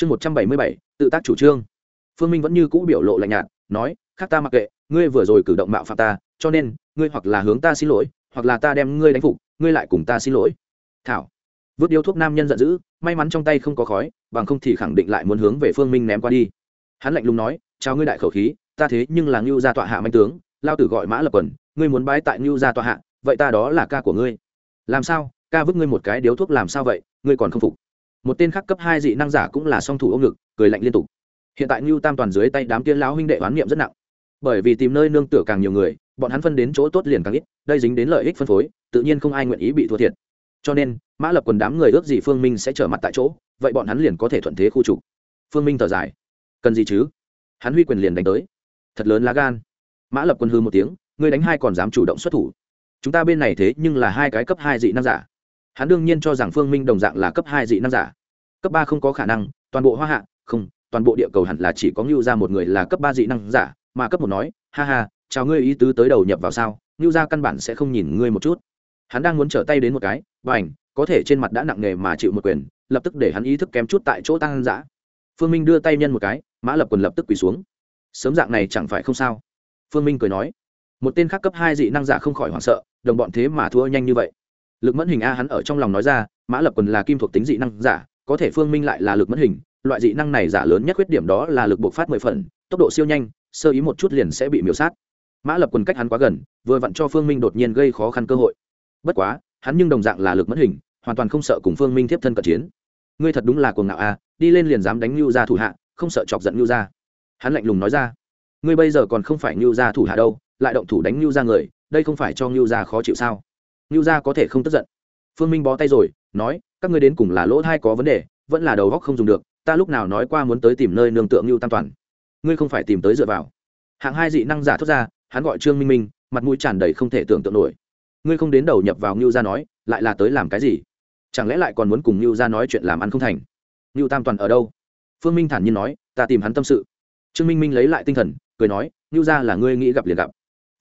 chương một trăm bảy mươi bảy, tự tác chủ trương. Phương minh vẫn như cũ biểu lộ lạnh nhạt, nói, khác ta mặc kệ, ngươi vừa rồi cử động mạo phạm ta, cho nên, ngươi hoặc là hướng ta xin lỗi, hoặc là ta đem ngươi đánh phục, ngươi lại cùng ta xin lỗi. Thảo vứt điếu thuốc nam nhân giận dữ, may mắn trong tay không có khói, bằng không thì khẳng định lại muốn hướng về phương minh ném qua đi. Hắn lạnh lùng nói, chào ngươi đại khẩu khí, ta thế nhưng là ngưu gia tọa hạ manh tướng, lao tử gọi mã lập quần, ngươi muốn bái tại ngưu gia tọa hạ, vậy ta đó là ca của ngươi. Làm sao? Ca vứt ngươi một cái điếu thuốc làm sao vậy? Ngươi còn không phục một tên khác cấp hai dị năng giả cũng là song thủ ôm ngực, cười lạnh liên tục. Hiện tại ngưu tam toàn dưới tay đám tiên lão huynh đệ oán niệm rất nặng. Bởi vì tìm nơi nương tựa càng nhiều người, bọn hắn phân đến chỗ tốt liền càng ít, đây dính đến lợi ích phân phối, tự nhiên không ai nguyện ý bị thua thiệt. Cho nên, mã lập quần đám người ước gì phương minh sẽ trở mặt tại chỗ, vậy bọn hắn liền có thể thuận thế khu trục. Phương minh thở dài. Cần gì chứ? Hắn huy quyền liền đánh tới. Thật lớn lá gan. Mã lập quân hư một tiếng, ngươi đánh hai còn dám chủ động xuất thủ. Chúng ta bên này thế nhưng là hai cái cấp hai dị năng giả hắn đương nhiên cho rằng phương minh đồng dạng là cấp hai dị năng giả. Cấp ba không có khả năng, toàn bộ hoa hạ, không, toàn bộ địa cầu hẳn là chỉ có ngưu ra một người là cấp ba dị năng giả, mà cấp một nói, ha ha, chào ngươi ý tứ tới đầu nhập vào sao, ngưu ra căn bản sẽ không nhìn ngươi một chút. Hắn đang muốn trở tay đến một cái và ảnh có thể trên mặt đã nặng nề mà chịu một quyền, lập tức để hắn ý thức kém chút tại chỗ tăng giã phương minh đưa tay nhân một cái, mã lập quần lập tức quỳ xuống. Sớm dạng này chẳng phải không sao? Phương minh cười nói. Một tên khác cấp hai dị năng giả không khỏi hoảng sợ, đồng bọn thế mà thua nhanh như vậy lực mẫn hình a hắn ở trong lòng nói ra, mã lập quần là kim thuộc tính dị năng giả, có thể phương minh lại là lực mẫn hình, loại dị năng này giả lớn nhất khuyết điểm đó là lực bộc phát mười phần, tốc độ siêu nhanh, sơ ý một chút liền sẽ bị miêu sát. Mã lập quần cách hắn quá gần, vừa vặn cho phương minh đột nhiên gây khó khăn cơ hội. Bất quá, hắn nhưng đồng dạng là lực mẫn hình, hoàn toàn không sợ cùng phương minh tiếp thân cận chiến. Ngươi thật đúng là cuồng ngạo a, đi lên liền dám đánh lưu ra thủ hạ, không sợ chọc giận lưu ra hắn lạnh lùng nói ra. Ngươi bây giờ còn không phải lưu gia thủ hạ đâu, lại động thủ đánh lưu gia người, đây không phải cho lưu gia khó chịu sao? Ngưu gia có thể không tức giận. Phương minh bó tay rồi, nói, các ngươi đến cùng là lỗ thai có vấn đề, vẫn là đầu góc không dùng được, ta lúc nào nói qua muốn tới tìm nơi nương tựa ngưu tam toàn. Ngươi không phải tìm tới dựa vào. Hạng hai dị năng giả thốt ra, hắn gọi trương minh minh, mặt mũi tràn đầy không thể tưởng tượng nổi. Ngươi không đến đầu nhập vào ngưu gia nói, lại là tới làm cái gì? Chẳng lẽ lại còn muốn cùng ngưu gia nói chuyện làm ăn không thành? Ngưu tam toàn ở đâu? Phương minh thản nhiên nói, ta tìm hắn tâm sự. Trương minh minh lấy lại tinh thần, cười nói ngưu Gia là ngươi nghĩ gặp liền gặp.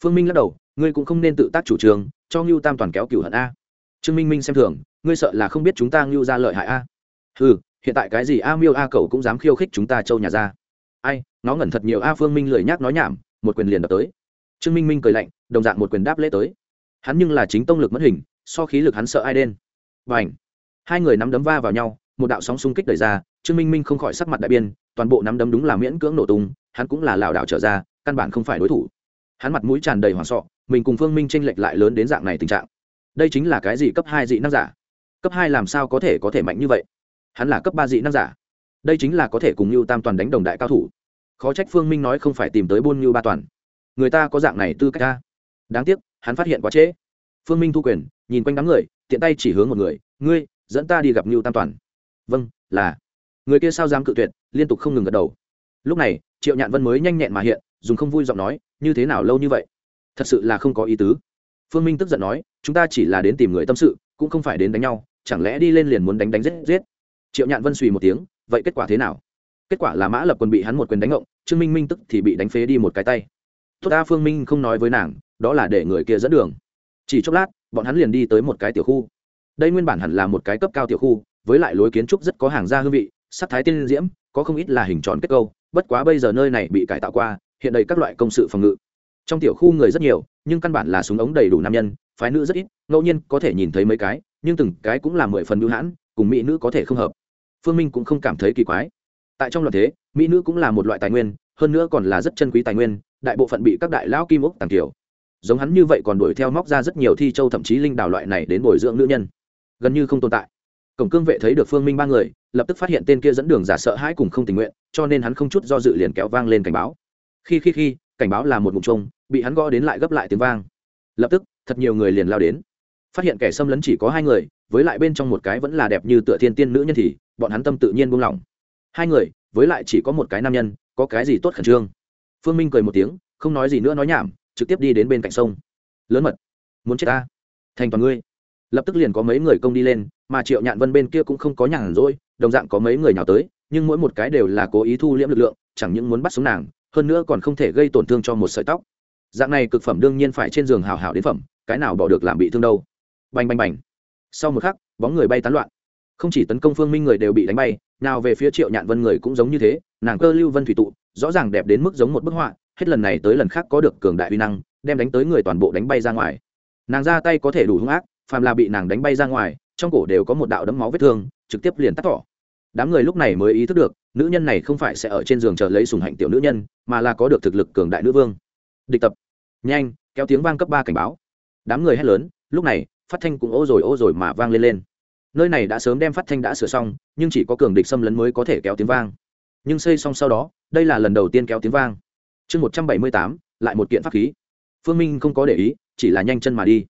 Phương minh lắc đầu, ngươi cũng không nên tự tác chủ trương cho ngưu tam toàn kéo cửu hận a. Trương minh minh xem thường, ngươi sợ là không biết chúng ta ngưu ra lợi hại a. Ừ hiện tại cái gì a miêu a cầu cũng dám khiêu khích chúng ta châu nhà ra ai nó ngẩn thật nhiều a phương minh lười nhác nói nhảm, một quyền liền đập tới. Trương minh minh cười lạnh, đồng dạng một quyền đáp lễ tới. Hắn nhưng là chính tông lực mất hình, so khí lực hắn sợ ai đen. Và ảnh hai người nắm đấm va vào nhau, một đạo sóng xung kích đẩy ra, trương minh minh không khỏi sắc mặt đại biên toàn bộ nắm đấm đúng là miễn cưỡng nổ tung, hắn cũng là lảo đảo trở ra, căn bản không phải đối thủ. Hắn mặt mũi tràn đầy hoảng sọ mình cùng phương minh tranh lệch lại lớn đến dạng này tình trạng. Đây chính là cái gì cấp hai dị năng giả? Cấp hai làm sao có thể có thể mạnh như vậy? Hắn là cấp ba dị năng giả. Đây chính là có thể cùng như tam toàn đánh đồng đại cao thủ. Khó trách phương minh nói không phải tìm tới buôn như ba toàn. Người ta có dạng này tư cách ta đáng tiếc, hắn phát hiện quá trễ. Phương minh thu quyền, nhìn quanh đám người, tiện tay chỉ hướng một người, ngươi, dẫn ta đi gặp như tam toàn. Vâng là. Người kia sao dám cự tuyệt, liên tục không ngừng gật đầu. Lúc này, triệu nhạn vân mới nhanh nhẹn mà hiện, dùng không vui giọng nói, như thế nào lâu như vậy? Thật sự là không có ý tứ. Phương minh tức giận nói, chúng ta chỉ là đến tìm người tâm sự, cũng không phải đến đánh nhau, chẳng lẽ đi lên liền muốn đánh đánh giết giết? Triệu nhạn vân suy một tiếng, vậy kết quả thế nào? Kết quả là mã lập quân bị hắn một quyền đánh ngộng, trương minh minh tức thì bị đánh phế đi một cái tay. Tốt ta, phương minh không nói với nàng, đó là để người kia dẫn đường. Chỉ chốc lát, bọn hắn liền đi tới một cái tiểu khu. Đây nguyên bản hẳn là một cái cấp cao tiểu khu, với lại lối kiến trúc rất có hàng gia hương vị, sắc thái tiên diễm, có không ít là hình tròn kết câu, bất quá bây giờ nơi này bị cải tạo qua, hiện đầy các loại công sự phòng ngự trong tiểu khu người rất nhiều, nhưng căn bản là súng ống đầy đủ nam nhân, phái nữ rất ít, ngẫu nhiên có thể nhìn thấy mấy cái, nhưng từng cái cũng là mười phần bưu hãn, cùng mỹ nữ có thể không hợp. Phương minh cũng không cảm thấy kỳ quái. Tại trong loạn thế, mỹ nữ cũng là một loại tài nguyên, hơn nữa còn là rất chân quý tài nguyên, đại bộ phận bị các đại lão kim ốc tàng kiểu giống hắn như vậy còn đuổi theo móc ra rất nhiều thi châu thậm chí linh đào loại này đến bồi dưỡng nữ nhân. Gần như không tồn tại. Cổng cương vệ thấy được phương minh ba người, lập tức phát hiện tên kia dẫn đường giả sợ hãi cùng không tình nguyện, cho nên hắn không chút do dự liền kéo vang lên cảnh báo. Khi khi khi cảnh báo là một ngụm trông bị hắn gõ đến lại gấp lại tiếng vang. Lập tức, thật nhiều người liền lao đến. Phát hiện kẻ xâm lấn chỉ có hai người, với lại bên trong một cái vẫn là đẹp như tựa thiên tiên nữ nhân thì, bọn hắn tâm tự nhiên buông lỏng. Hai người, với lại chỉ có một cái nam nhân, có cái gì tốt khẩn trương? Phương minh cười một tiếng, không nói gì nữa nói nhảm, trực tiếp đi đến bên cạnh sông. Lớn mật, muốn chết ta? Thành toàn ngươi. Lập tức liền có mấy người công đi lên, mà triệu nhạn vân bên kia cũng không có nhàn rỗi, đồng dạng có mấy người nhào tới, nhưng mỗi một cái đều là cố ý thu liễm lực lượng, chẳng những muốn bắt sống nàng hơn nữa còn không thể gây tổn thương cho một sợi tóc. Dạng này cực phẩm đương nhiên phải trên giường hào hào đến phẩm, cái nào bỏ được làm bị thương đâu. Bành bành bành. Sau một khắc, bóng người bay tán loạn. Không chỉ tấn công phương minh người đều bị đánh bay, nào về phía triệu nhạn vân người cũng giống như thế, nàng cơ lưu vân thủy tụ, rõ ràng đẹp đến mức giống một bức họa, hết lần này tới lần khác có được cường đại uy năng, đem đánh tới người toàn bộ đánh bay ra ngoài. Nàng ra tay có thể đủ hung ác, phàm là bị nàng đánh bay ra ngoài, trong cổ đều có một đạo đấm máu vết thương, trực tiếp liền tắt thỏ. Đám người lúc này mới ý thức được nữ nhân này không phải sẽ ở trên giường chờ lấy sùng hạnh tiểu nữ nhân, mà là có được thực lực cường đại nữ vương. Địch tập. Nhanh, kéo tiếng vang cấp ba cảnh báo. Đám người hét lớn, lúc này, phát thanh cũng ô rồi ô rồi mà vang lên lên. Nơi này đã sớm đem phát thanh đã sửa xong, nhưng chỉ có cường địch xâm lấn mới có thể kéo tiếng vang. Nhưng xây xong sau đó, đây là lần đầu tiên kéo tiếng vang. Chương một trăm bảy mươi tám, lại một kiện pháp khí. Phương minh không có để ý, chỉ là nhanh chân mà đi.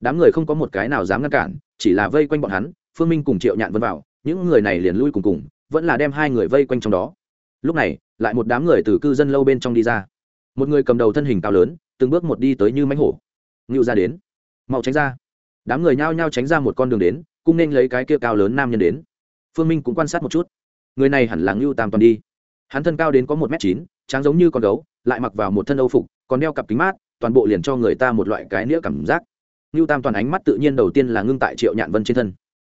Đám người không có một cái nào dám ngăn cản, chỉ là vây quanh bọn hắn, phương minh cùng triệu nhạn vân vào, những người này liền lui cùng cùng vẫn là đem hai người vây quanh trong đó. Lúc này, lại một đám người từ cư dân lâu bên trong đi ra. Một người cầm đầu thân hình cao lớn, từng bước một đi tới như mánh hổ. Ngưu ra đến. Mau tránh ra. Đám người nhao nhao tránh ra một con đường đến cũng nên lấy cái kia cao lớn nam nhân đến. Phương minh cũng quan sát một chút. Người này hẳn là ngưu tam toàn đi. Hắn thân cao đến có một m chín, tráng giống như con gấu, lại mặc vào một thân âu phục, còn đeo cặp kính mát, toàn bộ liền cho người ta một loại cái nĩa cảm giác. Ngưu tam toàn ánh mắt tự nhiên đầu tiên là ngưng tại triệu nhạn vân trên thân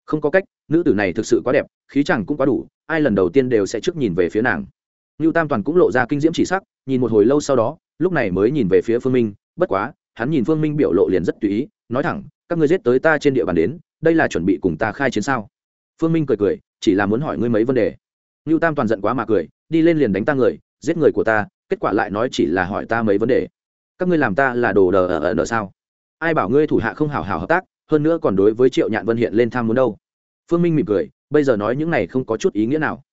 không có cách, nữ tử này thực sự quá đẹp, khí chẳng cũng quá đủ, ai lần đầu tiên đều sẽ trước nhìn về phía nàng. Ngưu tam toàn cũng lộ ra kinh diễm chỉ sắc, nhìn một hồi lâu sau đó, lúc này mới nhìn về phía phương minh, bất quá, hắn nhìn phương minh biểu lộ liền rất tùy ý, nói thẳng, các ngươi giết tới ta trên địa bàn đến, đây là chuẩn bị cùng ta khai chiến sao? Phương minh cười cười, chỉ là muốn hỏi ngươi mấy vấn đề. Ngưu tam toàn giận quá mà cười, đi lên liền đánh ta người, giết người của ta, kết quả lại nói chỉ là hỏi ta mấy vấn đề. Các ngươi làm ta là đồ đờ ở ở sao? Ai bảo ngươi thủ hạ không hào hào hợp tác hơn nữa còn đối với triệu nhạn vân hiện lên tham muốn đâu. Phương minh mỉm cười, bây giờ nói những này không có chút ý nghĩa nào.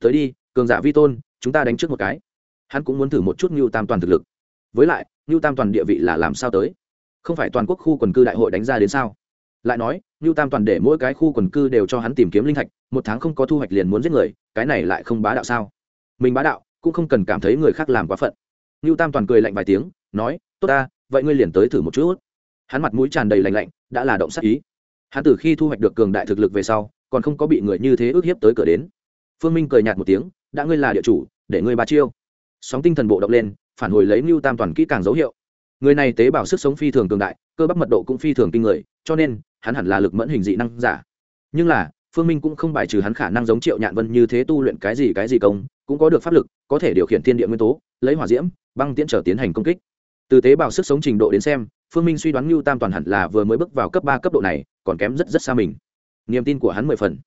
Tới đi, cường giả vi tôn, chúng ta đánh trước một cái. Hắn cũng muốn thử một chút ngưu tam toàn thực lực. Với lại, ngưu tam toàn địa vị là làm sao tới? Không phải toàn quốc khu quần cư đại hội đánh ra đến sao? Lại nói, ngưu tam toàn để mỗi cái khu quần cư đều cho hắn tìm kiếm linh thạch, một tháng không có thu hoạch liền muốn giết người, cái này lại không bá đạo sao? Mình bá đạo, cũng không cần cảm thấy người khác làm quá phận. Ngưu tam toàn cười lạnh vài tiếng, nói, tốt ta, vậy ngươi liền tới thử một chút hắn mặt mũi tràn đầy lạnh lạnh, đã là động sắc ý. Hắn từ khi thu hoạch được cường đại thực lực về sau, còn không có bị người như thế ước hiếp tới cửa đến. Phương minh cười nhạt một tiếng, đã ngươi là địa chủ, để ngươi ba chiêu. Sóng tinh thần bộ động lên, phản hồi lấy mưu tam toàn kỹ càng dấu hiệu. Người này tế bào sức sống phi thường cường đại, cơ bắp mật độ cũng phi thường kinh người, cho nên, hắn hẳn là lực mẫn hình dị năng giả. Nhưng là, phương minh cũng không bài trừ hắn khả năng giống triệu nhạn vân như thế tu luyện cái gì cái gì công, cũng có được pháp lực, có thể điều khiển thiên địa nguyên tố, lấy hỏa diễm, băng tiễn trở tiến hành công kích. Từ tế bào sức sống trình độ đến xem phương minh suy đoán ngưu tam toàn hẳn là vừa mới bước vào cấp ba, cấp độ này, còn kém rất rất xa mình. Niềm tin của hắn mười phần.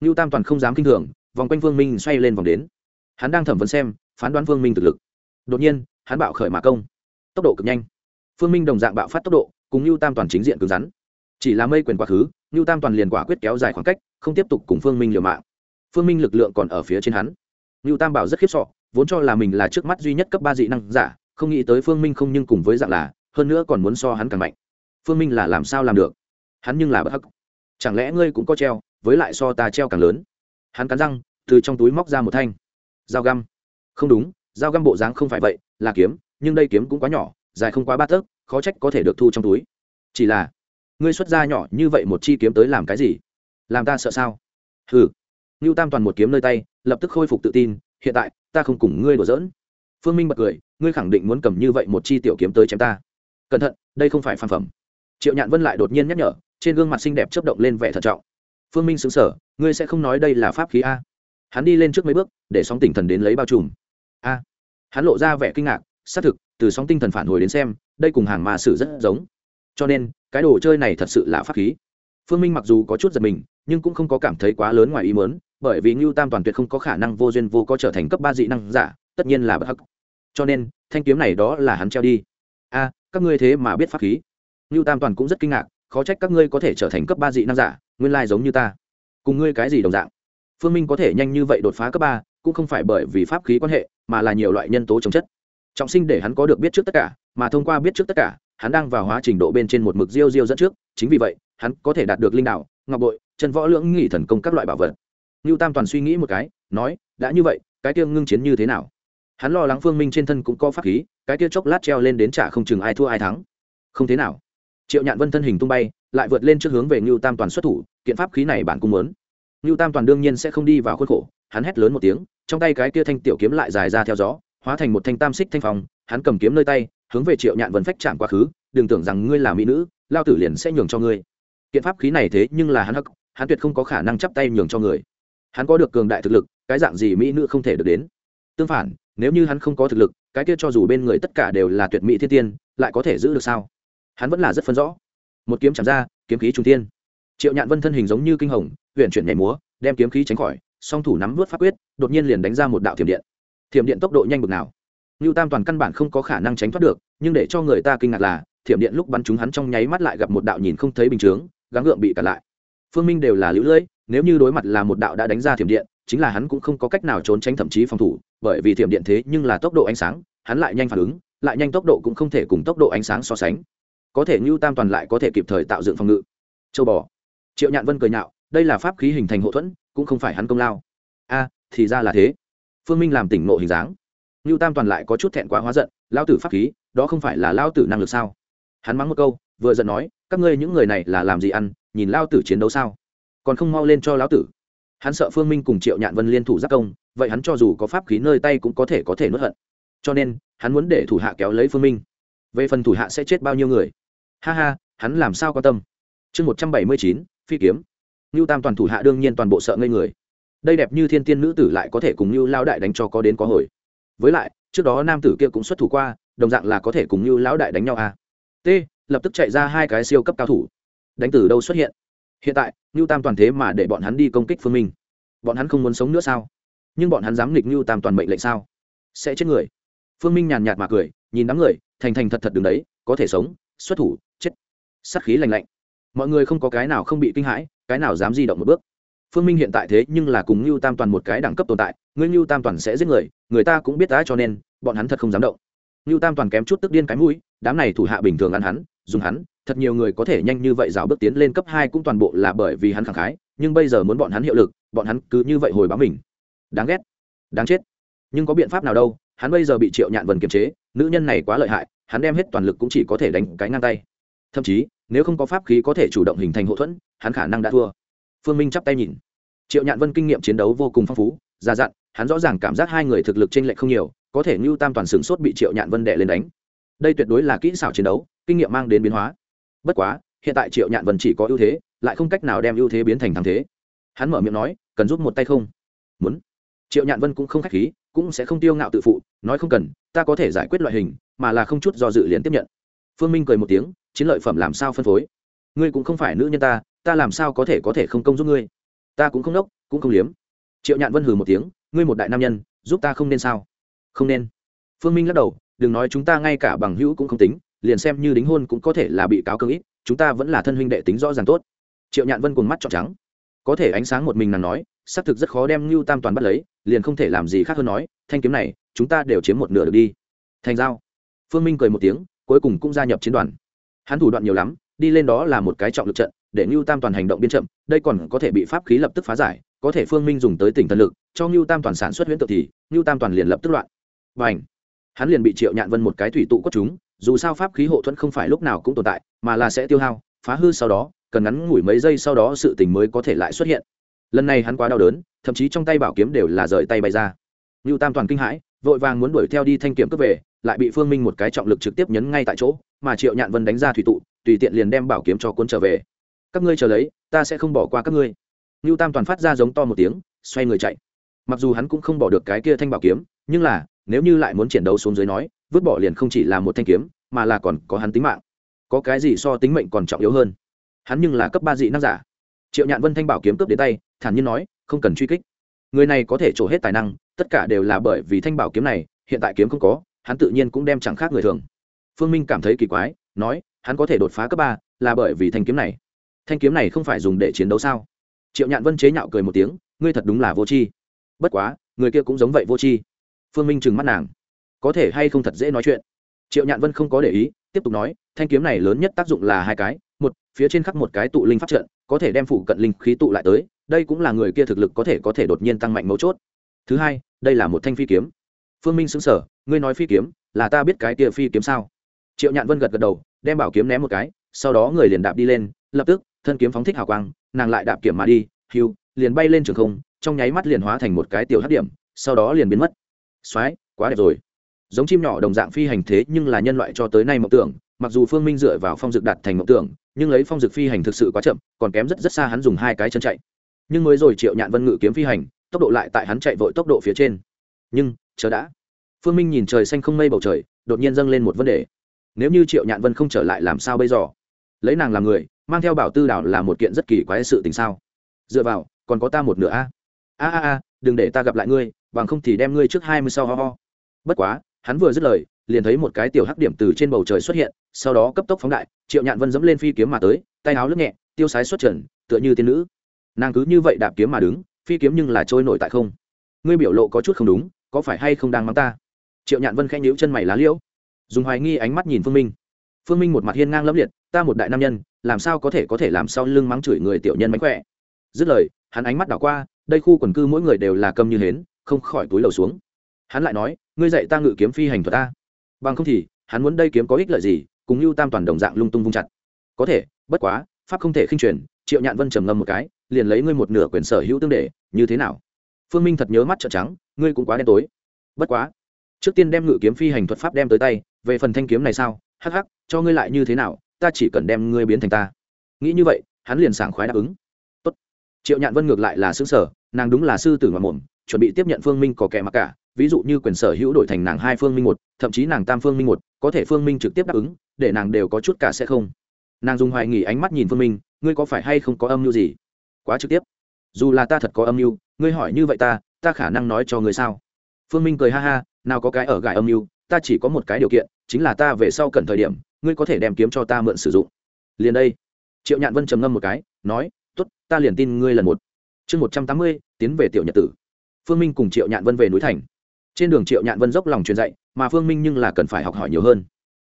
Ngưu tam toàn không dám k i n h thường, vòng quanh phương minh xoay lên vòng đến. Hắn đang thẩm vấn xem, phán đoán phương minh thực lực. Đột nhiên, hắn bạo khởi mã công. Tốc độ cực nhanh. Phương minh đồng dạng bạo phát tốc độ, cùng ngưu tam toàn chính diện cứng rắn. Chỉ là mây quyền quá khứ, ngưu tam toàn liền quả quyết kéo dài khoảng cách, không tiếp tục cùng phương minh liều mạng. Phương minh lực lượng còn ở phía trên hắn. Ngưu tam bảo rất khiếp sọ, vốn cho là mình là trước mắt duy nhất cấp ba dị năng giả, không nghĩ tới phương minh không nhưng cùng với dạng là hơn nữa còn muốn so hắn càng mạnh. Phương minh là làm sao làm được? Hắn nhưng là bất hắc. Chẳng lẽ ngươi cũng có treo, với lại so ta treo càng lớn? Hắn cắn răng, từ trong túi móc ra một thanh. Dao găm. Không đúng, dao găm bộ dáng không phải vậy, là kiếm, nhưng đây kiếm cũng quá nhỏ, dài không quá ba tấc khó trách có thể được thu trong túi. Chỉ là, ngươi xuất ra nhỏ như vậy một chi kiếm tới làm cái gì? Làm ta sợ sao? Hừ. Ngưu tam toàn một kiếm nơi tay, lập tức khôi phục tự tin, hiện tại, ta không cùng ngươi đùa giỡn. Phương minh bật cười, ngươi khẳng định muốn cầm như vậy một chi tiểu kiếm tới chém ta cẩn thận, đây không phải phản phẩm. Triệu nhạn vân lại đột nhiên nhắc nhở, trên gương mặt xinh đẹp chấp động lên vẻ thận trọng. Phương minh xứng sở ngươi sẽ không nói đây là pháp khí a? Hắn đi lên trước mấy bước, để sóng tinh thần đến lấy bao trùm. A. Hắn lộ ra vẻ kinh ngạc, xác thực, từ sóng tinh thần phản hồi đến xem, đây cùng hàng mà sử rất giống. Cho nên, cái đồ chơi này thật sự là pháp khí. Phương minh mặc dù có chút giật mình, nhưng cũng không có cảm thấy quá lớn ngoài ý mớn bởi vì ngưu tam toàn tuyệt không có khả năng vô duyên vô có trở thành cấp ba dị năng giả, tất nhiên là bất hắc. Cho nên, thanh kiếm này đó là hắn treo đi các ngươi thế mà biết pháp khí. Ngưu tam toàn cũng rất kinh ngạc, khó trách các ngươi có thể trở thành cấp ba dị năng giả, nguyên lai giống như ta. Cùng ngươi cái gì đồng dạng? Phương minh có thể nhanh như vậy đột phá cấp ba, cũng không phải bởi vì pháp khí quan hệ, mà là nhiều loại nhân tố chống chất. Trọng sinh để hắn có được biết trước tất cả, mà thông qua biết trước tất cả, hắn đang vào hóa trình độ bên trên một mực diêu diêu dẫn trước, chính vì vậy, hắn có thể đạt được linh đạo, ngọc bội, chân võ lưỡng nghỉ thần công các loại bảo vật. Ngưu tam toàn suy nghĩ một cái, nói, đã như vậy, cái tiêng ngưng chiến như thế nào? Hắn lo lắng phương minh trên thân cũng có pháp khí, cái kia chốc lát treo lên đến trả không chừng ai thua ai thắng. Không thế nào. Triệu nhạn vân thân hình tung bay, lại vượt lên trước hướng về ngưu tam toàn xuất thủ, kiện pháp khí này bạn cũng muốn. Ngưu tam toàn đương nhiên sẽ không đi vào khuôn khổ, hắn hét lớn một tiếng, trong tay cái kia thanh tiểu kiếm lại dài ra theo gió, hóa thành một thanh tam xích thanh phong, hắn cầm kiếm nơi tay, hướng về triệu nhạn vân phách chạm quá khứ, đừng tưởng rằng ngươi là mỹ nữ, lao tử liền sẽ nhường cho ngươi. Kiện pháp khí này thế nhưng là hắn hắc, hắn tuyệt không có khả năng chắp tay nhường cho người. Hắn có được cường đại thực lực, cái dạng gì mỹ nữ không thể được đến. Tương phản nếu như hắn không có thực lực cái kia cho dù bên người tất cả đều là tuyệt mỹ thiên tiên lại có thể giữ được sao? Hắn vẫn là rất phân rõ. Một kiếm chạm ra kiếm khí trung tiên triệu nhạn vân thân hình giống như kinh hồng huyện chuyển nhảy múa đem kiếm khí tránh khỏi song thủ nắm vớt pháp quyết đột nhiên liền đánh ra một đạo thiểm điện. Thiểm điện tốc độ nhanh bực nào. Nưu Tam toàn căn bản không có khả năng tránh thoát được, nhưng để cho người ta kinh ngạc là, thiểm điện lúc bắn chúng hắn trong nháy mắt lại gặp một đạo nhìn không thấy bình chướng, gắng gượng bị cản lại. Phương Minh đều là lưỡi lưỡi, nếu như đối mặt là một đạo đã đánh ra thiểm điện, chính là hắn cũng không có cách nào trốn tránh thậm chí phòng thủ, bởi vì thiểm điện thế nhưng là tốc độ ánh sáng, hắn lại nhanh phản ứng, lại nhanh tốc độ cũng không thể cùng tốc độ ánh sáng so sánh. Có thể Nưu Tam toàn lại có thể kịp thời tạo dựng phòng ngự. Châu bò. Triệu Nhạn Vân cười nhạo, đây là pháp khí hình thành hộ thuẫn, cũng không phải hắn công lao. A, thì ra là thế. Phương Minh làm tỉnh ngộ hình dáng Nưu Tam toàn lại có chút thẹn quá hóa giận, lao tử pháp khí, đó không phải là lao tử năng lực sao? Hắn mắng một câu, vừa giận nói, các ngươi những người này là làm gì ăn, nhìn lao tử chiến đấu sao? Còn không mau lên cho lão tử. Hắn sợ Phương Minh cùng Triệu Nhạn Vân liên thủ giáp công, vậy hắn cho dù có pháp khí nơi tay cũng có thể có thể nuốt hận. Cho nên, hắn muốn để thủ hạ kéo lấy Phương Minh. Về phần thủ hạ sẽ chết bao nhiêu người? Ha ha, hắn làm sao quan tâm? Chương một trăm bảy mươi chín, phi kiếm. ngưu Tam toàn thủ hạ đương nhiên toàn bộ sợ ngây người. Đây đẹp như thiên tiên nữ tử lại có thể cùng ngưu lao đại đánh cho có đến có hồi với lại trước đó nam tử kia cũng xuất thủ qua đồng dạng là có thể cùng ngưu lão đại đánh nhau à. t lập tức chạy ra hai cái siêu cấp cao thủ đánh từ đâu xuất hiện hiện tại ngưu tam toàn thế mà để bọn hắn đi công kích phương minh. Bọn hắn không muốn sống nữa sao? Nhưng bọn hắn dám nghịch ngưu tam toàn mệnh lệnh sao? Sẽ chết người. Phương minh nhàn nhạt mà cười, nhìn đám người, thành thành thật thật đứng đấy, có thể sống, xuất thủ, chết. Sắt khí lành lạnh. Mọi người không có cái nào không bị kinh hãi, cái nào dám di động một bước. Phương minh hiện tại thế nhưng là cùng ngưu tam toàn một cái đẳng cấp tồn tại ngươi ngưu tam toàn sẽ giết người người ta cũng biết đã cho nên, bọn hắn thật không dám động. Ngưu tam toàn kém chút tức điên cái mũi, đám này thủ hạ bình thường ăn hắn dùng hắn, thật nhiều người có thể nhanh như vậy rào bước tiến lên cấp hai cũng toàn bộ là bởi vì hắn khẳng khái, nhưng bây giờ muốn bọn hắn hiệu lực, bọn hắn cứ như vậy hồi báo mình. Đáng ghét. Đáng chết. Nhưng có biện pháp nào đâu, hắn bây giờ bị triệu nhạn vần kiềm chế, nữ nhân này quá lợi hại, hắn đem hết toàn lực cũng chỉ có thể đánh cái ngang tay. Thậm chí, nếu không có pháp khí có thể chủ động hình thành hậu thuẫn, hắn khả năng đã thua. Phương minh chắp tay nhìn. Triệu nhạn vân kinh nghiệm chiến đấu vô cùng phong phú, già dặn, hắn rõ ràng cảm giác hai người thực lực t r ê n lệch không nhiều, có thể ngưu tam toàn sửng sốt bị triệu nhạn vân đệ lên đánh. Đây tuyệt đối là kỹ xảo chiến đấu kinh nghiệm mang đến biến hóa. Bất quá, hiện tại triệu nhạn vân chỉ có ưu thế, lại không cách nào đem ưu thế biến thành thắng thế. Hắn mở miệng nói, cần giúp một tay không? Muốn. Triệu nhạn vân cũng không k h á c h khí, cũng sẽ không tiêu ngạo tự phụ, nói không cần, ta có thể giải quyết loại hình, mà là không chút do dự liền tiếp nhận. Phương minh cười một tiếng, chiến lợi phẩm làm sao phân phối? Ngươi cũng không phải nữ nhân ta ta làm sao có thể có thể không công giúp ngươi? Ta cũng không đốc, cũng không liếm. Triệu nhạn vân hừ một tiếng, ngươi một đại nam nhân, giúp ta không nên sao? Không nên. Phương minh lắc đầu, đừng nói chúng ta ngay cả bằng hữu cũng không tính liền xem như đính hôn cũng có thể là bị cáo cương ít chúng ta vẫn là thân huynh đệ tính rõ ràng tốt. Triệu nhạn vân cùng mắt trọn trắng. Có thể ánh sáng một mình nàng nói xác thực rất khó đem ngưu tam toàn bắt lấy liền không thể làm gì khác hơn nói thanh kiếm này chúng ta đều chiếm một nửa được đi. Thành giao. Phương minh cười một tiếng cuối cùng cũng gia nhập chiến đoàn. Hắn thủ đoạn nhiều lắm đi lên đó là một cái trọng lực trận để ngưu Tam toàn hành động biên chậm, đây còn có thể bị pháp khí lập tức phá giải, có thể Phương Minh dùng tới tỉnh thần lực, cho ngưu Tam toàn sản xuất huyễn tự thì, ngưu Tam toàn liền lập tức loạn. Bành! Hắn liền bị Triệu Nhạn Vân một cái thủy tụ quất chúng, dù sao pháp khí hộ thuẫn không phải lúc nào cũng tồn tại, mà là sẽ tiêu hao, phá hư sau đó, cần ngắn ngủi mấy giây sau đó sự tình mới có thể lại xuất hiện. Lần này hắn quá đau đớn, thậm chí trong tay bảo kiếm đều là rời tay bay ra. Nưu Tam toàn kinh hãi, vội vàng muốn đuổi theo đi thanh kiếm cướp về, lại bị Phương Minh một cái trọng lực trực tiếp nhấn ngay tại chỗ, mà Triệu Nhạn Vân đánh ra thủy tụ, tùy tiện liền đem bảo kiếm cho cuốn trở về các ngươi chờ lấy ta sẽ không bỏ qua các ngươi ngưu tam toàn phát ra giống to một tiếng xoay người chạy mặc dù hắn cũng không bỏ được cái kia thanh bảo kiếm nhưng là nếu như lại muốn chiến đấu xuống dưới nói vứt bỏ liền không chỉ là một thanh kiếm, mà là còn có hắn tính mạng. Có cái gì so tính mệnh còn trọng yếu hơn? Hắn nhưng là cấp ba dị năng giả. Triệu nhạn vân thanh bảo kiếm cướp đến tay, thản nhiên nói, không cần truy kích. Người này có thể trổ hết tài năng, tất cả đều là bởi vì thanh bảo kiếm này, hiện tại kiếm không có, hắn tự nhiên cũng đem chẳng khác người thường. Phương minh cảm thấy kỳ quái, nói, hắn có thể đột phá cấp ba, là bởi vì thanh kiếm này. Thanh kiếm này không phải dùng để chiến đấu sao? Triệu nhạn vân chế nhạo cười một tiếng, ngươi thật đúng là vô tri. Bất quá, người kia cũng giống vậy vô tri. Phương minh trừng mắt nàng có thể hay không thật dễ nói chuyện. Triệu nhạn vân không có để ý, tiếp tục nói, thanh kiếm này lớn nhất tác dụng là hai cái, một, phía trên khắc một cái tụ linh pháp trận, có thể đem phủ cận linh khí tụ lại tới, đây cũng là người kia thực lực có thể có thể đột nhiên tăng mạnh mấu chốt. Thứ hai, đây là một thanh phi kiếm. Phương minh xứng sở ngươi nói phi kiếm, là ta biết cái kia phi kiếm sao? Triệu nhạn vân gật gật đầu, đem bảo kiếm ném một cái, sau đó người liền đạp đi lên, lập tức, thân kiếm phóng thích hào quang, nàng lại đạp kiểm mà đi, hiu, liền bay lên trường không, trong nháy mắt liền hóa thành một cái tiểu hấp điểm, sau đó liền biến mất. Soái quá đẹp rồi giống chim nhỏ đồng dạng phi hành thế nhưng là nhân loại cho tới nay mộng tưởng, mặc dù phương minh dựa vào phong dực đặt thành mộng tưởng, nhưng lấy phong dực phi hành thực sự quá chậm, còn kém rất rất xa hắn dùng hai cái chân chạy. Nhưng mới rồi triệu nhạn vân ngự kiếm phi hành, tốc độ lại tại hắn chạy vội tốc độ phía trên. Nhưng, chờ đã. Phương minh nhìn trời xanh không mây bầu trời, đột nhiên dâng lên một vấn đề. Nếu như triệu nhạn vân không trở lại làm sao bây giờ? Lấy nàng làm người, mang theo bảo tư đảo là một kiện rất kỳ quái sự tình sao? Dựa vào, còn có ta một nửa a. A a a, đừng để ta gặp lại ngươi, bằng không thì đem ngươi trước hai mươi sau ho ho. Bất quá hắn vừa dứt lời, liền thấy một cái tiểu hắc điểm từ trên bầu trời xuất hiện, sau đó cấp tốc phóng đại, triệu nhạn vân dẫm lên phi kiếm mà tới, tay áo lướt nhẹ, tiêu sái xuất trần, tựa như tiên nữ. Nàng cứ như vậy đạp kiếm mà đứng, phi kiếm nhưng là trôi nổi tại không. Ngươi biểu lộ có chút không đúng, có phải hay không đang mắng ta? Triệu nhạn vân khẽ nhíu chân mày lá liễu. Dùng hoài nghi ánh mắt nhìn phương minh. Phương minh một mặt hiên ngang lẫm liệt, ta một đại nam nhân, làm sao có thể có thể làm sao lưng mắng chửi người tiểu nhân mánh khỏe? Dứt lời, hắn ánh mắt đảo qua, đây khu quần cư mỗi người đều là cầm như hến, không khỏi túi lầu xuống. Hắn lại nói ngươi dạy ta ngự kiếm phi hành thuật ta. Bằng không thì, hắn muốn đây kiếm có ích lợi gì, cùng lưu tam toàn đồng dạng lung tung vung chặt. Có thể, bất quá, pháp không thể khinh truyền, triệu nhạn vân trầm ngâm một cái, liền lấy ngươi một nửa quyền sở hữu tương để, như thế nào? Phương minh thật nhớ mắt trợn trắng, ngươi cũng quá đen tối. Bất quá, trước tiên đem ngự kiếm phi hành thuật pháp đem tới tay, về phần thanh kiếm này sao? Hắc hắc, cho ngươi lại như thế nào, ta chỉ cần đem ngươi biến thành ta. Nghĩ như vậy, hắn liền sảng khoái đáp ứng. Tốt. triệu nhạn vân ngược lại là xứng sở nàng đúng là sư tử ngoạn mồm, chuẩn bị tiếp nhận phương minh có kẻ mặc cả ví dụ như quyền sở hữu đổi thành nàng hai phương minh một, thậm chí nàng tam phương minh một, có thể phương minh trực tiếp đáp ứng, để nàng đều có chút cả sẽ không. Nàng dùng hoài nghỉ ánh mắt nhìn phương minh, ngươi có phải hay không có âm mưu gì? Quá trực tiếp. Dù là ta thật có âm mưu, ngươi hỏi như vậy ta ta khả năng nói cho ngươi sao? Phương minh cười ha ha, nào có cái ở gài âm mưu, ta chỉ có một cái điều kiện, chính là ta về sau cần thời điểm, ngươi có thể đem kiếm cho ta mượn sử dụng. Liền đây. Triệu nhạn vân trầm ngâm một cái, nói t ố t ta liền tin ngươi lần một. Chương một trăm tám mươi, tiến về tiểu nhật tử. Phương minh cùng triệu nhạn vân về núi thành trên đường triệu nhạn vân dốc lòng truyền dạy, mà phương minh nhưng là cần phải học hỏi nhiều hơn.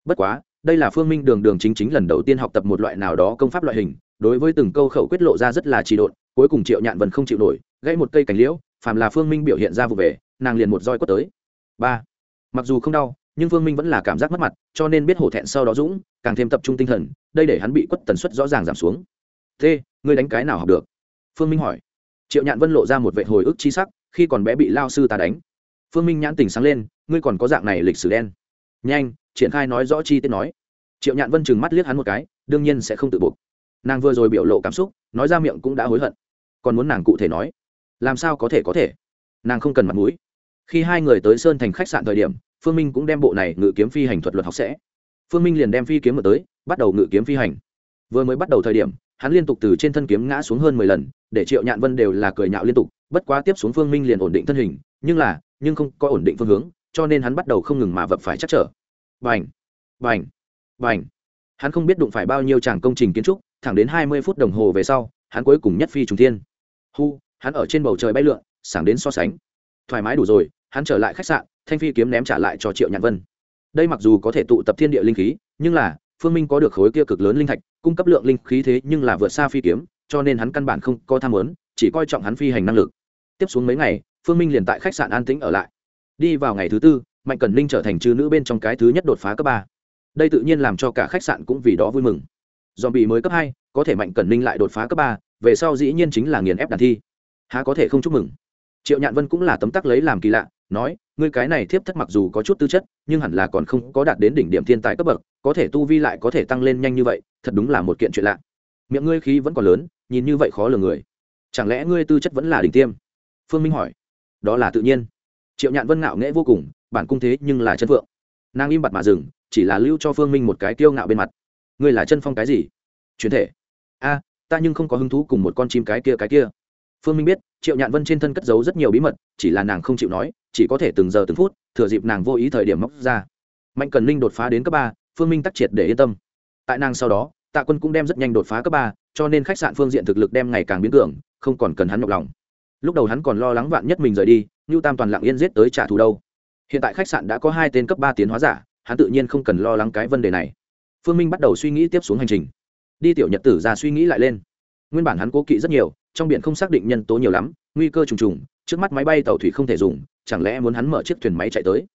Bất quá, đây là phương minh đường đường chính chính lần đầu tiên học tập một loại nào đó công pháp loại hình, đối với từng câu khẩu quyết lộ ra rất là trì độn, cuối cùng triệu nhạn vân không chịu nổi, gãy một cây cành liễu, phàm là phương minh biểu hiện ra vụ về, nàng liền một roi quất tới. Ba, mặc dù không đau, nhưng phương minh vẫn là cảm giác mất mặt, cho nên biết hổ thẹn sau đó dũng, càng thêm tập trung tinh thần, đây để hắn bị quất tần suất rõ ràng giảm xuống. Thế ngươi đánh cái nào học được? Phương minh hỏi. Triệu nhạn vân lộ ra một vệ hồi ức chi sắc, khi còn bé bị lao sư ta đánh phương minh nhãn tình sáng lên, ngươi còn có dạng này lịch sử đen. Nhanh, triển khai nói rõ chi tiết nói. Triệu nhạn vân chừng mắt liếc hắn một cái, đương nhiên sẽ không tự buộc. Nàng vừa rồi biểu lộ cảm xúc, nói ra miệng cũng đã hối hận. Còn muốn nàng cụ thể nói? Làm sao có thể có thể? Nàng không cần mặt mũi. Khi hai người tới sơn thành khách sạn thời điểm, phương minh cũng đem bộ này ngự kiếm phi hành thuật luật học sẽ. Phương minh liền đem phi kiếm mở tới, bắt đầu ngự kiếm phi hành. Vừa mới bắt đầu thời điểm, hắn liên tục từ trên thân kiếm ngã xuống hơn mười lần, để triệu nhạn vân đều là cười nhạo liên tục, bất quá tiếp xuống phương minh liền ổn định thân hình, nhưng là nhưng không có ổn định phương hướng, cho nên hắn bắt đầu không ngừng mà vập phải chắc trở. Vành vành vành hắn không biết đụng phải bao nhiêu tràng công trình kiến trúc, thẳng đến hai mươi phút đồng hồ về sau, hắn cuối cùng nhất phi trùng thiên. Hu! Hắn ở trên bầu trời bay lượn, sảng đến so sánh. Thoải mái đủ rồi, hắn trở lại khách sạn, thanh phi kiếm ném trả lại cho triệu nhạn vân. Đây mặc dù có thể tụ tập thiên địa linh khí, nhưng là, phương minh có được khối kia cực lớn linh thạch, cung cấp lượng linh khí thế nhưng là vượt xa phi kiếm, cho nên hắn căn bản không có tham muốn, chỉ coi trọng hắn phi hành năng lực. Tiếp xuống mấy ngày phương minh liền tại khách sạn an tĩnh ở lại. Đi vào ngày thứ tư, mạnh cẩn linh trở thành chư nữ bên trong cái thứ nhất đột phá cấp ba. Đây tự nhiên làm cho cả khách sạn cũng vì đó vui mừng. Dòm bị mới cấp hai, có thể mạnh cẩn linh lại đột phá cấp ba, về sau dĩ nhiên chính là nghiền ép đàn thi. Há có thể không chúc mừng. Triệu nhạn vân cũng là tấm tắc lấy làm kỳ lạ, nói, ngươi cái này thiếp thất mặc dù có chút tư chất, nhưng hẳn là còn không có đạt đến đỉnh điểm thiên tài cấp bậc, có thể tu vi lại có thể tăng lên nhanh như vậy, thật đúng là một kiện chuyện lạ. Miệng ngươi khí vẫn còn lớn, nhìn như vậy khó lường người. Chẳng lẽ ngươi tư chất vẫn là đỉnh tiêm? Phương minh hỏi đó là tự nhiên. Triệu nhạn vân ngạo nghễ vô cùng, bản cung thế nhưng là chân phượng. Nàng im bặt mà dừng, chỉ là lưu cho phương minh một cái tiêu ngạo bên mặt. Ngươi là chân phong cái gì? Truyền thể. A, ta nhưng không có hứng thú cùng một con chim cái kia cái kia. Phương minh biết, triệu nhạn vân trên thân cất giấu rất nhiều bí mật, chỉ là nàng không chịu nói, chỉ có thể từng giờ từng phút, thừa dịp nàng vô ý thời điểm móc ra. Mạnh cần linh đột phá đến cấp ba, phương minh tắc triệt để yên tâm. Tại nàng sau đó, tạ quân cũng đem rất nhanh đột phá cấp ba, cho nên khách sạn phương diện thực lực đem ngày càng biến cường, không còn cần hắn nhọc lòng lúc đầu hắn còn lo lắng vạn nhất mình rời đi như tam toàn lặng yên giết tới trả thù đâu. Hiện tại khách sạn đã có hai tên cấp ba tiến hóa giả, hắn tự nhiên không cần lo lắng cái vấn đề này. Phương minh bắt đầu suy nghĩ tiếp xuống hành trình. Đi tiểu nhật tử ra suy nghĩ lại lên. Nguyên bản hắn cố kỵ rất nhiều, trong biển không xác định nhân tố nhiều lắm, nguy cơ trùng trùng, trước mắt máy bay tàu thủy không thể dùng, chẳng lẽ muốn hắn mở chiếc thuyền máy chạy tới?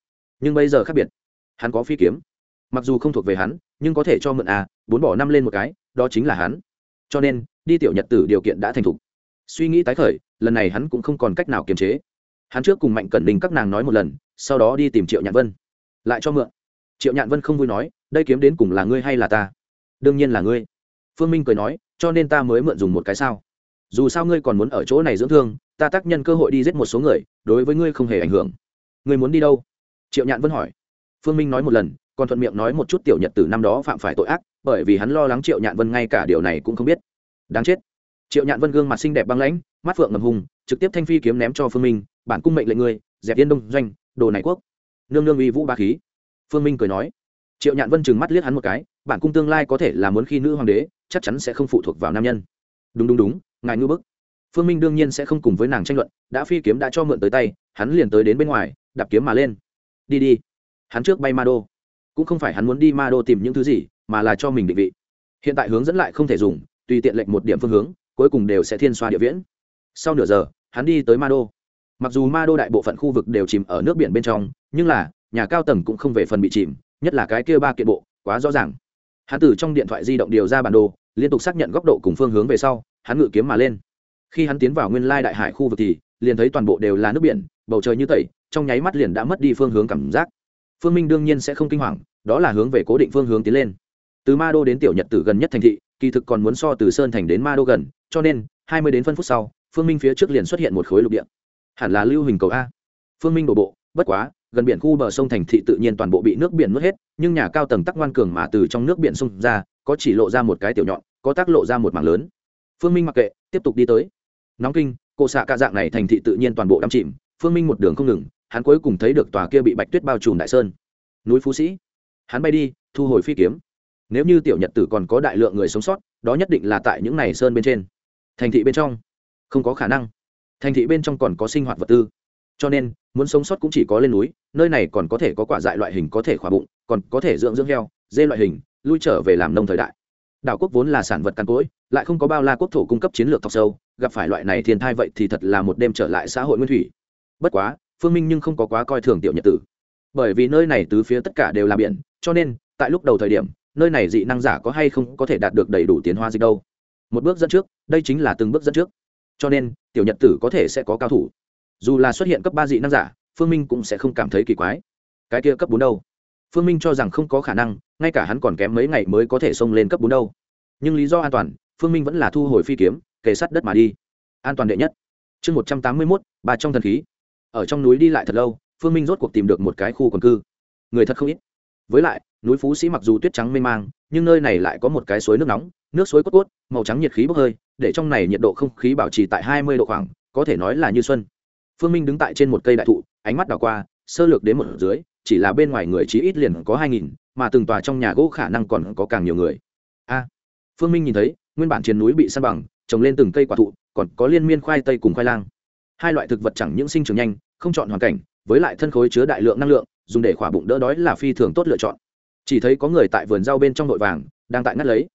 Nhưng bây giờ khác biệt. Hắn có phi kiếm. Mặc dù không thuộc về hắn, nhưng có thể cho mượn à bốn bỏ năm lên một cái, đó chính là hắn. Cho nên, đi tiểu nhật tử điều kiện đã thành thục suy nghĩ tái khởi, lần này hắn cũng không còn cách nào kiềm chế. Hắn trước cùng mạnh cẩn đình các nàng nói một lần, sau đó đi tìm triệu nhạn vân. Lại cho mượn. Triệu nhạn vân không vui nói, đây kiếm đến cùng là ngươi hay là ta? Đương nhiên là ngươi. Phương minh cười nói, cho nên ta mới mượn dùng một cái sao. Dù sao ngươi còn muốn ở chỗ này dưỡng thương, ta tác nhân cơ hội đi giết một số người, đối với ngươi không hề ảnh hưởng. Ngươi muốn đi đâu? Triệu nhạn vân hỏi. Phương minh nói một lần, còn thuận miệng nói một chút tiểu nhật từ năm đó phạm phải tội ác, bởi vì hắn lo lắng triệu nhạn vân ngay cả điều này cũng không biết. Đáng chết triệu nhạn vân gương mặt xinh đẹp băng lãnh, mắt phượng ngầm hùng, trực tiếp thanh phi kiếm ném cho phương minh, bản cung mệnh lệnh ngươi dẹp yên đông doanh, đồ này quốc. Nương nương uy vũ ba khí. Phương minh cười nói. Triệu nhạn vân chừng mắt liếc hắn một cái, bản cung tương lai có thể là muốn khi nữ hoàng đế, chắc chắn sẽ không phụ thuộc vào nam nhân. Đúng đúng đúng, ngài ngư bức. Phương minh đương nhiên sẽ không cùng với nàng tranh luận, đã phi kiếm đã cho mượn tới tay, hắn liền tới đến bên ngoài, đạp kiếm mà lên. Đi đi. Hắn trước bay ma đô. Cũng không phải hắn muốn đi ma đô tìm những thứ gì, mà là cho mình định vị. Hiện tại hướng dẫn lại không thể dùng, tùy tiện lệnh một điểm phương hướng cuối cùng đều sẽ thiên xoa địa viễn. Sau nửa giờ, hắn đi tới ma đô mặc dù ma đô đại bộ phận khu vực đều chìm ở nước biển bên trong, nhưng là, nhà cao tầng cũng không về phần bị chìm, nhất là cái kia ba kiện bộ, quá rõ ràng. Hắn từ trong điện thoại di động điều ra bản đồ, liên tục xác nhận góc độ cùng phương hướng về sau, hắn ngự kiếm mà lên. Khi hắn tiến vào nguyên lai đại hải khu vực thì, liền thấy toàn bộ đều là nước biển, bầu trời như tẩy, trong nháy mắt liền đã mất đi phương hướng cảm giác. Phương minh đương nhiên sẽ không kinh hoàng, đó là hướng về cố định phương hướng tiến lên từ ma đô đến tiểu nhật tử gần nhất thành thị, kỳ thực còn muốn so từ sơn thành đến ma đô gần, cho nên hai mươi đến phân phút sau, phương minh phía trước liền xuất hiện một khối lục địa. Hẳn là lưu hình cầu a. Phương minh đổ bộ, bất quá, gần biển khu bờ sông thành thị tự nhiên toàn bộ bị nước biển nuốt hết, nhưng nhà cao tầng tắc ngoan cường mà từ trong nước biển sông ra, có chỉ lộ ra một cái tiểu nhọn, có tác lộ ra một mảng lớn. Phương minh mặc kệ, tiếp tục đi tới. Nóng kinh cổ xạ cả dạng này thành thị tự nhiên toàn bộ đắm chìm, phương minh một đường không ngừng, hắn cuối cùng thấy được tòa kia bị bạch tuyết bao trùm đại sơn. Núi phú sĩ. Hắn bay đi, thu hồi phi kiếm nếu như tiểu nhật tử còn có đại lượng người sống sót, đó nhất định là tại những này sơn bên trên. Thành thị bên trong? Không có khả năng. Thành thị bên trong còn có sinh hoạt vật tư. Cho nên, muốn sống sót cũng chỉ có lên núi, nơi này còn có thể có quả dại loại hình có thể khỏa bụng, còn có thể dưỡng dưỡng heo, dê loại hình, lui trở về làm nông thời đại. Đảo quốc vốn là sản vật căn cỗi, lại không có bao la quốc thổ cung cấp chiến lược thọc sâu, gặp phải loại này thiên thai vậy thì thật là một đêm trở lại xã hội nguyên thủy. Bất quá, phương minh nhưng không có quá coi thường tiểu nhật tử. Bởi vì nơi này từ phía tất cả đều là biển, cho nên, tại lúc đầu thời điểm nơi này dị năng giả có hay không có thể đạt được đầy đủ tiến hóa dịch đâu? Một bước dẫn trước, đây chính là từng bước dẫn trước. Cho nên, tiểu nhật tử có thể sẽ có cao thủ. Dù là xuất hiện cấp ba dị năng giả, phương minh cũng sẽ không cảm thấy kỳ quái. Cái kia cấp bốn đâu? Phương minh cho rằng không có khả năng, ngay cả hắn còn kém mấy ngày mới có thể xông lên cấp bốn đâu. Nhưng lý do an toàn, phương minh vẫn là thu hồi phi kiếm, kề sát đất mà đi. An toàn đệ nhất. Chương một trăm tám mươi mốt, ba trong thần khí. Ở trong núi đi lại thật lâu, phương minh rốt cuộc tìm được một cái khu quần cư. Người thật không ít với lại, núi phú sĩ mặc dù tuyết trắng mê mang, nhưng nơi này lại có một cái suối nước nóng, nước suối cốt cốt, màu trắng nhiệt khí bốc hơi, để trong này nhiệt độ không khí bảo trì tại hai mươi độ khoảng, có thể nói là như xuân. Phương minh đứng tại trên một cây đại thụ, ánh mắt đảo qua, sơ lược đến một dưới, chỉ là bên ngoài người chí ít liền có hai nghìn, mà từng tòa trong nhà gỗ khả năng còn có càng nhiều người. A! Phương minh nhìn thấy, nguyên bản trên núi bị săn bằng, trồng lên từng cây quả thụ, còn có liên miên khoai tây cùng khoai lang. Hai loại thực vật chẳng những sinh trưởng nhanh, không chọn hoàn cảnh, với lại thân khối chứa đại lượng năng lượng dùng để khỏa bụng đỡ đói là phi thường tốt lựa chọn. Chỉ thấy có người tại vườn rau bên trong nội vàng, đang tại ngắt lấy.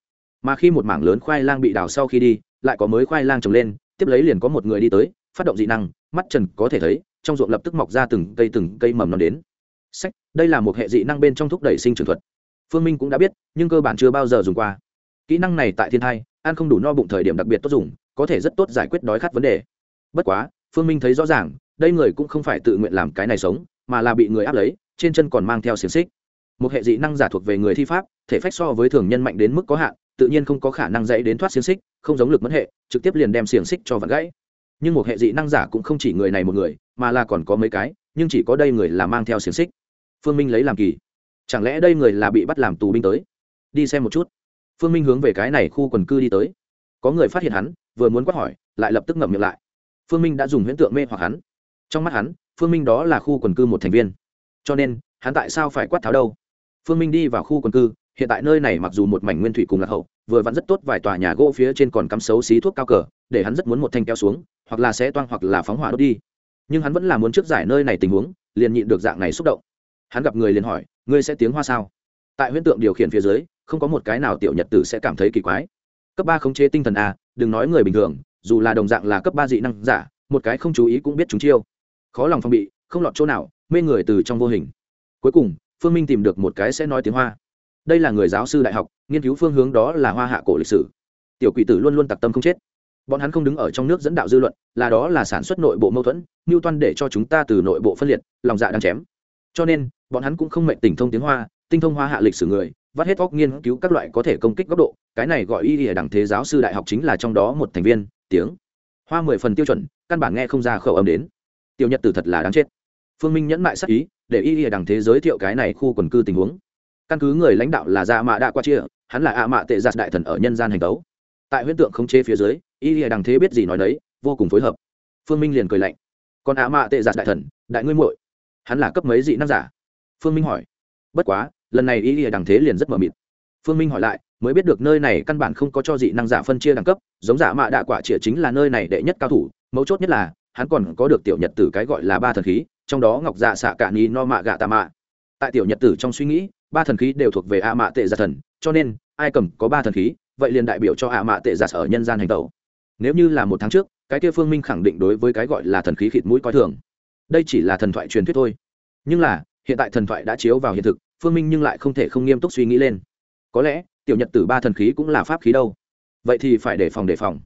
Mà khi một mảng lớn khoai lang bị đào sau khi đi, lại có mới khoai lang trồng lên, tiếp lấy liền có một người đi tới, phát động dị năng, mắt trần có thể thấy, trong ruộng lập tức mọc ra từng cây từng cây mầm non đến. Sách, đây là một hệ dị năng bên trong thúc đẩy sinh trưởng thuật. Phương minh cũng đã biết, nhưng cơ bản chưa bao giờ dùng qua. Kỹ năng này tại thiên thai, ăn không đủ no bụng thời điểm đặc biệt tốt dùng, có thể rất tốt giải quyết đói khát vấn đề. Bất quá, phương minh thấy rõ ràng, đây người cũng không phải tự nguyện làm cái này sống mà là bị người áp lấy, trên chân còn mang theo xiềng xích. Một hệ dị năng giả thuộc về người thi pháp, thể phách so với thường nhân mạnh đến mức có hạn, tự nhiên không có khả năng dãy đến thoát xiềng xích, không giống lực mất hệ, trực tiếp liền đem xiềng xích cho vật gãy. Nhưng một hệ dị năng giả cũng không chỉ người này một người, mà là còn có mấy cái, nhưng chỉ có đây người là mang theo xiềng xích. Phương minh lấy làm kỳ. Chẳng lẽ đây người là bị bắt làm tù binh tới? Đi xem một chút. Phương minh hướng về cái này khu quần cư đi tới. Có người phát hiện hắn, vừa muốn quát hỏi, lại lập tức ngậm miệng lại. Phương minh đã dùng huyễn tượng mê hoặc hắn. Trong mắt hắn phương minh đó là khu quần cư một thành viên. Cho nên, hắn tại sao phải quát tháo đâu? Phương minh đi vào khu quần cư, hiện tại nơi này mặc dù một mảnh nguyên thủy cùng lạc hậu, vừa vặn rất tốt vài tòa nhà gỗ phía trên còn cắm xấu xí thuốc cao cờ, để hắn rất muốn một thanh kéo xuống, hoặc là sẽ toang hoặc là phóng hỏa đốt đi. Nhưng hắn vẫn là muốn trước giải nơi này tình huống, liền nhịn được dạng này xúc động. Hắn gặp người liền hỏi, ngươi sẽ tiếng hoa sao? Tại huyễn tượng điều khiển phía dưới, không có một cái nào tiểu nhật tử sẽ cảm thấy kỳ quái. Cấp ba khống chế tinh thần a, đừng nói người bình thường, dù là đồng dạng là cấp ba dị năng giả, một cái không chú ý cũng biết chúng chiêu khó lòng phong bị, không lọt chỗ nào, mê người từ trong vô hình. Cuối cùng, phương minh tìm được một cái sẽ nói tiếng hoa. Đây là người giáo sư đại học, nghiên cứu phương hướng đó là hoa hạ cổ lịch sử. Tiểu quỷ tử luôn luôn tặc tâm không chết. Bọn hắn không đứng ở trong nước dẫn đạo dư luận, là đó là sản xuất nội bộ mâu thuẫn, mưu toan để cho chúng ta từ nội bộ phân liệt, lòng dạ đang chém. Cho nên, bọn hắn cũng không mệnh tình thông tiếng hoa, tinh thông hoa hạ lịch sử người, vắt hết óc nghiên cứu các loại có thể công kích góc độ, cái này gọi y ở đẳng thế giáo sư đại học chính là trong đó một thành viên, tiếng. Hoa mười phần tiêu chuẩn, căn bản nghe không ra khẩu âm đến tiểu nhật tử thật là đáng chết. Phương minh nhẫn mại sắc ý, để y ỉa đằng thế giới thiệu cái này khu quần cư tình huống. Căn cứ người lãnh đạo là dạ mạ đạ qua chia, hắn là ạ mạ tệ giặt đại thần ở nhân gian hành tấu. Tại huyễn tượng không chế phía dưới, y ỉa đằng thế biết gì nói đấy vô cùng phối hợp. Phương minh liền cười lạnh. Còn ạ mạ tệ giặt đại thần, đại ngươi muội, hắn là cấp mấy dị năng giả? Phương minh hỏi. Bất quá, lần này y ỉa đằng thế liền rất mờ mịt. Phương minh hỏi lại, mới biết được nơi này căn bản không có cho dị năng giả phân chia đẳng cấp, giống giả mạ đạ quả chĩa chính là nơi này đệ nhất cao thủ, mấu chốt nhất là hắn còn có được tiểu nhật tử cái gọi là ba thần khí, trong đó ngọc dạ xạ cả ni no mạ gạ tạ mạ. Tại tiểu nhật tử trong suy nghĩ, ba thần khí đều thuộc về a mạ tệ giả thần, cho nên, ai cầm có ba thần khí, vậy liền đại biểu cho a mạ tệ giả ở nhân gian hành tẩu. Nếu như là một tháng trước, cái kia phương minh khẳng định đối với cái gọi là thần khí khịt mũi coi thường. Đây chỉ là thần thoại truyền thuyết thôi. Nhưng là, hiện tại thần thoại đã chiếu vào hiện thực, phương minh nhưng lại không thể không nghiêm túc suy nghĩ lên. Có lẽ, tiểu nhật tử ba thần khí cũng là pháp khí đâu. Vậy thì phải đề phòng đề phòng.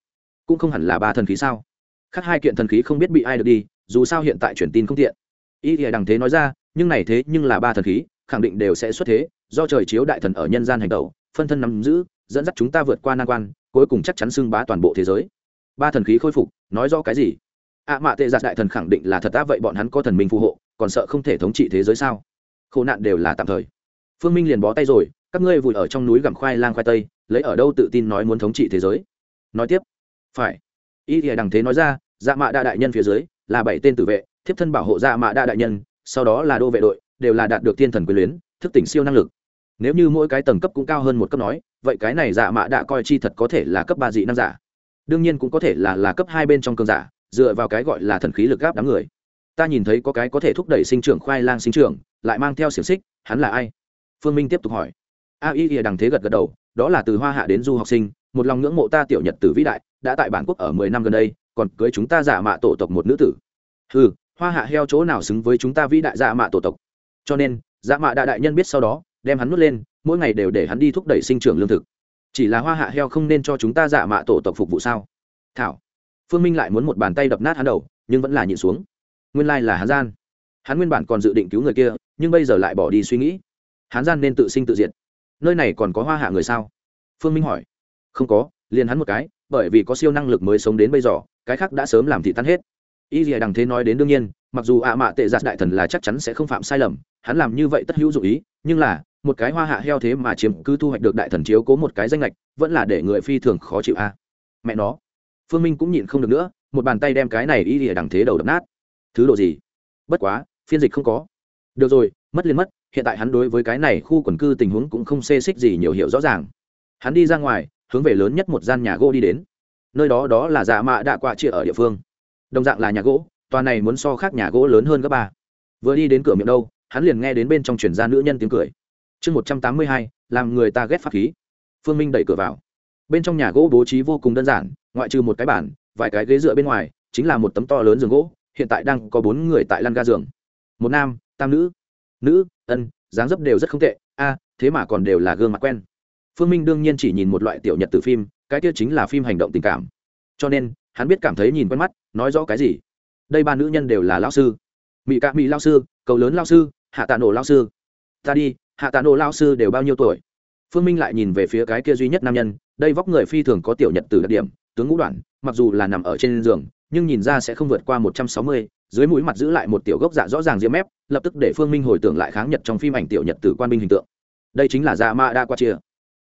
Cũng không hẳn là ba thần khí sao? Khác hai kiện thần khí không biết bị ai được đi dù sao hiện tại truyền tin không tiện. Ý thì đằng thế nói ra nhưng này thế nhưng là ba thần khí khẳng định đều sẽ xuất thế do trời chiếu đại thần ở nhân gian hành tẩu phân thân nắm giữ dẫn dắt chúng ta vượt qua nan quan cuối cùng chắc chắn xưng bá toàn bộ thế giới. Ba thần khí khôi phục nói rõ cái gì? Ạ à, mạ tệ giặt đại thần khẳng định là thật đã vậy bọn hắn có thần minh phù hộ còn sợ không thể thống trị thế giới sao? Khổ nạn đều là tạm thời. Phương minh liền bó tay rồi các ngươi vùi ở trong núi gặm khoai lang khoai tây lấy ở đâu tự tin nói muốn thống trị thế giới? Nói tiếp. Phải y thì đằng thế nói ra dạ mạ đa đại nhân phía dưới là bảy tên tử vệ, thiếp thân bảo hộ dạ mạ đa đại nhân, sau đó là đô vệ đội, đều là đạt được thiên thần quyền luyến, thức tỉnh siêu năng lực. Nếu như mỗi cái tầng cấp cũng cao hơn một cấp nói, vậy cái này dạ mạ đã coi chi thật có thể là cấp ba dị năng giả. Đương nhiên cũng có thể là là cấp hai bên trong cơn giả, dựa vào cái gọi là thần khí lực gáp đám người. Ta nhìn thấy có cái có thể thúc đẩy sinh trưởng khoai lang sinh trưởng, lại mang theo xiềng xích, hắn là ai? Phương minh tiếp tục hỏi. A y ỉa đằng thế gật gật đầu, đó là từ hoa hạ đến du học sinh, một lòng ngưỡng mộ ta tiểu nhật tử vĩ đại đã tại bản quốc ở mười năm gần đây, còn cưới chúng ta giả mạ tổ tộc một nữ tử. Ừ hoa hạ heo chỗ nào xứng với chúng ta vĩ đại giả mạ tổ tộc? Cho nên, giả mạ đại đại nhân biết sau đó, đem hắn nuốt lên, mỗi ngày đều để hắn đi thúc đẩy sinh trưởng lương thực. Chỉ là hoa hạ heo không nên cho chúng ta giả mạ tổ tộc phục vụ sao? Thảo, phương minh lại muốn một bàn tay đập nát hắn đầu, nhưng vẫn là nhịn xuống. Nguyên lai là hắn gian. Hắn nguyên bản còn dự định cứu người kia, nhưng bây giờ lại bỏ đi suy nghĩ. Hắn gian nên tự sinh tự diệt. Nơi này còn có hoa hạ người sao? Phương minh hỏi. Không có, liền hắn một cái bởi vì có siêu năng lực mới sống đến bây giờ, cái khác đã sớm làm thị tan hết. Y dìa đằng thế nói đến đương nhiên, mặc dù ạ mạ tệ giặt đại thần là chắc chắn sẽ không phạm sai lầm, hắn làm như vậy tất hữu dụng ý, nhưng là, một cái hoa hạ heo thế mà chiếm cứ thu hoạch được đại thần chiếu cố một cái danh lệch vẫn là để người phi thường khó chịu a. Mẹ nó. Phương minh cũng nhịn không được nữa, một bàn tay đem cái này y lìa đằng thế đầu đập nát. Thứ độ gì? Bất quá, phiên dịch không có. Được rồi, mất liền mất, hiện tại hắn đối với cái này khu quần cư tình huống cũng không xê xích gì nhiều hiểu rõ ràng. Hắn đi ra ngoài hướng về lớn nhất một gian nhà gỗ đi đến. Nơi đó đó là dạ mạ đạ quạ chia ở địa phương. Đồng dạng là nhà gỗ, tòa này muốn so khác nhà gỗ lớn hơn gấp ba. Vừa đi đến cửa miệng đâu, hắn liền nghe đến bên trong chuyển ra nữ nhân tiếng cười. Chương một trăm tám mươi hai, làm người ta ghét pháp khí. Phương minh đẩy cửa vào. Bên trong nhà gỗ bố trí vô cùng đơn giản, ngoại trừ một cái bản vài cái ghế dựa bên ngoài, chính là một tấm to lớn giường gỗ, hiện tại đang có bốn người tại lăn ga giường. Một nam, tam nữ. Nữ, ân, dáng dấp đều rất không tệ. A, thế mà còn đều là gương mặt quen phương minh đương nhiên chỉ nhìn một loại tiểu nhật từ phim, cái kia chính là phim hành động tình cảm. Cho nên, hắn biết cảm thấy nhìn quen mắt, nói rõ cái gì? Đây ba nữ nhân đều là lao sư. Mỹ cạ mỹ lao sư, cầu lớn lao sư, hạ tạ nổ lao sư. Ta đi, hạ tạ nổ lao sư đều bao nhiêu tuổi? Phương minh lại nhìn về phía cái kia duy nhất nam nhân, đây vóc người phi thường có tiểu nhật từ đặc điểm, tướng ngũ đoạn, mặc dù là nằm ở trên giường, nhưng nhìn ra sẽ không vượt qua một trăm sáu mươi, dưới mũi mặt giữ lại một tiểu gốc dạ rõ ràng diễm mép, lập tức để phương minh hồi tưởng lại kháng nhật trong phim ảnh tiểu nhật từ quan binh hình tượng. Đây chính là dạ ma đa qua chia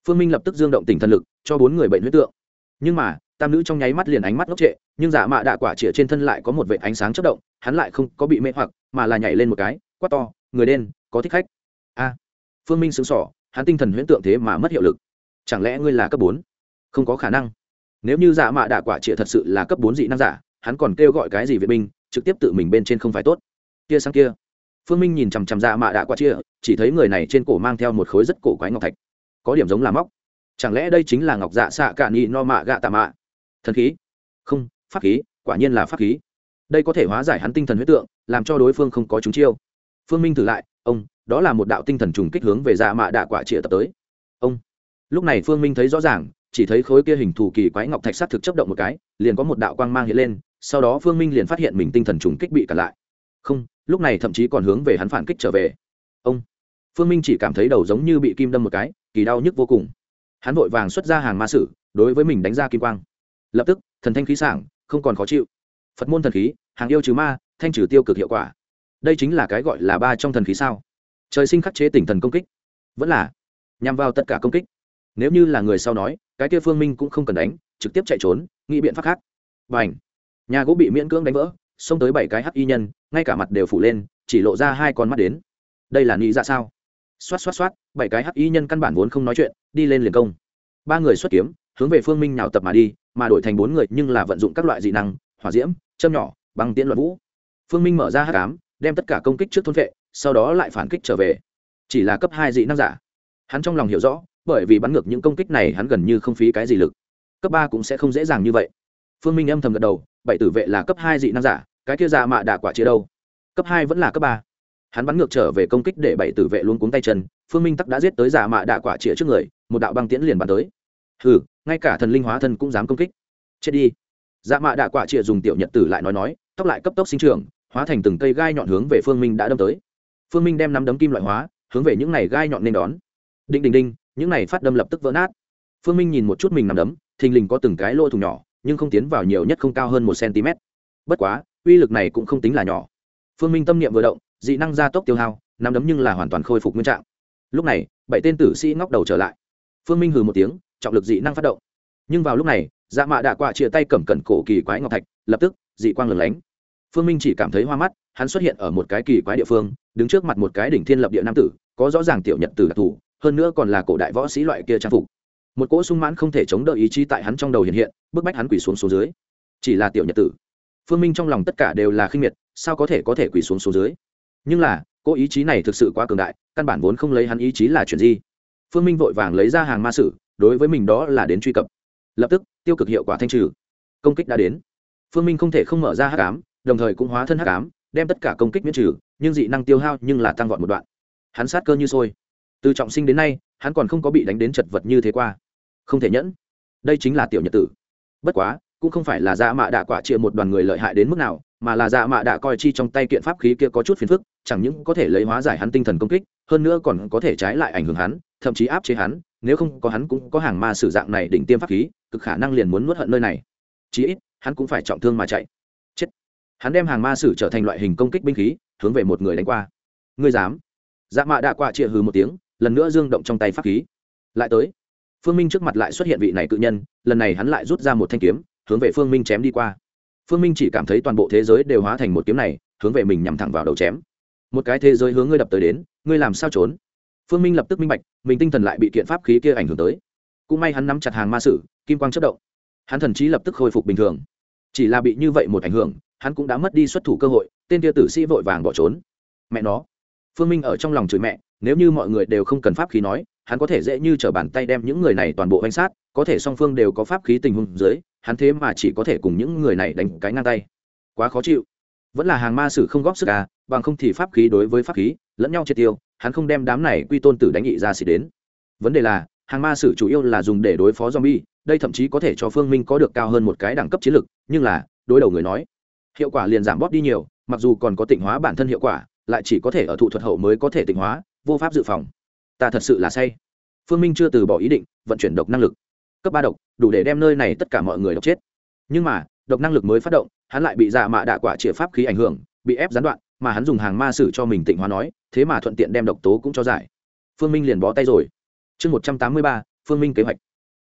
phương minh lập tức dương động tỉnh thần lực, cho bốn người bệnh huyết tượng. Nhưng mà, tam nữ trong nháy mắt liền ánh mắt ngốc trệ, nhưng dạ mạ đạ quả chĩa trên thân lại có một vệ ánh sáng chất động, hắn lại không có bị mê hoặc, mà là nhảy lên một cái, quát to, người đen, có thích khách? A. Phương minh sững sỏ hắn tinh thần huyễn tượng thế mà mất hiệu lực. Chẳng lẽ ngươi là cấp bốn? Không có khả năng. Nếu như dạ mạ đạ quả chĩa thật sự là cấp bốn dị năng giả, hắn còn kêu gọi cái gì vệ binh, trực tiếp tự mình bên trên không phải tốt. Kia sang kia. Phương minh nhìn chằm chằm dạ mạ đạ quả chia chỉ thấy người này trên cổ mang theo một khối rất cổ quái ngọc thạch có điểm giống là móc. Chẳng lẽ đây chính là ngọc dạ xạ cạn nhị no mạ gạ tạ mạ? Thần khí? Không, pháp khí, quả nhiên là pháp khí. Đây có thể hóa giải hắn tinh thần huyết tượng, làm cho đối phương không có chúng chiêu. Phương minh thử lại, ông, đó là một đạo tinh thần trùng kích hướng về dạ mạ đạ quả trịa tập tới. Ông. Lúc này phương minh thấy rõ ràng, chỉ thấy khối kia hình thù kỳ quái ngọc thạch s á t thực chấp động một cái, liền có một đạo quang mang hiện lên, sau đó phương minh liền phát hiện mình tinh thần trùng kích bị cản lại. Không, lúc này thậm chí còn hướng về hắn phản kích trở về. Ông phương minh chỉ cảm thấy đầu giống như bị kim đâm một cái, kỳ đau nhức vô cùng. Hắn vội vàng xuất ra hàng ma sử, đối với mình đánh ra kim quang. Lập tức, thần thanh khí sảng, không còn khó chịu. Phật môn thần khí, hàng yêu trừ ma, thanh trừ tiêu cực hiệu quả. Đây chính là cái gọi là ba trong thần khí sao? Trời sinh khắc chế tỉnh thần công kích. Vẫn là nhằm vào tất cả công kích. Nếu như là người sau nói, cái kia phương minh cũng không cần đánh, trực tiếp chạy trốn, nghĩ biện pháp khác. Và h nhà gỗ bị miễn cưỡng đánh vỡ, xông tới bảy cái hắc y nhân, ngay cả mặt đều phủ lên, chỉ lộ ra hai con mắt đến. Đây là nghĩ ra sao? Xoát xoát xoát, bảy cái hắc y nhân căn bản vốn không nói chuyện, đi lên liền công. Ba người xuất kiếm, hướng về phương minh nào tập mà đi, mà đổi thành bốn người nhưng là vận dụng các loại dị năng, hỏa diễm, châm nhỏ, băng tiễn loạn vũ. Phương minh mở ra hắc ám, đem tất cả công kích trước thôn vệ, sau đó lại phản kích trở về. Chỉ là cấp hai dị năng giả. Hắn trong lòng hiểu rõ, bởi vì bắn ngược những công kích này hắn gần như không phí cái gì lực. Cấp ba cũng sẽ không dễ dàng như vậy. Phương minh âm thầm gật đầu, bảy tử vệ là cấp hai dị năng giả, cái kia giả mạ đà quả chia đâu? Cấp hai vẫn là cấp ba hắn bắn ngược trở về công kích để bảy tử vệ luôn cuống tay chân, phương minh tắc đã giết tới giả mạ đạ quả chĩa trước người, một đạo băng tiễn liền bắn tới. Hừ, ngay cả thần linh hóa thân cũng dám công kích. Chết đi. Dạ mạ đạ quả chĩa dùng tiểu nhật tử lại nói nói, tóc lại cấp tốc sinh trưởng, hóa thành từng cây gai nhọn hướng về phương minh đã đâm tới. Phương minh đem nắm đấm kim loại hóa, hướng về những này gai nhọn nên đón. Đinh đinh đinh, những này phát đâm lập tức vỡ nát. Phương minh nhìn một chút mình nằm đấm, thình lình có từng cái lỗ thùng nhỏ, nhưng không tiến vào nhiều nhất không cao hơn một cm bất quá, uy lực này cũng không tính là nhỏ. Phương minh tâm niệm vừa động dị năng gia tốc tiêu hao, nắm đấm nhưng là hoàn toàn khôi phục nguyên trạng. Lúc này, bảy tên tử sĩ ngóc đầu trở lại. Phương minh hừ một tiếng, trọng lực dị năng phát động. Nhưng vào lúc này dạ mạ đạ quạ chia tay cầm cẩn cổ kỳ quái ngọc thạch, lập tức, dị quang lửng lánh. Phương minh chỉ cảm thấy hoa mắt, hắn xuất hiện ở một cái kỳ quái địa phương, đứng trước mặt một cái đỉnh thiên lập địa nam tử, có rõ ràng tiểu nhật tử đặc thù, hơn nữa còn là cổ đại võ sĩ loại kia trang phục. Một cỗ sung mãn không thể chống đỡ ý chí tại hắn trong đầu hiện hiện, bức bách hắn quỳ xuống số dưới. Chỉ là tiểu nhật tử. Phương minh trong lòng tất cả đều là khinh miệt, sao có thể có thể quỳ xuống số dưới? Nhưng là, cô ý chí này thực sự quá cường đại, căn bản vốn không lấy hắn ý chí là chuyện gì. Phương minh vội vàng lấy ra hàng ma sử, đối với mình đó là đến truy cập. Lập tức, tiêu cực hiệu quả thanh trừ. Công kích đã đến. Phương minh không thể không mở ra hát cám đồng thời cũng hóa thân hát cám đem tất cả công kích miễn trừ, nhưng dị năng tiêu hao nhưng là tăng vọt một đoạn. Hắn sát cơ như sôi. Từ trọng sinh đến nay, hắn còn không có bị đánh đến chật vật như thế qua. Không thể nhẫn. Đây chính là tiểu nhật tử. Bất quá, cũng không phải là ra mạ đạ quả chia một đoàn người lợi hại đến mức nào mà là dạ mạ đã coi chi trong tay kiện pháp khí kia có chút phiền phức, chẳng những có thể lấy hóa giải hắn tinh thần công kích, hơn nữa còn có thể trái lại ảnh hưởng hắn, thậm chí áp chế hắn, nếu không có hắn cũng có hàng ma sử dạng này đỉnh tiêm pháp khí, cực khả năng liền muốn nuốt hận nơi này. Chí ít, hắn cũng phải trọng thương mà chạy. Chết. Hắn đem hàng ma sử trở thành loại hình công kích binh khí, hướng về một người đánh qua. Ngươi dám? Dạ mạ đã quạ chịa hừ một tiếng, lần nữa dương động trong tay pháp khí. Lại tới. Phương minh trước mặt lại xuất hiện vị này cự nhân, lần này hắn lại rút ra một thanh kiếm, hướng về phương minh chém đi qua phương minh chỉ cảm thấy toàn bộ thế giới đều hóa thành một kiếm này, hướng về mình nhằm thẳng vào đầu chém. Một cái thế giới hướng ngươi đập tới đến, ngươi làm sao trốn? Phương minh lập tức minh bạch, mình tinh thần lại bị kiện pháp khí kia ảnh hưởng tới. Cũng may hắn nắm chặt hàng ma sử, kim quang chất động. Hắn thần trí lập tức khôi phục bình thường. Chỉ là bị như vậy một ảnh hưởng, hắn cũng đã mất đi xuất thủ cơ hội, tên kia tử sĩ vội vàng bỏ trốn. Mẹ nó. Phương minh ở trong lòng chửi mẹ, nếu như mọi người đều không cần pháp khí nói hắn có thể dễ như t r ở bàn tay đem những người này toàn bộ danh sát, có thể song phương đều có pháp khí tình huống dưới, hắn thế mà chỉ có thể cùng những người này đánh cái ngang tay. Quá khó chịu. Vẫn là hàng ma sử không góp sức à bằng không thì pháp khí đối với pháp khí, lẫn nhau triệt tiêu, hắn không đem đám này quy tôn tử đánh nghị ra xịt đến. Vấn đề là, hàng ma sử chủ yếu là dùng để đối phó zombie, đây thậm chí có thể cho phương minh có được cao hơn một cái đẳng cấp chiến lược nhưng là, đối đầu người nói, hiệu quả liền giảm bóp đi nhiều, mặc dù còn có tịnh hóa bản thân hiệu quả, lại chỉ có thể ở thụ thuật hậu mới có thể tịnh hóa, vô pháp dự phòng ta thật sự là say. Phương minh chưa từ bỏ ý định, vận chuyển độc năng lực. Cấp ba độc, đủ để đem nơi này tất cả mọi người độc chết. Nhưng mà, độc năng lực mới phát động, hắn lại bị dạ mạ đạ quả chĩa pháp khí ảnh hưởng, bị ép gián đoạn, mà hắn dùng hàng ma sử cho mình tịnh hóa nói, thế mà thuận tiện đem độc tố cũng cho giải. Phương minh liền bó tay rồi. Chương một trăm tám mươi ba, phương minh kế hoạch.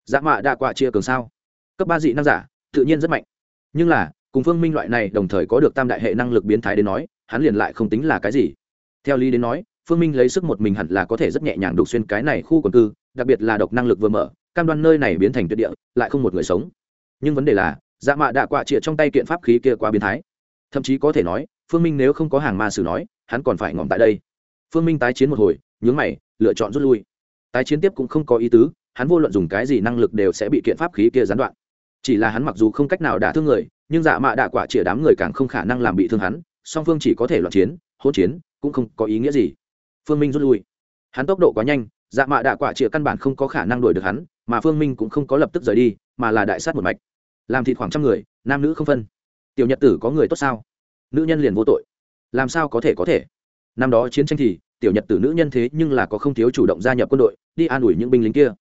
Dạ mạ đạ quả chia cường sao? Cấp ba dị năng giả, tự nhiên rất mạnh. Nhưng là, cùng phương minh loại này đồng thời có được tam đại hệ năng lực biến thái đến nói, hắn liền lại không tính là cái gì. Theo lý đến nói phương minh lấy sức một mình hẳn là có thể rất nhẹ nhàng đục xuyên cái này khu quần cư, đặc biệt là độc năng lực vừa mở, cam đoan nơi này biến thành tuyệt địa, lại không một người sống. Nhưng vấn đề là dạ mạ đạ quạ trịa trong tay kiện pháp khí kia quá biến thái. Thậm chí có thể nói, phương minh nếu không có hàng ma sử nói, hắn còn phải ngỏm tại đây. Phương minh tái chiến một hồi, nhướng mày, lựa chọn rút lui. Tái chiến tiếp cũng không có ý tứ, hắn vô luận dùng cái gì năng lực đều sẽ bị kiện pháp khí kia gián đoạn. Chỉ là hắn mặc dù không cách nào đả thương người, nhưng dạ mạ đạ quả chĩa đám người càng không khả năng làm bị thương hắn, song phương chỉ có thể loạn chiến, hỗn chiến, cũng không có ý nghĩa gì phương minh rút lui. Hắn tốc độ quá nhanh dạ mạ đạ quả chĩa căn bản không có khả năng đuổi được hắn, mà phương minh cũng không có lập tức rời đi, mà là đại sát một mạch. Làm thịt khoảng trăm người, nam nữ không phân. Tiểu nhật tử có người tốt sao? Nữ nhân liền vô tội. Làm sao có thể có thể? Năm đó chiến tranh thì, tiểu nhật tử nữ nhân thế nhưng là có không thiếu chủ động gia nhập quân đội, đi an ủi những binh lính kia.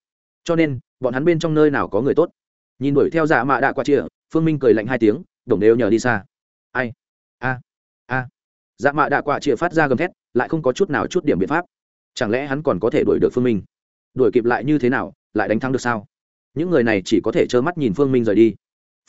Cho nên, bọn hắn bên trong nơi nào có người tốt? Nhìn đuổi theo dạ mạ đạ quả chĩa phương minh cười lạnh hai tiếng, đồng đều nhờ đi xa. Ai? A a dạ mạ đạ quạ chịa phát ra gầm thét, lại không có chút nào chút điểm biện pháp. Chẳng lẽ hắn còn có thể đuổi được phương minh? Đuổi kịp lại như thế nào, lại đánh thắng được sao? Những người này chỉ có thể trơ mắt nhìn phương minh rời đi.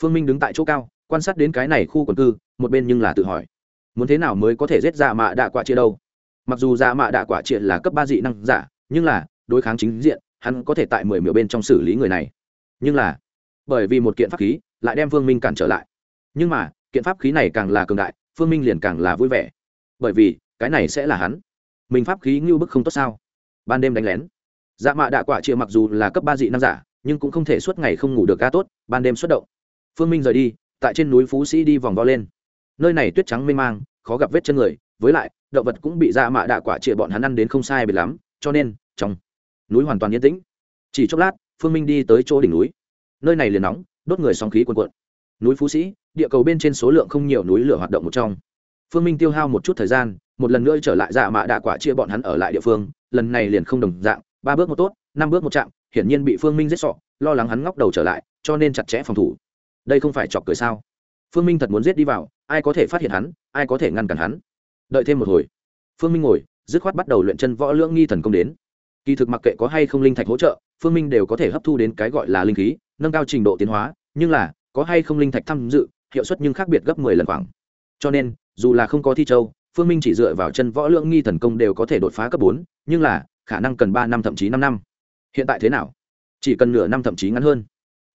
Phương minh đứng tại chỗ cao, quan sát đến cái này khu quần cư, một bên nhưng là tự hỏi, muốn thế nào mới có thể giết dạ mạ đạ quả chia đâu? Mặc dù dạ mạ đạ quả chia là cấp ba dị năng giả, nhưng là, đối kháng chính diện, hắn có thể tại mười miểu bên trong xử lý người này. Nhưng là, bởi vì một kiện pháp khí, lại đem phương minh cản trở lại. Nhưng mà, kiện pháp khí này càng là cường đại, phương minh liền càng là vui vẻ bởi vì, cái này sẽ là hắn. Mình pháp khí ngưu bức không tốt sao? Ban đêm đánh lén. Dạ mạ đạ quả chịa mặc dù là cấp ba dị năng giả, nhưng cũng không thể suốt ngày không ngủ được ca tốt, ban đêm xuất động. Phương minh rời đi, tại trên núi phú sĩ đi vòng vo lên. Nơi này tuyết trắng mê mang, khó gặp vết chân người, với lại, động vật cũng bị dạ mạ đạ quả chịa bọn hắn ăn đến không sai biệt lắm, cho nên, trong núi hoàn toàn yên tĩnh. Chỉ chốc lát, phương minh đi tới chỗ đỉnh núi. Nơi này liền nóng, đốt người sóng khí quần quận núi phú sĩ, địa cầu bên trên số lượng không nhiều núi lửa hoạt động một trong phương minh tiêu hao một chút thời gian, một lần nữa trở lại dạ mạ đạ quả chia bọn hắn ở lại địa phương, lần này liền không đồng dạng, ba bước một tốt, năm bước một chạm, hiển nhiên bị phương minh giết sọ, lo lắng hắn ngóc đầu trở lại, cho nên chặt chẽ phòng thủ. Đây không phải chọc cười sao? Phương minh thật muốn giết đi vào, ai có thể phát hiện hắn, ai có thể ngăn cản hắn? Đợi thêm một hồi. Phương minh ngồi, dứt khoát bắt đầu luyện chân võ lưỡng nghi thần công đến. Kỳ thực mặc kệ có hay không linh thạch hỗ trợ, phương minh đều có thể hấp thu đến cái gọi là linh khí, nâng cao trình độ tiến hóa, nhưng là, có hay không linh thạch tham dự, hiệu suất nhưng khác biệt gấp mười lần khoảng. Cho nên dù là không có thi châu, phương minh chỉ dựa vào chân võ lưỡng nghi thần công đều có thể đột phá cấp bốn, nhưng là, khả năng cần ba năm thậm chí năm năm. Hiện tại thế nào? Chỉ cần nửa năm thậm chí ngắn hơn.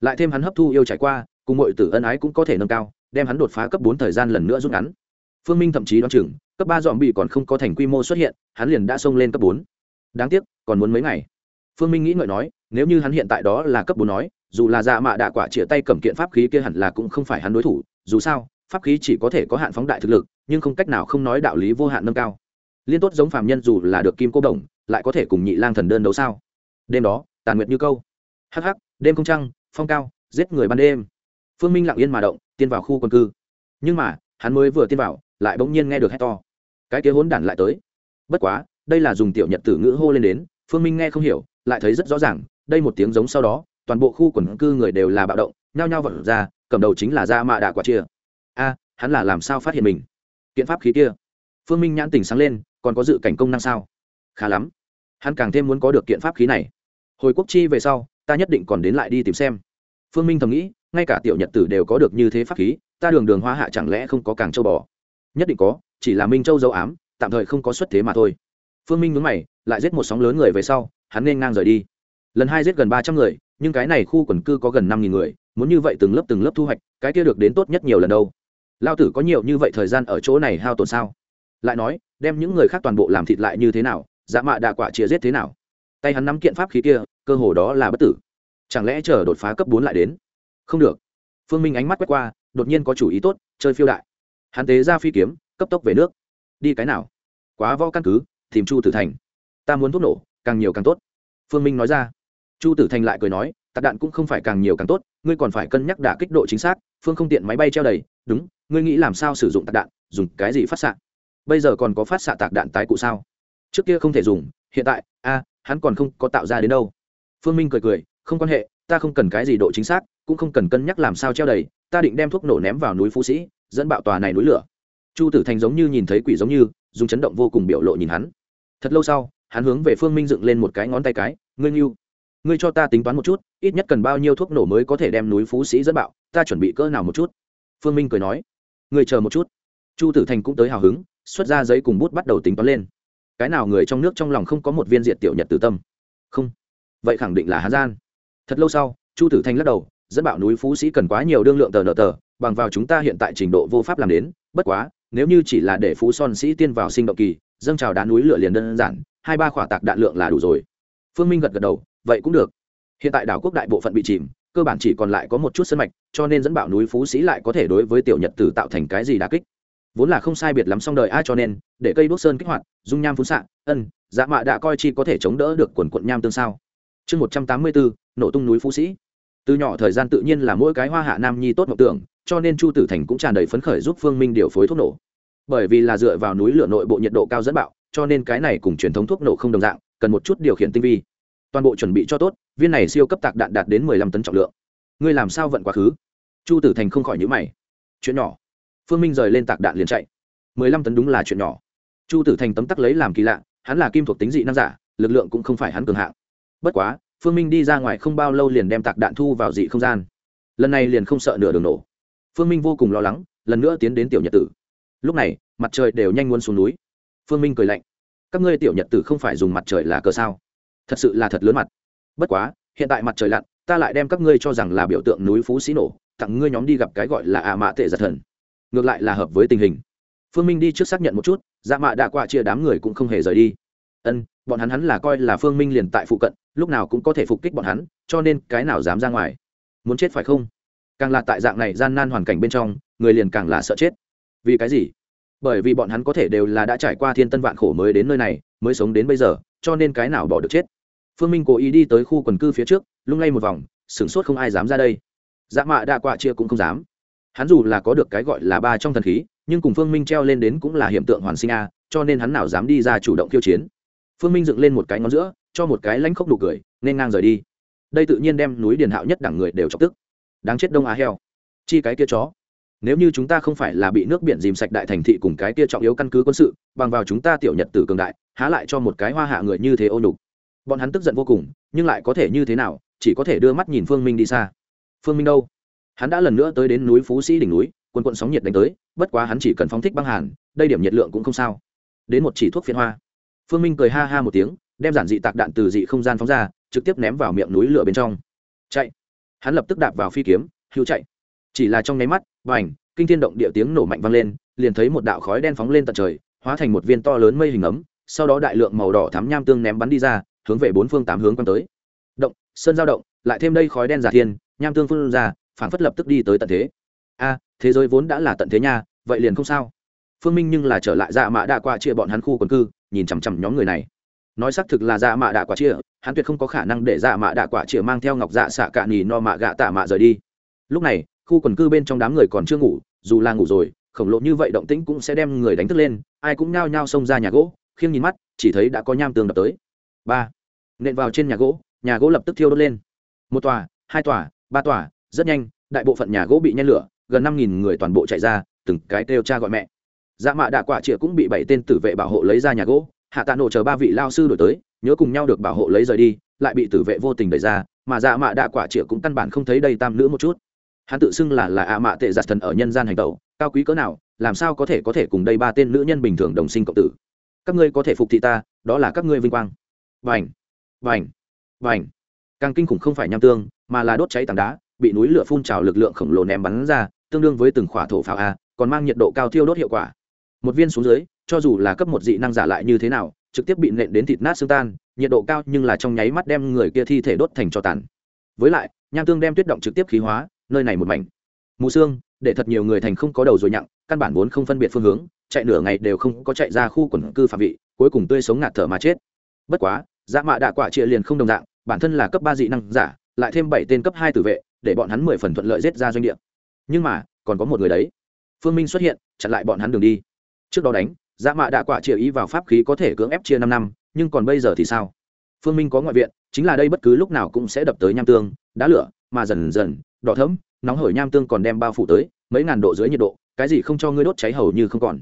Lại thêm hắn hấp thu yêu trải qua, cùng mọi tử ân ái cũng có thể nâng cao, đem hắn đột phá cấp bốn thời gian lần nữa rút ngắn. Phương minh thậm chí đoán chừng, cấp ba dọn bị còn không có thành quy mô xuất hiện, hắn liền đã xông lên cấp bốn. Đáng tiếc, còn muốn mấy ngày. Phương minh nghĩ ngợi nói, nếu như hắn hiện tại đó là cấp bốn nói, dù là dạ mạ đạ quả chĩa tay cầm kiện pháp khí kia hẳn là cũng không phải hắn đối thủ, dù sao pháp khí chỉ có thể có hạn phóng đại thực lực, nhưng không cách nào không nói đạo lý vô hạn nâng cao. Liên tốt giống phàm nhân dù là được kim cô đồng, lại có thể cùng nhị lang thần đơn đấu sao? Đêm đó, tàn nguyệt như câu. Hắc hắc, đêm không trăng, phong cao, giết người ban đêm. Phương minh lặng yên mà động tiên vào khu quân cư. Nhưng mà, hắn mới vừa tiên vào, lại bỗng nhiên nghe được hét to. Cái kia hốn đản lại tới. Bất quá, đây là dùng tiểu nhật tử ngữ hô lên đến, phương minh nghe không hiểu, lại thấy rất rõ ràng, đây một tiếng giống sau đó, toàn bộ khu quần cư người đều là bạo động, nhao nhao vật ra, cầm đầu chính là da mạ đà quả chia a, hắn là làm sao phát hiện mình? Kiện pháp khí kia. Phương minh nhãn tình sáng lên, còn có dự cảnh công năng sao? Khá lắm. Hắn càng thêm muốn có được kiện pháp khí này. Hồi quốc chi về sau, ta nhất định còn đến lại đi tìm xem. Phương minh thầm nghĩ, ngay cả tiểu nhật tử đều có được như thế pháp khí, ta đường đường hoa hạ chẳng lẽ không có càng châu bò? Nhất định có, chỉ là minh châu dấu ám, tạm thời không có xuất thế mà thôi. Phương minh mướn mày, lại giết một sóng lớn người về sau, hắn nên ngang rời đi. Lần hai giết gần ba trăm người, nhưng cái này khu quần cư có gần năm nghìn người, muốn như vậy từng lớp từng lớp thu hoạch, cái kia được đến tốt nhất nhiều lần đâu lao tử có nhiều như vậy thời gian ở chỗ này hao tổn sao? Lại nói, đem những người khác toàn bộ làm thịt lại như thế nào dạ mạ đạ quả chia giết thế nào? Tay hắn nắm kiện pháp khí kia, cơ hồ đó là bất tử. Chẳng lẽ chờ đột phá cấp bốn lại đến? Không được. Phương minh ánh mắt quét qua, đột nhiên có chủ ý tốt, chơi phiêu đại. Hắn tế ra phi kiếm, cấp tốc về nước. Đi cái nào? Quá võ căn cứ, tìm chu tử thành. Ta muốn thuốc nổ, càng nhiều càng tốt. Phương minh nói ra. Chu tử thành lại cười nói, tạc đạn cũng không phải càng nhiều càng tốt, ngươi còn phải cân nhắc đả kích độ chính xác, phương không tiện máy bay treo đầy, đúng ngươi nghĩ làm sao sử dụng tạc đạn, dùng cái gì phát xạ? Bây giờ còn có phát xạ tạc đạn tái cụ sao? Trước kia không thể dùng, hiện tại, a, hắn còn không có tạo ra đến đâu. Phương minh cười cười, không quan hệ, ta không cần cái gì độ chính xác, cũng không cần cân nhắc làm sao treo đầy, ta định đem thuốc nổ ném vào núi phú sĩ, dẫn bạo tòa này núi lửa. Chu tử thành giống như nhìn thấy quỷ giống như, dùng chấn động vô cùng biểu lộ nhìn hắn. Thật lâu sau, hắn hướng về phương minh dựng lên một cái ngón tay cái, ngươi nghiêu ngươi cho ta tính toán một chút, ít nhất cần bao nhiêu thuốc nổ mới có thể đem núi phú sĩ dẫn bạo, ta chuẩn bị cỡ nào một chút? Phương minh cười nói ngươi chờ một chút. Chu tử thành cũng tới hào hứng, xuất ra giấy cùng bút bắt đầu tính toán lên. Cái nào người trong nước trong lòng không có một viên diện tiểu nhật tử tâm? Không. Vậy khẳng định là hà gian. Thật lâu sau, chu tử thanh lắc đầu, dẫn bảo núi phú sĩ cần quá nhiều đương lượng tờ nợ tờ, bằng vào chúng ta hiện tại trình độ vô pháp làm đến, bất quá, nếu như chỉ là để phú son sĩ tiên vào sinh động kỳ, dâng trào đá núi lửa liền đơn giản, hai ba khỏa tạc đạn lượng là đủ rồi. Phương minh gật gật đầu, vậy cũng được. Hiện tại đảo quốc đại bộ phận bị chìm cơ bản chỉ còn lại có một chút sân mạch, cho nên dẫn bạo núi phú sĩ lại có thể đối với tiểu nhật tử tạo thành cái gì đà kích. Vốn là không sai biệt lắm xong đời ai cho nên, để cây đốt sơn kích hoạt, dung nham phun xạ, ân dạ mạ đã coi chi có thể chống đỡ được quần quận nham tương sao. Chương một trăm tám mươi bốn, nổ tung núi phú sĩ. Từ nhỏ thời gian tự nhiên là mỗi cái hoa hạ nam nhi tốt mộng tưởng, cho nên chu tử thành cũng tràn đầy phấn khởi giúp phương minh điều phối thuốc nổ. Bởi vì là dựa vào núi lửa nội bộ nhiệt độ cao dẫn bạo, cho nên cái này cùng truyền thống thuốc nổ không đồng dạng, cần một chút điều khiển tinh vi toàn bộ chuẩn bị cho tốt, viên này siêu cấp tạc đạn đạt đến mười lăm tấn trọng lượng. Ngươi làm sao vận quá khứ? Chu tử thành không khỏi nhữ mày. Chuyện nhỏ. Phương minh rời lên tạc đạn liền chạy. mười lăm tấn đúng là chuyện nhỏ. Chu tử thành tấm tắc lấy làm kỳ lạ, hắn là kim thuộc tính dị năng giả, lực lượng cũng không phải hắn cường hạng. Bất quá, phương minh đi ra ngoài không bao lâu liền đem tạc đạn thu vào dị không gian. Lần này liền không sợ nửa đường nổ. Phương minh vô cùng lo lắng, lần nữa tiến đến tiểu nhật tử. Lúc này, mặt trời đều nhanh muốn xuống núi. Phương minh cười lạnh. Các ngươi tiểu nhật tử không phải dùng mặt trời là cờ sao? Thật sự là thật lớn mặt. Bất quá, hiện tại mặt trời lặn, ta lại đem các ngươi cho rằng là biểu tượng núi phú sĩ nổ, tặng ngươi nhóm đi gặp cái gọi là ạ mã tệ giật thần. Ngược lại là hợp với tình hình. Phương minh đi trước xác nhận một chút dạ mạ đã qua chia đám người cũng không hề rời đi. Ân, bọn hắn hắn là coi là phương minh liền tại phụ cận, lúc nào cũng có thể phục kích bọn hắn, cho nên cái nào dám ra ngoài. Muốn chết phải không? Càng là tại dạng này gian nan hoàn cảnh bên trong, người liền càng là sợ chết. Vì cái gì? Bởi vì bọn hắn có thể đều là đã trải qua thiên tân vạn khổ mới đến nơi này, mới sống đến bây giờ, cho nên cái nào bỏ được chết? Phương minh cố ý đi tới khu quần cư phía trước, lung lay một vòng, sửng sốt không ai dám ra đây. Dạ mạ đạ quạ chia cũng không dám. Hắn dù là có được cái gọi là ba trong thần khí, nhưng cùng phương minh treo lên đến cũng là hiện tượng hoàn sinh a, cho nên hắn nào dám đi ra chủ động khiêu chiến. Phương minh dựng lên một cái ngón giữa, cho một cái lãnh khốc đủ cười, nên ngang rời đi. Đây tự nhiên đem núi điền hạo nhất đẳng người đều chọc tức. Đáng chết đông á heo. Chi cái kia chó. Nếu như chúng ta không phải là bị nước biển dìm sạch đại thành thị cùng cái kia trọng yếu căn cứ quân sự, bằng vào chúng ta tiểu nhật tử cường đại, há lại cho một cái hoa hạ người như thế ô nhục bọn hắn tức giận vô cùng, nhưng lại có thể như thế nào, chỉ có thể đưa mắt nhìn phương minh đi xa. Phương minh đâu? Hắn đã lần nữa tới đến núi phú sĩ đỉnh núi quân quận sóng nhiệt đánh tới, bất quá hắn chỉ cần phóng thích băng hàn, đây điểm nhiệt lượng cũng không sao. Đến một chỉ thuốc phiên hoa. Phương minh cười ha ha một tiếng, đem giản dị tạc đạn từ dị không gian phóng ra, trực tiếp ném vào miệng núi lửa bên trong. Chạy. Hắn lập tức đạp vào phi kiếm, hưu chạy. Chỉ là trong nháy mắt và ảnh kinh thiên động địa tiếng nổ mạnh vang lên, liền thấy một đạo khói đen phóng lên tận trời, hóa thành một viên to lớn mây hình ấm, sau đó đại lượng màu đỏ thắm nham tương ném bắn đi ra hướng về bốn phương tám hướng quăng tới. Động, sơn giao động, lại thêm đây khói đen giả thiên, nham tương phương ra phản phất lập tức đi tới tận thế. A, thế giới vốn đã là tận thế nha, vậy liền không sao. Phương minh nhưng là trở lại dạ mạ đạ qua chia bọn hắn khu quần cư, nhìn chằm chằm nhóm người này. Nói xác thực là dạ mạ đạ quả chia hắn tuyệt không có khả năng để dạ mạ đạ quả chia mang theo ngọc dạ xạ cạn nỉ no mạ gạ tạ mạ rời đi. Lúc này, khu quần cư bên trong đám người còn chưa ngủ, dù là ngủ rồi, khổng lồ như vậy động tĩnh cũng sẽ đem người đánh thức lên, ai cũng nhao nhao xông ra nhà gỗ, khiêng nhìn mắt, chỉ thấy đã có nham tường đập tới. Ba nện vào trên nhà gỗ nhà gỗ lập tức thiêu đốt lên. Một tòa, hai tòa, ba tòa, rất nhanh, đại bộ phận nhà gỗ bị nhen lửa, gần năm nghìn người toàn bộ chạy ra, từng cái kêu cha gọi mẹ. Dạ mạ đạ quả chĩa cũng bị bảy tên tử vệ bảo hộ lấy ra nhà gỗ, hạ tạ nổ chờ ba vị lao sư đổi tới, nhớ cùng nhau được bảo hộ lấy rời đi, lại bị tử vệ vô tình đẩy ra, mà dạ mạ đạ quả chĩa cũng căn bản không thấy đây tam nữ một chút. Hắn tự xưng là là ạ mạ tệ giặt thần ở nhân gian hành tẩu, cao quý cỡ nào, làm sao có thể có thể cùng đây ba tên nữ nhân bình thường đồng sinh cộng tử? Các ngươi có thể phục thị ta, đó là các ngươi vinh quang. Vành vành vành. Càng kinh khủng không phải nham tương, mà là đốt cháy tảng đá, bị núi lửa phun trào lực lượng khổng lồ ném bắn ra, tương đương với từng khỏa thổ pháo a, còn mang nhiệt độ cao thiêu đốt hiệu quả. Một viên xuống dưới, cho dù là cấp một dị năng giả lại như thế nào, trực tiếp bị nện đến thịt nát xương tan, nhiệt độ cao nhưng là trong nháy mắt đem người kia thi thể đốt thành cho tàn. Với lại, nham tương đem tuyết động trực tiếp khí hóa, nơi này một mảnh. Mù xương, để thật nhiều người thành không có đầu rồi nhặng, căn bản vốn không phân biệt phương hướng, chạy nửa ngày đều không có chạy ra khu quần cư phạm vị, cuối cùng tươi sống ngạt thở mà chết. Bất quá dạ mạ đạ quả trịa liền không đồng dạng, bản thân là cấp ba dị năng giả, lại thêm bảy tên cấp hai tử vệ, để bọn hắn mười phần thuận lợi giết ra doanh địa. Nhưng mà, còn có một người đấy. Phương minh xuất hiện, chặn lại bọn hắn đường đi. Trước đó đánh dạ mạ đạ quả trịa ý vào pháp khí có thể cưỡng ép chia năm năm, nhưng còn bây giờ thì sao? Phương minh có ngoại viện, chính là đây bất cứ lúc nào cũng sẽ đập tới nham tương, đá lửa, mà dần dần, đỏ thấm nóng hổi nham tương còn đem bao phủ tới, mấy ngàn độ dưới nhiệt độ, cái gì không cho ngươi đốt cháy hầu như không còn.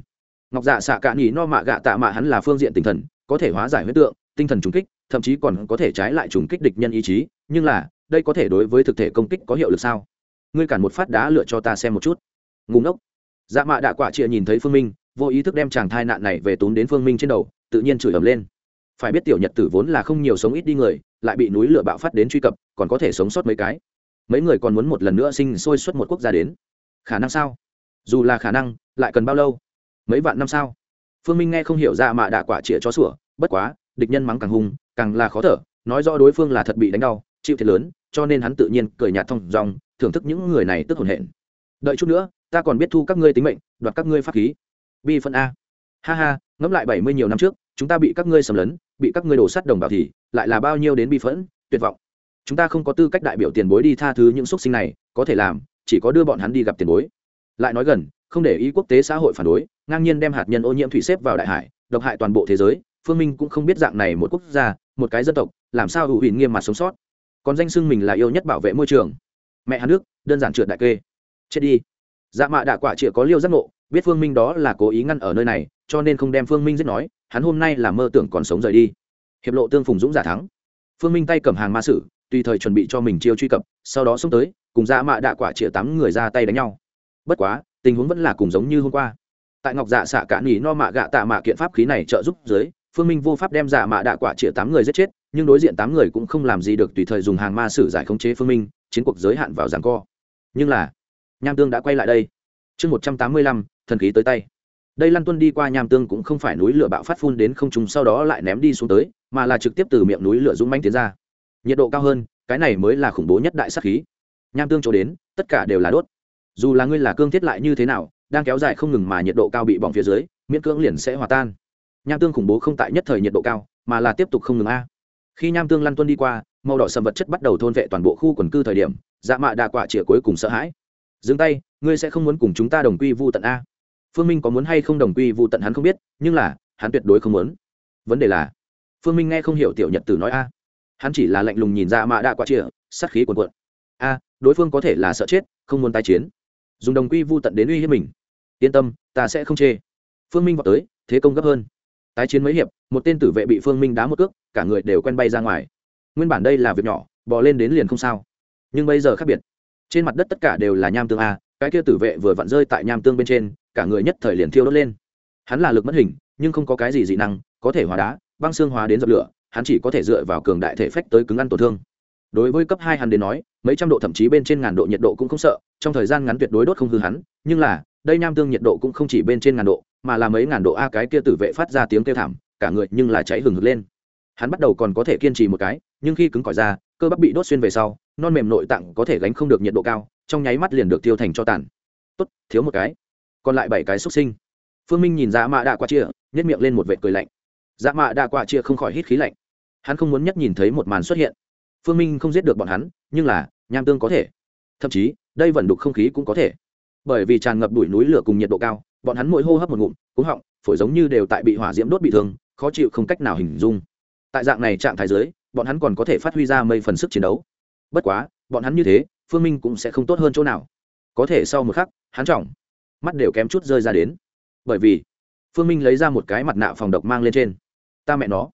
Ngọc dạ xạ cạn nhỉ no mạ gạ tạ mạ hắn là phương diện tinh thần, có thể hóa giải huyết tượng, tinh thần trùng kích thậm chí còn có thể trái lại trùng kích địch nhân ý chí, nhưng là, đây có thể đối với thực thể công kích có hiệu lực sao? Ngươi cản một phát đá lựa cho ta xem một chút. Ngủ ngốc. Dạ mạ đạ quả chịa nhìn thấy phương minh, vô ý thức đem chàng thai nạn này về tốn đến phương minh trên đầu, tự nhiên chửi ầm lên. Phải biết tiểu nhật tử vốn là không nhiều sống ít đi người, lại bị núi lửa bạo phát đến truy cập, còn có thể sống sót mấy cái. Mấy người còn muốn một lần nữa sinh sôi xuất một quốc gia đến. Khả năng sao? Dù là khả năng, lại cần bao lâu? Mấy vạn năm sao? Phương minh nghe không hiểu dạ ra mà đạ quả chĩa chó sủa, bất quá, địch nhân mắng càng hung càng là khó thở, nói rõ đối phương là thật bị đánh đau, chịu thiệt lớn, cho nên hắn tự nhiên cười nhạt thong dòng thưởng thức những người này tức hồn hển. Đợi chút nữa, ta còn biết thu các ngươi tính mệnh, đoạt các ngươi pháp khí. Bi phân a. Ha ha, ngẫm lại bảy mươi nhiều năm trước, chúng ta bị các ngươi sầm lấn, bị các ngươi đổ sắt đồng bào thì lại là bao nhiêu đến bi phẫn, tuyệt vọng. Chúng ta không có tư cách đại biểu tiền bối đi tha thứ những x sinh này, có thể làm, chỉ có đưa bọn hắn đi gặp tiền bối. Lại nói gần, không để ý quốc tế xã hội phản đối, ngang nhiên đem hạt nhân ô nhiễm thủy xếp vào đại hải, độc hại toàn bộ thế giới phương minh cũng không biết dạng này một quốc gia, một cái dân tộc, làm sao hữu hình nghiêm mặt sống sót. Còn danh xưng mình là yêu nhất bảo vệ môi trường. Mẹ hắn nước, đơn giản trượt đại kê. Chết đi. Dạ mạ đạ quả chịa có liêu giác ngộ, biết phương minh đó là cố ý ngăn ở nơi này, cho nên không đem phương minh giết nói, hắn hôm nay là mơ tưởng còn sống rời đi. Hiệp lộ tương phùng dũng giả thắng. Phương minh tay cầm hàng ma sử, tùy thời chuẩn bị cho mình chiêu truy cập, sau đó xông tới, cùng dạ mạ đạ quả chĩa tám người ra tay đánh nhau. Bất quá, tình huống vẫn là cùng giống như hôm qua. Tại ngọc dạ xạ cả nỉ no mạ gạ tạ mạ kiện pháp khí này trợ giúp dưới phương minh vô pháp đem giả mạ đạ quả chĩa tám người giết chết, nhưng đối diện tám người cũng không làm gì được tùy thời dùng hàng ma sử giải khống chế phương minh, chiến cuộc giới hạn vào giảng co. Nhưng là, nham tương đã quay lại đây. Chương một trăm tám mươi lăm, thần khí tới tay. Đây lăn tuân đi qua nham tương cũng không phải núi lửa bạo phát phun đến không trùng sau đó lại ném đi xuống tới, mà là trực tiếp từ miệng núi lửa dũng manh tiến ra. Nhiệt độ cao hơn, cái này mới là khủng bố nhất đại sắc khí. Nham tương chỗ đến, tất cả đều là đốt. Dù là ngươi là cương thiết lại như thế nào, đang kéo dài không ngừng mà nhiệt độ cao bị bỏng phía dưới, miễn cưỡng liền sẽ hòa tan nham tương khủng bố không tại nhất thời nhiệt độ cao, mà là tiếp tục không ngừng a. Khi nham tương lăn tuân đi qua, màu đỏ sầm vật chất bắt đầu thôn vệ toàn bộ khu quần cư thời điểm dạ mạ đà quả chĩa cuối cùng sợ hãi. Dừng tay, ngươi sẽ không muốn cùng chúng ta đồng quy vu tận a. Phương minh có muốn hay không đồng quy vu tận hắn không biết, nhưng là, hắn tuyệt đối không muốn. Vấn đề là, phương minh nghe không hiểu tiểu nhật tử nói a. Hắn chỉ là lạnh lùng nhìn dạ mạ đà quả chĩa, sát khí quần quận a, đối phương có thể là sợ chết, không muốn tái chiến. Dùng đồng quy vu tận đến uy hiếp mình. Yên tâm, ta sẽ không chê. Phương minh vào tới, thế công gấp hơn tái chiến mấy hiệp, một tên tử vệ bị phương minh đá một cước, cả người đều quen bay ra ngoài. Nguyên bản đây là việc nhỏ, bò lên đến liền không sao. Nhưng bây giờ khác biệt. Trên mặt đất tất cả đều là nham tương a, cái kia tử vệ vừa vặn rơi tại nham tương bên trên, cả người nhất thời liền thiêu đốt lên. Hắn là lực mất hình, nhưng không có cái gì dị năng, có thể hóa đá, băng xương hóa đến dập lửa, hắn chỉ có thể dựa vào cường đại thể phách tới cứng ăn tổn thương. Đối với cấp hai hắn đến nói, mấy trăm độ thậm chí bên trên ngàn độ nhiệt độ cũng không sợ, trong thời gian ngắn tuyệt đối đốt không hư hắn, nhưng là đây nham tương nhiệt độ cũng không chỉ bên trên ngàn độ, mà là mấy ngàn độ a cái kia tử vệ phát ra tiếng kêu thảm, cả người nhưng là cháy hừng hực lên. Hắn bắt đầu còn có thể kiên trì một cái, nhưng khi cứng cỏi ra, cơ bắp bị đốt xuyên về sau, non mềm nội tạng có thể gánh không được nhiệt độ cao, trong nháy mắt liền được tiêu thành cho tàn. Tốt, thiếu một cái. Còn lại bảy cái xuất sinh. Phương minh nhìn dạ mạ đạ qua chia nhét miệng lên một vệt cười lạnh. Dạ mạ đạ qua chia không khỏi hít khí lạnh. Hắn không muốn nhất nhìn thấy một màn xuất hiện. Phương minh không giết được bọn hắn, nhưng là, nham tương có thể. Thậm chí, đây vẫn đục không khí cũng có thể bởi vì tràn ngập đuổi núi lửa cùng nhiệt độ cao, bọn hắn mỗi hô hấp một ngụm, cúng họng, phổi giống như đều tại bị hỏa diễm đốt bị thương, khó chịu không cách nào hình dung. Tại dạng này trạng thái dưới, bọn hắn còn có thể phát huy ra mây phần sức chiến đấu. Bất quá, bọn hắn như thế, phương minh cũng sẽ không tốt hơn chỗ nào. Có thể sau một khắc, hắn trọng, mắt đều kém chút rơi ra đến. Bởi vì, phương minh lấy ra một cái mặt nạ phòng độc mang lên trên. Ta mẹ nó.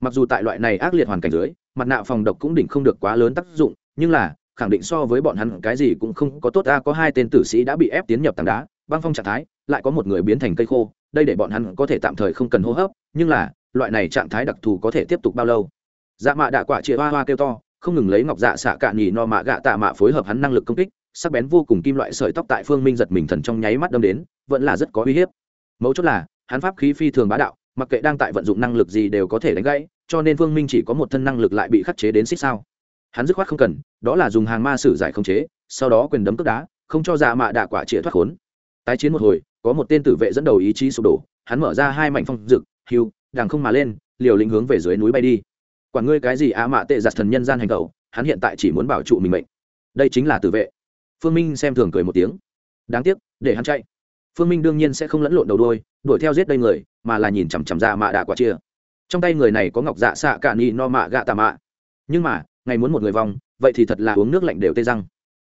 Mặc dù tại loại này ác liệt hoàn cảnh dưới, mặt nạ phòng độc cũng đỉnh không được quá lớn tác dụng, nhưng là khẳng định so với bọn hắn cái gì cũng không có tốt. Ta có hai tên tử sĩ đã bị ép tiến nhập tảng đá, băng phong trạng thái, lại có một người biến thành cây khô. Đây để bọn hắn có thể tạm thời không cần hô hấp, nhưng là, loại này trạng thái đặc thù có thể tiếp tục bao lâu? Dạ mạ đạ quả chĩa hoa hoa kêu to, không ngừng lấy ngọc dạ xạ cạn nhì no mạ gạ tạ mạ phối hợp hắn năng lực công kích, sắc bén vô cùng kim loại sợi tóc tại phương minh giật mình thần trong nháy mắt đâm đến, vẫn là rất có uy hiếp. Mấu chốt là, hắn pháp khí phi thường bá đạo, mặc kệ đang tại vận dụng năng lực gì đều có thể đánh gãy, cho nên phương minh chỉ có một thân năng lực lại bị khắc chế đến xích sao hắn dứt khoát không cần đó là dùng hàng ma sử giải không chế sau đó quyền đấm tức đá không cho dạ mạ đạ quả chĩa thoát khốn. Tái chiến một hồi có một tên tử vệ dẫn đầu ý chí sụp đổ hắn mở ra hai mảnh phong rực hiu đàng không mà lên liều lĩnh hướng về dưới núi bay đi. Quản ngươi cái gì á mạ tệ giặt thần nhân gian hành cầu, hắn hiện tại chỉ muốn bảo trụ mình mệnh. Đây chính là tử vệ. Phương minh xem thường cười một tiếng. Đáng tiếc để hắn chạy. Phương minh đương nhiên sẽ không lẫn lộn đầu đôi đuổi theo giết đây người mà là nhìn chằm chằm ra mạ đạ quả chia trong tay người này có ngọc dạ xạ cạn ni no mạ gạ tà mạ. Nhưng mà ngày muốn một người vòng vậy thì thật là uống nước lạnh đều tê răng.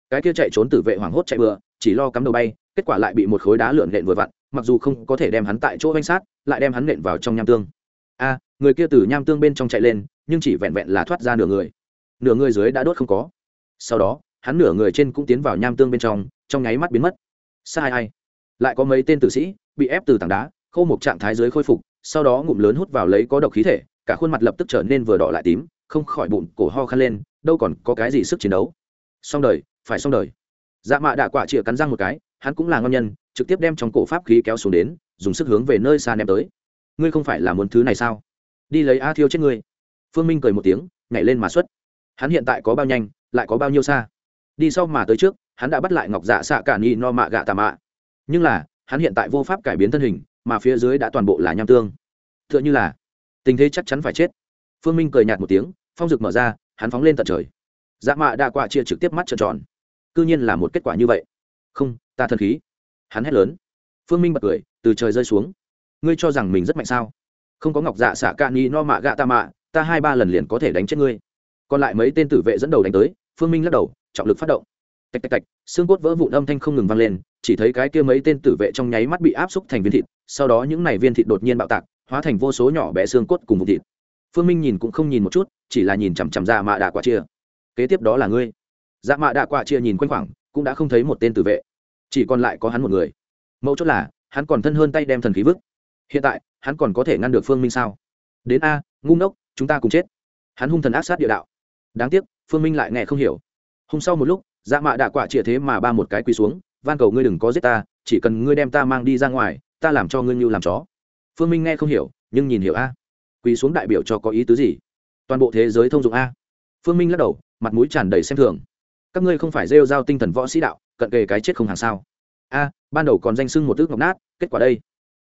Cái kia chạy trốn tử vệ hoảng hốt chạy bừa, chỉ lo cắm đầu bay, kết quả lại bị một khối đá lượn nện vừa vặn, mặc dù không có thể đem hắn tại chỗ vanh sát, lại đem hắn nện vào trong nham tương. A, người kia từ nham tương bên trong chạy lên, nhưng chỉ vẹn vẹn là thoát ra nửa người. Nửa người dưới đã đốt không có. Sau đó, hắn nửa người trên cũng tiến vào nham tương bên trong trong nháy mắt biến mất. Sai ai lại có mấy tên tử sĩ bị ép từ tảng đá khô một trạng thái dưới khôi phục, sau đó ngụm lớn hút vào lấy có độc khí thể, cả khuôn mặt lập tức trở nên vừa đỏ lại tím không khỏi bụng cổ ho khăn lên, đâu còn có cái gì sức chiến đấu. Xong đời, phải xong đời. Dạ mạ đạ quả chĩa cắn răng một cái, hắn cũng là ngon nhân, trực tiếp đem trong cổ pháp khí kéo xuống đến, dùng sức hướng về nơi xa ném tới. Ngươi không phải là muốn thứ này sao? Đi lấy a thiêu chết ngươi. Phương minh cười một tiếng, nhảy lên mà xuất. Hắn hiện tại có bao nhanh, lại có bao nhiêu xa? Đi sau mà tới trước, hắn đã bắt lại ngọc dạ xạ cả ni no mạ gạ tà mạ. Nhưng là, hắn hiện tại vô pháp cải biến thân hình, mà phía dưới đã toàn bộ là nham tương. T h ư ợ n h ư là, tình thế chắc chắn phải chết. Phương minh cười nhạt một tiếng phong rực mở ra, hắn phóng lên tận trời. Dạ mạ đa quạ chia trực tiếp mắt trợn tròn. C ư nhiên là một kết quả như vậy. Không, ta thần khí. Hắn hét lớn. Phương minh bật cười, từ trời rơi xuống. Ngươi cho rằng mình rất mạnh sao? Không có ngọc dạ xạ ca ni no mạ gạ ta mạ, ta hai ba lần liền có thể đánh chết ngươi. Còn lại mấy tên tử vệ dẫn đầu đánh tới, phương minh lắc đầu, trọng lực phát động. Tạch tạch tạch, xương cốt vỡ vụn âm thanh không ngừng vang lên, chỉ thấy cái kia mấy tên tử vệ trong nháy mắt bị áp xúc thành viên thịt, sau đó những này viên thịt đột nhiên bạo tạc, hóa thành vô số nhỏ bé xương cốt cùng vụ thịt phương minh nhìn cũng không nhìn một chút, chỉ là nhìn chằm chằm ra mạ đạ quả chia. Kế tiếp đó là ngươi. Dạ mạ đạ quả chia nhìn quanh khoảng, cũng đã không thấy một tên tử vệ. Chỉ còn lại có hắn một người. Mẫu chốt là, hắn còn thân hơn tay đem thần khí vứt. Hiện tại, hắn còn có thể ngăn được phương minh sao? Đến a, ngu ngốc, chúng ta cùng chết. Hắn hung thần ác sát địa đạo. Đáng tiếc, phương minh lại nghe không hiểu. Hôm sau một lúc dạ mạ đạ quả chĩa thế mà ba một cái quỳ xuống, van cầu ngươi đừng có giết ta, chỉ cần ngươi đem ta mang đi ra ngoài, ta làm cho ngươi như làm chó. Phương minh nghe không hiểu, nhưng nhìn hiểu a quỳ xuống đại biểu cho có ý tứ gì? Toàn bộ thế giới thông dụng a. Phương minh lắc đầu, mặt mũi tràn đầy xem thường. Các ngươi không phải rêu giao tinh thần võ sĩ đạo, cận kề cái chết không hàng sao? A, ban đầu còn danh sưng một tước ngọc nát, kết quả đây.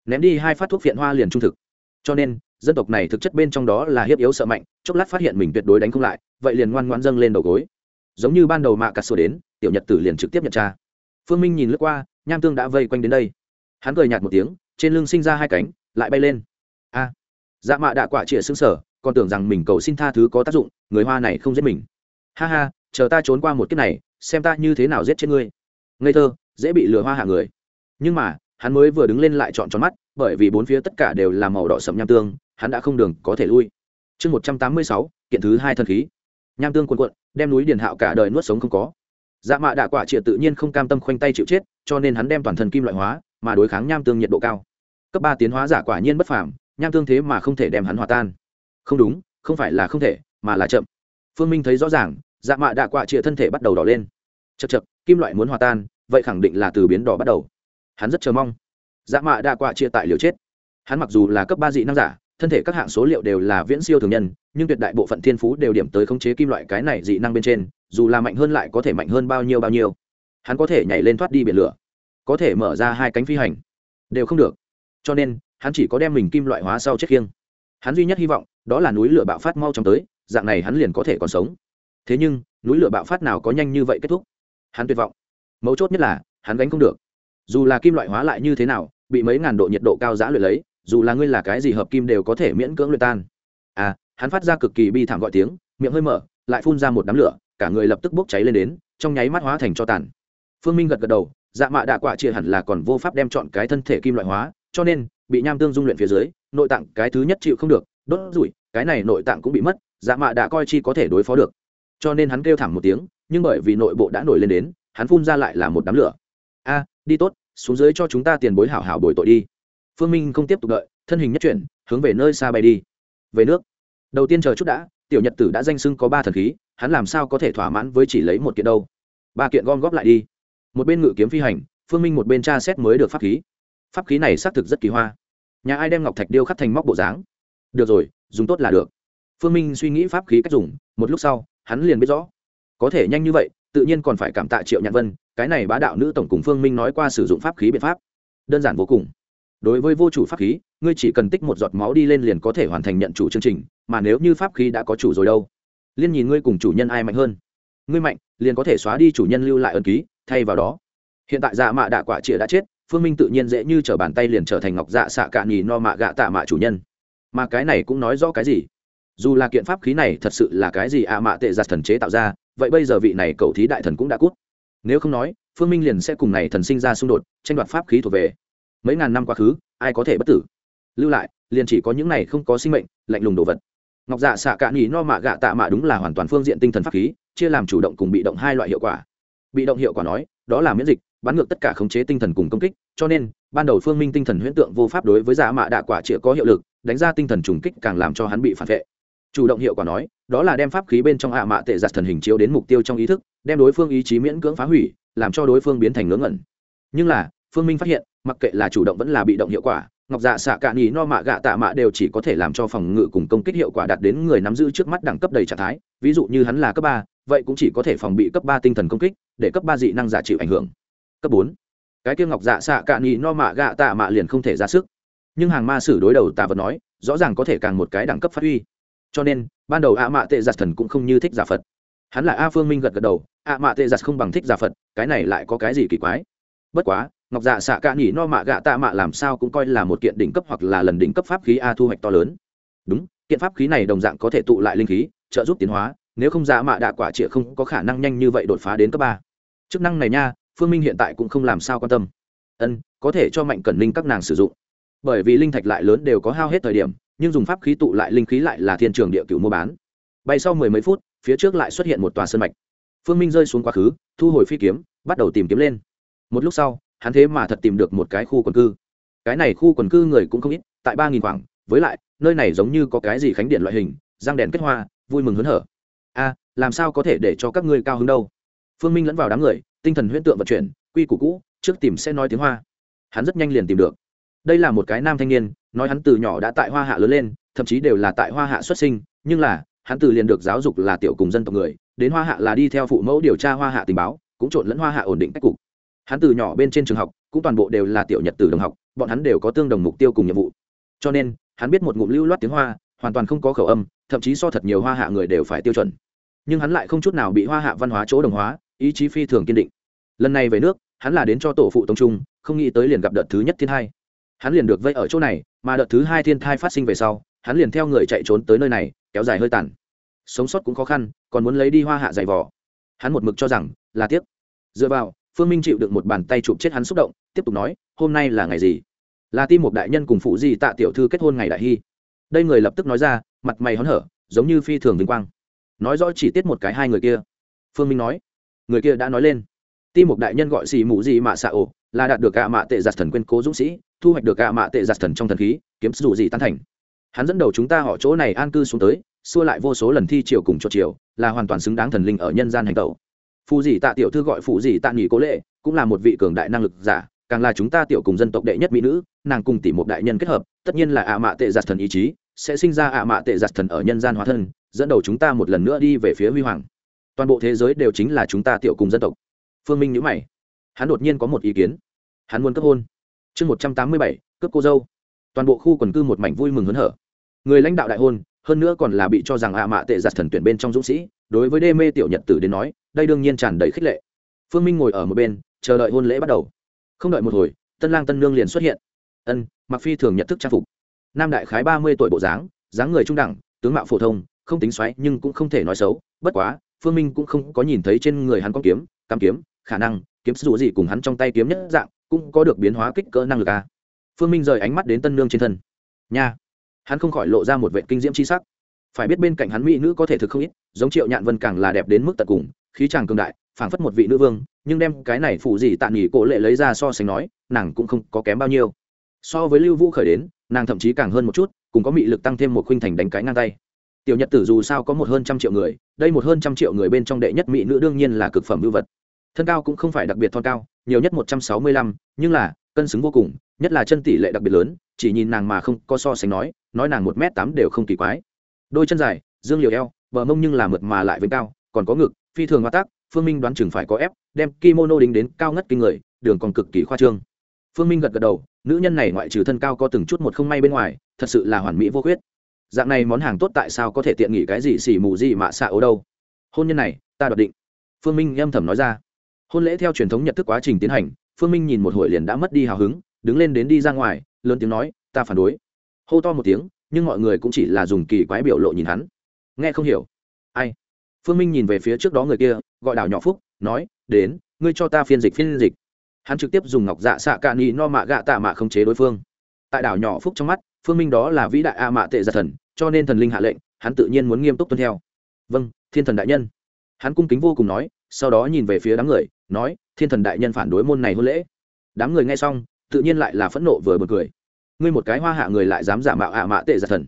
Ném đi hai phát thuốc viện hoa liền trung thực. Cho nên, dân tộc này thực chất bên trong đó là hiếp yếu sợ mạnh, chốc lát phát hiện mình tuyệt đối đánh không lại, vậy liền ngoan ngoan dâng lên đầu gối. Giống như ban đầu mạ cà sổ đến, tiểu nhật tử liền trực tiếp nhận tra phương minh nhìn lướt qua, nham tương đã vây quanh đến đây. Hắn cười nhạt một tiếng, trên lưng sinh ra hai cánh, lại bay lên. A dạ mạ đạ quả trịa xương sở, còn tưởng rằng mình cầu xin tha thứ có tác dụng, người hoa này không giết mình. Ha ha, chờ ta trốn qua một kiếp này, xem ta như thế nào giết chết ngươi. Ngây thơ, dễ bị lừa hoa hạ người. Nhưng mà, hắn mới vừa đứng lên lại chọn tròn mắt, bởi vì bốn phía tất cả đều là màu đỏ sậm nham tương, hắn đã không đường có thể lui. Chương một trăm tám mươi sáu, kiện thứ hai thần khí. Nham tương quần quận đem núi điền hạo cả đời nuốt sống không có. Dạ mạ đạ quả trịa tự nhiên không cam tâm khoanh tay chịu chết, cho nên hắn đem toàn thân kim loại hóa, mà đối kháng nham tương nhiệt độ cao. Cấp ba tiến hóa giả quả nhiên bất phàm nham tương thế mà không thể đem hắn hòa tan. Không đúng, không phải là không thể, mà là chậm. Phương minh thấy rõ ràng dạ mạ đạ quạ trịa thân thể bắt đầu đỏ lên. Chật chật kim loại muốn hòa tan, vậy khẳng định là từ biến đỏ bắt đầu. Hắn rất chờ mong. Dạ mạ đạ quạ trịa tại liều chết. Hắn mặc dù là cấp ba dị năng giả, thân thể các hạng số liệu đều là viễn siêu thường nhân, nhưng tuyệt đại bộ phận thiên phú đều điểm tới khống chế kim loại cái này dị năng bên trên, dù là mạnh hơn lại có thể mạnh hơn bao nhiêu bao nhiêu. Hắn có thể nhảy lên thoát đi biển lửa, có thể mở ra hai cánh phi hành. Đều không được. Cho nên hắn chỉ có đem mình kim loại hóa sau chết khiêng. Hắn duy nhất hy vọng, đó là núi lửa bạo phát mau chóng tới, dạng này hắn liền có thể còn sống. Thế nhưng, núi lửa bạo phát nào có nhanh như vậy kết thúc? Hắn tuyệt vọng. Mấu chốt nhất là, hắn gánh không được. Dù là kim loại hóa lại như thế nào, bị mấy ngàn độ nhiệt độ cao giã luyện lấy, dù là ngươi là cái gì hợp kim đều có thể miễn cưỡng luyện tan. À hắn phát ra cực kỳ bi thảm gọi tiếng, miệng hơi mở, lại phun ra một đám lửa, cả người lập tức bốc cháy lên đến, trong nháy mắt hóa thành cho tàn. Phương minh gật gật đầu dạ mạ đạ quả chia hẳn là còn vô pháp đem chọn cái thân thể kim loại hóa, cho nên bị nham tương dung luyện phía dưới, nội tạng cái thứ nhất chịu không được, đốt rủi, cái này nội tạng cũng bị mất dạ mạ đã coi chi có thể đối phó được. Cho nên hắn kêu thảm một tiếng, nhưng bởi vì nội bộ đã nổi lên đến, hắn phun ra lại là một đám lửa. A, đi tốt, xuống dưới cho chúng ta tiền bối hảo hảo bồi tội đi. Phương minh không tiếp tục đợi, thân hình nhất chuyển, hướng về nơi xa bay đi. Về nước. Đầu tiên chờ chút đã, tiểu nhật tử đã danh sưng có ba thần khí, hắn làm sao có thể thỏa mãn với chỉ lấy một kiện đâu? Ba kiện gom góp lại đi. Một bên ngự kiếm phi hành, phương minh một bên tra xét mới được pháp khí pháp khí này xác thực rất kỳ hoa. Nhà ai đem ngọc thạch điêu khắc thành móc bộ dáng? Được rồi, dùng tốt là được. Phương minh suy nghĩ pháp khí cách dùng, một lúc sau, hắn liền biết rõ. Có thể nhanh như vậy, tự nhiên còn phải cảm tạ triệu nhạn vân, cái này bá đạo nữ tổng cùng phương minh nói qua sử dụng pháp khí biện pháp. Đơn giản vô cùng. Đối với vô chủ pháp khí, ngươi chỉ cần tích một giọt máu đi lên liền có thể hoàn thành nhận chủ chương trình, mà nếu như pháp khí đã có chủ rồi đâu? Liên nhìn ngươi cùng chủ nhân ai mạnh hơn. Ngươi mạnh, liền có thể xóa đi chủ nhân lưu lại ân ký, thay vào đó. Hiện tại dạ mạ đạ quả trịa đã chết phương minh tự nhiên dễ như t r ở bàn tay liền trở thành ngọc dạ xạ cạn nhì no mạ gạ tạ mạ chủ nhân. Mà cái này cũng nói rõ cái gì? Dù là kiện pháp khí này thật sự là cái gì ạ mạ tệ giặt thần chế tạo ra, vậy bây giờ vị này cầu thí đại thần cũng đã cút. Nếu không nói, phương minh liền sẽ cùng này thần sinh ra xung đột, tranh đoạt pháp khí thuộc về. Mấy ngàn năm quá khứ, ai có thể bất tử? Lưu lại, liền chỉ có những này không có sinh mệnh, lạnh lùng đồ vật. Ngọc dạ xạ cạn nhì no mạ gạ tạ mạ đúng là hoàn toàn phương diện tinh thần pháp khí, chia làm chủ động cùng bị động hai loại hiệu quả. Bị động hiệu quả nói, đó là miễn dịch bắn ngược tất cả khống chế tinh thần cùng công kích, cho nên, ban đầu phương minh tinh thần huyễn tượng vô pháp đối với giả mạ đạ quả chĩa có hiệu lực, đánh ra tinh thần trùng kích càng làm cho hắn bị phản vệ. Chủ động hiệu quả nói, đó là đem pháp khí bên trong ạ mạ tệ giặt thần hình chiếu đến mục tiêu trong ý thức, đem đối phương ý chí miễn cưỡng phá hủy, làm cho đối phương biến thành ngớ ngẩn. Nhưng là, phương minh phát hiện, mặc kệ là chủ động vẫn là bị động hiệu quả, ngọc dạ xạ cạn nhì no mạ gạ tạ mạ đều chỉ có thể làm cho phòng ngự cùng công kích hiệu quả đạt đến người nắm giữ trước mắt đẳng cấp đầy trạng thái, ví dụ như hắn là cấp ba, vậy cũng chỉ có thể phòng bị cấp ba tinh thần công kích, để cấp ba dị năng giả chịu ảnh hưởng cấp bốn. Cái kia ngọc dạ xạ cạn nhị no mạ gạ tạ mạ liền không thể ra sức. Nhưng hàng ma sử đối đầu tạ vật nói, rõ ràng có thể càng một cái đẳng cấp phát huy. Cho nên, ban đầu ạ mạ tệ giặt thần cũng không như thích giả phật. Hắn là a phương minh gật gật đầu, ạ mạ tệ giặt không bằng thích giả phật, cái này lại có cái gì kỳ quái? Bất quá, ngọc dạ xạ cạn nhị no mạ gạ tạ mạ làm sao cũng coi là một kiện đỉnh cấp hoặc là lần đỉnh cấp pháp khí a thu hoạch to lớn. Đúng, kiện pháp khí này đồng dạng có thể tụ lại linh khí, trợ giúp tiến hóa, nếu không giả mạ đạ quả trịa không có khả năng nhanh như vậy đột phá đến cấp ba. Chức năng này nha phương minh hiện tại cũng không làm sao quan tâm. Ân, có thể cho mạnh cẩn linh các nàng sử dụng. Bởi vì linh thạch lại lớn đều có hao hết thời điểm, nhưng dùng pháp khí tụ lại linh khí lại là thiên trường địa cựu mua bán. Bay sau mười mấy phút, phía trước lại xuất hiện một tòa sân mạch. Phương minh rơi xuống quá khứ, thu hồi phi kiếm, bắt đầu tìm kiếm lên. Một lúc sau, hắn thế mà thật tìm được một cái khu quần cư. Cái này khu quần cư người cũng không ít, tại ba nghìn khoảng, với lại, nơi này giống như có cái gì khánh điện loại hình, răng đèn kết hoa, vui mừng hớn hở. A, làm sao có thể để cho các ngươi cao hứng đâu? Phương minh lẫn vào đám người tinh thần huyễn tượng vận chuyển, quy củ cũ, trước tìm sẽ nói tiếng hoa. Hắn rất nhanh liền tìm được. Đây là một cái nam thanh niên, nói hắn từ nhỏ đã tại hoa hạ lớn lên, thậm chí đều là tại hoa hạ xuất sinh, nhưng là, hắn từ liền được giáo dục là tiểu cùng dân tộc người, đến hoa hạ là đi theo phụ mẫu điều tra hoa hạ tình báo, cũng trộn lẫn hoa hạ ổn định cách cục. Hắn từ nhỏ bên trên trường học, cũng toàn bộ đều là tiểu nhật từ đồng học, bọn hắn đều có tương đồng mục tiêu cùng nhiệm vụ. Cho nên, hắn biết một ngụm lưu loát tiếng hoa, hoàn toàn không có khẩu âm, thậm chí so thật nhiều hoa hạ người đều phải tiêu chuẩn. Nhưng hắn lại không chút nào bị hoa hạ văn hóa chỗ đồng hóa ý chí phi thường kiên định. Lần này về nước, hắn là đến cho tổ phụ tông trung, không nghĩ tới liền gặp đợt thứ nhất thiên hai hắn liền được vây ở chỗ này, mà đợt thứ hai thiên thai phát sinh về sau, hắn liền theo người chạy trốn tới nơi này, kéo dài hơi tàn. Sống sót cũng khó khăn, còn muốn lấy đi hoa hạ dày vỏ hắn một mực cho rằng, là tiếc. Dựa vào, phương minh chịu được một bàn tay chụp chết hắn xúc động, tiếp tục nói, hôm nay là ngày gì? Là tim một đại nhân cùng phụ di tạ tiểu thư kết hôn ngày đại hy. Đây người lập tức nói ra, mặt mày hớn hở, giống như phi thường vinh quang. Nói rõ chỉ tiết một cái hai người kia. Phương minh nói người kia đã nói lên. Ti một đại nhân gọi xì mù gì mạ xạ ổ, là đạt được gạ mạ tệ giặt thần quên cố dũng sĩ, thu hoạch được gạ mạ tệ giặt thần trong thần khí, kiếm dù gì tan thành. Hắn dẫn đầu chúng ta họ chỗ này an cư xuống tới, xua lại vô số lần thi triều cùng cho triều, là hoàn toàn xứng đáng thần linh ở nhân gian hành tẩu. Phù dì tạ tiểu thư gọi phù dì tạ nghỉ cố lệ cũng là một vị cường đại năng lực giả, càng là chúng ta tiểu cùng dân tộc đệ nhất mỹ nữ, nàng cùng tỷ một đại nhân kết hợp, tất nhiên là ạ mạ tệ giặt thần ý chí, sẽ sinh ra ạ mạ tệ giặt thần ở nhân gian hóa thân, dẫn đầu chúng ta một lần nữa đi về phía huy hoàng toàn bộ thế giới đều chính là chúng ta tiểu cùng dân tộc. Phương minh nhữ mày. Hắn đột nhiên có một ý kiến. Hắn muốn cấp hôn. Chương một trăm tám mươi bảy, cướp cô dâu. Toàn bộ khu quần cư một mảnh vui mừng hớn hở. Người lãnh đạo đại hôn, hơn nữa còn là bị cho rằng ạ mạ tệ giặt thần tuyển bên trong dũng sĩ, đối với đê mê tiểu nhật tử đến nói, đây đương nhiên tràn đầy khích lệ. Phương minh ngồi ở một bên, chờ đợi hôn lễ bắt đầu. Không đợi một hồi, tân lang tân nương liền xuất hiện. Ân mặc phi thường nhận thức trang phục. Nam đại khái ba mươi tuổi bộ dáng dáng người trung đẳng, tướng mạo phổ thông, không tính xoáy nhưng cũng không thể nói xấu, bất quá phương minh cũng không có nhìn thấy trên người hắn con kiếm cam kiếm, khả năng, kiếm dù gì cùng hắn trong tay kiếm nhất dạng, cũng có được biến hóa kích cỡ năng lực a. Phương minh rời ánh mắt đến tân nương trên thân. Nha! Hắn không khỏi lộ ra một vệ kinh diễm c h i sắc. Phải biết bên cạnh hắn mỹ nữ có thể thực không ít, giống triệu nhạn vân càng là đẹp đến mức tận cùng, khí chàng cường đại, phảng phất một vị nữ vương, nhưng đem cái này phụ gì tạ nghỉ cổ lệ lấy ra so sánh nói, nàng cũng không có kém bao nhiêu. So với lưu vũ khởi đến, nàng thậm chí càng hơn một chút, cùng có mị lực tăng thêm một khuynh thành đánh cái ngang tay tiểu nhật tử dù sao có một hơn trăm triệu người, đây một hơn trăm triệu người bên trong đệ nhất mỹ nữ đương nhiên là cực phẩm lưu vật. Thân cao cũng không phải đặc biệt thon cao, nhiều nhất một trăm sáu mươi lăm, nhưng là, cân xứng vô cùng, nhất là chân tỷ lệ đặc biệt lớn, chỉ nhìn nàng mà không có so sánh nói nói nàng một m tám đều không kỳ quái. Đôi chân dài, dương liều eo, bờ mông nhưng là mượt mà lại với cao, còn có ngực, phi thường hoa tác, phương minh đoán chừng phải có ép, đem kimono đính đến cao ngất kinh người, đường còn cực kỳ khoa trương. Phương minh gật gật đầu, nữ nhân này ngoại trừ thân cao có từng chút một không may bên ngoài, thật sự là hoàn mỹ vô khuyết dạng này món hàng tốt tại sao có thể tiện nghỉ cái gì xỉ mù gì mà xạ ố đâu? Hôn nhân này, ta đoạt định. Phương minh âm thầm nói ra. Hôn lễ theo truyền thống nhận thức quá trình tiến hành, phương minh nhìn một hồi liền đã mất đi hào hứng, đứng lên đến đi ra ngoài, lớn tiếng nói, ta phản đối. Hô to một tiếng, nhưng mọi người cũng chỉ là dùng kỳ quái biểu lộ nhìn hắn. Nghe không hiểu. Ai? Phương minh nhìn về phía trước đó người kia, gọi đảo nhỏ phúc, nói, đến, ngươi cho ta phiên dịch phiên dịch. Hắn trực tiếp dùng ngọc dạ xạ cạn nghị no mạ gạ tạ mạ không chế đối phương. Tại đảo nhỏ phúc trong mắt phương minh đó là vĩ đại a mạ tệ gia thần, cho nên thần linh hạ lệnh, hắn tự nhiên muốn nghiêm túc tuân theo. Vâng thiên thần đại nhân. Hắn cung kính vô cùng nói, sau đó nhìn về phía đám người, nói, thiên thần đại nhân phản đối môn này hôn lễ. Đám người nghe xong, tự nhiên lại là phẫn nộ vừa bật cười. Ngươi một cái hoa hạ người lại dám giả mạo ạ mạ tệ giặt thần.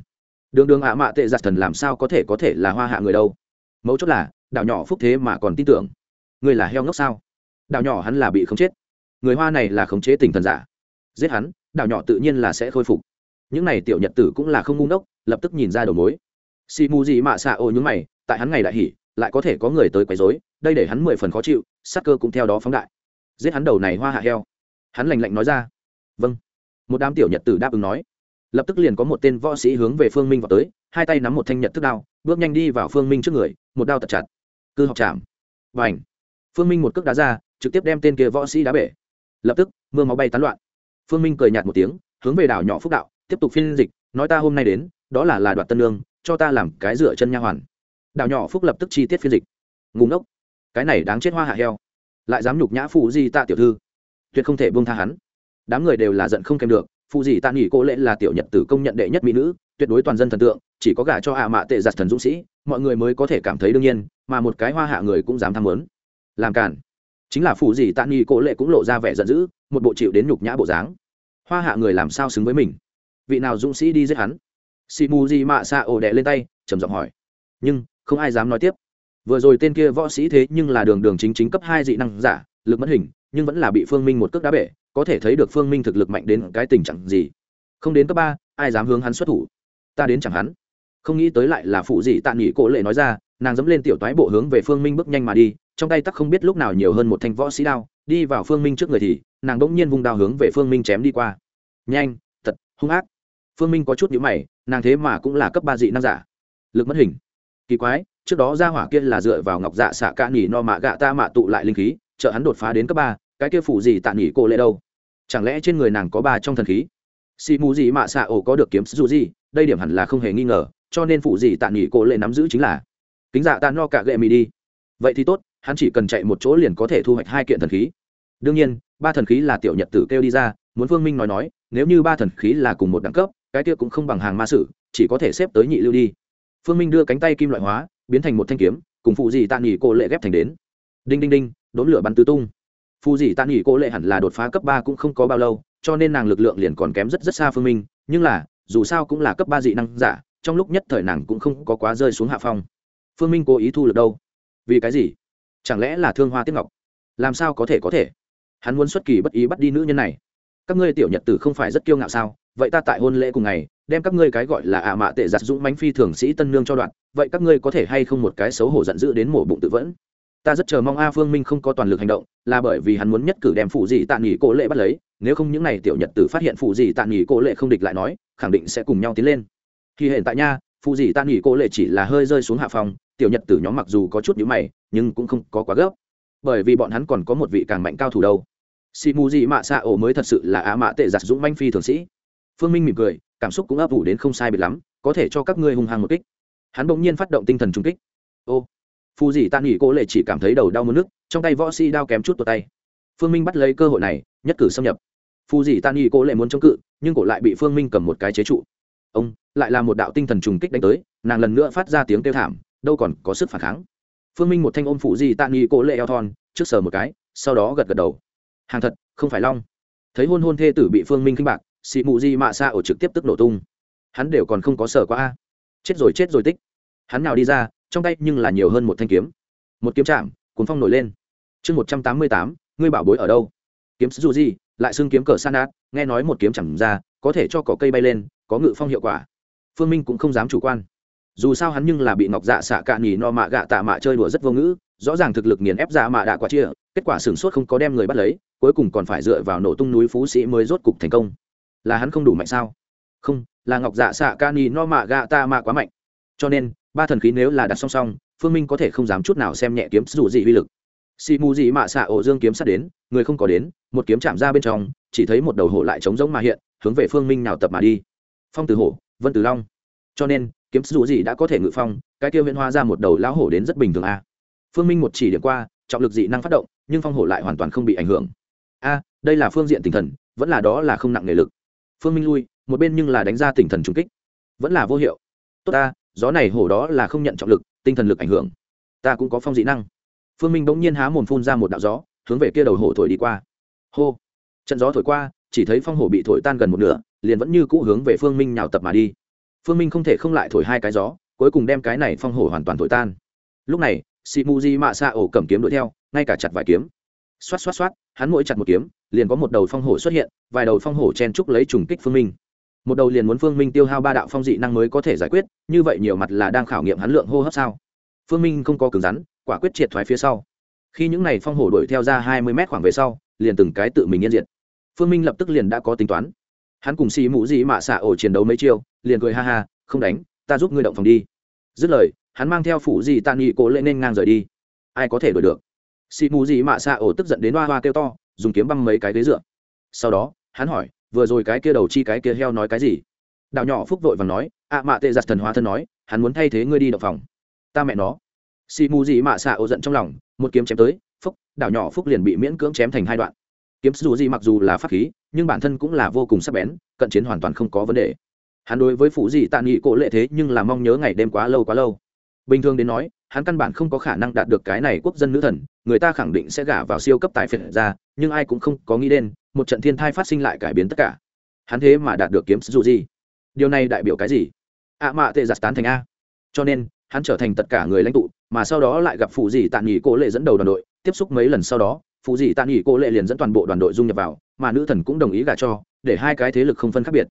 Đường đường ạ mạ tệ giặt thần làm sao có thể có thể là hoa hạ người đâu? Mấu chốt là, đảo nhỏ phúc thế mà còn tin tưởng. Ngươi là heo ngốc sao? Đảo nhỏ hắn là bị khống chết. Người hoa này là khống chế tình thần giả. Giết hắn, đảo nhỏ tự nhiên là sẽ khôi phục những này tiểu nhật tử cũng là không ngu ngốc, lập tức nhìn ra đầu mối. Xì mù gì mạ xạ ô nhúng mày, tại hắn ngày đại hỉ, lại có thể có người tới quấy rối, đây để hắn mười phần khó chịu, sắc cơ cũng theo đó phóng đại. Giết hắn đầu này hoa hạ heo. Hắn lành lạnh nói ra. Vâng. Một đám tiểu nhật tử đáp ứng nói. Lập tức liền có một tên võ sĩ hướng về phương minh vào tới, hai tay nắm một thanh nhật thức đao, bước nhanh đi vào phương minh trước người, một đao tật chặt. Cư học chạm và ảnh phương minh một cước đá ra, trực tiếp đem tên kia võ sĩ đá bể. Lập tức, mưa máu bay tán loạn. Phương minh cười nhạt một tiếng, hướng về đảo nhỏ phúc đạo tiếp tục phiên dịch, nói ta hôm nay đến, đó là là đoạt tân lương, cho ta làm cái dựa chân nha hoàn. Đào nhỏ phúc lập tức chi tiết phiên dịch. Ngủ ngốc, cái này đáng chết hoa hạ heo. Lại dám nhục nhã phụ di tạ tiểu thư. Tuyệt không thể buông tha hắn. Đám người đều là giận không kèm được, phụ di tạ nghỉ cô lệ là tiểu nhật tử công nhận đệ nhất mỹ nữ, tuyệt đối toàn dân thần tượng, chỉ có gả cho ạ mạ tệ giặt thần dũng sĩ, mọi người mới có thể cảm thấy đương nhiên, mà một cái hoa hạ người cũng dám tham muốn. Làm cản chính là phụ di tạ nghỉ cô lệ cũng lộ ra vẻ giận dữ, một bộ chịu đến nhục nhã bộ dáng. Hoa hạ người làm sao xứng với mình? Vị nào dũng sĩ đi giết hắn? Xì mù gì mạ xạ ổ đẻ lên tay, trầm giọng hỏi. Nhưng, không ai dám nói tiếp. Vừa rồi tên kia võ sĩ thế nhưng là đường đường chính chính cấp hai dị năng giả, lực mất hình, nhưng vẫn là bị phương minh một cước đá bể, có thể thấy được phương minh thực lực mạnh đến cái tình trạng gì. Không đến cấp ba, ai dám hướng hắn xuất thủ? Ta đến chẳng hắn. Không nghĩ tới lại là phụ dị tạ nghỉ cổ lệ nói ra, nàng dẫm lên tiểu toái bộ hướng về phương minh bước nhanh mà đi, trong tay tắc không biết lúc nào nhiều hơn một thanh võ sĩ đao, đi vào phương minh trước người thì, nàng đ ỗ n g nhiên vung đao hướng về phương minh chém đi qua. Nhanh, thật, hung ác phương minh có chút nhữ mày, nàng thế mà cũng là cấp ba dị năng giả. Lực mất hình. Kỳ quái, trước đó ra hỏa kia là dựa vào ngọc dạ xạ cạ nghỉ no mạ gạ ta mạ tụ lại linh khí, trợ hắn đột phá đến cấp ba, cái kia phủ gì tạ nghỉ cô lệ đâu? Chẳng lẽ trên người nàng có ba trong thần khí? Xì mù gì mạ xạ ổ có được kiếm dù gì, đây điểm hẳn là không hề nghi ngờ, cho nên phụ gì tạ nghỉ cô lệ nắm giữ chính là kính dạ ta no cả gệ mì đi. Vậy thì tốt, hắn chỉ cần chạy một chỗ liền có thể thu hoạch hai kiện thần khí. Đương nhiên, ba thần khí là tiểu nhật tử kêu đi ra, muốn phương minh nói nói, nếu như ba thần khí là cùng một đẳng cấp cái kia cũng không bằng hàng ma sử, chỉ có thể xếp tới nhị lưu đi. Phương minh đưa cánh tay kim loại hóa, biến thành một thanh kiếm, cùng phụ dị tạ nghỉ cô lệ ghép thành đến. Đinh đinh đinh, đốn lửa bắn tứ tung. Phụ dị tạ nghỉ cô lệ hẳn là đột phá cấp ba cũng không có bao lâu, cho nên nàng lực lượng liền còn kém rất rất xa phương minh, nhưng là, dù sao cũng là cấp ba dị năng giả, trong lúc nhất thời nàng cũng không có quá rơi xuống hạ phong. Phương minh cố ý thu được đâu? Vì cái gì? Chẳng lẽ là thương hoa tiếp ngọc? Làm sao có thể có thể? Hắn muốn xuất kỳ bất ý bắt đi nữ nhân này. Các ngươi tiểu nhật tử không phải rất kiêu ngạo sao? Vậy ta tại hôn lễ cùng ngày, đem các ngươi cái gọi là ạ mạ tệ giặt dũng mánh phi thường sĩ tân nương cho đoạn, vậy các ngươi có thể hay không một cái xấu hổ giận dữ đến mổ bụng tự vẫn? Ta rất chờ mong a phương minh không có toàn lực hành động, là bởi vì hắn muốn nhất cử đem phụ gì tạ nghỉ cổ lệ bắt lấy, nếu không những n à y tiểu nhật tử phát hiện phụ gì tạ nghỉ cổ lệ không địch lại nói, khẳng định sẽ cùng nhau tiến lên. Khi hiện tại nha, phụ gì tạ nghỉ cổ lệ chỉ là hơi rơi xuống hạ phòng, tiểu nhật tử nhóm mặc dù có chút nhữ mày, nhưng cũng không có quá gấp. Bởi vì bọn hắn còn có một vị càng mạnh cao thủ đâu. Xì mù gì mạ xạ ổ mới thật sự là á mạ tệ giặt dũng manh phi thường sĩ phương minh mỉm cười, cảm xúc cũng ấp ủ đến không sai biệt lắm, có thể cho các ngươi hung hăng một kích. Hắn bỗng nhiên phát động tinh thần trung kích. Ô phù dì tan nghỉ cô lệ chỉ cảm thấy đầu đau mất nước, trong tay võ sĩ đao kém chút tột tay. Phương minh bắt lấy cơ hội này, nhất cử xâm nhập. Phù dì tan nghỉ cô lệ muốn chống cự, nhưng cổ lại bị phương minh cầm một cái chế trụ. Ông, lại là một đạo tinh thần trùng kích đánh tới, nàng lần nữa phát ra tiếng kêu thảm, đâu còn có sức phản kháng. Phương minh một thanh ôm phụ dì tan nghỉ cô lệ eo thon, trước sờ một cái, sau đó gật gật đầu. Hàng thật, không phải long. Thấy hôn hôn thê tử bị phương minh khinh bạc xị mụ di mạ xa ổ trực tiếp tức nổ tung. Hắn đều còn không có sở qua a. Chết rồi chết rồi tích. Hắn nào đi ra, trong tay nhưng là nhiều hơn một thanh kiếm. Một kiếm chạm, cuốn phong nổi lên. Chương một trăm tám mươi tám, ngươi bảo bối ở đâu? Kiếm dù gì lại xương kiếm cờ san đát nghe nói một kiếm chẳng ra, có thể cho cỏ cây bay lên, có ngự phong hiệu quả. Phương minh cũng không dám chủ quan. Dù sao hắn nhưng là bị ngọc dạ xạ cạn nhì no mạ gạ tạ mạ chơi đùa rất vô ngữ, rõ ràng thực lực nghiền ép dạ mạ đạ quả chia, kết quả sửng sốt không có đem người bắt lấy, cuối cùng còn phải dựa vào nổ tung núi phú sĩ mới rốt cục thành công là hắn không đủ mạnh sao? Không, là ngọc dạ xạ ca ni no mạ gạ ta mạ quá mạnh. Cho nên, ba thần khí nếu là đặt song song, phương minh có thể không dám chút nào xem nhẹ kiếm dù gì uy lực. Xì mù gì mạ xạ ổ dương kiếm sát đến, người không có đến, một kiếm chạm ra bên trong, chỉ thấy một đầu hổ lại trống rỗng mà hiện, hướng về phương minh nào tập mà đi. Phong từ hổ, vân từ long. Cho nên, kiếm dù gì đã có thể ngự phong, cái kia huyễn hoa ra một đầu lão hổ đến rất bình thường a. Phương minh một chỉ điểm qua, trọng lực dị năng phát động, nhưng phong hổ lại hoàn toàn không bị ảnh hưởng. A, đây là phương diện tinh thần, vẫn là đó là không nặng nghề lực phương minh lui, một bên nhưng là đánh ra tinh thần trung kích. Vẫn là vô hiệu. Tốt ta, gió này hổ đó là không nhận trọng lực, tinh thần lực ảnh hưởng. Ta cũng có phong dị năng. Phương minh bỗng nhiên há mồm phun ra một đạo gió, hướng về kia đầu hổ thổi đi qua. Hô. Trận gió thổi qua, chỉ thấy phong hổ bị thổi tan gần một nửa, liền vẫn như cũ hướng về phương minh nhào tập mà đi. Phương minh không thể không lại thổi hai cái gió, cuối cùng đem cái này phong hổ hoàn toàn thổi tan. Lúc này Sĩ mù di mạ xạ ổ cầm kiếm đuổi theo, ngay cả chặt vài kiếm. Xoát xoát xoát hắn mỗi chặt một kiếm, liền có một đầu phong hổ xuất hiện, vài đầu phong hổ chen trúc lấy trùng kích phương minh. Một đầu liền muốn phương minh tiêu hao ba đạo phong dị năng mới có thể giải quyết, như vậy nhiều mặt là đang khảo nghiệm hắn lượng hô hấp sao? Phương minh không có cứng rắn, quả quyết triệt thoái phía sau. Khi những n à y phong hổ đuổi theo ra hai mươi mét khoảng về sau, liền từng cái tự mình yên diệt. Phương minh lập tức liền đã có tính toán. Hắn cùng xì mũ dị mạ xạ ổ chiến đấu mấy chiêu, liền cười ha ha, không đánh, ta giúp ngươi động phòng đi. Dứt lời, hắn mang theo phủ dị tạ nghị cố lệ nên ngang rời đi. Ai có thể đuổi được? Xì mù gì mạ xạ ổ tức giận đến hoa hoa kêu to, dùng kiếm băng mấy cái ghế dựa. Sau đó, hắn hỏi, vừa rồi cái kia đầu chi cái kia heo nói cái gì? Đạo nhỏ phúc vội và nói ạ mạ tệ giặt thần hóa thân nói, hắn muốn thay thế ngươi đi đậu phòng. Ta mẹ nó. Xì mù gì mạ xạ ổ giận trong lòng, một kiếm chém tới, phúc, đào nhỏ phúc liền bị miễn cưỡng chém thành hai đoạn. Kiếm dù gì mặc dù là pháp khí, nhưng bản thân cũng là vô cùng sắc bén, cận chiến hoàn toàn không có vấn đề. Hắn đối với phụ gì tạ nghị cổ lệ thế nhưng là mong nhớ ngày đêm quá lâu quá lâu. Bình thường đến nói hắn căn bản không có khả năng đạt được cái này quốc dân nữ thần, người ta khẳng định sẽ gả vào siêu cấp tài phiệt ra, nhưng ai cũng không có nghĩ đến, một trận thiên thai phát sinh lại cải biến tất cả. Hắn thế mà đạt được kiếm dù gì điều này đại biểu cái gì? Ạ mạ tệ giặt tán thành a. Cho nên, hắn trở thành tất cả người lãnh tụ, mà sau đó lại gặp phụ dị tạ nghỉ cố lệ dẫn đầu đoàn đội. Tiếp xúc mấy lần sau đó phụ dị tạ nghỉ cố lệ liền dẫn toàn bộ đoàn đội dung nhập vào, mà nữ thần cũng đồng ý gả cho, để hai cái thế lực không phân khác biệt.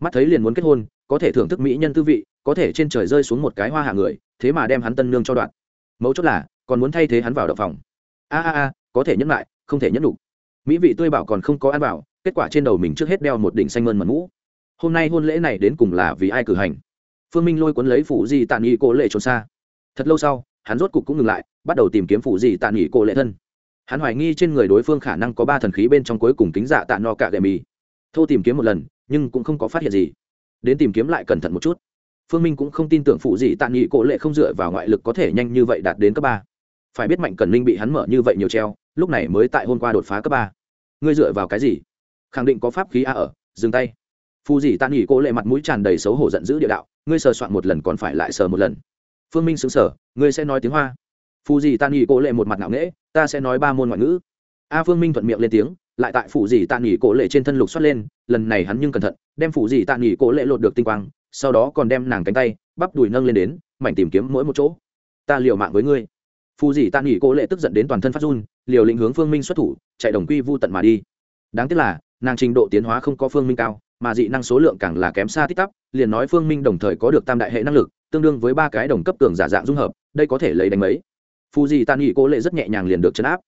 Mắt thấy liền muốn kết hôn, có thể thưởng thức mỹ nhân tư vị, có thể trên trời rơi xuống một cái hoa hạ người thế mà đem hắn tân nương cho đoạn. Mấu chốt là, còn muốn thay thế hắn vào đậu phòng. A a a, có thể nhẫn lại, không thể nhẫn đủ. Mỹ vị tươi bảo còn không có ăn bảo kết quả trên đầu mình trước hết đeo một đỉnh xanh mơn mật mũ. Hôm nay hôn lễ này đến cùng là vì ai cử hành? Phương minh lôi cuốn lấy phủ di tạ nghị cô lệ trốn xa. Thật lâu sau, hắn rốt cục cũng ngừng lại, bắt đầu tìm kiếm phủ di tạ nghị cô lệ thân. Hắn hoài nghi trên người đối phương khả năng có ba thần khí bên trong cuối cùng kính dạ tạ no cạ gậy mì. Thô tìm kiếm một lần, nhưng cũng không có phát hiện gì. Đến tìm kiếm lại cẩn thận một chút phương minh cũng không tin tưởng phụ gì tạ nghị cổ lệ không dựa vào ngoại lực có thể nhanh như vậy đạt đến cấp ba. Phải biết mạnh cần linh bị hắn mở như vậy nhiều treo, lúc này mới tại hôm qua đột phá cấp ba. Ngươi dựa vào cái gì? Khẳng định có pháp khí a ở, dừng tay. Phù gì tạ nghỉ cô lệ mặt mũi tràn đầy xấu hổ giận dữ địa đạo, ngươi sờ soạn một lần còn phải lại sờ một lần. Phương minh xứng sở ngươi sẽ nói tiếng hoa. Phù gì tạ nghỉ cô lệ một mặt ngạo nghễ, ta sẽ nói ba môn ngoại ngữ. A phương minh thuận miệng lên tiếng, lại tại phù gì tạ nghỉ cô lệ trên thân lục xoát lên, lần này hắn nhưng cẩn thận, đem phù gì tạ nghỉ cô lệ lột được tinh quang sau đó còn đem nàng cánh tay, bắp đùi nâng lên đến, mảnh tìm kiếm mỗi một chỗ. Ta liều mạng với ngươi. Phù dì tạ nghỉ cô lệ tức giận đến toàn thân phát run, liều lĩnh hướng phương minh xuất thủ, chạy đồng quy vu tận mà đi. Đáng tiếc là, nàng trình độ tiến hóa không có phương minh cao, mà dị năng số lượng càng là kém xa tích tắp, liền nói phương minh đồng thời có được tam đại hệ năng lực, tương đương với ba cái đồng cấp cường giả dạng dung hợp, đây có thể lấy đánh mấy. Phù dì tàn nghỉ cố lệ rất nhẹ nhàng liền được chấn áp.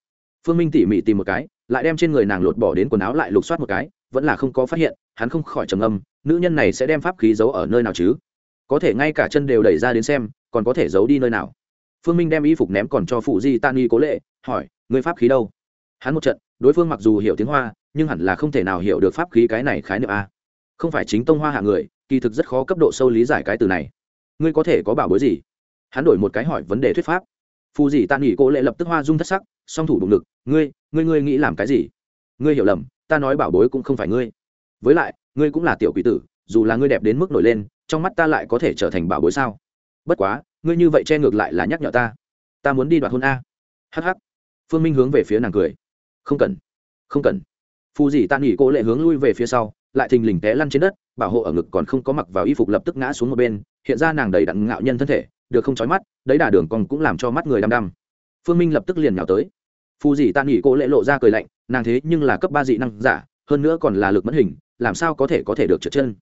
Phương minh tỉ mỉ tìm một cái, lại đem trên người nàng lột bỏ đến quần áo lại lục soát một cái vẫn là không có phát hiện, hắn không khỏi trầm âm nữ nhân này sẽ đem pháp khí giấu ở nơi nào chứ? Có thể ngay cả chân đều đẩy ra đến xem, còn có thể giấu đi nơi nào? Phương minh đem y phục ném còn cho phụ di tan y cố lệ, hỏi người pháp khí đâu? Hắn một trận, đối phương mặc dù hiểu tiếng hoa, nhưng hẳn là không thể nào hiểu được pháp khí cái này khái niệm a. Không phải chính tông hoa hạ người, kỳ thực rất khó cấp độ sâu lý giải cái từ này. Ngươi có thể có bảo bối gì? Hắn đổi một cái hỏi vấn đề thuyết pháp. Phù dì tạ nghỉ cô lệ lập tức hoa dung thất sắc, song thủ đụng ngực ngươi ngươi ngươi nghĩ làm cái gì? Ngươi hiểu lầm ta nói bảo bối cũng không phải ngươi. Với lại, ngươi cũng là tiểu quỷ tử, dù là ngươi đẹp đến mức nổi lên, trong mắt ta lại có thể trở thành bảo bối sao? Bất quá, ngươi như vậy che ngược lại là nhắc nhở ta. Ta muốn đi đoạt hôn a. Hh phương minh hướng về phía nàng cười. Không cần. Không cần. Phù dì ta nghỉ cô lệ hướng lui về phía sau, lại thình lình té lăn trên đất, bảo hộ ở ngực còn không có mặc vào y phục lập tức ngã xuống một bên, hiện ra nàng đầy đặn ngạo nhân thân thể, được không chói mắt, đấy đà đường còn cũng làm cho mắt người đăm đăm. Phương minh lập tức liền nhào tới. Phù dì ta nghỉ cô lệ lộ ra cười lạnh nàng thế nhưng là cấp ba dị năng giả, hơn nữa còn là lực mẫn hình, làm sao có thể có thể được trượt chân?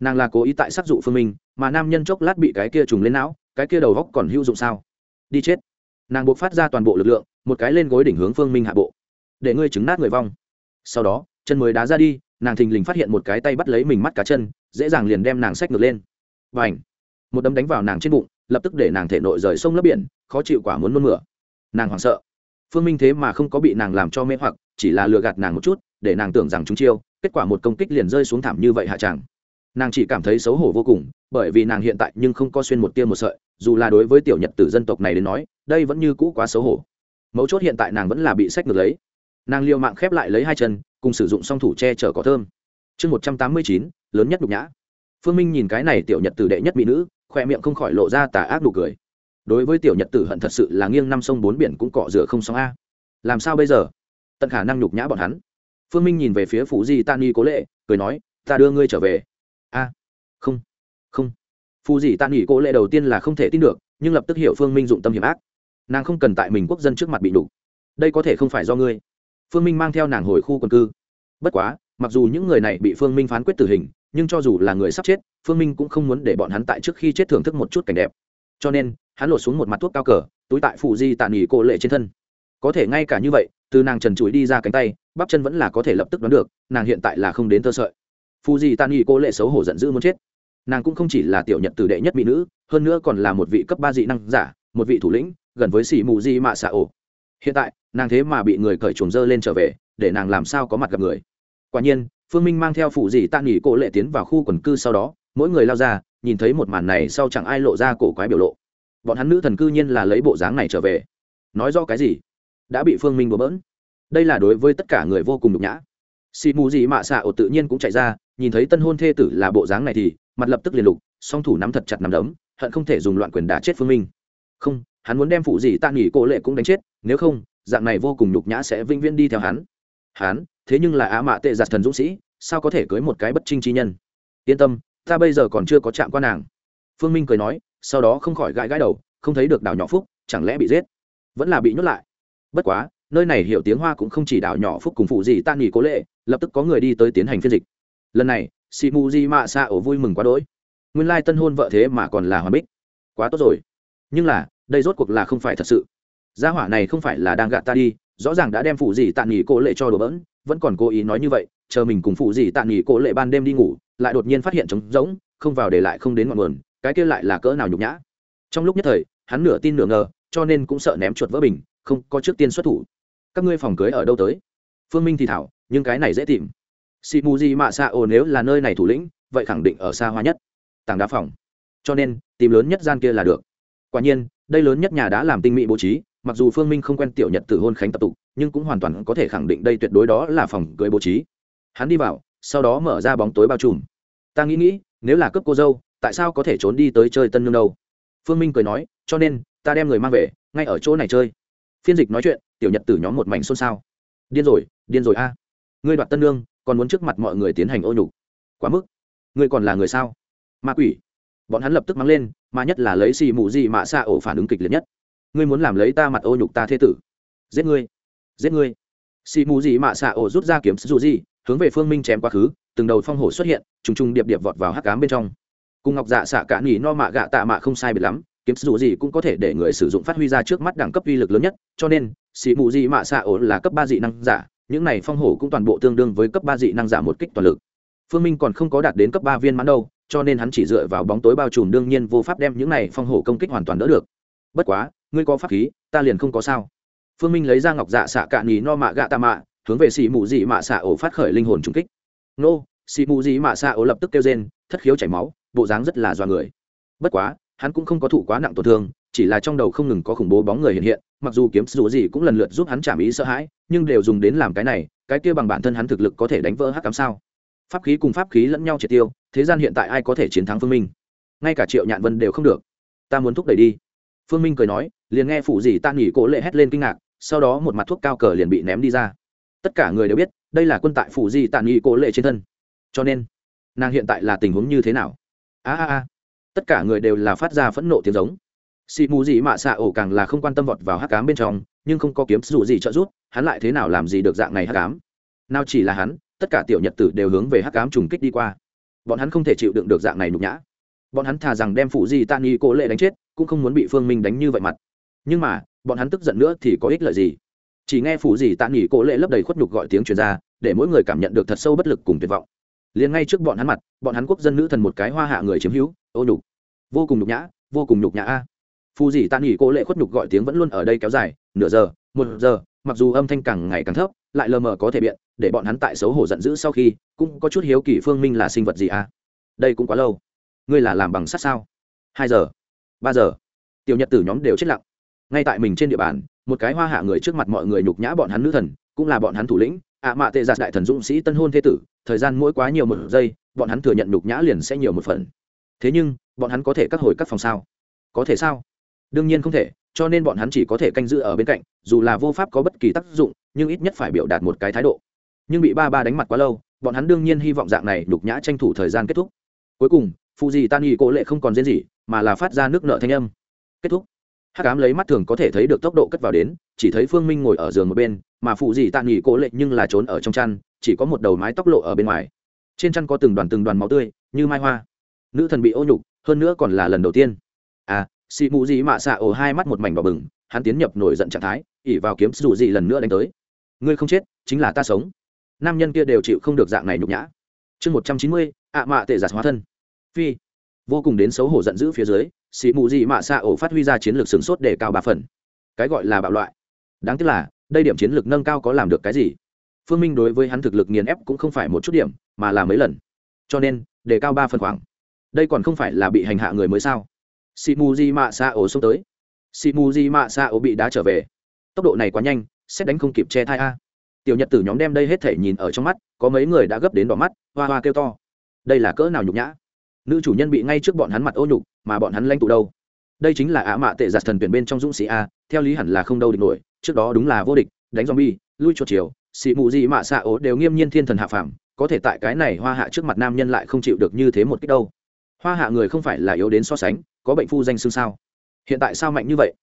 Nàng là cố ý tại sắc dụ phương minh, mà nam nhân chốc lát bị cái kia trùng lên não, cái kia đầu góc còn hữu dụng sao? Đi chết. Nàng buộc phát ra toàn bộ lực lượng, một cái lên gối đỉnh hướng phương minh hạ bộ. Để ngươi chứng nát người vong. Sau đó, chân mới đá ra đi, nàng thình lình phát hiện một cái tay bắt lấy mình mắt cá chân, dễ dàng liền đem nàng xách ngược lên. Và ảnh một đấm đánh vào nàng trên bụng, lập tức để nàng thể nội rời sông lấp biển, khó chịu quả muốn nôn mửa. Nàng hoảng sợ. Phương minh thế mà không có bị nàng làm cho mê hoặc chỉ là lừa gạt nàng một chút, để nàng tưởng rằng chúng chiêu, kết quả một công kích liền rơi xuống thảm như vậy hạ tràng nàng chỉ cảm thấy xấu hổ vô cùng, bởi vì nàng hiện tại nhưng không có xuyên một tiêm một sợi, dù là đối với tiểu nhật tử dân tộc này đến nói, đây vẫn như cũ quá xấu hổ. Mấu chốt hiện tại nàng vẫn là bị sách ngược lấy. Nàng liều mạng khép lại lấy hai chân, cùng sử dụng song thủ che chở cỏ thơm. Chương một trăm tám mươi chín, lớn nhất nhục nhã. Phương minh nhìn cái này tiểu nhật tử đệ nhất mỹ nữ khoe miệng không khỏi lộ ra tà ác nụ cười. Đối với tiểu nhật tử hận thật sự là nghiêng năm sông bốn biển cũng cọ rửa không sóng a. Làm sao bây giờ? Tận khả năng nhục nhã bọn hắn. Phương minh nhìn về phía phủ di tan ni cố lệ, cười nói, ta đưa ngươi trở về. A, không không. Phụ di tan nghỉ cố lệ đầu tiên là không thể tin được, nhưng lập tức hiểu phương minh dụng tâm hiểm ác. Nàng không cần tại mình quốc dân trước mặt bị đủ đây có thể không phải do ngươi. Phương minh mang theo nàng hồi khu quần cư. Bất quá, mặc dù những người này bị phương minh phán quyết tử hình, nhưng cho dù là người sắp chết, phương minh cũng không muốn để bọn hắn tại trước khi chết thưởng thức một chút cảnh đẹp. Cho nên, hắn lột xuống một mặt thuốc cao cờ, túi tại phụ di tạ nghỉ cô lệ trên thân. Có thể ngay cả như vậy từ nàng trần trụi đi ra cánh tay, bắp chân vẫn là có thể lập tức đoán được, nàng hiện tại là không đến thơ sợi. Phù di tàn nghỉ cô lệ xấu hổ giận dữ muốn chết. Nàng cũng không chỉ là tiểu nhật từ đệ nhất mỹ nữ, hơn nữa còn là một vị cấp ba dị năng giả, một vị thủ lĩnh, gần với xỉ mù di mạ xạ ổ. Hiện tại, nàng thế mà bị người cởi chuồng dơ lên trở về, để nàng làm sao có mặt gặp người. Quả nhiên, phương minh mang theo phụ dì tạ nghỉ cổ lệ tiến vào khu quần cư sau đó, mỗi người lao ra, nhìn thấy một màn này sau chẳng ai lộ ra cổ quái biểu lộ. Bọn hắn nữ thần cư nhiên là lấy bộ dáng này trở về. Nói do cái gì? Đã bị phương minh bừa bỡn. Đây là đối với tất cả người vô cùng nhục nhã. Xì mù gì mạ xạ ổ tự nhiên cũng chạy ra, nhìn thấy tân hôn thê tử là bộ dáng này thì mặt lập tức liền lục, song thủ nắm thật chặt nằm đấm, hận không thể dùng loạn quyền đá chết phương minh. Không, hắn muốn đem phụ gì tạ nghỉ cô lệ cũng đánh chết, nếu không, dạng này vô cùng nhục nhã sẽ vĩnh viễn đi theo hắn. Hắn, thế nhưng là á mạ tệ giặt thần dũng sĩ, sao có thể cưới một cái bất trinh chi nhân? Yên tâm, ta bây giờ còn chưa có chạm qua nàng. Phương minh cười nói, sau đó không khỏi gãi gãi đầu, không thấy được đào nhỏ phúc, chẳng lẽ bị giết? Vẫn là bị nhốt lại bất quá, nơi này hiểu tiếng hoa cũng không chỉ đảo nhỏ phúc cùng phụ gì tan nghỉ cố lệ, lập tức có người đi tới tiến hành phiên dịch. Lần này si mu di mạ xa ổ vui mừng quá đỗi. Nguyên lai tân hôn vợ thế mà còn là hoàn bích. Quá tốt rồi. Nhưng là, đây rốt cuộc là không phải thật sự. Gia hỏa này không phải là đang gạt ta đi, rõ ràng đã đem phụ gì tạm nghỉ cố lệ cho đồ bỡn, vẫn còn cố ý nói như vậy, chờ mình cùng phụ gì tạm nghỉ cố lệ ban đêm đi ngủ, lại đột nhiên phát hiện trống rỗng, không vào để lại không đến ngọn nguồn, cái kia lại là cỡ nào nhục nhã. Trong lúc nhất thời, hắn nửa tin nửa ngờ, cho nên cũng sợ ném chuột vỡ bình không có trước tiên xuất thủ. Các ngươi phòng cưới ở đâu tới? Phương minh thì thảo, nhưng cái này dễ tìm. Si mu di mạ xa ồ nếu là nơi này thủ lĩnh, vậy khẳng định ở xa hoa nhất. Tảng đá phòng. Cho nên, tìm lớn nhất gian kia là được. Quả nhiên, đây lớn nhất nhà đã làm tinh mỹ bố trí, mặc dù phương minh không quen tiểu nhật tử hôn khánh tập tục, nhưng cũng hoàn toàn có thể khẳng định đây tuyệt đối đó là phòng cưới bố trí. Hắn đi vào, sau đó mở ra bóng tối bao trùm. Ta nghĩ nghĩ, nếu là cướp cô dâu, tại sao có thể trốn đi tới chơi tân nương đâu? Phương minh cười nói, cho nên, ta đem người mang về, ngay ở chỗ này chơi phiên dịch nói chuyện, tiểu nhật tử nhóm một mảnh xôn xao. Điên rồi điên rồi a. À. Ngươi đoạt tân nương, còn muốn trước mặt mọi người tiến hành ô nhục. Quá mức. Ngươi còn là người sao? Ma quỷ. Bọn hắn lập tức mắng lên, mà nhất là lấy xì mù gì mạ xa ổ phản ứng kịch liệt nhất. Ngươi muốn làm lấy ta mặt ô nhục ta thế tử. Giết ngươi. Giết ngươi. Xì mù gì mạ xạ ổ rút ra kiếm dù gì, hướng về phương minh chém quá khứ, từng đầu phong hổ xuất hiện, trùng trùng điệp điệp vọt vào hắc cám bên trong. Cùng ngọc dạ xạ cả nghỉ no mạ gạ tạ mạ không sai biệt lắm kiếm dù gì cũng có thể để người sử dụng phát huy ra trước mắt đẳng cấp uy lực lớn nhất, cho nên, xì mù gì mạ xạ ổ là cấp ba dị năng giả, những này phong hổ cũng toàn bộ tương đương với cấp ba dị năng giả một kích toàn lực. Phương minh còn không có đạt đến cấp ba viên mãn đâu, cho nên hắn chỉ dựa vào bóng tối bao trùm đương nhiên vô pháp đem những này phong hổ công kích hoàn toàn đỡ được. Bất quá, ngươi có pháp khí, ta liền không có sao. Phương minh lấy ra ngọc dạ xạ cạn nhì no mạ gạ tạ mạ, hướng về xì mù dị mạ xạ ổ phát khởi linh hồn trung kích. Nô, xì mù dị mạ xạ ổ lập tức kêu rên, thất khiếu chảy máu, bộ dáng rất là do người. Bất quá hắn cũng không có thụ quá nặng tổn thương, chỉ là trong đầu không ngừng có khủng bố bóng người hiện hiện, mặc dù kiếm dù gì cũng lần lượt giúp hắn chạm ý sợ hãi, nhưng đều dùng đến làm cái này, cái kia bằng bản thân hắn thực lực có thể đánh vỡ hắc cám sao? Pháp khí cùng pháp khí lẫn nhau triệt tiêu, thế gian hiện tại ai có thể chiến thắng phương minh? Ngay cả triệu nhạn vân đều không được. Ta muốn thúc đẩy đi. Phương minh cười nói, liền nghe phụ gì ta nghỉ cố lệ hét lên kinh ngạc, sau đó một mặt thuốc cao cờ liền bị ném đi ra. Tất cả người đều biết, đây là quân tại phụ gì tàn nghỉ cố lệ trên thân. Cho nên, nàng hiện tại là tình huống như thế nào? A a a tất cả người đều là phát ra phẫn nộ tiếng giống. Xì mù gì mạ xạ ổ càng là không quan tâm vọt vào hắc cám bên trong, nhưng không có kiếm dù gì trợ giúp, hắn lại thế nào làm gì được dạng này hắc cám nào chỉ là hắn, tất cả tiểu nhật tử đều hướng về hắc cám trùng kích đi qua. Bọn hắn không thể chịu đựng được dạng này nhục nhã. Bọn hắn thà rằng đem phụ di tạ nghi cố lệ đánh chết, cũng không muốn bị phương minh đánh như vậy mặt. Nhưng mà, bọn hắn tức giận nữa thì có ích lợi gì? Chỉ nghe phụ di tạ nghỉ cố lệ lấp đầy khuất nhục gọi tiếng truyền ra, để mỗi người cảm nhận được thật sâu bất lực cùng tuyệt vọng liền ngay trước bọn hắn mặt, bọn hắn quốc dân nữ thần một cái hoa hạ người chiếm hữu, ô nhục. Vô cùng nhục nhã, vô cùng nhục nhã a. Phù dì tạ nghỉ cố lệ khuất nhục gọi tiếng vẫn luôn ở đây kéo dài, nửa giờ, một giờ, mặc dù âm thanh càng ngày càng thấp, lại lờ mờ có thể biện, để bọn hắn tại xấu hổ giận dữ sau khi, cũng có chút hiếu kỳ phương minh là sinh vật gì a. Đây cũng quá lâu. Ngươi là làm bằng sắt sao? Hai giờ, ba giờ. Tiểu nhật tử nhóm đều chết lặng. Ngay tại mình trên địa bàn, một cái hoa hạ người trước mặt mọi người nhục nhã bọn hắn nữ thần, cũng là bọn hắn thủ lĩnh ạ mạ tệ giạt đại thần dũng sĩ tân hôn thế tử, thời gian mỗi quá nhiều một giây, bọn hắn thừa nhận nhục nhã liền sẽ nhiều một phần. Thế nhưng, bọn hắn có thể cắt hồi các phòng sao? Có thể sao? Đương nhiên không thể, cho nên bọn hắn chỉ có thể canh giữ ở bên cạnh, dù là vô pháp có bất kỳ tác dụng, nhưng ít nhất phải biểu đạt một cái thái độ. Nhưng bị ba ba đánh mặt quá lâu, bọn hắn đương nhiên hy vọng dạng này nhục nhã tranh thủ thời gian kết thúc. Cuối cùng phụ gì tan y cố lệ không còn diễn gì, mà là phát ra nước nợ thanh âm. Kết thúc. Hắc ám lấy mắt thường có thể thấy được tốc độ cất vào đến, chỉ thấy phương minh ngồi ở giường một bên mà phụ gì tạ nghỉ cố lệ nhưng là trốn ở trong chăn, chỉ có một đầu mái tóc lộ ở bên ngoài. Trên chăn có từng đoàn từng đoàn máu tươi, như mai hoa. Nữ thần bị ô nhục, hơn nữa còn là lần đầu tiên. À xị mù dị mạ xạ ổ hai mắt một mảnh đỏ bừng, hắn tiến nhập nổi giận trạng thái, ỉ vào kiếm dù gì lần nữa đánh tới. Ngươi không chết, chính là ta sống. Nam nhân kia đều chịu không được dạng này nhục nhã. Chương một trăm chín mươi, ạ mạ tệ giặt hóa thân. Phi. Vô cùng đến xấu hổ giận dữ phía dưới, xị mù dị mạ xạ ổ phát huy ra chiến lược sửng sốt để cao ba phần. Cái gọi là bạo loại. Đáng tiếc là đây điểm chiến lược nâng cao có làm được cái gì? Phương minh đối với hắn thực lực nghiền ép cũng không phải một chút điểm, mà là mấy lần. Cho nên, đề cao ba phần khoảng. Đây còn không phải là bị hành hạ người mới sao? Shimuji mu di mạ xa ổ xông tới. Shimuji mu di mạ xa ổ bị đá trở về. Tốc độ này quá nhanh, xét đánh không kịp che thai a. Tiểu nhật tử nhóm đem đây hết thể nhìn ở trong mắt, có mấy người đã gấp đến đỏ mắt, hoa hoa kêu to. Đây là cỡ nào nhục nhã? Nữ chủ nhân bị ngay trước bọn hắn mặt ô nhục, mà bọn hắn lanh tụ đâu? Đây chính là ả mạ tệ giặt thần tuyển bên trong dũng sĩ a, theo lý hẳn là không đâu địch nổi trước đó đúng là vô địch, đánh zombie, lui chuột chiều xị mụ gì mạ xạ ố đều nghiêm nhiên thiên thần hạ phàm, có thể tại cái này hoa hạ trước mặt nam nhân lại không chịu được như thế một cách đâu. Hoa hạ người không phải là yếu đến so sánh, có bệnh phu danh xương sao? Hiện tại sao mạnh như vậy?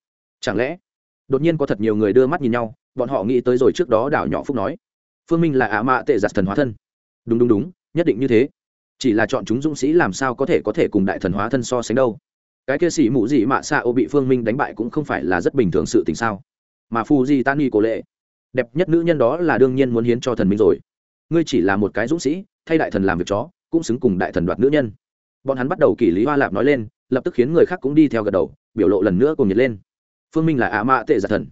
Chẳng lẽ đột nhiên có thật nhiều người đưa mắt nhìn nhau, bọn họ nghĩ tới rồi trước đó đảo nhỏ phúc nói, phương minh là ả mạ tệ giặt thần hóa thân. Đúng đúng đúng, nhất định như thế. Chỉ là chọn chúng dũng sĩ làm sao có thể có thể cùng đại thần hóa thân so sánh đâu. Cái kia sĩ mụ gì mạ xạ ô bị phương minh đánh bại cũng không phải là rất bình thường sự tình sao? Mà phù di tan nghi cổ lệ. Đẹp nhất nữ nhân đó là đương nhiên muốn hiến cho thần minh rồi. Ngươi chỉ là một cái dũng sĩ, thay đại thần làm việc chó, cũng xứng cùng đại thần đoạt nữ nhân. Bọn hắn bắt đầu kỷ lý hoa lạp nói lên, lập tức khiến người khác cũng đi theo gật đầu, biểu lộ lần nữa cùng nhiệt lên. Phương minh là ạ mạ tệ giặt thần.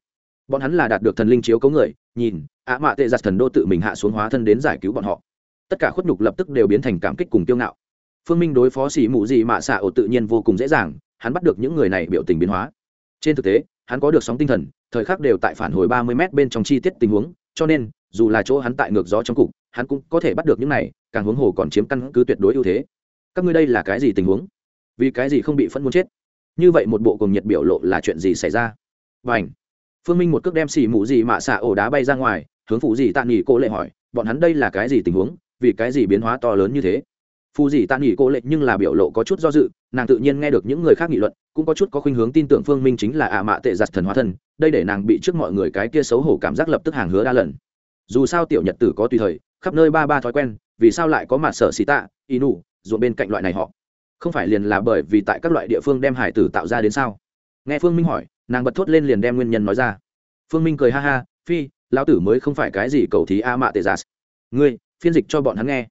Bọn hắn là đạt được thần linh chiếu cấu người, nhìn, ạ mạ tệ giặt thần đô tự mình hạ xuống hóa thân đến giải cứu bọn họ. Tất cả khuất nhục lập tức đều biến thành cảm kích cùng tiêu ngạo. Phương minh đối phó xỉ mụ gì mạ xạ ổ tự nhiên vô cùng dễ dàng, hắn bắt được những người này biểu tình biến hóa. Trên thực tế hắn có được sóng tinh thần, thời khắc đều tại phản hồi ba mươi m bên trong chi tiết tình huống, cho nên, dù là chỗ hắn tại ngược gió trong cục, hắn cũng có thể bắt được những này, càng huống hồ còn chiếm căn cứ tuyệt đối ưu thế. Các ngươi đây là cái gì tình huống? Vì cái gì không bị phân muốn chết? Như vậy một bộ cùng nhiệt biểu lộ là chuyện gì xảy ra? Và ảnh phương minh một cước đem xì mù gì mạ xạ ổ đá bay ra ngoài, hướng phụ gì tạ nghỉ cô lệ hỏi, bọn hắn đây là cái gì tình huống? Vì cái gì biến hóa to lớn như thế? Phù gì tạ nghỉ cô lệ nhưng là biểu lộ có chút do dự, nàng tự nhiên nghe được những người khác nghị luận cũng có chút có khuynh hướng tin tưởng phương minh chính là ả mạ tệ giặt thần hóa thân, đây để nàng bị trước mọi người cái kia xấu hổ cảm giác lập tức hàng hứa đa lần. Dù sao tiểu nhật tử có tùy thời, khắp nơi ba ba thói quen, vì sao lại có mặt sở xì tạ, inu, ruộng bên cạnh loại này họ? Không phải liền là bởi vì tại các loại địa phương đem hải tử tạo ra đến sao? Nghe phương minh hỏi, nàng bật thốt lên liền đem nguyên nhân nói ra. Phương minh cười ha ha, phi, lão tử mới không phải cái gì cầu thí a mạ tệ giả ngươi, phiên dịch cho bọn hắn nghe.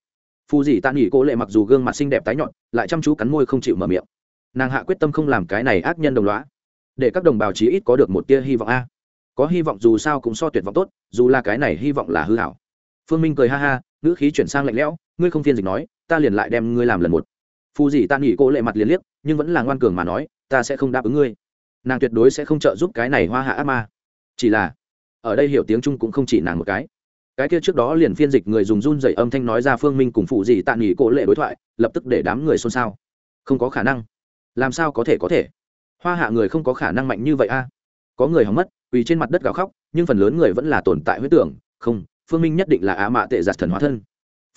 Phù dì tạ nghỉ cô lệ mặc dù gương mặt xinh đẹp tái nhọn, lại chăm chú cắn môi không chịu mở miệng nàng hạ quyết tâm không làm cái này ác nhân đồng loá để các đồng bào chí ít có được một tia hy vọng a. Có hy vọng dù sao cũng so tuyệt vọng tốt, dù là cái này hy vọng là hư hảo. Phương minh cười ha ha, ngữ khí chuyển sang lạnh lẽo, ngươi không phiên dịch nói, ta liền lại đem ngươi làm lần một. Phù dì ta nghỉ cô lệ mặt liền liếc, nhưng vẫn là ngoan cường mà nói, ta sẽ không đáp ứng ngươi. Nàng tuyệt đối sẽ không trợ giúp cái này hoa hạ ác ma. Chỉ là, ở đây hiểu tiếng trung cũng không chỉ nàng một cái. Cái kia trước đó liền phiên dịch người dùng run dày âm thanh nói ra phương minh cùng phụ gì tạ nghỉ cổ lệ đối thoại, lập tức để đám người xôn xao. Không có khả năng làm sao có thể có thể? Hoa hạ người không có khả năng mạnh như vậy a. À? Có người hỏng mất quỳ trên mặt đất gào khóc, nhưng phần lớn người vẫn là tồn tại huyết tưởng, không, phương minh nhất định là á mạ tệ giặt thần hóa thân.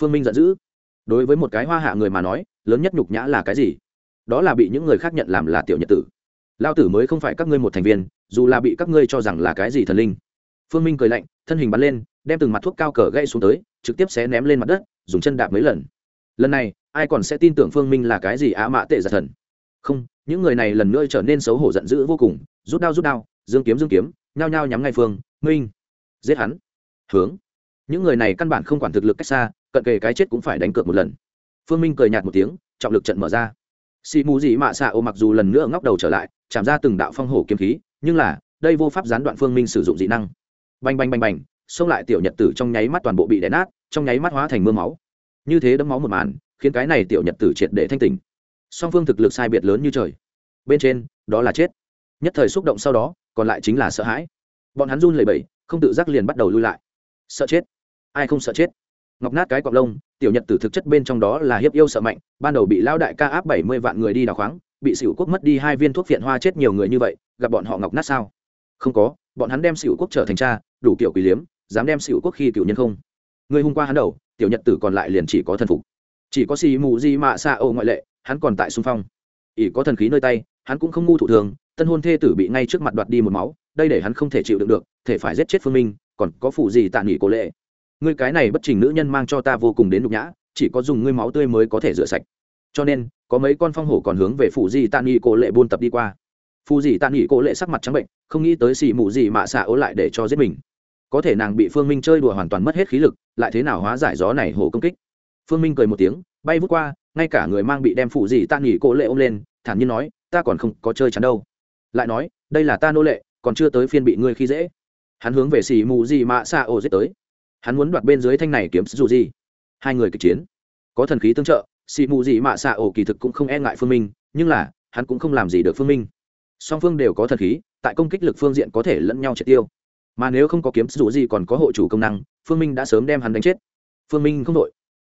Phương minh giận dữ. Đối với một cái hoa hạ người mà nói, lớn nhất nhục nhã là cái gì? Đó là bị những người khác nhận làm là tiểu nhật tử. Lao tử mới không phải các ngươi một thành viên, dù là bị các ngươi cho rằng là cái gì thần linh. Phương minh cười lạnh, thân hình bắn lên, đem từng mặt thuốc cao cờ gây xuống tới, trực tiếp xé ném lên mặt đất, dùng chân đạp mấy lần. Lần này, ai còn sẽ tin tưởng phương minh là cái gì á mã tệ giặt thần? Không, những người này lần nữa trở nên xấu hổ giận dữ vô cùng, rút đao rút đao, dương kiếm dương kiếm, nhao nhao nhắm ngay phương, minh. Giết hắn. Hướng. Những người này căn bản không quản thực lực cách xa, cận kề cái chết cũng phải đánh cược một lần. Phương minh cười nhạt một tiếng, trọng lực trận mở ra. Xì mù dị mạ xạ ô mặc dù lần nữa ngóc đầu trở lại, chạm ra từng đạo phong hổ kiếm khí, nhưng là, đây vô pháp gián đoạn phương minh sử dụng dị năng. Bành bành bành bành, xông lại tiểu nhật tử trong nháy mắt toàn bộ bị đè nát, trong nháy mắt hóa thành mưa máu. Như thế đấm máu một màn, khiến cái này tiểu nhật tử triệt để thanh tỉnh song phương thực lực sai biệt lớn như trời. Bên trên, đó là chết. Nhất thời xúc động sau đó, còn lại chính là sợ hãi. Bọn hắn run lẩy bẩy, không tự giác liền bắt đầu lui lại. Sợ chết. Ai không sợ chết? Ngọc nát cái cọc lông, tiểu nhật tử thực chất bên trong đó là hiếp yêu sợ mạnh, ban đầu bị lao đại ca áp bảy mươi vạn người đi đào khoáng, bị xỉu quốc mất đi hai viên thuốc phiện hoa chết nhiều người như vậy, gặp bọn họ ngọc nát sao? Không có, bọn hắn đem xỉu quốc trở thành cha, đủ kiểu quỷ liếm, dám đem xỉu quốc khi cựu nhân không. Người hôm qua hắn đầu, tiểu nhật tử còn lại liền chỉ có thần phục. Chỉ có xì mù di mạ xa ô ngoại lệ hắn còn tại xung phong. Ỷ có thần khí nơi tay, hắn cũng không ngu thủ thường, tân hôn thê tử bị ngay trước mặt đoạt đi một máu, đây để hắn không thể chịu đựng được, thể phải giết chết phương minh, còn có phụ gì tạ nghỉ cố lệ. Ngươi cái này bất trình nữ nhân mang cho ta vô cùng đến nhục nhã, chỉ có dùng ngươi máu tươi mới có thể rửa sạch. Cho nên, có mấy con phong hổ còn hướng về phụ gì tạ nghỉ cố lệ buôn tập đi qua. Phụ gì tạ nghỉ cố lệ sắc mặt trắng bệnh, không nghĩ tới xì mụ gì mà xả ố lại để cho giết mình. Có thể nàng bị phương minh chơi đùa hoàn toàn mất hết khí lực, lại thế nào hóa giải gió này hổ công kích? Phương minh cười một tiếng, bay vút qua ngay cả người mang bị đem phụ gì ta nghỉ cố lệ ôm lên, thản nhiên nói, ta còn không có chơi chắn đâu. Lại nói, đây là ta nô lệ, còn chưa tới phiên bị ngươi khi dễ. Hắn hướng về xì mù gì mạ xa ổ giết tới. Hắn muốn đoạt bên dưới thanh này kiếm dù gì. Hai người kịch chiến. Có thần khí tương trợ, xì mù gì mạ xa ổ kỳ thực cũng không e ngại phương minh, nhưng là, hắn cũng không làm gì được phương minh. Song phương đều có thần khí, tại công kích lực phương diện có thể lẫn nhau triệt tiêu. Mà nếu không có kiếm dù gì còn có hộ chủ công năng, phương minh đã sớm đem hắn đánh chết. Phương minh không đội.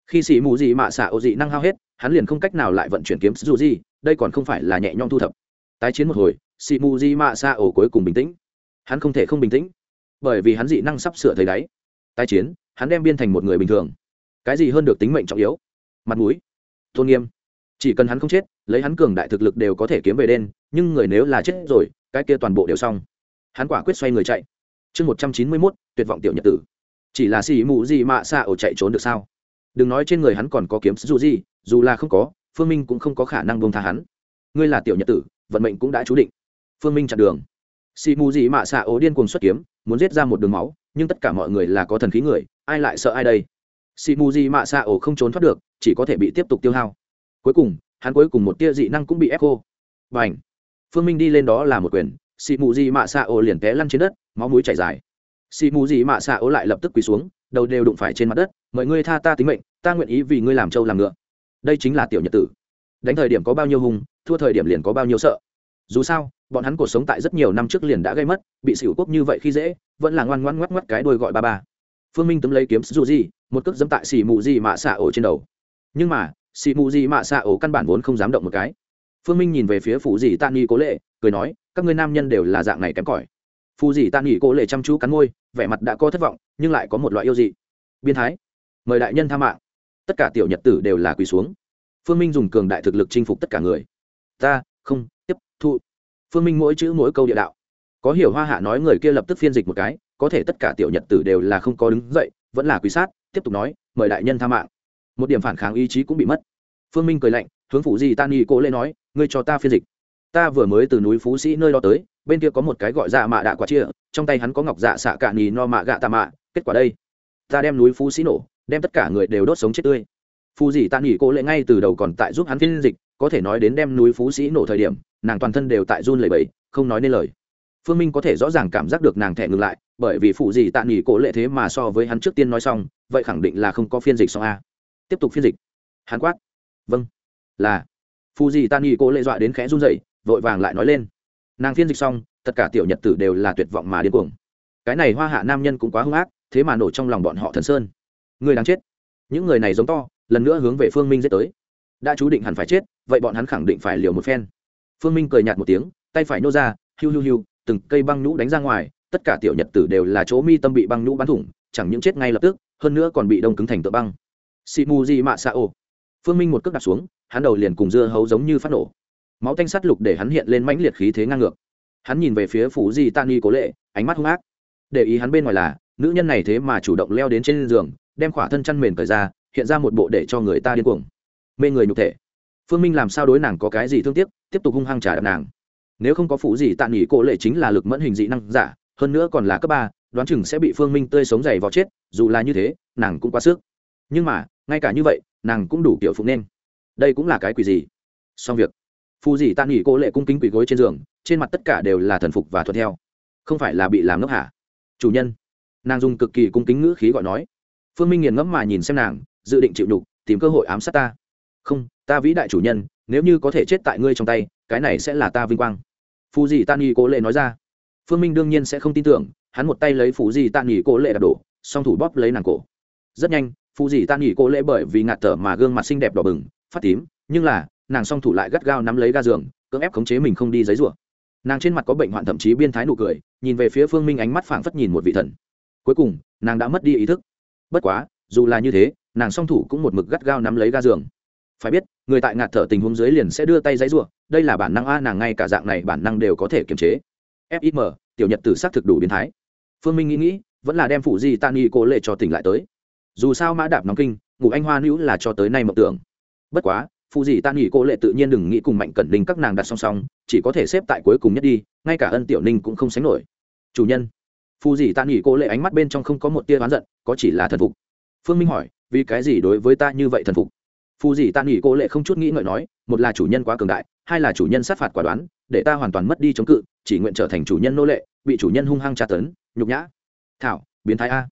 Khi xì mù gì mạ xạ ô dị năng hao hết hắn liền không cách nào lại vận chuyển kiếm dù gì đây còn không phải là nhẹ nhõm thu thập. Tái chiến một hồi xì mù di mạ xạ ổ cuối cùng bình tĩnh. Hắn không thể không bình tĩnh, bởi vì hắn dị năng sắp sửa thấy đáy. Tái chiến, hắn đem biên thành một người bình thường. Cái gì hơn được tính mệnh trọng yếu? Mặt mũi. Tôn nghiêm. Chỉ cần hắn không chết, lấy hắn cường đại thực lực đều có thể kiếm về đen, nhưng người nếu là chết rồi, cái kia toàn bộ đều xong. Hắn quả quyết xoay người chạy. Chương một trăm chín mươi mốt, tuyệt vọng tiểu nhật tử. Chỉ là xì mù gì mạ xạ ổ chạy trốn được sao? Đừng nói trên người hắn còn có kiếm dù gì dù là không có, phương minh cũng không có khả năng bông tha hắn. Ngươi là tiểu nhật tử, vận mệnh cũng đã chú định. Phương minh chặn đường. Xì mù gì mạ xạ ố điên cuồng xuất kiếm, muốn giết ra một đường máu, nhưng tất cả mọi người là có thần khí người, ai lại sợ ai đây? Xì mù gì mạ xạ ổ không trốn thoát được, chỉ có thể bị tiếp tục tiêu hao. Cuối cùng, hắn cuối cùng một tia dị năng cũng bị ép khô. Và ảnh phương minh đi lên đó là một quyền, xì mù gì mạ xạ ổ liền té lăn trên đất, máu mũi chảy dài. Xì mù gì mạ xạ ổ lại lập tức quỳ xuống, đầu đều đụng phải trên mặt đất mọi ngươi tha ta tính mệnh, ta nguyện ý vì ngươi làm trâu làm ngựa. Đây chính là tiểu nhật tử. Đánh thời điểm có bao nhiêu hùng thua thời điểm liền có bao nhiêu sợ. Dù sao, bọn hắn cuộc sống tại rất nhiều năm trước liền đã gây mất, bị xỉu quốc như vậy khi dễ, vẫn là ngoan ngoan ngoắc ngoắc cái đôi gọi ba ba. Phương minh tấm lấy kiếm dù gì, một cước dẫm tại xì mù gì mạ xạ ổ trên đầu. Nhưng mà xì mù gì mạ xạ ổ căn bản vốn không dám động một cái. Phương minh nhìn về phía phụ dì tạ nghi cố lệ, cười nói, các ngươi nam nhân đều là dạng này kém cỏi. Phù dì tạ nghi cố lệ chăm chú cắn môi, vẻ mặt đã có thất vọng, nhưng lại có một loại yêu dị. Biên thái mời đại nhân tha mạng. Tất cả tiểu nhật tử đều là quỳ xuống. Phương minh dùng cường đại thực lực chinh phục tất cả người. Ta, không, tiếp, thu. Phương minh mỗi chữ mỗi câu địa đạo. Có hiểu hoa hạ nói người kia lập tức phiên dịch một cái, có thể tất cả tiểu nhật tử đều là không có đứng dậy, vẫn là quý sát, tiếp tục nói, mời đại nhân tha mạng. Một điểm phản kháng ý chí cũng bị mất. Phương minh cười lạnh, hướng phủ gì tan y cố lê nói, ngươi cho ta phiên dịch. Ta vừa mới từ núi phú sĩ nơi đó tới, bên kia có một cái gọi dạ mạ đạ quả chia trong tay hắn có ngọc dạ xạ cạn nì no mạ gạ tạ mạ, kết quả đây. Ta đem núi phú sĩ nổ đem tất cả người đều đốt sống chết tươi. Phù dì tạ nghỉ cố lệ ngay từ đầu còn tại giúp hắn phiên dịch, có thể nói đến đem núi phú sĩ nổ thời điểm, nàng toàn thân đều tại run lẩy bẩy, không nói nên lời. Phương minh có thể rõ ràng cảm giác được nàng thẻ ngừng lại, bởi vì phụ gì tạ nghỉ cổ lệ thế mà so với hắn trước tiên nói xong, vậy khẳng định là không có phiên dịch xong a. Tiếp tục phiên dịch. Hắn quát. Vâng. Là. Phù gì tạ nghỉ cổ lệ dọa đến khẽ run dậy vội vàng lại nói lên. Nàng phiên dịch xong, tất cả tiểu nhật tử đều là tuyệt vọng mà điên cuồng. Cái này hoa hạ nam nhân cũng quá hung ác, thế mà nổ trong lòng bọn họ thần sơn người đáng chết. Những người này giống to, lần nữa hướng về phương minh giết tới. Đã chú định hẳn phải chết, vậy bọn hắn khẳng định phải liều một phen. Phương minh cười nhạt một tiếng, tay phải nô ra, hiu hiu hiu, từng cây băng nhũ đánh ra ngoài, tất cả tiểu nhật tử đều là chỗ mi tâm bị băng nhũ bắn thủng, chẳng những chết ngay lập tức, hơn nữa còn bị đông cứng thành tựa băng. Xị mù di mạ xạ ô phương minh một cước đặt xuống, hắn đầu liền cùng dưa hấu giống như phát nổ. Máu tanh sắt lục để hắn hiện lên mãnh liệt khí thế ngang ngược. Hắn nhìn về phía phủ di tani cố lệ, ánh mắt hung ác. Để ý hắn bên ngoài là, nữ nhân này thế mà chủ động leo đến trên giường đem khỏa thân chăn mền cởi ra, hiện ra một bộ để cho người ta điên cuồng. Mê người nhục thể. Phương minh làm sao đối nàng có cái gì thương tiếc, tiếp tục hung hăng trả đập nàng. Nếu không có phụ gì tạ nghỉ cố lệ chính là lực mẫn hình dị năng giả, hơn nữa còn là cấp ba, đoán chừng sẽ bị phương minh tươi sống dày vào chết, dù là như thế, nàng cũng quá sức. Nhưng mà, ngay cả như vậy, nàng cũng đủ kiểu phụng nên. Đây cũng là cái quỷ gì? Xong việc. Phù dì tạ nghỉ cô lệ cung kính quỳ gối trên giường, trên mặt tất cả đều là thần phục và thuận theo. Không phải là bị làm ngốc hả? Chủ nhân. Nàng dùng cực kỳ cung kính ngữ khí gọi nói phương minh nghiền ngẫm mà nhìn xem nàng, dự định chịu nhục, tìm cơ hội ám sát ta. Không, ta vĩ đại chủ nhân, nếu như có thể chết tại ngươi trong tay, cái này sẽ là ta vinh quang. Phù dì tan nghi cố lệ nói ra. Phương minh đương nhiên sẽ không tin tưởng, hắn một tay lấy phù dì tan nghi cố lệ đặt đổ, song thủ bóp lấy nàng cổ. Rất nhanh, phù dì tan nghi cố lệ bởi vì ngạt thở mà gương mặt xinh đẹp đỏ bừng, phát tím, nhưng là, nàng song thủ lại gắt gao nắm lấy ga giường, cưỡng ép khống chế mình không đi giấy rủa. Nàng trên mặt có bệnh hoạn thậm chí biên thái nụ cười, nhìn về phía phương minh ánh mắt phảng phất nhìn một vị thần. Cuối cùng, nàng đã mất đi ý thức bất quá, dù là như thế, nàng song thủ cũng một mực gắt gao nắm lấy ga giường. Phải biết, người tại ngạt thở tình huống dưới liền sẽ đưa tay giấy rủa, đây là bản năng a, nàng ngay cả dạng này bản năng đều có thể kiềm chế. Fim tiểu nhật tử xác thực đủ biến thái. Phương minh nghĩ nghĩ, vẫn là đem phụ di tan y cố lệ cho tỉnh lại tới. Dù sao mã đạp nóng kinh, ngủ anh hoa nữ là cho tới nay mộng tưởng. Bất quá, phụ di tan y cô lệ tự nhiên đừng nghĩ cùng mạnh cẩn đình các nàng đặt song song, chỉ có thể xếp tại cuối cùng nhất đi, ngay cả ân tiểu ninh cũng không sánh nổi. Chủ nhân phụ gì ta nghỉ cô lệ ánh mắt bên trong không có một tia oán giận, có chỉ là thần phục. Phương minh hỏi, vì cái gì đối với ta như vậy thần phục? Phù gì ta nghỉ cô lệ không chút nghĩ ngợi nói, một là chủ nhân quá cường đại, hai là chủ nhân sát phạt quả đoán, để ta hoàn toàn mất đi chống cự, chỉ nguyện trở thành chủ nhân nô lệ, bị chủ nhân hung hăng tra tấn, nhục nhã. Thảo, biến thái a.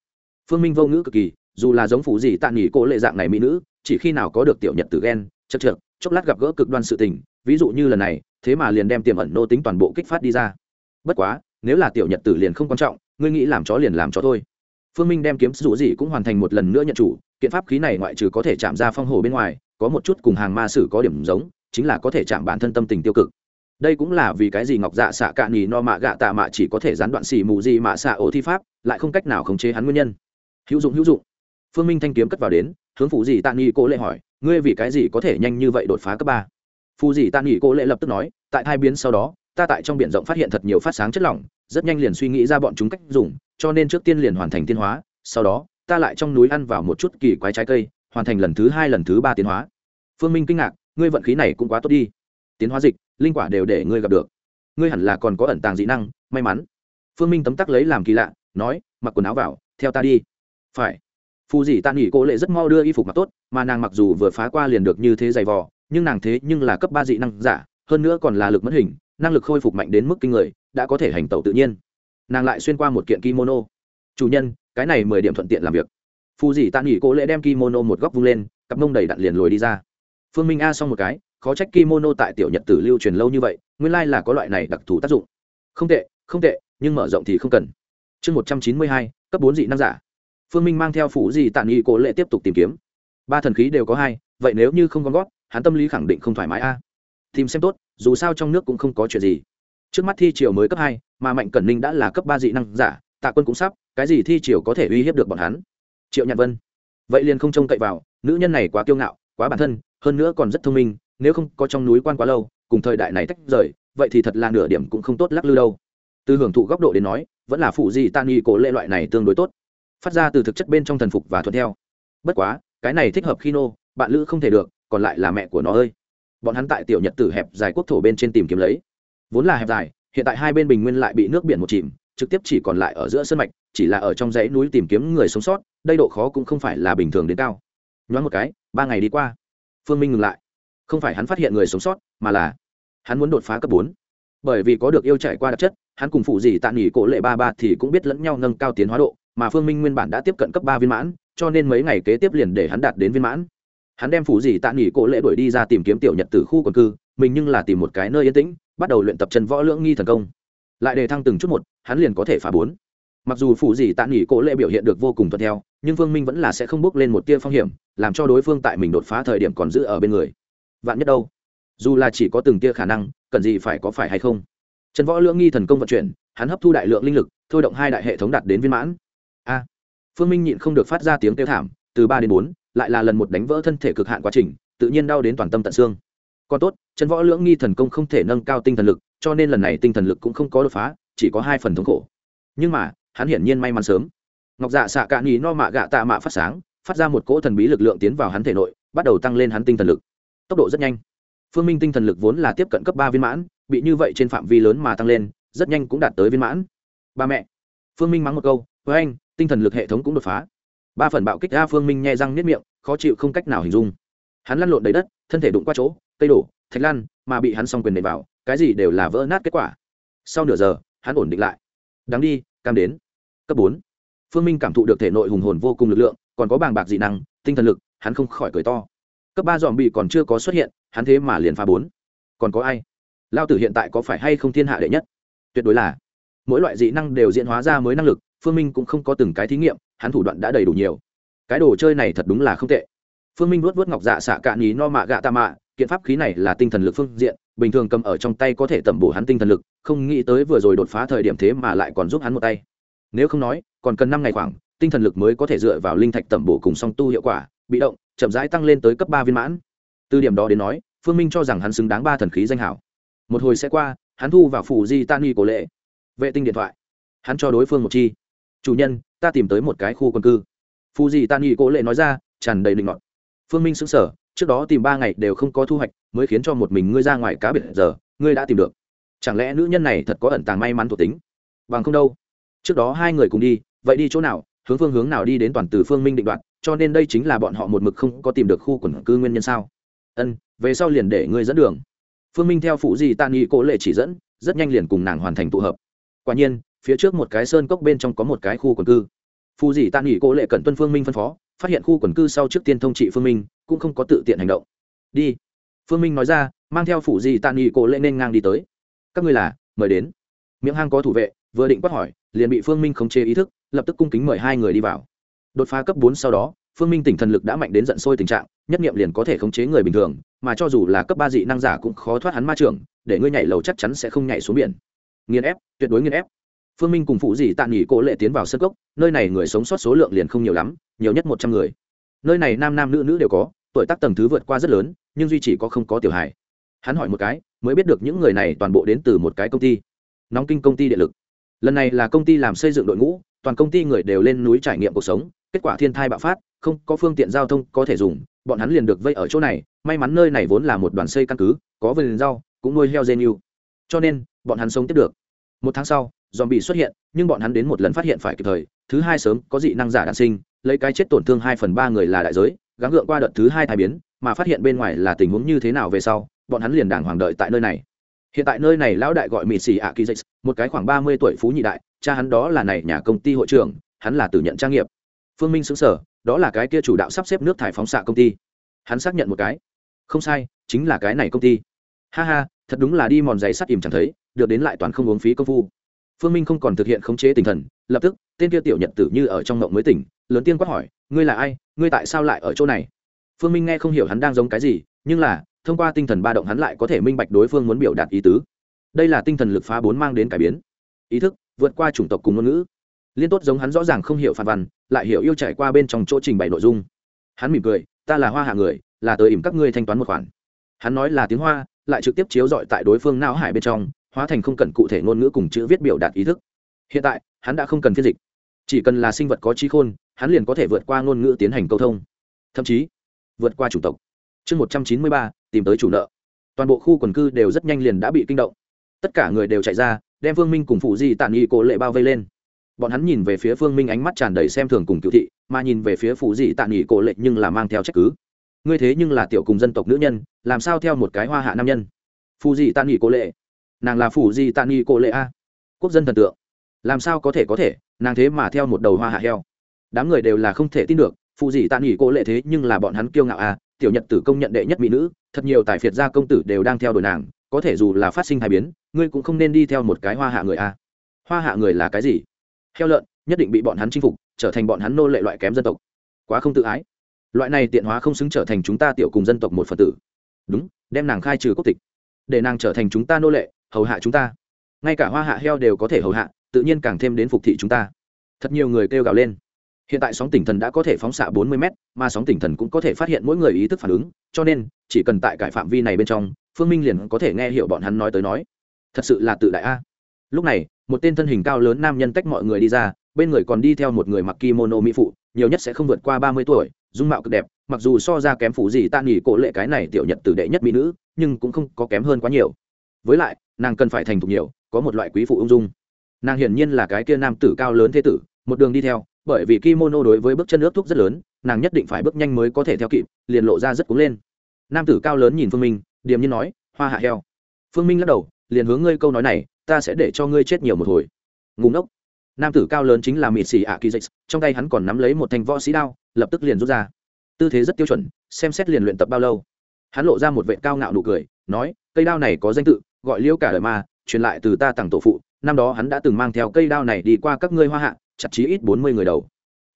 Phương minh vô ngữ cực kỳ, dù là giống phù gì tạ nghỉ cô lệ dạng này mỹ nữ, chỉ khi nào có được tiểu nhật tử ghen chật trượt chốc lát gặp gỡ cực đoan sự tình, ví dụ như lần này, thế mà liền đem tiềm ẩn nô tính toàn bộ kích phát đi ra. Bất quá, nếu là tiểu nhật tử liền không quan trọng ngươi nghĩ làm chó liền làm chó thôi. Phương minh đem kiếm rủ gì cũng hoàn thành một lần nữa nhận chủ, kiện pháp khí này ngoại trừ có thể chạm ra phong hồ bên ngoài, có một chút cùng hàng ma sử có điểm giống, chính là có thể chạm bản thân tâm tình tiêu cực. Đây cũng là vì cái gì ngọc dạ xạ cạn nhì no mạ gạ tạ mạ chỉ có thể gián đoạn xì mù gì mạ xạ ổ thi pháp, lại không cách nào khống chế hắn nguyên nhân. Hữu dụng hữu dụng. Phương minh thanh kiếm cất vào đến, hướng phụ gì tạ nghi cô lệ hỏi, ngươi vì cái gì có thể nhanh như vậy đột phá cấp ba? Phù gì tạ nghỉ cô lệ lập tức nói, tại hai biến sau đó, ta tại trong biển rộng phát hiện thật nhiều phát sáng chất lỏng rất nhanh liền suy nghĩ ra bọn chúng cách dùng, cho nên trước tiên liền hoàn thành tiên hóa, sau đó, ta lại trong núi ăn vào một chút kỳ quái trái cây, hoàn thành lần thứ hai, lần thứ ba tiến hóa. Phương minh kinh ngạc, ngươi vận khí này cũng quá tốt đi. Tiến hóa dịch, linh quả đều để ngươi gặp được. Ngươi hẳn là còn có ẩn tàng dị năng, may mắn. Phương minh tấm tắc lấy làm kỳ lạ, nói, mặc quần áo vào, theo ta đi. Phải. Phù dì ta nghỉ cố lệ rất mau đưa y phục mặc tốt, mà nàng mặc dù vừa phá qua liền được như thế dày vò, nhưng nàng thế nhưng là cấp ba dị năng giả, hơn nữa còn là lực mất hình năng lực khôi phục mạnh đến mức kinh người, đã có thể hành tẩu tự nhiên. Nàng lại xuyên qua một kiện kimono. Chủ nhân, cái này mười điểm thuận tiện làm việc. Phù dì tạ nghỉ cố lệ đem kimono một góc vung lên, cặp mông đầy đặn liền lồi đi ra. Phương minh a xong một cái, khó trách kimono tại tiểu nhật tử lưu truyền lâu như vậy, nguyên lai là có loại này đặc thù tác dụng. Không tệ không tệ, nhưng mở rộng thì không cần. Chương một trăm chín mươi hai, cấp bốn dị năng giả. Phương minh mang theo phủ dị tạm nghị cố lệ tiếp tục tìm kiếm. Ba thần khí đều có hai, vậy nếu như không con gót hắn tâm lý khẳng định không thoải mái a tìm xem tốt, dù sao trong nước cũng không có chuyện gì. Trước mắt thi triều mới cấp hai, mà mạnh cẩn ninh đã là cấp ba dị năng giả, tạ quân cũng sắp, cái gì thi triều có thể uy hiếp được bọn hắn? Triệu nhạn vân. Vậy liền không trông cậy vào, nữ nhân này quá kiêu ngạo, quá bản thân, hơn nữa còn rất thông minh, nếu không có trong núi quan quá lâu, cùng thời đại này tách rời, vậy thì thật là nửa điểm cũng không tốt lắc lư đâu. Từ hưởng thụ góc độ đến nói, vẫn là phụ gì tan nghi cổ lệ loại này tương đối tốt. Phát ra từ thực chất bên trong thần phục và thuận theo. Bất quá, cái này thích hợp khi nô, bạn lữ không thể được, còn lại là mẹ của nó ơi bọn hắn tại tiểu nhật tử hẹp dài quốc thổ bên trên tìm kiếm lấy. Vốn là hẹp dài, hiện tại hai bên bình nguyên lại bị nước biển một chìm, trực tiếp chỉ còn lại ở giữa sân mạch, chỉ là ở trong dãy núi tìm kiếm người sống sót, đây độ khó cũng không phải là bình thường đến cao. Nhoáng một cái, ba ngày đi qua, phương minh ngừng lại. Không phải hắn phát hiện người sống sót, mà là hắn muốn đột phá cấp bốn. Bởi vì có được yêu trải qua đặc chất, hắn cùng phụ gì tạ nghỉ cổ lệ ba ba thì cũng biết lẫn nhau nâng cao tiến hóa độ, mà phương minh nguyên bản đã tiếp cận cấp ba viên mãn, cho nên mấy ngày kế tiếp liền để hắn đạt đến viên mãn hắn đem phủ gì tạ nghỉ cổ lệ đuổi đi ra tìm kiếm tiểu nhật từ khu quần cư, mình nhưng là tìm một cái nơi yên tĩnh, bắt đầu luyện tập chân võ lưỡng nghi thần công. Lại đề thăng từng chút một, hắn liền có thể phá bốn. Mặc dù phủ gì tạ nghỉ cổ lệ biểu hiện được vô cùng thuận theo, nhưng vương minh vẫn là sẽ không bước lên một tia phong hiểm, làm cho đối phương tại mình đột phá thời điểm còn giữ ở bên người. Vạn nhất đâu? Dù là chỉ có từng tia khả năng, cần gì phải có phải hay không? Chân võ lưỡng nghi thần công vận chuyển, hắn hấp thu đại lượng linh lực, thôi động hai đại hệ thống đạt đến viên mãn. A! Phương minh nhịn không được phát ra tiếng kêu thảm, từ ba đến bốn lại là lần một đánh vỡ thân thể cực hạn quá trình, tự nhiên đau đến toàn tâm tận xương. Còn tốt trần võ lưỡng nghi thần công không thể nâng cao tinh thần lực, cho nên lần này tinh thần lực cũng không có đột phá, chỉ có hai phần thống khổ. Nhưng mà, hắn hiển nhiên may mắn sớm. Ngọc dạ xạ cạn nhì no mạ gạ tạ mạ phát sáng, phát ra một cỗ thần bí lực lượng tiến vào hắn thể nội, bắt đầu tăng lên hắn tinh thần lực. Tốc độ rất nhanh. Phương minh tinh thần lực vốn là tiếp cận cấp ba viên mãn, bị như vậy trên phạm vi lớn mà tăng lên, rất nhanh cũng đạt tới viên mãn. Ba mẹ. Phương minh mắng một câu với anh tinh thần lực hệ thống cũng đột phá ba phần bạo kích A phương minh nhẹ răng nếp miệng, khó chịu không cách nào hình dung. Hắn lăn lộn đầy đất, thân thể đụng qua chỗ, cây đổ, thạch lan, mà bị hắn s o n g quyền đệm vào, cái gì đều là vỡ nát kết quả. Sau nửa giờ, hắn ổn định lại. Đáng đi, cam đến. Cấp bốn. Phương minh cảm thụ được thể nội hùng hồn vô cùng lực lượng, còn có bàng bạc dị năng, tinh thần lực, hắn không khỏi cười to. Cấp ba dòm bị còn chưa có xuất hiện, hắn thế mà liền phá bốn. Còn có ai? Lao tử hiện tại có phải hay không thiên hạ đệ nhất? Tuyệt đối là. Mỗi loại dị năng đều diễn hóa ra mới năng lực, phương minh cũng không có từng cái thí nghiệm hắn thủ đoạn đã đầy đủ nhiều. Cái đồ chơi này thật đúng là không tệ. Phương minh vuốt vuốt ngọc dạ xạ cạn ý no mạ gạ ta mạ, kiện pháp khí này là tinh thần lực phương diện, bình thường cầm ở trong tay có thể tẩm bổ hắn tinh thần lực, không nghĩ tới vừa rồi đột phá thời điểm thế mà lại còn giúp hắn một tay. Nếu không nói, còn cần năm ngày khoảng, tinh thần lực mới có thể dựa vào linh thạch tẩm bổ cùng song tu hiệu quả, bị động, chậm rãi tăng lên tới cấp ba viên mãn. Từ điểm đó đến nói, phương minh cho rằng hắn xứng đáng ba thần khí danh hảo. Một hồi sẽ qua, hắn thu vào phủ di tan nghi cổ lệ. Vệ tinh điện thoại. Hắn cho đối phương một chi. Chủ nhân ta tìm tới một cái khu quân cư. Phù di tan nghị cố lệ nói ra, tràn đầy linh ngọt phương minh xứng sở trước đó tìm ba ngày đều không có thu hoạch, mới khiến cho một mình ngươi ra ngoài cá biệt giờ, ngươi đã tìm được. Chẳng lẽ nữ nhân này thật có ẩn tàng may mắn thuộc tính? Bằng không đâu. Trước đó hai người cùng đi, vậy đi chỗ nào, hướng phương hướng nào đi đến toàn từ phương minh định đoạt cho nên đây chính là bọn họ một mực không có tìm được khu quần cư nguyên nhân sao? Ân, về sau liền để ngươi dẫn đường. Phương minh theo phụ di tan nghị cố lệ chỉ dẫn, rất nhanh liền cùng nàng hoàn thành tụ hợp. Quả nhiên phía trước một cái sơn cốc bên trong có một cái khu quần cư. Phù dì tạ nghỉ cố lệ cận tuân phương minh phân phó, phát hiện khu quần cư sau trước tiên thông trị phương minh, cũng không có tự tiện hành động. Đi. Phương minh nói ra, mang theo phủ dì tạ nghỉ cố lệ nên ngang đi tới. Các ngươi là, mời đến. Miệng hang có thủ vệ, vừa định quát hỏi, liền bị phương minh khống chế ý thức, lập tức cung kính mời hai người đi vào. Đột phá cấp bốn sau đó, phương minh tỉnh thần lực đã mạnh đến giận sôi tình trạng, nhất nghiệm liền có thể khống chế người bình thường, mà cho dù là cấp ba dị năng giả cũng khó thoát hắn ma trường để ngươi nhảy lầu chắc chắn sẽ không nhảy xuống biển. Nghiền ép, tuyệt đối nghiền ép phương minh cùng phụ dị tạ nghỉ cố lệ tiến vào sân cốc, nơi này người sống sót số lượng liền không nhiều lắm, nhiều nhất một trăm người. Nơi này nam nam nữ nữ đều có, tuổi tác tầng thứ vượt qua rất lớn, nhưng duy chỉ có không có tiểu hài. Hắn hỏi một cái, mới biết được những người này toàn bộ đến từ một cái công ty. Nóng kinh công ty điện lực. Lần này là công ty làm xây dựng đội ngũ, toàn công ty người đều lên núi trải nghiệm cuộc sống, kết quả thiên thai bạo phát, không có phương tiện giao thông có thể dùng, bọn hắn liền được vây ở chỗ này, may mắn nơi này vốn là một đoàn xây căn cứ, có vườn rau, cũng nuôi heo dê yêu cho nên, bọn hắn sống tiếp được. Một tháng sau dòm bị xuất hiện, nhưng bọn hắn đến một lần phát hiện phải kịp thời, thứ hai sớm, có dị năng giả đạn sinh, lấy cái chết tổn thương hai phần ba người là đại giới, gắng gượng qua đợt thứ hai thai biến, mà phát hiện bên ngoài là tình huống như thế nào về sau, bọn hắn liền đàng hoàng đợi tại nơi này. Hiện tại nơi này lão đại gọi mị xì ạ kỳ dịch một cái khoảng ba mươi tuổi phú nhị đại, cha hắn đó là này nhà công ty hội trưởng, hắn là tử nhận trang nghiệp. Phương minh xứng sở đó là cái kia chủ đạo sắp xếp nước thải phóng xạ công ty. Hắn xác nhận một cái. Không sai, chính là cái này công ty. Ha ha, thật đúng là đi mòn giấy sắt ìm chẳng thấy, được đến lại toàn không uống phí công phu phương minh không còn thực hiện khống chế tinh thần, lập tức, tên kia tiểu nhật tử như ở trong ngộng mới tỉnh, lớn tiên quát hỏi, ngươi là ai? Ngươi tại sao lại ở chỗ này? Phương minh nghe không hiểu hắn đang giống cái gì, nhưng là, thông qua tinh thần ba động hắn lại có thể minh bạch đối phương muốn biểu đạt ý tứ. Đây là tinh thần lực phá bốn mang đến cải biến. Ý thức, vượt qua chủng tộc cùng ngôn ngữ. Liên tốt giống hắn rõ ràng không hiểu phản văn, lại hiểu yêu trải qua bên trong chỗ trình bày nội dung. Hắn mỉm cười, ta là hoa hạ người, là tới ỉm các ngươi thanh toán một khoản. Hắn nói là tiếng hoa, lại trực tiếp chiếu dọi tại đối phương não hải bên trong hóa thành không cần cụ thể ngôn ngữ cùng chữ viết biểu đạt ý thức. Hiện tại, hắn đã không cần phiên dịch. Chỉ cần là sinh vật có trí khôn, hắn liền có thể vượt qua ngôn ngữ tiến hành câu thông. Thậm chí, vượt qua chủng tộc. Chương một trăm chín mươi ba, tìm tới chủ nợ. Toàn bộ khu quần cư đều rất nhanh liền đã bị kinh động. Tất cả người đều chạy ra, đem phương minh cùng phụ di tản nghị cổ lệ bao vây lên. Bọn hắn nhìn về phía phương minh ánh mắt tràn đầy xem thường cùng cựu thị, mà nhìn về phía phụ di tản nghị cổ lệ nhưng là mang theo trách cứ. Ngươi thế nhưng là tiểu cùng dân tộc nữ nhân, làm sao theo một cái hoa hạ nam nhân? Phụ di tản nghị cổ lệ nàng là phụ di tani cô lệ a. Quốc dân thần tượng. Làm sao có thể có thể, nàng thế mà theo một đầu hoa hạ heo. Đám người đều là không thể tin được phụ di tạ nghị cô lệ thế nhưng là bọn hắn kiêu ngạo a, tiểu nhật tử công nhận đệ nhất mỹ nữ, thật nhiều tài phiệt gia công tử đều đang theo đuổi nàng, có thể dù là phát sinh hai biến, ngươi cũng không nên đi theo một cái hoa hạ người a. Hoa hạ người là cái gì? Heo lợn, nhất định bị bọn hắn chinh phục, trở thành bọn hắn nô lệ loại kém dân tộc. Quá không tự ái. Loại này tiện hóa không xứng trở thành chúng ta tiểu cùng dân tộc một phần tử. Đúng, đem nàng khai trừ quốc tịch. Để nàng trở thành chúng ta nô lệ hầu hạ chúng ta. Ngay cả hoa hạ heo đều có thể hầu hạ, tự nhiên càng thêm đến phục thị chúng ta. Thật nhiều người kêu gào lên. Hiện tại sóng tỉnh thần đã có thể phóng xạ 40 m mà sóng tỉnh thần cũng có thể phát hiện mỗi người ý thức phản ứng, cho nên, chỉ cần tại cải phạm vi này bên trong, phương minh liền có thể nghe hiểu bọn hắn nói tới nói. Thật sự là tự đại a. Lúc này, một tên thân hình cao lớn nam nhân tách mọi người đi ra, bên người còn đi theo một người mặc kimono mỹ phụ, nhiều nhất sẽ không vượt qua ba mươi tuổi, dung mạo cực đẹp, mặc dù so ra kém phủ gì ta nghỉ cổ lệ cái này tiểu nhật tử đệ nhất mỹ nữ, nhưng cũng không có kém hơn quá nhiều. Với lại nàng cần phải thành thục nhiều, có một loại quý phụ ung dung. Nàng hiển nhiên là cái kia nam tử cao lớn thế tử, một đường đi theo, bởi vì kimono đối với bước chân nước thuốc rất lớn, nàng nhất định phải bước nhanh mới có thể theo kịp, liền lộ ra rất cúng lên. Nam tử cao lớn nhìn phương minh, điềm nhiên nói, hoa hạ heo. Phương minh lắc đầu, liền hướng ngươi câu nói này, ta sẽ để cho ngươi chết nhiều một hồi. Ngùng ốc nam tử cao lớn chính là mịt xì ạ kỳ dịch trong tay hắn còn nắm lấy một thanh võ sĩ đao, lập tức liền rút ra. Tư thế rất tiêu chuẩn, xem xét liền luyện tập bao lâu. Hắn lộ ra một vệ cao ngạo nụ cười, nói, cây đao này có danh tự gọi liêu cả đời ma truyền lại từ ta tặng tổ phụ, năm đó hắn đã từng mang theo cây đao này đi qua các ngươi hoa hạ, chặt chí ít bốn mươi người đầu.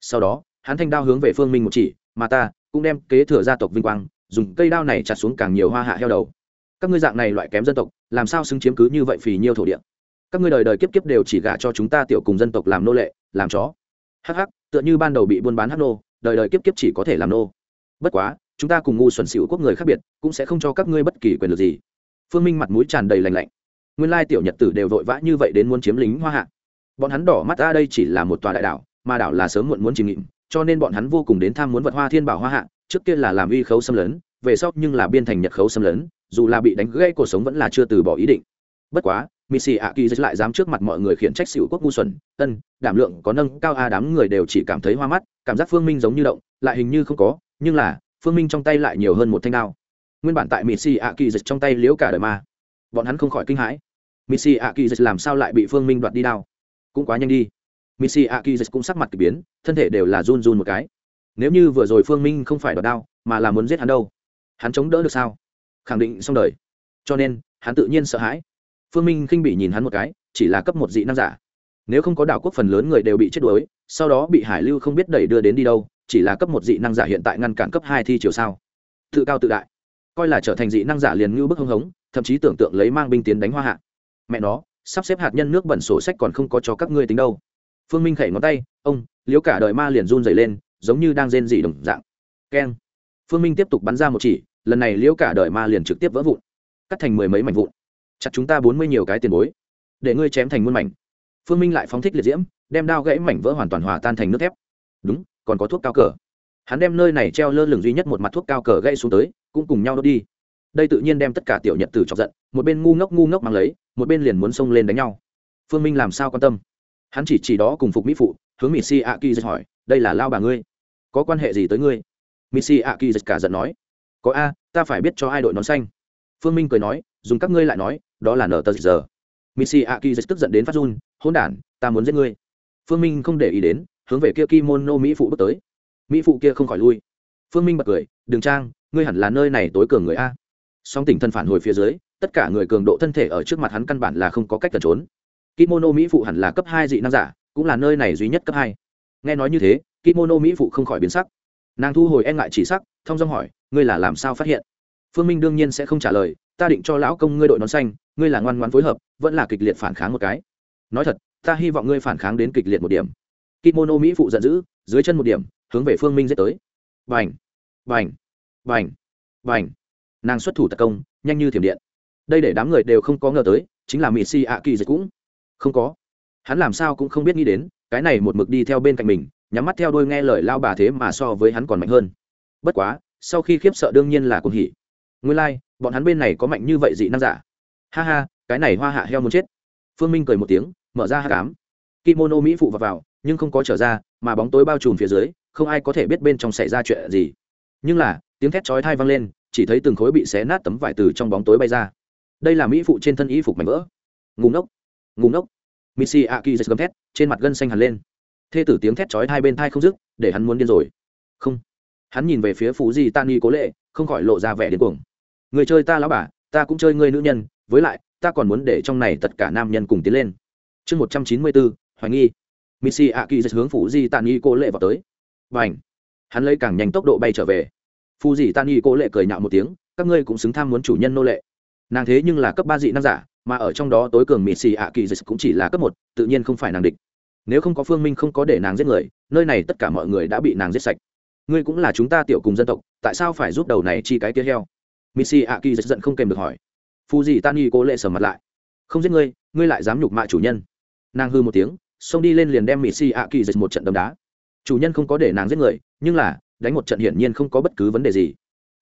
Sau đó, hắn thanh đao hướng về phương minh một chỉ, mà ta cũng đem kế thừa gia tộc vinh quang, dùng cây đao này chặt xuống càng nhiều hoa hạ heo đầu. Các ngươi dạng này loại kém dân tộc, làm sao xứng chiếm cứ như vậy phì nhiêu thổ địa? Các ngươi đời đời kiếp kiếp đều chỉ gả cho chúng ta tiểu cùng dân tộc làm nô lệ, làm chó. Hắc hắc, tựa như ban đầu bị buôn bán hắc nô, đời đời kiếp kiếp chỉ có thể làm nô. Bất quá, chúng ta cùng ngu xuẩn xỉu quốc người khác biệt, cũng sẽ không cho các ngươi bất kỳ quyền lực gì phương minh mặt mũi tràn đầy lành lạnh. Nguyên lai tiểu nhật tử đều vội vã như vậy đến muốn chiếm lính hoa hạ. Bọn hắn đỏ mắt ra đây chỉ là một tòa đại đảo, mà đảo là sớm muộn muốn chìm nghịm, cho nên bọn hắn vô cùng đến tham muốn vật hoa thiên bảo hoa hạ, trước kia là làm uy khấu xâm lấn, về sau nhưng là biên thành nhật khấu xâm lấn, dù là bị đánh gãy cuộc sống vẫn là chưa từ bỏ ý định. Bất quá, missy ạ kỳ lại dám trước mặt mọi người khiển trách xỉu quốc ngu xuẩn, ân, đảm lượng có nâng cao a đám người đều chỉ cảm thấy hoa mắt, cảm giác phương minh giống như động, lại hình như không có, nhưng là, phương minh trong tay lại nhiều hơn một thanh đao nguyên bản tại missy ạ kỳ trong tay liễu cả đời ma bọn hắn không khỏi kinh hãi. Missy ạ kỳ làm sao lại bị phương minh đoạt đi đao? Cũng quá nhanh đi. Missy ạ kỳ cũng sắc mặt k ỳ biến, thân thể đều là run run một cái. Nếu như vừa rồi phương minh không phải đoạt đao, mà là muốn giết hắn đâu? Hắn chống đỡ được sao? Khẳng định xong đời. Cho nên, hắn tự nhiên sợ hãi. Phương minh khinh bị nhìn hắn một cái, chỉ là cấp một dị năng giả. Nếu không có đảo quốc phần lớn người đều bị chết đuối, sau đó bị hải lưu không biết đẩy đưa đến đi đâu, chỉ là cấp một dị năng giả hiện tại ngăn cản cấp hai thi chiều sao? Tự cao tự đại coi là trở thành dị năng giả liền như bức hưng hống, thậm chí tưởng tượng lấy mang binh tiến đánh hoa hạ. Mẹ nó, sắp xếp hạt nhân nước bẩn sổ sách còn không có cho các ngươi tính đâu. Phương minh khẩy ngón tay, ông liếu cả đời ma liền run dày lên, giống như đang rên dị đồng dạng. Keng. Phương minh tiếp tục bắn ra một chỉ, lần này liễu cả đời ma liền trực tiếp vỡ vụn, cắt thành mười mấy mảnh vụn. Chặt chúng ta bốn mươi nhiều cái tiền bối, để ngươi chém thành muôn mảnh. Phương minh lại phóng thích liệt diễm, đem đao gãy mảnh vỡ hoàn toàn hòa tan thành nước thép. Đúng, còn có thuốc cao cờ hắn đem nơi này treo lơ lửng duy nhất một mặt thuốc cao cờ gây xuống tới, cũng cùng nhau đốt đi. Đây tự nhiên đem tất cả tiểu nhật tử chọc giận, một bên ngu ngốc ngu ngốc mang lấy, một bên liền muốn xông lên đánh nhau. Phương minh làm sao quan tâm? Hắn chỉ chỉ đó cùng phục mỹ phụ, hướng mỹ si a ki hỏi, đây là lao bà ngươi? Có quan hệ gì tới ngươi? Mỹ si a ki cả giận nói, có a, ta phải biết cho ai đội nón xanh. Phương minh cười nói, dùng các ngươi lại nói, đó là nở tờ giờ? Missy a ki tức giận đến phát run hôn đản, ta muốn giết ngươi. Phương minh không để ý đến, hướng về kia kimono mỹ phụ bước tới mỹ phụ kia không khỏi lui. Phương minh bật cười, đường trang, ngươi hẳn là nơi này tối cường người a. Song tỉnh thân phản hồi phía dưới, tất cả người cường độ thân thể ở trước mặt hắn căn bản là không có cách tẩn trốn. Kimono mỹ phụ hẳn là cấp hai dị năng giả, cũng là nơi này duy nhất cấp hai. Nghe nói như thế, kimono mỹ phụ không khỏi biến sắc. Nàng thu hồi e ngại chỉ sắc, thông dong hỏi, ngươi là làm sao phát hiện? Phương minh đương nhiên sẽ không trả lời, ta định cho lão công ngươi đội nón xanh, ngươi là ngoan ngoan phối hợp, vẫn là kịch liệt phản kháng một cái. Nói thật, ta hy vọng ngươi phản kháng đến kịch liệt một điểm. Kimono mỹ phụ giận dữ, dưới chân một điểm hướng về phương minh dễ tới. Vành vành vành vành nàng xuất thủ tật công nhanh như thiểm điện. Đây để đám người đều không có ngờ tới chính là mỹ si ạ kỳ dịch cũng. Không có. Hắn làm sao cũng không biết nghĩ đến cái này một mực đi theo bên cạnh mình nhắm mắt theo đôi nghe lời lao bà thế mà so với hắn còn mạnh hơn. Bất quá sau khi khiếp sợ đương nhiên là cùng hỉ. Nguyên lai、like, bọn hắn bên này có mạnh như vậy dị năng giả. Ha ha cái này hoa hạ heo muốn chết. Phương minh cười một tiếng mở ra hạ cám kimono mỹ phụ vào, vào nhưng không có trở ra mà bóng tối bao trùm phía dưới không ai có thể biết bên trong xảy ra chuyện gì. Nhưng là, tiếng thét chói thai vang lên, chỉ thấy từng khối bị xé nát tấm vải từ trong bóng tối bay ra. Đây là mỹ phụ trên thân y phục mảnh vỡ. Ngủ ngốc ngủ ngốc. Missy a gầm thét, trên mặt gân xanh hẳn lên. Thê tử tiếng thét chói hai bên thai không dứt, để hắn muốn điên rồi. Không. Hắn nhìn về phía phú di tani cố lệ, không khỏi lộ ra vẻ điên cuồng. Người chơi ta lão bà, ta cũng chơi ngươi nữ nhân, với lại, ta còn muốn để trong này tất cả nam nhân cùng tiến lên. Chương một trăm chín mươi bốn, hoài nghi. Missy a kỳ hướng Phú di tani cố lệ vào tới và ảnh. Hắn lấy càng nhanh tốc độ bay trở về. Phù di tani cố lệ cười nhạo một tiếng, các ngươi cũng xứng tham muốn chủ nhân nô lệ. Nàng thế nhưng là cấp ba dị nam giả, mà ở trong đó tối cường mịt xì ạ kỳ dịch cũng chỉ là cấp một, tự nhiên không phải nàng địch. Nếu không có phương minh không có để nàng giết người, nơi này tất cả mọi người đã bị nàng giết sạch. Ngươi cũng là chúng ta tiểu cùng dân tộc, tại sao phải giúp đầu này chi cái kia heo? Mịt xì ạ kỳ dịch giận không kèm được hỏi. Phù gì tan y cố lệ sờ mặt lại. Không giết ngươi ngươi lại dám nhục mạ chủ nhân. Nàng hư một tiếng, xông đi lên liền đem mịt xì ạ kỳ dịch một trận đấm đá chủ nhân không có để nàng giết người, nhưng là, đánh một trận hiển nhiên không có bất cứ vấn đề gì.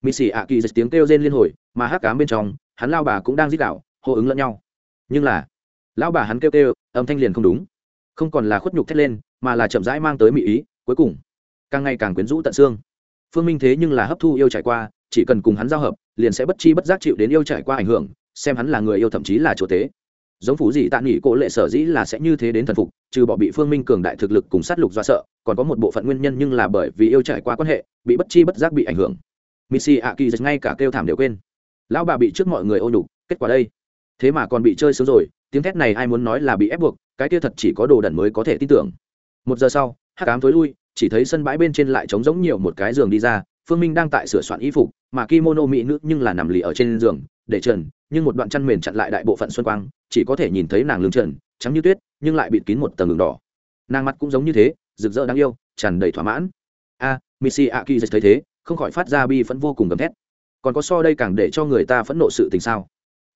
Missy a kỳ giật tiếng kêu rên liên hồi, mà hắc cám bên trong, hắn lao bà cũng đang giết đạo hô ứng lẫn nhau. Nhưng là lão bà hắn kêu kêu, âm thanh liền không đúng. Không còn là khuất nhục thét lên, mà là chậm rãi mang tới mỹ ý, cuối cùng, càng ngày càng quyến rũ tận xương. Phương minh thế nhưng là hấp thu yêu trải qua, chỉ cần cùng hắn giao hợp, liền sẽ bất chi bất giác chịu đến yêu trải qua ảnh hưởng, xem hắn là người yêu thậm chí là chỗ tế giống phủ gì tạ nghỉ cổ lệ sở dĩ là sẽ như thế đến thần phục, trừ bỏ bị phương minh cường đại thực lực cùng sát lục do sợ, còn có một bộ phận nguyên nhân nhưng là bởi vì yêu trải qua quan hệ, bị bất chi bất giác bị ảnh hưởng. Missy ạ kỳ ngay cả kêu thảm đều quên. Lão bà bị trước mọi người ô nhục, kết quả đây. Thế mà còn bị chơi xấu rồi, tiếng thét này ai muốn nói là bị ép buộc, cái kia thật chỉ có đồ đần mới có thể tin tưởng. Một giờ sau hát cám tối lui, chỉ thấy sân bãi bên trên lại trống giống nhiều một cái giường đi ra, phương minh đang tại sửa soạn y phục, mà kimono mỹ nữ nhưng là nằm lì ở trên giường, để trần nhưng một đoạn chăn mền chặn lại đại bộ phận xuân quang chỉ có thể nhìn thấy nàng lưng trần trắng như tuyết nhưng lại bịt kín một tầng đường đỏ. Nàng mặt cũng giống như thế rực rỡ đáng yêu tràn đầy thỏa mãn. A à, missy a ki thấy thế không khỏi phát ra bi phẫn vô cùng gầm thét. Còn có so đây càng để cho người ta phẫn nộ sự tình sao?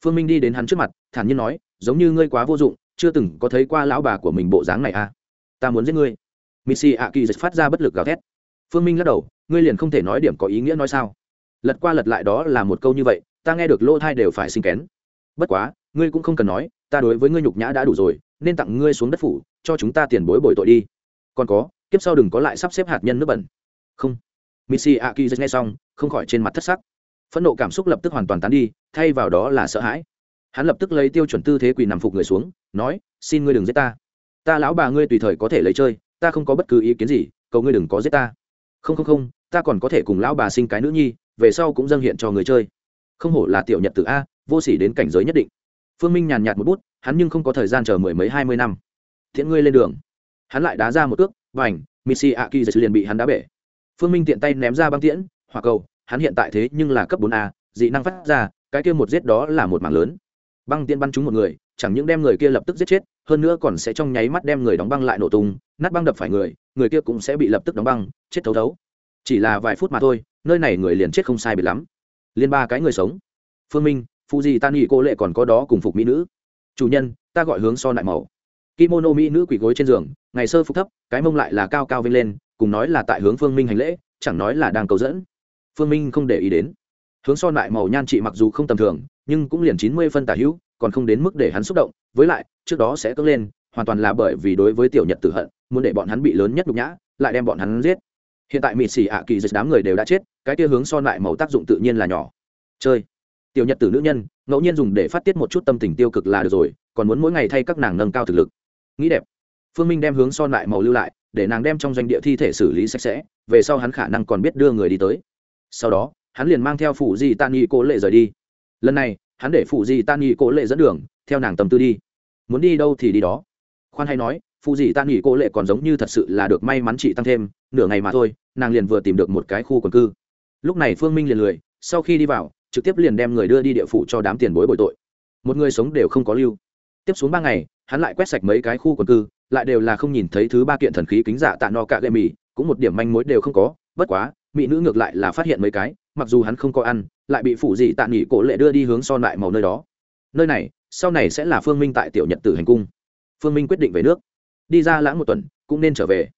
Phương minh đi đến hắn trước mặt thản nhiên nói giống như ngươi quá vô dụng chưa từng có thấy qua lão bà của mình bộ dáng này à ta muốn giết ngươi. Missy a kỳ phát ra bất lực gào thét. Phương minh lắc đầu ngươi liền không thể nói điểm có ý nghĩa nói sao? Lật qua lật lại đó là một câu như vậy ta nghe được lỗ thai đều phải sinh kén. Bất quá, ngươi cũng không cần nói, ta đối với ngươi nhục nhã đã đủ rồi, nên tặng ngươi xuống đất phủ, cho chúng ta tiền bối bồi tội đi. Còn có, kiếp sau đừng có lại sắp xếp hạt nhân nước bẩn. Không. Missy a kỳ nghe xong, không khỏi trên mặt thất sắc. Phẫn nộ cảm xúc lập tức hoàn toàn tán đi, thay vào đó là sợ hãi. Hắn lập tức lấy tiêu chuẩn tư thế quỳ nằm phục người xuống, nói, xin ngươi đừng giết ta. Ta lão bà ngươi tùy thời có thể lấy chơi, ta không có bất cứ ý kiến gì, cầu ngươi đừng có giết ta. Không không không, ta còn có thể cùng lão bà sinh cái nữ nhi, về sau cũng dâng hiện cho người chơi không hổ là tiểu nhật tử a, vô s ỉ đến cảnh giới nhất định. Phương minh nhàn nhạt một bút, hắn nhưng không có thời gian chờ mười mấy hai mươi năm. Thiện ngươi lên đường. Hắn lại đá ra một cước và ảnh missy a kỳ liền bị hắn đá bể. Phương minh tiện tay ném ra băng tiễn, hỏa cầu, hắn hiện tại thế nhưng là cấp bốn a, dị năng phát ra, cái kia một giết đó là một mảng lớn. Băng tiễn bắn trúng một người, chẳng những đem người kia lập tức giết chết, hơn nữa còn sẽ trong nháy mắt đem người đóng băng lại nổ tung, nát băng đập phải người người kia cũng sẽ bị lập tức đóng băng, chết thấu thấu. Chỉ là vài phút mà thôi, nơi này người liền chết không sai biệt lắm liên ba cái người sống. Phương minh phụ gì tan nghỉ cô lệ còn có đó cùng phục mỹ nữ. Chủ nhân, ta gọi hướng so lại màu. Kimono mỹ nữ quỳ gối trên giường, ngày sơ phục thấp, cái mông lại là cao cao vênh lên, cùng nói là tại hướng phương minh hành lễ, chẳng nói là đang cầu dẫn. Phương minh không để ý đến. Hướng so lại màu nhan trị mặc dù không tầm thường, nhưng cũng liền chín mươi phân tả hữu, còn không đến mức để hắn xúc động, với lại, trước đó sẽ cất lên, hoàn toàn là bởi vì đối với tiểu nhật tử hận, muốn để bọn hắn bị lớn nhất nhục nhã, lại đem bọn hắn giết hiện tại mịt xì ạ kỳ dịch đám người đều đã chết, cái tia hướng son lại màu tác dụng tự nhiên là nhỏ. Chơi. Tiểu nhật tử nữ nhân, ngẫu nhiên dùng để phát tiết một chút tâm tình tiêu cực là được rồi, còn muốn mỗi ngày thay các nàng nâng cao thực lực. Nghĩ đẹp. Phương minh đem hướng son lại màu lưu lại, để nàng đem trong doanh địa thi thể xử lý sạch sẽ, về sau hắn khả năng còn biết đưa người đi tới. Sau đó, hắn liền mang theo phụ di tan nghi cố lệ rời đi. Lần này, hắn để phụ di tan nghi cố lệ dẫn đường, theo nàng tâm tư đi. Muốn đi đâu thì đi đó. Khoan hay nói, phụ di tan nghi cố lệ còn giống như thật sự là được may mắn chị tăng thêm, nửa ngày mà thôi nàng liền vừa tìm được một cái khu quần cư. Lúc này phương minh liền lười, sau khi đi vào, trực tiếp liền đem người đưa đi địa phủ cho đám tiền bối bồi tội. Một người sống đều không có lưu. Tiếp xuống ba ngày, hắn lại quét sạch mấy cái khu quần cư, lại đều là không nhìn thấy thứ ba kiện thần khí kính dạ tạ no cạ gậy mì, cũng một điểm manh mối đều không có, bất quá, mỹ nữ ngược lại là phát hiện mấy cái, mặc dù hắn không có ăn, lại bị phủ dị tạ nghỉ cổ lệ đưa đi hướng son lại màu nơi đó. Nơi này, sau này sẽ là phương minh tại tiểu nhật tử hành cung. Phương minh quyết định về nước. Đi ra lãng một tuần, cũng nên trở về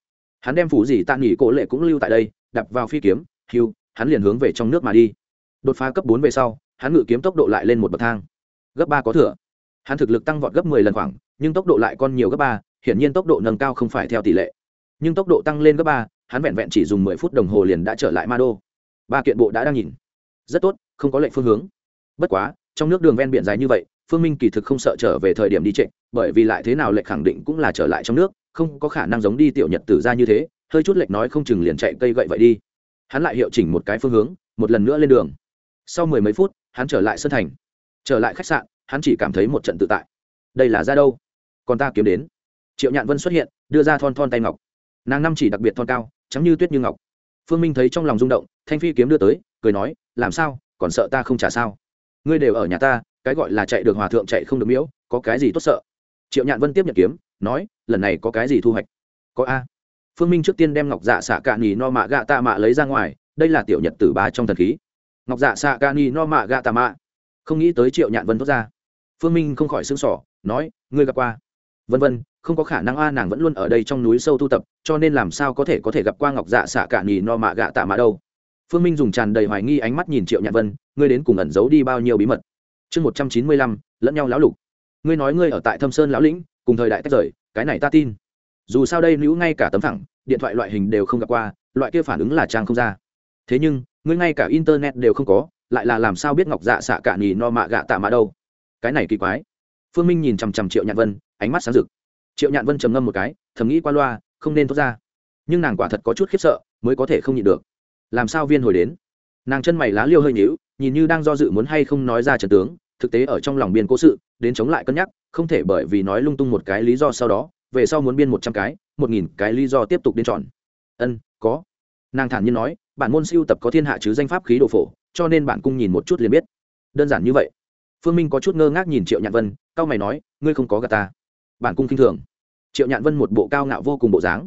hắn đem phủ dị tạ nghỉ cổ lệ cũng lưu tại đây đập vào phi kiếm, hưu, hắn liền hướng về trong nước mà đi. Đột phá cấp bốn về sau, hắn ngự kiếm tốc độ lại lên một bậc thang. Gấp ba có thừa. Hắn thực lực tăng vọt gấp mười lần khoảng, nhưng tốc độ lại còn nhiều gấp ba, hiển nhiên tốc độ nâng cao không phải theo tỷ lệ. Nhưng tốc độ tăng lên gấp ba, hắn vẹn vẹn chỉ dùng mười phút đồng hồ liền đã trở lại ma đô ba kiện bộ đã đang nhìn. Rất tốt, không có lệnh phương hướng. Bất quá, trong nước đường ven biển dài như vậy phương minh kỳ thực không sợ trở về thời điểm đi trịnh bởi vì lại thế nào lệnh khẳng định cũng là trở lại trong nước, không có khả năng giống đi tiểu nhật tử ra như thế, hơi chút lệnh nói không chừng liền chạy cây gậy vậy đi. Hắn lại hiệu chỉnh một cái phương hướng, một lần nữa lên đường. Sau mười mấy phút, hắn trở lại sân thành. Trở lại khách sạn, hắn chỉ cảm thấy một trận tự tại. Đây là ra đâu? Còn ta kiếm đến. Triệu nhạn vân xuất hiện, đưa ra thon thon tay ngọc. Nàng năm chỉ đặc biệt thon cao, trắng như tuyết như ngọc. Phương minh thấy trong lòng rung động, thanh phi kiếm đưa tới, cười nói, làm sao? Còn sợ ta không trả sao? Ngươi đều ở nhà ta cái gọi là chạy được hòa thượng chạy không được miễu, có cái gì tốt sợ? Triệu nhạn vân tiếp nhận kiếm, nói, lần này có cái gì thu hoạch? Có a. Phương minh trước tiên đem ngọc dạ xạ cạn nì no mạ gạ tạ mạ lấy ra ngoài, đây là tiểu nhật tử ba trong thần khí. Ngọc dạ xạ cạn nì no mạ gạ tạ mạ. Không nghĩ tới triệu nhạn vân thốt ra. Phương minh không khỏi xương sỏ nói, ngươi gặp qua. Vân vân, không có khả năng a nàng vẫn luôn ở đây trong núi sâu tu tập, cho nên làm sao có thể có thể gặp qua ngọc dạ xạ cạn nhì no mạ gạ tạ mạ đâu? Phương minh dùng tràn đầy hoài nghi ánh mắt nhìn triệu nhạn vân, ngươi đến cùng ẩn giấu đi bao nhiêu bí mật? Chương một trăm chín mươi lăm, lẫn nhau lão lục. Ngươi nói ngươi ở tại thâm sơn lão lĩnh, cùng thời đại tách rời, cái này ta tin. Dù sao đây nữ ngay cả tấm thẳng điện thoại loại hình đều không gặp qua, loại kia phản ứng là trang không ra. Thế nhưng, ngươi ngay cả internet đều không có, lại là làm sao biết ngọc dạ xạ cả nhì no mạ gạ tạ mạ đâu? Cái này kỳ quái. Phương minh nhìn chằm chằm triệu nhạn vân, ánh mắt sáng rực. Triệu nhạn vân trầm ngâm một cái, thầm nghĩ qua loa, không nên thốt ra. Nhưng nàng quả thật có chút khiếp sợ, mới có thể không nhịn được. Làm sao viên hồi đến? Nàng chân mày lá liêu hơi nhíu nhìn như đang do dự muốn hay không nói ra trần tướng, thực tế ở trong lòng biên cố sự, đến chống lại cân nhắc, không thể bởi vì nói lung tung một cái lý do sau đó, về sau muốn biên một trăm cái, một nghìn cái lý do tiếp tục đến chọn. Ân, có. Nàng thản nhiên nói, bản môn siêu tập có thiên hạ chứ danh pháp khí đồ phổ, cho nên bản cung nhìn một chút liền biết. Đơn giản như vậy. Phương minh có chút ngơ ngác nhìn triệu nhạn vân cao mày nói, ngươi không có gà ta. Bản cung k i n h thường. Triệu nhạn vân một bộ cao ngạo vô cùng bộ dáng.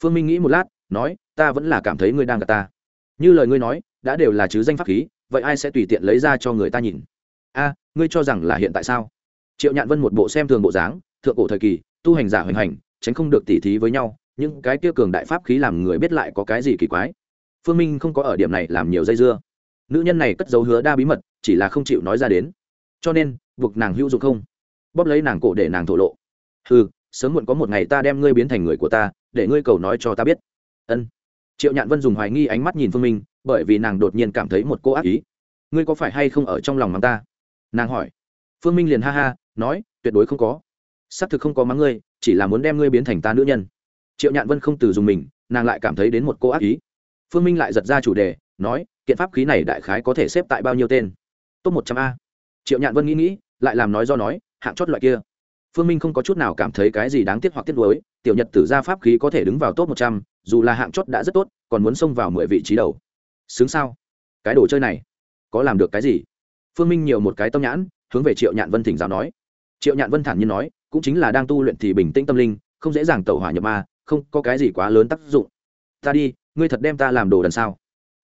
Phương minh nghĩ một lát, nói, ta vẫn là cảm thấy ngươi đang gà ta. Như lời ngươi nói, đã đều là chứ danh pháp khí vậy ai sẽ tùy tiện lấy ra cho người ta nhìn? A, ngươi cho rằng là hiện tại sao? Triệu nhạn vân một bộ xem thường bộ dáng, thượng cổ thời kỳ, tu hành giả hoành hành, tránh không được tỉ thí với nhau, những cái kia cường đại pháp khí làm người biết lại có cái gì kỳ quái. Phương minh không có ở điểm này làm nhiều dây dưa. Nữ nhân này cất dấu hứa đa bí mật, chỉ là không chịu nói ra đến. Cho nên, buộc nàng hữu dụng không? Bóp lấy nàng cổ để nàng thổ lộ. Ừ sớm muộn có một ngày ta đem ngươi biến thành người của ta, để ngươi cầu nói cho ta biết. Ân. Triệu nhạn vân dùng hoài nghi ánh mắt nhìn phương minh bởi vì nàng đột nhiên cảm thấy một cô ác ý. Ngươi có phải hay không ở trong lòng mắng ta? Nàng hỏi. Phương minh liền ha ha, nói, tuyệt đối không có. Xác thực không có mắng ngươi, chỉ là muốn đem ngươi biến thành ta nữ nhân. Triệu nhạn vân không từ dùng mình, nàng lại cảm thấy đến một cô ác ý. Phương minh lại giật ra chủ đề, nói, kiện pháp khí này đại khái có thể xếp tại bao nhiêu tên? Top một trăm a. Triệu nhạn vân nghĩ nghĩ, lại làm nói do nói, hạng chót loại kia. Phương minh không có chút nào cảm thấy cái gì đáng tiếc hoặc tiếc nuối, tiểu nhật tử gia pháp khí có thể đứng vào top một trăm, dù là hạng chót đã rất tốt, còn muốn xông vào mười vị trí đầu xứng sao? Cái đồ chơi này, có làm được cái gì? Phương minh nhiều một cái tâm nhãn, hướng về triệu nhạn vân thỉnh giáo nói. Triệu nhạn vân thản nhiên nói, cũng chính là đang tu luyện thì bình tĩnh tâm linh, không dễ dàng tẩu hỏa nhập ma, không có cái gì quá lớn tác dụng. Ta đi, ngươi thật đem ta làm đồ đần sao?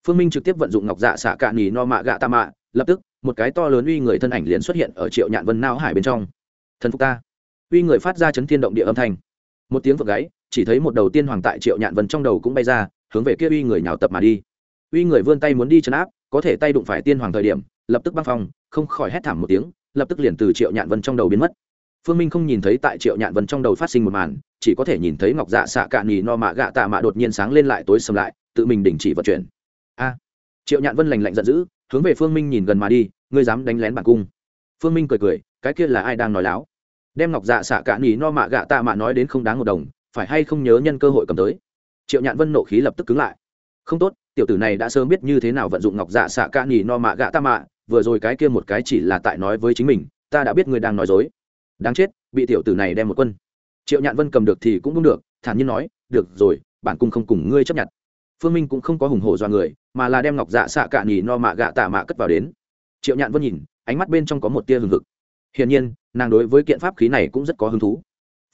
Phương minh trực tiếp vận dụng ngọc dạ xạ cạn nghỉ no mạ gạ ta mạ, lập tức, một cái to lớn uy người thân ảnh liền xuất hiện ở triệu nhạn vân nao hải bên trong. Thần phục ta. Uy người phát ra chấn thiên động địa âm thanh. Một tiếng vượt gáy, chỉ thấy một đầu tiên hoàng tại triệu nhạn vân trong đầu cũng bay ra, hướng về kia uy người nhào tập mà đi uy người vươn tay muốn đi chấn áp, có thể tay đụng phải tiên hoàng thời điểm, lập tức băng phong, không khỏi hét thảm một tiếng, lập tức liền từ triệu nhạn vân trong đầu biến mất. Phương minh không nhìn thấy tại triệu nhạn vân trong đầu phát sinh một màn, chỉ có thể nhìn thấy ngọc dạ xạ cạn nhì no mạ gạ tạ mạ đột nhiên sáng lên lại tối sầm lại, tự mình đình chỉ vận chuyển. A! Triệu nhạn vân lành lạnh giận dữ, hướng về phương minh nhìn gần mà đi, ngươi dám đánh lén bản cung. Phương minh cười cười, cái kia là ai đang nói láo? Đem ngọc dạ xạ cạn nhì no mạ gạ tạ mạ nói đến không đáng một đồng, phải hay không nhớ nhân cơ hội cầm tới? Triệu nhạn vân nộ khí lập tức cứng lại không tốt, tiểu tử này đã sớm biết như thế nào vận dụng ngọc dạ xạ ca nhì no mạ gạ ta mạ, vừa rồi cái kia một cái chỉ là tại nói với chính mình, ta đã biết người đang nói dối. Đáng chết, bị tiểu tử này đem một quân. Triệu nhạn vân cầm được thì cũng không được, thản nhiên nói, được rồi, bản cung không cùng ngươi chấp nhận. Phương minh cũng không có hùng hổ do người, mà là đem ngọc dạ xạ cạn nhì no mạ gạ tạ mạ cất vào đến. Triệu nhạn vân nhìn, ánh mắt bên trong có một tia hừng hực. Hiển nhiên, nàng đối với kiện pháp khí này cũng rất có hứng thú.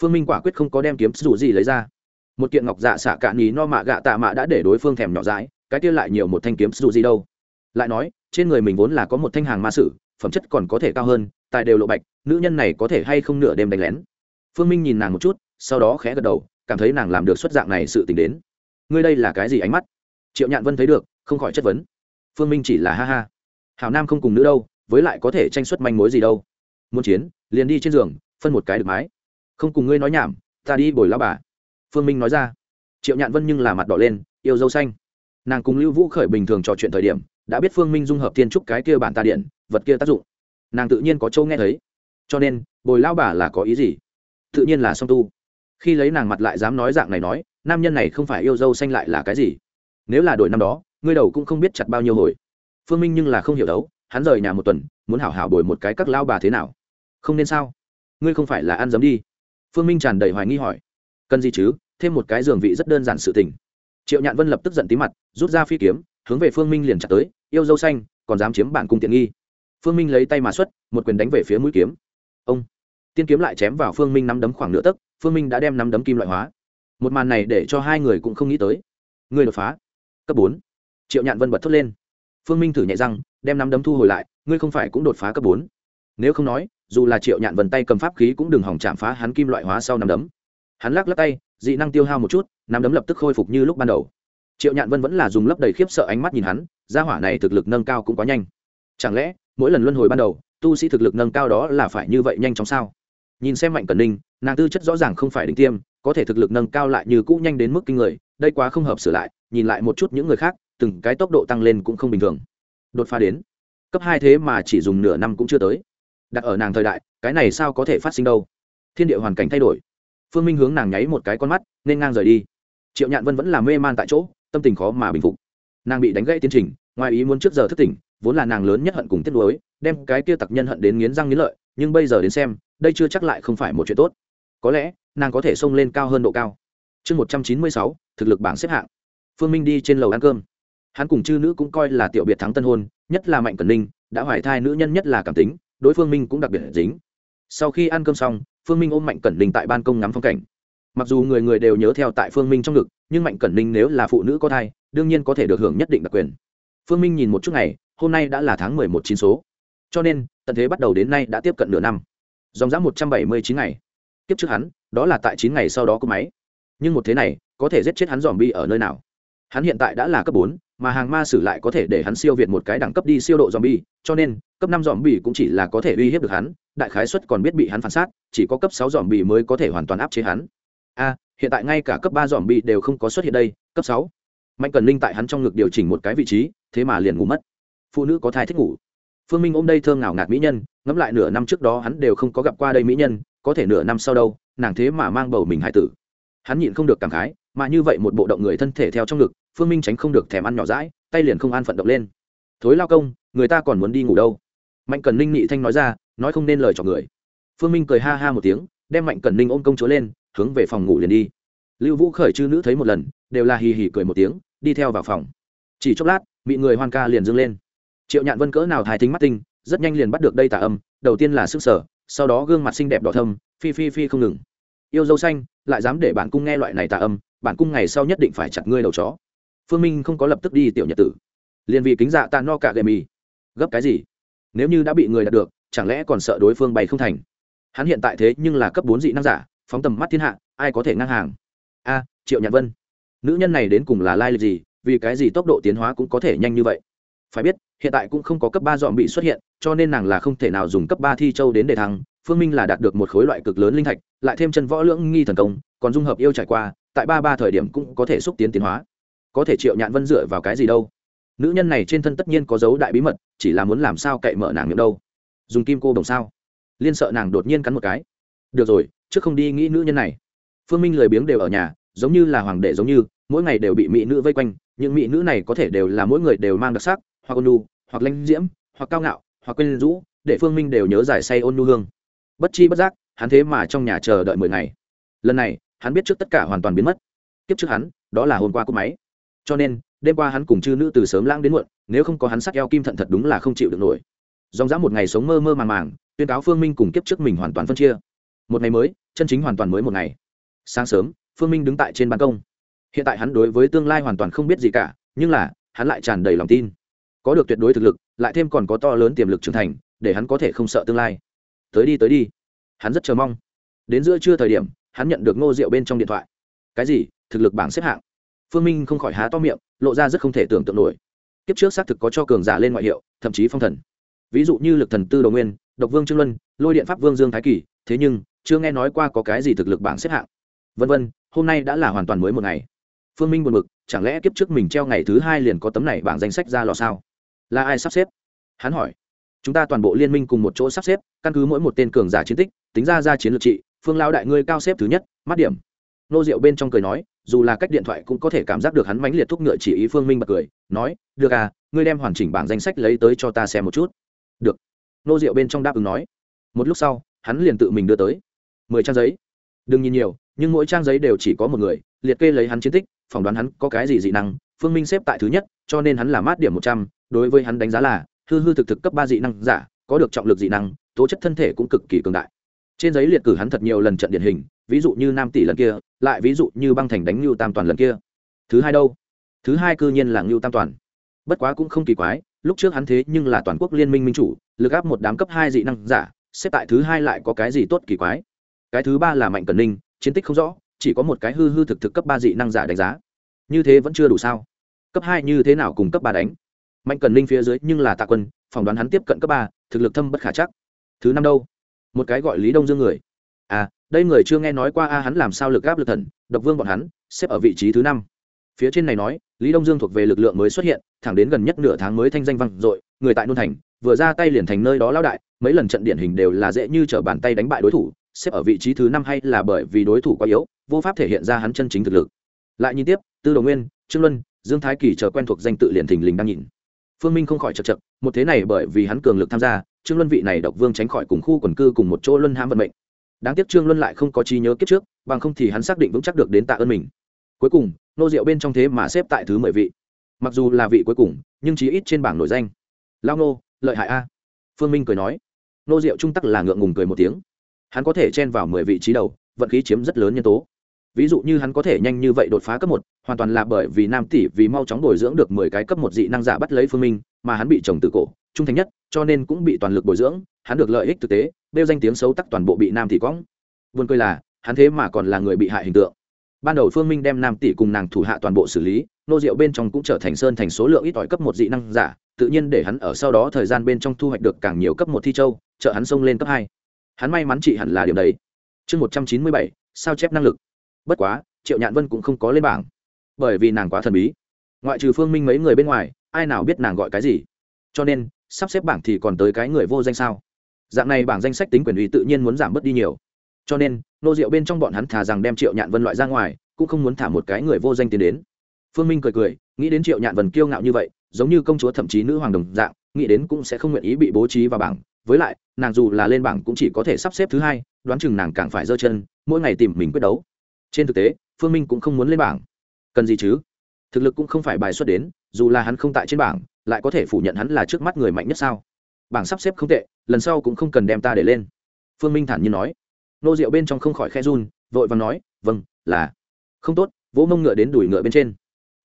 Phương minh quả quyết không có đem kiếm dù gì lấy ra một kiện ngọc dạ xạ cạn nhì no mạ gạ tạ mạ đã để đối phương thèm nhỏ dãi, cái kia lại nhiều một thanh kiếm dù gì đâu. Lại nói, trên người mình vốn là có một thanh hàng ma sử, phẩm chất còn có thể cao hơn, tài đều lộ bạch, nữ nhân này có thể hay không nửa đêm đánh lén. Phương minh nhìn nàng một chút, sau đó khẽ gật đầu, cảm thấy nàng làm được xuất dạng này sự t ì n h đến. Ngươi đây là cái gì ánh mắt? Triệu nhạn vân thấy được, không khỏi chất vấn. Phương minh chỉ là ha ha. Hào nam không cùng nữ đâu, với lại có thể tranh xuất manh mối gì đâu. Muốn chiến, liền đi trên giường, phân một cái được mái. Không cùng ngươi nói nhảm, ta đi bồi lao bà phương minh nói ra. Triệu nhạn vân nhưng là mặt đỏ lên, yêu dâu xanh. Nàng cùng lưu vũ khởi bình thường trò chuyện thời điểm, đã biết phương minh dung hợp thiên trúc cái kia bản tà điện, vật kia tác dụng. Nàng tự nhiên có châu nghe thấy. Cho nên, bồi lao bà là có ý gì? Tự nhiên là song tu. Khi lấy nàng mặt lại dám nói dạng này nói, nam nhân này không phải yêu dâu xanh lại là cái gì? Nếu là đổi năm đó, ngươi đầu cũng không biết chặt bao nhiêu hồi. Phương minh nhưng là không hiểu đấu, hắn rời nhà một tuần, muốn hảo hảo bồi một cái các lao bà thế nào? Không nên sao? Ngươi không phải là ăn dấm đi. Phương minh tràn đầy hoài nghi hỏi. Cần gì chứ? Thêm một cái giường vị rất đơn giản sự tình. Triệu nhạn vân lập tức giận tí mặt, rút ra phi kiếm, hướng về phương minh liền chặt tới, yêu dâu xanh, còn dám chiếm bản cung tiện nghi? Phương minh lấy tay mà xuất, một quyền đánh về phía mũi kiếm. Ông! Tiên kiếm lại chém vào phương minh nắm đấm khoảng nửa tấc, phương minh đã đem nắm đấm kim loại hóa. Một màn này để cho hai người cũng không nghĩ tới. Người đột phá. Cấp bốn. Triệu nhạn vân bật thốt lên. Phương minh thử nhẹ răng, đem nắm đấm thu hồi lại, ngươi không phải cũng đột phá cấp bốn? Nếu không nói, dù là triệu nhạn vân tay cầm pháp khí cũng đừng hỏng chạm phá hắn kim loại hóa sau nắm đấm hắn lắc lắc tay, dị năng tiêu hao một chút, nắm đấm lập tức khôi phục như lúc ban đầu. Triệu nhạn vân vẫn là dùng lấp đầy khiếp sợ ánh mắt nhìn hắn, gia hỏa này thực lực nâng cao cũng quá nhanh. Chẳng lẽ, mỗi lần luân hồi ban đầu, tu sĩ thực lực nâng cao đó là phải như vậy nhanh chóng sao? Nhìn xem mạnh cẩn ninh, nàng tư chất rõ ràng không phải đỉnh tiêm, có thể thực lực nâng cao lại như cũ nhanh đến mức kinh người, đây quá không hợp sửa lại, nhìn lại một chút những người khác, từng cái tốc độ tăng lên cũng không bình thường. Đột phá đến, cấp hai thế mà chỉ dùng nửa năm cũng chưa tới. Đặt ở nàng thời đại, cái này sao có thể phát sinh đâu? Thiên địa hoàn cảnh thay đổi phương minh hướng nàng nháy một cái con mắt nên ngang rời đi. Triệu nhạn vân vẫn là mê man tại chỗ tâm tình khó mà bình phục. Nàng bị đánh gãy tiến trình ngoài ý muốn trước giờ thất tỉnh vốn là nàng lớn nhất hận cùng tiết đối, đem cái kia tặc nhân hận đến nghiến răng nghiến lợi nhưng bây giờ đến xem đây chưa chắc lại không phải một chuyện tốt. Có lẽ nàng có thể xông lên cao hơn độ cao. Chương một trăm chín mươi sáu thực lực bảng xếp hạng. Phương minh đi trên lầu ăn cơm. Hắn cùng chư nữ cũng coi là tiểu biệt thắng tân hôn nhất là mạnh cẩn ninh đã hoài thai nữ nhân nhất là cảm tính đối phương minh cũng đặc biệt dính sau khi ăn cơm xong, phương minh ôm mạnh cẩn ninh tại ban công ngắm phong cảnh. Mặc dù người người đều nhớ theo tại phương minh trong ngực, nhưng mạnh cẩn ninh nếu là phụ nữ có thai, đương nhiên có thể được hưởng nhất định đặc quyền. Phương minh nhìn một chút ngày, hôm nay đã là tháng mười một chín số. Cho nên, tận thế bắt đầu đến nay đã tiếp cận nửa năm. Dòng dã một trăm bảy mươi chín ngày. Kiếp trước hắn, đó là tại chín ngày sau đó có máy. Nhưng một thế này, có thể giết chết hắn dòm bi ở nơi nào? Hắn hiện tại đã là cấp bốn, mà hàng ma sử lại có thể để hắn siêu việt một cái đẳng cấp đi siêu độ dòm bi cho nên, cấp năm dòm bi cũng chỉ là có thể uy hiếp được hắn, đại khái xuất còn biết bị hắn phản sát, chỉ có cấp sáu dòm bi mới có thể hoàn toàn áp chế hắn. A, hiện tại ngay cả cấp ba dòm bi đều không có xuất hiện đây, cấp sáu. Mạnh cần linh tại hắn trong ngực điều chỉnh một cái vị trí, thế mà liền ngủ mất. Phụ nữ có thai thích ngủ. Phương minh ôm đây thơm ngào ngạt mỹ nhân, ngẫm lại nửa năm trước đó hắn đều không có gặp qua đây mỹ nhân, có thể nửa năm sau đâu, nàng thế mà mang bầu mình hải tử hắn nhịn không được cảm khái, mà như vậy một bộ động người thân thể theo trong ngực, phương minh tránh không được thèm ăn nhỏ rãi tay liền không an phận động lên. Thối lao công, người ta còn muốn đi ngủ đâu? Mạnh cần ninh nhị thanh nói ra, nói không nên lời cho người. Phương minh cười ha ha một tiếng, đem mạnh cẩn ninh ôm công chúa lên, hướng về phòng ngủ liền đi. Lưu vũ khởi chư nữ thấy một lần, đều là hì hì cười một tiếng, đi theo vào phòng. Chỉ chốc lát, bị người hoan ca liền dâng lên. Triệu nhạn vân cỡ nào thái thính mắt tinh, rất nhanh liền bắt được đây tà âm, đầu tiên là sức sở, sau đó gương mặt xinh đẹp đỏ thâm, phi phi phi không ngừng. Yêu dâu xanh lại dám để bản cung nghe loại này tà âm, bản cung ngày sau nhất định phải chặt ngươi đầu chó. Phương minh không có lập tức đi tiểu nhật tử. Liền vì kính dạ ta no cả gậy mì gấp cái gì? Nếu như đã bị người đạt được, chẳng lẽ còn sợ đối phương bay không thành? Hắn hiện tại thế nhưng là cấp bốn dị năng giả, phóng tầm mắt thiên hạ, ai có thể ngang hàng? A, triệu nhạn vân. Nữ nhân này đến cùng là lai lịch gì, vì cái gì tốc độ tiến hóa cũng có thể nhanh như vậy? Phải biết, hiện tại cũng không có cấp ba dọn bị xuất hiện, cho nên nàng là không thể nào dùng cấp ba thi châu đến để thăng phương minh là đạt được một khối loại cực lớn linh thạch, lại thêm chân võ lưỡng nghi thần công, còn dung hợp yêu trải qua, tại ba ba thời điểm cũng có thể xúc tiến tiến hóa. Có thể triệu nhạn vân dựa vào cái gì đâu? Nữ nhân này trên thân tất nhiên có dấu đại bí mật, chỉ là muốn làm sao cậy mở nàng miệng đâu? Dùng kim cô đồng sao? Liên sợ nàng đột nhiên cắn một cái. Được rồi, trước không đi nghĩ nữ nhân này. Phương minh lười biếng đều ở nhà, giống như là hoàng đệ giống như, mỗi ngày đều bị mỹ nữ vây quanh, những mỹ nữ này có thể đều là mỗi người đều mang đặc sắc, hoặc ôn nhu, hoặc lanh diễm, hoặc cao ngạo, hoặc quên rũ, để phương minh đều nhớ giải say ôn nhu hương bất chi bất giác, hắn thế mà trong nhà chờ đợi mười ngày. Lần này, hắn biết trước tất cả hoàn toàn biến mất. Kiếp trước hắn, đó là hôm qua cúp máy. Cho nên, đêm qua hắn cùng chư nữ từ sớm lãng đến muộn, nếu không có hắn sắc eo kim thận thật đúng là không chịu được nổi. Dòng dã một ngày sống mơ mơ màng màng, tuyên cáo phương minh cùng kiếp trước mình hoàn toàn phân chia. Một ngày mới, chân chính hoàn toàn mới một ngày. Sáng sớm, phương minh đứng tại trên ban công. Hiện tại hắn đối với tương lai hoàn toàn không biết gì cả, nhưng là, hắn lại tràn đầy lòng tin. Có được tuyệt đối thực lực, lại thêm còn có to lớn tiềm lực trưởng thành, để hắn có thể không sợ tương lai tới đi tới đi. Hắn rất chờ mong. Đến giữa trưa thời điểm, hắn nhận được ngô rượu bên trong điện thoại. Cái gì? Thực lực bảng xếp hạng. Phương minh không khỏi há to miệng, lộ ra rất không thể tưởng tượng nổi. Kiếp trước xác thực có cho cường giả lên ngoại hiệu, thậm chí phong thần. Ví dụ như lực thần tư đồ nguyên, độc vương trương luân, lôi điện pháp vương dương thái kỳ, thế nhưng, chưa nghe nói qua có cái gì thực lực bảng xếp hạng. Vân vân, hôm nay đã là hoàn toàn mới một ngày. Phương minh buồn bực, chẳng lẽ kiếp trước mình treo ngày thứ hai liền có tấm này bảng danh sách ra lò sao? Là ai sắp xếp? Hắn hỏi chúng ta toàn bộ liên minh cùng một chỗ sắp xếp, căn cứ mỗi một tên cường giả chiến tích, tính ra ra chiến lược trị, phương lao đại ngươi cao xếp thứ nhất, mắt điểm. Nô diệu bên trong cười nói, dù là cách điện thoại cũng có thể cảm giác được hắn mãnh liệt thúc ngựa chỉ ý phương minh bật cười, nói, được à ngươi đem hoàn chỉnh bảng danh sách lấy tới cho ta xem một chút. Được. Nô diệu bên trong đáp ứng nói. Một lúc sau, hắn liền tự mình đưa tới. Mười trang giấy. Đừng nhìn nhiều, nhưng mỗi trang giấy đều chỉ có một người, liệt kê lấy hắn chiến tích, phỏng đoán hắn có cái gì dị năng, phương minh xếp tại thứ nhất, cho nên hắn là mát điểm một trăm, đối với hắn đánh giá là hư hư thực thực cấp ba dị năng giả, có được trọng lực dị năng, tố chất thân thể cũng cực kỳ cường đại. Trên giấy liệt cử hắn thật nhiều lần trận điển hình, ví dụ như nam tỷ lần kia, lại ví dụ như băng thành đánh ngưu tam toàn lần kia. Thứ hai đâu? Thứ hai cư nhiên là ngưu tam toàn. Bất quá cũng không kỳ quái, lúc trước hắn thế nhưng là toàn quốc liên minh minh chủ, lực áp một đám cấp hai dị năng giả, xếp tại thứ hai lại có cái gì tốt kỳ quái? Cái thứ ba là mạnh cần ninh, chiến tích không rõ, chỉ có một cái hư hư thực thực cấp ba dị năng giả đánh giá. Như thế vẫn chưa đủ sao? Cấp hai như thế nào cùng cấp ba đánh? Mạnh cần linh phía dưới nhưng là tạ quân, phỏng đoán hắn tiếp cận cấp ba, thực lực thâm bất khả chắc. Thứ năm đâu? Một cái gọi lý đông dương người. À đây người chưa nghe nói qua a, hắn làm sao lực gáp lực thần, độc vương bọn hắn, xếp ở vị trí thứ năm. Phía trên này nói, lý đông dương thuộc về lực lượng mới xuất hiện, thẳng đến gần nhất nửa tháng mới thanh danh vang dội, người tại nôn thành, vừa ra tay liền thành nơi đó lao đại, mấy lần trận điển hình đều là dễ như trở bàn tay đánh bại đối thủ, xếp ở vị trí thứ năm hay là bởi vì đối thủ quá yếu, vô pháp thể hiện ra hắn chân chính thực lực. Lại nhìn tiếp, tư đồ nguyên, trương luân, dương thái kỳ chờ quen thuộc danh tự liền thình lình đang nhìn phương minh không khỏi chật chật, một thế này bởi vì hắn cường lực tham gia, trương luân vị này độc vương tránh khỏi cùng khu quần cư cùng một chỗ luân hãm vận mệnh. Đáng tiếc trương luân lại không có trí nhớ kiếp trước, bằng không thì hắn xác định vững chắc được đến tạ ơn mình. Cuối cùng, nô diệu bên trong thế mà xếp tại thứ mười vị. Mặc dù là vị cuối cùng, nhưng chí ít trên bảng nổi danh. Lao nô, lợi hại a. Phương minh cười nói. Nô diệu trung tắc là ngượng ngùng cười một tiếng. Hắn có thể chen vào mười vị trí đầu, vận khí chiếm rất lớn nhân tố ví dụ như hắn có thể nhanh như vậy đột phá cấp một, hoàn toàn là bởi vì nam tỷ vì mau chóng bồi dưỡng được mười cái cấp một dị năng giả bắt lấy phương minh, mà hắn bị chồng từ cổ, trung thành nhất, cho nên cũng bị toàn lực bồi dưỡng, hắn được lợi ích thực tế đeo danh tiếng xấu tắc toàn bộ bị nam tỷ quõng buồn cười là, hắn thế mà còn là người bị hại hình tượng. Ban đầu phương minh đem nam tỷ cùng nàng thủ hạ toàn bộ xử lý, nô rượu bên trong cũng trở thành sơn thành số lượng ít ỏi cấp một dị năng giả, tự nhiên để hắn ở sau đó thời gian bên trong thu hoạch được càng nhiều cấp một thi châu, trợ hắn xông lên cấp hai. Hắn may mắn chị hẳn là điều đấy. Chương một trăm chín mươi bảy, sao chép năng lực? Bất quá, triệu nhạn vân cũng không có lên bảng. Bởi vì nàng quá thần bí. Ngoại trừ phương minh mấy người bên ngoài, ai nào biết nàng gọi cái gì? Cho nên, sắp xếp bảng thì còn tới cái người vô danh sao? Dạng này bảng danh sách tính quyền uy tự nhiên muốn giảm bớt đi nhiều. Cho nên, nô rượu bên trong bọn hắn thà rằng đem triệu nhạn vân loại ra ngoài, cũng không muốn thả một cái người vô danh tiến đến. Phương minh cười cười, nghĩ đến triệu nhạn vân kiêu ngạo như vậy, giống như công chúa thậm chí nữ hoàng đồng dạng, nghĩ đến cũng sẽ không nguyện ý bị bố trí vào bảng. Với lại, nàng dù là lên bảng cũng chỉ có thể sắp xếp thứ hai, đoán chừng nàng càng phải giơ chân, mỗi ngày tìm mình quyết đấu trên thực tế, phương minh cũng không muốn lên bảng. Cần gì chứ? Thực lực cũng không phải bài xuất đến, dù là hắn không tại trên bảng, lại có thể phủ nhận hắn là trước mắt người mạnh nhất sao? Bảng sắp xếp không tệ, lần sau cũng không cần đem ta để lên. Phương minh thản nhiên nói. Nô rượu bên trong không khỏi khe run, vội và nói vâng là. Không tốt, vỗ mông ngựa đến đuổi ngựa bên trên.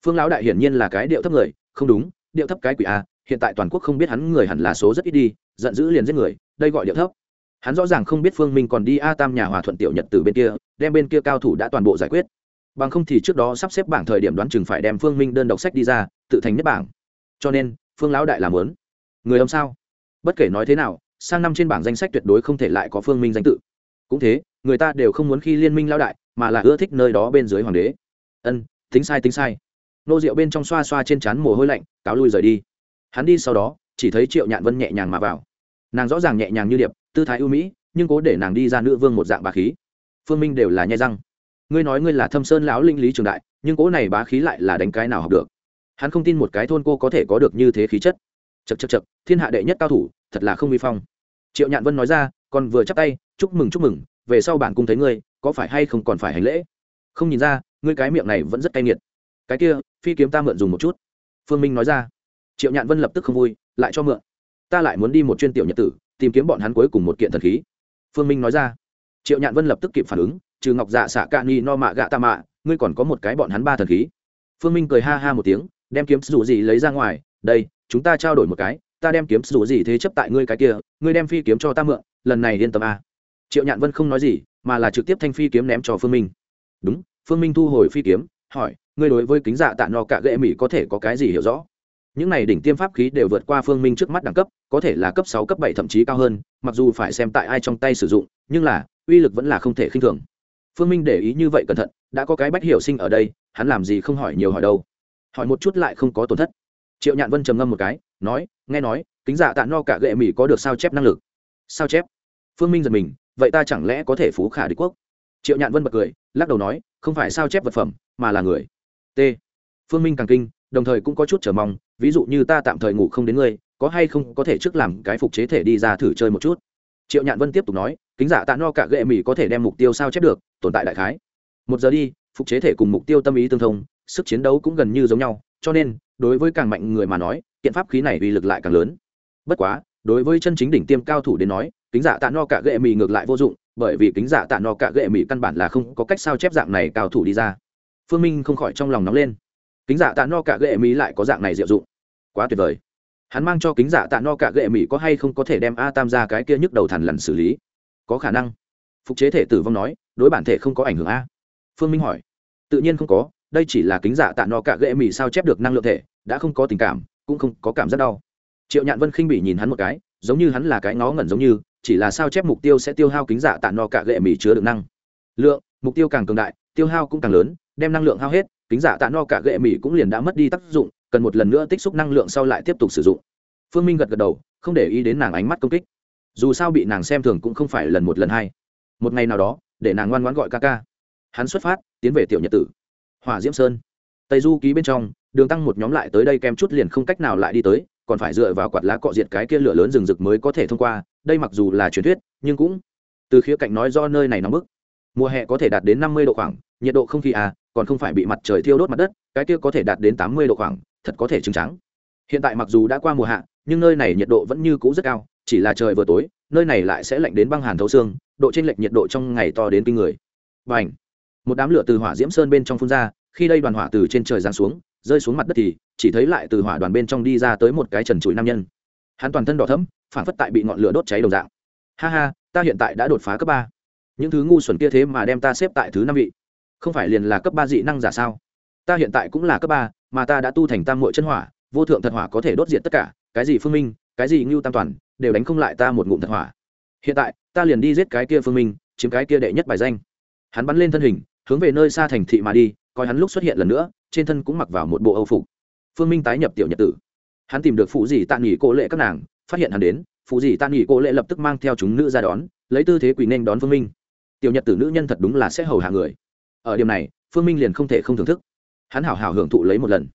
Phương lão đại hiển nhiên là cái điệu thấp người, không đúng, điệu thấp cái quỷ a, hiện tại toàn quốc không biết hắn người hẳn là số rất ít đi, giận dữ liền giết người, đây gọi điệu thấp hắn rõ ràng không biết phương minh còn đi a tam nhà hòa thuận tiểu nhật từ bên kia, đem bên kia cao thủ đã toàn bộ giải quyết. Bằng không thì trước đó sắp xếp bảng thời điểm đoán chừng phải đem phương minh đơn đọc sách đi ra, tự thành nhất bảng. Cho nên, phương lão đại làm lớn. Người âm sao? Bất kể nói thế nào, sang năm trên bảng danh sách tuyệt đối không thể lại có phương minh danh tự. Cũng thế, người ta đều không muốn khi liên minh lão đại, mà là ưa thích nơi đó bên dưới hoàng đế. Ân, tính sai tính sai. Nô rượu bên trong xoa xoa trên trán mồ hôi lạnh, cáo lui rời đi. Hắn đi sau đó, chỉ thấy triệu nhạn vân nhẹ nhàng mà vào. Nàng rõ ràng nhẹ nhàng như điệp tư thái ưu mỹ, nhưng cố để nàng đi ra nữ vương một dạng bà khí. Phương minh đều là nhai răng. Ngươi nói ngươi là thâm sơn lão linh lý trường đại, nhưng cố này bá khí lại là đánh cái nào học được? Hắn không tin một cái thôn cô có thể có được như thế khí chất. Chật chật chật thiên hạ đệ nhất cao thủ, thật là không vi phong. Triệu nhạn vân nói ra, còn vừa chắp tay, chúc mừng chúc mừng, về sau bản cung thấy ngươi, có phải hay không còn phải hành lễ? Không nhìn ra, ngươi cái miệng này vẫn rất cay nghiệt. Cái kia, phi kiếm ta mượn dùng một chút. Phương minh nói ra. Triệu nhạn vân lập tức không vui, lại cho mượn. Ta lại muốn đi một chuyên tiểu nhật tử tìm kiếm bọn hắn cuối cùng một kiện thần khí. Phương minh nói ra. Triệu nhạn vân lập tức kịp phản ứng, trừ ngọc dạ xạ cạn ni no mạ gạ ta mạ, ngươi còn có một cái bọn hắn ba thần khí. Phương minh cười ha ha một tiếng, đem kiếm dù gì lấy ra ngoài, đây, chúng ta trao đổi một cái, ta đem kiếm dù gì thế chấp tại ngươi cái kia, ngươi đem phi kiếm cho ta mượn, lần này yên tâm a. Triệu nhạn vân không nói gì, mà là trực tiếp thanh phi kiếm ném cho phương minh. Đúng, phương minh thu hồi phi kiếm, hỏi, ngươi đối với kính dạ tạ no cạ gệ mỹ có thể có cái gì hiểu rõ? Những này đỉnh tiêm pháp khí đều vượt qua phương minh trước mắt đẳng cấp, có thể là cấp sáu, cấp bảy, thậm chí cao hơn, mặc dù phải xem tại ai trong tay sử dụng, nhưng là, uy lực vẫn là không thể khinh thường. Phương minh để ý như vậy cẩn thận, đã có cái bách hiểu sinh ở đây, hắn làm gì không hỏi nhiều hỏi đâu. Hỏi một chút lại không có tổn thất. Triệu nhạn vân trầm ngâm một cái, nói, nghe nói, kính giả tạ no cả gệ mỹ có được sao chép năng lực. Sao chép? Phương minh giật mình, vậy ta chẳng lẽ có thể phú khả đế quốc? Triệu nhạn vân bật cười, lắc đầu nói, không phải sao chép vật phẩm, mà là người. T. Phương minh càng kinh, đồng thời cũng có chút chờ mong ví dụ như ta tạm thời ngủ không đến ngươi, có hay không có thể trước làm cái phục chế thể đi ra thử chơi một chút? Triệu nhạn vân tiếp tục nói, kính giả tạ no cả gệ mỹ có thể đem mục tiêu sao chép được, tồn tại đại khái. Một giờ đi, phục chế thể cùng mục tiêu tâm ý tương thông, sức chiến đấu cũng gần như giống nhau, cho nên, đối với càng mạnh người mà nói, kiện pháp khí này uy lực lại càng lớn. Bất quá, đối với chân chính đỉnh tiêm cao thủ đến nói, kính giả tạ no cả gệ mì ngược lại vô dụng, bởi vì kính giả tạ no cả gệ mì căn bản là không có cách sao chép dạng này cao thủ đi ra. Phương minh không khỏi trong lòng nóng lên. Kính giả tạ no cả gệ mì lại có dạng này diệu dụng quá tuyệt vời. Hắn mang cho kính giả tạ no cả gệ mỹ có hay không có thể đem a tam ra cái kia nhức đầu thằn lằn xử lý? Có khả năng. Phục chế thể tử vong nói, đối bản thể không có ảnh hưởng a. Phương minh hỏi. Tự nhiên không có, đây chỉ là kính giả tạ no cả gệ mỹ sao chép được năng lượng thể, đã không có tình cảm, cũng không có cảm giác đau. Triệu nhạn vân khinh bị nhìn hắn một cái, giống như hắn là cái ngó ngẩn giống như, chỉ là sao chép mục tiêu sẽ tiêu hao kính giả tạ no cả gệ mỹ chứa được năng. Lượng, mục tiêu càng cường đại, tiêu hao cũng càng lớn, đem năng lượng hao hết, kính giả tạ no cả gệ mỹ cũng liền đã mất đi tác dụng cần một lần nữa tích xúc năng lượng sau lại tiếp tục sử dụng. Phương minh gật gật đầu, không để ý đến nàng ánh mắt công kích. Dù sao bị nàng xem thường cũng không phải lần một lần hai. Một ngày nào đó, để nàng ngoan ngoãn gọi ca ca. Hắn xuất phát, tiến về tiểu nhật tử. Hỏa diễm sơn. Tây du ký bên trong, đường tăng một nhóm lại tới đây kem chút liền không cách nào lại đi tới, còn phải dựa vào quạt lá cọ diệt cái kia lửa lớn rừng rực mới có thể thông qua, đây mặc dù là truyền thuyết, nhưng cũng từ khía cạnh nói do nơi này nóng bức. Mùa hè có thể đạt đến năm mươi độ khoảng, nhiệt độ không khí à còn không phải bị mặt trời thiêu đốt mặt đất, cái kia có thể đạt đến tám mươi độ khoảng thật có thể trứng trắng. Hiện tại mặc dù đã qua mùa hạ, nhưng nơi này nhiệt độ vẫn như cũ rất cao, chỉ là trời vừa tối, nơi này lại sẽ lạnh đến băng hàn thấu xương, độ chênh lệch nhiệt độ trong ngày to đến kinh người. Và ảnh một đám lửa từ hỏa diễm sơn bên trong phun ra, khi đây đoàn hỏa từ trên trời giáng xuống, rơi xuống mặt đất thì, chỉ thấy lại từ hỏa đoàn bên trong đi ra tới một cái trần trụi nam nhân. Hắn toàn thân đỏ thẫm, phản phất tại bị ngọn lửa đốt cháy đồng dạng. Ha ha, ta hiện tại đã đột phá cấp ba. Những thứ ngu xuẩn kia thế mà đem ta xếp tại thứ năm vị. Không phải liền là cấp ba dị năng giả sao? Ta hiện tại cũng là cấp ba, mà ta đã tu thành tam mội chân hỏa, vô thượng thật hỏa có thể đốt diệt tất cả, cái gì phương minh, cái gì ngưu tam toàn, đều đánh không lại ta một ngụm thật hỏa. Hiện tại, ta liền đi giết cái kia phương minh, chiếm cái kia đệ nhất bài danh. Hắn bắn lên thân hình, hướng về nơi xa thành thị mà đi, coi hắn lúc xuất hiện lần nữa, trên thân cũng mặc vào một bộ âu phục. Phương minh tái nhập tiểu nhật tử. Hắn tìm được phụ dì tạ nghỉ cô lệ các nàng, phát hiện hắn đến, phụ dì tạ nghỉ cô lệ lập tức mang theo chúng nữ ra đón, lấy tư thế quỳ nên đón phương minh. Tiểu nhật tử nữ nhân thật đúng là sẽ hầu hạ người. Ở điểm này, phương minh liền không thể không thưởng thức hắn hảo hảo hưởng thụ lấy một lần.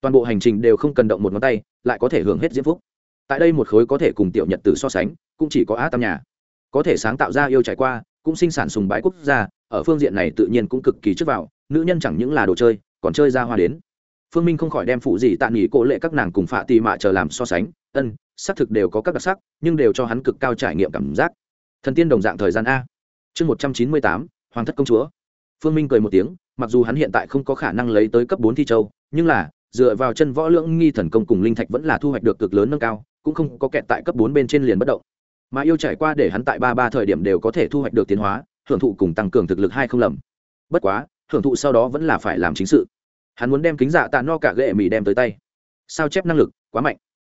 Toàn bộ hành trình đều không cần động một ngón tay, lại có thể hưởng hết diễm phúc. Tại đây một khối có thể cùng tiểu nhật tử so sánh, cũng chỉ có á tam nhà. Có thể sáng tạo ra yêu trải qua, cũng sinh sản sùng bái quốc gia, ở phương diện này tự nhiên cũng cực kỳ trước vào, nữ nhân chẳng những là đồ chơi, còn chơi ra hoa đến. Phương minh không khỏi đem phụ gì tạ nghỉ cổ lệ các nàng cùng phạ tì mạ chờ làm so sánh, ân, xác thực đều có các đặc sắc, nhưng đều cho hắn cực cao trải nghiệm cảm giác. Thần tiên đồng dạng thời gian a. Chương một trăm chín mươi tám, hoàng thất công chúa. Phương minh cười một tiếng mặc dù hắn hiện tại không có khả năng lấy tới cấp bốn thi châu, nhưng là, dựa vào chân võ lưỡng nghi thần công cùng linh thạch vẫn là thu hoạch được cực lớn nâng cao, cũng không có kẹt tại cấp bốn bên trên liền bất động. Mà yêu trải qua để hắn tại ba ba thời điểm đều có thể thu hoạch được tiến hóa, hưởng thụ cùng tăng cường thực lực hai không lầm. Bất quá, hưởng thụ sau đó vẫn là phải làm chính sự. Hắn muốn đem kính dạ tạ no cả ghệ mì đem tới tay. Sao chép năng lực, quá mạnh.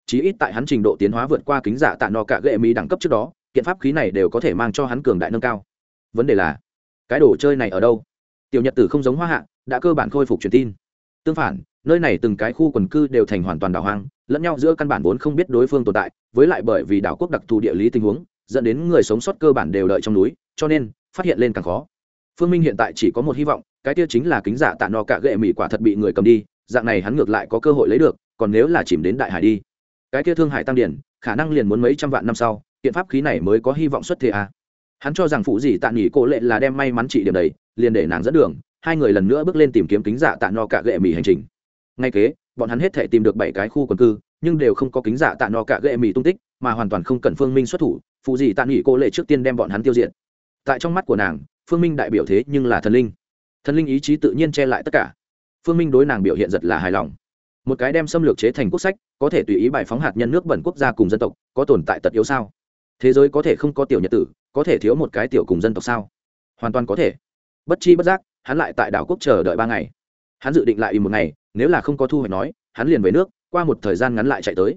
Chí ít tại hắn trình độ tiến hóa vượt qua kính dạ tạ no cả ghệ mì đẳng cấp trước đó, kiện pháp khí này đều có thể mang cho hắn cường đại nâng cao. Vấn đề là, cái đồ chơi này ở đâu? Tiểu nhật tử không giống hoa hạ, đã cơ bản khôi phục truyền tin. Tương phản, nơi này từng cái khu quần cư đều thành hoàn toàn đảo hoang, lẫn nhau giữa căn bản vốn không biết đối phương tồn tại, với lại bởi vì đảo quốc đặc thù địa lý tình huống, dẫn đến người sống sót cơ bản đều đợi trong núi, cho nên, phát hiện lên càng khó. Phương minh hiện tại chỉ có một hy vọng, cái tiêu chính là kính giả tạ no cả gệ mỹ quả thật bị người cầm đi, dạng này hắn ngược lại có cơ hội lấy được, còn nếu là chìm đến đại hải đi. Cái kia thương hải tăng điển, khả năng liền muốn mấy trăm vạn năm sau hiện pháp khí này mới có hy vọng xuất thế à. hắn cho rằng phụ gì tạ nghỉ cổ lệ là đem may mắn trị điểm đầy liền để nàng dẫn đường, hai người lần nữa bước lên tìm kiếm kính giả tạ no cả gệ mì hành trình. Ngay kế, bọn hắn hết thể tìm được bảy cái khu quần cư, nhưng đều không có kính giả tạ no cả gệ mì tung tích, mà hoàn toàn không cần phương minh xuất thủ, phụ gì tạ nghỉ cô lệ trước tiên đem bọn hắn tiêu diệt. Tại trong mắt của nàng, phương minh đại biểu thế nhưng là thần linh. Thần linh ý chí tự nhiên che lại tất cả. Phương minh đối nàng biểu hiện giật là hài lòng. Một cái đem xâm lược chế thành quốc sách, có thể tùy ý bài phóng hạt nhân nước bẩn quốc gia cùng dân tộc, có tồn tại tật yếu sao? Thế giới có thể không có tiểu nhật tử, có thể thiếu một cái tiểu cùng dân tộc sao? Hoàn toàn có thể bất chi bất giác, hắn lại tại đảo quốc chờ đợi ba ngày. Hắn dự định lại im một ngày, nếu là không có thu hoạch nói, hắn liền về nước, qua một thời gian ngắn lại chạy tới.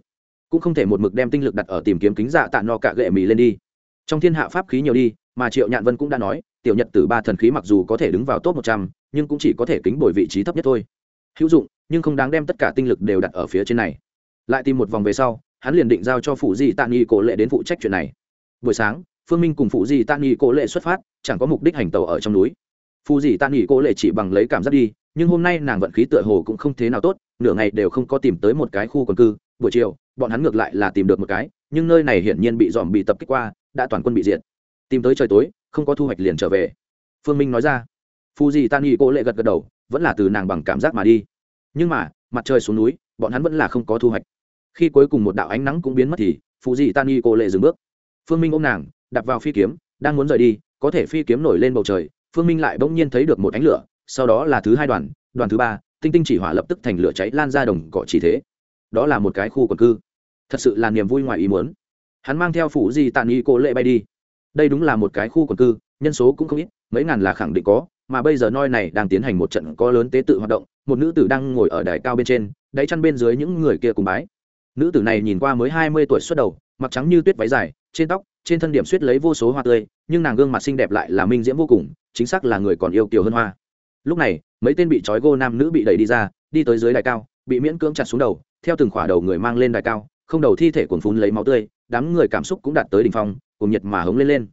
Cũng không thể một mực đem tinh lực đặt ở tìm kiếm kính dạ tạ no cạ gệ mì lên đi. Trong thiên hạ pháp khí nhiều đi, mà triệu nhạn vân cũng đã nói, tiểu nhật tử ba thần khí mặc dù có thể đứng vào top một trăm, nhưng cũng chỉ có thể kính bồi vị trí thấp nhất thôi. Hữu dụng, nhưng không đáng đem tất cả tinh lực đều đặt ở phía trên này. Lại tìm một vòng về sau, hắn liền định giao cho phụ di tạ nghi cổ lệ đến phụ trách chuyện này. Buổi sáng, phương minh cùng phụ di tạ nghi cổ lệ xuất phát, chẳng có mục đích hành tàu ở trong núi phù dị tạ nghỉ cô lệ chỉ bằng lấy cảm giác đi, nhưng hôm nay nàng vận khí tựa hồ cũng không thế nào tốt, nửa ngày đều không có tìm tới một cái khu quần cư. Buổi chiều, bọn hắn ngược lại là tìm được một cái, nhưng nơi này hiển nhiên bị dòm bị tập kích qua, đã toàn quân bị diệt. Tìm tới trời tối, không có thu hoạch liền trở về. Phương minh nói ra. Phù dị tan nghi cô lệ gật gật đầu, vẫn là từ nàng bằng cảm giác mà đi. Nhưng mà, mặt trời xuống núi, bọn hắn vẫn là không có thu hoạch. Khi cuối cùng một đạo ánh nắng cũng biến mất thì phù dị tan nghi cô lệ dừng bước. Phương minh ôm nàng đặt vào phi kiếm, đang muốn rời đi, có thể phi kiếm nổi lên bầu trời phương minh lại bỗng nhiên thấy được một ánh lửa, sau đó là thứ hai đoàn đoàn thứ ba, tinh tinh chỉ hỏa lập tức thành lửa cháy lan ra đồng cỏ chỉ thế. Đó là một cái khu quần cư. Thật sự là niềm vui ngoài ý muốn. Hắn mang theo phủ di tàn y cô lệ bay đi. Đây đúng là một cái khu quần cư, nhân số cũng không ít, mấy ngàn là khẳng định có, mà bây giờ noi này đang tiến hành một trận có lớn tế tự hoạt động, một nữ tử đang ngồi ở đài cao bên trên, đáy chăn bên dưới những người kia cùng bái. Nữ tử này nhìn qua mới hai mươi tuổi xuất đầu, mặc trắng như tuyết váy dài, trên tóc trên thân điểm suýt lấy vô số hoa tươi, nhưng nàng gương mặt xinh đẹp lại là minh diễm vô cùng, chính xác là người còn yêu kiều hơn hoa. Lúc này, mấy tên bị trói gô nam nữ bị đẩy đi ra, đi tới dưới đài cao, bị miễn cưỡng chặt xuống đầu, theo từng khỏa đầu người mang lên đài cao, không đầu thi thể cuồn phun lấy máu tươi, đám người cảm xúc cũng đạt tới đỉnh phong cùng nhiệt mà hống lên lên.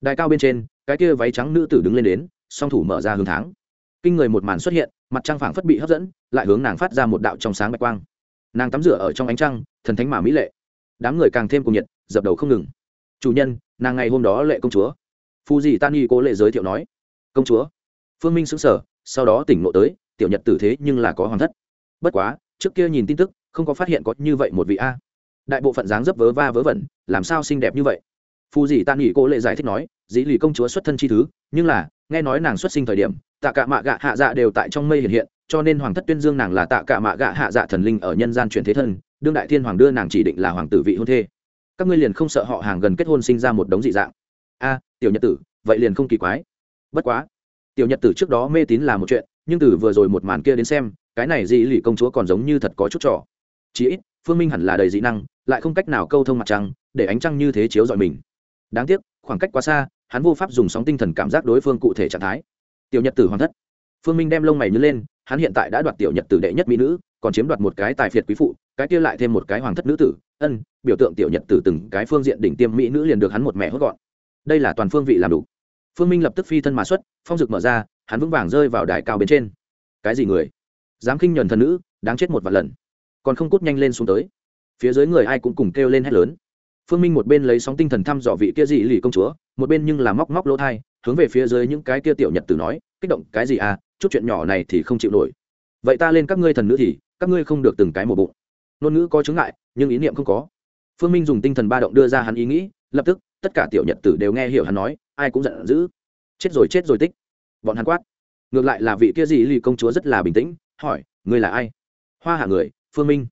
Đài cao bên trên, cái kia váy trắng nữ tử đứng lên đến, song thủ mở ra hướng tháng kinh người một màn xuất hiện, mặt trăng phảng phất bị hấp dẫn, lại hướng nàng phát ra một đạo trong sáng bạch quang. Nàng tắm rửa ở trong ánh trăng, thần thánh mà mỹ lệ. Đám người càng thêm cùng nhiệt, dập đầu không ngừng chủ nhân, nàng ngày hôm đó lệ công chúa. Phù dì tan y cố lệ giới thiệu nói. Công chúa. Phương minh xứng sở sau đó tỉnh ngộ tới, tiểu nhật tử thế nhưng là có hoàng thất. Bất quá, trước kia nhìn tin tức, không có phát hiện có như vậy một vị a. Đại bộ phận dáng dấp vớ va vớ vẩn, làm sao xinh đẹp như vậy? Phù dì tan y cố lệ giải thích nói, dĩ lì công chúa xuất thân chi thứ, nhưng là, nghe nói nàng xuất sinh thời điểm, tạ cả mạ gạ hạ dạ đều tại trong mây hiện hiện, cho nên hoàng thất tuyên dương nàng là tạ cả mạ gạ hạ dạ thần linh ở nhân gian chuyển thế thân, đương đại thiên hoàng đưa nàng chỉ định là hoàng tử vị hôn thê các ngươi liền không sợ họ hàng gần kết hôn sinh ra một đống dị dạng. A, tiểu nhật tử, vậy liền không kỳ quái. Bất quá, tiểu nhật tử trước đó mê tín là một chuyện, nhưng từ vừa rồi một màn kia đến xem, cái này dị lì công chúa còn giống như thật có chút trò. Chí ít, phương minh hẳn là đầy dị năng, lại không cách nào câu thông mặt trăng, để ánh trăng như thế chiếu dọi mình. Đáng tiếc, khoảng cách quá xa, hắn vô pháp dùng sóng tinh thần cảm giác đối phương cụ thể trạng thái. Tiểu nhật tử hoàn thất. Phương minh đem lông mày nhớ lên hắn hiện tại đã đoạt tiểu nhật tử đệ nhất mỹ nữ, còn chiếm đoạt một cái tài phiệt quý phụ, cái kia lại thêm một cái hoàng thất nữ tử. Ân, biểu tượng tiểu nhật tử từng cái phương diện đỉnh tiêm mỹ nữ liền được hắn một mẹ hốt gọn. Đây là toàn phương vị làm đủ. Phương minh lập tức phi thân mà xuất, phong dực mở ra, hắn vững vàng rơi vào đài cao bên trên. Cái gì người? Dám khinh nhuần thần nữ, đáng chết một vạn lần. Còn không cút nhanh lên xuống tới. Phía dưới người ai cũng cùng kêu lên hét lớn phương minh một bên lấy sóng tinh thần thăm dò vị kia dị lì công chúa, một bên nhưng là móc móc lỗ thai, hướng về phía dưới những cái kia tiểu nhật tử nói, kích động, cái gì à? Chút chuyện nhỏ này thì không chịu nổi. Vậy ta lên các ngươi thần nữ thì, các ngươi không được từng cái một bụng. Ngôn ngữ có chứng ngại, nhưng ý niệm không có. Phương minh dùng tinh thần ba động đưa ra hắn ý nghĩ, lập tức, tất cả tiểu nhật tử đều nghe hiểu hắn nói, ai cũng giận dữ. Chết rồi chết rồi, tích. Bọn hắn quát. Ngược lại là vị kia dị lì công chúa rất là bình tĩnh, hỏi, ngươi là ai? Hoa hạ người, phương minh.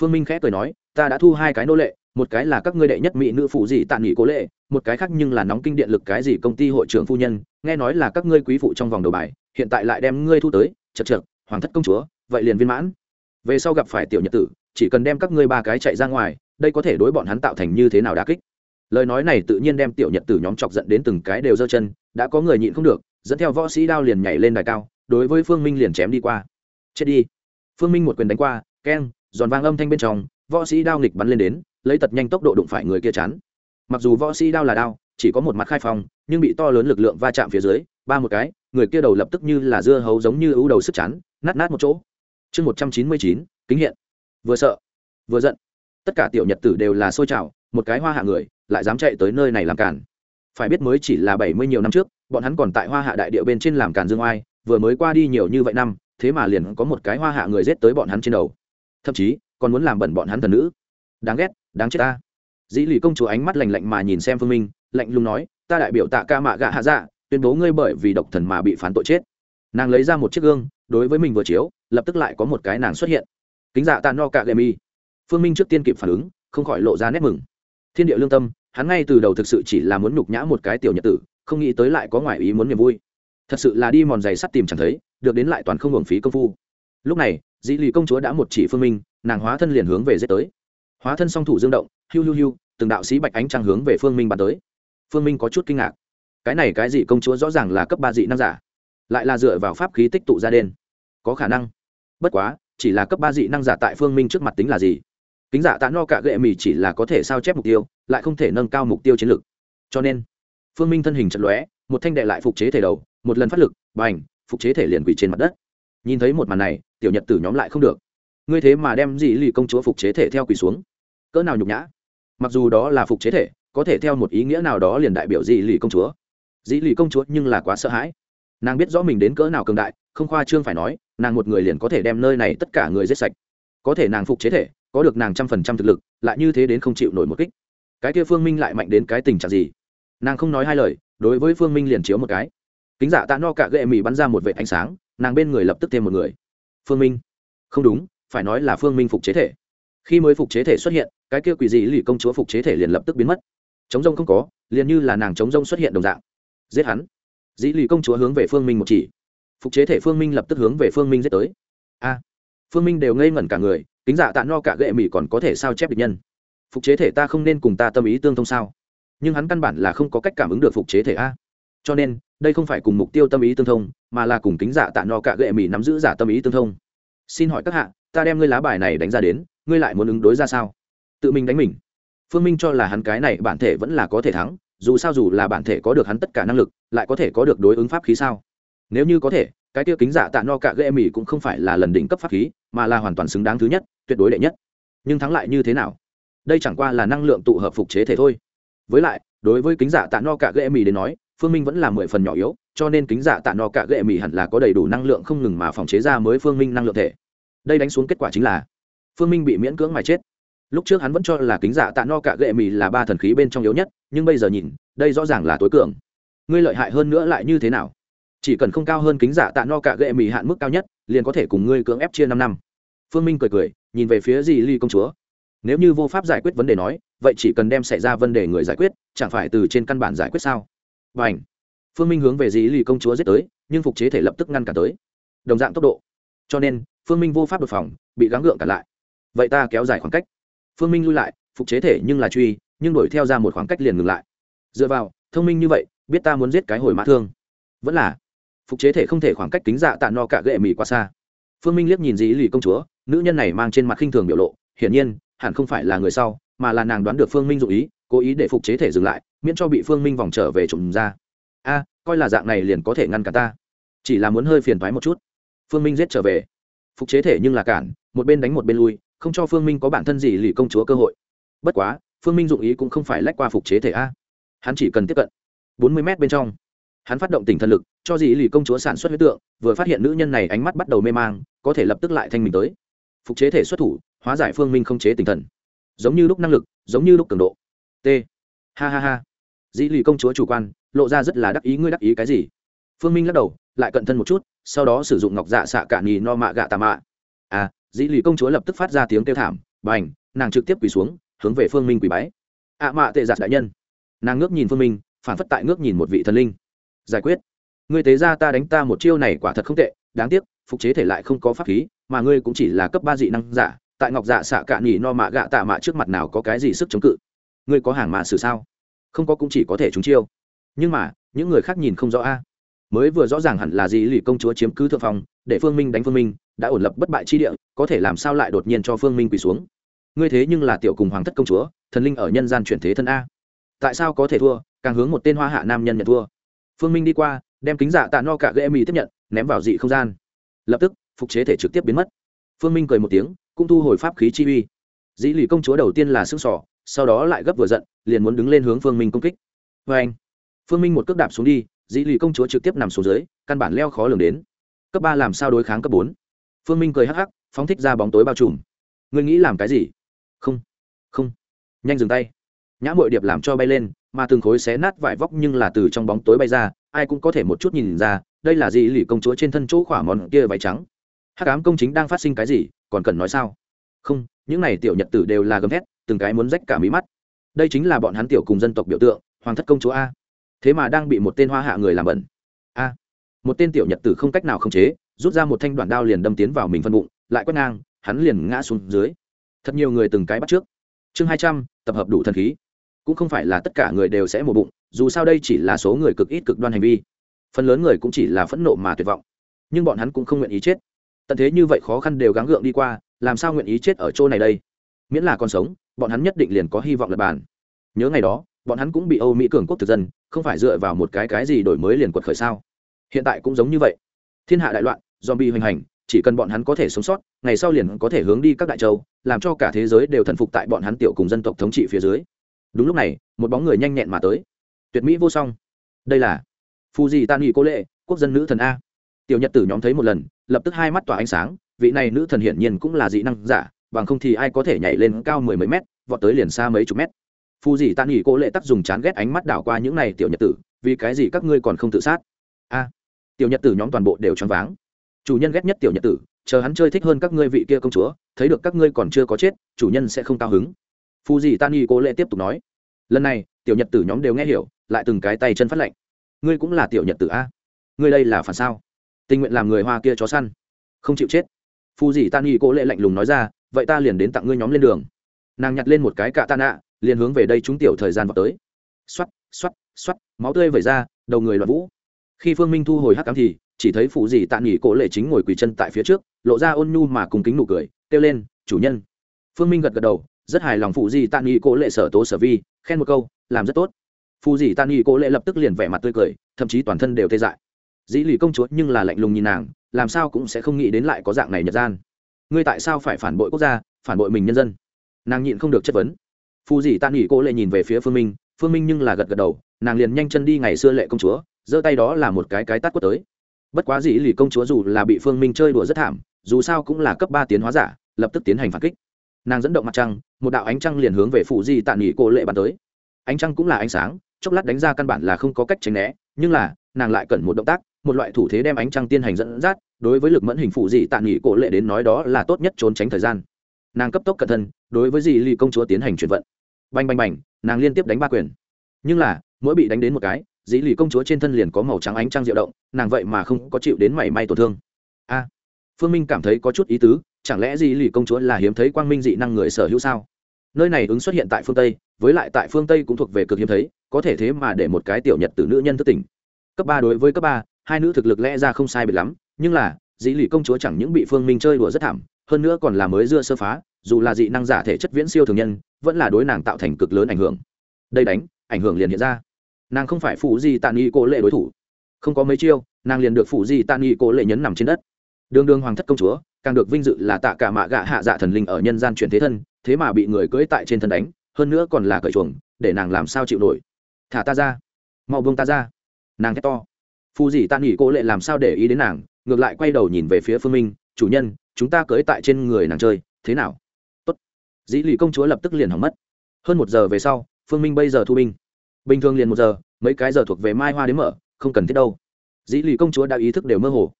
Phương minh khẽ cười nói, ta đã thu hai cái nô lệ một cái là các ngươi đệ nhất mỹ nữ phụ gì tạ nghỉ cố lệ, một cái khác nhưng là nóng kinh điện lực cái gì công ty hội trưởng phu nhân, nghe nói là các ngươi quý phụ trong vòng đầu bài, hiện tại lại đem ngươi thu tới, chật chật hoàng thất công chúa, vậy liền viên mãn. Về sau gặp phải tiểu nhật tử, chỉ cần đem các ngươi ba cái chạy ra ngoài, đây có thể đối bọn hắn tạo thành như thế nào đà kích. Lời nói này tự nhiên đem tiểu nhật tử nhóm chọc giận đến từng cái đều giơ chân, đã có người nhịn không được, dẫn theo võ sĩ đao liền nhảy lên đài cao, đối với phương minh liền chém đi qua. Chết đi. Phương minh một quyền đánh qua, keng, giòn vang âm thanh bên trong, võ sĩ đao nghịch bắn lên đến lấy tật nhanh tốc độ đụng phải người kia chắn mặc dù võ sĩ đao là đao, chỉ có một mặt khai phong, nhưng bị to lớn lực lượng va chạm phía dưới, ba một cái, người kia đầu lập tức như là dưa hấu giống như ưu đầu sức chắn nát nát một chỗ. Chương một trăm chín mươi chín, kính hiện. Vừa sợ, vừa giận. Tất cả tiểu nhật tử đều là xôi trào, một cái hoa hạ người, lại dám chạy tới nơi này làm càn. Phải biết mới chỉ là bảy mươi nhiều năm trước, bọn hắn còn tại hoa hạ đại địa bên trên làm càn dương oai, vừa mới qua đi nhiều như vậy năm, thế mà liền có một cái hoa hạ người giết tới bọn hắn trên đầu. Thậm chí, còn muốn làm bẩn bọn hắn thần nữ. Đáng ghét đáng chết ta. Dĩ lì công chúa ánh mắt lạnh lạnh mà nhìn xem phương minh, lạnh lùng nói, ta đại biểu tạ ca mạ gạ hạ dạ tuyên bố ngươi bởi vì độc thần mà bị phán tội chết. Nàng lấy ra một chiếc gương, đối với mình vừa chiếu, lập tức lại có một cái nàng xuất hiện. Kính dạ tạ no cạ gậy mi phương minh trước tiên kịp phản ứng, không khỏi lộ ra nét mừng. Thiên địa lương tâm, hắn ngay từ đầu thực sự chỉ là muốn nhục nhã một cái tiểu nhật tử, không nghĩ tới lại có ngoại ý muốn niềm vui. Thật sự là đi mòn giày sắt tìm chẳng thấy, được đến lại toàn không hưởng phí công phu. Lúc này, dĩ lì công chúa đã một chỉ phương minh, nàng hóa thân liền hướng về dết tới hóa thân song thủ dương động, hiu hiu hiu, từng đạo sĩ bạch ánh trăng hướng về phương minh bàn tới. Phương minh có chút kinh ngạc. Cái này cái gì công chúa rõ ràng là cấp ba dị năng giả, lại là dựa vào pháp khí tích tụ ra đen. Có khả năng. Bất quá, chỉ là cấp ba dị năng giả tại phương minh trước mặt tính là gì? Kính giả tạ no cả gệ mì chỉ là có thể sao chép mục tiêu, lại không thể nâng cao mục tiêu chiến lược cho nên, phương minh thân hình chật lóe, một thanh đệ lại phục chế thể đầu, một lần phát lực b n h phục chế thể liền quỳ trên mặt đất. Nhìn thấy một màn này, tiểu nhật tử nhóm lại không được. Ngươi thế mà đem dị lì công chúa phục chế thể theo quỳ xuống cỡ nào nhục nhã? Mặc dù đó là phục chế thể, có thể theo một ý nghĩa nào đó liền đại biểu dị lì công chúa. Dị lì công chúa nhưng là quá sợ hãi. Nàng biết rõ mình đến cỡ nào cường đại, không khoa trương phải nói, nàng một người liền có thể đem nơi này tất cả người giết sạch. Có thể nàng phục chế thể, có được nàng trăm phần trăm thực lực, lại như thế đến không chịu nổi một kích. Cái kia phương minh lại mạnh đến cái tình trạng gì? Nàng không nói hai lời, đối với phương minh liền chiếu một cái. Kính giả tạ no cả gệ mì bắn ra một vệ ánh sáng, nàng bên người lập tức thêm một người. Phương minh. Không đúng, phải nói là phương minh phục chế thể. Khi mới phục chế thể xuất hiện cái kia quỷ dị lì công chúa phục chế thể liền lập tức biến mất. Chống rông không có, liền như là nàng chống rông xuất hiện đồng dạng. Giết hắn. Dĩ lì công chúa hướng về phương minh một chỉ. Phục chế thể phương minh lập tức hướng về phương minh giết tới. A. Phương minh đều ngây ngẩn cả người, kính giả tạ no cả gệ mỹ còn có thể sao chép địch nhân? Phục chế thể ta không nên cùng ta tâm ý tương thông sao? Nhưng hắn căn bản là không có cách cảm ứng được phục chế thể a. Cho nên, đây không phải cùng mục tiêu tâm ý tương thông, mà là cùng kính giả tạ no cả gệ mỹ nắm giữ giả tâm ý tương thông. Xin hỏi các hạ, ta đem ngươi lá bài này đánh ra đến, ngươi lại muốn ứng đối ra sao? Tự mình đánh mình. Phương minh cho là hắn cái này bản thể vẫn là có thể thắng, dù sao dù là bản thể có được hắn tất cả năng lực, lại có thể có được đối ứng pháp khí sao? Nếu như có thể, cái tiêu kính giả tạ no cả gây mỉ cũng không phải là lần đỉnh cấp pháp khí, mà là hoàn toàn xứng đáng thứ nhất, tuyệt đối đệ nhất. Nhưng thắng lại như thế nào? Đây chẳng qua là năng lượng tụ hợp phục chế thể thôi. Với lại, đối với kính giả tạ no cả gây mỉ đến nói, phương minh vẫn là mười phần nhỏ yếu, cho nên kính giả tạ no cả ghệ mỹ hẳn là có đầy đủ năng lượng không ngừng mà phòng chế ra mới phương minh năng lượng thể. Đây đánh xuống kết quả chính là, phương minh bị miễn cưỡng mà chết lúc trước hắn vẫn cho là kính giả tạ no cả gệ mì là ba thần khí bên trong yếu nhất, nhưng bây giờ nhìn, đây rõ ràng là tối cường. Ngươi lợi hại hơn nữa lại như thế nào? Chỉ cần không cao hơn kính giả tạ no cả gệ mì hạn mức cao nhất, liền có thể cùng ngươi cưỡng ép chia năm năm. Phương minh cười cười, nhìn về phía dì ly công chúa. Nếu như vô pháp giải quyết vấn đề nói, vậy chỉ cần đem xảy ra vấn đề người giải quyết, chẳng phải từ trên căn bản giải quyết sao? Và ảnh phương minh hướng về dì ly công chúa giết tới, nhưng phục chế thể lập tức ngăn cản tới. Đồng dạng tốc độ. Cho nên, phương minh vô pháp đột phòng, bị gắng gượng cản lại. Vậy ta kéo dài khoảng cách phương minh lui lại, phục chế thể nhưng là truy, nhưng đuổi theo ra một khoảng cách liền ngừng lại. Dựa vào, thông minh như vậy, biết ta muốn giết cái hồi mã thương. Vẫn là, phục chế thể không thể khoảng cách kính dạ tạ no cả gệ mì qua xa. Phương minh liếc nhìn dĩ lì công chúa, nữ nhân này mang trên mặt khinh thường biểu lộ, hiển nhiên, hẳn không phải là người sau, mà là nàng đoán được phương minh dụ ý, cố ý để phục chế thể dừng lại, miễn cho bị phương minh vòng trở về trộm ra. A, coi là dạng này liền có thể ngăn cả ta. Chỉ là muốn hơi phiền thoái một chút. Phương minh giết trở về. Phục chế thể nhưng là cản, một bên đánh một bên lui không cho phương minh có bản thân gì lì công chúa cơ hội. Bất quá, phương minh dụng ý cũng không phải lách qua phục chế thể a. Hắn chỉ cần tiếp cận bốn mươi m bên trong. Hắn phát động tỉnh thần lực, cho dì lì công chúa sản xuất huyết tượng, vừa phát hiện nữ nhân này ánh mắt bắt đầu mê mang, có thể lập tức lại thanh mình tới. Phục chế thể xuất thủ, hóa giải phương minh không chế tinh thần. Giống như lúc năng lực, giống như lúc cường độ. T. Ha ha ha. Dĩ lì công chúa chủ quan, lộ ra rất là đắc ý, ngươi đắc ý cái gì? Phương minh lắc đầu, lại cận thân một chút, sau đó sử dụng ngọc dạ xạ cả nhì no mạ gạ tà mạ. À dĩ lì công chúa lập tức phát ra tiếng kêu thảm b à n h nàng trực tiếp quỳ xuống, hướng về phương minh quỳ bái. Ạ mạ tệ giặt đại nhân. Nàng ngước nhìn phương minh, phản phất tại ngước nhìn một vị thần linh. Giải quyết. Ngươi tế ra ta đánh ta một chiêu này quả thật không tệ, đáng tiếc, phục chế thể lại không có pháp khí, mà ngươi cũng chỉ là cấp ba dị năng giả, tại ngọc dạ xạ cạn nhỉ no mạ gạ tạ mạ trước mặt nào có cái gì sức chống cự? Ngươi có hàng mạ xử sao? Không có cũng chỉ có thể chúng chiêu. Nhưng mà, những người khác nhìn không rõ a mới vừa rõ ràng hẳn là gì lì công chúa chiếm cứ thượng phong, để phương minh đánh phương minh, đã ổn lập bất bại chi địa, có thể làm sao lại đột nhiên cho phương minh quỳ xuống? Ngươi thế nhưng là tiểu cùng hoàng thất công chúa, thần linh ở nhân gian chuyển thế thân a. Tại sao có thể thua, càng hướng một tên hoa hạ nam nhân nhận thua. Phương minh đi qua, đem kính giả tạ no cả gây mì tiếp nhận, ném vào dị không gian. Lập tức, phục chế thể trực tiếp biến mất. Phương minh cười một tiếng, cũng thu hồi pháp khí chi uy. Dĩ lì công chúa đầu tiên là xương sỏ, sau đó lại gấp vừa giận, liền muốn đứng lên hướng phương minh công kích. Vê anh phương minh một cước đạp xuống đi dĩ lì công chúa trực tiếp nằm xuống dưới, căn bản leo khó lường đến. Cấp ba làm sao đối kháng cấp bốn? Phương minh cười hắc hắc, phóng thích ra bóng tối bao trùm. Ngươi nghĩ làm cái gì? Không không. Nhanh dừng tay. Nhã mội điệp làm cho bay lên, mà từng khối xé nát vải vóc nhưng là từ trong bóng tối bay ra, ai cũng có thể một chút nhìn ra, đây là gì lì công chúa trên thân chỗ khỏa món kia váy trắng. Hắc ám công chính đang phát sinh cái gì, còn cần nói sao? Không, những này tiểu nhật tử đều là gầm thét, từng cái muốn rách cả mí mắt. Đây chính là bọn hắn tiểu cùng dân tộc biểu tượng, hoàng thất công chúa a thế mà đang bị một tên hoa hạ người làm bẩn. A à, một tên tiểu nhật tử không cách nào khống chế, rút ra một thanh đoạn đao liền đâm tiến vào mình phân bụng, lại quét ngang, hắn liền ngã xuống dưới. Thật nhiều người từng cái bắt trước. Chương hai trăm, tập hợp đủ thần khí. Cũng không phải là tất cả người đều sẽ mổ bụng, dù sao đây chỉ là số người cực ít cực đoan hành vi. Phần lớn người cũng chỉ là phẫn nộ mà tuyệt vọng. Nhưng bọn hắn cũng không nguyện ý chết. Tận thế như vậy khó khăn đều gắng gượng đi qua, làm sao nguyện ý chết ở chỗ này đây? Miễn là còn sống, bọn hắn nhất định liền có hy vọng lập bàn. Nhớ ngày đó bọn hắn cũng bị âu mỹ cường quốc thực dân, không phải dựa vào một cái cái gì đổi mới liền quật khởi sao? Hiện tại cũng giống như vậy. Thiên hạ đại loạn do bị hoành hành, chỉ cần bọn hắn có thể sống sót, ngày sau liền có thể hướng đi các đại châu, làm cho cả thế giới đều thần phục tại bọn hắn tiểu cùng dân tộc thống trị phía dưới. Đúng lúc này, một bóng người nhanh nhẹn mà tới. Tuyệt mỹ vô song. Đây là phù di tan nghị cô lệ, quốc dân nữ thần a. Tiểu nhật tử nhóm thấy một lần, lập tức hai mắt tỏa ánh sáng, vị này nữ thần hiển nhiên cũng là dị năng giả, bằng không thì ai có thể nhảy lên cao mười mấy mét, vọt tới liền xa mấy chục mét phù dị tan nghỉ cố lệ tắc dùng chán ghét ánh mắt đảo qua những này tiểu nhật tử, vì cái gì các ngươi còn không tự sát? A, tiểu nhật tử nhóm toàn bộ đều choáng váng. Chủ nhân ghét nhất tiểu nhật tử, chờ hắn chơi thích hơn các ngươi vị kia công chúa, thấy được các ngươi còn chưa có chết, chủ nhân sẽ không cao hứng. Phù dị tan nghỉ cố lệ tiếp tục nói. Lần này, tiểu nhật tử nhóm đều nghe hiểu, lại từng cái tay chân phát lệnh. Ngươi cũng là tiểu nhật tử a. Ngươi đây là phản sao? Tình nguyện làm người hoa kia chó săn. Không chịu chết. Phù dị tan nghỉ cố lệ lạnh lùng nói ra, vậy ta liền đến tặng ngươi nhóm lên đường. Nàng nhặt lên một cái cạ tạ nạ liền hướng về đây chúng tiểu thời gian vào tới. Xoắt xoắt xoắt máu tươi vẩy ra, đầu người loạn vũ. Khi phương minh thu hồi hắc cám thì, chỉ thấy phụ dì tạ nghỉ cổ lệ chính ngồi quỳ chân tại phía trước, lộ ra ôn nhu mà cùng kính nụ cười, kêu lên, chủ nhân. Phương minh gật gật đầu, rất hài lòng phụ dì tạ nghỉ cổ lệ sở tố sở vi, khen một câu, làm rất tốt. Phụ dì tạ nghỉ cổ lệ lập tức liền vẻ mặt tươi cười, thậm chí toàn thân đều tê dại. Dĩ lì công chúa nhưng là lạnh lùng nhìn nàng, làm sao cũng sẽ không nghĩ đến lại có dạng này nhật gian. Ngươi tại sao phải phản bội quốc gia, phản bội mình nhân dân? Nàng nhịn không được chất vấn phù dì tạ nghỉ cô lệ nhìn về phía phương minh phương minh nhưng là gật gật đầu, nàng liền nhanh chân đi ngày xưa lệ công chúa, giơ tay đó là một cái cái tắt quất tới. Bất quá dĩ lì công chúa dù là bị phương minh chơi đùa rất thảm, dù sao cũng là cấp ba tiến hóa giả, lập tức tiến hành phản kích. Nàng dẫn động mặt trăng, một đạo ánh trăng liền hướng về phụ di tạ nghỉ cô lệ bắn tới. Ánh trăng cũng là ánh sáng, chốc lát đánh ra căn bản là không có cách tránh né, nhưng là, nàng lại cần một động tác, một loại thủ thế đem ánh trăng tiên hành dẫn dắt, đối với lực mẫn hình phụ dị tạ nghỉ cổ lệ đến nói đó là tốt nhất trốn tránh thời gian. Nàng cấp tốc cẩn thân đối với dì lì công chúa tiến hành chuyển vận bành bành bành, nàng liên tiếp đánh ba quyền. Nhưng là, mỗi bị đánh đến một cái, dĩ lì công chúa trên thân liền có màu trắng ánh trăng diệu động, nàng vậy mà không có chịu đến mảy may tổn thương. A, phương minh cảm thấy có chút ý tứ, chẳng lẽ dĩ lì công chúa là hiếm thấy quang minh dị năng người sở hữu sao? Nơi này ứng xuất hiện tại phương tây, với lại tại phương tây cũng thuộc về cực hiếm thấy, có thể thế mà để một cái tiểu nhật từ nữ nhân thất tỉnh. Cấp ba đối với cấp ba, hai nữ thực lực lẽ ra không sai biệt lắm, nhưng là, dĩ lì công chúa chẳng những bị phương minh chơi đùa rất thảm, hơn nữa còn là mới dưa sơ phá, dù là dị năng giả thể chất viễn siêu thường nhân vẫn là đối nàng tạo thành cực lớn ảnh hưởng. Đây đánh, ảnh hưởng liền hiện ra. Nàng không phải phụ di tàn nghi cố lệ đối thủ. Không có mấy chiêu, nàng liền được phụ di tàn nghi cố lệ nhấn nằm trên đất. Đường đường hoàng thất công chúa, càng được vinh dự là tạ cả mạ gạ hạ dạ thần linh ở nhân gian chuyển thế thân, thế mà bị người cưỡi tại trên thân đánh, hơn nữa còn là cởi chuồng, để nàng làm sao chịu nổi. Thả ta ra. Mau buông ta ra. Nàng thét to. Phù dì tạ nghỉ cô lệ làm sao để ý đến nàng, ngược lại quay đầu nhìn về phía phương minh, chủ nhân, chúng ta cưỡi tại trên người nàng chơi, thế nào? Dĩ lì công chúa lập tức liền hỏng mất. Hơn một giờ về sau, phương minh bây giờ thu binh. Bình thường liền một giờ, mấy cái giờ thuộc về mai hoa đến mở, không cần thiết đâu. Dĩ lì công chúa đã ý thức đều mơ hồ.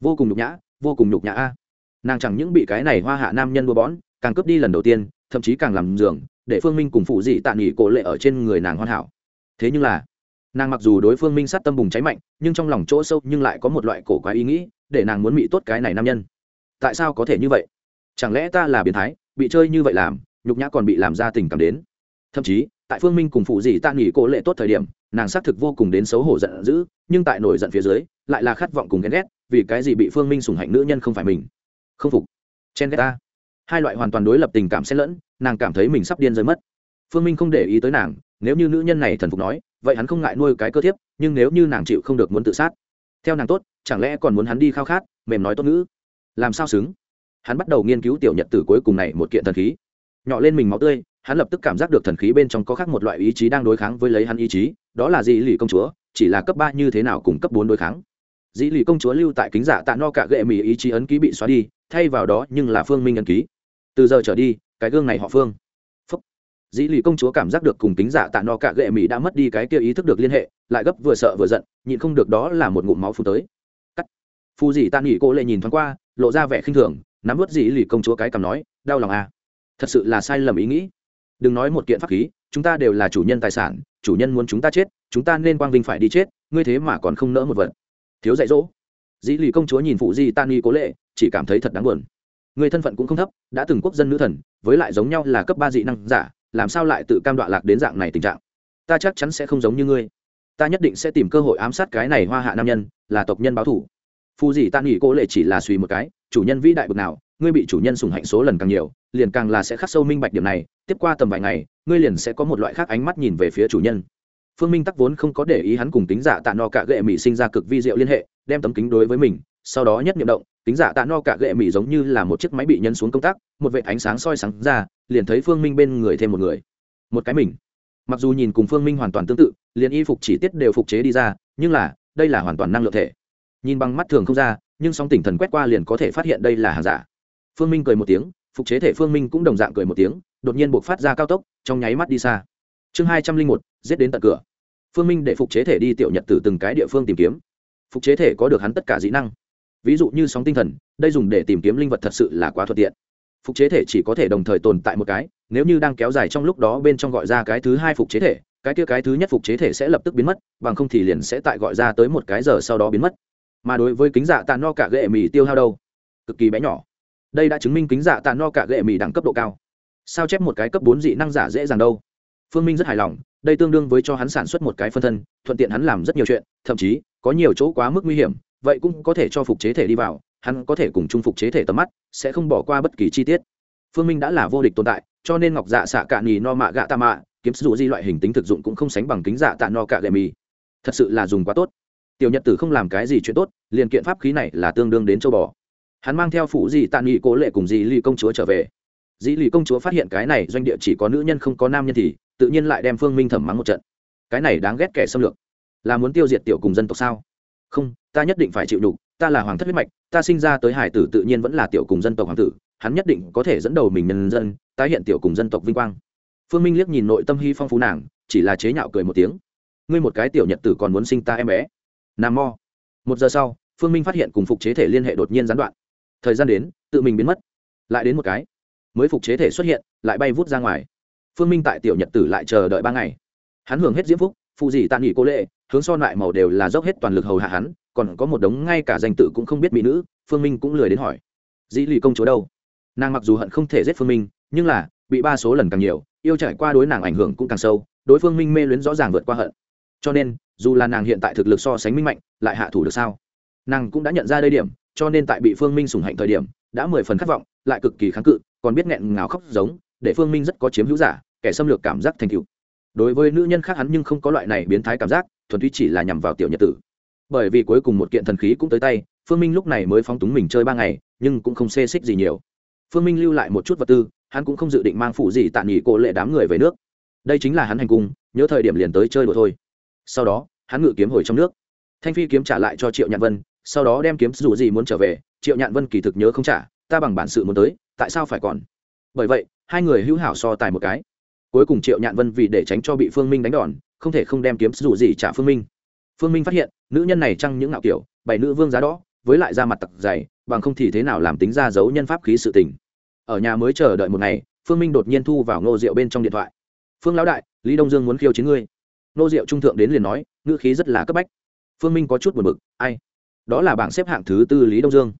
Vô cùng nhục nhã, vô cùng nhục nhã a. Nàng chẳng những bị cái này hoa hạ nam nhân đua bón, càng cướp đi lần đầu tiên, thậm chí càng làm giường, để phương minh cùng phụ dị tạ nghỉ cổ lệ ở trên người nàng hoàn hảo. Thế nhưng là, nàng mặc dù đối phương minh sát tâm bùng cháy mạnh, nhưng trong lòng chỗ sâu nhưng lại có một loại cổ quái ý nghĩ, để nàng muốn bị tốt cái này nam nhân. Tại sao có thể như vậy? Chẳng lẽ ta là biến thái? Bị chơi như vậy làm, nhục nhã còn bị làm ra tình cảm đến. Thậm chí, tại phương minh cùng phụ dì tạ nghỉ cổ lệ tốt thời điểm, nàng xác thực vô cùng đến xấu hổ giận dữ, nhưng tại nổi giận phía dưới, lại là khát vọng cùng ghen ghét, vì cái gì bị phương minh sủng hạnh nữ nhân không phải mình. Không phục. Chen ghét ta. Hai loại hoàn toàn đối lập tình cảm xen lẫn, nàng cảm thấy mình sắp điên rơi mất. Phương minh không để ý tới nàng, nếu như nữ nhân này thần phục nói, vậy hắn không ngại nuôi cái cơ thiếp, nhưng nếu như nàng chịu không được muốn tự sát. Theo nàng tốt, chẳng lẽ còn muốn hắn đi khao khát, mềm nói tốt ngữ. Làm sao xứng? Hắn bắt đầu nghiên cứu tiểu nhật tử cuối cùng này một kiện thần khí. Nhỏ lên mình máu tươi, hắn lập tức cảm giác được thần khí bên trong có khác một loại ý chí đang đối kháng với lấy hắn ý chí, đó là dị lì công chúa, chỉ là cấp ba như thế nào cùng cấp bốn đối kháng. Dĩ lì công chúa lưu tại kính giả tạ no cả gệ mỹ ý chí ấn ký bị xóa đi, thay vào đó nhưng là phương minh ấn ký. Từ giờ trở đi, cái gương này họ phương. Phúc. dĩ lì công chúa cảm giác được cùng kính giả tạ no cả gệ mỹ đã mất đi cái kia ý thức được liên hệ, lại gấp vừa sợ vừa giận, nhịn không được đó là một ngụm máu phù tới. Cắt. Phù dị tạ nghỉ cô lệ nhìn thoáng qua, lộ ra vẻ khinh thường nắm vớt dĩ lì công chúa cái cầm nói, đau lòng à. Thật sự là sai lầm ý nghĩ. Đừng nói một kiện pháp khí, chúng ta đều là chủ nhân tài sản, chủ nhân muốn chúng ta chết, chúng ta nên quang vinh phải đi chết, ngươi thế mà còn không nỡ một vật. Thiếu dạy dỗ. Dĩ lì công chúa nhìn phụ di tan nghi cố lệ, chỉ cảm thấy thật đáng buồn. Người thân phận cũng không thấp, đã từng quốc dân nữ thần, với lại giống nhau là cấp ba dị năng giả, làm sao lại tự cam đoạ lạc đến dạng này tình trạng? Ta chắc chắn sẽ không giống như ngươi. Ta nhất định sẽ tìm cơ hội ám sát cái này hoa hạ nam nhân, là tộc nhân báo thủ phù dị tan nghỉ cố lệ chỉ là suy một cái chủ nhân vĩ đại bực nào, ngươi bị chủ nhân sùng hạnh số lần càng nhiều, liền càng là sẽ khắc sâu minh bạch điểm này, tiếp qua tầm vài ngày, ngươi liền sẽ có một loại khác ánh mắt nhìn về phía chủ nhân. Phương minh tắc vốn không có để ý hắn cùng tính giả tạ no cả gệ mỹ sinh ra cực vi diệu liên hệ, đem tấm kính đối với mình, sau đó nhất nhiệm động tính giả tạ no cả gệ mỹ giống như là một chiếc máy bị nhân xuống công tác, một vệ ánh sáng soi sáng ra, liền thấy phương minh bên người thêm một người. Một cái mình. Mặc dù nhìn cùng phương minh hoàn toàn tương tự, liền y phục chỉ tiết đều phục chế đi ra, nhưng là, đây là hoàn toàn năng lượng thể. Nhìn bằng mắt thường không ra nhưng song tỉnh thần quét qua liền có thể phát hiện đây là hàng giả. Phương minh cười một tiếng, phục chế thể phương minh cũng đồng dạng cười một tiếng, đột nhiên buộc phát ra cao tốc, trong nháy mắt đi xa. Chương hai trăm linh một, giết đến tận cửa. Phương minh để phục chế thể đi tiểu nhật từ từng cái địa phương tìm kiếm. Phục chế thể có được hắn tất cả dĩ năng. Ví dụ như sóng tinh thần, đây dùng để tìm kiếm linh vật thật sự là quá thuận tiện. Phục chế thể chỉ có thể đồng thời tồn tại một cái, nếu như đang kéo dài trong lúc đó bên trong gọi ra cái thứ hai phục chế thể, cái kia cái thứ nhất phục chế thể sẽ lập tức biến mất, bằng không thì liền sẽ tại gọi ra tới một cái giờ sau đó biến mất mà đối với kính dạ tạ no cả ghệ mì tiêu hao đâu? Cực kỳ bé nhỏ. Đây đã chứng minh kính dạ tạ no cả ghệ mì đẳng cấp độ cao. Sao chép một cái cấp bốn dị năng giả dễ dàng đâu? Phương minh rất hài lòng, đây tương đương với cho hắn sản xuất một cái phân thân, thuận tiện hắn làm rất nhiều chuyện, thậm chí, có nhiều chỗ quá mức nguy hiểm, vậy cũng có thể cho phục chế thể đi vào, hắn có thể cùng chung phục chế thể tầm mắt, sẽ không bỏ qua bất kỳ chi tiết. Phương minh đã là vô địch tồn tại, cho nên ngọc dạ xạ cạn nhì no mạ gạ tạ mạ, kiếm sử di loại hình tính thực dụng cũng không sánh bằng kính dạ tạ no cạ gệ mì. Thật sự là dùng quá tốt tiểu nhật tử không làm cái gì chuyện tốt, liền kiện pháp khí này là tương đương đến châu bò. Hắn mang theo phụ dị tạ nghị cố lệ cùng dị ly công chúa trở về. Dĩ lì công chúa phát hiện cái này doanh địa chỉ có nữ nhân không có nam nhân thì, tự nhiên lại đem phương minh thẩm mắng một trận. Cái này đáng ghét kẻ xâm lược. Là muốn tiêu diệt tiểu cùng dân tộc sao? Không, ta nhất định phải chịu đục ta là hoàng thất huyết mạch, ta sinh ra tới hải tử tự nhiên vẫn là tiểu cùng dân tộc hoàng tử, hắn nhất định có thể dẫn đầu mình nhân dân, tái hiện tiểu cùng dân tộc vinh quang. Phương minh liếc nhìn nội tâm hy phong phú nàng, chỉ là chế nhạo cười một tiếng. Ngươi một cái tiểu nhật tử còn muốn sinh ta em bé nam mo một giờ sau, phương minh phát hiện cùng phục chế thể liên hệ đột nhiên gián đoạn. Thời gian đến, tự mình biến mất. Lại đến một cái. Mới phục chế thể xuất hiện, lại bay vút ra ngoài. Phương minh tại tiểu nhật tử lại chờ đợi ba ngày. Hắn hưởng hết diễm phúc, phụ gì tàn nghỉ cô lệ, hướng so lại màu đều là dốc hết toàn lực hầu hạ hắn, còn có một đống ngay cả danh tự cũng không biết mỹ nữ, phương minh cũng lười đến hỏi. Dĩ lì công chúa đâu? Nàng mặc dù hận không thể giết phương minh, nhưng là, bị ba số lần càng nhiều, yêu trải qua đối nàng ảnh hưởng cũng càng sâu, đối phương minh mê luyến rõ ràng vượt qua hận. Cho nên dù là nàng hiện tại thực lực so sánh minh mạnh, lại hạ thủ được sao? Nàng cũng đã nhận ra đây điểm, cho nên tại bị phương minh sủng hạnh thời điểm, đã mười phần khát vọng, lại cực kỳ kháng cự, còn biết nghẹn ngào khóc giống, để phương minh rất có chiếm hữu giả, kẻ xâm lược cảm giác thành cựu đối với nữ nhân khác hắn nhưng không có loại này biến thái cảm giác, thuần túy chỉ là nhằm vào tiểu nhật tử. Bởi vì cuối cùng một kiện thần khí cũng tới tay, phương minh lúc này mới phóng túng mình chơi ba ngày, nhưng cũng không xê xích gì nhiều. Phương minh lưu lại một chút vật tư, hắn cũng không dự định mang phụ gì tạm nghỉ cổ lệ đám người về nước. Đây chính là hắn hành cung, nhớ thời điểm liền tới chơi đùa thôi sau đó, hắn ngự kiếm hồi trong nước. Thanh phi kiếm trả lại cho triệu nhạn vân, sau đó đem kiếm dù gì muốn trở về, triệu nhạn vân kỳ thực nhớ không trả, ta bằng bản sự muốn tới, tại sao phải còn? Bởi vậy, hai người hữu hảo so tài một cái. Cuối cùng triệu nhạn vân vì để tránh cho bị phương minh đánh đòn, không thể không đem kiếm dù gì trả phương minh. Phương minh phát hiện, nữ nhân này trăng những ngạo kiểu, bảy nữ vương giá đó, với lại ra mặt tặc dày, bằng không thì thế nào làm tính ra giấu nhân pháp khí sự tình. Ở nhà mới chờ đợi một ngày, phương minh đột nhiên thu vào ngô rượu bên trong điện thoại. Phương lão đại, lý đông dương muốn khiêu chiến ngươi. Nô rượu trung thượng đến liền nói, ngữ khí rất là cấp bách. Phương minh có chút buồn bực, ai? Đó là bảng xếp hạng thứ tư lý đông dương.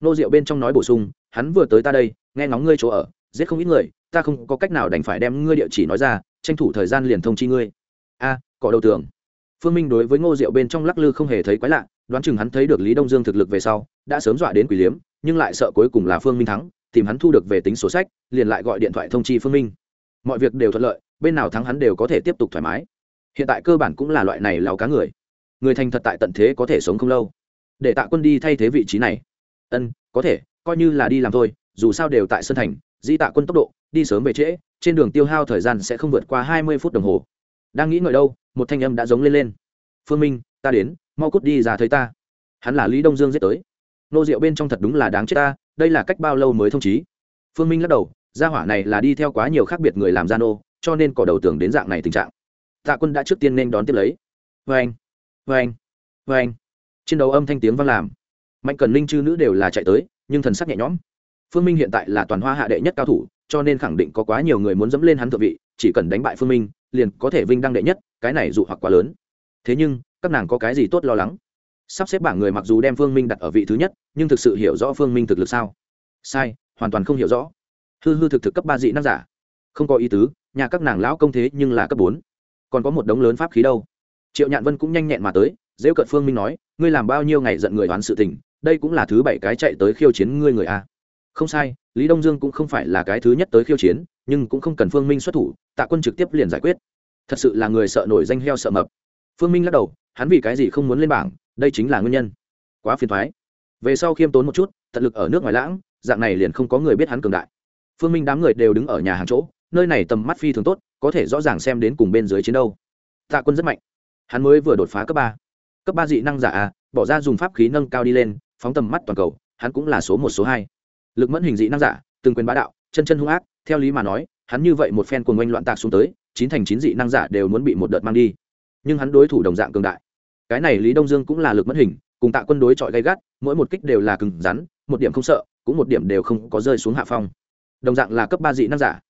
Nô rượu bên trong nói bổ sung, hắn vừa tới ta đây, nghe ngóng ngươi chỗ ở, giết không ít người, ta không có cách nào đành phải đem ngươi địa chỉ nói ra, tranh thủ thời gian liền thông chi ngươi. A cỏ đầu tường phương minh đối với ngô diệu bên trong lắc lư không hề thấy quái lạ, đoán chừng hắn thấy được lý đông dương thực lực về sau, đã sớm dọa đến quỷ liếm, nhưng lại sợ cuối cùng là phương minh thắng, tìm hắn thu được về tính sổ sách, liền lại gọi điện thoại thông chi phương minh. Mọi việc đều thuận lợi, bên nào thắng hắn đều có thể tiếp tục thoải mái hiện tại cơ bản cũng là loại này lào cá người. Người thành thật tại tận thế có thể sống không lâu. Để tạ quân đi thay thế vị trí này. Ân, có thể, coi như là đi làm thôi, dù sao đều tại sân thành, di tạ quân tốc độ, đi sớm về trễ, trên đường tiêu hao thời gian sẽ không vượt qua hai mươi phút đồng hồ. Đang nghĩ ngợi đâu, một thanh âm đã giống lên lên. Phương minh, ta đến, mau cút đi ra thấy ta. Hắn là lý đông dương giết tới. Nô rượu bên trong thật đúng là đáng chết ta, đây là cách bao lâu mới thông chí phương minh lắc đầu, gia hỏa này là đi theo quá nhiều khác biệt người làm gia nô, cho nên cỏ đầu tưởng đến dạng này tình trạng tạ quân đã trước tiên nên đón tiếp lấy. Vê anh vê anh vê anh trên đầu âm thanh tiếng vang làm, mạnh cần linh chư nữ đều là chạy tới, nhưng thần sắc nhẹ nhõm. Phương minh hiện tại là toàn hoa hạ đệ nhất cao thủ, cho nên khẳng định có quá nhiều người muốn dẫm lên hắn thượng vị, chỉ cần đánh bại phương minh, liền có thể vinh đăng đệ nhất, cái này dụ hoặc quá lớn. Thế nhưng, các nàng có cái gì tốt lo lắng? Sắp xếp bảng người mặc dù đem phương minh đặt ở vị thứ nhất, nhưng thực sự hiểu rõ phương minh thực lực sao? Sai, hoàn toàn không hiểu rõ. Hư hư thực thực cấp ba dị năng giả. Không có ý tứ, nhà các nàng lão công thế nhưng là cấp bốn còn có một đống lớn pháp khí đâu. Triệu nhạn vân cũng nhanh nhẹn mà tới dễ cận phương minh nói, ngươi làm bao nhiêu ngày giận người đoán sự tình, đây cũng là thứ bảy cái chạy tới khiêu chiến ngươi người a. Không sai, lý đông dương cũng không phải là cái thứ nhất tới khiêu chiến, nhưng cũng không cần phương minh xuất thủ, tạ quân trực tiếp liền giải quyết. Thật sự là người sợ nổi danh heo sợ mập. Phương minh lắc đầu, hắn vì cái gì không muốn lên bảng, đây chính là nguyên nhân. Quá phiền thoái về sau khiêm tốn một chút, tận lực ở nước ngoài lãng, dạng này liền không có người biết hắn cường đại. Phương minh đám người đều đứng ở nhà hàng chỗ nơi này tầm mắt phi thường tốt, có thể rõ ràng xem đến cùng bên dưới chiến đâu tạ quân rất mạnh. Hắn mới vừa đột phá cấp ba. Cấp ba dị năng giả à bỏ ra dùng pháp khí nâng cao đi lên, phóng tầm mắt toàn cầu, hắn cũng là số một, số hai. Lực mẫn hình dị năng giả, từng quyền bá đạo, chân chân hung ác, theo lý mà nói, hắn như vậy một phen cuồng oanh loạn tạc xuống tới, chín thành chín dị năng giả đều muốn bị một đợt mang đi. Nhưng hắn đối thủ đồng dạng cường đại. Cái này lý đông dương cũng là lực mất hình, cùng tạ quân đối chọi gay gắt, mỗi một kích đều là cứng rắn, một điểm không sợ, cũng một điểm đều không có rơi xuống hạ phong. Đồng dạng là cấp ba dị năng giả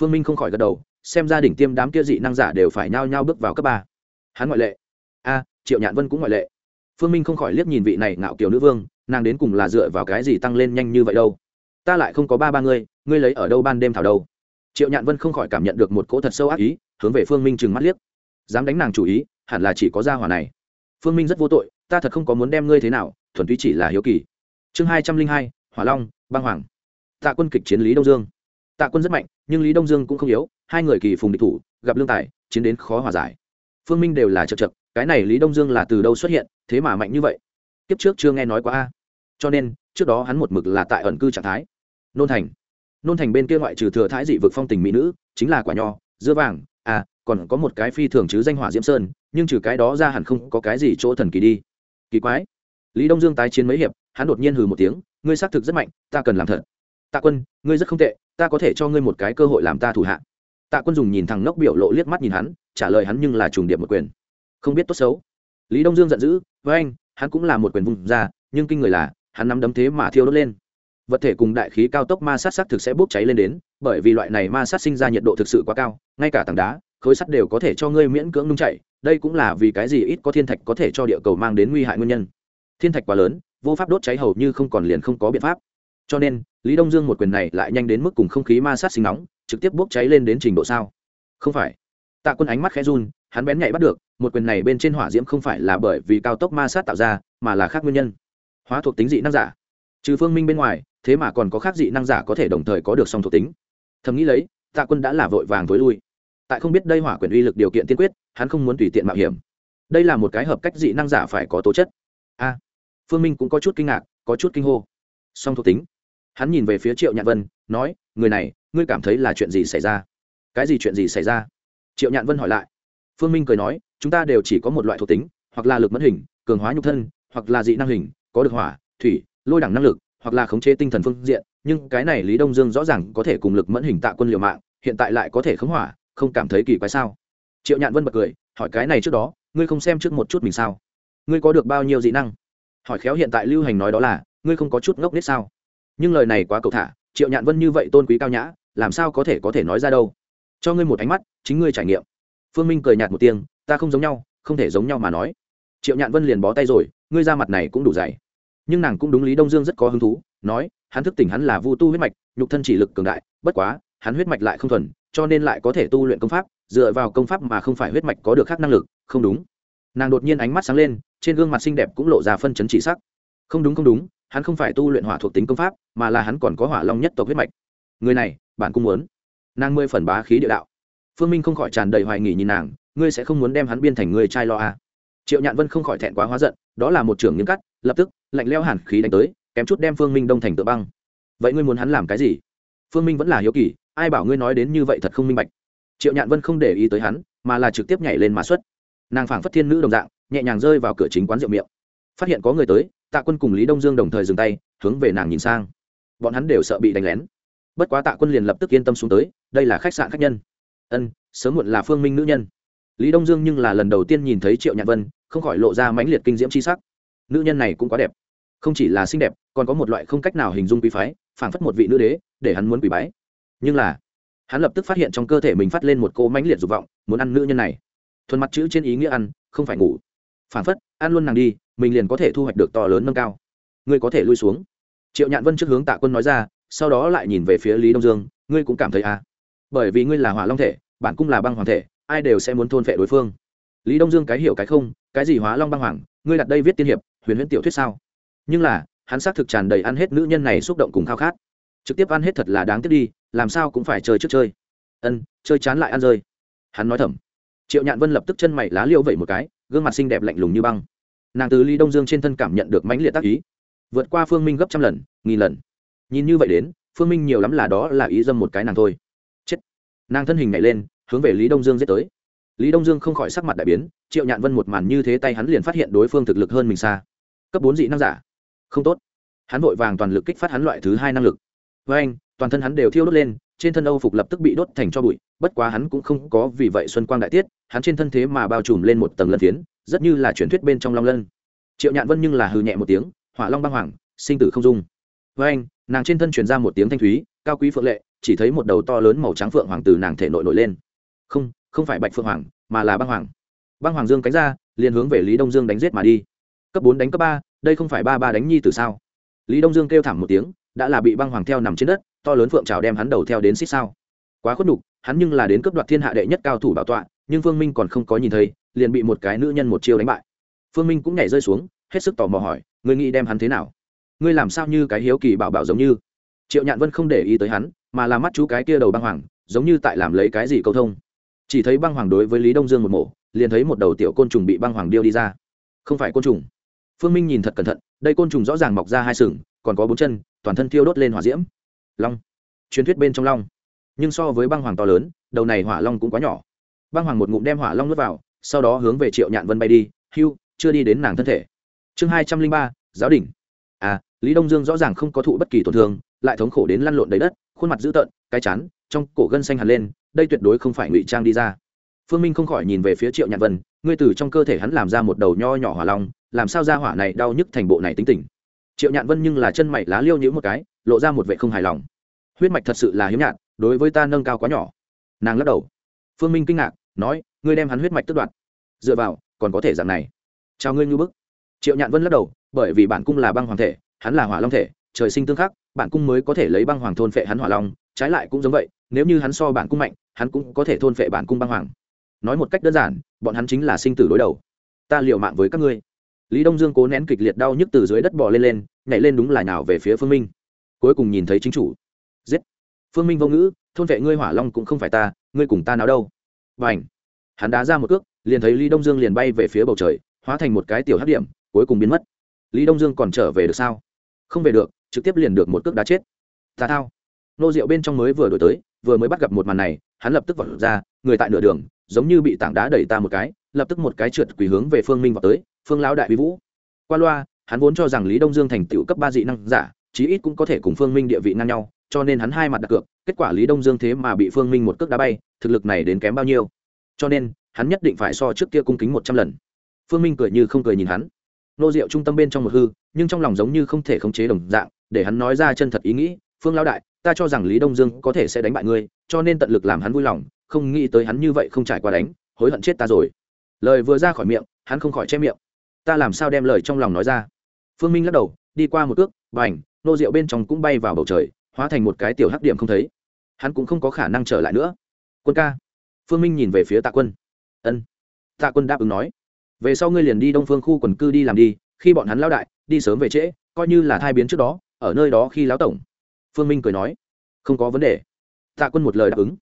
phương minh không khỏi gật đầu, xem gia đình tiêm đám kia dị năng giả đều phải nhao nhao bước vào cấp ba. Hắn ngoại lệ. A, triệu nhạn vân cũng ngoại lệ. Phương minh không khỏi liếc nhìn vị này ngạo kiểu nữ vương, nàng đến cùng là dựa vào cái gì tăng lên nhanh như vậy đâu? Ta lại không có ba ba ngươi ngươi lấy ở đâu ban đêm thảo đâu? Triệu nhạn vân không khỏi cảm nhận được một cỗ thật sâu ác ý, hướng về phương minh chừng mắt liếc. Dám đánh nàng chủ ý, hẳn là chỉ có gia hỏa này. Phương minh rất vô tội, ta thật không có muốn đem ngươi thế nào, thuần túy chỉ là hiếu kỳ. Chương hai trăm linh hai, hỏa long, băng hoàng. Tạ quân kịch chiến lý đông dương. Tạ quân rất mạnh nhưng lý đông dương cũng không yếu, hai người kỳ phùng địch thủ, gặp lương tài, chiến đến khó hòa giải. Phương minh đều là chật chật, cái này lý đông dương là từ đâu xuất hiện, thế mà mạnh như vậy? Kiếp trước chưa nghe nói quá a. Cho nên, trước đó hắn một mực là tại ẩn cư trạng thái. Nôn thành. Nôn thành bên kia ngoại trừ thừa thái dị vực phong tình mỹ nữ, chính là quả nho, dưa vàng à còn có một cái phi thường chứ danh hỏa diễm sơn, nhưng trừ cái đó ra hẳn không có cái gì chỗ thần kỳ đi. Kỳ quái. Lý đông dương tái chiến mấy hiệp, hắn đột nhiên hừ một tiếng, ngươi xác thực rất mạnh, ta cần làm thật tạ quân, ngươi rất không tệ, ta có thể cho ngươi một cái cơ hội làm ta thủ hạ. Tạ quân dùng nhìn thằng ngốc biểu lộ liếc mắt nhìn hắn, trả lời hắn nhưng là trùng điệp một quyền. Không biết tốt xấu. Lý đông dương giận dữ, với anh, hắn cũng là một quyền vùng ra, nhưng kinh người là, hắn nắm đấm thế mà thiêu đốt lên. Vật thể cùng đại khí cao tốc ma sát sắc thực sẽ bốc cháy lên đến, bởi vì loại này ma sát sinh ra nhiệt độ thực sự quá cao, ngay cả tảng đá, khối sắt đều có thể cho ngươi miễn cưỡng nung chảy, đây cũng là vì cái gì ít có thiên thạch có thể cho địa cầu mang đến nguy hại nguyên nhân. Thiên thạch quá lớn, vô pháp đốt cháy hầu như không còn liền không có biện pháp cho nên, lý đông dương một quyền này lại nhanh đến mức cùng không khí ma sát sinh nóng, trực tiếp bốc cháy lên đến trình độ sao? Không phải. Tạ quân ánh mắt khẽ run, hắn bén nhạy bắt được, một quyền này bên trên hỏa diễm không phải là bởi vì cao tốc ma sát tạo ra, mà là khác nguyên nhân. Hóa thuộc tính dị năng giả. Trừ phương minh bên ngoài, thế mà còn có khác dị năng giả có thể đồng thời có được song thuộc tính. Thầm nghĩ lấy, tạ quân đã là vội vàng tối lui. Tại không biết đây hỏa quyền uy lực điều kiện tiên quyết, hắn không muốn tùy tiện mạo hiểm. Đây là một cái hợp cách dị năng giả phải có tố chất. A. Phương minh cũng có chút kinh ngạc, có chút kinh hô. Song thuộc tính hắn nhìn về phía triệu nhạn vân, nói, người này, ngươi cảm thấy là chuyện gì xảy ra? Cái gì chuyện gì xảy ra? Triệu nhạn vân hỏi lại. Phương minh cười nói, chúng ta đều chỉ có một loại thuộc tính, hoặc là lực mất hình, cường hóa nhục thân, hoặc là dị năng hình, có được hỏa, thủy, lôi đẳng năng lực, hoặc là khống chế tinh thần phương diện, nhưng cái này lý đông dương rõ ràng có thể cùng lực mẫn hình tạ quân liều mạng, hiện tại lại có thể khống hỏa, không cảm thấy kỳ quái sao? Triệu nhạn vân bật cười, hỏi cái này trước đó, ngươi không xem trước một chút mình sao? Ngươi có được bao nhiêu dị năng? Hỏi khéo hiện tại lưu hành nói đó là, ngươi không có chút ngốc nết sao? Nhưng lời này quá cầu thả, triệu nhạn vân như vậy tôn quý cao nhã, làm sao có thể có thể nói ra đâu? Cho ngươi một ánh mắt, chính ngươi trải nghiệm. Phương minh cười nhạt một tiếng, ta không giống nhau, không thể giống nhau mà nói. Triệu nhạn vân liền bó tay rồi, ngươi ra mặt này cũng đủ dày. Nhưng nàng cũng đúng lý đông dương rất có hứng thú, nói, hắn thức tỉnh hắn là vu tu huyết mạch, nhục thân chỉ lực cường đại, bất quá, hắn huyết mạch lại không thuần, cho nên lại có thể tu luyện công pháp, dựa vào công pháp mà không phải huyết mạch có được khác năng lực, không đúng. Nàng đột nhiên ánh mắt sáng lên, trên gương mặt xinh đẹp cũng lộ ra phân chấn chỉ sắc. Không đúng không đúng hắn không phải tu luyện hỏa thuộc tính công pháp, mà là hắn còn có hỏa long nhất tộc huyết mạch. Người này, bạn cũng muốn. Nàng mười phần bá khí địa đạo. Phương minh không khỏi tràn đầy hoài nghỉ nhìn nàng, ngươi sẽ không muốn đem hắn biên thành người trai lo à. triệu nhạn vân không khỏi thẹn quá hóa giận, đó là một trưởng nghiêm cắt, lập tức, lạnh leo hẳn khí đánh tới, kém chút đem phương minh đông thành tựa băng. Vậy ngươi muốn hắn làm cái gì? Phương minh vẫn là hiếu kỳ, ai bảo ngươi nói đến như vậy thật không minh bạch. Triệu nhạn vân không để ý tới hắn, mà là trực tiếp nhảy lên mã xuất. Nàng phảng phất thiên nữ đồng dạng, nhẹ nhàng rơi vào cửa chính quán rượu miệng. Phát hiện có người tới tạ quân cùng lý đông dương đồng thời dừng tay, hướng về nàng nhìn sang. Bọn hắn đều sợ bị đánh lén. Bất quá tạ quân liền lập tức yên tâm xuống tới, đây là khách sạn khách nhân. Ân, sớm muộn là phương minh nữ nhân. Lý đông dương nhưng là lần đầu tiên nhìn thấy triệu nhạc vân, không khỏi lộ ra mãnh liệt kinh diễm c h i sắc. Nữ nhân này cũng quá đẹp. Không chỉ là xinh đẹp, còn có một loại không cách nào hình dung quý phái, phảng phất một vị nữ đế, để hắn muốn quỷ bái. Nhưng là, hắn lập tức phát hiện trong cơ thể mình phát lên một cô mãnh liệt dục vọng, muốn ăn nữ nhân này. Thuần mặt chữ trên ý nghĩa ăn, không phải ngủ. Phảng phất, ăn luôn nàng đi mình liền có thể thu hoạch được to lớn nâng cao. Ngươi có thể lui xuống. Triệu nhạn vân trước hướng tạ quân nói ra, sau đó lại nhìn về phía lý đông dương, ngươi cũng cảm thấy à? Bởi vì ngươi là hỏa long thể, bản cung là băng hoàng thể, ai đều sẽ muốn thôn vệ đối phương. Lý đông dương cái hiểu cái không, cái gì hóa long băng hoàng? Ngươi đặt đây viết tiên hiệp, huyền huyễn tiểu thuyết sao? Nhưng là, hắn xác thực tràn đầy ăn hết nữ nhân này xúc động cùng khao khát. Trực tiếp ăn hết thật là đáng tiếc đi, làm sao cũng phải chơi trước chơi. Ân, chơi chán lại ăn rơi. Hắn nói thầm. Triệu nhạn vân lập tức chân mày lá liêu vẩy một cái, gương mặt xinh đẹp lạnh lùng như băng nàng từ lý đông dương trên thân cảm nhận được mãnh liệt tác ý. Vượt qua phương minh gấp trăm lần, nghìn lần. Nhìn như vậy đến, phương minh nhiều lắm là đó là ý dâm một cái nàng thôi. Chết. Nàng thân hình nhảy lên, hướng về lý đông dương giết tới. Lý đông dương không khỏi sắc mặt đại biến, triệu nhạn vân một màn như thế tay hắn liền phát hiện đối phương thực lực hơn mình xa. Cấp bốn dị năng giả. Không tốt. Hắn vội vàng toàn lực kích phát hắn loại thứ hai năng lực. Với anh, toàn thân hắn đều thiêu đốt lên, trên thân âu phục lập tức bị đốt thành cho bụi, bất quá hắn cũng không có vì vậy xuân quang đại tiết, hắn trên thân thế mà bao trùm lên một tầng lân phiến rất như là truyền thuyết bên trong long lân triệu nhạn vân nhưng là hừ nhẹ một tiếng hỏa long băng hoàng sinh tử không dung với anh nàng trên thân truyền ra một tiếng thanh thúy cao quý phượng lệ chỉ thấy một đầu to lớn màu trắng phượng hoàng từ nàng thể nội nổi lên không không phải bạch phượng hoàng mà là băng hoàng băng hoàng dương cánh ra liền hướng về lý đông dương đánh giết mà đi cấp bốn đánh cấp ba đây không phải ba ba đánh nhi từ sao lý đông dương kêu thảm một tiếng đã là bị băng hoàng theo nằm trên đất to lớn phượng trào đem hắn đầu theo đến xích sao quá khuất đục hắn nhưng là đến cấp đoạt thiên hạ đệ nhất cao thủ bảo tọa nhưng phương minh còn không có nhìn thấy, liền bị một cái nữ nhân một chiêu đánh bại. Phương minh cũng nhảy rơi xuống, hết sức tò mò hỏi người nghĩ đem hắn thế nào? Ngươi làm sao như cái hiếu kỳ bảo bảo giống như? Triệu nhạn vân không để ý tới hắn, mà là mắt chú cái kia đầu băng hoàng, giống như tại làm lấy cái gì câu thông. Chỉ thấy băng hoàng đối với lý đông dương một mổ, liền thấy một đầu tiểu côn trùng bị băng hoàng điêu đi ra. Không phải côn trùng. Phương minh nhìn thật cẩn thận, đây côn trùng rõ ràng mọc ra hai sừng, còn có bốn chân, toàn thân thiêu đốt lên hỏa diễm. Long. Truyền thuyết bên trong long. Nhưng so với băng hoàng to lớn, đầu này hỏa long cũng quá nhỏ băng hoàng một ngụm đem hỏa long nuốt vào, sau đó hướng về triệu nhạn vân bay đi, hưu, chưa đi đến nàng thân thể. Chương hai trăm linh ba, giáo đình. À lý đông dương rõ ràng không có thụ bất kỳ tổn thương, lại thống khổ đến lăn lộn đầy đất, khuôn mặt dữ tợn, cái chán, trong cổ gân xanh hẳn lên, đây tuyệt đối không phải ngụy trang đi ra. Phương minh không khỏi nhìn về phía triệu nhạn vân, ngươi từ trong cơ thể hắn làm ra một đầu nho nhỏ hỏa long, làm sao ra hỏa này đau nhức thành bộ này tính tình? Triệu nhạn vân nhưng là chân mày lá liêu nhữ một cái, lộ ra một vệ không hài lòng. Huyết mạch thật sự là hiếm nhạn đối với ta nâng cao quá nhỏ. Nàng lắc đầu. Phương minh kinh ngạc nói, ngươi đem hắn huyết mạch tức đoạt. Dựa vào, còn có thể dạng này. Chào ngươi ngư bức. Triệu nhạn vân lắc đầu, bởi vì bản cung là băng hoàng thể, hắn là hỏa long thể, trời sinh tương khắc, bản cung mới có thể lấy băng hoàng thôn phệ hắn hỏa long, trái lại cũng giống vậy, nếu như hắn so bản cung mạnh, hắn cũng có thể thôn phệ bản cung băng hoàng. Nói một cách đơn giản, bọn hắn chính là sinh tử đối đầu. Ta liều mạng với các ngươi. Lý đông dương cố nén kịch liệt đau nhức từ dưới đất bò lên lên, nhảy lên đúng là nào về phía phương minh. Cuối cùng nhìn thấy chính chủ. Giết. Phương minh vô ngữ, thôn vệ ngươi hỏa long cũng không phải ta, ngươi cùng ta nào đâu và ảnh. Hắn đá ra một cước, liền thấy lý đông dương liền bay về phía bầu trời, hóa thành một cái tiểu hấp điểm, cuối cùng biến mất. Lý đông dương còn trở về được sao? Không về được, trực tiếp liền được một cước đá chết. Tà thao. Nô rượu bên trong mới vừa đổi tới, vừa mới bắt gặp một màn này, hắn lập tức vọt ra, người tại nửa đường, giống như bị tảng đá đẩy ta một cái, lập tức một cái trượt quỳ hướng về phương minh vào tới, phương lão đại quý vũ. Qua loa, hắn vốn cho rằng lý đông dương thành tựu cấp ba dị năng giả, chí ít cũng có thể cùng phương minh địa vị ngang nhau cho nên hắn hai mặt đặt cược, kết quả lý đông dương thế mà bị phương minh một cước đá bay, thực lực này đến kém bao nhiêu. Cho nên, hắn nhất định phải so trước kia cung kính một trăm lần. Phương minh cười như không cười nhìn hắn. Nô rượu trung tâm bên trong một hư, nhưng trong lòng giống như không thể khống chế đồng dạng, để hắn nói ra chân thật ý nghĩ, phương lão đại, ta cho rằng lý đông dương có thể sẽ đánh bại ngươi, cho nên tận lực làm hắn vui lòng, không nghĩ tới hắn như vậy không trải qua đánh, hối hận chết ta rồi. Lời vừa ra khỏi miệng, hắn không khỏi che miệng. Ta làm sao đem lời trong lòng nói ra? Phương minh lắc đầu, đi qua một cước và ảnh nô rượu bên trong cũng bay vào bầu trời hóa thành một cái tiểu hắc điểm không thấy. Hắn cũng không có khả năng trở lại nữa. Quân ca. Phương minh nhìn về phía tạ quân. Ân. Tạ quân đáp ứng nói. Về sau ngươi liền đi đông phương khu quần cư đi làm đi, khi bọn hắn lao đại, đi sớm về trễ, coi như là thai biến trước đó, ở nơi đó khi lão tổng. Phương minh cười nói. Không có vấn đề. Tạ quân một lời đáp ứng.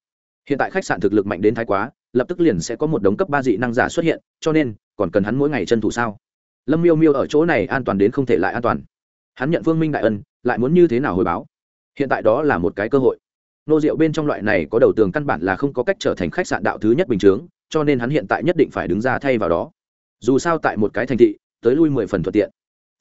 Hiện tại khách sạn thực lực mạnh đến thái quá, lập tức liền sẽ có một đống cấp ba dị năng giả xuất hiện, cho nên, còn cần hắn mỗi ngày chân thủ sao? Lâm miêu miêu ở chỗ này an toàn đến không thể lại an toàn. Hắn nhận phương minh đại ân, lại muốn như thế nào hồi báo? Hiện tại đó là một cái cơ hội. Nô rượu bên trong loại này có đầu tường căn bản là không có cách trở thành khách sạn đạo thứ nhất bình chướng, cho nên hắn hiện tại nhất định phải đứng ra thay vào đó. Dù sao tại một cái thành thị, tới lui mười phần thuận tiện.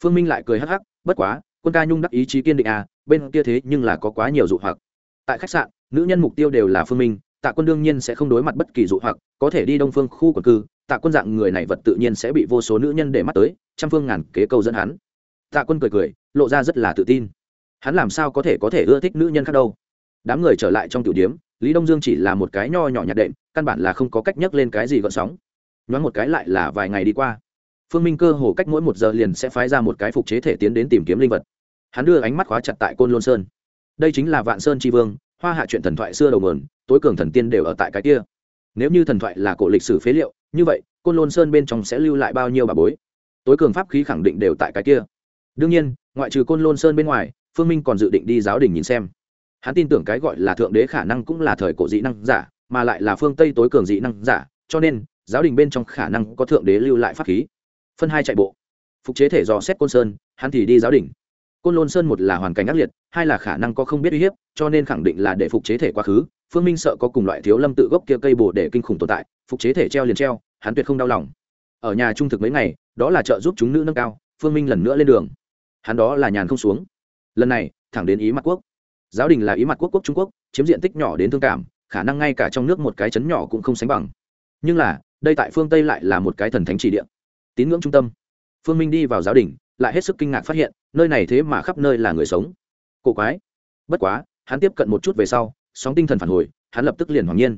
Phương minh lại cười hắc hắc, bất quá, quân ca nhung đắc ý chí kiên định à bên kia thế nhưng là có quá nhiều dụ hoặc. Tại khách sạn, nữ nhân mục tiêu đều là phương minh, tạ quân đương nhiên sẽ không đối mặt bất kỳ dụ hoặc, có thể đi đông phương khu quần cư, tạ quân dạng người này vật tự nhiên sẽ bị vô số nữ nhân để mắt tới, trăm phương ngàn kế câu dẫn hắn. Tạ quân cười cười, lộ ra rất là tự tin hắn làm sao có thể có thể ưa thích nữ nhân khác đâu? Đám người trở lại trong tiểu điếm, lý đông dương chỉ là một cái nho nhỏ nhạt đệm, căn bản là không có cách nhấc lên cái gì gợn sóng. Nhoáng một cái lại là vài ngày đi qua. Phương minh cơ hồ cách mỗi một giờ liền sẽ phái ra một cái phục chế thể tiến đến tìm kiếm linh vật. Hắn đưa ánh mắt khóa chặt tại côn lôn sơn. Đây chính là vạn sơn tri vương, hoa hạ chuyện thần thoại xưa đầu nguồn tối cường thần tiên đều ở tại cái kia. Nếu như thần thoại là cổ lịch sử phế liệu, như vậy, côn lôn sơn bên trong sẽ lưu lại bao nhiêu bà bối? Tối cường pháp khí khẳng định đều tại cái kia. Đương nhiên, ngoại trừ côn lôn sơn bên ngoài phương minh còn dự định đi giáo đình nhìn xem. Hắn tin tưởng cái gọi là thượng đế khả năng cũng là thời cổ dị năng giả, mà lại là phương tây tối cường dị năng giả, cho nên, giáo đình bên trong khả năng có thượng đế lưu lại pháp khí. Phân hai chạy bộ. Phục chế thể dò xét côn sơn, hắn thì đi giáo đình. Côn lôn sơn một là hoàn cảnh ác liệt, hai là khả năng có không biết uy hiếp, cho nên khẳng định là để phục chế thể quá khứ. Phương minh sợ có cùng loại thiếu lâm tự gốc kia cây bồ để kinh khủng tồn tại, phục chế thể treo liền treo, hắn tuyệt không đau lòng. Ở nhà trung thực mấy ngày, đó là trợ giúp chúng nữ nâng cao, phương minh lần nữa lên đường. Hắn đó là nhàn không xuống lần này, thẳng đến ý mặt quốc. Giáo đình là ý mặt quốc quốc trung quốc, chiếm diện tích nhỏ đến thương cảm, khả năng ngay cả trong nước một cái chấn nhỏ cũng không sánh bằng. Nhưng là, đây tại phương tây lại là một cái thần thánh chỉ địa. Tín ngưỡng trung tâm. Phương minh đi vào giáo đình, lại hết sức kinh ngạc phát hiện, nơi này thế mà khắp nơi là người sống. Cổ quái. Bất quá, hắn tiếp cận một chút về sau, sóng tinh thần phản hồi, hắn lập tức liền hoàng nhiên.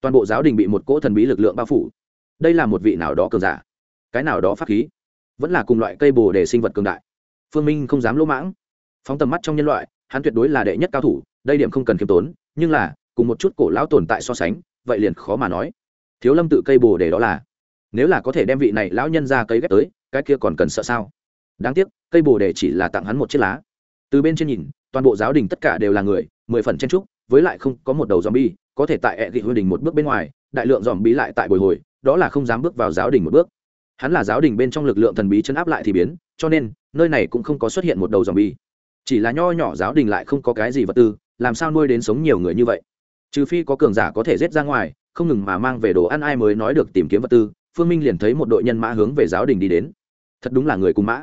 Toàn bộ giáo đình bị một cỗ thần bí lực lượng bao phủ. Đây là một vị nào đó cường giả. Cái nào đó pháp khí. Vẫn là cùng loại cây bồ để sinh vật cường đại. Phương minh không dám lỗ mãng phóng tầm mắt trong nhân loại, hắn tuyệt đối là đệ nhất cao thủ, đây điểm không cần khiêm tốn, nhưng là, cùng một chút cổ lão tồn tại so sánh, vậy liền khó mà nói. Thiếu lâm tự cây bồ để đó là, nếu là có thể đem vị này lão nhân ra cây ghép tới, cái kia còn cần sợ sao? Đáng tiếc, cây bồ đề chỉ là tặng hắn một chiếc lá. Từ bên trên nhìn, toàn bộ giáo đình tất cả đều là người, mười phần chen trúc với lại không có một đầu dòm bi có thể tại ẹ gị hôi đình một bước bên ngoài, đại lượng dòm bí lại tại bồi hồi, đó là không dám bước vào giáo đình một bước. Hắn là giáo đình bên trong lực lượng thần bí chấn áp lại thì biến, cho nên, nơi này cũng không có xuất hiện một đầu dòm bi chỉ là nho nhỏ giáo đình lại không có cái gì vật tư, làm sao nuôi đến sống nhiều người như vậy? Trừ phi có cường giả có thể rết ra ngoài, không ngừng mà mang về đồ ăn ai mới nói được tìm kiếm vật tư, phương minh liền thấy một đội nhân mã hướng về giáo đình đi đến. Thật đúng là người cùng mã.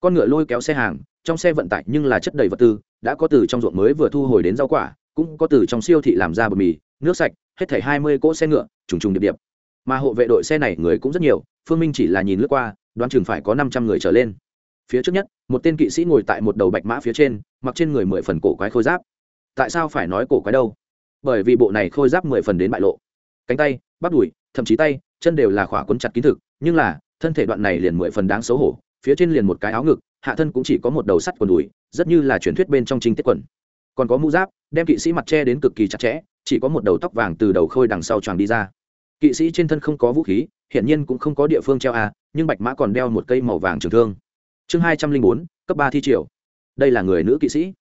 Con ngựa lôi kéo xe hàng, trong xe vận tải nhưng là chất đầy vật tư, đã có từ trong ruộng mới vừa thu hồi đến rau quả, cũng có từ trong siêu thị làm ra bột mì, nước sạch, hết thảy hai mươi cỗ xe ngựa, trùng trùng điệp điệp. Mà hộ vệ đội xe này người cũng rất nhiều, phương minh chỉ là nhìn lướt qua, đoán chừng phải có năm trăm người trở lên phía trước nhất một tên kỵ sĩ ngồi tại một đầu bạch mã phía trên mặc trên người mười phần cổ quái khôi giáp. Tại sao phải nói cổ quái đâu? Bởi vì bộ này khôi giáp mười phần đến bại lộ. Cánh tay bắp đùi thậm chí tay chân đều là khỏa quấn chặt kín thực nhưng là thân thể đoạn này liền mười phần đáng xấu hổ phía trên liền một cái áo ngực hạ thân cũng chỉ có một đầu sắt quần đùi rất như là truyền thuyết bên trong trinh tiết quần. Còn có mũ giáp đem kỵ sĩ mặt che đến cực kỳ chặt chẽ chỉ có một đầu tóc vàng từ đầu khôi đằng sau choàng đi ra. Kỵ sĩ trên thân không có vũ khí hiển nhiên cũng không có địa phương treo à, nhưng bạch mã còn đeo một cây màu vàng trường thương chương hai trăm linh bốn, cấp ba thi triều. Đây là người nữ kỵ sĩ.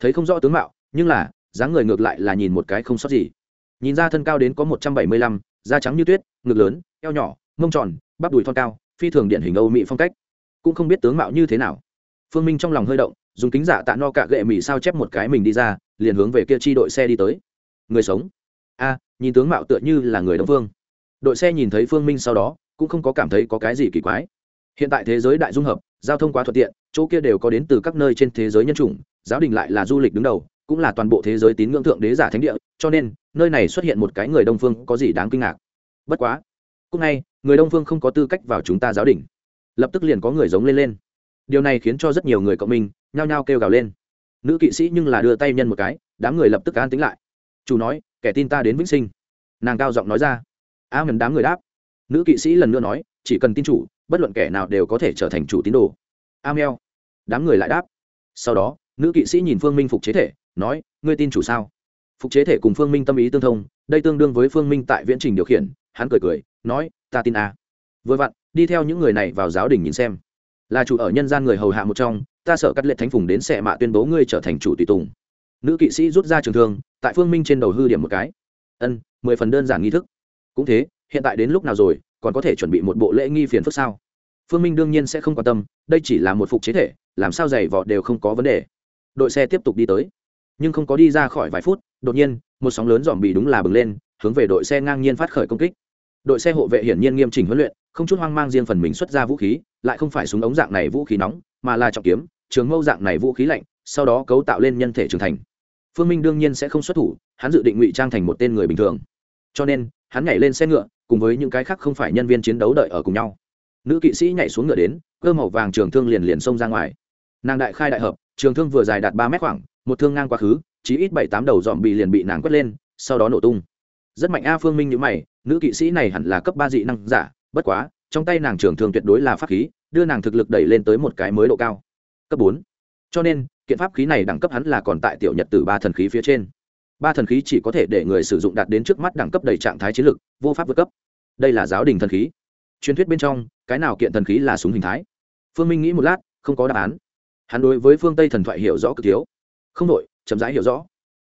Thấy không rõ tướng mạo, nhưng là, dáng người ngược lại là nhìn một cái không sót gì. Nhìn ra thân cao đến có một trăm bảy mươi lăm, da trắng như tuyết, ngực lớn, eo nhỏ, mông tròn, bắp đùi thon cao, phi thường điển hình âu mỹ phong cách. Cũng không biết tướng mạo như thế nào. Phương minh trong lòng hơi động, dùng kính giả tạ no cạ gệ mỹ sao chép một cái mình đi ra, liền hướng về kia chi đội xe đi tới. Người sống. A, nhìn tướng mạo tựa như là người đông phương. Đội xe nhìn thấy phương minh sau đó, cũng không có cảm thấy có cái gì kỳ quái. Hiện tại thế giới đại dung hợp giao thông quá thuận tiện, chỗ kia đều có đến từ các nơi trên thế giới nhân chủng, giáo đình lại là du lịch đứng đầu, cũng là toàn bộ thế giới tín ngưỡng thượng đế giả thánh địa, cho nên, nơi này xuất hiện một cái người đông phương có gì đáng kinh ngạc. Bất quá cúc ngay người đông phương không có tư cách vào chúng ta giáo đình. Lập tức liền có người giống lên lên. Điều này khiến cho rất nhiều người cộng minh, nhao nhao kêu gào lên. Nữ kỵ sĩ nhưng là đưa tay nhân một cái, đám người lập tức an tính lại. Chủ nói, kẻ tin ta đến vĩnh sinh. Nàng cao giọng nói ra. A ngần đám người đáp. Nữ kỵ sĩ lần nữa nói, chỉ cần tin chủ bất luận kẻ nào đều có thể trở thành chủ tín đồ. Amel, đám người lại đáp. Sau đó nữ kỵ sĩ nhìn phương minh phục chế thể nói ngươi tin chủ sao? Phục chế thể cùng phương minh tâm ý tương thông đây tương đương với phương minh tại viễn trình điều khiển hắn cười cười nói ta tin a vừa vặn đi theo những người này vào giáo đình nhìn xem. Là chủ ở nhân gian người hầu hạ một trong ta sợ cắt lệ thánh phùng đến xẻ mạ tuyên bố ngươi trở thành chủ tùy tùng. Nữ kỵ sĩ rút ra trường thương tại phương minh trên đầu hư điểm một cái. Ân mười phần đơn giản nghi thức. Cũng thế hiện tại đến lúc nào rồi, còn có thể chuẩn bị một bộ lễ nghi phiền phức sao? Phương minh đương nhiên sẽ không quan tâm, đây chỉ là một phục chế thể, làm sao giày vò đều không có vấn đề. Đội xe tiếp tục đi tới. Nhưng không có đi ra khỏi vài phút, đột nhiên, một sóng lớn dòm bị đúng là bừng lên, hướng về đội xe ngang nhiên phát khởi công kích. Đội xe hộ vệ hiển nhiên nghiêm chỉnh huấn luyện, không chút hoang mang riêng phần mình xuất ra vũ khí, lại không phải súng ống dạng này vũ khí nóng, mà là trọng kiếm, trường mâu dạng này vũ khí lạnh, sau đó cấu tạo lên nhân thể trưởng thành. Phương minh đương nhiên sẽ không xuất thủ, hắn dự định ngụy trang thành một tên người bình thường. Cho nên, hắn nhảy lên xe ngựa cùng với những cái khác không phải nhân viên chiến đấu đợi ở cùng nhau. Nữ kỵ sĩ nhảy xuống ngựa đến, cơ màu vàng trường thương liền liền xông ra ngoài. Nàng đại khai đại hợp, trường thương vừa dài đạt ba mét khoảng, một thương ngang quá khứ chỉ ít bảy tám đầu dòm bị liền bị nàng quét lên, sau đó nổ tung. Rất mạnh a phương minh nhữ mày, nữ kỵ sĩ này hẳn là cấp ba dị năng giả, bất quá, trong tay nàng trường thương tuyệt đối là pháp khí, đưa nàng thực lực đẩy lên tới một cái mới độ cao. Cấp bốn. Cho nên, kiện pháp khí này đẳng cấp hắn là còn tại tiểu nhật từ ba thần khí phía trên. Ba thần khí chỉ có thể để người sử dụng đạt đến trước mắt đẳng cấp đầy trạng thái chiến lực, vô pháp vượt cấp đây là giáo đình thần khí. Truyền thuyết bên trong, cái nào kiện thần khí là súng hình thái? Phương minh nghĩ một lát, không có đáp án. Hắn đối với phương tây thần thoại hiểu rõ cực thiếu. Không đội chậm rãi hiểu rõ.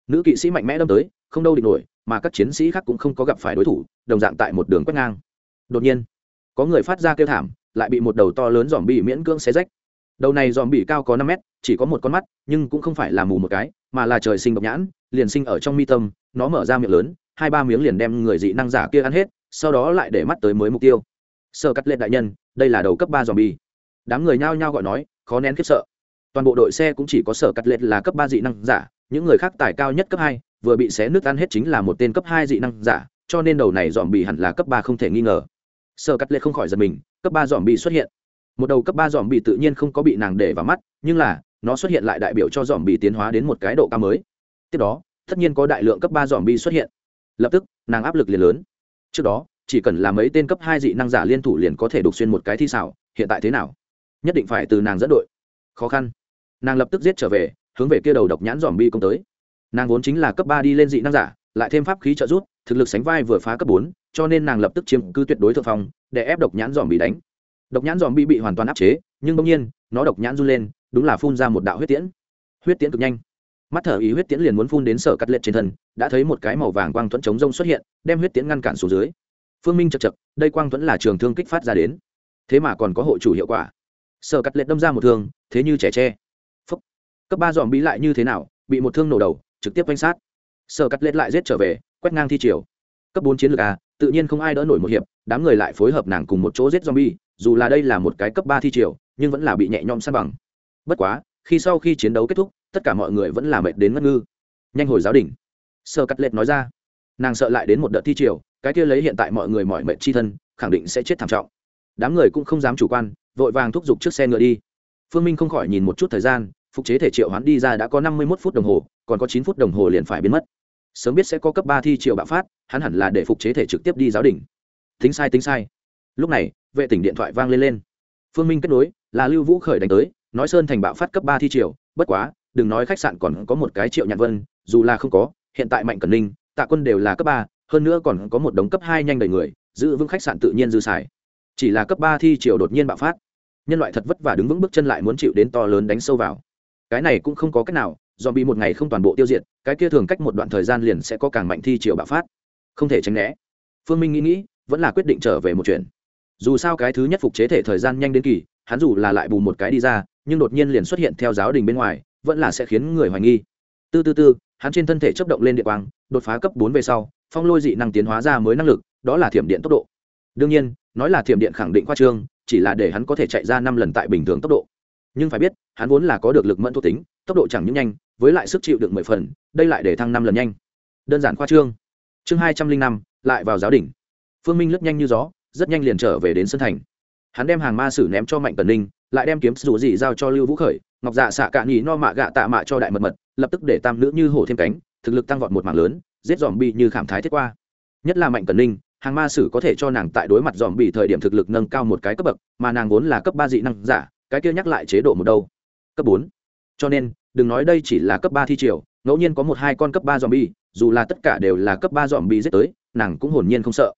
Nữ kỵ sĩ mạnh mẽ đâm tới, không đâu địch nổi, mà các chiến sĩ khác cũng không có gặp phải đối thủ, đồng dạng tại một đường quét ngang. Đột nhiên, có người phát ra kêu thảm, lại bị một đầu to lớn dòm bị miễn cưỡng xé rách. Đầu này dòm bị cao có năm mét, chỉ có một con mắt, nhưng cũng không phải là mù một cái, mà là trời sinh độc nhãn, liền sinh ở trong mi tâm, nó mở ra miệng lớn, hai ba miếng liền đem người dị năng giả kia ăn hết sau đó lại để mắt tới mới mục tiêu. Sơ cắt lên đại nhân, đây là đầu cấp ba dòm bi đám người nhao nhao gọi nói, khó nén khiếp sợ. Toàn bộ đội xe cũng chỉ có sở cắt lệch là cấp ba dị năng giả, những người khác tài cao nhất cấp hai, vừa bị xé nước ăn hết chính là một tên cấp hai dị năng giả, cho nên đầu này dòm bị hẳn là cấp ba không thể nghi ngờ. Sở cắt lệch không khỏi giật mình, cấp ba dòm bị xuất hiện. Một đầu cấp ba dòm bị tự nhiên không có bị nàng để vào mắt, nhưng là, nó xuất hiện lại đại biểu cho dòm bị tiến hóa đến một cái độ cao mới. Tiếp đó, tất nhiên có đại lượng cấp ba dòm bị xuất hiện. Lập tức, nàng áp lực liền lớn trước đó, chỉ cần là mấy tên cấp hai dị năng giả liên thủ liền có thể đục xuyên một cái thi xảo, hiện tại thế nào? Nhất định phải từ nàng dẫn đội. Khó khăn. Nàng lập tức giết trở về, hướng về kia đầu độc nhãn dòm bi công tới. Nàng vốn chính là cấp ba đi lên dị năng giả, lại thêm pháp khí trợ rút thực lực sánh vai vừa phá cấp bốn, cho nên nàng lập tức chiếm cứ tuyệt đối thượng phong, để ép độc nhãn dòm bị đánh. Độc nhãn dòm bi bị hoàn toàn áp chế, nhưng bỗng nhiên, nó độc nhãn run lên, đúng là phun ra một đạo huyết tiễn. Huyết tiễn cực nhanh mắt thở ý huyết tiễn liền muốn phun đến sở cắt lệ trên thân, đã thấy một cái màu vàng quang thuẫn chống rông xuất hiện, đem huyết tiễn ngăn cản xuống dưới. Phương minh chật chật đây quang thuẫn là trường thương kích phát ra đến. Thế mà còn có hộ chủ hiệu quả. Sở cắt lệ đâm ra một thương, thế như trẻ tre. Phúc. cấp ba dòm bí lại như thế nào, bị một thương nổ đầu, trực tiếp quanh sát. Sở cắt lệ lại giết trở về, quét ngang thi triều. Cấp bốn chiến lược a, tự nhiên không ai đỡ nổi một hiệp, đám người lại phối hợp nàng cùng một chỗ giết zombie, dù là đây là một cái cấp ba thi triều, nhưng vẫn là bị nhẹ nhõm san bằng. Bất quá, khi sau khi chiến đấu kết thúc tất cả mọi người vẫn là mệt đến ngất ngư. Nhanh hồi giáo đình. Sơ cắt lệch nói ra. Nàng sợ lại đến một đợt thi triều, cái kia lấy hiện tại mọi người mọi mệt chi thân, khẳng định sẽ chết thảm trọng. Đám người cũng không dám chủ quan, vội vàng thúc giục trước xe ngựa đi. Phương minh không khỏi nhìn một chút thời gian, phục chế thể triệu hoán đi ra đã có năm mươi một phút đồng hồ, còn có chín phút đồng hồ liền phải biến mất. Sớm biết sẽ có cấp ba thi triệu bạo phát, hắn hẳn là để phục chế thể trực tiếp đi giáo đình. Tính sai tính sai. Lúc này, vệ tỉnh điện thoại vang lên lên. Phương minh kết nối, là lưu vũ khởi đánh tới, nói sơn thành bạo phát cấp ba thi triều, bất quá đừng nói khách sạn còn có một cái triệu nhạn vân, dù là không có, hiện tại mạnh cẩn ninh, tạ quân đều là cấp ba, hơn nữa còn có một đống cấp hai nhanh đầy người, giữ vững khách sạn tự nhiên dư xài. Chỉ là cấp ba thi triều đột nhiên bạo phát. Nhân loại thật vất vả đứng vững bước chân lại muốn chịu đến to lớn đánh sâu vào. Cái này cũng không có cách nào do bị một ngày không toàn bộ tiêu diệt, cái kia thường cách một đoạn thời gian liền sẽ có càng mạnh thi triều bạo phát. Không thể tránh né. Phương minh nghĩ nghĩ, vẫn là quyết định trở về một chuyện. Dù sao cái thứ nhất phục chế thể thời gian nhanh đến kỳ, hắn dù là lại bù một cái đi ra, nhưng đột nhiên liền xuất hiện theo giáo đình bên ngoài vẫn là sẽ khiến người hoài nghi. Tư tư tư hắn trên thân thể chấp động lên địa quang, đột phá cấp bốn về sau, phong lôi dị năng tiến hóa ra mới năng lực, đó là thiểm điện tốc độ. Đương nhiên, nói là thiểm điện khẳng định khoa trương, chỉ là để hắn có thể chạy ra năm lần tại bình thường tốc độ. Nhưng phải biết, hắn vốn là có được lực mẫn thuộc tính, tốc độ chẳng những nhanh, với lại sức chịu được mười phần, đây lại để thăng năm lần nhanh. Đơn giản khoa trương. Chương hai trăm linh năm, lại vào giáo đỉnh. Phương minh lướt nhanh như gió, rất nhanh liền trở về đến sân thành. Hắn đem hàng ma sử ném cho mạnh tần ninh, lại đem kiếm dù gì giao cho lưu vũ khởi ngọc dạ xạ cạn nhì no mạ gạ tạ mạ cho đại mật mật, lập tức để tam nữ như hổ thêm cánh, thực lực tăng vọt một mảng lớn, giết dòm bi như khảm thái thiết qua. Nhất là mạnh cần ninh, hàng ma sử có thể cho nàng tại đối mặt dòm bị thời điểm thực lực nâng cao một cái cấp bậc, mà nàng vốn là cấp ba dị năng giả, cái kia nhắc lại chế độ một đâu? Cấp bốn. Cho nên, đừng nói đây chỉ là cấp ba thi triều, ngẫu nhiên có một hai con cấp ba dòm bi dù là tất cả đều là cấp ba dòm bi giết tới, nàng cũng hồn nhiên không sợ.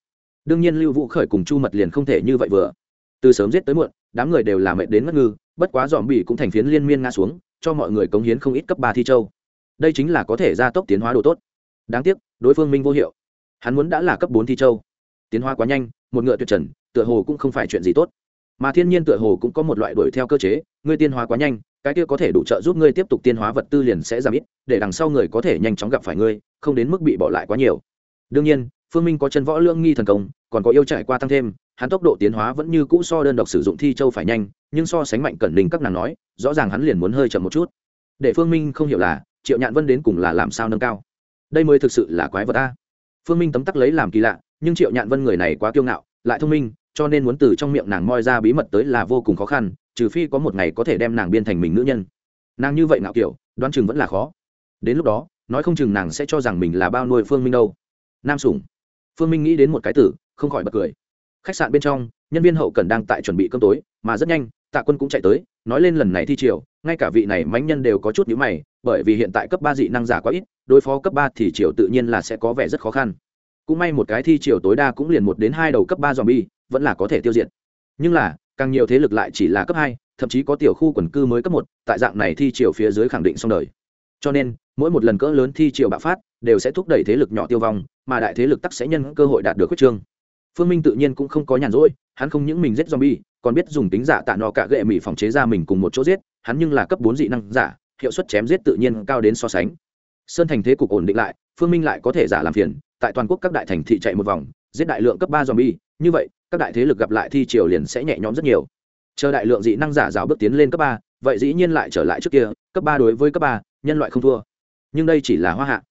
Đương nhiên lưu vũ khởi cùng chu mật liền không thể như vậy vừa từ sớm giết tới muộn, đám người đều là mệt đến ngất ngư, bất quá dòm bị cũng thành phiến liên miên ngã xuống, cho mọi người cống hiến không ít cấp ba thi châu. Đây chính là có thể gia tốc tiến hóa đồ tốt. Đáng tiếc, đối phương minh vô hiệu. Hắn muốn đã là cấp bốn thi châu. Tiến hóa quá nhanh, một ngựa tuyệt trần, tựa hồ cũng không phải chuyện gì tốt. Mà thiên nhiên tựa hồ cũng có một loại đuổi theo cơ chế, ngươi tiên hóa quá nhanh, cái kia có thể đủ trợ giúp ngươi tiếp tục tiên hóa vật tư liền sẽ giảm ít, để đằng sau người có thể nhanh chóng gặp phải ngươi, không đến mức bị bỏ lại quá nhiều. Đương nhiên, phương minh có chân võ lương nghi thần công, còn có yêu trải qua tăng thêm hắn tốc độ tiến hóa vẫn như cũ so đơn độc sử dụng thi châu phải nhanh, nhưng so sánh mạnh cẩn đình các nàng nói, rõ ràng hắn liền muốn hơi chậm một chút. Để phương minh không hiểu là, triệu nhạn vân đến cùng là làm sao nâng cao? Đây mới thực sự là quái vật ta phương minh tấm tắc lấy làm kỳ lạ, nhưng triệu nhạn vân người này quá kiêu ngạo, lại thông minh, cho nên muốn từ trong miệng nàng moi ra bí mật tới là vô cùng khó khăn, trừ phi có một ngày có thể đem nàng biên thành mình nữ nhân. Nàng như vậy ngạo kiểu, đoán chừng vẫn là khó. Đến lúc đó, nói không chừng nàng sẽ cho rằng mình là bao nuôi phương minh đâu. Nam sủng. Phương minh nghĩ đến một cái tử không khỏi bật cười khách sạn bên trong, nhân viên hậu cần đang tại chuẩn bị cơm tối, mà rất nhanh, tạ quân cũng chạy tới, nói lên lần này thi triều, ngay cả vị này mánh nhân đều có chút nhữ mày, bởi vì hiện tại cấp ba dị năng giả quá ít, đối phó cấp ba thì triều tự nhiên là sẽ có vẻ rất khó khăn. Cũng may một cái thi triều tối đa cũng liền một đến hai đầu cấp ba dòm bi vẫn là có thể tiêu diệt. Nhưng là, càng nhiều thế lực lại chỉ là cấp hai, thậm chí có tiểu khu quần cư mới cấp một, tại dạng này thi triều phía dưới khẳng định xong đời. Cho nên, mỗi một lần cỡ lớn thi triều bạo phát, đều sẽ thúc đẩy thế lực nhỏ tiêu vong, mà đại thế lực tắc sẽ nhân cơ hội đạt được quyết trương phương minh tự nhiên cũng không có nhàn rỗi, hắn không những mình giết zombie, còn biết dùng tính giả tạ nọ cả gệ mỹ phòng chế ra mình cùng một chỗ giết, hắn nhưng là cấp bốn dị năng giả, hiệu suất chém giết tự nhiên cao đến so sánh. Sơn thành thế cục ổn định lại, phương minh lại có thể giả làm phiền, tại toàn quốc các đại thành thị chạy một vòng, giết đại lượng cấp ba zombie, như vậy, các đại thế lực gặp lại thi triều liền sẽ nhẹ nhõm rất nhiều. Chờ đại lượng dị năng giả rào bước tiến lên cấp ba, vậy dĩ nhiên lại trở lại trước kia, cấp ba đối với cấp ba, nhân loại không thua. Nhưng đây chỉ là hoa hạ.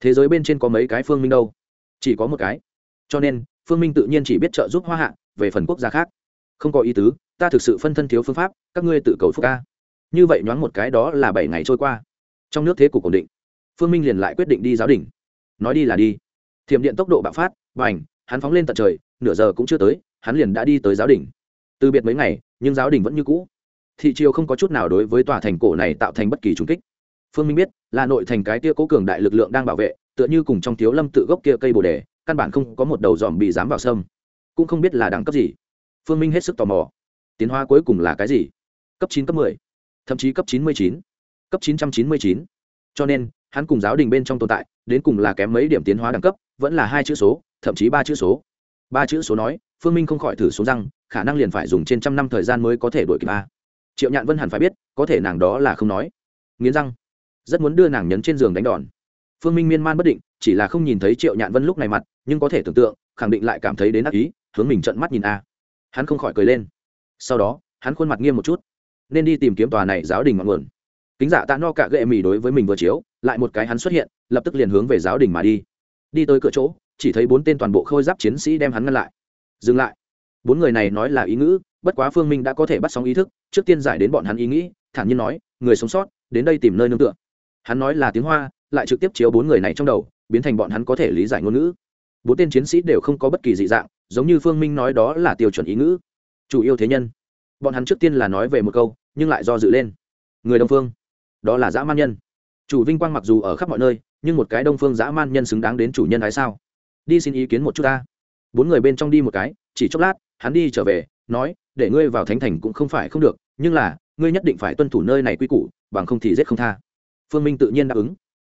Thế giới bên trên có mấy cái phương minh đâu? Chỉ có một cái. Cho nên phương minh tự nhiên chỉ biết trợ giúp hoa hạ, về phần quốc gia khác. Không có ý tứ, ta thực sự phân thân thiếu phương pháp, các ngươi tự cầu phúc ca như vậy nhoáng một cái đó là bảy ngày trôi qua. Trong nước thế cục ổn định. Phương minh liền lại quyết định đi giáo đình. Nói đi là đi. Thiểm điện tốc độ bạo phát và ảnh hắn phóng lên tận trời, nửa giờ cũng chưa tới, hắn liền đã đi tới giáo đình. Từ biệt mấy ngày, nhưng giáo đình vẫn như cũ. Thị triều không có chút nào đối với tòa thành cổ này tạo thành bất kỳ trùng kích. Phương minh biết, là nội thành cái tia cố cường đại lực lượng đang bảo vệ, tựa như cùng trong thiếu lâm tự gốc kia cây bồ đề căn bản không có một đầu dòm bị dám vào sâm, cũng không biết là đẳng cấp gì. Phương minh hết sức tò mò. Tiến hóa cuối cùng là cái gì? Cấp chín, cấp mười, thậm chí cấp chín mươi chín, cấp chín trăm chín mươi chín. Cho nên, hắn cùng giáo đình bên trong tồn tại, đến cùng là kém mấy điểm tiến hóa đẳng cấp, vẫn là hai chữ số, thậm chí ba chữ số. Ba chữ số nói, phương minh không khỏi thử số răng, khả năng liền phải dùng trên trăm năm thời gian mới có thể đổi kịp a. Triệu nhạn vân hẳn phải biết, có thể nàng đó là không nói. Nghiến răng. Rất muốn đưa nàng nhấn trên giường đánh đòn phương minh miên man bất định, chỉ là không nhìn thấy triệu nhạn vân lúc này mặt, nhưng có thể tưởng tượng, khẳng định lại cảm thấy đến ác ý, hướng mình trận mắt nhìn a. Hắn không khỏi cười lên. Sau đó, hắn khuôn mặt nghiêm một chút. Nên đi tìm kiếm tòa này giáo đình ngọn nguồn. Kính giả tạ no cả gệ mì đối với mình vừa chiếu, lại một cái hắn xuất hiện, lập tức liền hướng về giáo đình mà đi. Đi tới cửa chỗ, chỉ thấy bốn tên toàn bộ khôi giáp chiến sĩ đem hắn ngăn lại. Dừng lại. Bốn người này nói là ý ngữ, bất quá phương minh đã có thể bắt sóng ý thức, trước tiên giải đến bọn hắn ý nghĩ, thản nhiên nói, người sống sót, đến đây tìm nơi nương tựa. Hắn nói là tiếng hoa lại trực tiếp chiếu bốn người này trong đầu, biến thành bọn hắn có thể lý giải ngôn ngữ. Bốn tên chiến sĩ đều không có bất kỳ dị dạng, giống như phương minh nói đó là tiêu chuẩn ý ngữ. Chủ yêu thế nhân. Bọn hắn trước tiên là nói về một câu, nhưng lại do dự lên. Người đông phương. Đó là dã man nhân. Chủ vinh quang mặc dù ở khắp mọi nơi, nhưng một cái đông phương dã man nhân xứng đáng đến chủ nhân hay sao? Đi xin ý kiến một chút ta. Bốn người bên trong đi một cái, chỉ chốc lát, hắn đi trở về, nói, để ngươi vào thánh thành cũng không phải không được, nhưng là, ngươi nhất định phải tuân thủ nơi này quy củ, bằng không thì giết không tha. Phương minh tự nhiên đáp ứng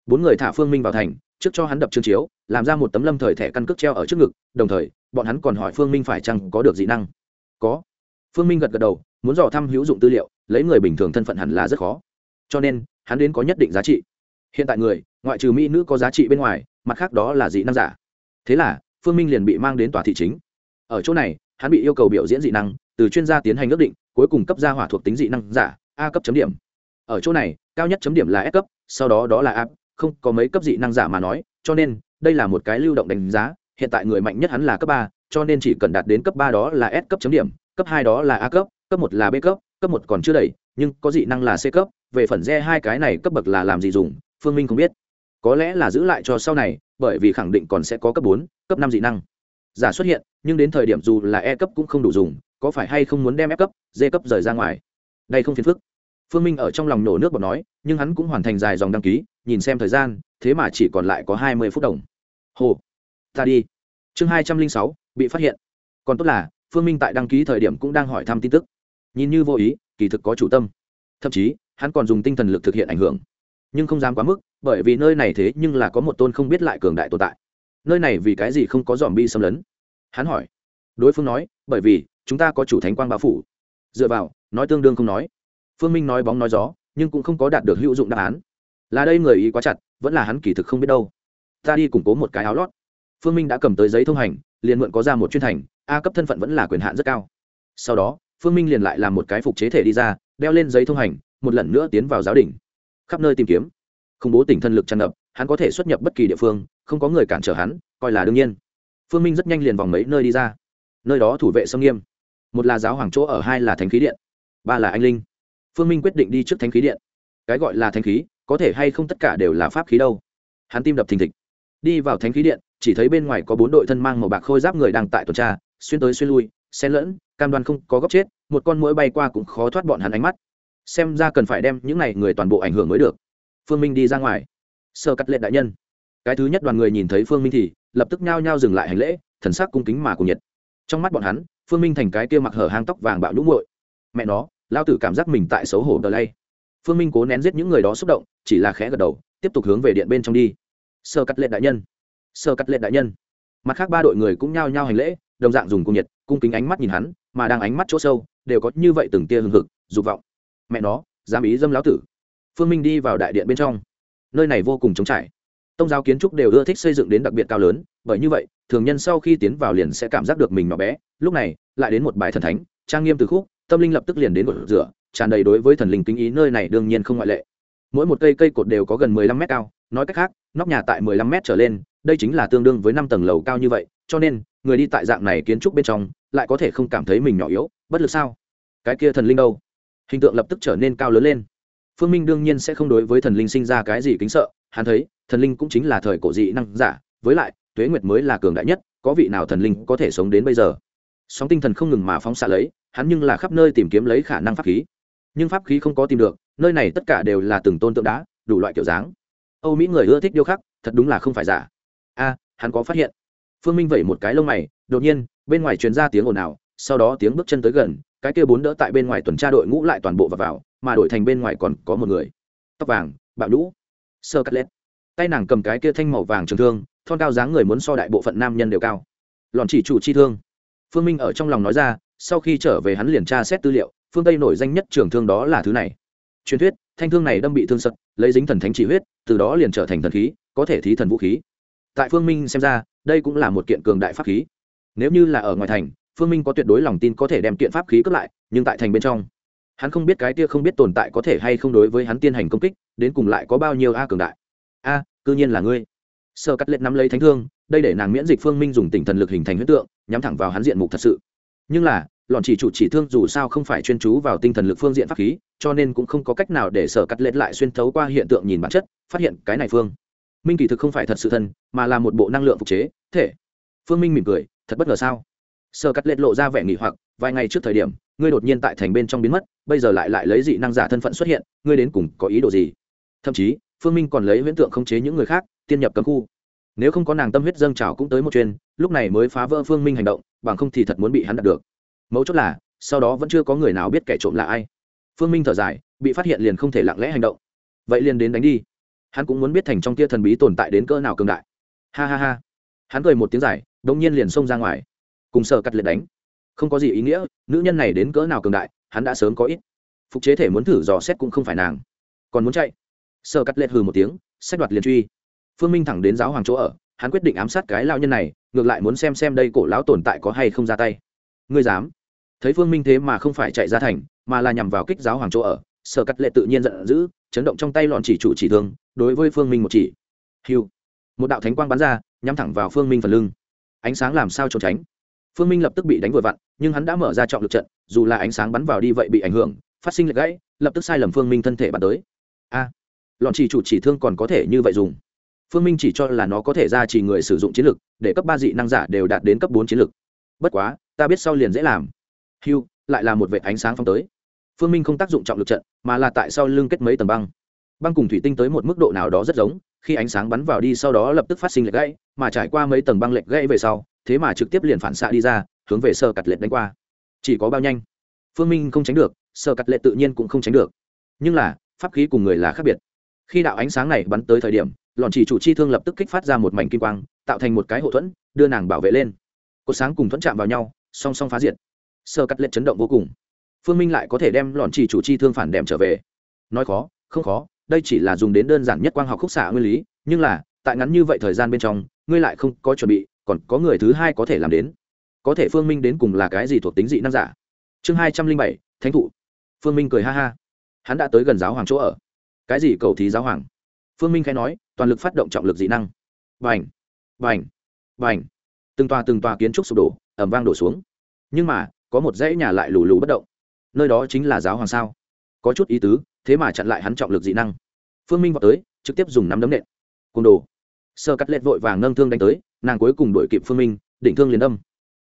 bốn người thả phương minh vào thành, trước cho hắn đập chương chiếu, làm ra một tấm lâm thời thẻ căn cước treo ở trước ngực, đồng thời, bọn hắn còn hỏi phương minh phải chăng có được dị năng. Có. Phương minh gật gật đầu, muốn dò thăm hữu dụng tư liệu, lấy người bình thường thân phận hẳn là rất khó. Cho nên, hắn đến có nhất định giá trị. Hiện tại người, ngoại trừ mỹ nữ có giá trị bên ngoài, mặt khác đó là dị năng giả. Thế là, phương minh liền bị mang đến tòa thị chính. Ở chỗ này, hắn bị yêu cầu biểu diễn dị năng, từ chuyên gia tiến hành ước định, cuối cùng cấp ra hỏa thuộc tính dị năng giả, a cấp chấm điểm. Ở chỗ này, cao nhất chấm điểm là s cấp, sau đó đó là a không có mấy cấp dị năng giả mà nói, cho nên, đây là một cái lưu động đánh giá, hiện tại người mạnh nhất hắn là cấp ba, cho nên chỉ cần đạt đến cấp ba đó là s cấp chấm điểm, cấp hai đó là a cấp cấp một là b cấp cấp một còn chưa đầy, nhưng có dị năng là c cấp, về phần re hai cái này cấp bậc là làm gì dùng, phương minh không biết. Có lẽ là giữ lại cho sau này, bởi vì khẳng định còn sẽ có cấp bốn, cấp năm dị năng. Giả xuất hiện, nhưng đến thời điểm dù là e cấp cũng không đủ dùng, có phải hay không muốn đem f cấp d cấp rời ra ngoài? Đây không phiền phức phương minh ở trong lòng nổ nước bọt nói, nhưng hắn cũng hoàn thành dài dòng đăng ký, nhìn xem thời gian, thế mà chỉ còn lại có hai mươi phút đồng. Hồ, ta đi. Chương hai trăm linh sáu, bị phát hiện. Còn tốt là, phương minh tại đăng ký thời điểm cũng đang hỏi thăm tin tức. Nhìn như vô ý, kỳ thực có chủ tâm. Thậm chí, hắn còn dùng tinh thần lực thực hiện ảnh hưởng. Nhưng không dám quá mức, bởi vì nơi này thế nhưng là có một tôn không biết lại cường đại tồn tại. Nơi này vì cái gì không có dòm bi xâm lấn? Hắn hỏi. Đối phương nói, bởi vì, chúng ta có chủ thánh quang bao phủ. Dựa vào, nói tương đương không nói phương minh nói bóng nói gió, nhưng cũng không có đạt được hữu dụng đáp án. Là đây người ý quá chặt, vẫn là hắn kỳ thực không biết đâu. Ta đi củng cố một cái áo lót. Phương minh đã cầm tới giấy thông hành, liền mượn có ra một chuyên thành, a cấp thân phận vẫn là quyền hạn rất cao. Sau đó, phương minh liền lại làm một cái phục chế thể đi ra, đeo lên giấy thông hành, một lần nữa tiến vào giáo đình. Khắp nơi tìm kiếm. Khủng bố tỉnh thân lực tràn ngập, hắn có thể xuất nhập bất kỳ địa phương, không có người cản trở hắn, coi là đương nhiên. Phương minh rất nhanh liền vòng mấy nơi đi ra. Nơi đó thủ vệ sông nghiêm. Một là giáo hoàng chỗ ở, hai là thánh khí điện. Ba là anh linh phương minh quyết định đi trước thánh khí điện. Cái gọi là thánh khí, có thể hay không tất cả đều là pháp khí đâu. Hắn tim đập thình thịch. Đi vào thánh khí điện, chỉ thấy bên ngoài có bốn đội thân mang màu bạc khôi giáp người đang tại tuần tra, xuyên tới xuyên lui, xen lẫn, cam đoan không có góc chết, một con mũi bay qua cũng khó thoát bọn hắn ánh mắt. Xem ra cần phải đem những này người toàn bộ ảnh hưởng mới được. Phương minh đi ra ngoài. Sơ cắt lệ đại nhân. Cái thứ nhất đoàn người nhìn thấy phương minh thì lập tức nhao nhao dừng lại hành lễ, thần sắc cung kính mà cùng nhiệt. Trong mắt bọn hắn, phương minh thành cái kia mặc hở hang tóc vàng bạo lũ muội. Mẹ nó lao tử cảm giác mình tại xấu hổ đờ lay. Phương minh cố nén giết những người đó xúc động, chỉ là khẽ gật đầu, tiếp tục hướng về điện bên trong đi. Sơ cắt lệ đại nhân. Sơ cắt lệ đại nhân. Mặt khác ba đội người cũng nhao nhao hành lễ, đồng dạng dùng cung nhiệt, cung kính ánh mắt nhìn hắn, mà đang ánh mắt chỗ sâu, đều có như vậy từng tia hừng hực, dục vọng. Mẹ nó, dám ý dâm lão tử. Phương minh đi vào đại điện bên trong. Nơi này vô cùng trống trải. Tông giáo kiến trúc đều ưa thích xây dựng đến đặc biệt cao lớn, bởi như vậy, thường nhân sau khi tiến vào liền sẽ cảm giác được mình nhỏ bé. Lúc này, lại đến một bài thần thánh, trang nghiêm từ khúc tâm linh lập tức liền đến một rửa, tràn đầy đối với thần linh kính ý, nơi này đương nhiên không ngoại lệ. Mỗi một cây cây cột đều có gần mười lăm mét cao, nói cách khác, nóc nhà tại mười lăm mét trở lên, đây chính là tương đương với năm tầng lầu cao như vậy, cho nên, người đi tại dạng này kiến trúc bên trong, lại có thể không cảm thấy mình nhỏ yếu, bất lực sao? Cái kia thần linh đâu? Hình tượng lập tức trở nên cao lớn lên. Phương minh đương nhiên sẽ không đối với thần linh sinh ra cái gì kính sợ, hắn thấy, thần linh cũng chính là thời cổ dị năng giả, với lại, tuế nguyệt mới là cường đại nhất, có vị nào thần linh có thể sống đến bây giờ? Sóng tinh thần không ngừng mà phóng xạ lấy hắn nhưng là khắp nơi tìm kiếm lấy khả năng pháp khí. Nhưng pháp khí không có tìm được nơi này tất cả đều là từng tôn tượng đá đủ loại kiểu dáng. Âu mỹ người ưa thích điêu khắc thật đúng là không phải giả. A hắn có phát hiện. Phương minh vẩy một cái lông mày đột nhiên bên ngoài truyền ra tiếng ồn ào sau đó tiếng bước chân tới gần cái kia bốn đỡ tại bên ngoài tuần tra đội ngũ lại toàn bộ vào, vào mà đổi thành bên ngoài còn có một người. Tóc vàng bạo lũ sơ cắt lét tay nàng cầm cái kia thanh màu vàng trường thương thon cao dáng người muốn so đại bộ phận nam nhân đều cao. Lọn chỉ chủ chi thương. Phương minh ở trong lòng nói ra sau khi trở về hắn liền tra xét tư liệu phương tây nổi danh nhất trường thương đó là thứ này. Truyền thuyết thanh thương này đâm bị thương sật lấy dính thần thánh chỉ huyết từ đó liền trở thành thần khí có thể thí thần vũ khí. Tại phương minh xem ra đây cũng là một kiện cường đại pháp khí. Nếu như là ở ngoài thành phương minh có tuyệt đối lòng tin có thể đem kiện pháp khí cướp lại nhưng tại thành bên trong hắn không biết cái kia không biết tồn tại có thể hay không đối với hắn tiên hành công kích đến cùng lại có bao nhiêu a cường đại. A à, cư nhiên là ngươi. Sơ cắt lệ nắm lấy thánh thương đây để nàng miễn dịch phương minh dùng tỉnh thần lực hình thành huyết tượng nhắm thẳng vào hắn diện mục thật sự nhưng là, lọn chỉ chủ chỉ thương dù sao không phải chuyên chú vào tinh thần lực phương diện pháp khí, cho nên cũng không có cách nào để sở cắt lết lại xuyên thấu qua hiện tượng nhìn bản chất, phát hiện cái này phương. Minh kỳ thực không phải thật sự thân, mà là một bộ năng lượng phục chế, thể. Phương minh mỉm cười, thật bất ngờ sao? Sở cắt lết lộ ra vẻ nghỉ hoặc, vài ngày trước thời điểm, ngươi đột nhiên tại thành bên trong biến mất, bây giờ lại lại lấy dị năng giả thân phận xuất hiện, ngươi đến cùng có ý đồ gì? Thậm chí, phương minh còn lấy huyễn tượng khống chế những người khác, tiên nhập cấm khu. Nếu không có nàng tâm huyết dâng trào cũng tới một chuyên lúc này mới phá vỡ phương minh hành động, bằng không thì thật muốn bị hắn đặt được. Mấu chốt là, sau đó vẫn chưa có người nào biết kẻ trộm là ai. Phương minh thở dài, bị phát hiện liền không thể lặng lẽ hành động. Vậy liền đến đánh đi. Hắn cũng muốn biết thành trong tia thần bí tồn tại đến cỡ nào cường đại. Ha ha ha. Hắn cười một tiếng dài đông nhiên liền xông ra ngoài. Cùng sợ cắt liệt đánh. Không có gì ý nghĩa, nữ nhân này đến cỡ nào cường đại, hắn đã sớm có ít. Phục chế thể muốn thử dò xét cũng không phải nàng. Còn muốn chạy. Sợ cắt liệt hừ một tiếng, sách đoạt liền truy. Phương minh thẳng đến giáo hoàng chỗ ở hắn quyết định ám sát cái lao nhân này, ngược lại muốn xem xem đây cổ lão tồn tại có hay không ra tay. Ngươi dám? Thấy phương minh thế mà không phải chạy ra thành, mà là nhằm vào kích giáo hoàng chỗ ở, sở cắt lệ tự nhiên giận dữ, chấn động trong tay lọn chỉ chủ chỉ thương, đối với phương minh một chỉ. Hiu! Một đạo thánh quang bắn ra, nhắm thẳng vào phương minh phần lưng. Ánh sáng làm sao trốn tránh? Phương minh lập tức bị đánh vội vặn, nhưng hắn đã mở ra trọng lực trận, dù là ánh sáng bắn vào đi vậy bị ảnh hưởng, phát sinh lệch gãy, lập tức sai lầm phương minh thân thể bắn tới. A! Lọn chỉ chủ chỉ thương còn có thể như vậy dùng phương minh chỉ cho là nó có thể ra chỉ người sử dụng chiến lực, để cấp ba dị năng giả đều đạt đến cấp bốn chiến lực. Bất quá, ta biết sau liền dễ làm. Hiu lại là một vệ ánh sáng phong tới. Phương minh không tác dụng trọng lực trận, mà là tại sau lưng kết mấy tầng băng. Băng cùng thủy tinh tới một mức độ nào đó rất giống, khi ánh sáng bắn vào đi sau đó lập tức phát sinh lệch gãy, mà trải qua mấy tầng băng lệch gãy về sau, thế mà trực tiếp liền phản xạ đi ra, hướng về sơ cặt lệch đánh qua. Chỉ có bao nhanh. Phương minh không tránh được, sơ cặt lệ tự nhiên cũng không tránh được. Nhưng là, pháp khí cùng người là khác biệt. Khi đạo ánh sáng này bắn tới thời điểm lọn chỉ chủ chi thương lập tức kích phát ra một mảnh kim quang, tạo thành một cái hộ thuẫn, đưa nàng bảo vệ lên. Cột sáng cùng thuẫn chạm vào nhau, song song phá diệt. Sơ cắt lệ chấn động vô cùng. Phương minh lại có thể đem lọn chỉ chủ chi thương phản đệm trở về. Nói khó, không khó, đây chỉ là dùng đến đơn giản nhất quang học khúc xạ nguyên lý, nhưng là, tại ngắn như vậy thời gian bên trong, ngươi lại không có chuẩn bị, còn có người thứ hai có thể làm đến. Có thể phương minh đến cùng là cái gì thuộc tính dị năng giả? Chương hai trăm linh bảy, thánh thụ. Phương minh cười ha ha. Hắn đã tới gần giáo hoàng chỗ ở. Cái gì cầu thí giáo hoàng? Phương minh khai nói, toàn lực phát động trọng lực dị năng. Vành vành vành từng tòa từng tòa kiến trúc sụp đổ ẩm vang đổ xuống. Nhưng mà, có một dãy nhà lại lù lù bất động. Nơi đó chính là giáo hoàng sao? Có chút ý tứ, thế mà chặn lại hắn trọng lực dị năng. Phương minh vào tới, trực tiếp dùng nắm đấm nện. Côn đồ. Sơ cắt lệ vội vàng nâng thương đánh tới, nàng cuối cùng đuổi kịp phương minh định thương liền âm.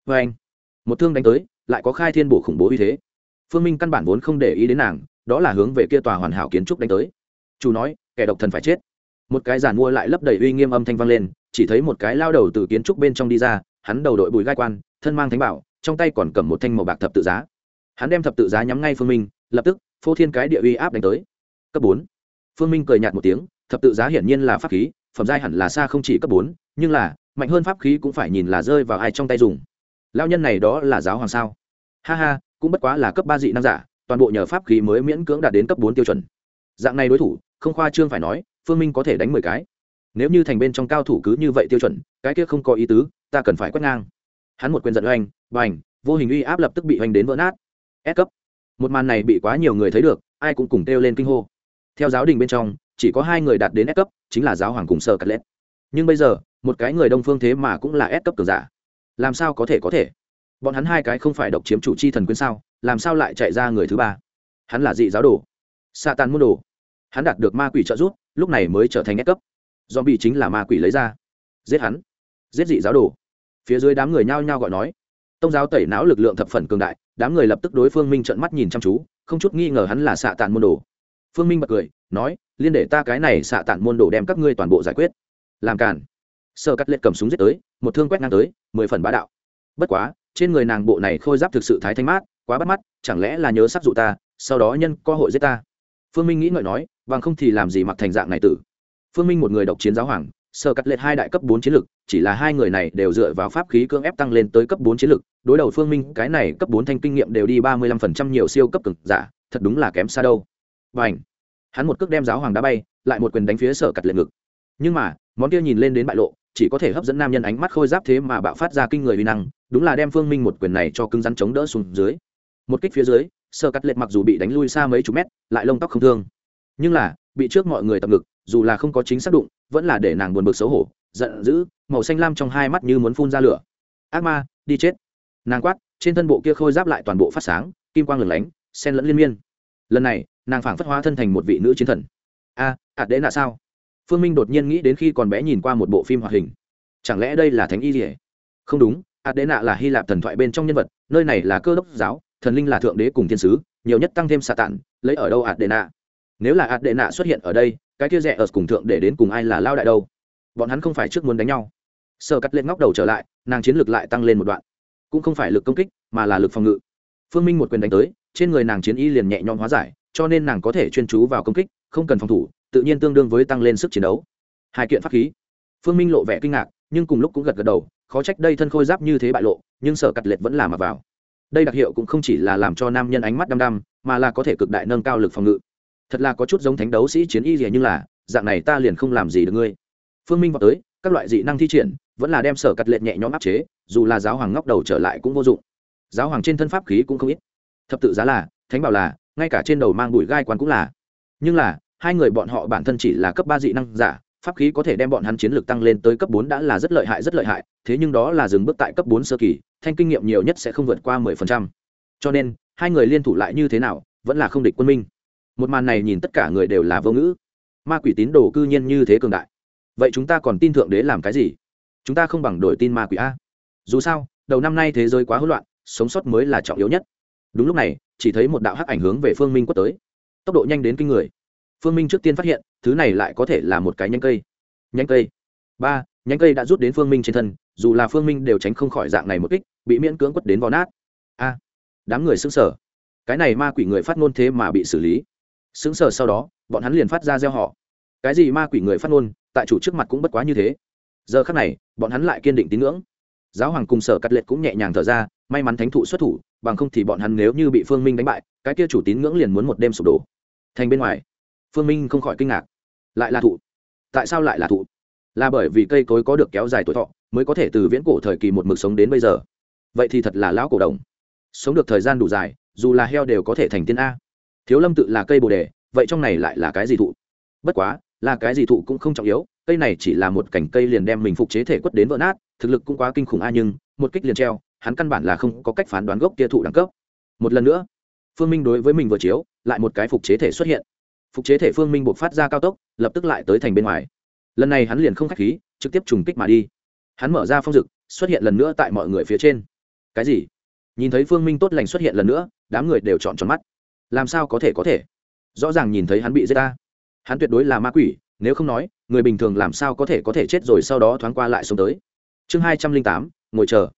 vê anh một thương đánh tới, lại có khai thiên bổ khủng bố uy thế. Phương minh căn bản vốn không để ý đến nàng, đó là hướng về kia tòa hoàn hảo kiến trúc đánh tới chủ nói, kẻ độc thần phải chết. Một cái giàn mua lại lấp đầy uy nghiêm âm thanh vang lên, chỉ thấy một cái lao đầu từ kiến trúc bên trong đi ra, hắn đầu đội bùi gai quan, thân mang thánh bảo, trong tay còn cầm một thanh màu bạc thập tự giá. Hắn đem thập tự giá nhắm ngay phương minh, lập tức, phô thiên cái địa uy áp đánh tới. Cấp bốn. Phương minh cười nhạt một tiếng, thập tự giá hiển nhiên là pháp khí, phẩm giai hẳn là xa không chỉ cấp bốn, nhưng là, mạnh hơn pháp khí cũng phải nhìn là rơi vào ai trong tay dùng. Lao nhân này đó là giáo hoàng sao? Ha ha, cũng bất quá là cấp ba dị năng giả, toàn bộ nhờ pháp khí mới miễn cưỡng đạt đến cấp bốn tiêu chuẩn dạng này đối thủ, không khoa trương phải nói, phương minh có thể đánh mười cái. Nếu như thành bên trong cao thủ cứ như vậy tiêu chuẩn, cái kia không có ý tứ, ta cần phải quét ngang. Hắn một quyền giận oanh, bành, vô hình uy áp lập tức bị oanh đến vỡ nát. Ép cấp. Một màn này bị quá nhiều người thấy được, ai cũng cùng kêu lên kinh hô. Theo giáo đình bên trong, chỉ có hai người đạt đến ép cấp, chính là giáo hoàng cùng sơ cắt lết nhưng bây giờ, một cái người đông phương thế mà cũng là ép cấp cường giả. Làm sao có thể có thể? Bọn hắn hai cái không phải độc chiếm chủ chi thần quyến sao? Làm sao lại chạy ra người thứ ba? Hắn là dị giáo đồ sa tàn môn đồ. Hắn đạt được ma quỷ trợ giúp, lúc này mới trở thành ép cấp. Do bị chính là ma quỷ lấy ra. Giết hắn. Giết dị giáo đồ. Phía dưới đám người nhao nhao gọi nói. Tông giáo tẩy não lực lượng thập phần cường đại, đám người lập tức đối phương minh trận mắt nhìn chăm chú, không chút nghi ngờ hắn là xạ tàn môn đồ. Phương minh bật cười, nói, liên để ta cái này xạ tàn môn đồ đem các ngươi toàn bộ giải quyết. Làm cản sơ cắt lết cầm súng giết tới, một thương quét ngang tới, mười phần bá đạo. Bất quá, trên người nàng bộ này khôi giáp thực sự thái thanh mát, quá bắt mắt, chẳng lẽ là nhớ sắc dụ ta, sau đó nhân cơ hội giết ta? Phương minh nghĩ ngợi nói bằng không thì làm gì mặc thành dạng này tử? Phương minh một người độc chiến giáo hoàng sơ cắt lệ hai đại cấp bốn chiến lực chỉ là hai người này đều dựa vào pháp khí cưỡng ép tăng lên tới cấp bốn chiến lực đối đầu phương minh cái này cấp bốn thanh kinh nghiệm đều đi ba mươi lăm phần trăm nhiều siêu cấp cực giả thật đúng là kém xa đâu. Bành, ảnh hắn một cước đem giáo hoàng đá bay lại một quyền đánh phía sở cắt lệ ngực. Nhưng mà món kia nhìn lên đến bại lộ chỉ có thể hấp dẫn nam nhân ánh mắt khôi giáp thế mà bạo phát ra kinh người uy năng đúng là đem phương minh một quyền này cho cứng rắn chống đỡ xuống dưới. Một kích phía dưới sơ cắt lệch mặc dù bị đánh lui xa mấy chục mét lại lông tóc không thương. Nhưng là bị trước mọi người tập ngực dù là không có chính xác đụng vẫn là để nàng buồn bực xấu hổ giận dữ màu xanh lam trong hai mắt như muốn phun ra lửa. Ác ma đi chết. Nàng quát trên thân bộ kia khôi giáp lại toàn bộ phát sáng kim quang lửng lánh sen lẫn liên miên. Lần này nàng phảng phất hóa thân thành một vị nữ chiến thần. A à, ạt đế nạ sao? Phương minh đột nhiên nghĩ đến khi còn bé nhìn qua một bộ phim hoạt hình. Chẳng lẽ đây là thánh y gì không đúng ạt đế nạ là hy lạp thần thoại bên trong nhân vật nơi này là cơ đốc giáo thần linh là thượng đế cùng thiên sứ, nhiều nhất tăng thêm xạ tản lấy ở đâu ạt đế nạ nếu là ạt đế nạ xuất hiện ở đây, cái kia rẻ ở cùng thượng để đến cùng ai là lao đại đâu? Bọn hắn không phải trước muốn đánh nhau. Sơ cắt lên ngóc đầu trở lại, nàng chiến lược lại tăng lên một đoạn. Cũng không phải lực công kích, mà là lực phòng ngự. Phương minh một quyền đánh tới, trên người nàng chiến y liền nhẹ nhõm hóa giải, cho nên nàng có thể chuyên chú vào công kích, không cần phòng thủ, tự nhiên tương đương với tăng lên sức chiến đấu. Hai kiện pháp khí. Phương minh lộ vẻ kinh ngạc, nhưng cùng lúc cũng gật gật đầu, khó trách đây thân khôi giáp như thế bại lộ, nhưng sở cắt lệch vẫn là mặc vào đây đặc hiệu cũng không chỉ là làm cho nam nhân ánh mắt đăm đăm, mà là có thể cực đại nâng cao lực phòng ngự. Thật là có chút giống thánh đấu sĩ chiến y gì nhưng là, dạng này ta liền không làm gì được ngươi. Phương minh vào tới, các loại dị năng thi triển, vẫn là đem sở cắt lệ nhẹ nhõm áp chế, dù là giáo hoàng ngóc đầu trở lại cũng vô dụng. Giáo hoàng trên thân pháp khí cũng không ít. Thập tự giá là, thánh bảo là, ngay cả trên đầu mang bụi gai quán cũng là. Nhưng là, hai người bọn họ bản thân chỉ là cấp ba dị năng giả, pháp khí có thể đem bọn hắn chiến lược tăng lên tới cấp bốn đã là rất lợi hại, rất lợi hại. Thế nhưng đó là dừng bước tại cấp bốn sơ kỳ thanh kinh nghiệm nhiều nhất sẽ không vượt qua mười phần trăm. Cho nên, hai người liên thủ lại như thế nào, vẫn là không địch quân minh. Một màn này nhìn tất cả người đều là vô ngữ. Ma quỷ tín đồ cư nhiên như thế cường đại. Vậy chúng ta còn tin thượng đế làm cái gì? Chúng ta không bằng đổi tin ma quỷ a. Dù sao, đầu năm nay thế giới quá hỗn loạn, sống sót mới là trọng yếu nhất. Đúng lúc này, chỉ thấy một đạo hắc ảnh hướng về phương minh quất tới. Tốc độ nhanh đến kinh người. Phương minh trước tiên phát hiện, thứ này lại có thể là một cái nhánh cây. Nhánh cây. Ba nhánh cây đã rút đến phương minh trên thân, dù là phương minh đều tránh không khỏi dạng này một kích, bị miễn cưỡng quất đến vò nát. A, đám người xứng sở cái này ma quỷ người phát ngôn thế mà bị xử lý. Xứng sở sau đó, bọn hắn liền phát ra gieo họ cái gì ma quỷ người phát ngôn, tại chủ trước mặt cũng bất quá như thế. Giờ khắc này, bọn hắn lại kiên định tín ngưỡng. Giáo hoàng cùng sở cắt lệch cũng nhẹ nhàng thở ra, may mắn thánh thụ xuất thủ, bằng không thì bọn hắn nếu như bị phương minh đánh bại, cái kia chủ tín ngưỡng liền muốn một đêm sụp đổ. Thành bên ngoài, phương minh không khỏi kinh ngạc. Lại là thụ. Tại sao lại là thụ? Là bởi vì cây cối có được kéo dài tuổi thọ, mới có thể từ viễn cổ thời kỳ một mực sống đến bây giờ. Vậy thì thật là lão cổ đồng. Sống được thời gian đủ dài, dù là heo đều có thể thành tiên a. Thiếu lâm tự là cây bồ đề, vậy trong này lại là cái gì thụ? Bất quá, là cái gì thụ cũng không trọng yếu, cây này chỉ là một cành cây liền đem mình phục chế thể quất đến vỡ nát, thực lực cũng quá kinh khủng a nhưng, một kích liền treo, hắn căn bản là không có cách phán đoán gốc kia thụ đẳng cấp. Một lần nữa, phương minh đối với mình vừa chiếu, lại một cái phục chế thể xuất hiện. Phục chế thể phương minh buộc phát ra cao tốc, lập tức lại tới thành bên ngoài lần này hắn liền không k h á c h khí, trực tiếp trùng kích mà đi. Hắn mở ra phong dực, xuất hiện lần nữa tại mọi người phía trên. Cái gì? Nhìn thấy phương minh tốt lành xuất hiện lần nữa, đám người đều chọn tròn mắt. Làm sao có thể có thể? Rõ ràng nhìn thấy hắn bị giết ta. Hắn tuyệt đối là ma quỷ, nếu không nói, người bình thường làm sao có thể có thể chết rồi sau đó thoáng qua lại sống tới. Chương hai trăm linh tám, ngồi chờ.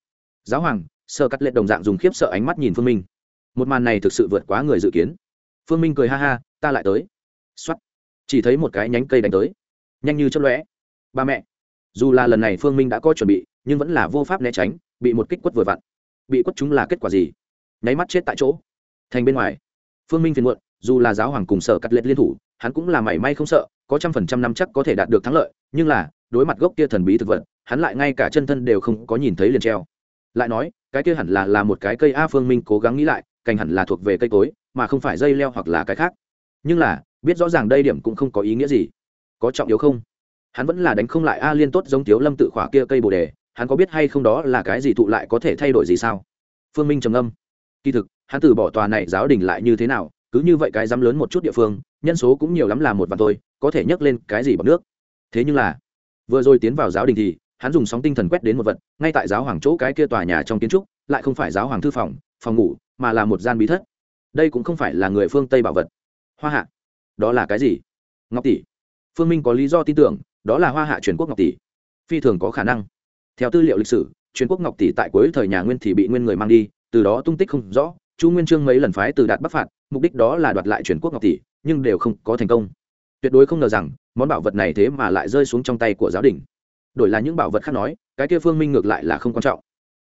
Giáo hoàng, sơ cắt lệ đồng dạng dùng khiếp sợ ánh mắt nhìn phương minh. Một màn này thực sự vượt quá người dự kiến. Phương minh cười ha ha, ta lại tới. X o á t chỉ thấy một cái nhánh cây đánh tới nhanh như chớp lóe. Ba mẹ. Dù là lần này phương minh đã có chuẩn bị, nhưng vẫn là vô pháp né tránh, bị một kích quất vừa vặn. Bị quất chúng là kết quả gì? Nháy mắt chết tại chỗ. Thành bên ngoài. Phương minh phiền muộn, dù là giáo hoàng cùng sở cắt liệt liên thủ, hắn cũng là mảy may không sợ, có trăm phần trăm năm chắc có thể đạt được thắng lợi, nhưng là, đối mặt gốc kia thần bí thực vật, hắn lại ngay cả chân thân đều không có nhìn thấy liền treo. Lại nói, cái kia hẳn là là một cái cây a phương minh cố gắng nghĩ lại, cành hẳn là thuộc về cây cối, mà không phải dây leo hoặc là cái khác. Nhưng là, biết rõ ràng đây điểm cũng không có ý nghĩa gì có trọng yếu không? Hắn vẫn là đánh không lại a liên tốt giống tiếu lâm tự khỏa kia cây bồ đề, hắn có biết hay không đó là cái gì thụ lại có thể thay đổi gì sao? Phương minh trầm âm kỳ thực, hắn từ bỏ tòa này giáo đình lại như thế nào, cứ như vậy cái dám lớn một chút địa phương, nhân số cũng nhiều lắm là một vạn thôi, có thể nhấc lên cái gì bằng nước? Thế nhưng là, vừa rồi tiến vào giáo đình thì, hắn dùng sóng tinh thần quét đến một vật, ngay tại giáo hoàng chỗ cái kia tòa nhà trong kiến trúc, lại không phải giáo hoàng thư phòng phòng ngủ, mà là một gian bí thất. Đây cũng không phải là người phương tây bảo vật. Hoa hạ, đó là cái gì? Ngọc tỷ phương minh có lý do tin tưởng, đó là hoa hạ truyền quốc ngọc tỷ. Phi thường có khả năng. Theo tư liệu lịch sử, truyền quốc ngọc tỷ tại cuối thời nhà nguyên thì bị nguyên người mang đi, từ đó tung tích không rõ, chu nguyên trương mấy lần phái từ đạt bắc phạt, mục đích đó là đoạt lại truyền quốc ngọc tỷ, nhưng đều không có thành công. Tuyệt đối không ngờ rằng, món bảo vật này thế mà lại rơi xuống trong tay của giáo đình. Đổi là những bảo vật khác nói, cái kia phương minh ngược lại là không quan trọng.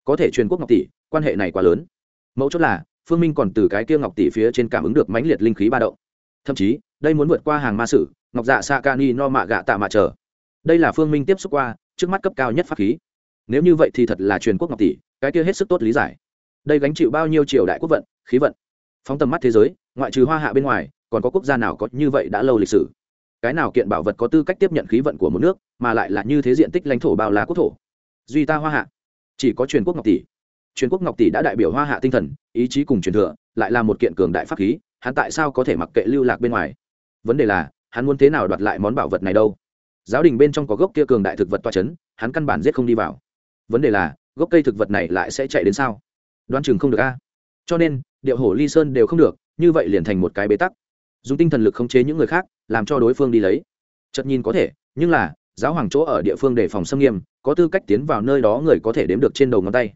Có thể truyền quốc ngọc tỷ, quan hệ này quá lớn. Mẫu chốt là, phương minh còn từ cái kia ngọc tỷ phía trên cảm ứng được mãnh liệt linh khí ba động. Thậm chí, đây muốn vượt qua hàng ma sử ngọc dạ sa ca ni no mạ gạ tạ mạ chờ. Đây là phương minh tiếp xúc qua, trước mắt cấp cao nhất pháp khí. Nếu như vậy thì thật là truyền quốc ngọc tỷ, cái kia hết sức tốt lý giải. Đây gánh chịu bao nhiêu triều đại quốc vận, khí vận. Phóng tầm mắt thế giới, ngoại trừ hoa hạ bên ngoài, còn có quốc gia nào có như vậy đã lâu lịch sử? Cái nào kiện bảo vật có tư cách tiếp nhận khí vận của một nước, mà lại là như thế diện tích lãnh thổ bao la quốc thổ? Duy ta hoa hạ. Chỉ có truyền quốc ngọc tỷ. Truyền quốc ngọc tỷ đã đại biểu hoa hạ tinh thần, ý chí cùng truyền thừa, lại là một kiện cường đại pháp khí, hắn tại sao có thể mặc kệ lưu lạc bên ngoài? Vấn đề là hắn muốn thế nào đoạt lại món bảo vật này đâu? Giáo đình bên trong có gốc kia cường đại thực vật toa c h ấ n hắn căn bản giết không đi vào. Vấn đề là, gốc cây thực vật này lại sẽ chạy đến sao? Đoan chừng không được a. Cho nên, điệu hổ ly sơn đều không được, như vậy liền thành một cái bế tắc. Dùng tinh thần lực khống chế những người khác, làm cho đối phương đi lấy. Chật nhìn có thể, nhưng là, giáo hoàng chỗ ở địa phương đề phòng xâm nghiêm, có tư cách tiến vào nơi đó người có thể đếm được trên đầu ngón tay.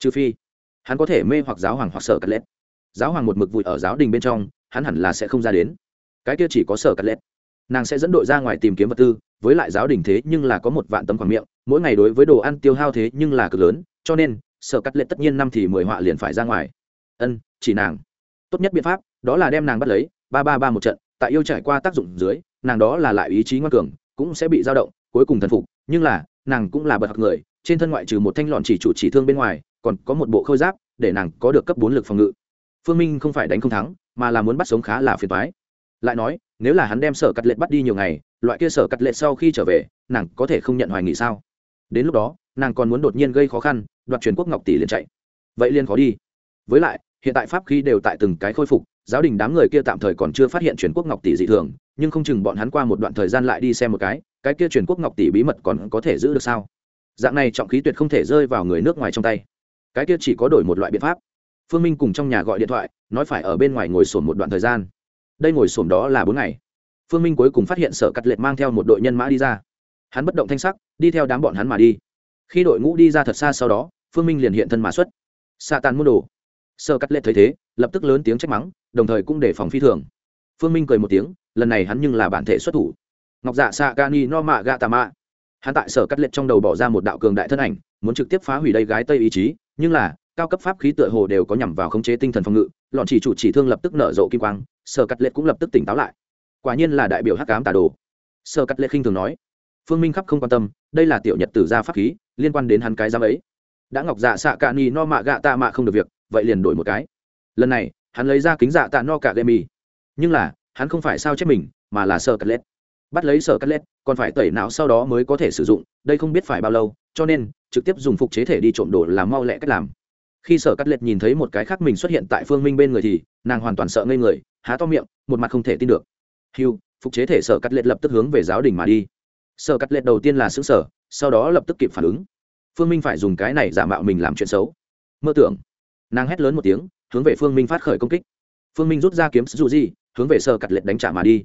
Trừ phi, hắn có thể mê hoặc giáo hoàng hoặc sở cắt lét giáo hoàng một mực vùi ở giáo đình bên trong, hắn hẳn là sẽ không ra đến. Cái kia chỉ có sở cắt lét nàng sẽ dẫn đội ra ngoài tìm kiếm vật tư, với lại giáo đình thế nhưng là có một vạn tấm khoảng miệng, mỗi ngày đối với đồ ăn tiêu hao thế nhưng là cực lớn, cho nên, sở cắt lệ tất nhiên năm thì mười họa liền phải ra ngoài. Ân, chỉ nàng. Tốt nhất biện pháp, đó là đem nàng bắt lấy, ba ba ba một trận, tại yêu trải qua tác dụng dưới, nàng đó là lại ý chí ngoan cường, cũng sẽ bị dao động, cuối cùng thần phục, nhưng là, nàng cũng là bậc học người, trên thân ngoại trừ một thanh lọn chỉ chủ chỉ thương bên ngoài, còn có một bộ khôi giáp, để nàng có được cấp bốn lực phòng ngự. Phương minh không phải đánh không thắng, mà là muốn bắt sống khá là phiền toái lại nói, nếu là hắn đem sở cắt lệ bắt đi nhiều ngày, loại kia sở cắt lệ sau khi trở về, nàng có thể không nhận hoài nghị sao? Đến lúc đó, nàng còn muốn đột nhiên gây khó khăn, đoạt truyền quốc ngọc tỷ liền chạy. Vậy liền khó đi. Với lại, hiện tại pháp khí đều tại từng cái khôi phục, giáo đình đám người kia tạm thời còn chưa phát hiện truyền quốc ngọc tỷ dị thường, nhưng không chừng bọn hắn qua một đoạn thời gian lại đi xem một cái cái kia truyền quốc ngọc tỷ bí mật còn có thể giữ được sao? Dạng này trọng khí tuyệt không thể rơi vào người nước ngoài trong tay. Cái kia chỉ có đổi một loại biện pháp. Phương minh cùng trong nhà gọi điện thoại, nói phải ở bên ngoài ngồi sổn một đoạn thời gian đây ngồi xổm đó là bốn ngày. Phương minh cuối cùng phát hiện sở cắt lệch mang theo một đội nhân mã đi ra. Hắn bất động thanh sắc, đi theo đám bọn hắn mà đi. Khi đội ngũ đi ra thật xa sau đó, phương minh liền hiện thân mã xuất. Xạ tàn môn đồ. Sở cắt lệch thấy thế, lập tức lớn tiếng trách mắng, đồng thời cũng đề phòng phi thường. Phương minh cười một tiếng, lần này hắn nhưng là bản thể xuất thủ. Ngọc dạ xạ ca ni no mạ gạ tà mạ hắn tại sở cắt lệch trong đầu bỏ ra một đạo cường đại thân ảnh, muốn trực tiếp phá hủy đây gái tây ý chí, nhưng là cao cấp pháp khí tựa hồ đều có nhằm vào khống chế tinh thần phòng ngự, lọn chỉ chủ chỉ thương lập tức nở rộ kim quang, sở cắt lệ cũng lập tức tỉnh táo lại. Quả nhiên là đại biểu hắc cám tà đồ. Sở cắt lệ khinh thường nói, phương minh khắp không quan tâm, đây là tiểu nhật tử gia pháp khí, liên quan đến hắn cái giám ấy. Đã ngọc dạ xạ cạ ni no mạ gạ tạ mạ không được việc, vậy liền đổi một cái. Lần này, hắn lấy ra kính dạ tạ no cả gây mì. Nhưng là, hắn không phải sao chép mình, mà là sơ cắt lết bắt lấy sơ cắt lết còn phải tẩy não sau đó mới có thể sử dụng, đây không biết phải bao lâu, cho nên trực tiếp dùng phục chế thể đi trộm đồ làm mau lẹ cách làm khi sở cắt lệch nhìn thấy một cái khác mình xuất hiện tại phương minh bên người thì nàng hoàn toàn sợ ngây người, há to miệng, một mặt không thể tin được. Hiu phục chế thể sở cắt lệch lập tức hướng về giáo đình mà đi. Sở cắt lệch đầu tiên là xứng sở sau đó lập tức kịp phản ứng. Phương minh phải dùng cái này giả mạo mình làm chuyện xấu. Mơ tưởng. Nàng hét lớn một tiếng, hướng về phương minh phát khởi công kích. Phương minh rút ra kiếm dù gì, hướng về sơ cắt lệch đánh trả mà đi.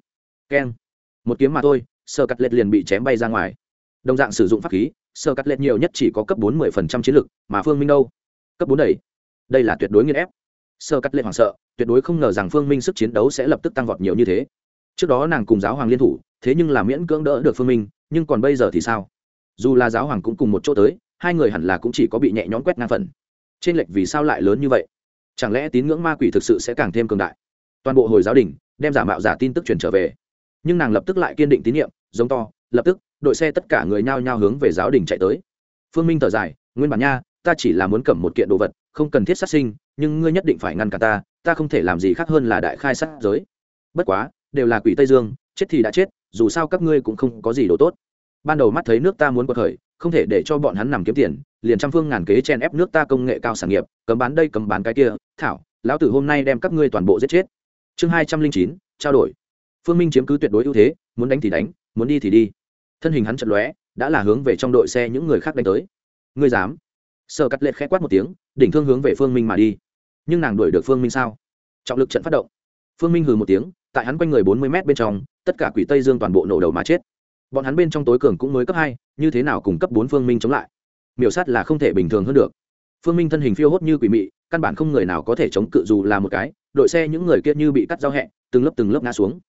Keng. Một kiếm mà thôi sơ cắt lệch liền bị chém bay ra ngoài. Đồng dạng sử dụng pháp khí sơ cắt lệch nhiều nhất chỉ có cấp bốn mươi phần trăm chiến lực, mà phương minh đâu? Cấp bốn đầy. Đây là tuyệt đối nghiên ép. Sơ cắt lệ hoảng sợ, tuyệt đối không ngờ rằng phương minh sức chiến đấu sẽ lập tức tăng vọt nhiều như thế. Trước đó nàng cùng giáo hoàng liên thủ, thế nhưng là miễn cưỡng đỡ được phương minh, nhưng còn bây giờ thì sao? Dù là giáo hoàng cũng cùng một chỗ tới, hai người hẳn là cũng chỉ có bị nhẹ nhõm quét ngang phần. Trên lệch vì sao lại lớn như vậy? Chẳng lẽ tín ngưỡng ma quỷ thực sự sẽ càng thêm cường đại? Toàn bộ hồi giáo đình, đem giả mạo giả tin tức truyền trở về. Nhưng nàng lập tức lại kiên định tín nhiệm, giống to, lập tức, đội xe tất cả người nhao nhao hướng về giáo đình chạy tới. Phương minh thở dài, nguyên bản nha ta chỉ là muốn cầm một kiện đồ vật, không cần thiết sát sinh, nhưng ngươi nhất định phải ngăn cả ta ta không thể làm gì khác hơn là đại khai sát giới. Bất quá, đều là quỷ tây dương, chết thì đã chết, dù sao các ngươi cũng không có gì đồ tốt. Ban đầu mắt thấy nước ta muốn quật khởi, không thể để cho bọn hắn nằm kiếm tiền, liền trăm phương ngàn kế chen ép nước ta công nghệ cao sản nghiệp, cấm bán đây cấm bán cái kia, thảo, lão tử hôm nay đem các ngươi toàn bộ giết chết. Chương hai trăm linh chín, trao đổi. Phương minh chiếm cứ tuyệt đối ưu thế, muốn đánh thì đánh, muốn đi thì đi. Thân hình hắn chật lóe, đã là hướng về trong đội xe những người khác đánh tới. Ngươi dám? Sở cắt lệ khẽ quát một tiếng, đỉnh thương hướng về phương minh mà đi. Nhưng nàng đuổi được phương minh sao? Trọng lực trận phát động. Phương minh hừ một tiếng, tại hắn quanh người bốn mươi m bên trong, tất cả quỷ tây dương toàn bộ nổ đầu mà chết. Bọn hắn bên trong tối cường cũng mới cấp hai, như thế nào cùng cấp bốn phương minh chống lại? Miểu sát là không thể bình thường hơn được. Phương minh thân hình phiêu hốt như quỷ mị, căn bản không người nào có thể chống cự dù là một cái, đội xe những người kia như bị cắt giao hẹ, từng lớp từng lớp ngã xuống.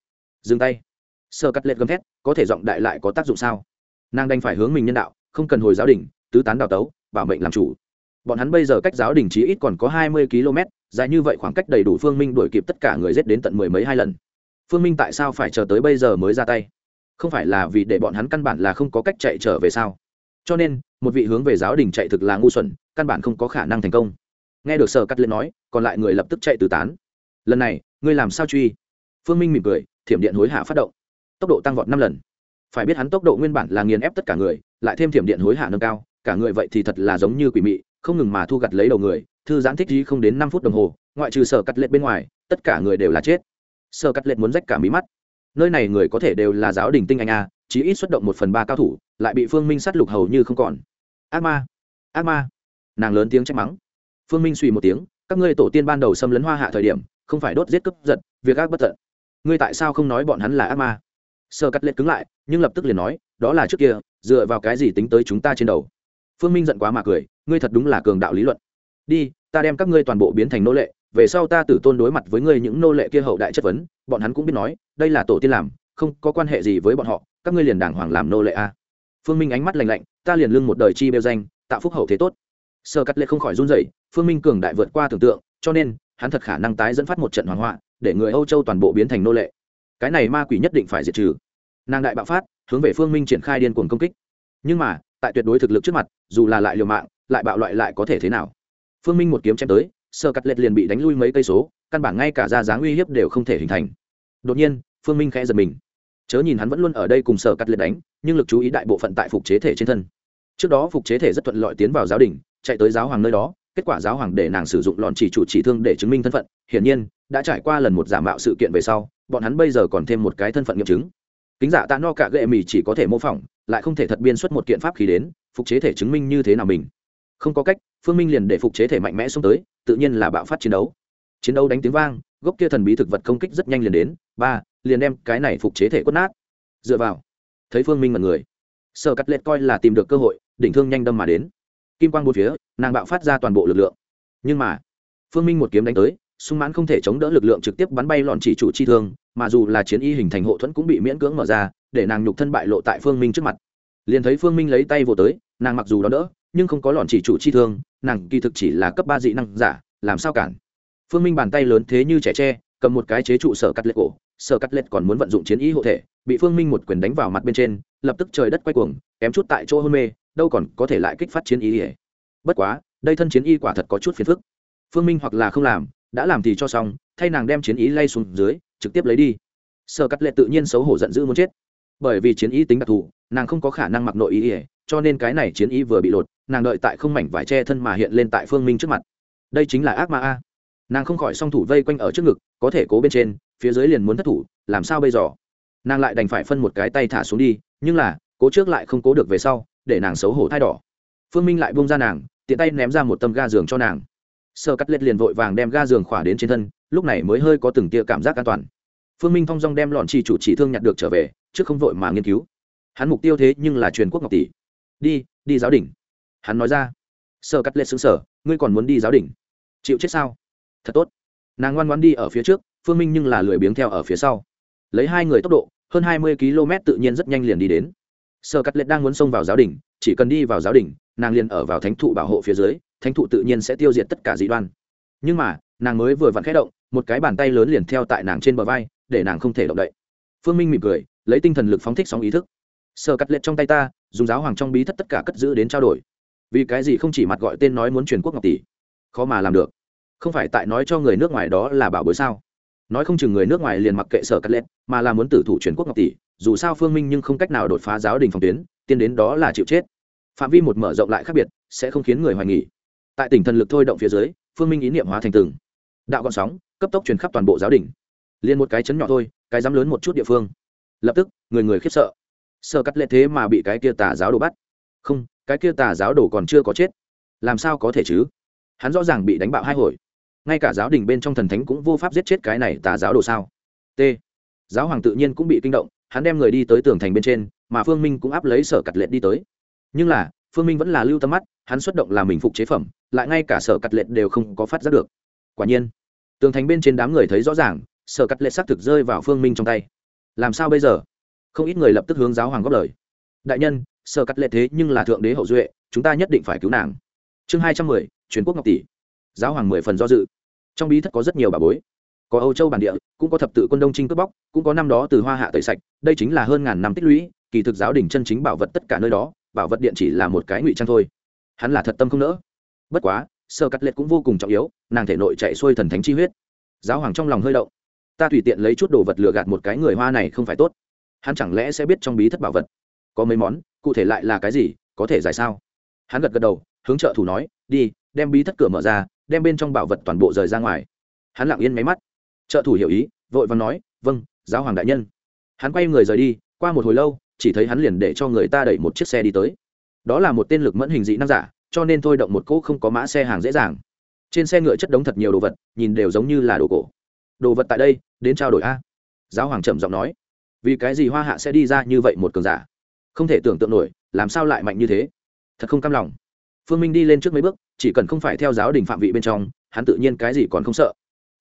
Dừng tay. Sơ cắt Lệ gầm thét, có thể giọng đại lại có tác dụng sao? Nàng đành phải hướng mình nhân đạo, không cần hồi giáo đình tứ tán đào tấu bảo mệnh làm chủ. Bọn hắn bây giờ cách giáo đình chí ít còn có hai mươi km, dài như vậy khoảng cách đầy đủ phương minh đuổi kịp tất cả người giết đến tận mười mấy hai lần. Phương minh tại sao phải chờ tới bây giờ mới ra tay? Không phải là vì để bọn hắn căn bản là không có cách chạy trở về sao? Cho nên, một vị hướng về giáo đình chạy thực là ngu xuẩn, căn bản không có khả năng thành công. Nghe được sở cắt lên nói, còn lại người lập tức chạy từ tán. Lần này, ngươi làm sao truy? Phương minh mỉm cười, thiểm điện hối hạ phát động. Tốc độ tăng vọt năm lần. Phải biết hắn tốc độ nguyên bản là nghiền ép tất cả người, lại thêm thiểm điện hối hạ nâng cao cả người vậy thì thật là giống như quỷ mị, không ngừng mà thu gặt lấy đầu người, thư giãn thích gì không đến năm phút đồng hồ, ngoại trừ sở cắt lệ bên ngoài, tất cả người đều là chết. Sở cắt lệ muốn rách cả mí mắt. Nơi này người có thể đều là giáo đình tinh anh a, chí ít xuất động một phần ba cao thủ, lại bị phương minh sát lục hầu như không còn. Ác ma! Ác ma! Nàng lớn tiếng trách mắng. Phương minh suy một tiếng, các ngươi tổ tiên ban đầu xâm lấn hoa hạ thời điểm, không phải đốt giết cướp giật, việc ác bất tận. Ngươi tại sao không nói bọn hắn là ác ma? Sơ cắt lệ cứng lại, nhưng lập tức liền nói, đó là trước kia, dựa vào cái gì tính tới chúng ta trên đầu? Phương minh giận quá mà cười, ngươi thật đúng là cường đạo lý luận. Đi, ta đem các ngươi toàn bộ biến thành nô lệ, về sau ta tử tôn đối mặt với ngươi những nô lệ kia hậu đại chất vấn, bọn hắn cũng biết nói, đây là tổ tiên làm, không có quan hệ gì với bọn họ, các ngươi liền đàng hoàng làm nô lệ a. Phương minh ánh mắt lạnh lạnh, ta liền lưng một đời chi bêu danh, tạo phúc hậu thế tốt. Sơ cắt lệ không khỏi run rẩy, phương minh cường đại vượt qua tưởng tượng, cho nên, hắn thật khả năng tái dẫn phát một trận hoàng họa, để người âu châu toàn bộ biến thành nô lệ. Cái này ma quỷ nhất định phải diệt trừ. Nàng đại bạo phát, hướng về phương minh triển khai điên cuồng công kích. Nhưng mà tại tuyệt đối thực lực trước mặt, dù là lại liều mạng, lại bạo loại lại có thể thế nào? Phương minh một kiếm chém tới, sơ cắt lệch liền bị đánh lui mấy cây số, căn bản ngay cả ra dáng uy hiếp đều không thể hình thành. Đột nhiên, phương minh khẽ giật mình. Chớ nhìn hắn vẫn luôn ở đây cùng sở cắt lệch đánh, nhưng lực chú ý đại bộ phận tại phục chế thể trên thân. Trước đó phục chế thể rất thuận lợi tiến vào giáo đình, chạy tới giáo hoàng nơi đó, kết quả giáo hoàng để nàng sử dụng lọn chỉ chủ chỉ thương để chứng minh thân phận. Hiển nhiên, đã trải qua lần một giả mạo sự kiện về sau, bọn hắn bây giờ còn thêm một cái thân phận nghiệm chứng. Kính giả tạ no cả gệ mì chỉ có thể mô phỏng lại không thể thật biên xuất một kiện pháp khí đến, phục chế thể chứng minh như thế nào mình? Không có cách, phương minh liền để phục chế thể mạnh mẽ xuống tới, tự nhiên là bạo phát chiến đấu. Chiến đấu đánh tiếng vang, gốc kia thần bí thực vật công kích rất nhanh liền đến. Ba, liền đem cái này phục chế thể quất nát. Dựa vào, thấy phương minh mật người. Sợ cắt lệch coi là tìm được cơ hội, đỉnh thương nhanh đâm mà đến. Kim quang bốn phía, nàng bạo phát ra toàn bộ lực lượng. Nhưng mà, phương minh một kiếm đánh tới, sung mãn không thể chống đỡ lực lượng trực tiếp bắn bay lọn chỉ chủ chi thương, mà dù là chiến y hình thành hộ thuẫn cũng bị miễn cưỡng mở ra để nàng nhục thân bại lộ tại phương minh trước mặt. Liền thấy phương minh lấy tay vô tới, nàng mặc dù đó đỡ, nhưng không có lòn chỉ chủ chi thương, nàng kỳ thực chỉ là cấp ba dị năng giả, làm sao cản. Phương minh bàn tay lớn thế như trẻ tre, cầm một cái chế trụ sở cắt lệ cổ, sở cắt lệ còn muốn vận dụng chiến ý hộ thể, bị phương minh một quyền đánh vào mặt bên trên, lập tức trời đất quay cuồng, kém chút tại chỗ hôn mê, đâu còn có thể lại kích phát chiến ý ỉa bất quá, đây thân chiến y quả thật có chút phiền phức. Phương minh hoặc là không làm, đã làm thì cho xong, thay nàng đem chiến ý lay xuống dưới, trực tiếp lấy đi. Sở cắt lệ tự nhiên xấu hổ giận dữ muốn chết bởi vì chiến ý tính đặc thù, nàng không có khả năng mặc nội ý ỉa, cho nên cái này chiến ý vừa bị lột, nàng đợi tại không mảnh vải che thân mà hiện lên tại phương minh trước mặt. Đây chính là ác ma a. Nàng không khỏi song thủ vây quanh ở trước ngực, có thể cố bên trên, phía dưới liền muốn thất thủ, làm sao bây giờ? Nàng lại đành phải phân một cái tay thả xuống đi, nhưng là, cố trước lại không cố được về sau, để nàng xấu hổ thai đỏ. Phương minh lại buông ra nàng, tiện tay ném ra một tâm ga giường cho nàng. Sơ cắt lết liền vội vàng đem ga giường khỏa đến trên thân, lúc này mới hơi có từng tia cảm giác an toàn phương minh thong dong đem lọn chỉ chủ chỉ thương nhặt được trở về trước không vội mà nghiên cứu. Hắn mục tiêu thế nhưng là truyền quốc ngọc tỷ. Đi đi giáo đình hắn nói ra. Sơ cắt lệ xứng sở ngươi còn muốn đi giáo đình chịu chết sao? Thật tốt. Nàng ngoan ngoan đi ở phía trước, phương minh nhưng là lười biếng theo ở phía sau. Lấy hai người tốc độ, hơn hai mươi km tự nhiên rất nhanh liền đi đến. Sơ cắt lệ đang muốn xông vào giáo đình chỉ cần đi vào giáo đình nàng liền ở vào thánh thụ bảo hộ phía dưới, thánh thụ tự nhiên sẽ tiêu diệt tất cả dị đoan. Nhưng mà, nàng mới vừa vặn khẽ động, một cái bàn tay lớn liền theo tại nàng trên bờ vai để nàng không thể động đậy. Phương minh mỉm cười lấy tinh thần lực phóng thích sóng ý thức. Sở cắt lệch trong tay ta dùng giáo hoàng trong bí thất tất cả cất giữ đến trao đổi. Vì cái gì không chỉ mặt gọi tên nói muốn truyền quốc ngọc tỷ? Khó mà làm được. Không phải tại nói cho người nước ngoài đó là bảo bối sao? Nói không chừng người nước ngoài liền mặc kệ sở cắt lệch, mà là muốn tử thủ truyền quốc ngọc tỷ. Dù sao phương minh nhưng không cách nào đột phá giáo đình phòng tuyến tiến đến đó là chịu chết. Phạm vi một mở rộng lại khác biệt sẽ không khiến người hoài nghỉ tại tỉnh thần lực thôi động phía dưới phương minh ý niệm hóa thành từng. Đạo gọn sóng cấp tốc truyền khắp toàn bộ giáo đình liền một cái chấn nhỏ thôi, cái dám lớn một chút địa phương. Lập tức, người người khiếp sợ. Sợ cắt lệ thế mà bị cái kia tà giáo đồ bắt. Không, cái kia tà giáo đồ còn chưa có chết. Làm sao có thể chứ? Hắn rõ ràng bị đánh bạo hai hồi. Ngay cả giáo đình bên trong thần thánh cũng vô pháp giết chết cái này tà giáo đồ sao? T. Giáo hoàng tự nhiên cũng bị kinh động, hắn đem người đi tới tường thành bên trên, mà phương minh cũng áp lấy sở cặt lệ đi tới. Nhưng là, phương minh vẫn là lưu tâm mắt, hắn xuất động làm mình phục chế phẩm, lại ngay cả sở cặt lệ đều không có phát giác được. Quả nhiên, tường thành bên trên đám người thấy rõ ràng sở cắt lệ xác thực rơi vào phương minh trong tay làm sao bây giờ không ít người lập tức hướng giáo hoàng góp lời đại nhân sở cắt lệ thế nhưng là thượng đế hậu duệ chúng ta nhất định phải cứu nàng chương hai trăm mười truyền quốc ngọc tỷ giáo hoàng mười phần do dự trong bí thất có rất nhiều bà bối có âu châu bản địa cũng có thập tự quân đông trinh cướp bóc cũng có năm đó từ hoa hạ tẩy sạch đây chính là hơn ngàn năm tích lũy kỳ thực giáo đình chân chính bảo vật tất cả nơi đó bảo vật điện chỉ là một cái ngụy trang thôi hắn là thật tâm không nỡ bất quá sơ cắt lệ cũng vô cùng trọng yếu nàng thể nội chạy xuôi thần thánh chi huyết giáo hoàng trong lòng hơi động ta tùy tiện lấy chút đồ vật lừa gạt một cái người hoa này không phải tốt. Hắn chẳng lẽ sẽ biết trong bí thất bảo vật có mấy món, cụ thể lại là cái gì, có thể giải sao? Hắn gật gật đầu, hướng trợ thủ nói, đi, đem bí thất cửa mở ra, đem bên trong bảo vật toàn bộ rời ra ngoài. Hắn lặng yên máy mắt. Trợ thủ hiểu ý, vội và nói vâng giáo hoàng đại nhân. Hắn quay người rời đi, qua một hồi lâu, chỉ thấy hắn liền để cho người ta đẩy một chiếc xe đi tới. Đó là một tên lực mẫn hình dị năng giả, cho nên thôi động một cỗ không có mã xe hàng dễ dàng. Trên xe ngựa chất đống thật nhiều đồ vật, nhìn đều giống như là đồ cổ đồ vật tại đây, đến trao đổi a. Giáo hoàng trầm giọng nói. Vì cái gì hoa hạ sẽ đi ra như vậy một cường giả? Không thể tưởng tượng nổi, làm sao lại mạnh như thế? Thật không cam lòng. Phương minh đi lên trước mấy bước, chỉ cần không phải theo giáo đình phạm vị bên trong, hắn tự nhiên cái gì còn không sợ.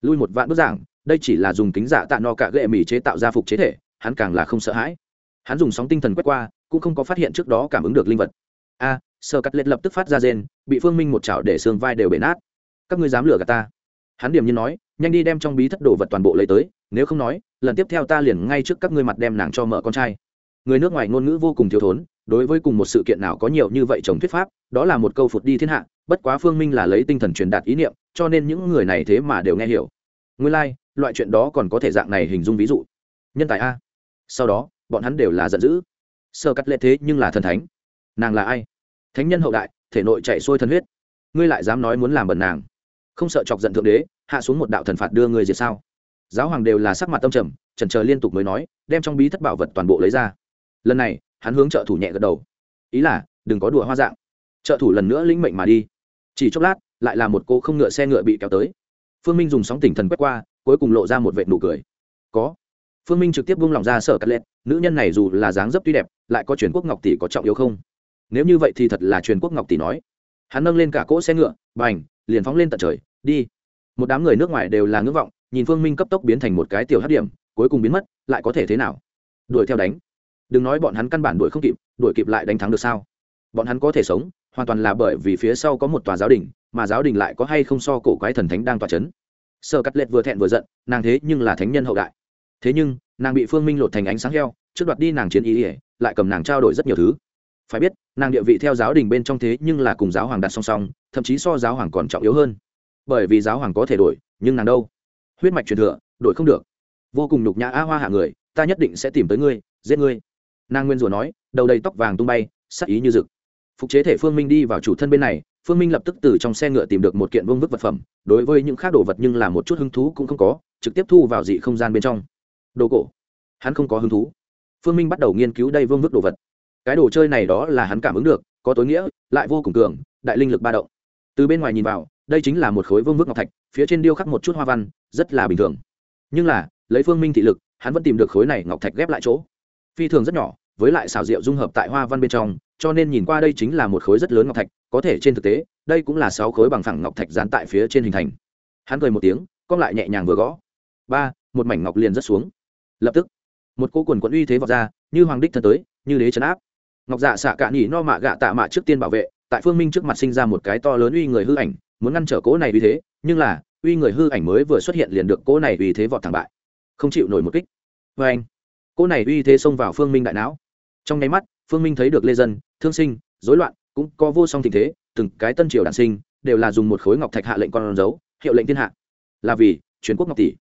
Lui một vạn bức giảng, đây chỉ là dùng kính giả tạ no cả gệ mì chế tạo ra phục chế thể, hắn càng là không sợ hãi. Hắn dùng sóng tinh thần quét qua, cũng không có phát hiện trước đó cảm ứng được linh vật. A, sơ cắt lết lập tức phát ra rên, bị phương minh một chảo để xương vai đều bể nát. Các ngươi dám lừa gạt ta? Hắn điểm như nói nhanh đi đem trong bí thất đồ vật toàn bộ lấy tới nếu không nói lần tiếp theo ta liền ngay trước các ngươi mặt đem nàng cho mở con trai. Người nước ngoài ngôn ngữ vô cùng thiếu thốn đối với cùng một sự kiện nào có nhiều như vậy chồng thuyết pháp đó là một câu phụt đi thiên hạ bất quá phương minh là lấy tinh thần truyền đạt ý niệm cho nên những người này thế mà đều nghe hiểu. Nguyên lai、like, loại chuyện đó còn có thể dạng này hình dung ví dụ. Nhân tài a. Sau đó bọn hắn đều là giận dữ. Sơ cắt lệ thế nhưng là thần thánh. Nàng là ai? Thánh nhân hậu đại thể nội chạy xuôi thần huyết. Ngươi lại dám nói muốn làm bẩn nàng không sợ chọc giận thượng đế, hạ xuống một đạo thần phạt đưa người diệt sao? Giáo hoàng đều là sắc mặt tâm trầm trần chờ liên tục mới nói, đem trong bí thất bảo vật toàn bộ lấy ra. Lần này, hắn hướng trợ thủ nhẹ gật đầu. Ý là, đừng có đùa hoa dạng. Trợ thủ lần nữa lĩnh mệnh mà đi. Chỉ chốc lát, lại là một cô không ngựa xe ngựa bị kéo tới. Phương minh dùng sóng tỉnh thần quét qua, cuối cùng lộ ra một vệ nụ cười. Có. Phương minh trực tiếp buông lỏng ra sở cắt lết nữ nhân này dù là dáng dấp tuy đẹp, lại có truyền quốc ngọc tỷ có trọng yếu không? Nếu như vậy thì thật là truyền quốc ngọc tỷ nói. Hắn nâng lên cả cỗ xe ngựa b à n h liền phóng lên tận trời đi. Một đám người nước ngoài đều là ngưỡng vọng, nhìn phương minh cấp tốc biến thành một cái tiểu hát điểm, cuối cùng biến mất, lại có thể thế nào? Đuổi theo đánh. Đừng nói bọn hắn căn bản đuổi không kịp, đuổi kịp lại đánh thắng được sao? Bọn hắn có thể sống, hoàn toàn là bởi vì phía sau có một tòa giáo đình, mà giáo đình lại có hay không so cổ quái thần thánh đang tòa c h ấ n sợ cắt lệch vừa thẹn vừa giận, nàng thế nhưng là thánh nhân hậu đại. Thế nhưng, nàng bị phương minh lột thành ánh sáng heo, trước đoạt đi nàng chiến ý ỉa lại cầm nàng trao đổi rất nhiều thứ. Phải biết, nàng địa vị theo giáo đình bên trong thế nhưng là cùng giáo hoàng đặt song song, thậm chí so giáo hoàng còn trọng yếu hơn bởi vì giáo hoàng có thể đổi, nhưng nàng đâu? Huyết mạch truyền thừa, đổi không được. Vô cùng nhục nhã a hoa hạ người, ta nhất định sẽ tìm tới ngươi, giết ngươi. Nàng nguyên rủa nói, đầu đầy tóc vàng tung bay, sắc ý như rực. Phục chế thể phương minh đi vào chủ thân bên này, phương minh lập tức từ trong xe ngựa tìm được một kiện vương vức vật phẩm, đối với những khác đồ vật nhưng là một chút hứng thú cũng không có, trực tiếp thu vào dị không gian bên trong. Đồ cổ. Hắn không có hứng thú. Phương minh bắt đầu nghiên cứu đây vương vức đồ vật. Cái đồ chơi này đó là hắn cảm ứng được, có tối nghĩa, lại vô cùng cường, đại linh lực ba động. Từ bên ngoài nhìn vào đây chính là một khối vương vức ngọc thạch, phía trên điêu khắc một chút hoa văn, rất là bình thường. Nhưng là, lấy phương minh thị lực, hắn vẫn tìm được khối này ngọc thạch ghép lại chỗ. Phi thường rất nhỏ, với lại xào rượu dung hợp tại hoa văn bên trong, cho nên nhìn qua đây chính là một khối rất lớn ngọc thạch, có thể trên thực tế, đây cũng là sáu khối bằng phẳng ngọc thạch dán tại phía trên hình thành. Hắn cười một tiếng cong lại nhẹ nhàng vừa gõ. Ba, một mảnh ngọc liền rất xuống. Lập tức, một cô quần quận uy thế vọt ra, như hoàng đích thân tới, như đế chấn áp. Ngọc dạ xạ cạn nhỉ no mạ gạ tạ mạ trước tiên bảo vệ, tại phương minh trước mặt sinh ra một cái to lớn uy người hư ảnh muốn ngăn trở cỗ này uy thế, nhưng là, uy người hư ảnh mới vừa xuất hiện liền được cỗ này uy thế vọt thẳng bại. Không chịu nổi một kích. Vê anh, cỗ này uy thế xông vào phương minh đại não. Trong nháy mắt, phương minh thấy được lê dân, thương sinh, rối loạn, cũng có vô song tình thế, từng cái tân triều đản sinh, đều là dùng một khối ngọc thạch hạ lệnh con dấu, hiệu lệnh thiên hạ. Là vì, truyền quốc ngọc tỷ.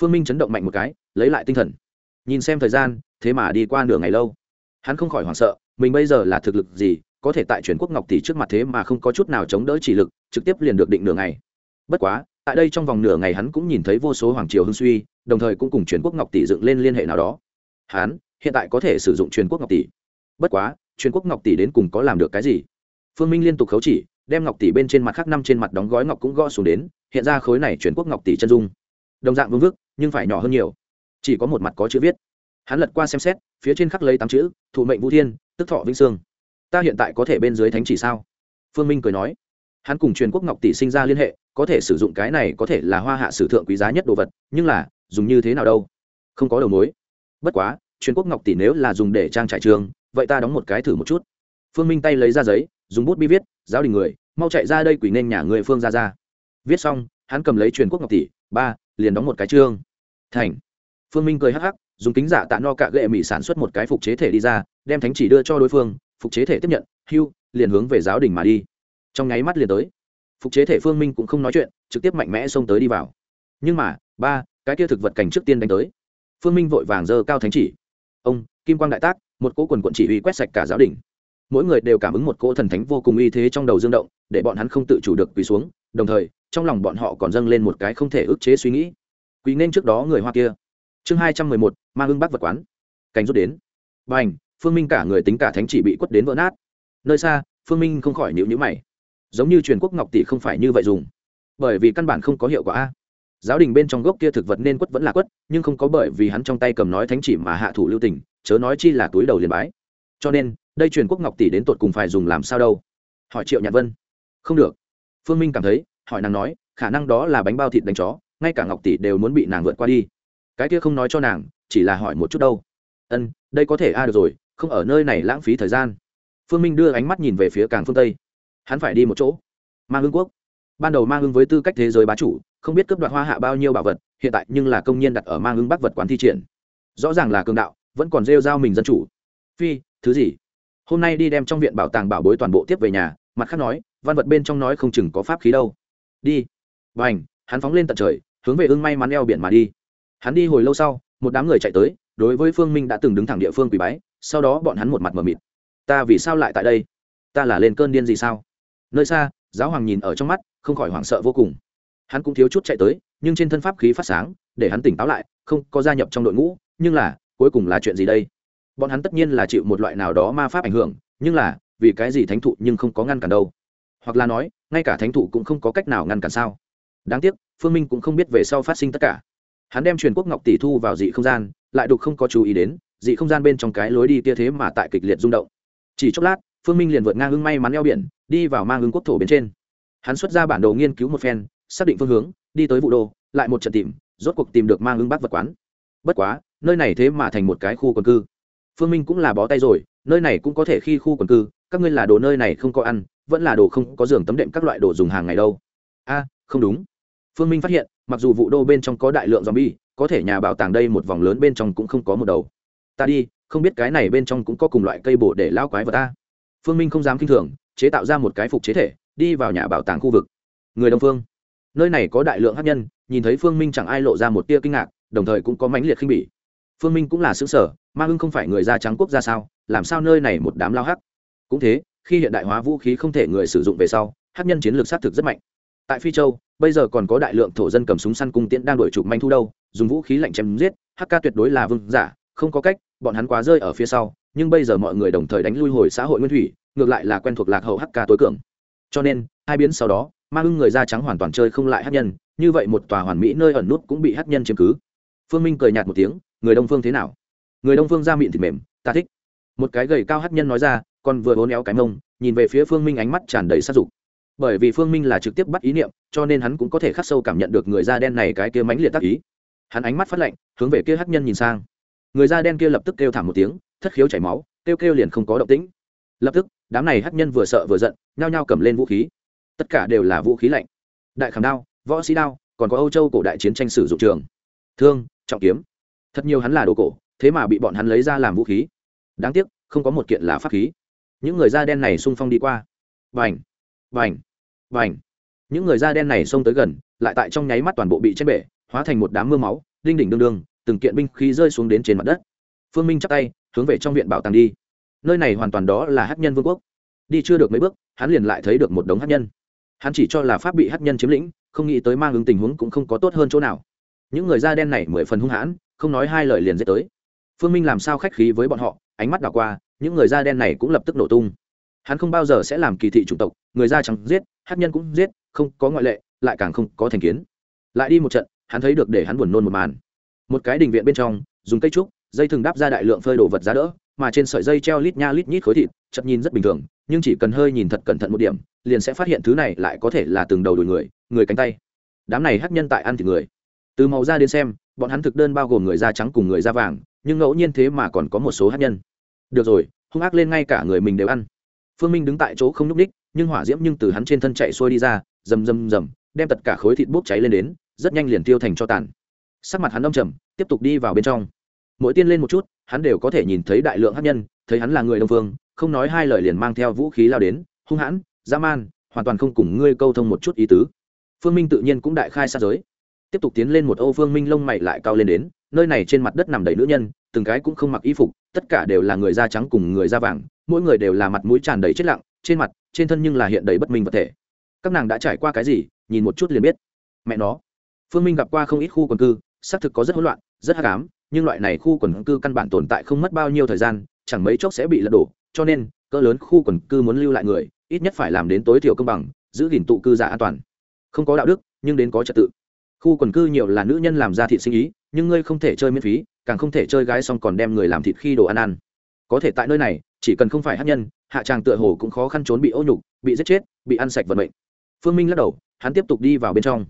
Phương minh chấn động mạnh một cái, lấy lại tinh thần. Nhìn xem thời gian, thế mà đi qua nửa ngày lâu. Hắn không khỏi hoảng sợ, mình bây giờ là thực lực gì có thể tại truyền quốc ngọc tỷ trước mặt thế mà không có chút nào chống đỡ chỉ lực, trực tiếp liền được định nửa ngày. Bất quá, tại đây trong vòng nửa ngày hắn cũng nhìn thấy vô số hoàng triều hưng suy, đồng thời cũng cùng truyền quốc ngọc tỷ dựng lên liên hệ nào đó. Hắn, hiện tại có thể sử dụng truyền quốc ngọc tỷ. Bất quá, truyền quốc ngọc tỷ đến cùng có làm được cái gì? Phương minh liên tục khấu chỉ, đem ngọc tỷ bên trên mặt khác năm trên mặt đóng gói ngọc cũng gõ xuống đến, hiện ra khối này truyền quốc ngọc tỷ chân dung. Đồng dạng vương vức, nhưng phải nhỏ hơn nhiều. Chỉ có một mặt có chữ viết. Hắn lật qua xem xét, phía trên khắc lấy tám chữ, thụ mệnh vũ thiên, tức thọ vĩnh sương ta hiện tại có thể bên dưới thánh chỉ sao? Phương minh cười nói. Hắn cùng truyền quốc ngọc tỷ sinh ra liên hệ, có thể sử dụng cái này có thể là hoa hạ sử thượng quý giá nhất đồ vật, nhưng là, dùng như thế nào đâu? Không có đầu mối. Bất quá, truyền quốc ngọc tỷ nếu là dùng để trang trải trường, vậy ta đóng một cái thử một chút. Phương minh tay lấy ra giấy, dùng bút bi viết, giáo đình người, mau chạy ra đây quỷ nên nhà người phương ra ra viết xong, hắn cầm lấy truyền quốc ngọc tỷ, ba, liền đóng một cái trương. thành. Phương minh cười hắc hắc, dùng kính giả tạ no cạ gệ mỹ sản xuất một cái phục chế thể đi ra, đem thánh chỉ đưa cho đối phương phục chế thể tiếp nhận, hưu, liền hướng về giáo đình mà đi. Trong nháy mắt liền tới. Phục chế thể phương minh cũng không nói chuyện, trực tiếp mạnh mẽ xông tới đi vào. Nhưng mà, ba, cái kia thực vật cảnh trước tiên đánh tới. Phương minh vội vàng dơ cao thánh chỉ. Ông, kim quang đại tác, một cỗ quần quận chỉ uy quét sạch cả giáo đình. Mỗi người đều cảm ứng một cỗ thần thánh vô cùng uy thế trong đầu dương động, để bọn hắn không tự chủ được quỳ xuống, đồng thời, trong lòng bọn họ còn dâng lên một cái không thể ức chế suy nghĩ. Quỳ nên trước đó người hoa kia. Chương hai trăm mười một mang ưng bắc vật quán. Cảnh rút đến. B à n h phương minh cả người tính cả thánh chỉ bị quất đến vỡ nát. Nơi xa, phương minh không khỏi nhịu nhữ mày. Giống như truyền quốc ngọc tỷ không phải như vậy dùng. Bởi vì căn bản không có hiệu quả a. Giáo đình bên trong gốc kia thực vật nên quất vẫn là quất, nhưng không có bởi vì hắn trong tay cầm nói thánh chỉ mà hạ thủ lưu tình, chớ nói chi là túi đầu liền bái. Cho nên, đây truyền quốc ngọc tỷ đến tột cùng phải dùng làm sao đâu? Hỏi triệu nhạn vân. Không được. Phương minh cảm thấy, hỏi nàng nói, khả năng đó là bánh bao thịt đánh chó, ngay cả ngọc tỷ đều muốn bị nàng vượt qua đi. Cái kia không nói cho nàng, chỉ là hỏi một chút đâu. Ân, đây có thể a, được rồi không ở nơi này lãng phí thời gian. Phương minh đưa ánh mắt nhìn về phía càng phương tây. Hắn phải đi một chỗ. Mang hương quốc. Ban đầu mang hương với tư cách thế giới bá chủ, không biết cấp đoạn hoa hạ bao nhiêu bảo vật, hiện tại nhưng là công nhân đặt ở mang hương bắc vật quán thi triển. Rõ ràng là cường đạo, vẫn còn rêu giao mình dân chủ. Phi, thứ gì? Hôm nay đi đem trong viện bảo tàng bảo bối toàn bộ tiếp về nhà, mặt khác nói, văn vật bên trong nói không chừng có pháp khí đâu. Đi. Và ảnh hắn phóng lên tận trời, hướng về ưng may mắn eo biển mà đi. Hắn đi hồi lâu sau một đám người chạy tới, đối với phương minh đã từng đứng thẳng địa phương quỳ bái, sau đó bọn hắn một mặt mờ mịt. Ta vì sao lại tại đây? Ta là lên cơn điên gì sao? Nơi xa, giáo hoàng nhìn ở trong mắt, không khỏi hoảng sợ vô cùng. Hắn cũng thiếu chút chạy tới, nhưng trên thân pháp khí phát sáng, để hắn tỉnh táo lại, không có gia nhập trong đội ngũ, nhưng là, cuối cùng là chuyện gì đây? Bọn hắn tất nhiên là chịu một loại nào đó ma pháp ảnh hưởng, nhưng là, vì cái gì thánh thụ nhưng không có ngăn cản đâu? Hoặc là nói, ngay cả thánh thụ cũng không có cách nào ngăn cản sao? Đáng tiếc, phương minh cũng không biết về sau phát sinh tất cả hắn đem truyền quốc ngọc tỷ thu vào dị không gian, lại đục không có chú ý đến, dị không gian bên trong cái lối đi kia thế mà tại kịch liệt rung động. Chỉ chốc lát, phương minh liền vượt ngang hưng may mắn eo biển, đi vào mang hưng quốc thổ bên trên. Hắn xuất ra bản đồ nghiên cứu một phen, xác định phương hướng, đi tới vụ đô, lại một trận tìm, rốt cuộc tìm được mang hưng bác vật quán. Bất quá, nơi này thế mà thành một cái khu quần cư. Phương minh cũng là bó tay rồi, nơi này cũng có thể khi khu quần cư, các ngươi là đồ nơi này không có ăn, vẫn là đồ không có giường tấm đệm các loại đồ dùng hàng ngày đâu. A, không đúng phương minh phát hiện, mặc dù vụ đô bên trong có đại lượng zombie, có thể nhà bảo tàng đây một vòng lớn bên trong cũng không có một đầu. Ta đi, không biết cái này bên trong cũng có cùng loại cây bổ để lao quái vật ta. Phương minh không dám kinh thường, chế tạo ra một cái phục chế thể, đi vào nhà bảo tàng khu vực. Người đông phương. Nơi này có đại lượng hắc nhân, nhìn thấy phương minh chẳng ai lộ ra một tia kinh ngạc, đồng thời cũng có mãnh liệt khinh bỉ. Phương minh cũng là sững sở, ma hưng không phải người da trắng quốc ra sao, làm sao nơi này một đám lao hắc? Cũng thế, khi hiện đại hóa vũ khí không thể người sử dụng về sau, hắc nhân chiến lược sát thực rất mạnh tại phi châu, bây giờ còn có đại lượng thổ dân cầm súng săn cung tiễn đang đổi chụp manh thu đâu, dùng vũ khí lạnh chém giết hk tuyệt đối là vương giả, không có cách, bọn hắn quá rơi ở phía sau, nhưng bây giờ mọi người đồng thời đánh lui hồi xã hội nguyên thủy, ngược lại là quen thuộc lạc hậu hk tối cường. Cho nên, hai biến sau đó, ma ưng người da trắng hoàn toàn chơi không lại hát nhân, như vậy một tòa hoàn mỹ nơi ẩn nút cũng bị hát nhân chiếm cứ. Phương minh cười nhạt một tiếng, người đông phương thế nào? Người đông phương ra miệng thịt mềm, ta thích. Một cái gầy cao hát nhân nói ra, còn vừa hố néo cái mông, nhìn về phía phương minh ánh mắt tràn đầy sát dục bởi vì phương minh là trực tiếp bắt ý niệm, cho nên hắn cũng có thể khắc sâu cảm nhận được người da đen này cái kia mãnh liệt tác ý. Hắn ánh mắt phát lạnh, hướng về kia hát nhân nhìn sang. Người da đen kia lập tức kêu thảm một tiếng, thất khiếu chảy máu, kêu kêu liền không có động tĩnh. Lập tức, đám này hát nhân vừa sợ vừa giận, nhao nhao cầm lên vũ khí. Tất cả đều là vũ khí lạnh. Đại khảm đao, võ sĩ đao, còn có âu châu cổ đại chiến tranh sử dụng trường. Thương, trọng kiếm. Thật nhiều hắn là đồ cổ, thế mà bị bọn hắn lấy ra làm vũ khí. Đáng tiếc, không có một kiện là pháp khí. Những người da đen này xung phong đi qua. Vành vành vành những người da đen này xông tới gần, lại tại trong nháy mắt toàn bộ bị chết bể, hóa thành một đám mưa máu, đinh đỉnh đương đương, từng kiện binh khí rơi xuống đến trên mặt đất. Phương minh chắc tay, hướng về trong viện bảo tàng đi. Nơi này hoàn toàn đó là hát nhân vương quốc. Đi chưa được mấy bước, hắn liền lại thấy được một đống hát nhân. Hắn chỉ cho là pháp bị hát nhân chiếm lĩnh, không nghĩ tới mang ứng tình huống cũng không có tốt hơn chỗ nào. Những người da đen này mười phần hung hãn, không nói hai lời liền dễ tới. Phương minh làm sao khách khí với bọn họ, ánh mắt đảo qua, những người da đen này cũng lập tức nổ tung hắn không bao giờ sẽ làm kỳ thị chủng tộc, người da trắng giết, hát nhân cũng giết, không có ngoại lệ, lại càng không có thành kiến. Lại đi một trận, hắn thấy được để hắn buồn nôn một màn. Một cái đình viện bên trong, dùng cây trúc, dây thừng đắp ra đại lượng phơi đồ vật giá đỡ, mà trên sợi dây treo lít nha lít nhít khối thịt, chậm nhìn rất bình thường, nhưng chỉ cần hơi nhìn thật cẩn thận một điểm, liền sẽ phát hiện thứ này lại có thể là từng đầu đùi người người cánh tay. Đám này hát nhân tại ăn thịt người. Từ màu da đến xem, bọn hắn thực đơn bao gồm người da trắng cùng người da vàng, nhưng ngẫu nhiên thế mà còn có một số hát nhân. Được rồi, hung ác lên ngay cả người mình đều ăn phương minh đứng tại chỗ không n ú c ních nhưng hỏa diễm nhưng từ hắn trên thân chạy xuôi đi ra, rầm rầm rầm, đem tất cả khối thịt bốc cháy lên đến, rất nhanh liền tiêu thành cho tàn. Sắc mặt hắn đông trầm, tiếp tục đi vào bên trong. Mỗi tiên lên một chút, hắn đều có thể nhìn thấy đại lượng hát nhân, thấy hắn là người đông phương, không nói hai lời liền mang theo vũ khí lao đến, hung hãn, dã man, hoàn toàn không cùng ngươi câu thông một chút ý tứ. Phương minh tự nhiên cũng đại khai sát giới. Tiếp tục tiến lên một ô. phương minh lông mày lại cao lên đến, nơi này trên mặt đất nằm đầy nữ nhân, từng cái cũng không mặc y phục, tất cả đều là người da trắng cùng người da vàng mỗi người đều là mặt mũi tràn đầy chết lặng, trên mặt, trên thân nhưng là hiện đầy bất minh vật thể. Các nàng đã trải qua cái gì, nhìn một chút liền biết. Mẹ nó, phương minh gặp qua không ít khu quần cư, xác thực có rất hỗn loạn, rất hắc ám, nhưng loại này khu quần cư căn bản tồn tại không mất bao nhiêu thời gian, chẳng mấy chốc sẽ bị lật đổ, cho nên, cỡ lớn khu quần cư muốn lưu lại người, ít nhất phải làm đến tối thiểu công bằng, giữ gìn tụ cư giả an toàn. Không có đạo đức, nhưng đến có trật tự. Khu quần cư nhiều là nữ nhân làm ra thịt sinh ý, nhưng ngươi không thể chơi miễn phí, càng không thể chơi gái xong còn đem người làm thịt khi đồ ăn ăn. Có thể tại nơi này chỉ cần không phải hát nhân, hạ tràng tựa hồ cũng khó khăn trốn bị ô nhục, bị giết chết, bị ăn sạch vận mệnh. Phương minh lắc đầu, hắn tiếp tục đi vào bên trong.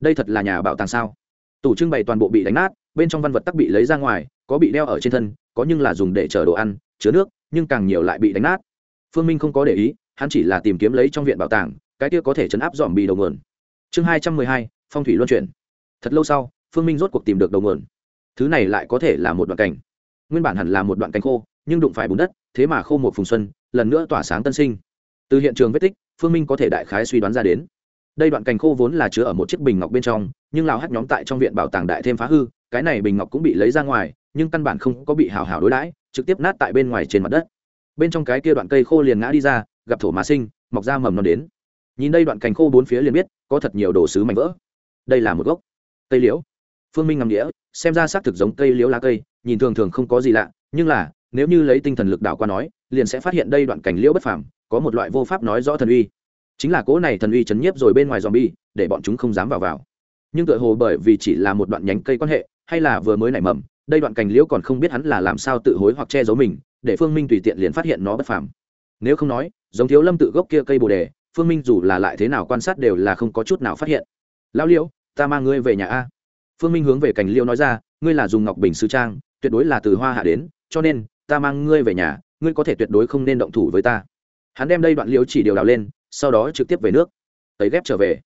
Đây thật là nhà bảo tàng sao? Tủ trưng bày toàn bộ bị đánh nát, bên trong văn vật tắc bị lấy ra ngoài, có bị đeo ở trên thân, có nhưng là dùng để chở đồ ăn, chứa nước, nhưng càng nhiều lại bị đánh nát. Phương minh không có để ý, hắn chỉ là tìm kiếm lấy trong viện bảo tàng, cái kia có thể chấn áp dòm bị đầu nguồn. Chương hai trăm mười hai, phong thủy luân chuyển. Thật lâu sau, phương minh rốt cuộc tìm được đầu nguồn. Thứ này lại có thể là một đoạn cảnh. Nguyên bản hẳn là một đoạn cánh khô nhưng đụng phải bùn đất, thế mà khô một phùng xuân, lần nữa tỏa sáng tân sinh. Từ hiện trường vết tích, phương minh có thể đại khái suy đoán ra đến. Đây đoạn cành khô vốn là chứa ở một chiếc bình ngọc bên trong, nhưng lào hát nhóm tại trong viện bảo tàng đại thêm phá hư, cái này bình ngọc cũng bị lấy ra ngoài, nhưng căn bản không có bị hào hào đối đãi, trực tiếp nát tại bên ngoài trên mặt đất. Bên trong cái kia đoạn cây khô liền ngã đi ra, gặp thổ mà sinh, mọc ra mầm non đến. Nhìn đây đoạn cành khô bốn phía liền biết, có thật nhiều đồ sứ mảnh vỡ. Đây là một gốc cây liễu. Phương minh ngắm đĩa xem ra xác thực giống cây liễu lá cây, nhìn thường thường không có gì lạ, nhưng là nếu như lấy tinh thần lực đạo qua nói, liền sẽ phát hiện đây đoạn cảnh liễu bất phàm, có một loại vô pháp nói rõ thần uy. Chính là cỗ này thần uy chấn nhiếp rồi bên ngoài dòm bi để bọn chúng không dám vào vào. Nhưng tựa hồ bởi vì chỉ là một đoạn nhánh cây quan hệ, hay là vừa mới nảy mầm, đây đoạn cảnh liễu còn không biết hắn là làm sao tự hối hoặc che giấu mình, để phương minh tùy tiện liền phát hiện nó bất phàm. Nếu không nói, giống thiếu lâm tự gốc kia cây bồ đề, phương minh dù là lại thế nào quan sát đều là không có chút nào phát hiện. Lão liễu, ta mang ngươi về nhà a. Phương minh hướng về cảnh liễu nói ra, ngươi là dùng ngọc bình sứ trang, tuyệt đối là từ hoa hạ đến, cho nên ta mang ngươi về nhà, ngươi có thể tuyệt đối không nên động thủ với ta. Hắn đem đây đoạn liễu chỉ điều đào lên, sau đó trực tiếp về nước. Tấy ghép trở về.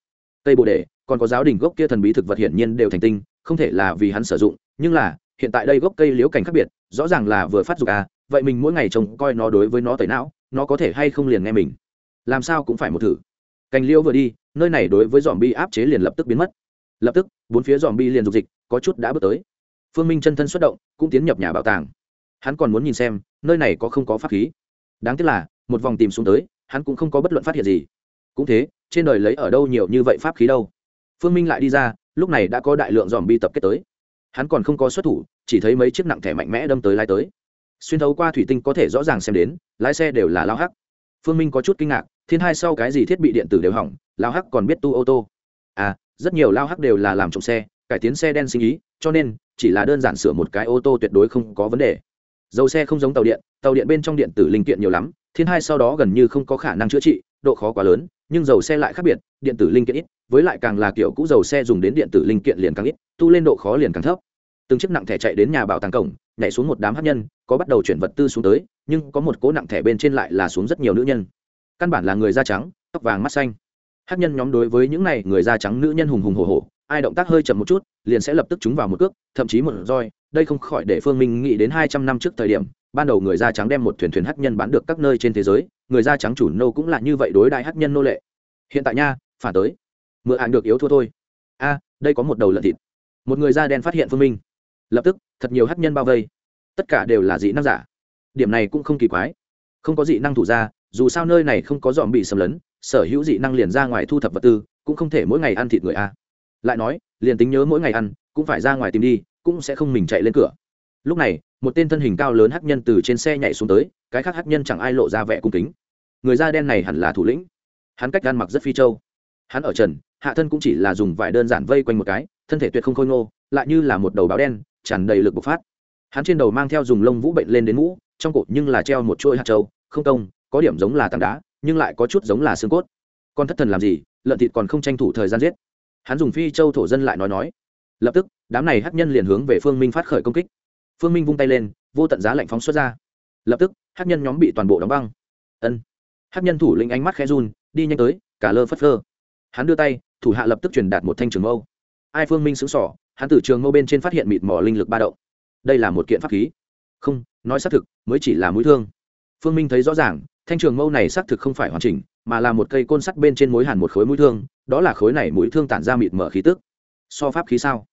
Tây bồ đề, còn có giáo đình gốc kia thần bí thực vật hiển nhiên đều thành tinh, không thể là vì hắn sử dụng, nhưng là, hiện tại đây gốc cây liễu cảnh khác biệt, rõ ràng là vừa phát dục à vậy mình mỗi ngày trông coi nó đối với nó tẩy não, nó có thể hay không liền nghe mình? Làm sao cũng phải một thử. Cành liễu vừa đi, nơi này đối với dòm bi áp chế liền lập tức biến mất. Lập tức, bốn phía dòm bi liền dục dịch, có chút đã bước tới. Phương minh chân thân xuất động, cũng tiến nhập nhà bảo tàng hắn còn muốn nhìn xem, nơi này có không có pháp khí. Đáng tiếc là, một vòng tìm xuống tới, hắn cũng không có bất luận phát hiện gì. Cũng thế, trên đời lấy ở đâu nhiều như vậy pháp khí đâu? Phương minh lại đi ra, lúc này đã có đại lượng dòm bi tập kết tới. Hắn còn không có xuất thủ, chỉ thấy mấy chiếc nặng thẻ mạnh mẽ đâm tới lái tới. Xuyên thấu qua thủy tinh có thể rõ ràng xem đến, lái xe đều là lao hắc. Phương minh có chút kinh ngạc, thiên hai sau cái gì thiết bị điện tử đều hỏng, lao hắc còn biết tu ô tô. À rất nhiều lao hắc đều là làm trộm xe, cải tiến xe đen sinh ý, cho nên chỉ là đơn giản sửa một cái ô tô tuyệt đối không có vấn đề dầu xe không giống tàu điện tàu điện bên trong điện tử linh kiện nhiều lắm, thiên hai sau đó gần như không có khả năng chữa trị, độ khó quá lớn, nhưng dầu xe lại khác biệt, điện tử linh kiện ít, với lại càng là kiểu cũ dầu xe dùng đến điện tử linh kiện liền càng ít, tu lên độ khó liền càng thấp. Từng chiếc nặng thẻ chạy đến nhà bảo tàng cổng, nhảy xuống một đám hát nhân, có bắt đầu chuyển vật tư xuống tới, nhưng có một cố nặng thẻ bên trên lại là xuống rất nhiều nữ nhân. Căn bản là người da trắng, tóc vàng mắt xanh. Hát nhân nhóm đối với những này người da trắng nữ nhân hùng hùng hồ hồ ai động tác hơi chậm một chút, liền sẽ lập tức chúng vào một cước, thậm chí một roi đây không khỏi để phương minh nghĩ đến hai trăm năm trước thời điểm, ban đầu người da trắng đem một thuyền thuyền hát nhân bán được các nơi trên thế giới, người da trắng chủ nô cũng là như vậy đối đại hát nhân nô lệ. Hiện tại nha, phản tới. Mượn hạn được yếu thua thôi. A, đây có một đầu lợn thịt. Một người da đen phát hiện phương minh. Lập tức, thật nhiều hát nhân bao vây. Tất cả đều là dị năng giả. Điểm này cũng không kỳ quái. Không có dị năng thủ ra dù sao nơi này không có dòm bị xâm lấn, sở hữu dị năng liền ra ngoài thu thập vật tư, cũng không thể mỗi ngày ăn thịt người a. Lại nói, liền tính nhớ mỗi ngày ăn, cũng phải ra ngoài tìm đi cũng sẽ không mình chạy lên cửa. Lúc này, một tên thân hình cao lớn hắc nhân từ trên xe nhảy xuống tới, cái khác hắc nhân chẳng ai lộ ra vẻ cung kính. Người da đen này hẳn là thủ lĩnh. Hắn cách gan mặc rất phi châu. Hắn ở trần, hạ thân cũng chỉ là dùng vải đơn giản vây quanh một cái, thân thể tuyệt không khôi ngô, lại như là một đầu báo đen, tràn đầy lực bộc phát. Hắn trên đầu mang theo dùng lông vũ bệnh lên đến mũ, trong cột nhưng là treo một chuỗi hạt trâu không công, có điểm giống là tảng đá, nhưng lại có chút giống là xương cốt. Con thất thần làm gì, lợn thịt còn không tranh thủ thời gian giết. Hắn dùng phi châu thổ dân lại nói nói lập tức, đám này hắc nhân liền hướng về phương minh phát khởi công kích. Phương minh vung tay lên, vô tận giá lạnh phóng xuất ra. Lập tức, hắc nhân nhóm bị toàn bộ đóng băng. Ân. Hắc nhân thủ lĩnh ánh mắt khe run, đi nhanh tới, cả lơ phất lơ hắn đưa tay, thủ hạ lập tức truyền đạt một thanh trường mâu. Ai phương minh xứng sỏ hắn từ trường mâu bên trên phát hiện mịt mỏ linh lực ba động. Đây là một kiện pháp khí. Không, nói xác thực, mới chỉ là mũi thương. Phương minh thấy rõ ràng, thanh trường mâu này xác thực không phải hoàn chỉnh, mà là một cây côn sắt bên trên mối hàn một khối mũi thương, đó là khối này mũi thương tản ra mịt mở khí tức so pháp khí sao?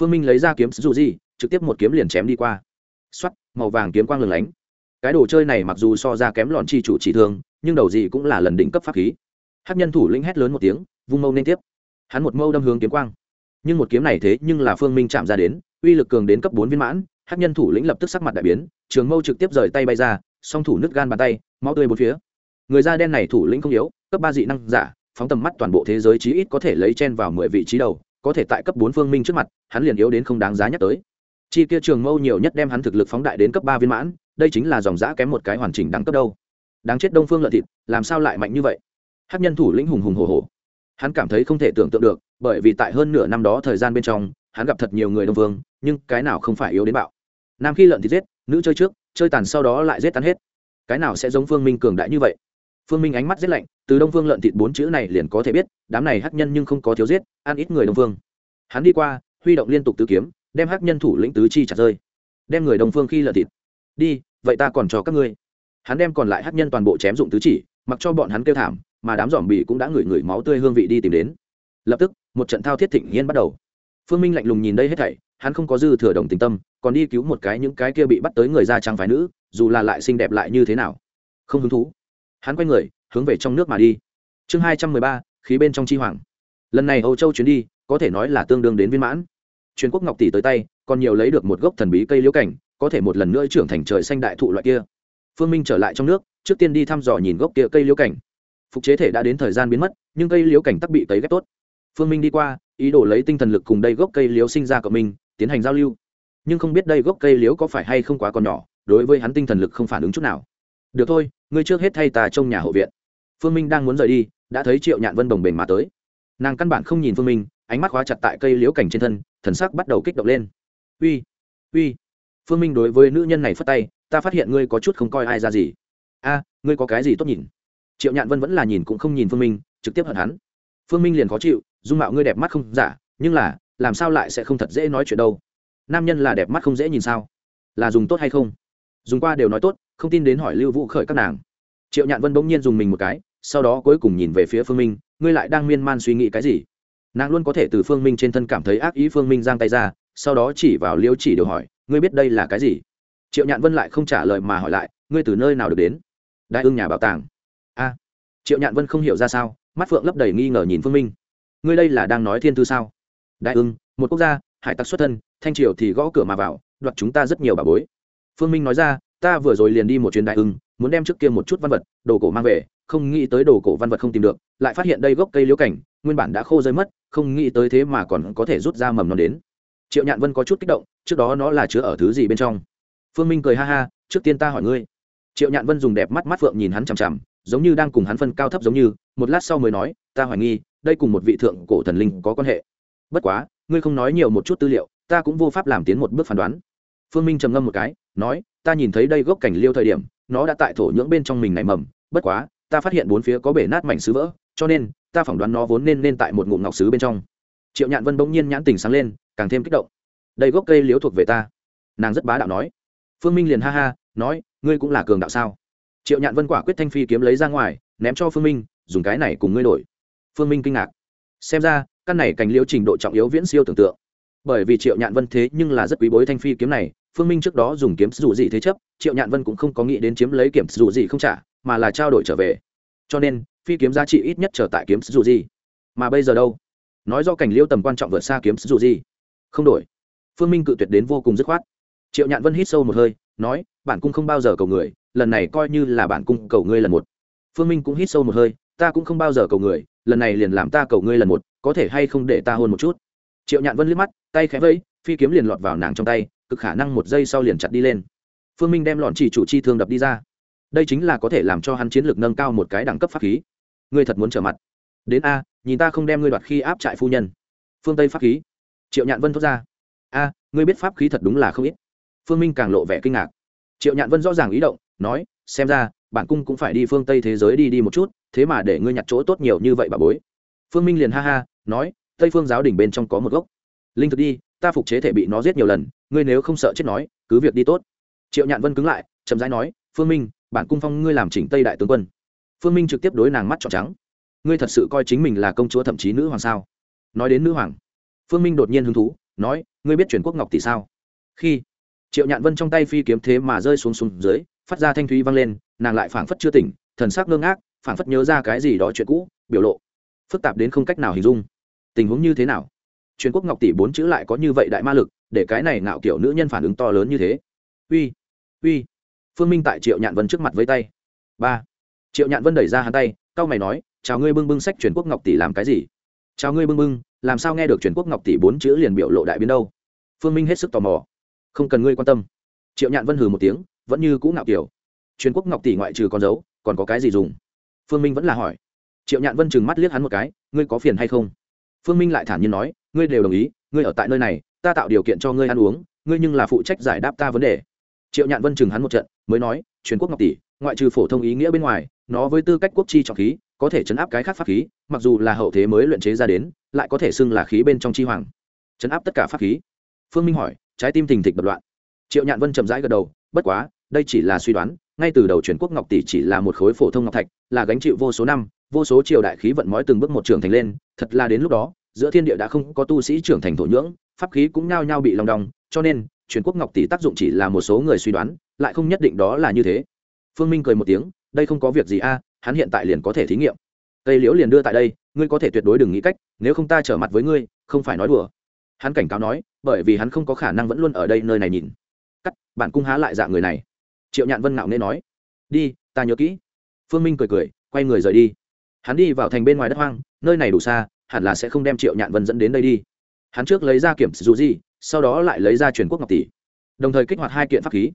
Phương minh lấy ra kiếm dù gì trực tiếp một kiếm liền chém đi qua. Xoắt màu vàng kiếm quang lừng lánh. Cái đồ chơi này mặc dù so ra kém lọn chi chủ chỉ thường, nhưng đầu gì cũng là lần đỉnh cấp pháp khí. Hát nhân thủ lĩnh hét lớn một tiếng vung mâu nên tiếp. Hắn một mâu đâm hướng kiếm quang. Nhưng một kiếm này thế nhưng là phương minh chạm ra đến uy lực cường đến cấp bốn viên mãn hát nhân thủ lĩnh lập tức sắc mặt đại biến trường mâu trực tiếp rời tay bay ra song thủ nứt gan bàn tay máu tươi bốn phía. Người da đen này thủ lĩnh không yếu cấp ba dị năng giả phóng tầm mắt toàn bộ thế giới chí ít có thể lấy chen vào mười vị trí đầu có thể tại cấp bốn phương minh trước mặt, hắn liền yếu đến không đáng giá nhắc tới. Chi kia trường mâu nhiều nhất đem hắn thực lực phóng đại đến cấp ba viên mãn, đây chính là dòng giã kém một cái hoàn chỉnh đẳng cấp đâu. Đáng chết đông phương lợn thịt, làm sao lại mạnh như vậy? Hát nhân thủ lĩnh hùng hùng hồ hồ hắn cảm thấy không thể tưởng tượng được, bởi vì tại hơn nửa năm đó thời gian bên trong, hắn gặp thật nhiều người đông phương, nhưng cái nào không phải yếu đến bạo. Nam khi lợn thì giết, nữ chơi trước, chơi tàn sau đó lại giết tan hết. Cái nào sẽ giống phương minh cường đại như vậy? Phương minh ánh mắt rét lạnh, từ đông phương lợn thịt bốn chữ này liền có thể biết, đám này hắc nhân nhưng không có thiếu giết, ăn ít người đông phương. Hắn đi qua, huy động liên tục tứ kiếm, đem hắc nhân thủ lĩnh tứ chi chặt rơi. Đem người đông phương khi lợn thịt. Đi, vậy ta còn cho các ngươi. Hắn đem còn lại hắc nhân toàn bộ chém dụng tứ chỉ, mặc cho bọn hắn kêu thảm, mà đám giòm bị cũng đã ngửi ngửi máu tươi hương vị đi tìm đến. Lập tức, một trận thao thiết thịnh nhiên bắt đầu. Phương minh lạnh lùng nhìn đây hết thảy, hắn không có dư thừa đồng tình tâm, còn đi cứu một cái những cái kia bị bắt tới người da trắng phái nữ, dù là lại xinh đẹp lại như thế nào. Không hứng thú hắn quay người, hướng về trong nước mà đi. Chương hai trăm mười ba, khí bên trong chi hoàng. Lần này âu châu chuyến đi, có thể nói là tương đương đến viên mãn. Truyền quốc ngọc tỷ tới tay, còn nhiều lấy được một gốc thần bí cây liễu cảnh, có thể một lần nữa trưởng thành trời xanh đại thụ loại kia. Phương minh trở lại trong nước, trước tiên đi thăm dò nhìn gốc kia cây liễu cảnh. Phục chế thể đã đến thời gian biến mất, nhưng cây liễu cảnh tắc bị tấy ghép tốt. Phương minh đi qua, ý đồ lấy tinh thần lực cùng đây gốc cây liễu sinh ra của mình tiến hành giao lưu. Nhưng không biết đây gốc cây liễu có phải hay không quá còn nhỏ, đối với hắn tinh thần lực không phản ứng chút nào được thôi, ngươi trước hết thay ta trong nhà hộ viện. Phương minh đang muốn rời đi, đã thấy triệu nhạn vân đồng bền mà tới. Nàng căn bản không nhìn phương minh, ánh mắt khóa chặt tại cây liễu cảnh trên thân, thần sắc bắt đầu kích động lên. Uy uy. Phương minh đối với nữ nhân này phất tay, ta phát hiện ngươi có chút không coi ai ra gì. A, ngươi có cái gì tốt nhìn? Triệu nhạn vân vẫn là nhìn cũng không nhìn phương minh, trực tiếp hận hắn. Phương minh liền khó chịu, dung mạo ngươi đẹp mắt không giả, nhưng là, làm sao lại sẽ không thật dễ nói chuyện đâu? Nam nhân là đẹp mắt không dễ nhìn sao? Là dùng tốt hay không? Dùng qua đều nói tốt, không tin đến hỏi lưu vũ khởi các nàng. Triệu nhạn vân bỗng nhiên dùng mình một cái, sau đó cuối cùng nhìn về phía phương minh, ngươi lại đang miên man suy nghĩ cái gì? Nàng luôn có thể từ phương minh trên thân cảm thấy ác ý phương minh giang tay ra, sau đó chỉ vào liêu chỉ điều hỏi, ngươi biết đây là cái gì? Triệu nhạn vân lại không trả lời mà hỏi lại, ngươi từ nơi nào được đến? Đại ương nhà bảo tàng. A. Triệu nhạn vân không hiểu ra sao, mắt phượng lấp đầy nghi ngờ nhìn phương minh. Ngươi đây là đang nói thiên thư sao? Đại ương, một quốc gia, hải tặc xuất thân, thanh triều thì gõ cửa mà vào, đoạt chúng ta rất nhiều bà bối phương minh nói ra, ta vừa rồi liền đi một chuyến đại ưng, muốn đem trước kia một chút văn vật, đồ cổ mang về, không nghĩ tới đồ cổ văn vật không tìm được, lại phát hiện đây gốc cây liễu cảnh, nguyên bản đã khô rơi mất, không nghĩ tới thế mà còn có thể rút ra mầm non đến. Triệu nhạn vân có chút kích động, trước đó nó là chứa ở thứ gì bên trong? Phương minh cười ha ha, trước tiên ta hỏi ngươi. Triệu nhạn vân dùng đẹp mắt mắt phượng nhìn hắn chằm chằm, giống như đang cùng hắn phân cao thấp giống như, một lát sau mới nói, ta hoài nghi, đây cùng một vị thượng cổ thần linh có quan hệ. Bất quá, ngươi không nói nhiều một chút tư liệu, ta cũng vô pháp làm tiến một bước phán đoán phương minh trầm ngâm một cái, nói, ta nhìn thấy đây gốc cảnh liêu thời điểm, nó đã tại thổ nhưỡng bên trong mình nảy mầm, bất quá, ta phát hiện bốn phía có bể nát mảnh sứ vỡ, cho nên, ta phỏng đoán nó vốn nên nên tại một ngụm ngọc sứ bên trong. Triệu nhạn vân bỗng nhiên nhãn tình sáng lên, càng thêm kích động. Đây gốc cây liếu thuộc về ta. Nàng rất bá đạo nói. Phương minh liền ha ha, nói, ngươi cũng là cường đạo sao? Triệu nhạn vân quả quyết thanh phi kiếm lấy ra ngoài, ném cho phương minh, dùng cái này cùng ngươi đổi. Phương minh kinh ngạc. Xem ra, căn này cành liễu trình độ trọng yếu viễn siêu tưởng tượng. Bởi vì triệu nhạn vân thế nhưng là rất quý bối thanh phi kiếm này phương minh trước đó dùng kiếm dù gì thế chấp, triệu nhạn vân cũng không có nghĩ đến chiếm lấy kiếm dù gì không trả, mà là trao đổi trở về. Cho nên, phi kiếm giá trị ít nhất trở tại kiếm dù gì. Mà bây giờ đâu? Nói do cảnh liêu tầm quan trọng vượt xa kiếm dù gì. Không đổi. Phương minh cự tuyệt đến vô cùng dứt khoát. Triệu nhạn vân hít sâu một hơi, nói, bản cung không bao giờ cầu người, lần này coi như là bản cung cầu ngươi lần một. Phương minh cũng hít sâu một hơi, ta cũng không bao giờ cầu người, lần này liền làm ta cầu ngươi lần một, có thể hay không để ta hôn một chút? Triệu nhạn vân liếc mắt, tay khẽ vẫy phi kiếm liền lọt vào nàng trong tay, cực khả năng một giây sau liền chặt đi lên. Phương minh đem lọn chỉ chủ chi thương đập đi ra. Đây chính là có thể làm cho hắn chiến lược nâng cao một cái đẳng cấp pháp khí. Ngươi thật muốn trở mặt. Đến a, nhìn ta không đem ngươi đoạt khi áp trại phu nhân. Phương tây pháp khí. Triệu nhạn vân thốt ra. A, ngươi biết pháp khí thật đúng là không ít. Phương minh càng lộ vẻ kinh ngạc. Triệu nhạn vân rõ ràng ý động, nói, xem ra, bản cung cũng phải đi phương tây thế giới đi đi một chút, thế mà để ngươi nhặt chỗ tốt nhiều như vậy bà bối. Phương minh liền ha ha, nói, tây phương giáo đỉnh bên trong có một gốc. Linh thực đi ta phục chế thể bị nó giết nhiều lần, ngươi nếu không sợ chết nói, cứ việc đi tốt. Triệu nhạn vân cứng lại, chậm rãi nói, phương minh, bản cung phong ngươi làm chỉnh tây đại tướng quân. Phương minh trực tiếp đối nàng mắt trọn trắng. Ngươi thật sự coi chính mình là công chúa thậm chí nữ hoàng sao? Nói đến nữ hoàng, phương minh đột nhiên hứng thú, nói, ngươi biết chuyển quốc ngọc tỷ sao? Khi triệu nhạn vân trong tay phi kiếm thế mà rơi xuống xuống dưới, phát ra thanh thúy vang lên, nàng lại phảng phất chưa tỉnh, thần sắc ngơ ngác, phảng phất nhớ ra cái gì đó chuyện cũ, biểu lộ phức tạp đến không cách nào hình dung. Tình huống như thế nào? Truyền quốc ngọc tỷ bốn chữ lại có như vậy đại ma lực, để cái này ngạo kiểu nữ nhân phản ứng to lớn như thế. Uy uy. Phương minh tại triệu nhạn vân trước mặt với tay. Ba. Triệu nhạn vân đẩy ra hắn tay c a o mày nói, chào ngươi bưng bưng sách truyền quốc ngọc tỷ làm cái gì? Chào ngươi bưng bưng, làm sao nghe được truyền quốc ngọc tỷ bốn chữ liền biểu lộ đại biến đâu? Phương minh hết sức tò mò. Không cần ngươi quan tâm. Triệu nhạn vân hừ một tiếng, vẫn như cũ ngạo kiểu. Truyền quốc ngọc tỷ ngoại trừ con dấu, còn có cái gì dùng? Phương minh vẫn là hỏi. Triệu nhạn vân chừng mắt liếc hắn một cái, ngươi có phiền hay không? Phương minh lại thản nhiên nói ngươi đều đồng ý, ngươi ở tại nơi này, ta tạo điều kiện cho ngươi ăn uống, ngươi nhưng là phụ trách giải đáp ta vấn đề. Triệu nhạn vân chừng hắn một trận, mới nói, truyền quốc ngọc tỷ, ngoại trừ phổ thông ý nghĩa bên ngoài, nó với tư cách quốc chi trọng khí, có thể chấn áp cái khác pháp khí, mặc dù là hậu thế mới luyện chế ra đến, lại có thể xưng là khí bên trong chi hoàng. Chấn áp tất cả pháp khí? Phương minh hỏi, trái tim thình thịch đập loạn. Triệu nhạn vân chậm rãi gật đầu, bất quá, đây chỉ là suy đoán, ngay từ đầu truyền quốc ngọc tỷ chỉ là một khối phổ thông ngọc thạch, là gánh chịu vô số năm, vô số triều đại khí vận mói từng bước một trưởng thành lên, thật là đến lúc đó giữa thiên địa đã không có tu sĩ trưởng thành thổ nhưỡng, pháp khí cũng nhao nhao bị lòng đong, cho nên, truyền quốc ngọc tỷ tác dụng chỉ là một số người suy đoán, lại không nhất định đó là như thế. Phương minh cười một tiếng, đây không có việc gì a, hắn hiện tại liền có thể thí nghiệm. Tây liễu liền đưa tại đây, ngươi có thể tuyệt đối đừng nghĩ cách, nếu không ta trở mặt với ngươi, không phải nói đùa. Hắn cảnh cáo nói, bởi vì hắn không có khả năng vẫn luôn ở đây nơi này nhìn. Cắt, bạn cung há lại dạng người này. Triệu nhạn vân ngạo nên nói, đi, ta nhớ kỹ. Phương minh cười cười, quay người rời đi. Hắn đi vào thành bên ngoài đất hoang, nơi này đủ xa hẳn là sẽ không đem triệu nhạn vân dẫn đến đây đi. Hắn trước lấy ra kiểm dù gì sau đó lại lấy ra truyền quốc ngọc tỷ, đồng thời kích hoạt hai kiện pháp khí.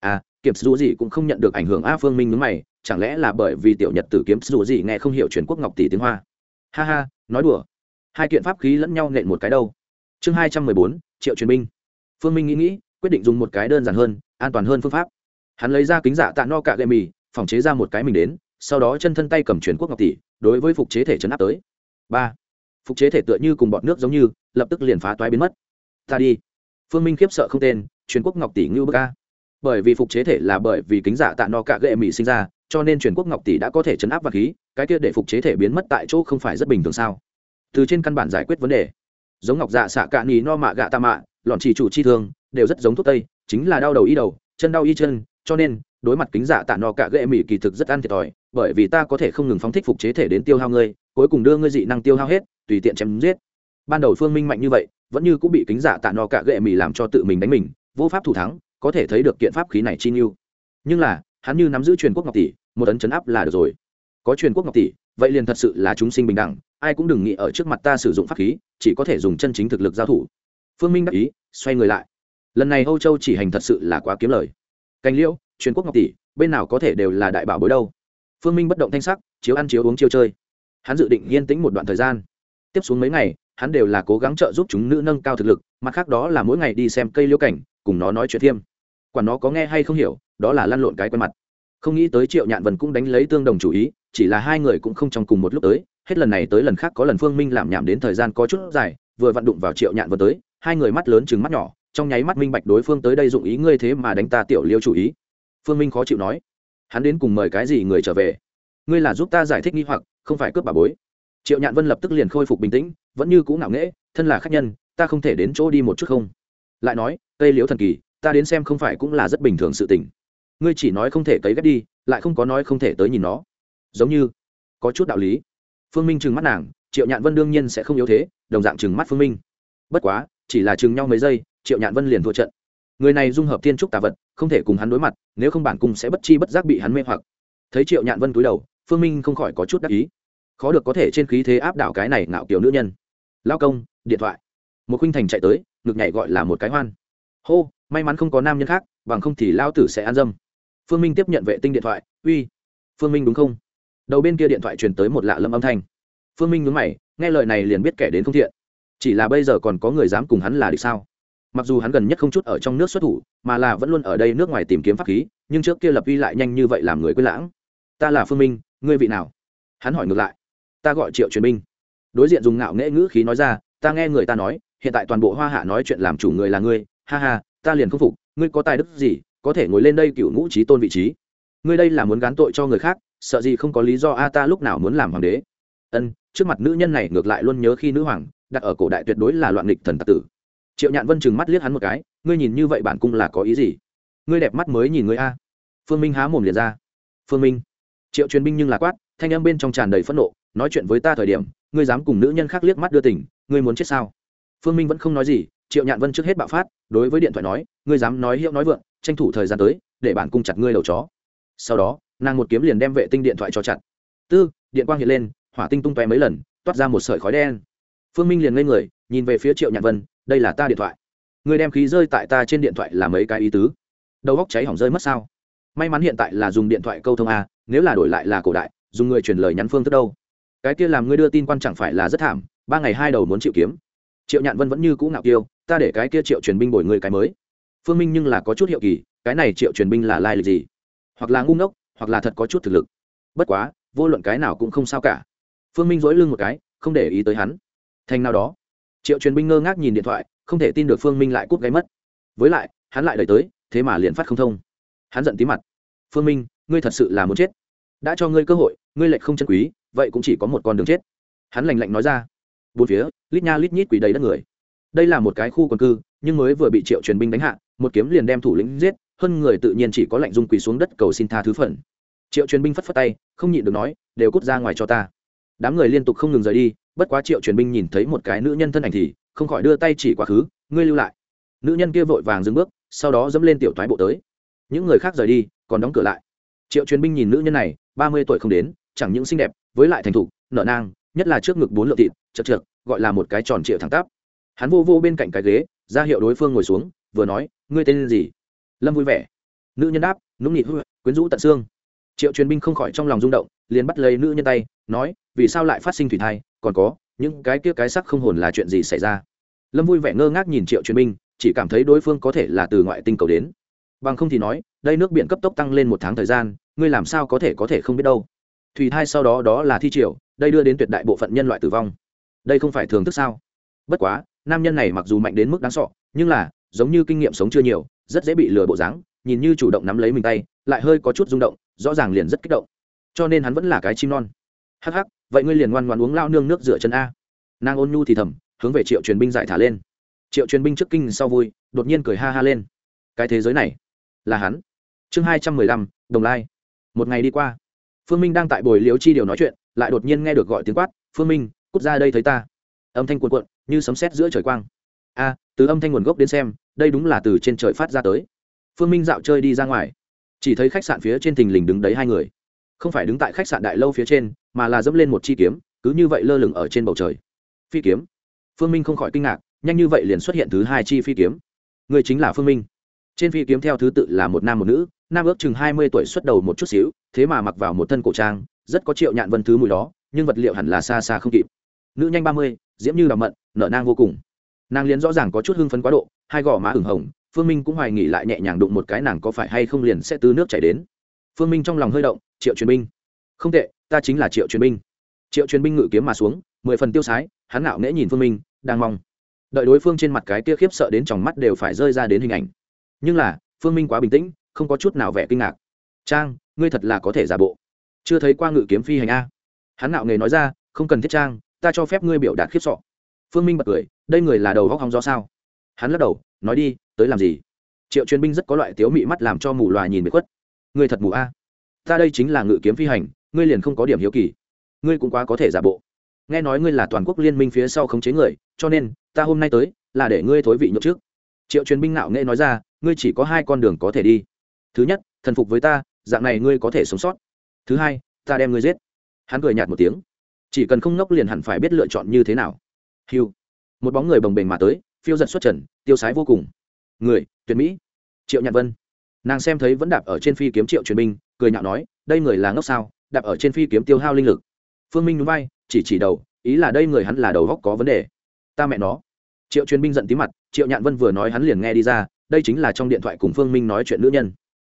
À kiểm dù gì cũng không nhận được ảnh hưởng a phương minh nhớ mày, chẳng lẽ là bởi vì tiểu nhật tử kiếm dù gì nghe không hiểu truyền quốc ngọc tỷ tiếng hoa? Ha ha, nói đùa. Hai kiện pháp khí lẫn nhau nện một cái đâu. Chương hai trăm mười bốn, triệu truyền binh. Phương minh nghĩ nghĩ, quyết định dùng một cái đơn giản hơn, an toàn hơn phương pháp. Hắn lấy ra kính giả tạ no cạ gậy mì, phòng chế ra một cái mình đến, sau đó chân thân tay cầm truyền quốc ngọc tỷ, đối với phục chế thể chấn áp tới. Ba phục chế thể tựa như cùng bọt nước giống như, lập tức liền phá toái biến mất. Ta đi. Phương minh khiếp sợ không tên, truyền quốc ngọc tỷ ngưu bơ ca bởi vì phục chế thể là bởi vì kính giả tạ no cạ gệ mỹ sinh ra, cho nên truyền quốc ngọc tỷ đã có thể chấn áp vật khí, cái kia để phục chế thể biến mất tại chỗ không phải rất bình thường sao? Từ trên căn bản giải quyết vấn đề. Giống ngọc dạ xạ cạ nì no mạ gạ tạ mạ, lọn chỉ chủ chi thương, đều rất giống thuốc tây, chính là đau đầu y đầu, chân đau y chân, cho nên, đối mặt kính giả tạ no cạ gệ mỹ kỳ thực rất ăn thiệt thòi, bởi vì ta có thể không ngừng phóng thích phục chế thể đến tiêu hao ngươi cuối cùng đưa ngươi dị năng tiêu hao hết, tùy tiện chém giết. Ban đầu phương minh mạnh như vậy, vẫn như cũng bị kính giả tạ no cả gệ mì làm cho tự mình đánh mình, vô pháp thủ thắng, có thể thấy được kiện pháp khí này chi nhiêu nhưng là, hắn như nắm giữ truyền quốc ngọc tỷ, một tấn chấn áp là được rồi. Có truyền quốc ngọc tỷ, vậy liền thật sự là chúng sinh bình đẳng, ai cũng đừng nghĩ ở trước mặt ta sử dụng pháp khí, chỉ có thể dùng chân chính thực lực giao thủ. Phương minh đắc ý, xoay người lại. Lần này âu châu chỉ hành thật sự là quá kiếm lời. Cành liễu, truyền quốc ngọc tỷ, bên nào có thể đều là đại bảo bối đâu. Phương minh bất động thanh sắc, chiếu ăn chiếu uống chiêu chơi hắn dự định yên tĩnh một đoạn thời gian. Tiếp xuống mấy ngày, hắn đều là cố gắng trợ giúp chúng nữ nâng cao thực lực, mặt khác đó là mỗi ngày đi xem cây liễu cảnh, cùng nó nói chuyện thiêm. Quản nó có nghe hay không hiểu, đó là lăn lộn cái quen mặt. Không nghĩ tới triệu nhạn vần cũng đánh lấy tương đồng chủ ý, chỉ là hai người cũng không trong cùng một lúc tới, hết lần này tới lần khác có lần phương minh làm nhảm đến thời gian có chút dài, vừa vặn đụng vào triệu nhạn vân tới, hai người mắt lớn chừng mắt nhỏ, trong nháy mắt minh bạch đối phương tới đây dụng ý ngươi thế mà đánh ta tiểu liêu chủ ý. Phương minh khó chịu nói, hắn đến cùng mời cái gì người trở về? Ngươi là giúp ta giải thích nghi hoặc không phải cướp bà bối. Triệu nhạn vân lập tức liền khôi phục bình tĩnh, vẫn như cũ ngạo nghễ, thân là khách nhân, ta không thể đến chỗ đi một chút không? Lại nói cây liễu thần kỳ, ta đến xem không phải cũng là rất bình thường sự tình. Ngươi chỉ nói không thể cấy ghép đi, lại không có nói không thể tới nhìn nó. Giống như, có chút đạo lý. Phương minh trừng mắt nàng, triệu nhạn vân đương nhiên sẽ không yếu thế, đồng dạng trừng mắt phương minh. Bất quá, chỉ là chừng nhau mấy giây, triệu nhạn vân liền thua trận. Người này dung hợp thiên trúc tà vật, không thể cùng hắn đối mặt, nếu không bản cung sẽ bất chi bất giác bị hắn mê hoặc. Thấy triệu nhạn vân cúi đầu, phương minh không khỏi có chút đắc ý khó được có thể trên khí thế áp đảo cái này ngạo kiểu nữ nhân. Lao công, điện thoại. Một khuynh thành chạy tới, ngực nhảy gọi là một cái hoan. Hô, may mắn không có nam nhân khác, bằng không thì lao tử sẽ an dâm. Phương minh tiếp nhận vệ tinh điện thoại, uy, phương minh đúng không? Đầu bên kia điện thoại truyền tới một lạ lâm âm thanh. Phương minh nhớ mày, nghe lời này liền biết kẻ đến không thiện. Chỉ là bây giờ còn có người dám cùng hắn là địch sao? Mặc dù hắn gần nhất không chút ở trong nước xuất thủ, mà là vẫn luôn ở đây nước ngoài tìm kiếm pháp khí, nhưng trước kia lập uy lại nhanh như vậy làm người quên lãng. Ta là phương minh, ngươi vị nào? Hắn hỏi ngược lại ta gọi triệu truyền binh đối diện dùng ngạo nghễ ngữ khí nói ra, ta nghe người ta nói, hiện tại toàn bộ hoa hạ nói chuyện làm chủ người là ngươi, ha ha, ta liền khâm phục, ngươi có tài đức gì, có thể ngồi lên đây cựu ngũ trí tôn vị trí. Ngươi đây là muốn gán tội cho người khác, sợ gì không có lý do a, ta lúc nào muốn làm hoàng đế. Ân, trước mặt nữ nhân này ngược lại luôn nhớ khi nữ hoàng, đặt ở cổ đại tuyệt đối là loạn nghịch thần tạc tử. Triệu nhạn vân chừng mắt liếc hắn một cái, ngươi nhìn như vậy bản cung là có ý gì? Ngươi đẹp mắt mới nhìn ngươi a. Phương minh há mồm liền ra. Phương minh. Triệu truyền binh nhưng là quát, thanh âm bên trong tràn đầy phẫn nộ nói chuyện với ta thời điểm, ngươi dám cùng nữ nhân khác liếc mắt đưa tỉnh ngươi muốn chết sao? Phương minh vẫn không nói gì, triệu nhạn vân trước hết bạo phát, đối với điện thoại nói, ngươi dám nói hiệu nói vượng, tranh thủ thời gian tới, để bản cung chặt ngươi đầu chó. Sau đó, nàng một kiếm liền đem vệ tinh điện thoại cho chặt. Tư, điện quang hiện lên, hỏa tinh tung tóe mấy lần, toát ra một sợi khói đen. Phương minh liền ngây người, nhìn về phía triệu nhạn vân, đây là ta điện thoại. Người đem khí rơi tại ta trên điện thoại là mấy cái ý tứ? Đầu góc cháy hỏng rơi mất sao? May mắn hiện tại là dùng điện thoại câu thông a, nếu là đổi lại là cổ đại, dùng người truyền lời nhắn phương thức đâu? Cái kia làm ngươi đưa tin quan chẳng phải là rất thảm, ba ngày hai đầu muốn chịu kiếm. Triệu nhạn vân vẫn như cũ ngạo kiêu, ta để cái kia triệu truyền binh bồi người cái mới. Phương minh nhưng là có chút hiệu kỳ, cái này triệu truyền binh là lai lịch gì? Hoặc là ngu ngốc, hoặc là thật có chút thực lực. Bất quá, vô luận cái nào cũng không sao cả. Phương minh dối lưng một cái, không để ý tới hắn. Thành nào đó, triệu truyền binh ngơ ngác nhìn điện thoại, không thể tin được phương minh lại cút gáy mất. Với lại, hắn lại đợi tới, thế mà liền phát không thông. Hắn giận tí mặt. Phương minh, ngươi thật sự là muốn chết. Đã cho ngươi cơ hội ngươi lệch không chân quý, vậy cũng chỉ có một con đường chết. Hắn lành lạnh nói ra. Bốn phía, lít nha lít nhít quỷ đầy đất người. Đây là một cái khu quần cư, nhưng mới vừa bị triệu truyền binh đánh hạ, một kiếm liền đem thủ lĩnh giết, hơn người tự nhiên chỉ có lệnh dung quỳ xuống đất cầu xin tha thứ phận triệu truyền binh phất phất tay, không nhịn được nói, đều cút ra ngoài cho ta. Đám người liên tục không ngừng rời đi, bất quá triệu truyền binh nhìn thấy một cái nữ nhân thân ảnh thì không khỏi đưa tay chỉ quá khứ, ngươi lưu lại. Nữ nhân kia vội vàng dừng bước, sau đó dẫm lên tiểu thoái bộ tới. Những người khác rời đi, còn đóng cửa lại. Triệu truyền binh nhìn nữ nhân này, ba mươi tuổi không đến chẳng những xinh đẹp, với lại thành thục nợ nang, nhất là trước ngực bốn lượng thịt, chật trượt, gọi là một cái tròn triệu thẳng tắp. Hắn vô vô bên cạnh cái ghế, ra hiệu đối phương ngồi xuống, vừa nói, ngươi tên gì? Lâm vui vẻ. Nữ nhân đáp, nũng nịt hư, quyến rũ tận xương. Triệu truyền binh không khỏi trong lòng rung động, liền bắt lấy nữ nhân tay, nói, vì sao lại phát sinh thủy thai, còn có, những cái kia cái sắc không hồn là chuyện gì xảy ra? Lâm vui vẻ ngơ ngác nhìn triệu truyền binh, chỉ cảm thấy đối phương có thể là từ ngoại tinh cầu đến. Bằng không thì nói, đây nước biển cấp tốc tăng lên một tháng thời gian, ngươi làm sao có thể có thể không biết đâu thủy thai sau đó đó là thi triều, đây đưa đến tuyệt đại bộ phận nhân loại tử vong. Đây không phải thường thức sao? Bất quá, nam nhân này mặc dù mạnh đến mức đáng sọ, nhưng là, giống như kinh nghiệm sống chưa nhiều, rất dễ bị lừa bộ dáng, nhìn như chủ động nắm lấy mình tay, lại hơi có chút rung động, rõ ràng liền rất kích động. Cho nên hắn vẫn là cái chim non. Hắc hắc, vậy ngươi liền ngoan ngoan uống lao nương nước rửa chân a. Nàng ôn nhu thì thầm, hướng về triệu truyền binh giải thả lên. Triệu truyền binh trước kinh sau vui, đột nhiên cười ha ha lên. Cái thế giới này, là hắn. Chương hai trăm mười lăm, đồng lai. Một ngày đi qua phương minh đang tại bồi liếu chi điều nói chuyện, lại đột nhiên nghe được gọi tiếng quát, phương minh, cút ra đây thấy ta. Âm thanh cuộn cuộn, như sấm sét giữa trời quang. A, từ âm thanh nguồn gốc đến xem, đây đúng là từ trên trời phát ra tới. Phương minh dạo chơi đi ra ngoài. Chỉ thấy khách sạn phía trên thình lình đứng đấy hai người. Không phải đứng tại khách sạn đại lâu phía trên, mà là dẫm lên một chi kiếm, cứ như vậy lơ lửng ở trên bầu trời. Phi kiếm. Phương minh không khỏi kinh ngạc, nhanh như vậy liền xuất hiện thứ hai chi phi kiếm. Người chính là phương minh trên phi kiếm theo thứ tự là một nam một nữ, nam ước chừng hai mươi tuổi xuất đầu một chút xíu, thế mà mặc vào một thân cổ trang, rất có triệu nhạn vân thứ mùi đó, nhưng vật liệu hẳn là xa xa không kịp. Nữ nhanh ba mươi, diễm như đ mận, nở nang vô cùng. Nàng liền rõ ràng có chút hưng phấn quá độ, hai gò má ửng hồng, phương minh cũng hoài nghỉ lại nhẹ nhàng đụng một cái nàng có phải hay không liền sẽ từ nước chảy đến. Phương minh trong lòng hơi động, triệu truyền binh. Không tệ, ta chính là triệu truyền binh. Triệu truyền binh ngự kiếm mà xuống, mười phần tiêu sái, hắn ngạo nghễ nhìn phương minh, đang mong. Đợi đối phương trên mặt cái kia khiếp sợ đến tròng mắt đều phải rơi ra đến hình ảnh nhưng là, phương minh quá bình tĩnh, không có chút nào vẻ kinh ngạc. Trang, ngươi thật là có thể giả bộ. Chưa thấy qua ngự kiếm phi hành a. Hắn nạo nghề nói ra, không cần thiết, trang, ta cho phép ngươi biểu đạt khiếp sọ phương minh bật cười, đây người là đầu góc hóng gió sao? Hắn lắc đầu, nói đi, tới làm gì? Triệu truyền binh rất có loại tiếu mị mắt làm cho mù loà nhìn bị khuất. Ngươi thật mù a. Ta đây chính là ngự kiếm phi hành, ngươi liền không có điểm hiếu kỳ. Ngươi cũng quá có thể giả bộ. Nghe nói ngươi là toàn quốc liên minh phía sau khống chế người, cho nên, ta hôm nay tới, là để ngươi thối vị nhậu trước. Triệu truyền binh nạo nghệ nói ra ngươi chỉ có hai con đường có thể đi. Thứ nhất, thần phục với ta, dạng này ngươi có thể sống sót. Thứ hai, ta đem ngươi giết. Hắn cười nhạt một tiếng. Chỉ cần không ngốc liền hẳn phải biết lựa chọn như thế nào. Hiu một bóng người bồng bềnh mà tới, phiêu giật xuất trần, tiêu sái vô cùng. Người, tuyệt mỹ. Triệu nhạn vân. Nàng xem thấy vẫn đạp ở trên phi kiếm triệu truyền binh cười nhạo nói, đây người là ngốc sao, đạp ở trên phi kiếm tiêu hao linh lực. Phương minh núi bay chỉ chỉ đầu, ý là đây người hắn là đầu góc có vấn đề. Ta mẹ nó. Triệu truyền binh giận tí mặt, triệu nhạn vân vừa nói hắn liền nghe đi ra đây chính là trong điện thoại cùng phương minh nói chuyện nữ nhân.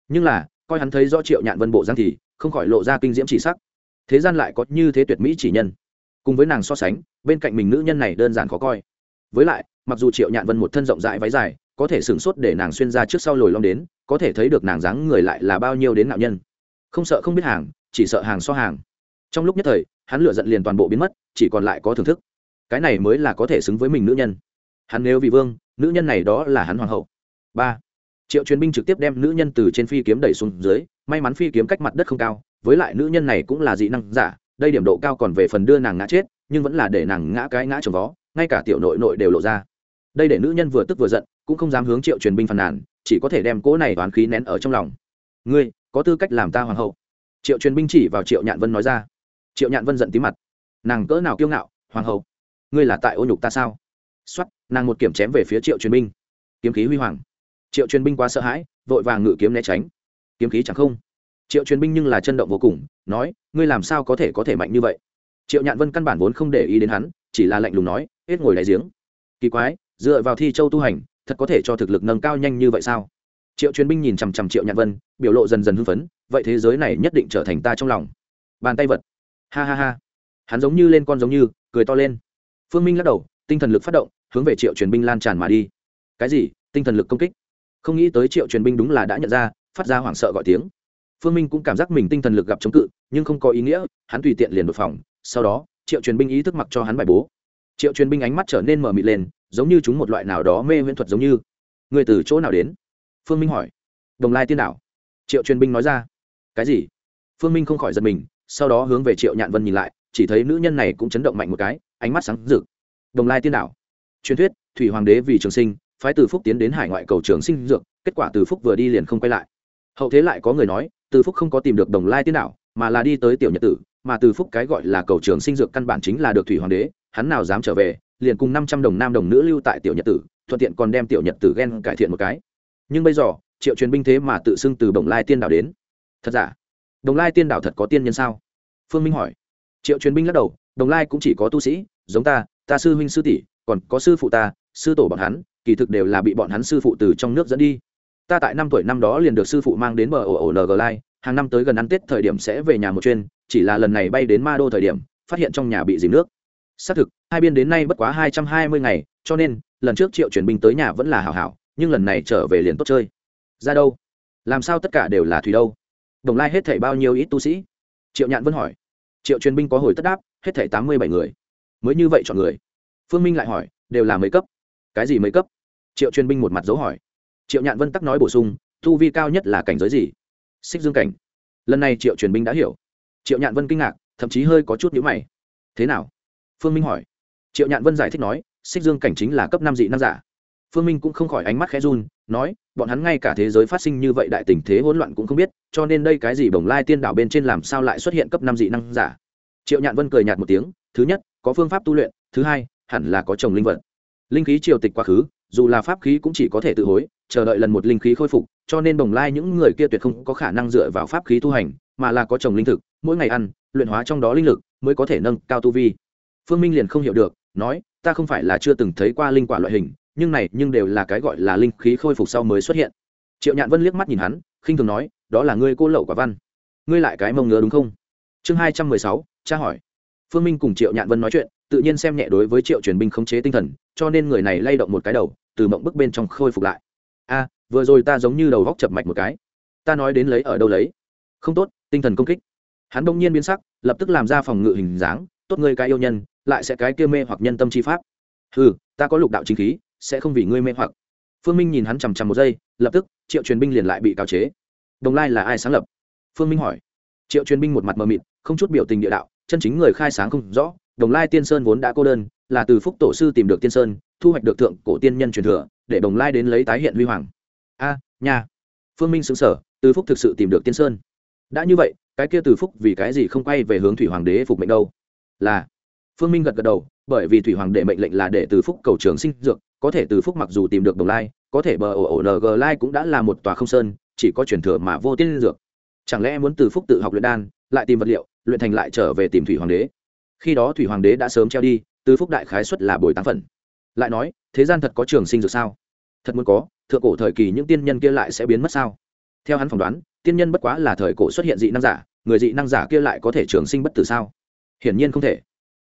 Nhưng là, coi hắn thấy rõ triệu nhạn vân bộ giang thì không khỏi lộ ra kinh diễm chỉ sắc. Thế gian lại có như thế tuyệt mỹ chỉ nhân. Cùng với nàng so sánh, bên cạnh mình nữ nhân này đơn giản khó coi. Với lại, mặc dù triệu nhạn vân một thân rộng rãi váy dài, có thể sửng sốt để nàng xuyên ra trước sau lồi long đến, có thể thấy được nàng dáng người lại là bao nhiêu đến nạo nhân. Không sợ không biết hàng, chỉ sợ hàng so hàng. Trong lúc nhất thời, hắn lựa giận liền toàn bộ biến mất, chỉ còn lại có thưởng thức. Cái này mới là có thể xứng với mình nữ nhân. Hắn nếu vì vương, nữ nhân này đó là hắn hoàng hậu ba triệu truyền binh trực tiếp đem nữ nhân từ trên phi kiếm đẩy xuống dưới may mắn phi kiếm cách mặt đất không cao với lại nữ nhân này cũng là dị năng giả đây điểm độ cao còn về phần đưa nàng ngã chết nhưng vẫn là để nàng ngã cái ngã trồng vó ngay cả tiểu nội nội đều lộ ra đây để nữ nhân vừa tức vừa giận cũng không dám hướng triệu truyền binh phàn nàn chỉ có thể đem cỗ này toán khí nén ở trong lòng ngươi có tư cách làm ta hoàng hậu triệu truyền binh chỉ vào triệu nhạn vân nói ra triệu nhạn vân giận tí mặt nàng cỡ nào kiêu ngạo hoàng hậu ngươi là tại ô nhục ta sao? Xuất nàng một kiểm chém về phía triệu truyền binh. Kiếm khí huy hoàng triệu truyền binh quá sợ hãi, vội vàng ngự kiếm né tránh. Kiếm khí chẳng không. Triệu truyền binh nhưng là chân động vô cùng, nói, ngươi làm sao có thể có thể mạnh như vậy? Triệu nhạn vân căn bản vốn không để ý đến hắn, chỉ là lạnh lùng nói, hết ngồi đáy giếng. Kỳ quái, dựa vào thi châu tu hành, thật có thể cho thực lực nâng cao nhanh như vậy sao? Triệu truyền binh nhìn chằm chằm triệu nhạn vân, biểu lộ dần dần hưng phấn, vậy thế giới này nhất định trở thành ta trong lòng. Bàn tay vật. Ha ha ha. Hắn giống như lên con giống như, cười to lên. Phương minh lắc đầu, tinh thần lực phát động, hướng về triệu truyền binh lan tràn mà đi. Cái gì? Tinh thần lực công kích? Không nghĩ tới triệu truyền binh đúng là đã nhận ra, phát ra hoảng sợ gọi tiếng. Phương minh cũng cảm giác mình tinh thần lực gặp chống cự, nhưng không có ý nghĩa, hắn tùy tiện liền đột phòng sau đó, triệu truyền binh ý thức mặc cho hắn bài bố. Triệu truyền binh ánh mắt trở nên mở mịt lên, giống như chúng một loại nào đó mê huyễn thuật giống như. Người từ chỗ nào đến? Phương minh hỏi. Đồng lai tiên đảo. Triệu truyền binh nói ra. Cái gì? Phương minh không khỏi giật mình, sau đó hướng về triệu nhạn vân nhìn lại, chỉ thấy nữ nhân này cũng chấn động mạnh một cái, ánh mắt sáng rực. Đồng lai tiên đảo. Truyền thuyết, thủy hoàng đế vì trường sinh phái từ phúc tiến đến hải ngoại cầu trường sinh dược, kết quả từ phúc vừa đi liền không quay lại. Hậu thế lại có người nói, từ phúc không có tìm được đồng lai tiên đảo mà là đi tới tiểu nhật tử, mà từ phúc cái gọi là cầu trường sinh dược căn bản chính là được thủy hoàng đế, hắn nào dám trở về, liền cùng năm trăm đồng nam đồng nữ lưu tại tiểu nhật tử, thuận tiện còn đem tiểu nhật tử ghen cải thiện một cái. Nhưng bây giờ, triệu truyền binh thế mà tự xưng từ đồng lai tiên đảo đến. Thật giả? Đồng lai tiên đảo thật có tiên nhân sao? Phương minh hỏi. Triệu truyền binh lắc đầu, đồng lai cũng chỉ có tu sĩ, giống ta ta sư huynh sư tỷ, còn có sư phụ ta, sư tổ bọn hắn kỳ thực đều là bị bọn hắn sư phụ từ trong nước dẫn đi. Ta tại năm tuổi năm đó liền được sư phụ mang đến bờ ổ ổ ng lai hàng năm tới gần ăn tết thời điểm sẽ về nhà một chuyên chỉ là lần này bay đến ma đô thời điểm, phát hiện trong nhà bị dìm nước. Xác thực, hai biên đến nay bất quá hai trăm hai mươi ngày, cho nên, lần trước triệu chuyển binh tới nhà vẫn là hảo hảo, nhưng lần này trở về liền tốt chơi. Ra đâu? Làm sao tất cả đều là thủy đâu? Đồng lai hết thảy bao nhiêu ít tu sĩ? Triệu nhạn vẫn hỏi. Triệu truyền binh có hồi tất đáp, hết thảy tám mươi bảy người. Mới như vậy chọn người. Phương minh lại hỏi, đều là mấy cấp? Cái gì mấy cấp? Triệu truyền binh một mặt dấu hỏi. Triệu nhạn vân tắc nói bổ sung thu vi cao nhất là cảnh giới gì? Xích dương cảnh. Lần này triệu truyền binh đã hiểu. Triệu nhạn vân kinh ngạc, thậm chí hơi có chút nhữ mày. Thế nào? Phương minh hỏi. Triệu nhạn vân giải thích nói, xích dương cảnh chính là cấp năm dị năng giả. Phương minh cũng không khỏi ánh mắt khẽ run, nói, bọn hắn ngay cả thế giới phát sinh như vậy đại tình thế hỗn loạn cũng không biết, cho nên đây cái gì bồng lai tiên đảo bên trên làm sao lại xuất hiện cấp năm dị năng giả? Triệu nhạn vân cười nhạt một tiếng, thứ nhất, có phương pháp tu luyện, thứ hai, hẳn là có chồng linh vật linh khí triều tịch quá khứ, dù là pháp khí cũng chỉ có thể tự hối, chờ đợi lần một linh khí khôi phục, cho nên bồng lai những người kia tuyệt không có khả năng dựa vào pháp khí tu hành, mà là có trồng linh thực, mỗi ngày ăn, luyện hóa trong đó linh lực, mới có thể nâng cao tu vi. Phương minh liền không hiểu được, nói, ta không phải là chưa từng thấy qua linh quả loại hình, nhưng này nhưng đều là cái gọi là linh khí khôi phục sau mới xuất hiện. Triệu nhạn vân liếc mắt nhìn hắn, khinh thường nói, đó là ngươi cô lậu quả văn. Ngươi lại cái mông ngứa đúng không? Chương hai trăm mười sáu, tra hỏi. Phương minh cùng triệu nhạn vân nói chuyện tự nhiên xem nhẹ đối với triệu truyền binh khống chế tinh thần, cho nên người này lay động một cái đầu, từ mộng bức bên trong khôi phục lại. A, vừa rồi ta giống như đầu góc chập mạch một cái. Ta nói đến lấy ở đâu lấy? Không tốt, tinh thần công kích. Hắn đông nhiên biến sắc, lập tức làm ra phòng ngự hình dáng, tốt ngươi cái yêu nhân, lại sẽ cái kia mê hoặc nhân tâm chi pháp. Ừ ta có lục đạo chính khí, sẽ không vì ngươi mê hoặc. Phương minh nhìn hắn chằm chằm một giây, lập tức, triệu truyền binh liền lại bị cáo chế. Đồng lai là ai sáng lập? Phương minh hỏi. Triệu truyền binh một mặt mờ mịt, không chút biểu tình địa đạo, chân chính người khai sáng không rõ đồng lai tiên sơn vốn đã cô đơn là từ phúc tổ sư tìm được tiên sơn thu hoạch được thượng cổ tiên nhân truyền thừa để đồng lai đến lấy tái hiện huy hoàng. A à, nhà phương minh xứng sở từ phúc thực sự tìm được tiên sơn. Đã như vậy cái kia từ phúc vì cái gì không quay về hướng thủy hoàng đế phục mệnh đâu? Là phương minh gật gật đầu bởi vì thủy hoàng đệ mệnh lệnh là để từ phúc cầu trường sinh dược có thể từ phúc mặc dù tìm được đồng lai có thể bờ ổ ổ ng lai cũng đã là một tòa không sơn chỉ có truyền thừa mà vô tiên dược. Chẳng lẽ muốn từ phúc tự học luyện đan lại tìm vật liệu luyện thành lại trở về tìm thủy hoàng đế? Khi đó thủy hoàng đế đã sớm treo đi, từ phúc đại khái xuất là bồi táng phần lại nói, thế gian thật có trường sinh dược sao? Thật muốn có, thượng cổ thời kỳ những tiên nhân kia lại sẽ biến mất sao? Theo hắn phỏng đoán, tiên nhân bất quá là thời cổ xuất hiện dị năng giả, người dị năng giả kia lại có thể trường sinh bất tử sao? Hiển nhiên không thể.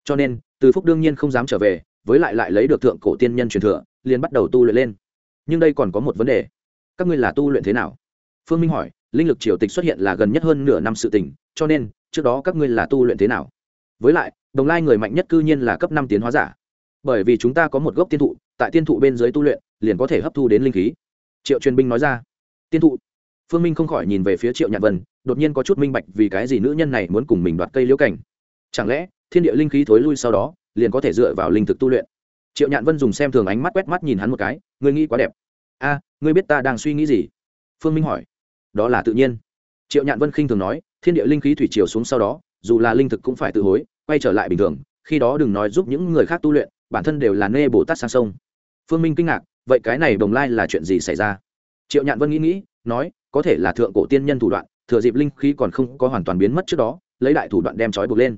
Cho nên, từ phúc đương nhiên không dám trở về, với lại lại lấy được thượng cổ tiên nhân truyền thừa, liền bắt đầu tu luyện lên. Nhưng đây còn có một vấn đề. Các ngươi là tu luyện thế nào? Phương minh hỏi, linh lực triều tịch xuất hiện là gần nhất hơn nửa năm sự tình, cho nên, trước đó các ngươi là tu luyện thế nào? Với lại đồng lai người mạnh nhất cư nhiên là cấp năm tiến hóa giả. Bởi vì chúng ta có một gốc tiên thụ, tại tiên thụ bên dưới tu luyện, liền có thể hấp thu đến linh khí. Triệu truyền binh nói ra. Tiên thụ. Phương minh không khỏi nhìn về phía triệu nhạn vân, đột nhiên có chút minh bạch vì cái gì nữ nhân này muốn cùng mình đoạt cây liễu cảnh. Chẳng lẽ, thiên địa linh khí thối lui sau đó, liền có thể dựa vào linh thực tu luyện? Triệu nhạn vân dùng xem thường ánh mắt quét mắt nhìn hắn một cái, ngươi nghĩ quá đẹp. A, ngươi biết ta đang suy nghĩ gì? Phương minh hỏi. Đó là tự nhiên. Triệu nhạn vân khinh thường nói, thiên địa linh khí thủy chiều xuống sau đó, dù là linh thực cũng phải tự hối quay trở lại bình thường, khi đó đừng nói giúp những người khác tu luyện, bản thân đều là nê bồ tát sang sông. Phương minh kinh ngạc, vậy cái này đồng lai là chuyện gì xảy ra? Triệu nhạn vân nghĩ nghĩ, nói, có thể là thượng cổ tiên nhân thủ đoạn, thừa dịp linh khí còn không có hoàn toàn biến mất trước đó, lấy đại thủ đoạn đem trói buộc lên.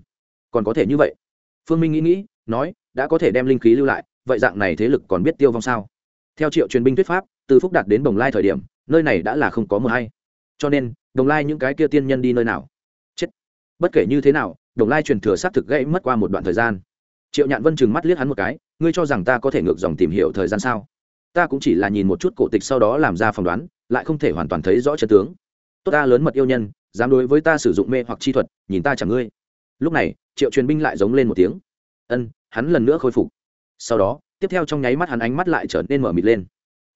Còn có thể như vậy. Phương minh nghĩ nghĩ, nói, đã có thể đem linh khí lưu lại, vậy dạng này thế lực còn biết tiêu vong sao? Theo triệu truyền binh thuyết pháp, từ phúc đạt đến đồng lai thời điểm, nơi này đã là không có mờ hay. Cho nên, đồng lai những cái kia tiên nhân đi nơi nào? Chết. Bất kể như thế nào đồng lai truyền thừa xác thực gãy mất qua một đoạn thời gian. Triệu nhạn vân chừng mắt liếc hắn một cái, ngươi cho rằng ta có thể ngược dòng tìm hiểu thời gian sao? Ta cũng chỉ là nhìn một chút cổ tịch sau đó làm ra phỏng đoán, lại không thể hoàn toàn thấy rõ chân tướng. Tốt ta lớn mật yêu nhân, dám đối với ta sử dụng mê hoặc chi thuật, nhìn ta chẳng ngươi. Lúc này, triệu truyền binh lại giống lên một tiếng. Ân, hắn lần nữa khôi phục. Sau đó, tiếp theo trong nháy mắt hắn ánh mắt lại trở nên mở mịt lên.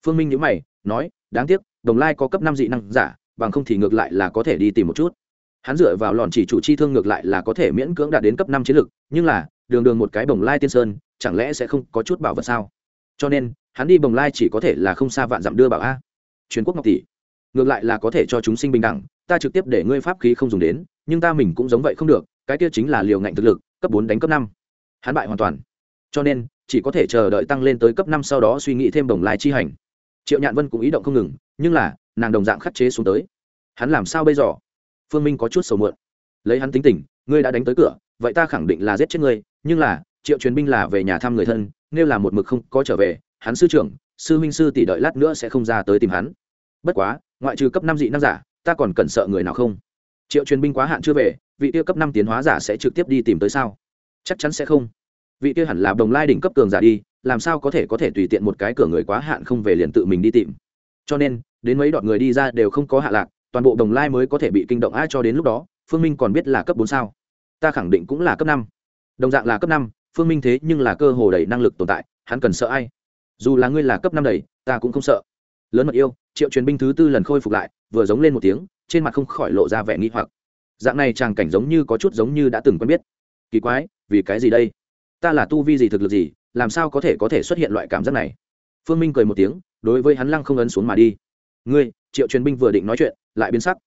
Phương minh nhữ mày, nói, đáng tiếc, đồng lai có cấp năm dị năng giả, bằng không thì ngược lại là có thể đi tìm một chút hắn dựa vào lòn chỉ chủ chi thương ngược lại là có thể miễn cưỡng đạt đến cấp năm chiến lực nhưng là, đường đường một cái bồng lai tiên sơn, chẳng lẽ sẽ không có chút bảo vật sao? Cho nên, hắn đi bồng lai chỉ có thể là không xa vạn dặm đưa bảo a. Truyền quốc ngọc tỷ, ngược lại là có thể cho chúng sinh bình đẳng, ta trực tiếp để ngươi pháp khí không dùng đến, nhưng ta mình cũng giống vậy không được, cái kia chính là liều ngạnh thực lực, cấp bốn đánh cấp năm. Hắn bại hoàn toàn. Cho nên, chỉ có thể chờ đợi tăng lên tới cấp năm sau đó suy nghĩ thêm đồng lai chi hành. Triệu nhạn vân cũng ý động không ngừng, nhưng là, nàng đồng dạng khắc chế xuống tới. Hắn làm sao bây giờ? Phương minh có chút sầu muộn. Lấy hắn tính tình, ngươi đã đánh tới cửa, vậy ta khẳng định là giết chết ngươi, nhưng là, triệu truyền binh là về nhà thăm người thân, nếu là một mực không có trở về, hắn sư trưởng, sư minh sư tỷ đợi lát nữa sẽ không ra tới tìm hắn. Bất quá, ngoại trừ cấp năm dị năng giả, ta còn cần sợ người nào không? Triệu truyền binh quá hạn chưa về, vị tiêu cấp năm tiến hóa giả sẽ trực tiếp đi tìm tới sao? Chắc chắn sẽ không. Vị kia hẳn là đồng lai đỉnh cấp cường giả đi, làm sao có thể có thể tùy tiện một cái cửa người quá hạn không về liền tự mình đi tìm? Cho nên, đến mấy đoạn người đi ra đều không có hạ lạc toàn bộ đồng lai mới có thể bị kinh động ai cho đến lúc đó, phương minh còn biết là cấp bốn sao? Ta khẳng định cũng là cấp năm. Đồng dạng là cấp năm, phương minh thế nhưng là cơ hồ đầy năng lực tồn tại, hắn cần sợ ai? Dù là ngươi là cấp năm đầy, ta cũng không sợ. Lớn mật yêu, triệu truyền binh thứ tư lần khôi phục lại, vừa giống lên một tiếng, trên mặt không khỏi lộ ra vẻ nghi hoặc. Dạng này chàng cảnh giống như có chút giống như đã từng quen biết. Kỳ quái, vì cái gì đây? Ta là tu vi gì, thực lực gì, làm sao có thể có thể xuất hiện loại cảm giác này? Phương minh cười một tiếng, đối với hắn lăng không ấn xuống mà đi. Ngươi, triệu truyền binh vừa định nói chuyện lại biến sắc.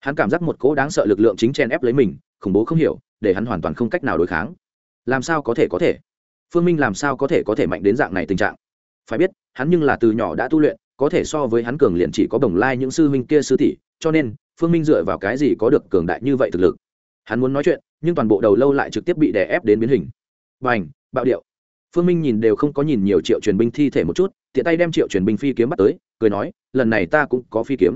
Hắn cảm giác một cỗ đáng sợ lực lượng chính chen ép lấy mình, khủng bố không hiểu, để hắn hoàn toàn không cách nào đối kháng. Làm sao có thể có thể? Phương minh làm sao có thể có thể mạnh đến dạng này tình trạng? Phải biết, hắn nhưng là từ nhỏ đã tu luyện, có thể so với hắn cường liền chỉ có đồng lai những sư huynh kia sư tỷ, cho nên, phương minh dựa vào cái gì có được cường đại như vậy thực lực? Hắn muốn nói chuyện, nhưng toàn bộ đầu lâu lại trực tiếp bị đè ép đến biến hình. B à n h bạo điệu. Phương minh nhìn đều không có nhìn nhiều triệu truyền binh thi thể một chút, tiện tay đem triệu truyền binh phi kiếm bắt tới, cười nói, lần này ta cũng có phi kiếm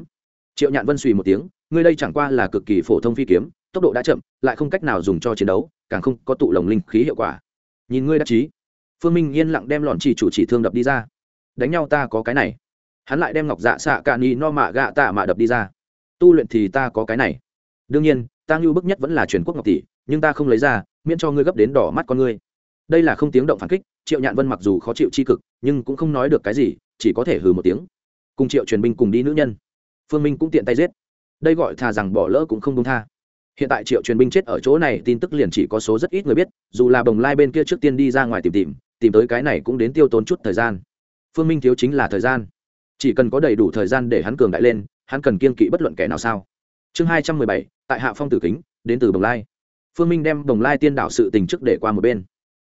triệu nhạn vân suy một tiếng, ngươi đây chẳng qua là cực kỳ phổ thông phi kiếm, tốc độ đã chậm, lại không cách nào dùng cho chiến đấu, càng không có tụ lồng linh khí hiệu quả. Nhìn ngươi đắc chí, phương minh yên lặng đem lọn chỉ chủ chỉ thương đập đi ra. Đánh nhau ta có cái này. Hắn lại đem ngọc dạ xạ cạn ni no mạ gạ tạ mạ đập đi ra. Tu luyện thì ta có cái này. Đương nhiên, ta ngưu bức nhất vẫn là truyền quốc ngọc tỷ, nhưng ta không lấy ra, miễn cho ngươi gấp đến đỏ mắt con ngươi. Đây là không tiếng động phản kích, triệu nhạn vân mặc dù khó chịu c h i cực, nhưng cũng không nói được cái gì, chỉ có thể hừ một tiếng. Cùng triệu truyền binh cùng đi nữ nhân phương minh cũng tiện tay giết. Đây gọi thà rằng bỏ lỡ cũng không công tha. Hiện tại triệu truyền binh chết ở chỗ này, tin tức liền chỉ có số rất ít người biết, dù là bồng lai bên kia trước tiên đi ra ngoài tìm tìm tìm tới cái này cũng đến tiêu tốn chút thời gian. Phương minh thiếu chính là thời gian. Chỉ cần có đầy đủ thời gian để hắn cường đại lên, hắn cần kiên kỵ bất luận kẻ nào sao? Chương hai trăm mười bảy, tại hạ phong tử kính, đến từ bồng lai. Phương minh đem bồng lai tiên đạo sự tình trước để qua một bên.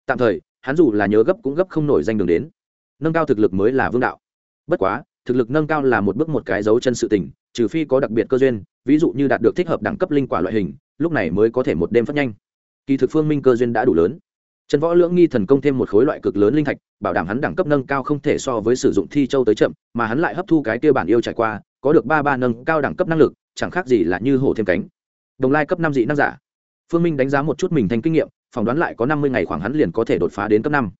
Tạm thời, hắn dù là nhớ gấp cũng gấp không nổi danh đường đến. Nâng cao thực lực mới là vương đạo. Bất quá thực lực nâng cao là một bước một cái dấu chân sự tình, trừ phi có đặc biệt cơ duyên, ví dụ như đạt được thích hợp đẳng cấp linh quả loại hình, lúc này mới có thể một đêm phát nhanh. Kỳ thực phương minh cơ duyên đã đủ lớn. Trần võ lưỡng nghi thần công thêm một khối loại cực lớn linh thạch, bảo đảm hắn đẳng cấp nâng cao không thể so với sử dụng thi châu tới chậm, mà hắn lại hấp thu cái kia bản yêu trải qua, có được ba ba nâng cao đẳng cấp năng lực, chẳng khác gì là như hổ thêm cánh. Đồng lai cấp năm dị năng giả. Phương minh đánh giá một chút mình thành kinh nghiệm, phỏng đoán lại có năm mươi ngày khoảng hắn liền có thể đột phá đến cấp năm.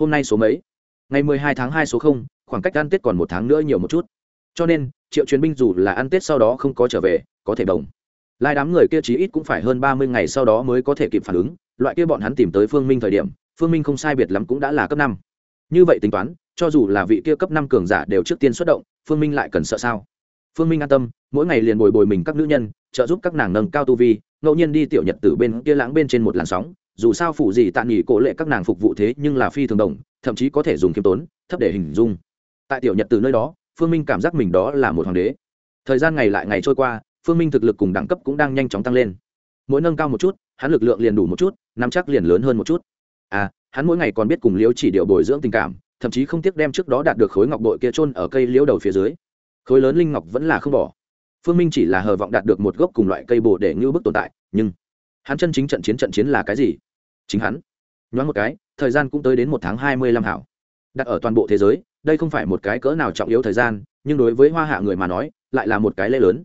Hôm nay số mấy? Ngày mười hai tháng hai số không khoảng cách ăn tết còn một tháng nữa nhiều một chút. Cho nên, triệu chuyến binh dù là ăn tết sau đó không có trở về, có thể đồng. Lai đám người kia chí ít cũng phải hơn ba mươi ngày sau đó mới có thể kịp phản ứng. Loại kia bọn hắn tìm tới phương minh thời điểm, phương minh không sai biệt lắm cũng đã là cấp năm. Như vậy tính toán, cho dù là vị kia cấp năm cường giả đều trước tiên xuất động, phương minh lại cần sợ sao? Phương minh an tâm, mỗi ngày liền bồi bồi mình các nữ nhân, trợ giúp các nàng nâng cao tu vi, ngẫu nhiên đi tiểu nhật từ bên kia lãng bên trên một làn sóng. Dù sao phụ gì tạ nghỉ cổ lệ các nàng phục vụ thế nhưng là phi thường đồng, thậm chí có thể dùng khiêm tốn, thấp để hình dung tại tiểu nhật từ nơi đó, phương minh cảm giác mình đó là một hoàng đế. Thời gian ngày lại ngày trôi qua, phương minh thực lực cùng đẳng cấp cũng đang nhanh chóng tăng lên. Mỗi nâng cao một chút, hắn lực lượng liền đủ một chút, nắm chắc liền lớn hơn một chút. À hắn mỗi ngày còn biết cùng liễu chỉ điệu bồi dưỡng tình cảm, thậm chí không tiếc đem trước đó đạt được khối ngọc bội kia trôn ở cây liễu đầu phía dưới. Khối lớn linh ngọc vẫn là không bỏ. Phương minh chỉ là hờ vọng đạt được một gốc cùng loại cây bồ để ngưu bức tồn tại, nhưng hắn chân chính trận chiến trận chiến là cái gì? Chính hắn. Nhoáng một cái, thời gian cũng tới đến một tháng hai mươi lăm hảo. Đặt ở toàn bộ thế giới đây không phải một cái cỡ nào trọng yếu thời gian, nhưng đối với hoa hạ người mà nói, lại là một cái lễ lớn.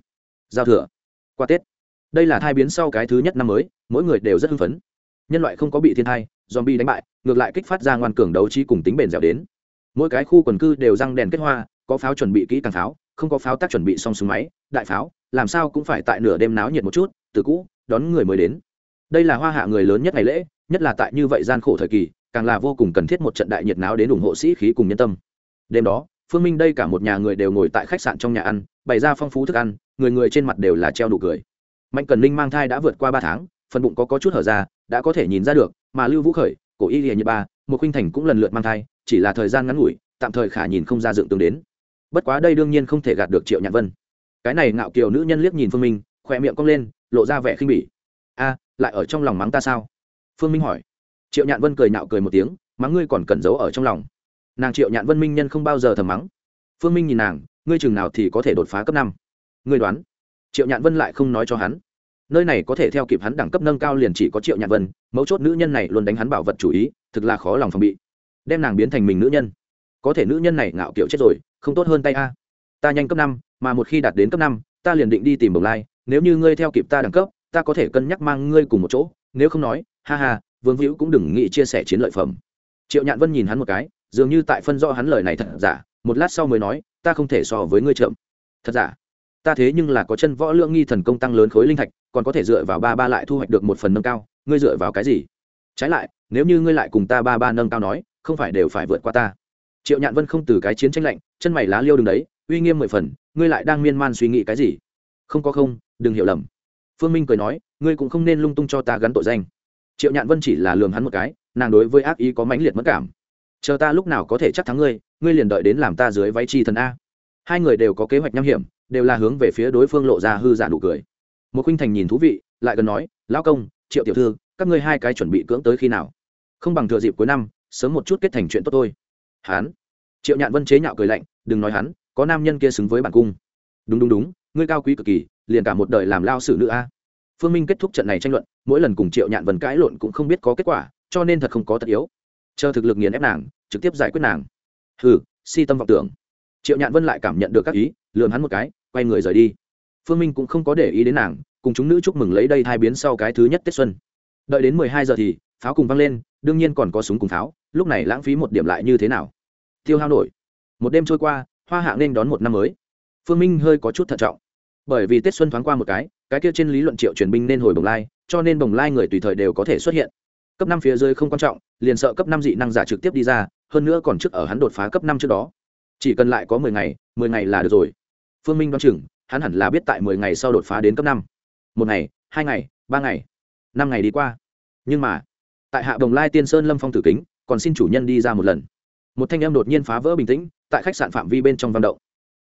Giao thừa. Qua tết. Đây là thai biến sau cái thứ nhất năm mới, mỗi người đều rất hưng phấn. Nhân loại không có bị thiên thai, zombie đánh bại, ngược lại kích phát ra ngoan cường đấu trí cùng tính bền dẻo đến. Mỗi cái khu quần cư đều răng đèn kết hoa, có pháo chuẩn bị kỹ càng pháo, không có pháo tác chuẩn bị xong súng máy, đại pháo, làm sao cũng phải tại nửa đêm náo nhiệt một chút, từ cũ, đón người mới đến. Đây là hoa hạ người lớn nhất ngày lễ, nhất là tại như vậy gian khổ thời kỳ, càng là vô cùng cần thiết một trận đại nhiệt náo đến ủng hộ sĩ khí cùng nhân tâm đêm đó phương minh đây cả một nhà người đều ngồi tại khách sạn trong nhà ăn bày ra phong phú thức ăn người người trên mặt đều là treo nụ cười. Mạnh cần linh mang thai đã vượt qua ba tháng phần bụng có, có chút hở ra đã có thể nhìn ra được mà lưu vũ khởi cổ y hiền như ba một khinh thành cũng lần lượt mang thai chỉ là thời gian ngắn ngủi tạm thời khả nhìn không ra dựng tương đến. Bất quá đây đương nhiên không thể gạt được triệu nhạn vân. Cái này ngạo kiều nữ nhân liếc nhìn phương minh khỏe miệng cong lên lộ ra vẻ khinh bỉ. A lại ở trong lòng mắng ta sao? Phương minh hỏi. Triệu nhạn vân cười nạo cười một tiếng mắng ngươi còn cẩn giấu ở trong lòng nàng triệu nhạn vân minh nhân không bao giờ thầm mắng. Phương minh nhìn nàng, ngươi chừng nào thì có thể đột phá cấp năm? Ngươi đoán? Triệu nhạn vân lại không nói cho hắn. Nơi này có thể theo kịp hắn đẳng cấp nâng cao liền chỉ có triệu nhạn vân, mấu chốt nữ nhân này luôn đánh hắn bảo vật chủ ý, thực là khó lòng phòng bị. Đem nàng biến thành mình nữ nhân. Có thể nữ nhân này ngạo kiểu chết rồi, không tốt hơn tay a. Ta nhanh cấp năm, mà một khi đạt đến cấp năm, ta liền định đi tìm bồng lai. Nếu như ngươi theo kịp ta đẳng cấp, ta có thể cân nhắc mang ngươi cùng một chỗ. Nếu không nói, ha ha, vương hữu cũng đừng nghĩ chia sẻ chiến lợi phẩm. Triệu nhạn vân nhìn hắn một cái dường như tại phân rõ hắn lời này thật giả, một lát sau mới nói, ta không thể so với ngươi trộm thật giả? Ta thế nhưng là có chân võ lượng nghi thần công tăng lớn khối linh thạch, còn có thể dựa vào ba ba lại thu hoạch được một phần nâng cao, ngươi dựa vào cái gì? Trái lại, nếu như ngươi lại cùng ta ba ba nâng cao nói, không phải đều phải vượt qua ta. Triệu nhạn vân không từ cái chiến tranh lạnh, chân mày lá liêu đứng đấy, uy nghiêm mười phần, ngươi lại đang miên man suy nghĩ cái gì? Không có không, đừng hiểu lầm. Phương minh cười nói, ngươi cũng không nên lung tung cho ta gắn tội danh. Triệu nhạn vân chỉ là lường hắn một cái, nàng đối với ác ý có mãnh liệt mất cảm chờ ta lúc nào có thể chắc thắng ngươi ngươi liền đợi đến làm ta dưới váy chi thần a. Hai người đều có kế hoạch nham hiểm, đều là hướng về phía đối phương lộ ra hư giả nụ cười. Một khuynh thành nhìn thú vị, lại gần nói, lão công, triệu tiểu thư, các ngươi hai cái chuẩn bị cưỡng tới khi nào? Không bằng thừa dịp cuối năm, sớm một chút kết thành chuyện tốt thôi. Hắn triệu nhạn vân chế nhạo cười lạnh, đừng nói hắn, có nam nhân kia xứng với bản cung. Đúng đúng đúng, ngươi cao quý cực kỳ, liền cả một đời làm lao sử nữ a. Phương minh kết thúc trận này tranh luận, mỗi lần cùng triệu nhạn vân cãi lộn cũng không biết có kết quả, cho nên thật không có tất yếu chờ thực lực nghiền ép nàng, trực tiếp giải quyết nàng. Hừ, si tâm vọng tưởng. Triệu nhạn vân lại cảm nhận được các ý lường hắn một cái, quay người rời đi. Phương minh cũng không có để ý đến nàng, cùng chúng nữ chúc mừng lấy đây hai biến sau cái thứ nhất tết xuân. Đợi đến mười hai giờ thì, pháo cùng văng lên, đương nhiên còn có súng cùng pháo, lúc này lãng phí một điểm lại như thế nào? Tiêu hao nổi. Một đêm trôi qua, hoa hạ nên đón một năm mới. Phương minh hơi có chút thận trọng. Bởi vì tết xuân thoáng qua một cái cái kia trên lý luận triệu truyền binh nên hồi bồng lai, cho nên bồng lai người tùy thời đều có thể xuất hiện cấp năm phía dưới không quan trọng, liền sợ cấp năm dị năng giả trực tiếp đi ra, hơn nữa còn trước ở hắn đột phá cấp năm trước đó. Chỉ cần lại có mười ngày mười ngày là được rồi. Phương minh đoán chừng, hắn hẳn là biết tại mười ngày sau đột phá đến cấp năm. Một ngày, hai ngày, ba ngày, năm ngày đi qua. Nhưng mà, tại hạ đồng lai tiên sơn lâm phong tử kính, còn xin chủ nhân đi ra một lần. Một thanh em đột nhiên phá vỡ bình tĩnh, tại khách sạn phạm vi bên trong văn động.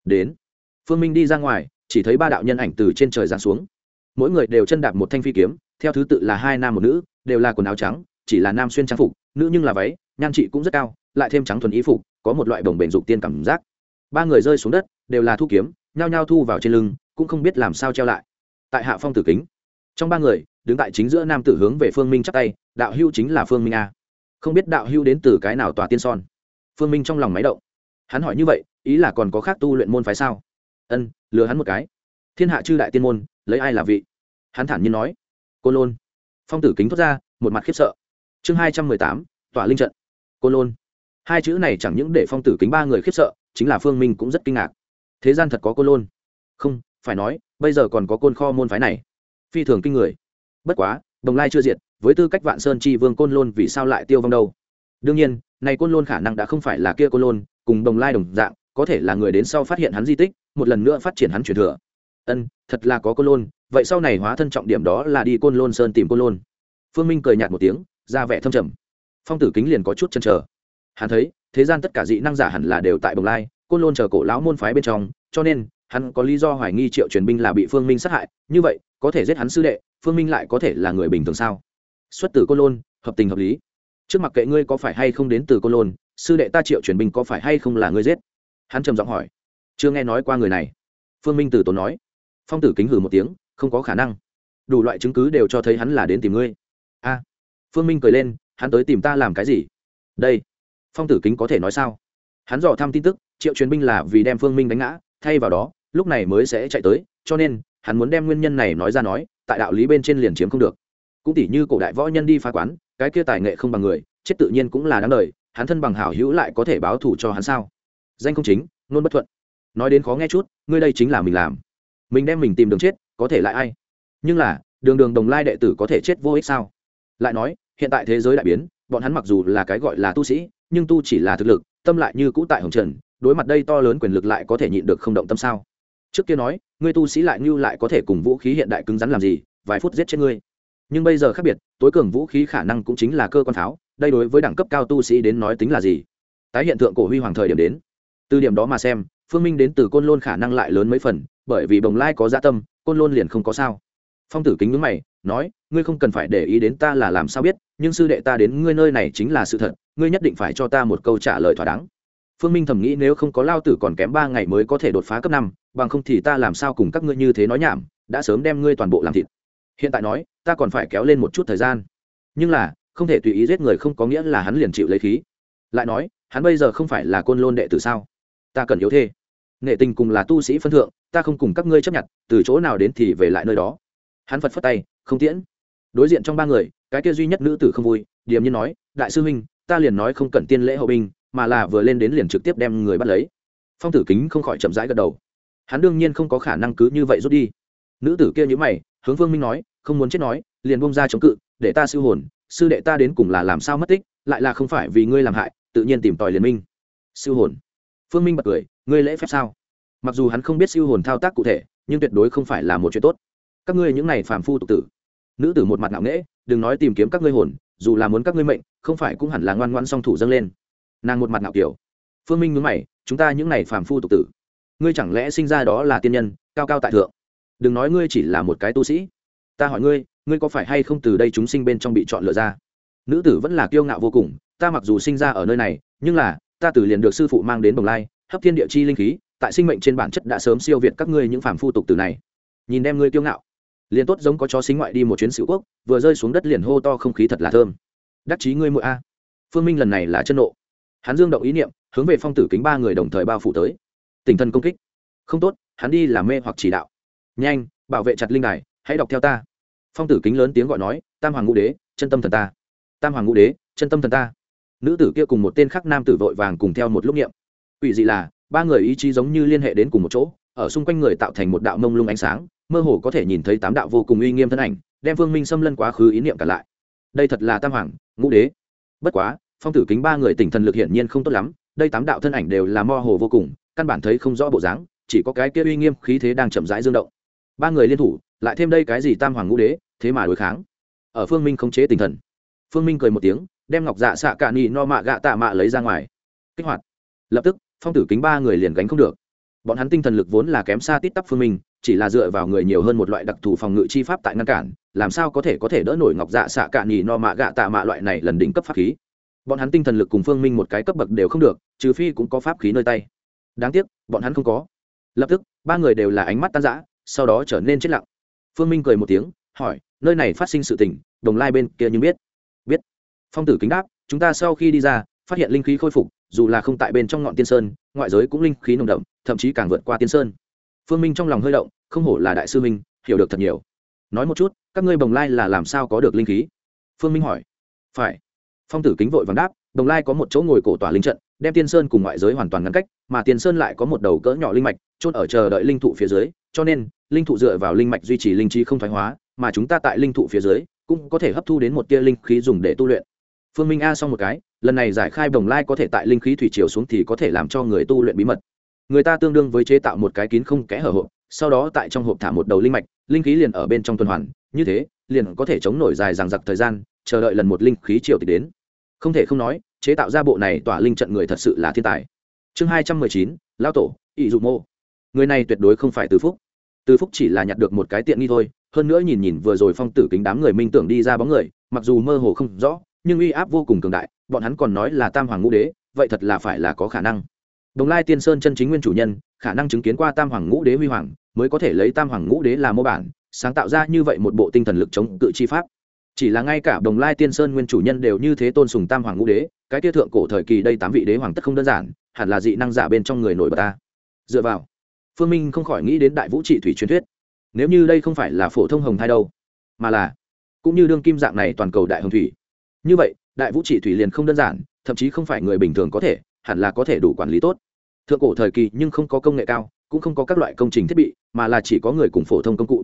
Đến, phương minh đi ra ngoài, chỉ thấy ba đạo nhân ảnh từ trên trời giáng xuống. Mỗi người đều chân đạp một thanh phi kiếm, theo thứ tự là hai nam một nữ đều là quần áo trắng, chỉ là nam xuyên trang phục, nữ nhưng là váy, nhan trị cũng rất cao, lại thêm trắng thuần ý phục, có một loại đồng bền dục tiên cảm giác. Ba người rơi xuống đất, đều là thu kiếm, nhao nhao thu vào trên lưng, cũng không biết làm sao treo lại. Tại hạ phong tử kính, trong ba người, đứng tại chính giữa nam tử hướng về phương minh chắp tay, đạo hưu chính là phương minh a. Không biết đạo hưu đến từ cái nào tòa tiên son? Phương minh trong lòng máy động. Hắn hỏi như vậy, ý là còn có khác tu luyện môn phái sao? Ân, lừa hắn một cái. Thiên hạ chư đại tiên môn, lấy ai là vị? Hắn thản nhiên nói. Cô lôn phong tử kính thoát ra, một mặt khiếp sợ. Chương hai trăm mười tám, tỏa linh trận. Côn lôn. Hai chữ này chẳng những để phong tử kính ba người khiếp sợ, chính là phương minh cũng rất kinh ngạc. Thế gian thật có Côn lôn. Không, phải nói, bây giờ còn có côn kho môn phái này. Phi thường kinh người. Bất quá, đồng lai chưa diệt, với tư cách vạn sơn chi vương côn lôn vì sao lại tiêu vong đâu? Đương nhiên, này côn lôn khả năng đã không phải là kia côn lôn, cùng đồng lai đồng dạng, có thể là người đến sau phát hiện hắn di tích, một lần nữa phát triển hắn truyền thừa ân, thật là có côn lôn, vậy sau này hóa thân trọng điểm đó là đi côn lôn sơn tìm côn lôn. Phương minh cười nhạt một tiếng, ra vẻ thâm trầm. Phong tử kính liền có chút chân chờ. Hắn thấy, thế gian tất cả dị năng giả hẳn là đều tại bồng lai, côn lôn chờ cổ lão môn phái bên trong, cho nên, hắn có lý do hoài nghi triệu truyền binh là bị phương minh sát hại. Như vậy, có thể giết hắn sư đệ, phương minh lại có thể là người bình thường sao? Xuất từ côn lôn, hợp tình hợp lý. Trước mặt kệ ngươi có phải hay không đến từ côn lôn, sư đệ ta triệu truyền binh có phải hay không là ngươi giết? Hắn trầm giọng hỏi. Chưa nghe nói qua người này. Phương minh từ tốn nói phong tử kính hử một tiếng, không có khả năng. Đủ loại chứng cứ đều cho thấy hắn là đến tìm ngươi. A. Phương minh cười lên, hắn tới tìm ta làm cái gì? Đây. Phong tử kính có thể nói sao? Hắn dò thăm tin tức, triệu truyền binh là vì đem phương minh đánh ngã, thay vào đó, lúc này mới sẽ chạy tới, cho nên, hắn muốn đem nguyên nhân này nói ra nói, tại đạo lý bên trên liền chiếm không được. Cũng tỉ như cổ đại võ nhân đi phá quán, cái kia tài nghệ không bằng người, chết tự nhiên cũng là đáng đời, hắn thân bằng hảo hữu lại có thể báo thù cho hắn sao? Danh không chính nôn bất thuận. Nói đến khó nghe chút, ngươi đây chính là mình làm mình đem mình tìm đường chết, có thể lại ai? Nhưng là, đường đường đồng lai đệ tử có thể chết vô ích sao? Lại nói, hiện tại thế giới đại biến, bọn hắn mặc dù là cái gọi là tu sĩ, nhưng tu chỉ là thực lực, tâm lại như cũ tại hồng trần, đối mặt đây to lớn quyền lực lại có thể nhịn được không động tâm sao? Trước kia nói, ngươi tu sĩ lại như lại có thể cùng vũ khí hiện đại cứng rắn làm gì, vài phút giết chết ngươi. Nhưng bây giờ khác biệt, tối cường vũ khí khả năng cũng chính là cơ quan pháo, đây đối với đẳng cấp cao tu sĩ đến nói tính là gì? Tái hiện tượng cổ huy hoàng thời điểm đến. Từ điểm đó mà xem, phương minh đến từ côn lôn khả năng lại lớn mấy phần bởi vì bồng lai có dạ tâm, côn lôn liền không có sao. Phong tử kính ngưỡng mày, nói, ngươi không cần phải để ý đến ta là làm sao biết, nhưng sư đệ ta đến ngươi nơi này chính là sự thật, ngươi nhất định phải cho ta một câu trả lời thỏa đáng. Phương minh thầm nghĩ nếu không có lao tử còn kém ba ngày mới có thể đột phá cấp năm, bằng không thì ta làm sao cùng các ngươi như thế nói nhảm, đã sớm đem ngươi toàn bộ làm thịt. Hiện tại nói, ta còn phải kéo lên một chút thời gian. Nhưng là, không thể tùy ý giết người không có nghĩa là hắn liền chịu lấy khí. Lại nói, hắn bây giờ không phải là côn lôn đệ tử sao? Ta cần yếu thê nghệ tình cùng là tu sĩ phân thượng ta không cùng các ngươi chấp nhận, từ chỗ nào đến thì về lại nơi đó. Hắn phật phất tay, không tiễn. Đối diện trong ba người, cái kia duy nhất nữ tử không vui, điềm nhiên nói, đại sư huynh, ta liền nói không cần tiên lễ hậu binh, mà là vừa lên đến liền trực tiếp đem người bắt lấy. Phong tử kính không khỏi chậm rãi gật đầu. Hắn đương nhiên không có khả năng cứ như vậy rút đi. Nữ tử kia nhữ mày, hướng vương minh nói, không muốn chết nói, liền bông ra chống cự, để ta siêu hồn, sư đệ ta đến cùng là làm sao mất tích, lại là không phải vì ngươi làm hại, tự nhiên tìm tòi liền minh. Siêu hồn? Phương minh bật cười, ngươi lễ phép sao? Mặc dù hắn không biết siêu hồn thao tác cụ thể, nhưng tuyệt đối không phải là một chuyện tốt. Các ngươi những này phàm phu tục tử. Nữ tử một mặt ngạo nghễ, đừng nói tìm kiếm các ngươi hồn, dù là muốn các ngươi mệnh, không phải cũng hẳn là ngoan ngoan song thủ dâng lên. Nàng một mặt ngạo kiểu. Phương minh nhớ mày, chúng ta những này phàm phu tục tử, ngươi chẳng lẽ sinh ra đó là tiên nhân, cao cao tại thượng? Đừng nói ngươi chỉ là một cái tu sĩ. Ta hỏi ngươi ngươi có phải hay không từ đây chúng sinh bên trong bị chọn lựa ra? Nữ tử vẫn là kiêu ngạo vô cùng, ta mặc dù sinh ra ở nơi này, nhưng là, ta từ liền được sư phụ mang đến bồng lai, hấp thiên địa chi linh khí tại sinh mệnh trên bản chất đã sớm siêu việt các ngươi những phàm phu tục tử này. Nhìn đem ngươi kiêu ngạo, liền tốt giống có chó xính ngoại đi một chuyến xỉu quốc, vừa rơi xuống đất liền hô to không khí thật là thơm. Đắc chí ngươi mỗi a. Phương minh lần này là chân nộ. Hắn dương động ý niệm, hướng về phong tử kính ba người đồng thời bao phủ tới. Tình thân công kích. Không tốt, hắn đi làm mê hoặc chỉ đạo. Nhanh, bảo vệ chặt linh đài, hãy đọc theo ta. Phong tử kính lớn tiếng gọi nói, tam hoàng ngũ đế, chân tâm thần ta. Tam hoàng ngũ đế, chân tâm thần ta. Nữ tử kia cùng một tên khác nam tử vội vàng cùng theo một lúc nghiệm ủy dị là ba người ý chí giống như liên hệ đến cùng một chỗ, ở xung quanh người tạo thành một đạo mông lung ánh sáng, mơ hồ có thể nhìn thấy tám đạo vô cùng uy nghiêm thân ảnh, đem vương minh xâm lân quá khứ ý niệm cả lại. Đây thật là tam hoàng, ngũ đế. Bất quá, phong tử kính ba người tỉnh thần lực hiển nhiên không tốt lắm, đây tám đạo thân ảnh đều là mơ hồ vô cùng, căn bản thấy không rõ bộ dáng, chỉ có cái kia uy nghiêm khí thế đang chậm rãi dương động. Ba người liên thủ, lại thêm đây cái gì tam hoàng ngũ đế, thế mà đối kháng. Ở phương minh không chế tinh thần. Phương minh cười một tiếng, đem ngọc dạ xạ cạn nhị no mạ gạ tạ mạ lấy ra ngoài. Kích hoạt. Lập tức phong tử kính ba người liền gánh không được. Bọn hắn tinh thần lực vốn là kém xa tít tắp phương minh, chỉ là dựa vào người nhiều hơn một loại đặc thù phòng ngự chi pháp tại ngăn cản, làm sao có thể có thể đỡ nổi ngọc dạ xạ cạ nhì no mạ gạ tạ mạ loại này lần đỉnh cấp pháp khí. Bọn hắn tinh thần lực cùng phương minh một cái cấp bậc đều không được, trừ phi cũng có pháp khí nơi tay. Đáng tiếc, bọn hắn không có. Lập tức, ba người đều là ánh mắt tan rã, sau đó trở nên chết lặng. Phương minh cười một tiếng, hỏi, nơi này phát sinh sự tình, đồng lai bên kia nhưng biết? Biết. Phong tử kính đáp, chúng ta sau khi đi ra phát hiện linh khí khôi phục, dù là không tại bên trong ngọn tiên sơn, ngoại giới cũng linh khí nồng đậm, thậm chí càng vượt qua tiên sơn. Phương minh trong lòng hơi động, không hổ là đại sư minh hiểu được thật nhiều. Nói một chút, các ngươi bồng lai là làm sao có được linh khí? Phương minh hỏi. Phải. Phong tử kính vội vàng đáp, bồng lai có một chỗ ngồi cổ tỏa linh trận, đem tiên sơn cùng ngoại giới hoàn toàn ngăn cách, mà tiên sơn lại có một đầu cỡ nhỏ linh mạch trôn ở chờ đợi linh thụ phía dưới, cho nên, linh thụ dựa vào linh mạch duy trì linh trí không thoái hóa, mà chúng ta tại linh thụ phía dưới, cũng có thể hấp thu đến một tia linh khí dùng để tu luyện. Phương minh a xong một cái lần này giải khai đồng lai có thể tại linh khí thủy chiều xuống thì có thể làm cho người tu luyện bí mật. Người ta tương đương với chế tạo một cái kín không kẽ hở hộp, sau đó tại trong hộp thả một đầu linh mạch, linh khí liền ở bên trong tuần hoàn, như thế, liền có thể chống nổi dài dằng dặc thời gian, chờ đợi lần một linh khí triều tịch đến. Không thể không nói, chế tạo ra bộ này tỏa linh trận người thật sự là thiên tài. Chương hai trăm mười chín lao tổ ỵ dụ mô người này tuyệt đối không phải từ phúc. Từ phúc chỉ là nhặt được một cái tiện nghi thôi, hơn nữa nhìn nhìn vừa rồi phong tử kính đám người minh tưởng đi ra bóng người, mặc dù mơ hồ không rõ nhưng uy áp vô cùng cường đại, bọn hắn còn nói là tam hoàng ngũ đế, vậy thật là phải là có khả năng. Đồng lai tiên sơn chân chính nguyên chủ nhân, khả năng chứng kiến qua tam hoàng ngũ đế huy hoàng, mới có thể lấy tam hoàng ngũ đế làm mô bản, sáng tạo ra như vậy một bộ tinh thần lực chống cự chi pháp. Chỉ là ngay cả đồng lai tiên sơn nguyên chủ nhân đều như thế tôn sùng tam hoàng ngũ đế, cái tia thượng cổ thời kỳ đây tám vị đế hoàng tất không đơn giản, hẳn là dị năng giả bên trong người nổi bật ta. Dựa vào, phương minh không khỏi nghĩ đến đại vũ trị thủy truyền thuyết. Nếu như đây không phải là phổ thông hồng thai đâu, mà là cũng như đương kim dạng này toàn cầu đại hồng thủy như vậy, đại vũ trị thủy liền không đơn giản, thậm chí không phải người bình thường có thể, hẳn là có thể đủ quản lý tốt. Thượng cổ thời kỳ nhưng không có công nghệ cao, cũng không có các loại công trình thiết bị, mà là chỉ có người cùng phổ thông công cụ.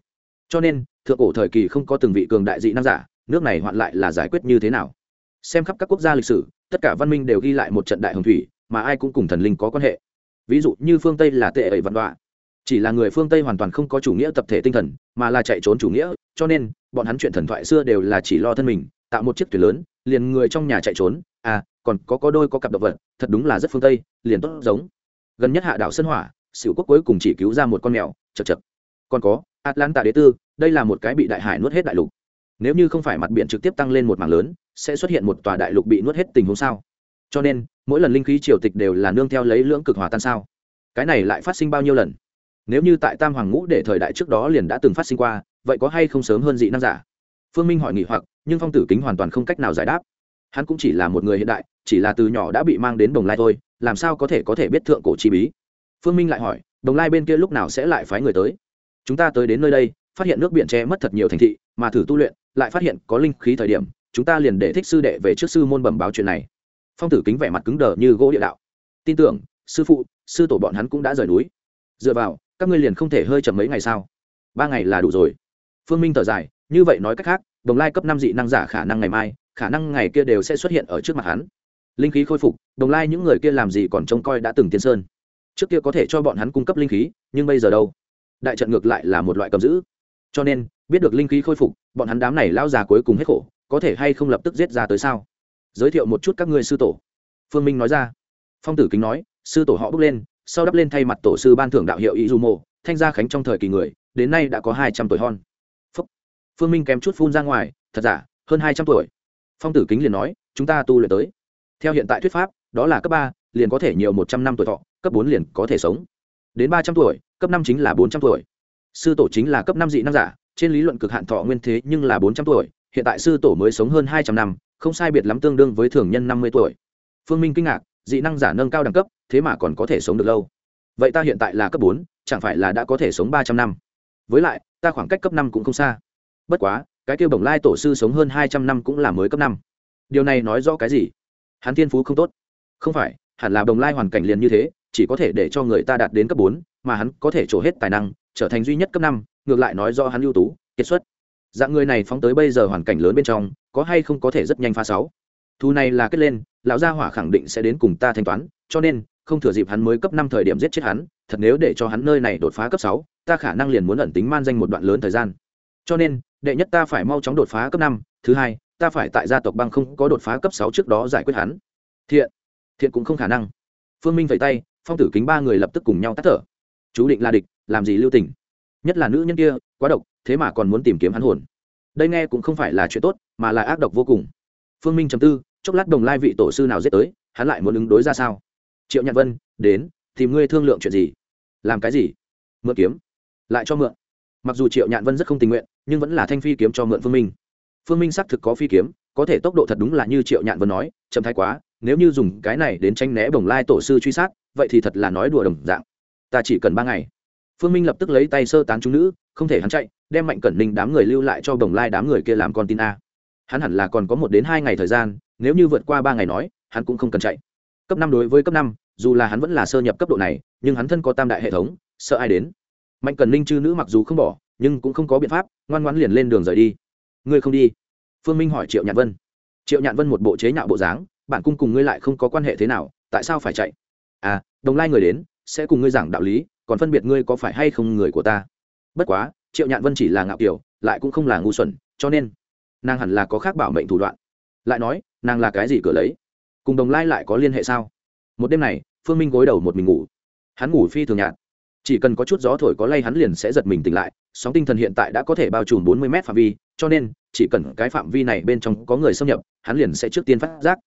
Cho nên, thượng cổ thời kỳ không có từng vị cường đại dị nam giả, nước này hoạn lại là giải quyết như thế nào? Xem khắp các quốc gia lịch sử, tất cả văn minh đều ghi lại một trận đại hồng thủy, mà ai cũng cùng thần linh có quan hệ. Ví dụ như phương tây là tệ ẩy văn đoạ chỉ là người phương tây hoàn toàn không có chủ nghĩa tập thể tinh thần, mà là chạy trốn chủ nghĩa, cho nên, bọn hắn chuyện thần thoại xưa đều là chỉ lo thân mình, tạo một chiếc thuyền lớn liền người trong nhà chạy trốn à còn có có đôi có cặp động vật, thật đúng là rất phương tây, liền tốt giống. Gần nhất hạ đảo sân hỏa, xỉu quốc cuối cùng chỉ cứu ra một con mèo, chật chật. Còn có, atlanta đế tư, đây là một cái bị đại hải nuốt hết đại lục. Nếu như không phải mặt biển trực tiếp tăng lên một mảng lớn, sẽ xuất hiện một tòa đại lục bị nuốt hết tình huống sao? Cho nên, mỗi lần linh khí triều tịch đều là nương theo lấy lưỡng cực hòa tan sao? Cái này lại phát sinh bao nhiêu lần? Nếu như tại tam hoàng ngũ để thời đại trước đó liền đã từng phát sinh qua, vậy có hay không sớm hơn dị năng giả? Phương minh hỏi nghỉ hoặc, nhưng phong tử kính hoàn toàn không cách nào giải đáp. Hắn cũng chỉ là một người hiện đại, chỉ là từ nhỏ đã bị mang đến đồng lai thôi, làm sao có thể có thể biết thượng cổ chi bí? Phương minh lại hỏi, đồng lai bên kia lúc nào sẽ lại phái người tới? Chúng ta tới đến nơi đây, phát hiện nước biển che mất thật nhiều thành thị, mà thử tu luyện, lại phát hiện có linh khí thời điểm, chúng ta liền để thích sư đệ về trước sư môn bẩm báo chuyện này. Phong tử kính vẻ mặt cứng đờ như gỗ địa đạo. Tin tưởng, sư phụ, sư tổ bọn hắn cũng đã rời núi. Dựa vào, các ngươi liền không thể hơi chậm mấy ngày sao? Ba ngày là đủ rồi. Phương minh thở dài như vậy nói cách khác, đồng lai cấp năm dị năng giả khả năng ngày mai, khả năng ngày kia đều sẽ xuất hiện ở trước mặt hắn. Linh khí khôi phục, đồng lai những người kia làm gì còn trông coi đã từng tiên sơn. Trước kia có thể cho bọn hắn cung cấp linh khí, nhưng bây giờ đâu? Đại trận ngược lại là một loại cầm giữ. Cho nên, biết được linh khí khôi phục, bọn hắn đám này lao già cuối cùng hết khổ, có thể hay không lập tức giết ra tới sao? Giới thiệu một chút các ngươi sư tổ. Phương minh nói ra. Phong tử kính nói, sư tổ họ bước lên, sau đắp lên thay mặt tổ sư ban thưởng đạo hiệu ý du mộ thanh gia khánh trong thời kỳ người, đến nay đã có hai trăm tuổi hon phương minh kém chút phun ra ngoài, thật giả, hơn hai trăm tuổi. Phong tử kính liền nói, chúng ta tu luyện tới. Theo hiện tại thuyết pháp, đó là cấp ba, liền có thể nhiều một trăm năm tuổi thọ, cấp bốn liền có thể sống. Đến ba trăm tuổi, cấp năm chính là bốn trăm tuổi. Sư tổ chính là cấp năm dị năng giả, trên lý luận cực hạn thọ nguyên thế nhưng là bốn trăm tuổi, hiện tại sư tổ mới sống hơn hai trăm năm, không sai biệt lắm tương đương với thường nhân năm mươi tuổi. Phương minh kinh ngạc, dị năng giả nâng cao đẳng cấp, thế mà còn có thể sống được lâu. Vậy ta hiện tại là cấp bốn, chẳng phải là đã có thể sống ba trăm năm? Với lại, ta khoảng cách cấp năm cũng không xa bất quá, cái kêu bồng lai tổ sư sống hơn hai trăm năm cũng là mới cấp năm. Điều này nói rõ cái gì? Hắn thiên phú không tốt. Không phải, hẳn là bồng lai hoàn cảnh liền như thế, chỉ có thể để cho người ta đạt đến cấp bốn, mà hắn có thể trổ hết tài năng, trở thành duy nhất cấp năm, ngược lại nói do hắn ưu tú, kiệt xuất. Dạng người này phóng tới bây giờ hoàn cảnh lớn bên trong, có hay không có thể rất nhanh phá sáu. Thu này là kết lên, lão gia hỏa khẳng định sẽ đến cùng ta thanh toán, cho nên, không thừa dịp hắn mới cấp năm thời điểm giết chết hắn, thật nếu để cho hắn nơi này đột phá cấp sáu, ta khả năng liền muốn ẩn tính man danh một đoạn lớn thời gian. Cho nên đệ nhất ta phải mau chóng đột phá cấp năm, thứ hai, ta phải tại gia tộc băng không có đột phá cấp sáu trước đó giải quyết hắn. Thiện thiện cũng không khả năng. Phương minh vẫy tay, phong tử kính ba người lập tức cùng nhau tắt thở. Chú định là địch, làm gì lưu tình? Nhất là nữ nhân kia, quá độc, thế mà còn muốn tìm kiếm hắn hồn. Đây nghe cũng không phải là chuyện tốt, mà là ác độc vô cùng. Phương minh trầm tư, chốc lát đồng lai vị tổ sư nào giết tới, hắn lại muốn ứng đối ra sao? Triệu nhạn vân, đến, tìm ngươi thương lượng chuyện gì? Làm cái gì? Mượn kiếm. Lại cho mượn. Mặc dù triệu nhạn vân rất không tình nguyện nhưng vẫn là thanh phi kiếm cho mượn phương minh. Phương minh xác thực có phi kiếm, có thể tốc độ thật đúng là như triệu nhạn vân nói, chậm thái quá, nếu như dùng cái này đến tranh né bồng lai tổ sư truy sát, vậy thì thật là nói đùa đồng dạng. Ta chỉ cần ba ngày. Phương minh lập tức lấy tay sơ tán chúng nữ, không thể hắn chạy, đem mạnh cẩn ninh đám người lưu lại cho bồng lai đám người kia làm con tin a. Hắn hẳn là còn có một đến hai ngày thời gian, nếu như vượt qua ba ngày nói, hắn cũng không cần chạy. Cấp năm đối với cấp năm, dù là hắn vẫn là sơ nhập cấp độ này, nhưng hắn thân có tam đại hệ thống, sợ ai đến? Mạnh cần ninh chư nữ mặc dù không bỏ nhưng cũng không có biện pháp, ngoan ngoãn liền lên đường rời đi. Ngươi không đi? Phương minh hỏi triệu nhạn vân. Triệu nhạn vân một bộ chế nhạo bộ dáng, bạn cung cùng ngươi lại không có quan hệ thế nào, tại sao phải chạy? À đồng lai người đến, sẽ cùng ngươi giảng đạo lý, còn phân biệt ngươi có phải hay không người của ta? Bất quá, triệu nhạn vân chỉ là ngạo kiểu, lại cũng không là ngu xuẩn, cho nên nàng hẳn là có khác bảo mệnh thủ đoạn. Lại nói, nàng là cái gì cửa lấy? Cùng đồng lai lại có liên hệ sao? Một đêm này, phương minh gối đầu một mình ngủ. Hắn ngủ phi thường nhạt chỉ cần có chút gió thổi có lay hắn liền sẽ giật mình tỉnh lại, sóng tinh thần hiện tại đã có thể bao trùm bốn mươi m phạm vi, cho nên, chỉ cần cái phạm vi này bên trong có người xâm nhập, hắn liền sẽ trước tiên phát giác.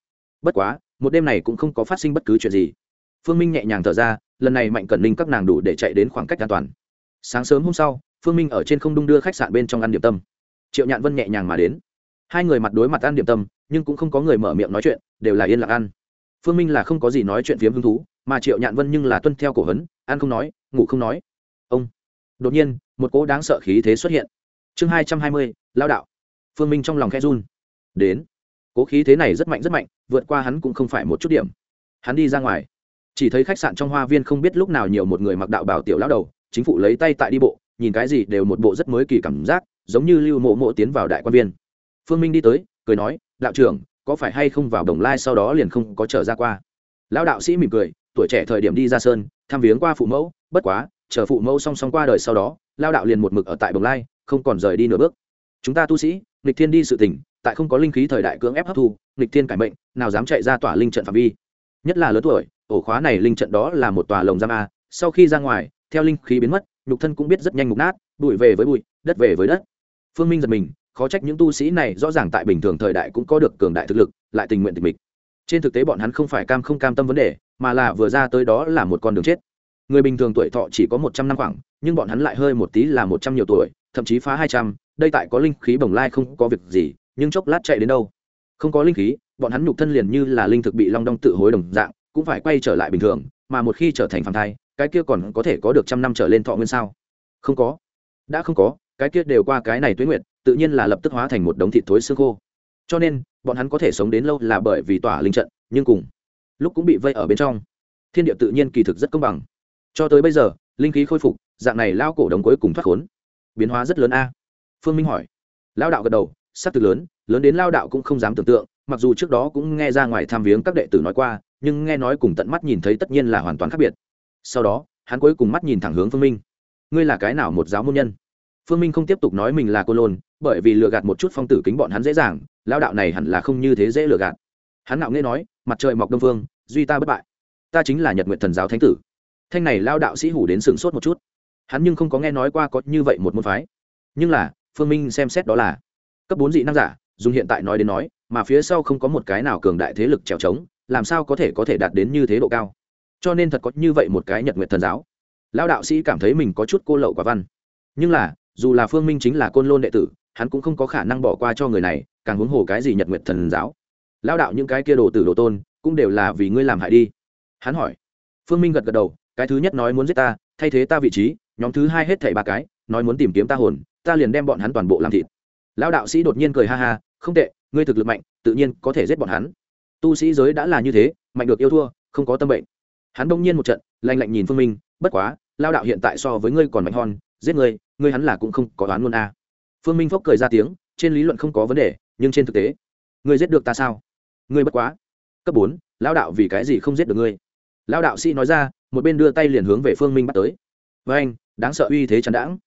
Bất quá, một đêm này cũng không có phát sinh bất cứ chuyện gì. Phương minh nhẹ nhàng thở ra, lần này mạnh cẩn ninh các nàng đủ để chạy đến khoảng cách an toàn. Sáng sớm hôm sau, phương minh ở trên không đung đưa khách sạn bên trong ăn điểm tâm. Triệu nhạn vân nhẹ nhàng mà đến. Hai người mặt đối mặt ăn điểm tâm, nhưng cũng không có người mở miệng nói chuyện, đều là yên lặng ăn. Phương minh là không có gì nói chuyện phiếm hứng thú, mà triệu nhạn vân nhưng là tuân theo cổ hấn, ăn không nói ngủ không nói. Ông. Đột nhiên, một cỗ đáng sợ khí thế xuất hiện. Chương hai trăm hai mươi, lao đạo. Phương minh trong lòng khe run. Đến. Cố khí thế này rất mạnh rất mạnh, vượt qua hắn cũng không phải một chút điểm. Hắn đi ra ngoài. Chỉ thấy khách sạn trong hoa viên không biết lúc nào nhiều một người mặc đạo bảo tiểu lão đầu, chính phủ lấy tay tại đi bộ, nhìn cái gì đều một bộ rất mới kỳ cảm giác, giống như lưu mộ mộ tiến vào đại quan viên. Phương minh đi tới, cười nói, đạo trưởng, có phải hay không vào đồng lai sau đó liền không có trở ra qua? Lão đạo sĩ mỉm cười, tuổi trẻ thời điểm đi ra sơn thăm viếng qua phụ mẫu bất quá, chờ phụ mẫu song song qua đời sau đó, lao đạo liền một mực ở tại Bồng lai, không còn rời đi nửa bước. Chúng ta tu sĩ, nghịch thiên đi sự tỉnh tại không có linh khí thời đại cưỡng ép hấp thu, nghịch thiên cải mệnh, nào dám chạy ra tỏa linh trận phạm vi. Nhất là lớn tuổi, ổ khóa này linh trận đó là một tòa lồng giam a. Sau khi ra ngoài, theo linh khí biến mất, nhục thân cũng biết rất nhanh mục nát, bụi về với bụi, đất về với đất. Phương minh giật mình, khó trách những tu sĩ này rõ ràng tại bình thường thời đại cũng có được cường đại thực lực, lại tình nguyện tịch mịch. Trên thực tế bọn hắn không phải cam không cam tâm vấn đề, mà là vừa ra tới đó là một con đường chết người bình thường tuổi thọ chỉ có một trăm năm khoảng, nhưng bọn hắn lại hơi một tí là một trăm nhiều tuổi, thậm chí phá hai trăm. Đây tại có linh khí bồng lai không có việc gì, nhưng chốc lát chạy đến đâu? Không có linh khí, bọn hắn nhục thân liền như là linh thực bị long đong tự hối đồng dạng, cũng phải quay trở lại bình thường, mà một khi trở thành phàm thai, cái kia còn có thể có được trăm năm trở lên thọ nguyên sao? Không có. Đã không có, cái kia đều qua cái này tuế nguyệt, tự nhiên là lập tức hóa thành một đống thịt thối xương khô. Cho nên, bọn hắn có thể sống đến lâu là bởi vì tỏa linh trận, nhưng cùng lúc cũng bị vây ở bên trong. Thiên địa tự nhiên kỳ thực rất công bằng cho tới bây giờ, linh khí khôi phục, dạng này lao cổ đồng cuối cùng thoát khốn. Biến hóa rất lớn a. Phương minh hỏi. Lao đạo gật đầu s ắ c lớn lớn đến lao đạo cũng không dám tưởng tượng, mặc dù trước đó cũng nghe ra ngoài tham viếng các đệ tử nói qua, nhưng nghe nói cùng tận mắt nhìn thấy tất nhiên là hoàn toàn khác biệt. Sau đó, hắn cuối cùng mắt nhìn thẳng hướng phương minh. Ngươi là cái nào một giáo môn nhân? Phương minh không tiếp tục nói mình là cô lôn, bởi vì lừa gạt một chút phong tử kính bọn hắn dễ dàng lao đạo này hẳn là không như thế dễ lừa gạt. Hắn nạo nghe nói, mặt trời mọc đông phương, duy ta bất bại. Ta chính là nhật nguyện thần giáo thánh tử thanh này lao đạo sĩ hủ đến sửng sốt một chút. Hắn nhưng không có nghe nói qua có như vậy một môn phái. Nhưng là, phương minh xem xét đó là cấp bốn dị năng giả, dùng hiện tại nói đến nói, mà phía sau không có một cái nào cường đại thế lực trèo trống, làm sao có thể có thể đạt đến như thế độ cao? Cho nên thật có như vậy một cái nhật nguyện thần giáo. Lao đạo sĩ cảm thấy mình có chút cô lậu quả văn. Nhưng là, dù là phương minh chính là côn lôn đệ tử, hắn cũng không có khả năng bỏ qua cho người này, càng huống hồ cái gì nhật nguyện thần giáo. Lao đạo những cái kia đồ tử đồ tôn, cũng đều là vì ngươi làm hại đi. Hắn hỏi. Phương minh gật gật đầu cái thứ nhất nói muốn giết ta, thay thế ta vị trí, nhóm thứ hai hết thảy ba cái, nói muốn tìm kiếm ta hồn, ta liền đem bọn hắn toàn bộ làm thịt. Lão đạo sĩ đột nhiên cười ha ha, không tệ, ngươi thực lực mạnh, tự nhiên có thể giết bọn hắn. Tu sĩ giới đã là như thế, mạnh được yêu thua, không có tâm bệnh. Hắn đông nhiên một trận, lạnh lạnh nhìn phương minh, bất quá lao đạo hiện tại so với ngươi còn mạnh hòn giết ngươi ngươi hắn là cũng không có đoán luôn a à. phương minh phốc cười ra tiếng, trên lý luận không có vấn đề, nhưng trên thực tế, ngươi giết được ta sao? Ngươi bất quá. Cấp bốn lao đạo vì cái gì không giết được ngươi? Lao đạo sĩ nói ra, một bên đưa tay liền hướng về phương minh bắt tới. Với anh, đáng sợ uy thế chán đãng.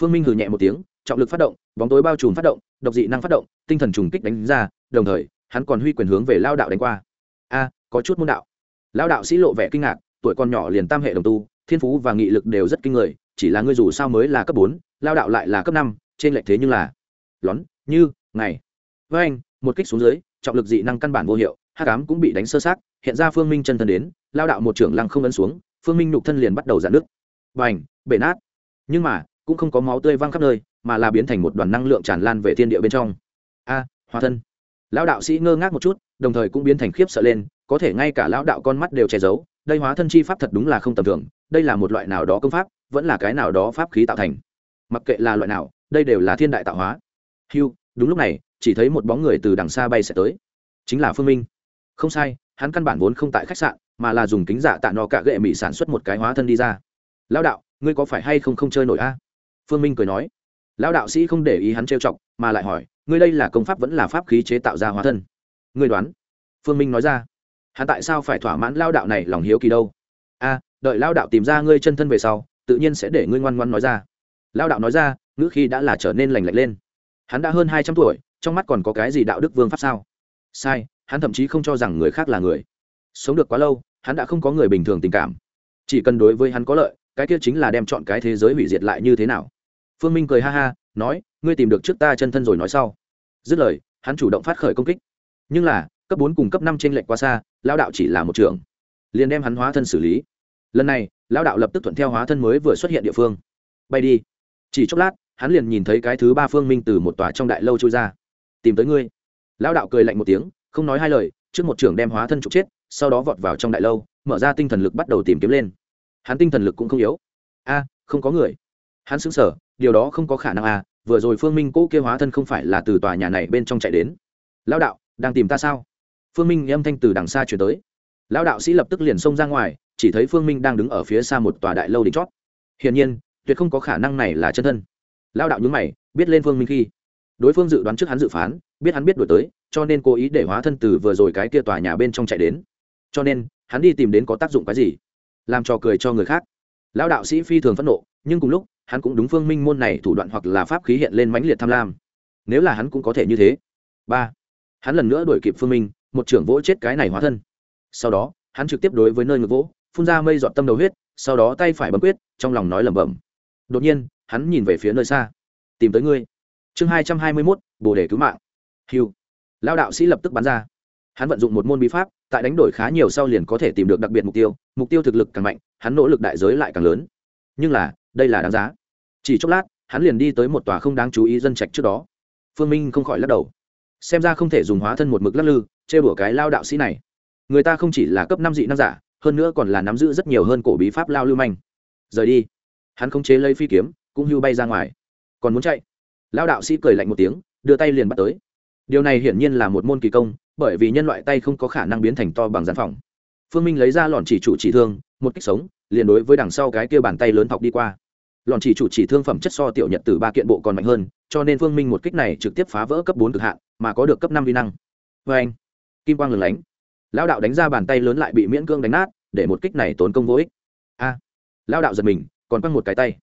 Phương minh hử nhẹ một tiếng, trọng lực phát động, bóng tối bao trùm phát động, độc dị năng phát động, tinh thần trùng kích đánh ra, đồng thời, hắn còn huy quyền hướng về lao đạo đánh qua. A, có chút môn đạo. Lao đạo sĩ lộ vẻ kinh ngạc, tuổi còn nhỏ liền tam hệ đồng tu, thiên phú và nghị lực đều rất kinh người, chỉ là ngươi dù sao mới là cấp bốn lao đạo lại là cấp năm, trên lệch thế nhưng là lón, như, ngày. Với anh, một kích xuống dưới, trọng lực dị năng căn bản vô hiệu hát cám cũng bị đánh sơ sát, hiện ra phương minh chân thân đến lao đạo một trưởng lăng không ấn xuống phương minh nhục thân liền bắt đầu giãn nước và ảnh bể nát. Nhưng mà cũng không có máu tươi văng khắp nơi mà là biến thành một đoàn năng lượng tràn lan về thiên địa bên trong. A à, hóa thân. Lão đạo sĩ ngơ ngác một chút đồng thời cũng biến thành khiếp sợ lên có thể ngay cả lão đạo con mắt đều che giấu đây hóa thân chi pháp thật đúng là không tầm thường đây là một loại nào đó công pháp vẫn là cái nào đó pháp khí tạo thành. Mặc kệ là loại nào đây đều là thiên đại tạo hóa. Hiu đúng lúc này chỉ thấy một bóng người từ đằng xa bay sẽ tới. Chính là phương minh. Không sai hắn căn bản vốn không tại khách sạn mà là dùng kính giả tạ nọ cả gệ mỹ sản xuất một cái hóa thân đi ra. Lão đạo, ngươi có phải hay không không chơi nổi a? Phương minh cười nói. Lão đạo sĩ không để ý hắn trêu chọc, mà lại hỏi, ngươi đây là công pháp vẫn là pháp khí chế tạo ra hóa thân? Ngươi đoán? Phương minh nói ra. Hắn tại sao phải thỏa mãn lao đạo này lòng hiếu kỳ đâu? A, đợi lao đạo tìm ra ngươi chân thân về sau, tự nhiên sẽ để ngươi ngoan ngoan nói ra. Lao đạo nói ra, ngữ khi đã là trở nên lành lạnh lên. Hắn đã hơn hai trăm tuổi, trong mắt còn có cái gì đạo đức vương pháp sao? Sai, hắn thậm chí không cho rằng người khác là người. Sống được quá lâu hắn đã không có người bình thường tình cảm. Chỉ cần đối với hắn có lợi, cái kia chính là đem chọn cái thế giới hủy diệt lại như thế nào. Phương minh cười ha ha, nói, ngươi tìm được trước ta chân thân rồi nói sau. Dứt lời, hắn chủ động phát khởi công kích. Nhưng là, cấp bốn cùng cấp năm t r ê n lệch quá xa lao đạo chỉ là một trường, liền đem hắn hóa thân xử lý. Lần này lao đạo lập tức thuận theo hóa thân mới vừa xuất hiện địa phương. Bay đi. Chỉ chốc lát, hắn liền nhìn thấy cái thứ ba phương minh từ một tòa trong đại lâu trôi ra. Tìm tới ngươi. Lao đạo cười lạnh một tiếng, không nói hai lời, trước một trưởng đem hóa thân trục chết sau đó vọt vào trong đại lâu, mở ra tinh thần lực bắt đầu tìm kiếm lên. Hắn tinh thần lực cũng không yếu. A, không có người. Hắn xứng sở điều đó không có khả năng a vừa rồi phương minh cỗ kia hóa thân không phải là từ tòa nhà này bên trong chạy đến. Lao đạo, đang tìm ta sao? Phương minh âm thanh từ đằng xa chuyển tới. Lao đạo sĩ lập tức liền xông ra ngoài, chỉ thấy phương minh đang đứng ở phía xa một tòa đại lâu đỉnh chót. Hiển nhiên, tuyệt không có khả năng này là chân thân. Lao đạo nhúng mày, biết lên phương minh khi. Đối phương dự đoán trước hắn dự phán, biết hắn biết đổi tới, cho nên cố ý để hóa thân từ vừa rồi cái kia tòa nhà bên trong chạy đến cho nên hắn đi tìm đến có tác dụng cái gì, làm trò cười cho người khác. Lão đạo sĩ phi thường phẫn nộ, nhưng cùng lúc, hắn cũng đúng phương minh môn này thủ đoạn hoặc là pháp khí hiện lên mãnh liệt tham lam. Nếu là hắn cũng có thể như thế. Ba, hắn lần nữa đuổi kịp phương minh, một trưởng vỗ chết cái này hóa thân. Sau đó, hắn trực tiếp đối với nơi ngực vỗ, phun ra mây dọn tâm đầu huyết, sau đó tay phải bấm quyết, trong lòng nói lẩm bẩm. Đột nhiên, hắn nhìn về phía nơi xa. Tìm tới ngươi. Chương hai trăm hai mươi mốt, bồ đề cứu mạng. Hiu lao đạo sĩ lập tức bắn ra hắn vận dụng một môn bí pháp, tại đánh đổi khá nhiều sau liền có thể tìm được đặc biệt mục tiêu mục tiêu thực lực càng mạnh, hắn nỗ lực đại giới lại càng lớn. Nhưng là, đây là đáng giá. Chỉ chốc lát, hắn liền đi tới một tòa không đáng chú ý dân trạch trước đó. Phương minh không khỏi lắc đầu. Xem ra không thể dùng hóa thân một mực lắc lư chê bửa cái lao đạo sĩ này. Người ta không chỉ là cấp năm dị năng giả, hơn nữa còn là nắm giữ rất nhiều hơn cổ bí pháp lao lưu manh. Rời đi. Hắn không chế lấy phi kiếm, cũng hưu bay ra ngoài. Còn muốn chạy? Lao đạo sĩ cười lạnh một tiếng, đưa tay liền bắt tới. Điều này hiển nhiên là một môn kỳ công bởi vì nhân loại tay không có khả năng biến thành to bằng gian phòng. Phương minh lấy ra lòn chỉ chủ chỉ thương một cách sống liền đối với đằng sau cái kia bàn tay lớn thọc đi qua. Lòn chỉ chủ chỉ thương phẩm chất so tiểu nhật từ ba kiện bộ còn mạnh hơn cho nên phương minh một kích này trực tiếp phá vỡ cấp bốn cực hạn mà có được cấp năm vi năng. Vê anh kim quang lửng lánh. Lao đạo đánh ra bàn tay lớn lại bị miễn cương đánh nát để một kích này tốn công vô ích. A à, lao đạo giật mình còn quăng một cái tay.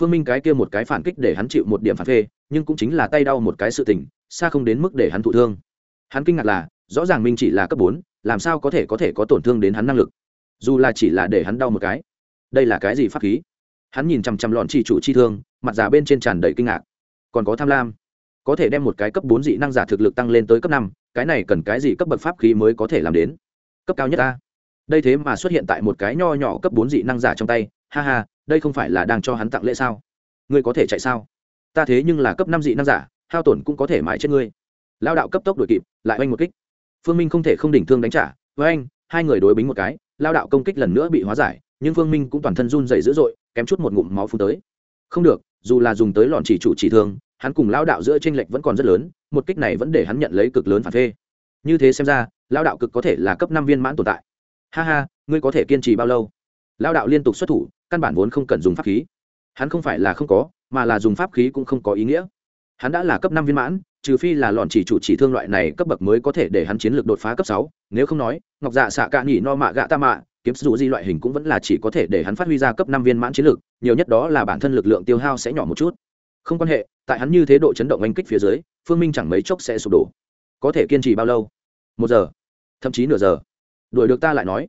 Phương minh cái kia một cái phản kích để hắn chịu một điểm phản phê nhưng cũng chính là tay đau một cái sự tình xa không đến mức để hắn thụ thương hắn kinh ngạc là, rõ ràng minh chỉ là cấp bốn, làm sao có thể có thể có tổn thương đến hắn năng lực? Dù là chỉ là để hắn đau một cái. Đây là cái gì pháp khí? Hắn nhìn chằm chằm lọn chỉ chủ chi thương, mặt già bên trên tràn đầy kinh ngạc. Còn có tham lam. Có thể đem một cái cấp bốn dị năng giả thực lực tăng lên tới cấp năm, cái này cần cái gì cấp bậc pháp khí mới có thể làm đến? Cấp cao nhất ta. Đây thế mà xuất hiện tại một cái nho nhỏ cấp bốn dị năng giả trong tay. Ha ha, đây không phải là đang cho hắn tặng lễ sao? Ngươi có thể chạy sao? Ta thế nhưng là cấp năm dị năng giả, hao tổn cũng có thể mãi chết ngươi lao đạo cấp tốc đuổi kịp, lại oanh một kích. Phương minh không thể không đỉnh thương đánh trả. Với anh hai người đối bính một cái lao đạo công kích lần nữa bị hóa giải, nhưng phương minh cũng toàn thân run dày dữ dội, kém chút một ngụm máu phun tới. Không được, dù là dùng tới lọn chỉ chủ chỉ thương, hắn cùng lao đạo giữa tranh lệch vẫn còn rất lớn, một kích này vẫn để hắn nhận lấy cực lớn phản phê. Như thế xem ra lao đạo cực có thể là cấp năm viên mãn tồn tại. Ha ha, ngươi có thể kiên trì bao lâu? Lao đạo liên tục xuất thủ, căn bản vốn không cần dùng pháp khí. Hắn không phải là không có, mà là dùng pháp khí cũng không có ý nghĩa. Hắn đã là cấp năm viên mãn trừ phi là lọn chỉ chủ chỉ thương loại này cấp bậc mới có thể để hắn chiến lược đột phá cấp sáu, nếu không nói, ngọc dạ xạ cạ nhỉ no mạ gạ ta mạ, kiếm dù di loại hình cũng vẫn là chỉ có thể để hắn phát huy ra cấp năm viên mãn chiến lược, nhiều nhất đó là bản thân lực lượng tiêu hao sẽ nhỏ một chút. Không quan hệ, tại hắn như thế độ chấn động oanh kích phía dưới, phương minh chẳng mấy chốc sẽ sụp đổ. Có thể kiên trì bao lâu? Một giờ, thậm chí nửa giờ. Đuổi được ta lại nói.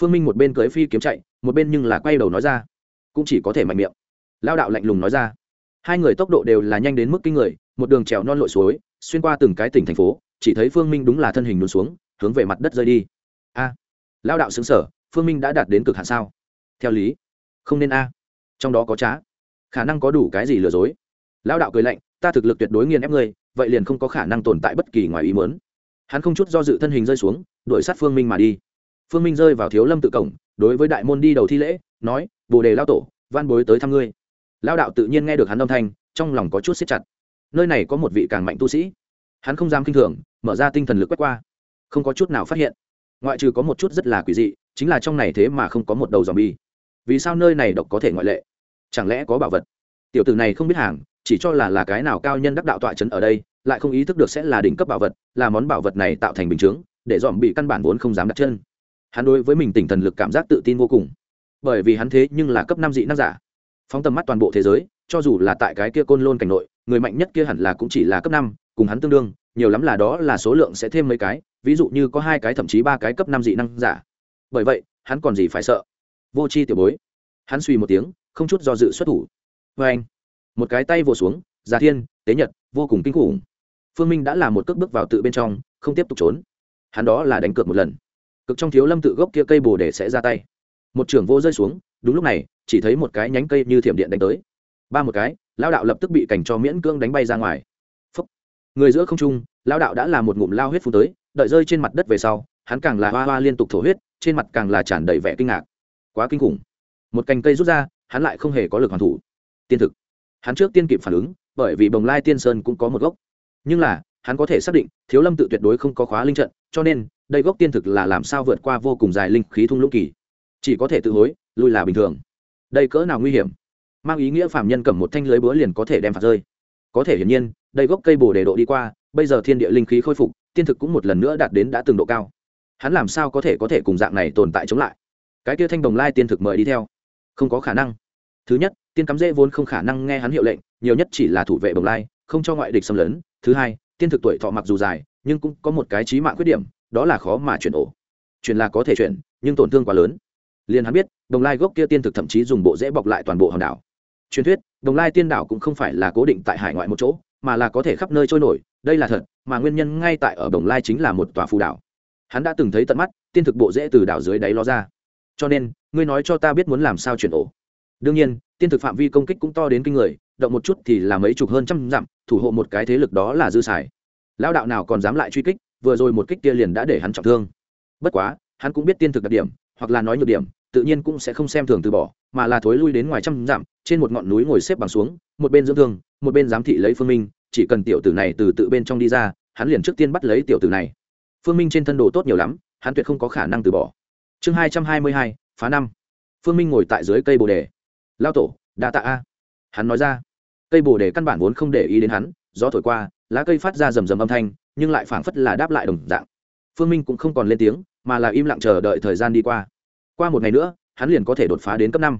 Phương minh một bên cưới phi kiếm chạy, một bên nhưng là quay đầu nói ra. Cũng chỉ có thể mạnh miệng. Lao đạo lạnh lùng nói ra hai người tốc độ đều là nhanh đến mức kinh người, một đường trèo non lội suối, xuyên qua từng cái tỉnh thành phố, chỉ thấy phương minh đúng là thân hình nôn xuống, hướng về mặt đất rơi đi. A lao đạo xứng sở phương minh đã đạt đến cực hạn sao? Theo lý, không nên a. Trong đó có trá, khả năng có đủ cái gì lừa dối? Lao đạo cười lạnh, ta thực lực tuyệt đối nghiền ép ngươi, vậy liền không có khả năng tồn tại bất kỳ ngoài ý mớn hắn không chút do dự thân hình rơi xuống, đuổi sát phương minh mà đi. Phương minh rơi vào thiếu lâm tự cổng, đối với đại môn đi đầu thi lễ, nói, bồ đề lao tổ, van bối tới thăm ngươi lao đạo tự nhiên nghe được hắn âm thanh, trong lòng có chút xếp chặt. Nơi này có một vị càng mạnh tu sĩ. Hắn không dám k i n h thường, mở ra tinh thần lực quét qua. Không có chút nào phát hiện. Ngoại trừ có một chút rất là quỷ dị, chính là trong này thế mà không có một đầu dòm bi vì sao nơi này độc có thể ngoại lệ? Chẳng lẽ có bảo vật? Tiểu tử này không biết hàng, chỉ cho là là cái nào cao nhân đắc đạo tọa trấn ở đây, lại không ý thức được sẽ là đỉnh cấp bảo vật, là món bảo vật này tạo thành bình chướng, để dòm bị căn bản vốn không dám đặt chân. Hắn đối với mình tỉnh thần lực cảm giác tự tin vô cùng. Bởi vì hắn thế nhưng là cấp năm dị năng giả phóng tầm mắt toàn bộ thế giới, cho dù là tại cái kia côn lôn cảnh nội, người mạnh nhất kia hẳn là cũng chỉ là cấp năm, cùng hắn tương đương, nhiều lắm là đó là số lượng sẽ thêm mấy cái, ví dụ như có hai cái thậm chí ba cái cấp năm dị năng giả. Bởi vậy, hắn còn gì phải sợ? Vô c h i tiểu bối. Hắn suy một tiếng, không chút do dự xuất thủ. Vê anh, một cái tay vồ xuống, giả thiên, tế nhật, vô cùng kinh khủng. Phương minh đã là một cước bước vào tự bên trong, không tiếp tục trốn. Hắn đó là đánh cược một lần. Cực trong thiếu lâm tự gốc kia cây bồ để sẽ ra tay. Một trưởng vô rơi xuống đúng lúc này, chỉ thấy một cái nhánh cây như thiểm điện đánh tới. Ba một cái lao đạo lập tức bị cảnh cho miễn cưỡng đánh bay ra ngoài. Phúc. người giữa không trung lao đạo đã là một ngụm lao huyết phun tới, đợi rơi trên mặt đất về sau, hắn càng là hoa hoa liên tục thổ huyết, trên mặt càng là tràn đầy vẻ kinh ngạc. Quá kinh khủng. Một cành cây rút ra, hắn lại không hề có lực hoàn thủ. Tiên thực. Hắn trước tiên kịp phản ứng, bởi vì bồng lai tiên sơn cũng có một gốc. Nhưng là, hắn có thể xác định, thiếu lâm tự tuyệt đối không có khóa linh trận, cho nên, đây gốc tiên thực là làm sao vượt qua vô cùng dài linh khí thung lũng kỳ. Chỉ có thể tự hối lui là bình thường. Đây cỡ nào nguy hiểm? Mang ý nghĩa phạm nhân cầm một thanh lưới búa liền có thể đem phạt rơi. Có thể hiển nhiên, đây gốc cây bồ đề độ đi qua, bây giờ thiên địa linh khí khôi phục, tiên thực cũng một lần nữa đạt đến đã từng độ cao. Hắn làm sao có thể có thể cùng dạng này tồn tại chống lại? Cái kia thanh đồng lai tiên thực mời đi theo. Không có khả năng. Thứ nhất, tiên cắm dễ vốn không khả năng nghe hắn hiệu lệnh, nhiều nhất chỉ là thủ vệ bồng lai, không cho ngoại địch xâm lấn. Thứ hai, tiên thực tuổi thọ mặc dù dài, nhưng cũng có một cái trí mạng khuyết điểm, đó là khó mà chuyển ổ. Chuyển là có thể chuyển, nhưng tổn thương quá lớn liền hắn biết, đồng lai gốc kia tiên thực thậm chí dùng bộ dễ bọc lại toàn bộ hòn đảo. Truyền thuyết, đồng lai tiên đảo cũng không phải là cố định tại hải ngoại một chỗ, mà là có thể khắp nơi trôi nổi, đây là thật, mà nguyên nhân ngay tại ở đồng lai chính là một tòa phù đảo. Hắn đã từng thấy tận mắt, tiên thực bộ dễ từ đảo dưới đáy ló ra. Cho nên, ngươi nói cho ta biết muốn làm sao chuyển ổ. Đương nhiên, tiên thực phạm vi công kích cũng to đến kinh người, động một chút thì là mấy chục hơn trăm dặm, thủ hộ một cái thế lực đó là dư xài. Lao đạo nào còn dám lại truy kích, vừa rồi một kích kia liền đã để hắn trọng thương. Bất quá, hắn cũng biết tiên thực đặc điểm, hoặc là nói nhược điểm tự nhiên cũng sẽ không xem thường từ bỏ, mà là thối lui đến ngoài trăm dặm, trên một ngọn núi ngồi xếp bằng xuống, một bên dưỡng thương, một bên giám thị lấy phương minh, chỉ cần tiểu tử này từ tự bên trong đi ra, hắn liền trước tiên bắt lấy tiểu tử này. Phương minh trên thân đồ tốt nhiều lắm, hắn tuyệt không có khả năng từ bỏ. Chương hai trăm hai mươi hai, phá năm. Phương minh ngồi tại dưới cây bồ đề. Lao tổ, đa tạ a. Hắn nói ra. Cây bồ đề căn bản vốn không để ý đến hắn, gió thổi qua, lá cây phát ra rầm rầm âm thanh, nhưng lại phảng phất là đáp lại đồng dạng. Phương minh cũng không còn lên tiếng, mà là im lặng chờ đợi thời gian đi qua qua một ngày nữa, hắn liền có thể đột phá đến cấp năm.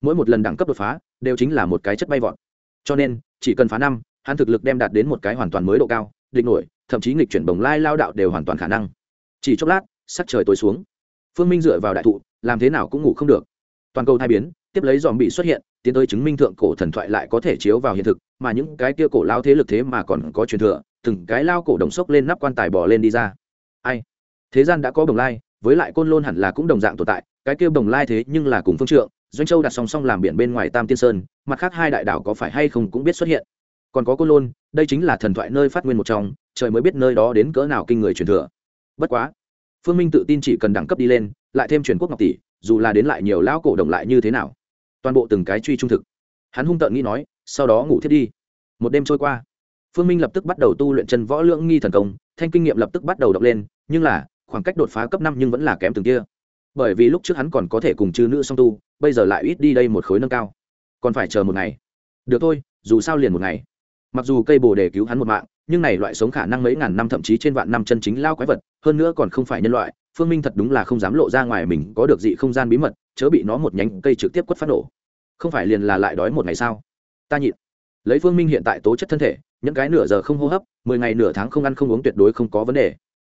Mỗi một lần đẳng cấp đột phá, đều chính là một cái chất bay vọt. Cho nên, chỉ cần phá năm, hắn thực lực đem đạt đến một cái hoàn toàn mới độ cao, địch nổi, thậm chí nghịch chuyển bồng lai lao đạo đều hoàn toàn khả năng. Chỉ chốc lát, sắc trời tối xuống. Phương minh dựa vào đại thụ, làm thế nào cũng ngủ không được. Toàn cầu thai biến, tiếp lấy dòm bị xuất hiện, tiến tới chứng minh thượng cổ thần thoại lại có thể chiếu vào hiện thực, mà những cái kia cổ lao thế lực thế mà còn có truyền thừa, từng cái lao cổ đồng sốc lên nắp quan tài bỏ lên đi ra. Ai? Thế gian đã có bồng lai, với lại côn lôn hẳn là cũng đồng dạng tồn tại cái kia bồng lai thế nhưng là cùng phương trượng, doanh châu đặt song song làm biển bên ngoài tam tiên sơn, mặt khác hai đại đảo có phải hay không cũng biết xuất hiện. Còn có côn lôn, đây chính là thần thoại nơi phát nguyên một trong, trời mới biết nơi đó đến cỡ nào kinh người truyền thừa. Bất quá, phương minh tự tin chỉ cần đẳng cấp đi lên, lại thêm truyền quốc ngọc tỷ, dù là đến lại nhiều lão cổ đồng lại như thế nào, toàn bộ từng cái truy trung thực. Hắn hung tợn nghĩ nói, sau đó ngủ thiết đi. Một đêm trôi qua, phương minh lập tức bắt đầu tu luyện chân võ lưỡng nghi thần công, thanh kinh nghiệm lập tức bắt đầu đọc lên, nhưng là, khoảng cách đột phá cấp năm nhưng vẫn là kém từng kia bởi vì lúc trước hắn còn có thể cùng chư nữ song tu, bây giờ lại ít đi đây một khối nâng cao. Còn phải chờ một ngày. Được thôi, dù sao liền một ngày. Mặc dù cây bồ đề cứu hắn một mạng, nhưng này loại sống khả năng mấy ngàn năm thậm chí trên vạn năm chân chính lao quái vật, hơn nữa còn không phải nhân loại, phương minh thật đúng là không dám lộ ra ngoài mình có được dị không gian bí mật, chớ bị nó một nhánh cây trực tiếp quất phát nổ. Không phải liền là lại đói một ngày sao? Ta nhịn. Lấy phương minh hiện tại tố chất thân thể, những cái nửa giờ không hô hấp, mười ngày nửa tháng không ăn không uống tuyệt đối không có vấn đề.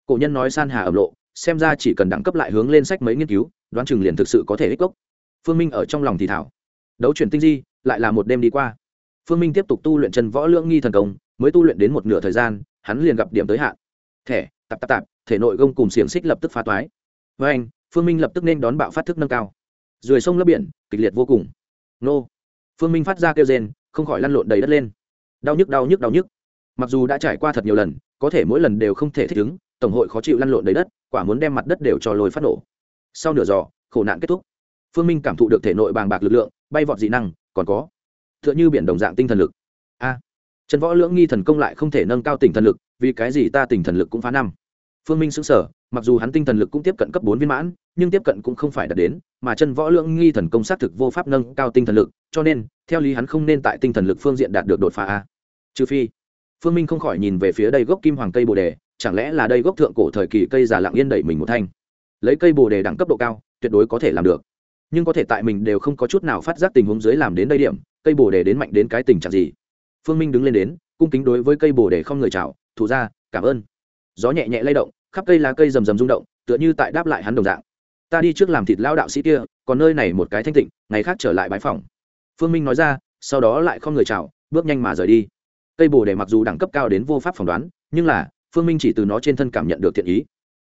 Cổ nhân nói san hà ẩm lộ xem ra chỉ cần đẳng cấp lại hướng lên sách mấy nghiên cứu, đoán chừng liền thực sự có thể ích gốc. Phương minh ở trong lòng thì thảo. Đấu chuyển tinh di, lại là một đêm đi qua. Phương minh tiếp tục tu luyện chân võ lưỡng nghi thần công, mới tu luyện đến một nửa thời gian, hắn liền gặp điểm tới hạn. Thẻ, tạp tạp tạp, thể nội gông cùng xiềng xích lập tức phá toái. Với anh, phương minh lập tức nên đón bạo phát thức nâng cao. Rười sông lấp biển, kịch liệt vô cùng. Nô. Phương minh phát ra kêu rên, không khỏi lăn lộn đầy đất lên. Đau nhức đau nhức đau nhức. Mặc dù đã trải qua thật nhiều lần, có thể mỗi lần đều không thể thích ứng, tổng hội khó chịu lăn lộn đầy đất quả muốn đem mặt đất đều cho lôi phát nổ. Sau nửa giò, khổ nạn kết thúc. Phương minh cảm thụ được thể nội bàng bạc lực lượng, bay vọt dị năng, còn có t h ư ợ n h ư biển đồng dạng tinh thần lực. A, trần võ lưỡng nghi thần công lại không thể nâng cao tỉnh thần lực, vì cái gì ta tỉnh thần lực cũng phá năm. Phương minh xứng sở mặc dù hắn tinh thần lực cũng tiếp cận cấp bốn viên mãn, nhưng tiếp cận cũng không phải đạt đến, mà chân võ lưỡng nghi thần công xác thực vô pháp nâng cao tinh thần lực, cho nên, theo lý hắn không nên tại tinh thần lực phương diện đạt được đột phá a. Trừ phi, phương minh không khỏi nhìn về phía đây gốc kim hoàng cây bồ đề chẳng lẽ là đây gốc thượng cổ thời kỳ cây già lặng yên đẩy mình một thanh? Lấy cây bồ đề đẳng cấp độ cao, tuyệt đối có thể làm được. Nhưng có thể tại mình đều không có chút nào phát giác tình huống dưới làm đến đây điểm, cây bồ đề đến mạnh đến cái tình trạng gì? Phương minh đứng lên đến, cung kính đối với cây bồ đề không người chào, thủ ra cảm ơn. Gió nhẹ nhẹ lay động, khắp cây lá cây rầm rầm rung động, tựa như tại đáp lại hắn đồng dạng. Ta đi trước làm thịt lao đạo sĩ kia, còn nơi này một cái thanh tịnh, ngày khác trở lại bãi phòng phương minh nói ra, sau đó lại không người chào, bước nhanh mà rời đi. Cây bồ đề mặc dù đẳng cấp cao đến vô pháp phỏng đoán, nhưng là phương minh chỉ từ nó trên thân cảm nhận được thiện ý.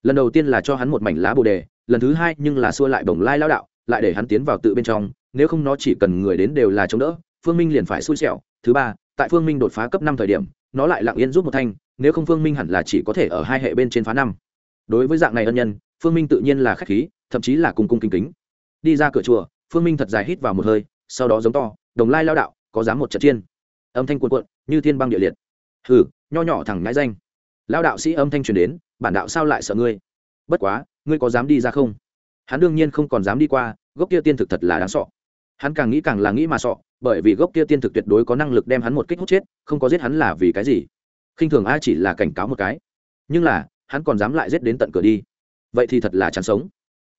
Lần đầu tiên là cho hắn một mảnh lá bồ đề, lần thứ hai nhưng là xua lại bồng lai lao đạo, lại để hắn tiến vào tự bên trong, nếu không nó chỉ cần người đến đều là chống đỡ, phương minh liền phải xui xẻo. Thứ ba, tại phương minh đột phá cấp năm thời điểm, nó lại lặng yên giúp một thanh, nếu không phương minh hẳn là chỉ có thể ở hai hệ bên trên phá năm. Đối với dạng này ân nhân, phương minh tự nhiên là k h á c h khí, thậm chí là cùng cung kính kính. Đi ra cửa chùa, phương minh thật dài hít vào một hơi, sau đó giống to, đồng lai lao đạo, có dám một trận chiên âm thanh cuộn cuộn, như thiên băng địa liệt. Hừ, nho nhỏ thẳng ngãi danh lao đạo sĩ âm thanh truyền đến, bản đạo sao lại sợ ngươi? Bất quá, ngươi có dám đi ra không? Hắn đương nhiên không còn dám đi qua, gốc kia tiên thực thật là đáng sọ hắn càng nghĩ càng là nghĩ mà sọ bởi vì gốc kia tiên thực tuyệt đối có năng lực đem hắn một kích hút chết, không có giết hắn là vì cái gì? Khinh thường ai chỉ là cảnh cáo một cái. Nhưng là, hắn còn dám lại giết đến tận cửa đi. Vậy thì thật là chán sống.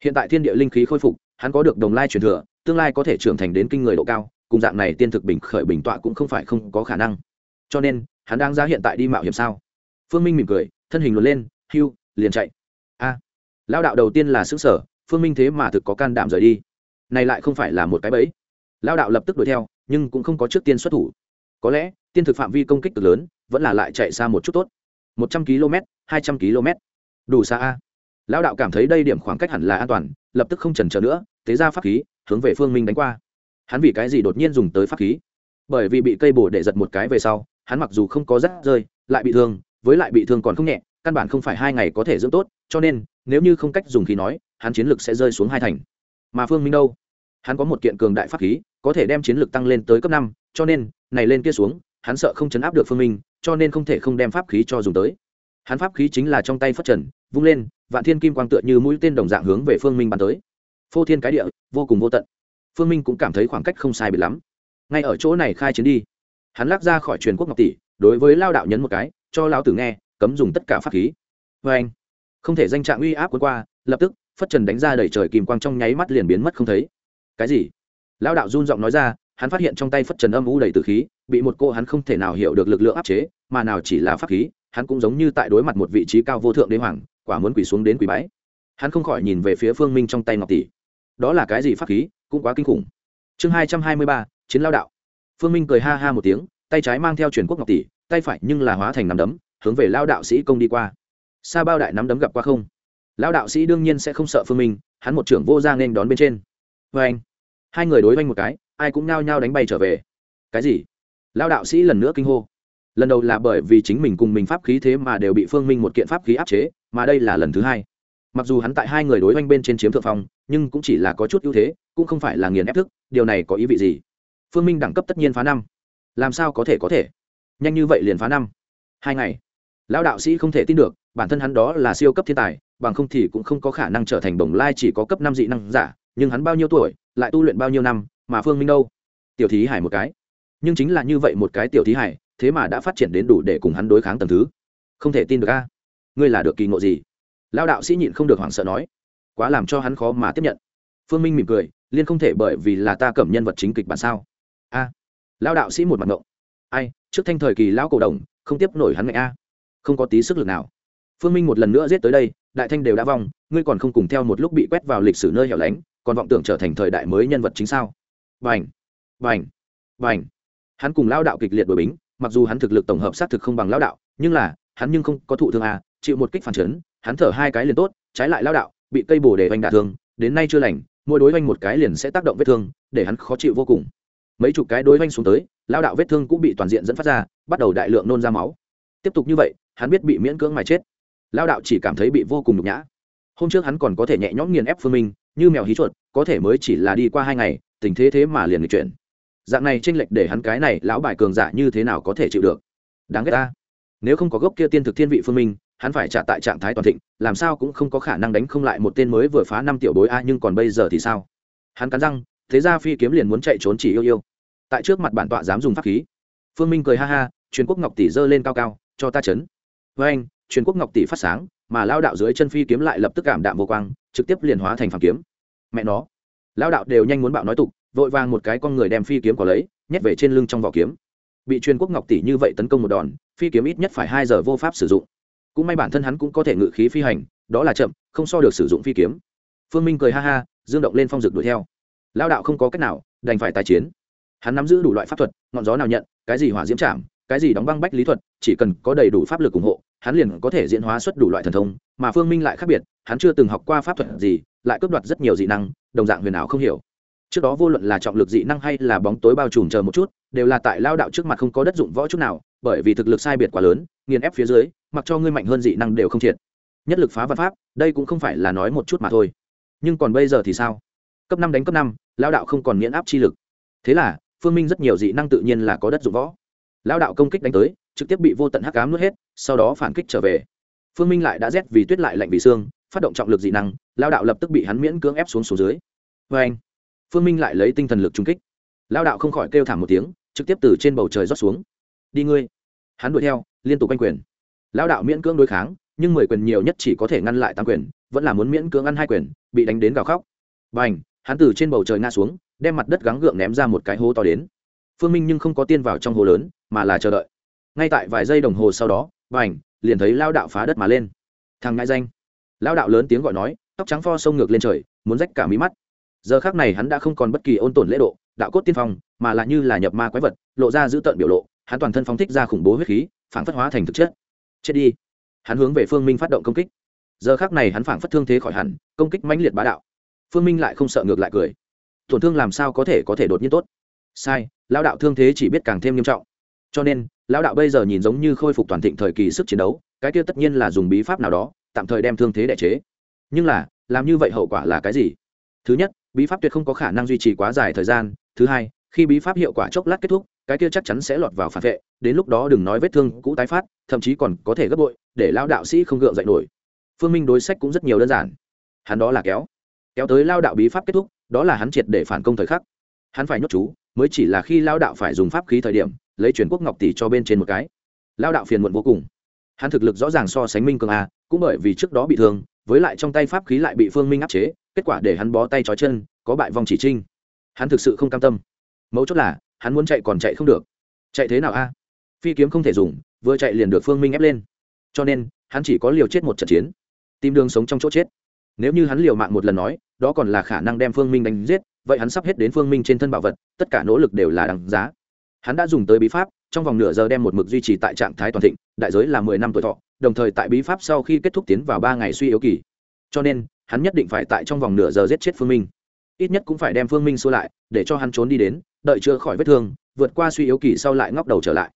Hiện tại thiên địa linh khí khôi phục, hắn có được đồng lai truyền thừa, tương lai có thể trưởng thành đến kinh người độ cao, cùng dạng này tiên thực bình khởi bình tọa cũng không phải không có khả năng. Cho nên, hắn đang ra hiện tại đi mạo hiểm sao? Phương minh mỉm cười thân hình luồn lên hưu liền chạy. A à, lao đạo đầu tiên là xứ sở phương minh thế mà thực có can đảm rời đi. Này lại không phải là một cái bẫy. Lao đạo lập tức đuổi theo nhưng cũng không có trước tiên xuất thủ. Có lẽ tiên thực phạm vi công kích cực lớn vẫn là lại chạy xa một chút tốt. Một trăm km hai trăm km. Đủ xa a. Lao đạo cảm thấy đây điểm khoảng cách hẳn là an toàn lập tức không chần chờ nữa thế ra pháp khí hướng về phương minh đánh qua. Hắn vì cái gì đột nhiên dùng tới pháp khí? Bởi vì bị cây bổ để giật một cái về sau hắn mặc dù không có rác rơi lại bị thương với lại bị thương còn không nhẹ, căn bản không phải hai ngày có thể dưỡng tốt, cho nên, nếu như không cách dùng khí nói, hắn chiến lực sẽ rơi xuống hai thành. Mà phương minh đâu? Hắn có một kiện cường đại pháp khí, có thể đem chiến lực tăng lên tới cấp năm, cho nên, này lên kia xuống, hắn sợ không chấn áp được phương minh, cho nên không thể không đem pháp khí cho dùng tới. Hắn pháp khí chính là trong tay phất trần, vung lên, vạn thiên kim quang tựa như mũi tên đồng dạng hướng về phương minh bắn tới. Phô thiên cái địa, vô cùng vô tận. Phương minh cũng cảm thấy khoảng cách không sai bị lắm. Ngay ở chỗ này khai chiến đi. Hắn lắc ra khỏi truyền quốc ngọc tỷ, đối với lao đạo nhấn một cái cho lão tử nghe, cấm dùng tất cả pháp khí. Vê anh, không thể danh trạng uy áp cuốn qua, lập tức, phất trần đánh ra đẩy trời kìm quang trong nháy mắt liền biến mất không thấy. Cái gì? Lão đạo run giọng nói ra, hắn phát hiện trong tay phất trần âm u đầy từ khí, bị một cô hắn không thể nào hiểu được lực lượng áp chế, mà nào chỉ là pháp khí, hắn cũng giống như tại đối mặt một vị trí cao vô thượng đế hoàng, quả muốn quỳ xuống đến quỳ bái. Hắn không khỏi nhìn về phía phương minh trong tay ngọc tỷ. Đó là cái gì pháp khí? Cũng quá kinh khủng. Chương hai trăm hai mươi ba, chiến lao đạo. Phương minh cười ha ha một tiếng, tay trái mang theo truyền quốc ngọc tỷ tay phải nhưng là hóa thành nắm đấm, hướng về lao đạo sĩ công đi qua. Sa bao đại nắm đấm gặp qua không? Lao đạo sĩ đương nhiên sẽ không sợ phương minh, hắn một trưởng vô ra nên đón bên trên. Vê anh, hai người đối oanh một cái, ai cũng nao nhao đánh bay trở về. Cái gì? Lao đạo sĩ lần nữa kinh hô. Lần đầu là bởi vì chính mình cùng mình pháp khí thế mà đều bị phương minh một kiện pháp khí áp chế, mà đây là lần thứ hai. Mặc dù hắn tại hai người đối oanh bên trên chiếm thượng phong, nhưng cũng chỉ là có chút ưu thế, cũng không phải là nghiền ép thức, điều này có ý vị gì? Phương minh đẳng cấp tất nhiên phá năm. Làm sao có thể có thể? Nhanh như vậy liền phá năm. Hai ngày. Lão đạo sĩ không thể tin được bản thân hắn đó là siêu cấp thiên tài bằng không thì cũng không có khả năng trở thành đồng lai chỉ có cấp năm dị năng giả nhưng hắn bao nhiêu tuổi lại tu luyện bao nhiêu năm mà phương minh đâu? Tiểu thí hải một cái. Nhưng chính là như vậy một cái tiểu thí hải thế mà đã phát triển đến đủ để cùng hắn đối kháng tầm thứ. Không thể tin được a. Ngươi là được kỳ ngộ gì? Lao đạo sĩ nhịn không được hoảng sợ nói. Quá làm cho hắn khó mà tiếp nhận. Phương minh mỉm cười liên không thể bởi vì là ta cẩm nhân vật chính kịch bản sao? A. À, lao đạo sĩ một mặt ngộng ai, trước thanh thời kỳ lão cổ đồng, không tiếp nổi hắn ngạch a. Không có tí sức lực nào. Phương minh một lần nữa giết tới đây, đại thanh đều đã vong, ngươi còn không cùng theo một lúc bị quét vào lịch sử nơi hẻo lánh, còn vọng tưởng trở thành thời đại mới nhân vật chính sao? Vành vành vành hắn cùng lao đạo kịch liệt đổi bính, mặc dù hắn thực lực tổng hợp xác thực không bằng lao đạo, nhưng là, hắn nhưng không có thụ thương à chịu một kích phản chấn, hắn thở hai cái liền tốt, trái lại lao đạo, bị cây bồ để oanh đả thương, đến nay chưa lành, mỗi đối oanh một cái liền sẽ tác động vết thương, để hắn khó chịu vô cùng mấy chục cái đối oanh xuống tới, lao đạo vết thương cũng bị toàn diện dẫn phát ra, bắt đầu đại lượng nôn ra máu. Tiếp tục như vậy, hắn biết bị miễn cưỡng mà chết. Lao đạo chỉ cảm thấy bị vô cùng nhục nhã. Hôm trước hắn còn có thể nhẹ nhõm nghiền ép phương minh, như mèo hí chuột, có thể mới chỉ là đi qua hai ngày, tình thế thế mà liền lịch chuyển. Dạng này tranh lệch để hắn cái này lão bài cường giả như thế nào có thể chịu được? Đáng ghét ta. Nếu không có gốc kia tiên thực thiên vị phương minh, hắn phải trả tại trạng thái toàn thịnh, làm sao cũng không có khả năng đánh không lại một tên mới vừa phá năm tiểu bối a, nhưng còn bây giờ thì sao? Hắn cắn răng, thế ra phi kiếm liền muốn chạy trốn chỉ yêu yêu tại trước mặt bản tọa dám dùng pháp khí. Phương minh cười ha ha, truyền quốc ngọc tỷ giơ lên cao cao, cho ta chấn. Với anh, truyền quốc ngọc tỷ phát sáng, mà lao đạo dưới chân phi kiếm lại lập tức cảm đạm vô quang, trực tiếp liền hóa thành phàm kiếm. Mẹ nó. Lao đạo đều nhanh muốn bạo nói tục, vội vàng một cái con người đem phi kiếm có lấy, nhét về trên lưng trong vỏ kiếm. Bị truyền quốc ngọc tỷ như vậy tấn công một đòn, phi kiếm ít nhất phải hai giờ vô pháp sử dụng. Cũng may bản thân hắn cũng có thể ngự khí phi hành, đó là chậm, không so được sử dụng phi kiếm. Phương minh cười ha ha, dương động lên phong dực đuổi theo. Lao đạo không có cách nào, đành phải tài chiến hắn nắm giữ đủ loại pháp thuật, ngọn gió nào nhận, cái gì hỏa diễm chạm, cái gì đóng băng bách lý thuật, chỉ cần có đầy đủ pháp lực ủng hộ, hắn liền có thể diễn hóa xuất đủ loại thần thông, mà phương minh lại khác biệt, hắn chưa từng học qua pháp thuật gì, lại cướp đoạt rất nhiều dị năng, đồng dạng huyền ảo không hiểu. Trước đó vô luận là trọng lực dị năng hay là bóng tối bao trùm chờ một chút, đều là tại lao đạo trước mặt không có đất dụng võ chút nào, bởi vì thực lực sai biệt quá lớn, nghiền ép phía dưới, mặc cho ngươi mạnh hơn dị năng đều không triệt nhất lực phá văn pháp, đây cũng không phải là nói một chút mà thôi. Nhưng còn bây giờ thì sao? Cấp năm đánh cấp năm, lao đạo không còn nghiền áp chi lực. Thế là phương minh rất nhiều dị năng tự nhiên là có đất dụng võ. Lao đạo công kích đánh tới, trực tiếp bị vô tận hắc cám nuốt hết, sau đó phản kích trở về. Phương minh lại đã rét vì tuyết lại lạnh vì xương, phát động trọng lực dị năng lao đạo lập tức bị hắn miễn cưỡng ép xuống số dưới. Vê anh phương minh lại lấy tinh thần lực trung kích. Lao đạo không khỏi kêu thảm một tiếng, trực tiếp từ trên bầu trời rót xuống. Đi ngươi! Hắn đuổi theo, liên tục quanh quyền. Lao đạo miễn cưỡng đối kháng, nhưng mười quyền nhiều nhất chỉ có thể ngăn lại tám quyền, vẫn là muốn miễn cưỡng ăn hai quyền, bị đánh đến gào khóc. B à n h hắn từ trên bầu trời ngã xuống đem mặt đất gắng gượng ném ra một cái hố to đến. Phương minh nhưng không có tiên vào trong hố lớn, mà là chờ đợi. Ngay tại vài giây đồng hồ sau đó b à liền thấy lao đạo phá đất mà lên. Thằng ngại danh. Lao đạo lớn tiếng gọi nói, tóc trắng pho sông ngược lên trời, muốn rách cả mí mắt. Giờ khác này hắn đã không còn bất kỳ ôn tồn lễ độ, đạo cốt tiên phong, mà là như là nhập ma quái vật, lộ ra giữ tợn biểu lộ, hắn toàn thân phóng thích ra khủng bố huyết khí phản phất hóa thành thực chất. Chết đi. Hắn hướng về phương minh phát động công kích. Giờ khác này hắn phảng phất thương thế khỏi hẳn, công kích mãnh liệt bá đạo. Phương minh lại không sợ ngược lại cười tổn thương làm sao có thể có thể đột nhiên tốt? Sai lao đạo thương thế chỉ biết càng thêm nghiêm trọng. Cho nên lao đạo bây giờ nhìn giống như khôi phục toàn thịnh thời kỳ sức chiến đấu, cái kia tất nhiên là dùng bí pháp nào đó, tạm thời đem thương thế đẻ chế. Nhưng là, làm như vậy hậu quả là cái gì? Thứ nhất, bí pháp tuyệt không có khả năng duy trì quá dài thời gian. Thứ hai, khi bí pháp hiệu quả chốc lát kết thúc, cái kia chắc chắn sẽ lọt vào phản vệ. Đến lúc đó đừng nói vết thương cũ tái phát, thậm chí còn có thể gấp bội, để lao đạo sĩ không gượng dậy nổi. Phương minh đối sách cũng rất nhiều đơn giản. Hắn đó là kéo. Kéo tới lao đạo bí pháp kết thúc đó là hắn triệt để phản công thời khắc. Hắn phải nhốt chú, mới chỉ là khi lao đạo phải dùng pháp khí thời điểm, lấy truyền quốc ngọc tỷ cho bên trên một cái. Lao đạo phiền muộn vô cùng. Hắn thực lực rõ ràng so sánh minh cường a, cũng bởi vì trước đó bị thương, với lại trong tay pháp khí lại bị phương minh áp chế, kết quả để hắn bó tay trói chân, có bại vòng chỉ trinh. Hắn thực sự không cam tâm. Mấu chốt là, hắn muốn chạy còn chạy không được. Chạy thế nào a? Phi kiếm không thể dùng, vừa chạy liền được phương minh ép lên. Cho nên, hắn chỉ có liều chết một trận chiến. Tìm đường sống trong chỗ chết nếu như hắn liều mạng một lần nói, đó còn là khả năng đem phương minh đánh giết, vậy hắn sắp hết đến phương minh trên thân bảo vật, tất cả nỗ lực đều là đằng giá. Hắn đã dùng tới bí pháp, trong vòng nửa giờ đem một mực duy trì tại trạng thái toàn thịnh, đại giới là mười năm tuổi thọ, đồng thời tại bí pháp sau khi kết thúc tiến vào ba ngày suy yếu kỳ. Cho nên, hắn nhất định phải tại trong vòng nửa giờ giết chết phương minh. Ít nhất cũng phải đem phương minh xua lại, để cho hắn trốn đi đến, đợi chữa khỏi vết thương, vượt qua suy yếu kỳ sau lại ngóc đầu trở lại.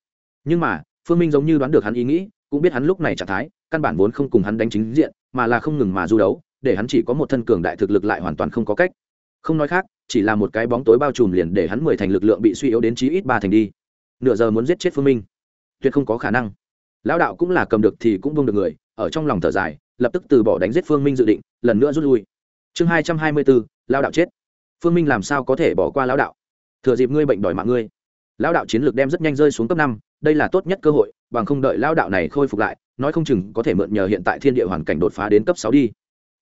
Nhưng mà, phương minh giống như đoán được hắn ý nghĩ, cũng biết hắn lúc này trạng thái, căn bản vốn không cùng hắn đánh chính diện, mà là không ngừng mà du đấu để hắn chỉ có một thân cường đại thực lực lại hoàn toàn không có cách. Không nói khác, chỉ là một cái bóng tối bao trùm liền để hắn mười thành lực lượng bị suy yếu đến chí ít ba thành đi. Nửa giờ muốn giết chết phương minh. Tuyệt không có khả năng. Lão đạo cũng là cầm được thì cũng bông được người, ở trong lòng thở dài, lập tức từ bỏ đánh giết phương minh dự định, lần nữa rút lui. Chương hai trăm hai mươi bốn lao đạo chết. Phương minh làm sao có thể bỏ qua lão đạo? Thừa dịp ngươi bệnh đòi mạng ngươi. Lão đạo chiến lược đem rất nhanh rơi xuống cấp năm, đây là tốt nhất cơ hội, bằng không đợi Lão đạo này khôi phục lại, nói không chừng có thể mượn nhờ hiện tại thiên địa hoàn cảnh đột phá đến cấp sáu đi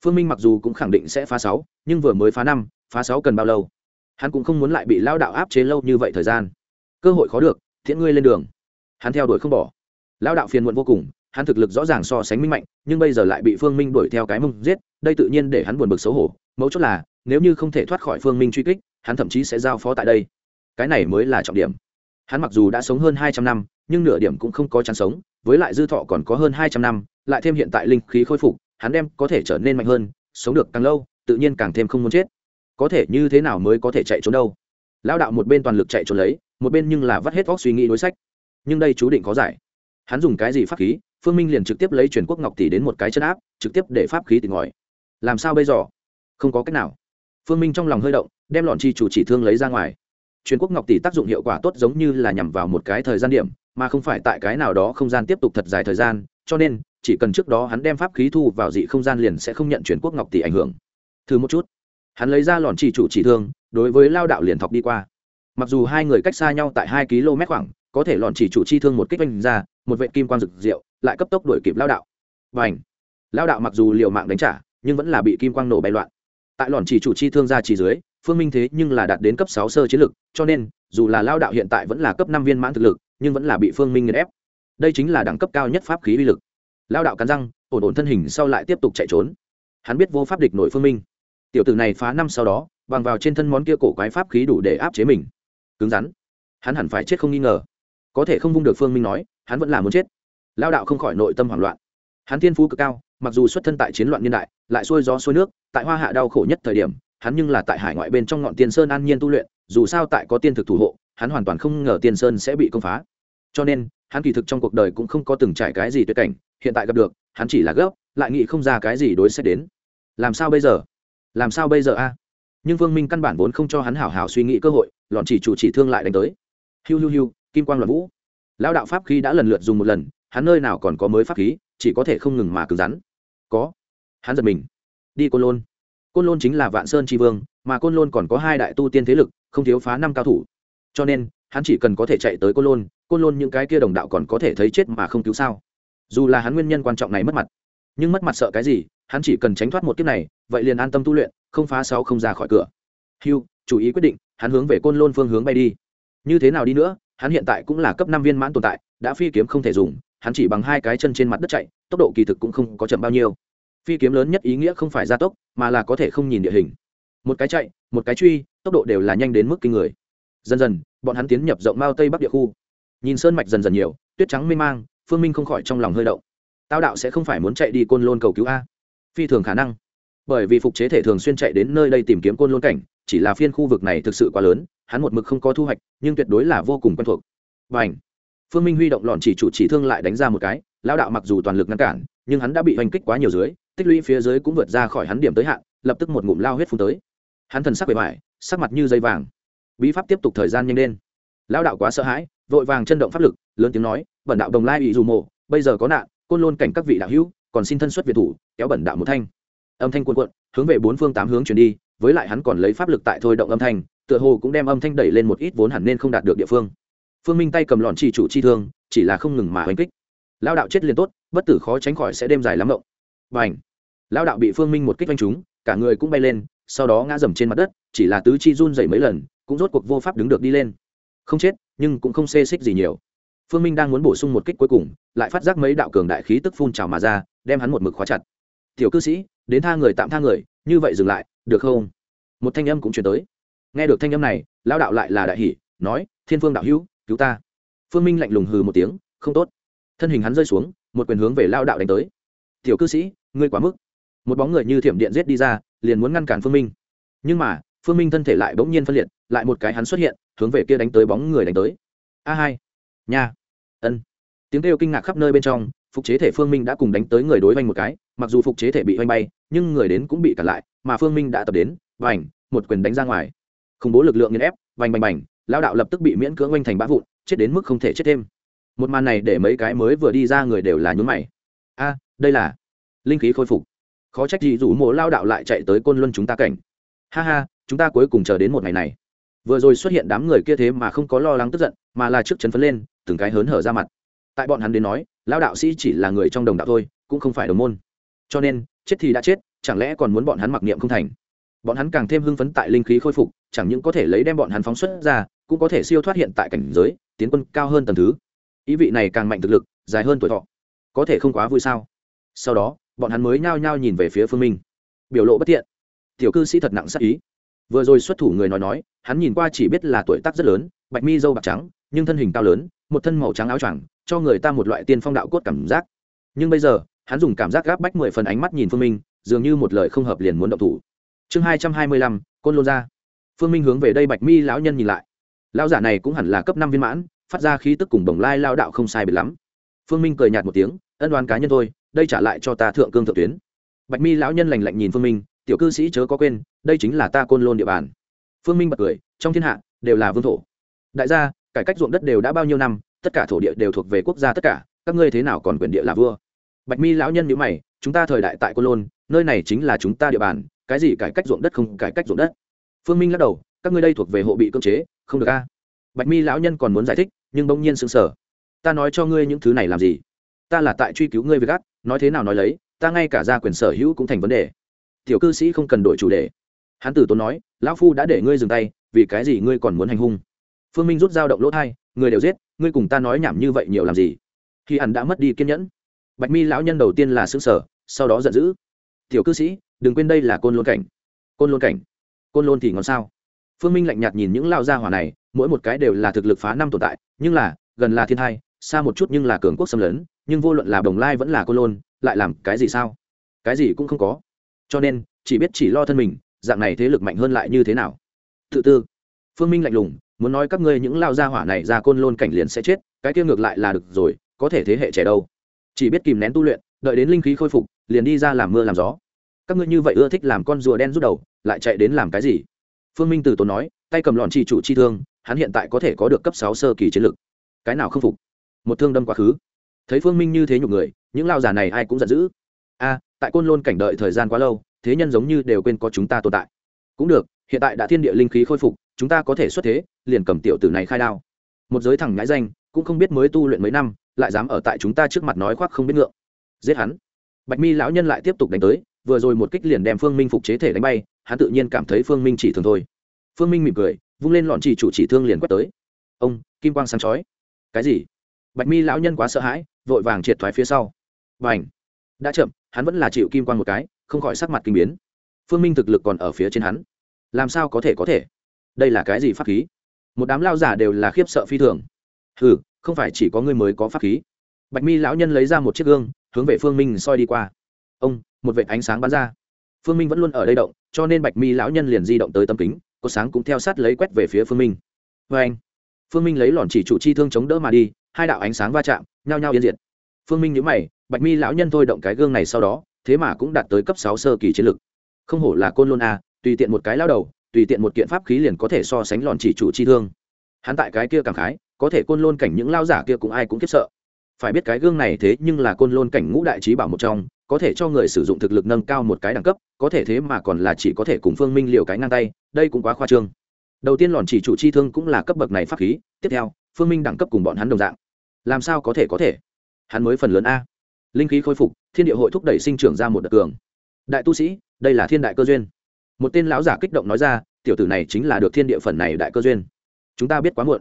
phương minh mặc dù cũng khẳng định sẽ phá sáu, nhưng vừa mới phá năm, phá sáu cần bao lâu? Hắn cũng không muốn lại bị lao đạo áp chế lâu như vậy thời gian. Cơ hội khó được, thiện ngươi lên đường. Hắn theo đuổi không bỏ. Lao đạo phiền muộn vô cùng, hắn thực lực rõ ràng so sánh minh mạnh, nhưng bây giờ lại bị phương minh đuổi theo cái mông giết, đây tự nhiên để hắn buồn bực xấu hổ. Mấu chốt là, nếu như không thể thoát khỏi phương minh truy kích, hắn thậm chí sẽ giao phó tại đây. Cái này mới là trọng điểm. Hắn mặc dù đã sống hơn hai trăm năm, nhưng nửa điểm cũng không có chán sống, với lại dư thọ còn có hơn hai trăm năm, lại thêm hiện tại linh khí khôi phục hắn đem có thể trở nên mạnh hơn, sống được càng lâu, tự nhiên càng thêm không muốn chết. Có thể như thế nào mới có thể chạy trốn đâu? Lão đạo một bên toàn lực chạy trốn lấy, một bên nhưng là vắt hết vóc suy nghĩ đối sách. Nhưng đây chú định có giải. Hắn dùng cái gì pháp khí, phương minh liền trực tiếp lấy truyền quốc ngọc tỷ đến một cái chân áp, trực tiếp để pháp khí tỉnh ngòi làm sao bây giờ? Không có cách nào. Phương minh trong lòng hơi động, đem lọn chi chủ chỉ thương lấy ra ngoài. Truyền quốc ngọc tỷ tác dụng hiệu quả tốt giống như là nhằm vào một cái thời gian điểm, mà không phải tại cái nào đó không gian tiếp tục thật dài thời gian, cho nên chỉ cần trước đó hắn đem pháp khí thu vào dị không gian liền sẽ không nhận chuyển quốc ngọc tỷ ảnh hưởng. Thử một chút. Hắn lấy ra lòn chỉ chủ chỉ thương, đối với lao đạo liền thọc đi qua. Mặc dù hai người cách xa nhau tại hai km khoảng, có thể lòn chỉ chủ chi thương một kích oanh ra, một vệ kim quan rực rượu lại cấp tốc đuổi kịp lao đạo. Và ảnh lao đạo mặc dù liều mạng đánh trả, nhưng vẫn là bị kim quang nổ bay loạn. Tại lòn chỉ chủ chi thương ra chỉ dưới, phương minh thế nhưng là đạt đến cấp sáu sơ chiến lực, cho nên, dù là lao đạo hiện tại vẫn là cấp năm viên mãn thực lực, nhưng vẫn là bị phương minh nghiền ép. Đây chính là đẳng cấp cao nhất pháp khí uy lực lao đạo cắn răng, ổn ổn thân hình sau lại tiếp tục chạy trốn. Hắn biết vô pháp địch nội phương minh. Tiểu tử này phá năm sau đó, bằng vào trên thân món kia cổ quái pháp khí đủ để áp chế mình. Cứng rắn. Hắn hẳn phải chết không nghi ngờ. Có thể không vung được phương minh nói, hắn vẫn là muốn chết. Lao đạo không khỏi nội tâm hoảng loạn. Hắn thiên phú cực cao, mặc dù xuất thân tại chiến loạn niên đại, lại xuôi gió xuôi nước, tại hoa hạ đau khổ nhất thời điểm, hắn nhưng là tại hải ngoại bên trong ngọn tiên sơn an nhiên tu luyện, dù sao tại có tiên thực thủ hộ, hắn hoàn toàn không ngờ tiên sơn sẽ bị công phá cho nên, hắn kỳ thực trong cuộc đời cũng không có từng trải cái gì tuyệt cảnh, hiện tại gặp được, hắn chỉ là gấp, lại nghĩ không ra cái gì đối xét đến. Làm sao bây giờ? Làm sao bây giờ a? Nhưng vương minh căn bản vốn không cho hắn hảo hảo suy nghĩ cơ hội, lọn chỉ chủ chỉ thương lại đánh tới. Hiu hiu hiu, kim quang loạn vũ. Lão đạo pháp khí đã lần lượt dùng một lần, hắn nơi nào còn có mới pháp khí, chỉ có thể không ngừng mà cứng rắn. Có. Hắn giật mình. Đi côn lôn. Côn lôn chính là vạn sơn tri vương, mà côn lôn còn có hai đại tu tiên thế lực, không thiếu phá năm cao thủ. Cho nên hắn chỉ cần có thể chạy tới côn lôn côn lôn những cái kia đồng đạo còn có thể thấy chết mà không cứu sao? Dù là hắn nguyên nhân quan trọng này mất mặt. Nhưng mất mặt sợ cái gì? Hắn chỉ cần tránh thoát một kiếp này, vậy liền an tâm tu luyện, không phá sáu không ra khỏi cửa. Hưu, chủ ý quyết định, hắn hướng về côn lôn phương hướng bay đi. Như thế nào đi nữa? Hắn hiện tại cũng là cấp năm viên mãn tồn tại, đã phi kiếm không thể dùng, hắn chỉ bằng hai cái chân trên mặt đất chạy, tốc độ kỳ thực cũng không có chậm bao nhiêu. Phi kiếm lớn nhất ý nghĩa không phải gia tốc, mà là có thể không nhìn địa hình. Một cái chạy, một cái truy, tốc độ đều là nhanh đến mức kinh người dần dần, bọn hắn tiến nhập rộng mao tây bắc địa khu. Nhìn sơn mạch dần dần nhiều, tuyết trắng mê mang, phương minh không khỏi trong lòng hơi động. Tao đạo sẽ không phải muốn chạy đi côn lôn cầu cứu a? Phi thường khả năng. Bởi vì phục chế thể thường xuyên chạy đến nơi đây tìm kiếm côn lôn cảnh, chỉ là phiên khu vực này thực sự quá lớn, hắn một mực không có thu hoạch, nhưng tuyệt đối là vô cùng quen thuộc. Và ảnh phương minh huy động lọn chỉ chủ chỉ thương lại đánh ra một cái lao đạo mặc dù toàn lực ngăn cản, nhưng hắn đã bị hành kích quá nhiều dưới, tích lũy phía dưới cũng vượt ra khỏi hắn điểm tới hạn, lập tức một ngụm lao huyết phun tới. Hắn thần sắc bề mại sắc mặt như dây vàng bí pháp tiếp tục thời gian nhanh lên. Lao đạo quá sợ hãi, vội vàng chân động pháp lực, lớn tiếng nói, bẩn đạo đồng lai bị dù mộ, bây giờ có nạn, côn lôn cảnh các vị đạo hữu, còn xin thân xuất việt thủ, kéo bẩn đạo một thanh. Âm thanh quân quận hướng về bốn phương tám hướng chuyển đi, với lại hắn còn lấy pháp lực tại thôi động âm thanh, tựa hồ cũng đem âm thanh đẩy lên một ít vốn hẳn nên không đạt được địa phương. Phương minh tay cầm lọn chỉ chủ chi thương, chỉ là không ngừng mà hành kích. Lao đạo chết liền tốt, bất tử khó tránh khỏi sẽ đêm dài lắm động và ảnh lao đạo bị phương minh một kích oanh chúng cả người cũng bay lên, sau đó ngã dầm trên mặt đất, chỉ là tứ chi run dày mấy lần cũng rốt cuộc vô pháp đứng được đi lên. Không chết, nhưng cũng không xê xích gì nhiều. Phương minh đang muốn bổ sung một kích cuối cùng, lại phát giác mấy đạo cường đại khí tức phun trào mà ra, đem hắn một mực khóa chặt. Tiểu cư sĩ, đến tha người tạm tha người, như vậy dừng lại, được không? Một thanh âm cũng chuyển tới. Nghe được thanh âm này, Lão đạo lại là đại hỷ nói, thiên phương đạo hữu, cứu ta. Phương minh lạnh lùng hừ một tiếng, không tốt. Thân hình hắn rơi xuống, một quyền hướng về lao đạo đánh tới. Tiểu cư sĩ, ngươi quá mức. Một bóng người như thiểm điện giết đi ra, liền muốn ngăn cản phương minh. Nhưng mà phương minh thân thể lại bỗng nhiên phân liệt, lại một cái hắn xuất hiện, hướng về kia đánh tới bóng người đánh tới. A hai. Nha. Ân. Tiếng kêu kinh ngạc khắp nơi bên trong, phục chế thể phương minh đã cùng đánh tới người đối vanh một cái, mặc dù phục chế thể bị vanh bay, nhưng người đến cũng bị cản lại, mà phương minh đã tập đến, vành, một quyền đánh ra ngoài. Khủng bố lực lượng nghiền ép, vành bành bành, lao đạo lập tức bị miễn cưỡng oanh thành bã vụn, chết đến mức không thể chết thêm. Một màn này để mấy cái mới vừa đi ra người đều là nhún mày. A, đây là linh khí khôi phục. Khó trách gì rủ mộ lao đạo lại chạy tới côn luân chúng ta cảnh. Ha ha chúng ta cuối cùng chờ đến một ngày này. Vừa rồi xuất hiện đám người kia thế mà không có lo lắng tức giận, mà là trước chấn phấn lên, từng cái hớn hở ra mặt. Tại bọn hắn đến nói lao đạo sĩ chỉ là người trong đồng đạo thôi, cũng không phải đồng môn. Cho nên, chết thì đã chết, chẳng lẽ còn muốn bọn hắn mặc niệm không thành? Bọn hắn càng thêm hưng phấn tại linh khí khôi phục, chẳng những có thể lấy đem bọn hắn phóng xuất ra, cũng có thể siêu thoát hiện tại cảnh giới, tiến quân cao hơn tầm thứ. Ý vị này càng mạnh thực lực, dài hơn tuổi thọ. Có thể không quá vui sao? Sau đó, bọn hắn mới nhao nhao nhìn về phía phương minh. Biểu lộ bất thiện tiểu cư sĩ thật nặng sắc ý vừa rồi xuất thủ người nói nói, hắn nhìn qua chỉ biết là tuổi tác rất lớn, bạch mi dâu bạc trắng, nhưng thân hình cao lớn, một thân màu trắng áo choàng, cho người ta một loại tiên phong đạo cốt cảm giác. Nhưng bây giờ, hắn dùng cảm giác gáp bách mười phần ánh mắt nhìn phương minh, dường như một lời không hợp liền muốn động thủ. Chương hai trăm hai mươi lăm, côn lôn ra phương minh hướng về đây bạch mi lão nhân nhìn lại. Lão giả này cũng hẳn là cấp năm viên mãn, phát ra khí tức cùng bồng lai lao đạo không sai biệt lắm. Phương minh cười nhạt một tiếng, ân đoán cá nhân thôi, đây trả lại cho ta thượng cương thượng tuyến. Bạch mi lão nhân lành lạnh nhìn phương minh tiểu cư sĩ chớ có quên, đây chính là ta côn lôn địa bàn. Phương minh bật cười, trong thiên hạ, đều là vương thổ. Đại gia, cải cách ruộng đất đều đã bao nhiêu năm, tất cả thổ địa đều thuộc về quốc gia tất cả, các ngươi thế nào còn quyền địa là vua? Bạch mi lão nhân nhữ mày, chúng ta thời đại tại côn lôn, nơi này chính là chúng ta địa bàn, cái gì cải cách ruộng đất không cải cách ruộng đất? Phương minh lắc đầu, các ngươi đây thuộc về hộ bị cưỡng chế, không được a. Bạch mi lão nhân còn muốn giải thích, nhưng bỗng nhiên sững sờ. Ta nói cho ngươi những thứ này làm gì? Ta là tại truy cứu ngươi về gác nói thế nào nói lấy, ta ngay cả ra quyền sở hữu cũng thành vấn đề tiểu cư sĩ không cần đổi chủ đề. Hắn tử tốn nói, lão phu đã để ngươi dừng tay, vì cái gì ngươi còn muốn hành hung? Phương minh rút dao động lỗ thai, người đều giết, ngươi cùng ta nói nhảm như vậy nhiều làm gì? Khi hắn đã mất đi kiên nhẫn, bạch mi lão nhân đầu tiên là xứng sở sau đó giận dữ, tiểu cư sĩ, đừng quên đây là côn lôn cảnh. Côn lôn cảnh, côn lôn thì ngon sao? Phương minh lạnh nhạt nhìn những lao gia hỏa này, mỗi một cái đều là thực lực phá năm tồn tại, nhưng là, gần là thiên thai, xa một chút nhưng là cường quốc xâm lấn, nhưng vô luận là đồng lai vẫn là côn lôn, lại làm cái gì sao? Cái gì cũng không có cho nên, chỉ biết chỉ lo thân mình, dạng này thế lực mạnh hơn lại như thế nào? Tự tư, phương minh lạnh lùng, muốn nói các ngươi những lao gia hỏa này ra côn lôn cảnh liền sẽ chết, cái kia ngược lại là được rồi, có thể thế hệ trẻ đâu. Chỉ biết kìm nén tu luyện, đợi đến linh khí khôi phục, liền đi ra làm mưa làm gió. Các ngươi như vậy ưa thích làm con rùa đen rút đầu, lại chạy đến làm cái gì? Phương minh từ tốn nói, tay cầm lọn chỉ chủ chi thương, hắn hiện tại có thể có được cấp sáu sơ kỳ chiến lực. Cái nào không phục? Một thương đâm quá khứ. Thấy phương minh như thế nhục người, những lao giả này ai cũng giận dữ a tại côn lôn cảnh đợi thời gian quá lâu, thế nhân giống như đều quên có chúng ta tồn tại. Cũng được, hiện tại đã thiên địa linh khí khôi phục, chúng ta có thể xuất thế, liền cầm tiểu tử này khai đao. Một giới thẳng nhãi danh, cũng không biết mới tu luyện mấy năm, lại dám ở tại chúng ta trước mặt nói khoác không biết ngượng. Giết hắn. Bạch mi lão nhân lại tiếp tục đánh tới, vừa rồi một kích liền đem phương minh phục chế thể đánh bay, hắn tự nhiên cảm thấy phương minh chỉ thường thôi. Phương minh mỉm cười, vung lên lọn chỉ chủ chỉ thương liền quét tới. Ông, kim quang sáng chói. Cái gì? Bạch mi lão nhân quá sợ hãi, vội vàng triệt thoái phía sau. Và ảnh đã chậm, hắn vẫn là chịu kim quan một cái, không khỏi sắc mặt kinh biến. Phương minh thực lực còn ở phía trên hắn. Làm sao có thể có thể? Đây là cái gì pháp khí? Một đám lao giả đều là khiếp sợ phi thường. Ừ không phải chỉ có ngươi mới có pháp khí. Bạch mi lão nhân lấy ra một chiếc gương, hướng về phương minh soi đi qua. Ông, một vệt ánh sáng bắn ra. Phương minh vẫn luôn ở đây động, cho nên bạch mi lão nhân liền di động tới tâm kính, có sáng cũng theo sát lấy quét về phía phương minh. Vê anh, phương minh lấy lòn chỉ chủ chi thương chống đỡ mà đi, hai đạo ánh sáng va chạm, nhao nhao yên diệt phương minh nhớ mày, bạch mi lão nhân thôi động cái gương này sau đó, thế mà cũng đạt tới cấp sáu sơ kỳ chiến lực. Không hổ là côn lôn a, tùy tiện một cái lao đầu, tùy tiện một kiện pháp khí liền có thể so sánh lòn chỉ chủ chi thương. Hắn tại cái kia cảm khái, có thể côn lôn cảnh những lao giả kia cũng ai cũng kiếp sợ. Phải biết cái gương này thế nhưng là côn lôn cảnh ngũ đại trí bảo một trong, có thể cho người sử dụng thực lực nâng cao một cái đẳng cấp, có thể thế mà còn là chỉ có thể cùng phương minh liều cái ngang tay, đây cũng quá khoa trương. Đầu tiên lòn chỉ chủ chi thương cũng là cấp bậc này pháp khí, tiếp theo, phương minh đẳng cấp cùng bọn hắn đồng dạng. Làm sao có thể có thể? Hắn mới phần lớn a. Linh khí khôi phục, thiên địa hội thúc đẩy sinh trưởng ra một đợt cường. Đại tu sĩ, đây là thiên đại cơ duyên. Một tên lão giả kích động nói ra, tiểu tử này chính là được thiên địa phần này đại cơ duyên. Chúng ta biết quá muộn.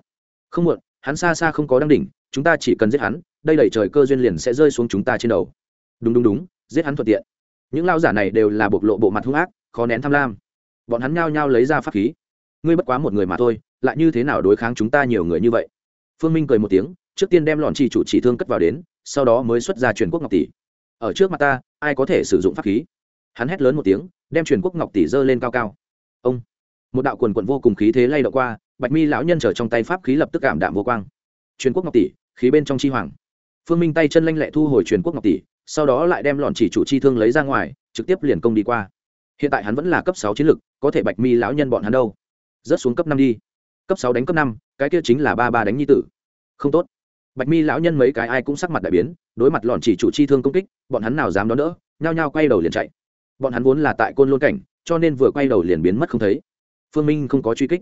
Không muộn, hắn xa xa không có đăng đỉnh, chúng ta chỉ cần giết hắn, đây đẩy trời cơ duyên liền sẽ rơi xuống chúng ta trên đầu. Đúng đúng đúng, giết hắn thuận tiện. Những lao giả này đều là bộc lộ bộ mặt hung ác, khó nén tham lam. Bọn hắn nhao nhao lấy ra pháp khí. Ngươi bất quá một người mà thôi, lại như thế nào đối kháng chúng ta nhiều người như vậy? Phương minh cười một tiếng, trước tiên đem lọn trì chủ chỉ thương cất vào đến sau đó mới xuất ra truyền quốc ngọc tỷ. Ở trước mặt ta, ai có thể sử dụng pháp khí? Hắn hét lớn một tiếng, đem truyền quốc ngọc tỷ dơ lên cao cao. Ông! Một đạo quần quận vô cùng khí thế lay động qua, bạch mi lão nhân trở trong tay pháp khí lập tức cảm đạm vô quang. Truyền quốc ngọc tỷ, khí bên trong chi hoàng. Phương minh tay chân lanh lẹ thu hồi truyền quốc ngọc tỷ, sau đó lại đem lọn chỉ chủ chi thương lấy ra ngoài, trực tiếp liền công đi qua. Hiện tại hắn vẫn là cấp sáu chiến lực, có thể bạch mi lão nhân bọn hắn đâu? Rớt xuống cấp năm đi. Cấp sáu đánh cấp năm, cái kia chính là ba ba đánh nhi tử. Không tốt bạch mi lão nhân mấy cái ai cũng sắc mặt đại biến, đối mặt lọn chỉ chủ chi thương công kích, bọn hắn nào dám đón đỡ, nhao nhao quay đầu liền chạy. Bọn hắn vốn là tại côn lôn cảnh, cho nên vừa quay đầu liền biến mất không thấy. Phương minh không có truy kích.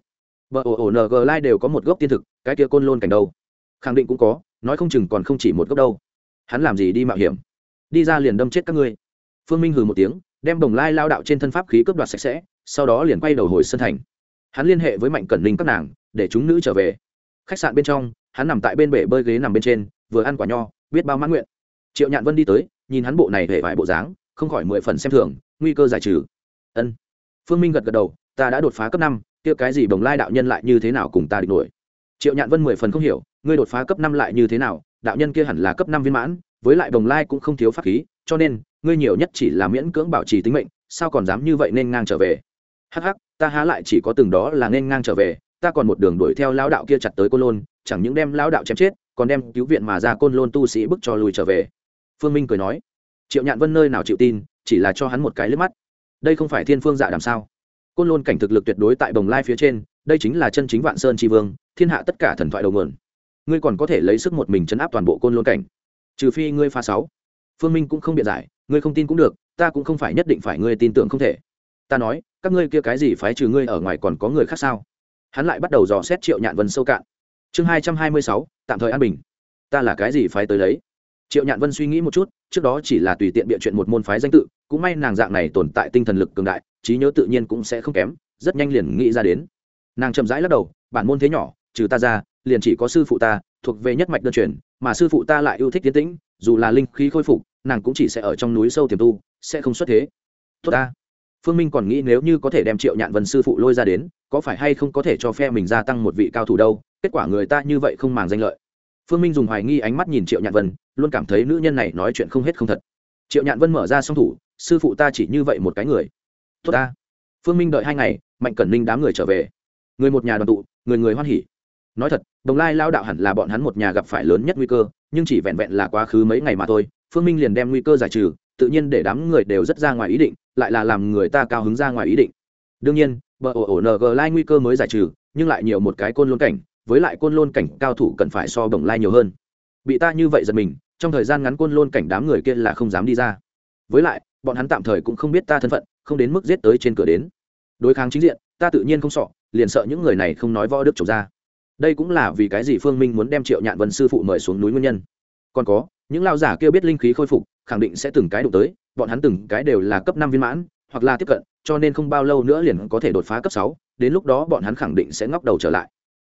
Vợ ổ ổ ng lai đều có một gốc tiên thực, cái kia côn lôn cảnh đâu? Khẳng định cũng có, nói không chừng còn không chỉ một gốc đâu. Hắn làm gì đi mạo hiểm? Đi ra liền đâm chết các ngươi. Phương minh hừ một tiếng, đem đồng lai lao đạo trên thân pháp khí cướp đoạt sạch sẽ, sau đó liền quay đầu hồi sân thành. Hắn liên hệ với mạnh cẩn linh các nàng, để chúng nữ trở về. Khách sạn bên trong hắn nằm tại bên bể bơi ghế nằm bên trên, vừa ăn quả nho, biết bao mãn nguyện. Triệu nhạn vân đi tới, nhìn hắn bộ này hề vải bộ dáng, không khỏi mười phần xem thường, nguy cơ giải trừ. Ân. Phương minh gật gật đầu, ta đã đột phá cấp năm, kia cái gì bồng lai đạo nhân lại như thế nào cùng ta địch nổi? Triệu nhạn vân mười phần không hiểu, ngươi đột phá cấp năm lại như thế nào, đạo nhân kia hẳn là cấp năm viên mãn, với lại bồng lai cũng không thiếu pháp khí, cho nên, ngươi nhiều nhất chỉ là miễn cưỡng bảo trì tính mệnh, sao còn dám như vậy nên ngang trở về? Hắc hắc, ta há lại chỉ có từng đó là nên ngang trở về, ta còn một đường đuổi theo lao đạo kia chặt tới cô lôn chẳng những đem lao đạo chém chết, còn đem cứu viện mà ra côn lôn tu sĩ bức cho lùi trở về. Phương minh cười nói, triệu nhạn vân nơi nào chịu tin, chỉ là cho hắn một cái liếc mắt. Đây không phải thiên phương dạ đàm sao? Côn lôn cảnh thực lực tuyệt đối tại bồng lai phía trên, đây chính là chân chính vạn sơn tri vương, thiên hạ tất cả thần thoại đầu nguồn. Ngươi còn có thể lấy sức một mình chấn áp toàn bộ côn lôn cảnh. Trừ phi ngươi pha sáu. Phương minh cũng không biện giải, ngươi không tin cũng được, ta cũng không phải nhất định phải ngươi tin tưởng không thể. Ta nói, các ngươi kia cái gì phái trừ ngươi ở ngoài còn có người khác sao? Hắn lại bắt đầu dò xét triệu nhạn vân sâu cạn chương hai trăm hai mươi sáu, tạm thời an bình. Ta là cái gì phái tới lấy? Triệu nhạn vân suy nghĩ một chút, trước đó chỉ là tùy tiện bịa chuyện một môn phái danh tự, cũng may nàng dạng này tồn tại tinh thần lực cường đại, trí nhớ tự nhiên cũng sẽ không kém, rất nhanh liền nghĩ ra đến. Nàng chậm rãi lắc đầu, bản môn thế nhỏ, trừ ta ra, liền chỉ có sư phụ ta, thuộc về nhất mạch đơn truyền, mà sư phụ ta lại yêu thích tiến tĩnh, dù là linh khí khôi phục, nàng cũng chỉ sẽ ở trong núi sâu tiềm tu, sẽ không xuất thế. Tốt ta. Phương minh còn nghĩ nếu như có thể đem triệu nhạn vân sư phụ lôi ra đến, có phải hay không có thể cho phe mình gia tăng một vị cao thủ đâu? Kết quả người ta như vậy không màng danh lợi. Phương minh dùng hoài nghi ánh mắt nhìn triệu nhạn vân, luôn cảm thấy nữ nhân này nói chuyện không hết không thật. Triệu nhạn vân mở ra song thủ, sư phụ ta chỉ như vậy một cái người. Tốt ta. Phương minh đợi hai ngày, mạnh cẩn ninh đám người trở về. Người một nhà đoàn tụ, người người hoan hỉ. Nói thật, đồng lai lao đạo hẳn là bọn hắn một nhà gặp phải lớn nhất nguy cơ, nhưng chỉ vẹn vẹn là quá khứ mấy ngày mà thôi, phương minh liền đem nguy cơ giải trừ, tự nhiên để đám người đều rất ra ngoài ý định, lại là làm người ta cao hứng ra ngoài ý định. Đương nhiên, bờ ổ ổ ng lai nguy cơ mới giải trừ, nhưng lại nhiều một cái côn lôn cảnh với lại côn lôn cảnh cao thủ cần phải so bồng lai nhiều hơn. Bị ta như vậy giật mình, trong thời gian ngắn côn lôn cảnh đám người kia là không dám đi ra. Với lại, bọn hắn tạm thời cũng không biết ta thân phận, không đến mức giết tới trên cửa đến. Đối kháng chính diện, ta tự nhiên không sợ, liền sợ những người này không nói võ đức trổ ra. Đây cũng là vì cái gì phương minh muốn đem triệu nhạn vân sư phụ mời xuống núi nguyên nhân. Còn có, những lao giả kia biết linh khí khôi phục, khẳng định sẽ từng cái đụng tới, bọn hắn từng cái đều là cấp năm viên mãn, hoặc là tiếp cận, cho nên không bao lâu nữa liền có thể đột phá cấp sáu, đến lúc đó bọn hắn khẳng định sẽ ngóc đầu trở lại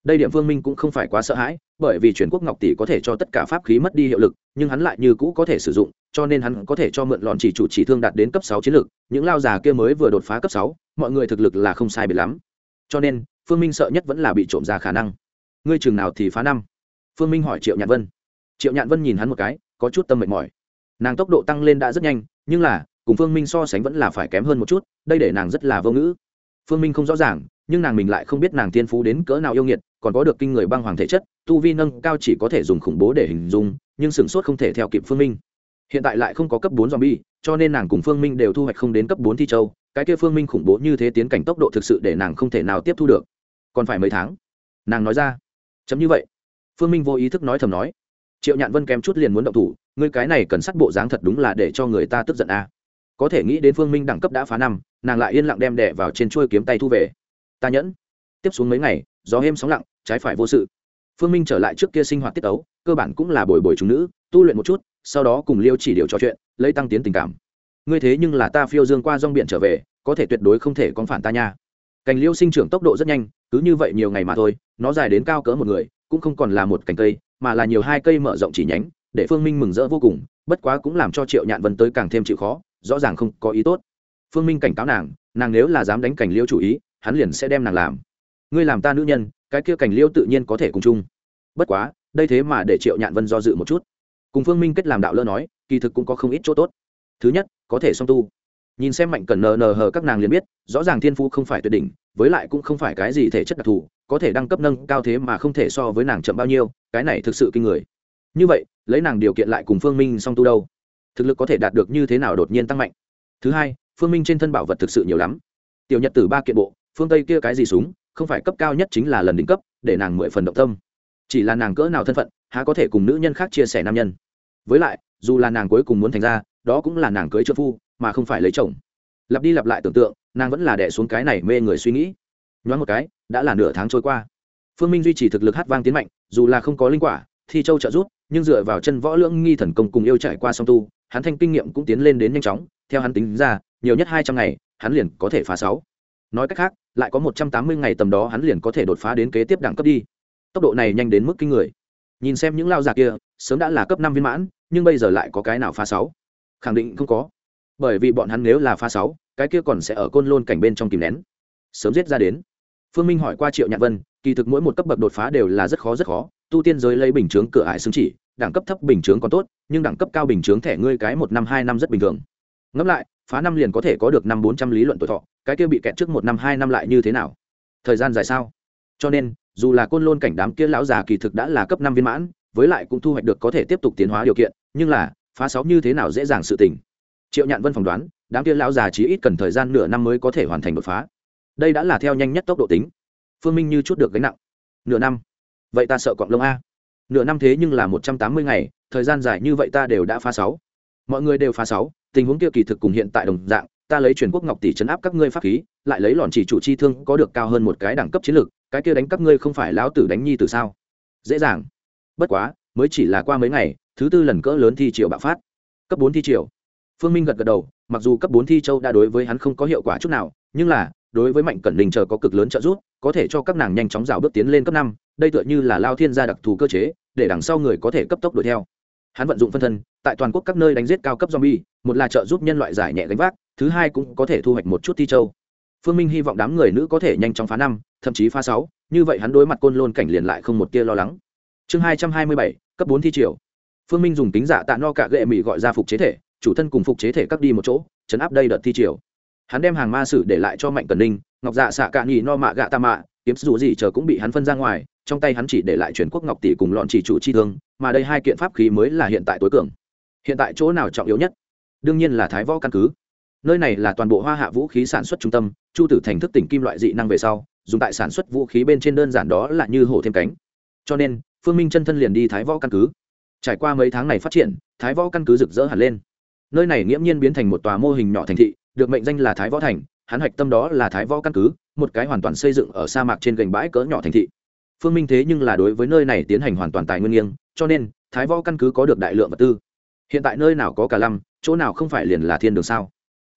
đây điểm phương minh cũng không phải quá sợ hãi, bởi vì chuyển quốc ngọc tỷ có thể cho tất cả pháp khí mất đi hiệu lực, nhưng hắn lại như cũ có thể sử dụng, cho nên hắn có thể cho mượn lọn chỉ chủ chỉ thương đạt đến cấp sáu chiến lực những lao già kia mới vừa đột phá cấp sáu, mọi người thực lực là không sai biệt lắm. Cho nên, phương minh sợ nhất vẫn là bị trộm ra khả năng. Ngươi chừng nào thì phá năm? Phương minh hỏi triệu nhạn vân. Triệu nhạn vân nhìn hắn một cái, có chút tâm mệt mỏi. Nàng tốc độ tăng lên đã rất nhanh, nhưng là, cùng phương minh so sánh vẫn là phải kém hơn một chút, đây để nàng rất là vô ngữ. Phương minh không rõ ràng, nhưng nàng mình lại không biết nàng tiên phú đến cỡ nào yêu nghiệt còn có được kinh người băng hoàng thể chất, tu vi nâng cao chỉ có thể dùng khủng bố để hình dung, nhưng sửng sốt không thể theo kịp phương minh. Hiện tại lại không có cấp bốn zombie, cho nên nàng cùng phương minh đều thu hoạch không đến cấp bốn thi châu, cái kia phương minh khủng bố như thế tiến cảnh tốc độ thực sự để nàng không thể nào tiếp thu được. Còn phải mấy tháng? Nàng nói ra. Chấm như vậy. Phương minh vô ý thức nói thầm nói. Triệu nhạn vân kém chút liền muốn động thủ, ngươi cái này cần sắt bộ dáng thật đúng là để cho người ta tức giận a. À. có thể nghĩ đến phương minh đẳng cấp đã phá năm, nàng lại yên lặng đem đẻ vào trên chuôi kiếm tay thu về. Ta nhẫn. Tiếp xuống mấy ngày gió êm sóng lặng, trái phải vô sự. Phương minh trở lại trước kia sinh hoạt tiết tấu, cơ bản cũng là bồi bồi chúng nữ, tu luyện một chút, sau đó cùng liêu chỉ điều trò chuyện, lấy tăng tiến tình cảm. Ngươi thế nhưng là ta phiêu dương qua rong biển trở về, có thể tuyệt đối không thể con phản ta nha. Cành liêu sinh trưởng tốc độ rất nhanh, cứ như vậy nhiều ngày mà thôi, nó dài đến cao cỡ một người, cũng không còn là một cành cây, mà là nhiều hai cây mở rộng chỉ nhánh, để phương minh mừng rỡ vô cùng, bất quá cũng làm cho triệu nhạn vân tới càng thêm chịu khó, rõ ràng không có ý tốt. Phương minh cảnh cáo nàng nàng nếu là dám đánh cảnh liêu chủ ý, hắn liền sẽ đem nàng làm ngươi làm ta nữ nhân, cái kia cảnh liêu tự nhiên có thể cùng chung. Bất quá, đây thế mà để triệu nhạn vân do dự một chút. Cùng phương minh kết làm đạo lơ nói, kỳ thực cũng có không ít chỗ tốt. Thứ nhất, có thể song tu. Nhìn xem mạnh cần nờ nờ hờ các nàng liền biết, rõ ràng thiên phú không phải tuyệt đỉnh, với lại cũng không phải cái gì thể chất đặc thù, có thể đăng cấp nâng cao thế mà không thể so với nàng chậm bao nhiêu, cái này thực sự kinh người. Như vậy, lấy nàng điều kiện lại cùng phương minh song tu đâu? Thực lực có thể đạt được như thế nào đột nhiên tăng mạnh? Thứ hai, phương minh trên thân bảo vật thực sự nhiều lắm. Tiểu nhật từ ba kiện bộ, phương tây kia cái gì súng không phải cấp cao nhất chính là lần đỉnh cấp, để nàng mười phần động tâm. Chỉ là nàng cỡ nào thân phận, há có thể cùng nữ nhân khác chia sẻ nam nhân. Với lại, dù là nàng cuối cùng muốn thành ra, đó cũng là nàng cưới trợ phu, mà không phải lấy chồng. Lặp đi lặp lại tưởng tượng, nàng vẫn là đẻ xuống cái này mê người suy nghĩ. Nhoáng một cái, đã là nửa tháng trôi qua. Phương minh duy trì thực lực hát vang tiến mạnh, dù là không có linh quả, thi châu trợ giúp, nhưng dựa vào chân võ lưỡng nghi thần công cùng yêu trải qua song tu, hắn thanh kinh nghiệm cũng tiến lên đến nhanh chóng, theo hắn tính ra, nhiều nhất hai trăm ngày, hắn liền có thể phá sáu. Nói cách khác lại có một trăm tám mươi ngày tầm đó hắn liền có thể đột phá đến kế tiếp đẳng cấp đi. Tốc độ này nhanh đến mức kinh người. Nhìn xem những lao già kia, sớm đã là cấp năm viên mãn, nhưng bây giờ lại có cái nào phá sáu? Khẳng định không có. Bởi vì bọn hắn nếu là phá sáu, cái kia còn sẽ ở côn lôn cảnh bên trong kìm nén. Sớm giết ra đến. Phương minh hỏi qua triệu nhạn vân, kỳ thực mỗi một cấp bậc đột phá đều là rất khó rất khó. Tu tiên giới lấy bình chướng cửa ải xứng chỉ, đẳng cấp thấp bình chướng còn tốt, nhưng đẳng cấp cao bình chướng thẻ ngươi cái một năm, hai năm rất bình thường. Ngẫm lại phá năm liền có thể có được năm bốn trăm lý luận tuổi thọ, cái kia bị kẹt trước một năm, hai năm lại như thế nào? Thời gian dài sao? Cho nên, dù là côn lôn cảnh đám kia lão già kỳ thực đã là cấp năm viên mãn, với lại cũng thu hoạch được có thể tiếp tục tiến hóa điều kiện, nhưng là, phá sáu như thế nào dễ dàng sự tình? Triệu nhạn vân phỏng đoán, đám kia lão già chỉ ít cần thời gian nửa năm mới có thể hoàn thành đột phá. Đây đã là theo nhanh nhất tốc độ tính. Phương minh như chút được gánh nặng. Nửa năm? Vậy ta sợ cọng lông a. Nửa năm thế nhưng là một trăm tám mươi ngày, thời gian dài như vậy ta đều đã phá sáu. Mọi người đều phá sáu tình huống kia kỳ thực cùng hiện tại đồng dạng, ta lấy truyền quốc ngọc tỷ chấn áp các ngươi pháp khí, lại lấy lòn chỉ chủ chi thương có được cao hơn một cái đẳng cấp chiến lược, cái kia đánh các ngươi không phải lão tử đánh nhi từ sao? Dễ dàng. Bất quá, mới chỉ là qua mấy ngày, thứ tư lần cỡ lớn thi triều bạo phát. Cấp bốn thi triều. Phương minh gật gật đầu, mặc dù cấp bốn thi châu đã đối với hắn không có hiệu quả chút nào, nhưng là, đối với mạnh cẩn đình chờ có cực lớn trợ giúp, có thể cho các nàng nhanh chóng rào bước tiến lên cấp năm, đây tựa như là lao thiên gia đặc thù cơ chế, để đằng sau người có thể cấp tốc đuổi theo hắn vận dụng phân thân, tại toàn quốc các nơi đánh giết cao cấp zombie, một là trợ giúp nhân loại giải nhẹ gánh vác, thứ hai cũng có thể thu hoạch một chút thi châu. Phương minh hy vọng đám người nữ có thể nhanh chóng phá năm, thậm chí phá sáu, như vậy hắn đối mặt côn lôn cảnh liền lại không một tia lo lắng. Chương hai trăm hai mươi bảy, cấp bốn thi triều. Phương minh dùng tính giả tạ no cả gệ mỹ gọi ra phục chế thể, chủ thân cùng phục chế thể cắt đi một chỗ, chấn áp đây đợt thi triều. Hắn đem hàng ma sử để lại cho mạnh cần ninh, ngọc dạ xạ cạn nhì no mạ gạ ta mạ kiếm dù gì chờ cũng bị hắn phân ra ngoài, trong tay hắn chỉ để lại truyền quốc ngọc tỷ cùng lọn chỉ chủ chi thương, mà đây hai kiện pháp khí mới là hiện tại tối cường. Hiện tại chỗ nào trọng yếu nhất? Đương nhiên là thái võ căn cứ. Nơi này là toàn bộ hoa hạ vũ khí sản xuất trung tâm, chu tử thành thức tỉnh kim loại dị năng về sau, dùng tại sản xuất vũ khí bên trên đơn giản đó là như hổ thêm cánh. Cho nên, phương minh chân thân liền đi thái võ căn cứ. Trải qua mấy tháng này phát triển, thái võ căn cứ rực rỡ hẳn lên. Nơi này nghiễm nhiên biến thành một tòa mô hình nhỏ thành thị, được mệnh danh là thái võ thành, hắn hạch tâm đó là thái võ căn cứ một cái hoàn toàn xây dựng ở sa mạc trên gành bãi cỡ nhỏ thành thị. Phương minh thế nhưng là đối với nơi này tiến hành hoàn toàn tài nguyên nghiêng, cho nên, thái võ căn cứ có được đại lượng vật tư. Hiện tại nơi nào có cả lăm, chỗ nào không phải liền là thiên đường sao?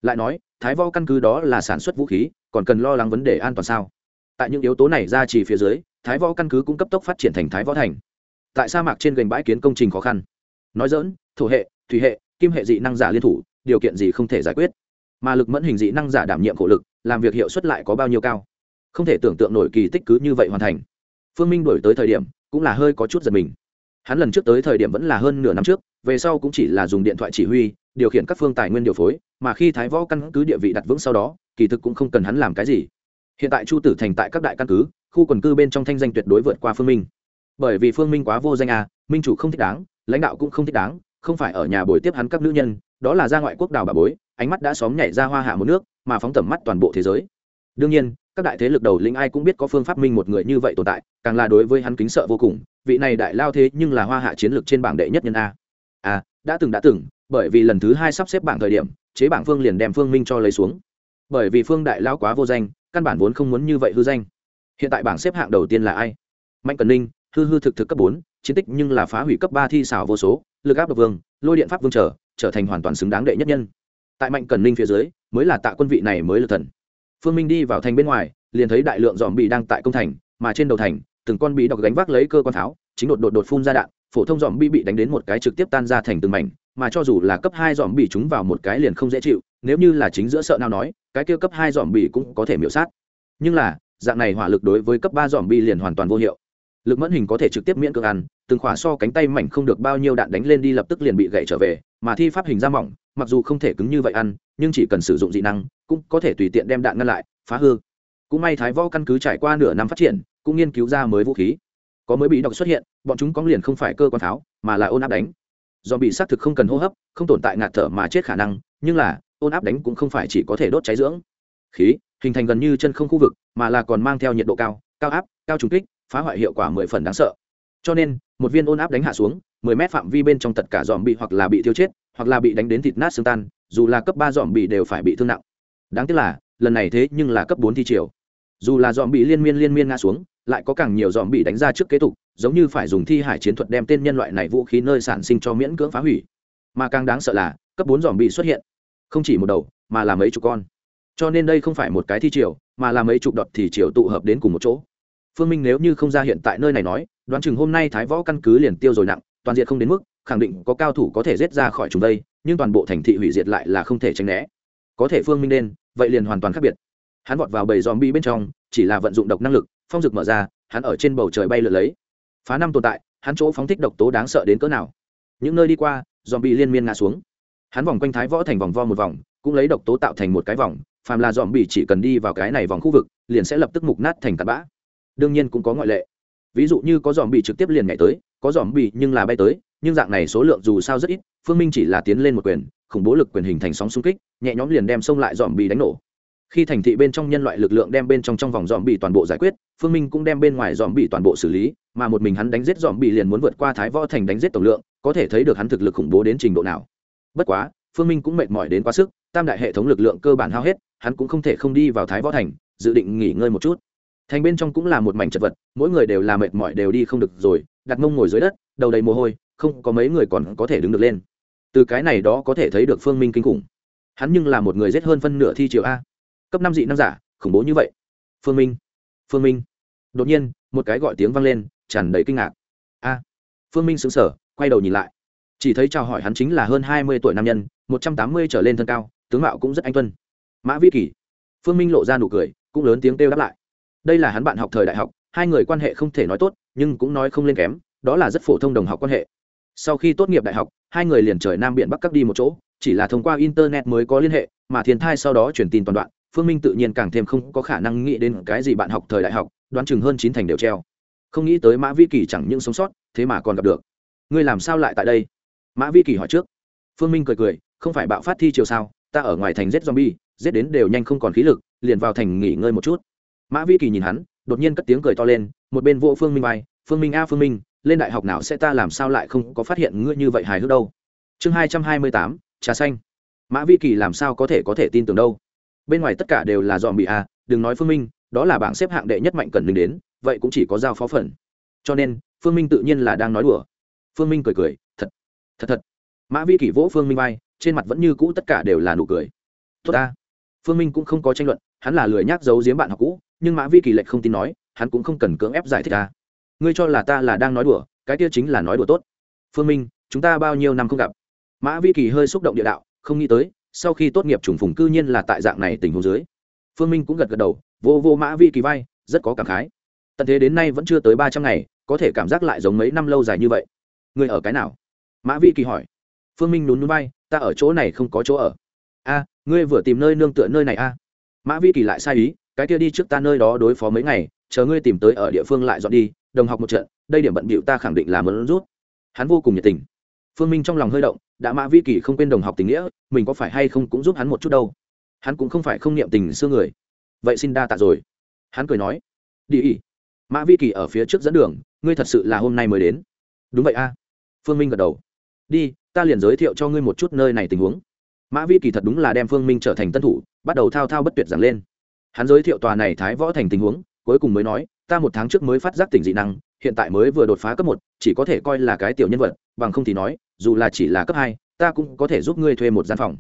Lại nói, thái võ căn cứ đó là sản xuất vũ khí, còn cần lo lắng vấn đề an toàn sao? Tại những yếu tố này ra chỉ phía dưới, thái võ căn cứ cũng cấp tốc phát triển thành thái võ thành. Tại sa mạc trên gành bãi kiến công trình khó khăn. Nói dỡn, thổ hệ, thủy hệ, kim hệ dị năng giả liên thủ, điều kiện gì không thể giải quyết? Mà lực mẫn hình dị năng giả đảm nhiệm khổ lực làm việc hiệu suất lại có bao nhiêu cao. Không thể tưởng tượng nổi kỳ tích cứ như vậy hoàn thành. Phương minh đổi tới thời điểm, cũng là hơi có chút giật mình. Hắn lần trước tới thời điểm vẫn là hơn nửa năm trước, về sau cũng chỉ là dùng điện thoại chỉ huy, điều khiển các phương tài nguyên điều phối, mà khi thái võ căn cứ địa vị đặt vững sau đó, kỳ thực cũng không cần hắn làm cái gì. Hiện tại chu tử thành tại các đại căn cứ, khu quần cư bên trong thanh danh tuyệt đối vượt qua phương minh. Bởi vì phương minh quá vô danh à minh chủ không thích đáng, lãnh đạo cũng không thích đáng, không phải ở nhà buổi tiếp hắn các nữ nhân, đó là ra ngoại quốc đào bà bối ánh mắt đã xóm nhảy ra hoa hạ một nước, mà phóng tầm mắt toàn bộ thế giới. Đương nhiên, các đại thế lực đầu lĩnh ai cũng biết có phương pháp minh một người như vậy tồn tại, càng là đối với hắn kính sợ vô cùng, vị này đại lao thế nhưng là hoa hạ chiến lược trên bảng đệ nhất nhân a. A đã từng đã từng, bởi vì lần thứ hai sắp xếp bảng thời điểm, chế bảng phương liền đem phương minh cho lấy xuống. Bởi vì phương đại lao quá vô danh, căn bản vốn không muốn như vậy hư danh. Hiện tại bảng xếp hạng đầu tiên là ai? Mạnh cần ninh, hư hư thực thực cấp bốn, chiến tích nhưng là phá hủy cấp ba thi xảo vô số, lực áp độc vương, lôi điện pháp vương trở trở thành hoàn toàn xứng đáng đệ nhất nhân tại mạnh cần ninh phía dưới, mới là tạ quân vị này mới lực thần. Phương minh đi vào thành bên ngoài, liền thấy đại lượng dòm bị đang tại công thành, mà trên đầu thành, từng con bị đọc gánh vác lấy cơ quan tháo chính đột đột đột phun ra đạn, phổ thông dòm bị bị đánh đến một cái trực tiếp tan ra thành từng mảnh, mà cho dù là cấp hai dòm bị chúng vào một cái liền không dễ chịu, nếu như là chính giữa sợ nào nói, cái kia cấp hai dòm bị cũng có thể miễu sát. Nhưng là, dạng này hỏa lực đối với cấp ba dòm bị liền hoàn toàn vô hiệu. Lực mẫn hình có thể trực tiếp miễn cưỡng ăn, từng khỏa so cánh tay mảnh không được bao nhiêu đạn đánh lên đi lập tức liền bị gãy trở về, mà thi pháp hình ra mỏng mặc dù không thể cứng như vậy ăn, nhưng chỉ cần sử dụng dị năng, cũng có thể tùy tiện đem đạn ngăn lại, phá hư. Cũng may thái võ căn cứ trải qua nửa năm phát triển, cũng nghiên cứu ra mới vũ khí. Có mới bị độc xuất hiện, bọn chúng có liền không phải cơ quan pháo, mà là ôn áp đánh. Do bị xác thực không cần hô hấp, không tồn tại ngạt thở mà chết khả năng, nhưng là, ôn áp đánh cũng không phải chỉ có thể đốt cháy dưỡng. Khí, hình thành gần như chân không khu vực, mà là còn mang theo nhiệt độ cao cao áp, cao trùng kích, phá hoại hiệu quả mười phần đáng sợ. Cho nên, một viên ôn áp đánh hạ xuống mười mét phạm vi bên trong tất cả dòm bị hoặc là bị thiêu chết, hoặc là bị đánh đến thịt nát xương tan, dù là cấp ba dòm bị đều phải bị thương nặng. Đáng tiếc là, lần này thế nhưng là cấp bốn thi triều. Dù là dòm bị liên miên liên miên ngã xuống, lại có càng nhiều dòm bị đánh ra trước kế tục, giống như phải dùng thi hải chiến thuật đem tên nhân loại này vũ khí nơi sản sinh cho miễn cưỡng phá hủy. Mà càng đáng sợ là, cấp bốn dòm bị xuất hiện, không chỉ một đầu, mà là mấy chục con. Cho nên đây không phải một cái thi triều, mà là mấy chục đọt thì triều tụ hợp đến cùng một chỗ. Phương minh nếu như không ra hiện tại nơi này nói, đoán chừng hôm nay thái võ căn cứ liền tiêu rồi nặng toàn diện không đến mức, khẳng định có cao thủ có thể giết ra khỏi chúng đây, nhưng toàn bộ thành thị hủy diệt lại là không thể tránh né. Có thể phương minh nên, vậy liền hoàn toàn khác biệt. Hắn vọt vào bầy dòm bi bên trong, chỉ là vận dụng độc năng lực, phong rực mở ra, hắn ở trên bầu trời bay lượn lấy. Phá năm tồn tại, hắn chỗ phóng thích độc tố đáng sợ đến cỡ nào. Những nơi đi qua dòm bi liên miên ngã xuống. Hắn vòng quanh thái võ thành vòng vo một vòng, cũng lấy độc tố tạo thành một cái vòng, phàm là dòm bi chỉ cần đi vào cái này vòng khu vực, liền sẽ lập tức mục nát thành tạt bã. Đương nhiên cũng có ngoại lệ ví dụ như có dòm bị trực tiếp liền nhảy tới, có dòm bị nhưng là bay tới, nhưng dạng này số lượng dù sao rất ít, phương minh chỉ là tiến lên một quyền, khủng bố lực quyền hình thành sóng xung kích, nhẹ nhõm liền đem xông lại dòm bị đánh nổ. Khi thành thị bên trong nhân loại lực lượng đem bên trong trong vòng dòm bị toàn bộ giải quyết, phương minh cũng đem bên ngoài dòm bị toàn bộ xử lý, mà một mình hắn đánh giết dòm bị liền muốn vượt qua thái võ thành đánh giết tổng lượng, có thể thấy được hắn thực lực khủng bố đến trình độ nào. Bất quá, phương minh cũng mệt mỏi đến quá sức, tam đại hệ thống lực lượng cơ bản hao hết, hắn cũng không thể không đi vào thái võ thành, dự định nghỉ ngơi một chút thành bên trong cũng là một mảnh chật vật, mỗi người đều là mệt mỏi đều đi không được rồi, đặt mông ngồi dưới đất, đầu đầy mồ hôi, không có mấy người còn có thể đứng được lên. Từ cái này đó có thể thấy được phương minh kinh khủng. Hắn nhưng là một người giết hơn phân nửa thi triều a. Cấp năm dị năm giả, khủng bố như vậy. Phương minh phương minh. Đột nhiên, một cái gọi tiếng vang lên, tràn đầy kinh ngạc. A. Phương minh sững sờ, quay đầu nhìn lại. Chỉ thấy chào hỏi hắn chính là hơn hai mươi tuổi nam nhân, một trăm tám mươi trở lên thân cao, tướng mạo cũng rất anh tuân. Mã vi kỷ phương minh lộ ra nụ cười, cũng lớn tiếng kêu đáp lại đây là hắn bạn học thời đại học, hai người quan hệ không thể nói tốt, nhưng cũng nói không lên kém, đó là rất phổ thông đồng học quan hệ. Sau khi tốt nghiệp đại học, hai người liền trời nam biển bắc cắt đi một chỗ, chỉ là thông qua internet mới có liên hệ, mà thiên thai sau đó truyền tin toàn đoạn, phương minh tự nhiên càng thêm không có khả năng nghĩ đến cái gì bạn học thời đại học, đoán chừng hơn chín thành đều treo. Không nghĩ tới mã vi kỳ chẳng những sống sót, thế mà còn gặp được. Ngươi làm sao lại tại đây? Mã vi kỳ hỏi trước. Phương minh cười cười, không phải bạo phát thi chiều sao, ta ở ngoài thành giết zombie, giết đến đều nhanh không còn khí lực, liền vào thành nghỉ ngơi một chút mã vi kỳ nhìn hắn, đột nhiên cất tiếng cười to lên, một bên vô phương minh vai phương minh a, phương minh, lên đại học nào sẽ ta làm sao lại không có phát hiện ngươi như vậy hài hước đâu? Chương hai trăm hai mươi tám, trà xanh. Mã vi kỳ làm sao có thể có thể tin tưởng đâu? Bên ngoài tất cả đều là dòm bị à đừng nói phương minh, đó là bảng xếp hạng đệ nhất mạnh cần mình đến, vậy cũng chỉ có giao phó phần. Cho nên, phương minh tự nhiên là đang nói đùa. Phương minh cười cười, thật thật thật. Mã vi kỳ vỗ phương minh vai trên mặt vẫn như cũ tất cả đều là nụ cười. Tốt ta. Phương minh cũng không có tranh luận, hắn là lười nhác giấu giếm bạn học cũ nhưng mã vi kỳ lệch không tin nói, hắn cũng không cần cưỡng ép giải thích ta. Ngươi cho là ta là đang nói đùa, cái kia chính là nói đùa tốt. Phương minh, chúng ta bao nhiêu năm không gặp? Mã vi kỳ hơi xúc động địa đạo, không nghĩ tới, sau khi tốt nghiệp trùng phùng cư nhiên là tại dạng này tình huống dưới. Phương minh cũng gật gật đầu, vô vô mã vi kỳ vai, rất có cảm khái. Tận thế đến nay vẫn chưa tới ba trăm ngày, có thể cảm giác lại giống mấy năm lâu dài như vậy. Người ở cái nào? Mã vi kỳ hỏi. Phương minh nhún núi bay ta ở chỗ này không có chỗ ở. A, ngươi vừa tìm nơi nương tựa nơi này a. Mã vi kỳ lại sai ý cái kia đi trước ta nơi đó đối phó mấy ngày, chờ ngươi tìm tới ở địa phương lại dọn đi, đồng học một trận, đây điểm bận bịu ta khẳng định là muốn rút. Hắn vô cùng nhiệt tình. Phương minh trong lòng hơi động, đã mã vi kỳ không quên đồng học tình nghĩa, mình có phải hay không cũng giúp hắn một chút đâu. Hắn cũng không phải không niệm tình xưa người. Vậy xin đa tạ rồi. Hắn cười nói, đi ỉ mã vi kỳ ở phía trước dẫn đường, ngươi thật sự là hôm nay mới đến. Đúng vậy a. Phương minh gật đầu. Đi, ta liền giới thiệu cho ngươi một chút nơi này tình huống. Mã vi kỳ thật đúng là đem phương minh trở thành tân thủ, bắt đầu thao thao bất tuyệt giảng lên hắn giới thiệu tòa này thái võ thành tình huống, cuối cùng mới nói, ta một tháng trước mới phát giác tỉnh dị năng, hiện tại mới vừa đột phá cấp một, chỉ có thể coi là cái tiểu nhân vật, bằng không thì nói, dù là chỉ là cấp hai, ta cũng có thể giúp ngươi thuê một gian phòng.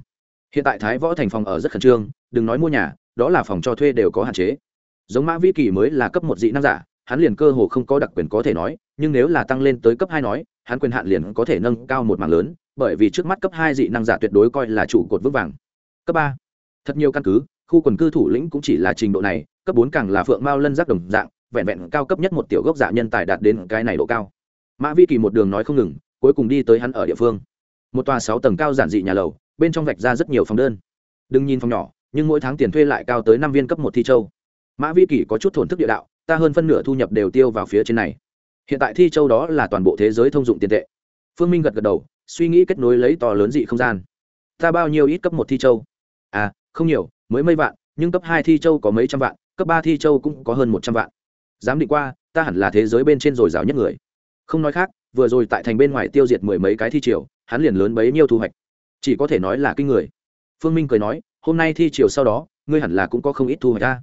Hiện tại thái võ thành phòng ở rất khẩn trương, đừng nói mua nhà, đó là phòng cho thuê đều có hạn chế. Giống mã vi kỳ mới là cấp một dị năng giả, hắn liền cơ hồ không có đặc quyền có thể nói, nhưng nếu là tăng lên tới cấp hai nói, hắn quyền hạn liền có thể nâng cao một mảng lớn, bởi vì trước mắt cấp hai dị năng giả tuyệt đối coi là trụ cột vững vàng. Cấp ba. Thật nhiều căn cứ khu quần cư thủ lĩnh cũng chỉ là trình độ này, cấp bốn càng là phượng mao lân giác đồng dạng, vẹn vẹn cao cấp nhất một tiểu gốc dạ nhân tài đạt đến cái này độ cao. Mã vi kỳ một đường nói không ngừng, cuối cùng đi tới hắn ở địa phương. Một tòa sáu tầng cao giản dị nhà lầu, bên trong vạch ra rất nhiều phòng đơn. Đừng nhìn phòng nhỏ, nhưng mỗi tháng tiền thuê lại cao tới năm viên cấp một thi châu. Mã vi kỳ có chút thổn thức địa đạo, ta hơn phân nửa thu nhập đều tiêu vào phía trên này. Hiện tại thi châu đó là toàn bộ thế giới thông dụng tiền tệ. Phương minh gật gật đầu, suy nghĩ kết nối lấy to lớn dị không gian. Ta bao nhiêu ít cấp một thi châu? À không nhiều mới mấy vạn, nhưng cấp hai thi châu có mấy trăm vạn, cấp ba thi châu cũng có hơn một trăm vạn. Dám định qua, ta hẳn là thế giới bên trên dồi dào nhất người. Không nói khác, vừa rồi tại thành bên ngoài tiêu diệt mười mấy cái thi triều, hắn liền lớn bấy nhiêu thu hoạch. Chỉ có thể nói là kinh người. Phương minh cười nói, hôm nay thi triều sau đó, ngươi hẳn là cũng có không ít thu hoạch ta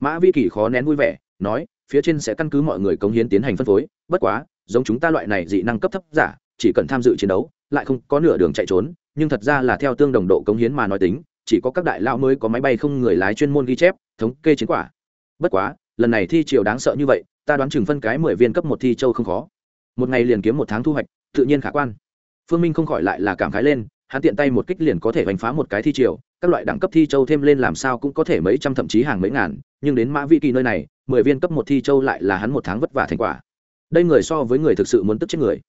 mã vi kỳ khó nén vui vẻ, nói, phía trên sẽ căn cứ mọi người cống hiến tiến hành phân phối, bất quá, giống chúng ta loại này dị năng cấp thấp giả, chỉ cần tham dự chiến đấu, lại không có nửa đường chạy trốn, nhưng thật ra là theo tương đồng độ cống hiến mà nói tính chỉ có các đại lão mới có máy bay không người lái chuyên môn ghi chép, thống kê chiến quả. Bất quá, lần này thi triều đáng sợ như vậy, ta đoán chừng phân cái mười viên cấp một thi châu không khó. Một ngày liền kiếm một tháng thu hoạch, tự nhiên khả quan. Phương minh không khỏi lại là cảm khái lên, hắn tiện tay một kích liền có thể hoành phá một cái thi triều, các loại đẳng cấp thi châu thêm lên làm sao cũng có thể mấy trăm thậm chí hàng mấy ngàn, nhưng đến mã vị kỳ nơi này, mười viên cấp một thi châu lại là hắn một tháng vất vả thành quả. Đây người so với người thực sự muốn tức chết người.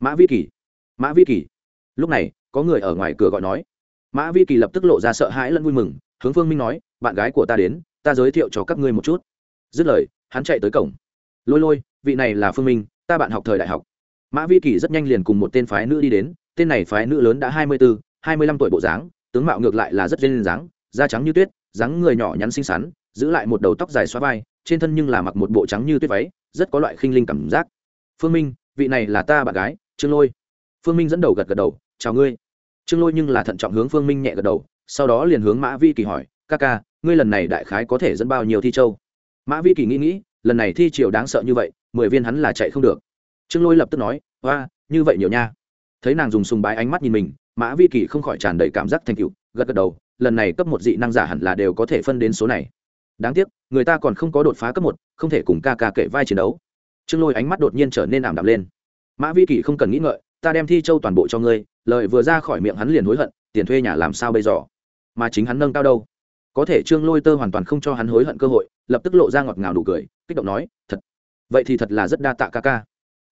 Mã vi kỳ, mã vi kỳ. Lúc này, có người ở ngoài cửa gọi nói mã vi kỳ lập tức lộ ra sợ hãi lẫn vui mừng, hướng phương minh nói, bạn gái của ta đến, ta giới thiệu cho các ngươi một chút. Dứt lời, hắn chạy tới cổng. Lôi lôi, vị này là phương minh, ta bạn học thời đại học. Mã vi kỳ rất nhanh liền cùng một tên phái nữ đi đến, tên này phái nữ lớn đã hai mươi bốn hai mươi lăm tuổi bộ dáng, tướng mạo ngược lại là rất duyên dáng, da trắng như tuyết, dáng người nhỏ nhắn xinh xắn, giữ lại một đầu tóc dài xóa vai, trên thân nhưng là mặc một bộ trắng như tuyết váy, rất có loại khinh linh cảm giác. Phương minh, vị này là ta bạn gái, trương lôi. Phương minh dẫn đầu gật gật đầu, chào ngươi trương lôi nhưng là thận trọng hướng phương minh nhẹ gật đầu, sau đó liền hướng mã vi kỳ hỏi, ca ca, ngươi lần này đại khái có thể dẫn bao nhiêu thi châu? Mã vi kỳ nghĩ nghĩ, lần này thi triều đáng sợ như vậy, mười viên hắn là chạy không được. Trương lôi lập tức nói hoa như vậy nhiều nha. Thấy nàng dùng sùng bái ánh mắt nhìn mình, mã vi kỳ không khỏi tràn đầy cảm giác thành cựu gật gật đầu, lần này cấp một dị năng giả hẳn là đều có thể phân đến số này. Đáng tiếc, người ta còn không có đột phá cấp một, không thể cùng ca ca kể vai chiến đấu. Trương lôi ánh mắt đột nhiên trở nên ảm đạm lên. Mã vi kỳ không cần nghĩ ngợi ta đem thi châu toàn bộ cho ngươi, lời vừa ra khỏi miệng hắn liền hối hận, tiền thuê nhà làm sao bây giờ? Mà chính hắn nâng cao đâu? Có thể trương lôi tơ hoàn toàn không cho hắn hối hận cơ hội, lập tức lộ ra ngọt ngào đủ cười, kích động nói, thật, vậy thì thật là rất đa tạ ca ca.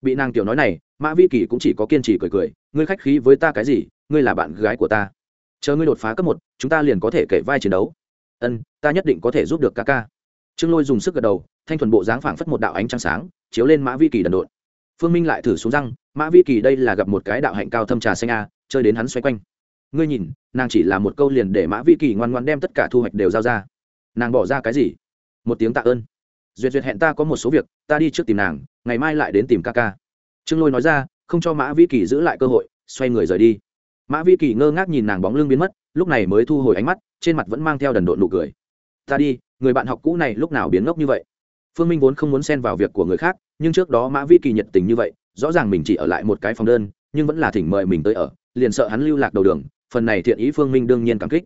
Bị nàng tiểu nói này, mã vi kỳ cũng chỉ có kiên trì cười cười, ngươi khách khí với ta cái gì? Ngươi là bạn gái của ta. Chờ ngươi đột phá cấp một, chúng ta liền có thể kể vai chiến đấu. Ân, ta nhất định có thể giúp được ca ca. Trương lôi dùng sức gật đầu, thanh thuần bộ dáng phảng phất một đạo ánh trăng sáng, chiếu lên mã vi kỳ đần độn phương minh lại thử xuống răng, mã vi kỳ đây là gặp một cái đạo hạnh cao thâm trà xanh a, chơi đến hắn xoay quanh. Ngươi nhìn, nàng chỉ là một câu liền để mã vi kỳ ngoan ngoan đem tất cả thu hoạch đều giao ra. Nàng bỏ ra cái gì? Một tiếng tạ ơn. Duyệt duyệt hẹn ta có một số việc, ta đi trước tìm nàng, ngày mai lại đến tìm ca ca. Trương lôi nói ra, không cho mã vi kỳ giữ lại cơ hội, xoay người rời đi. Mã vi kỳ ngơ ngác nhìn nàng bóng lưng biến mất, lúc này mới thu hồi ánh mắt, trên mặt vẫn mang theo đần độn nụ cười. Ta đi, người bạn học cũ này lúc nào biến ngốc như vậy? Phương minh vốn không muốn xen vào việc của người khác nhưng trước đó mã vi kỳ nhiệt tình như vậy, rõ ràng mình chỉ ở lại một cái phòng đơn, nhưng vẫn là thỉnh mời mình tới ở, liền sợ hắn lưu lạc đầu đường, phần này thiện ý phương minh đương nhiên cảm kích.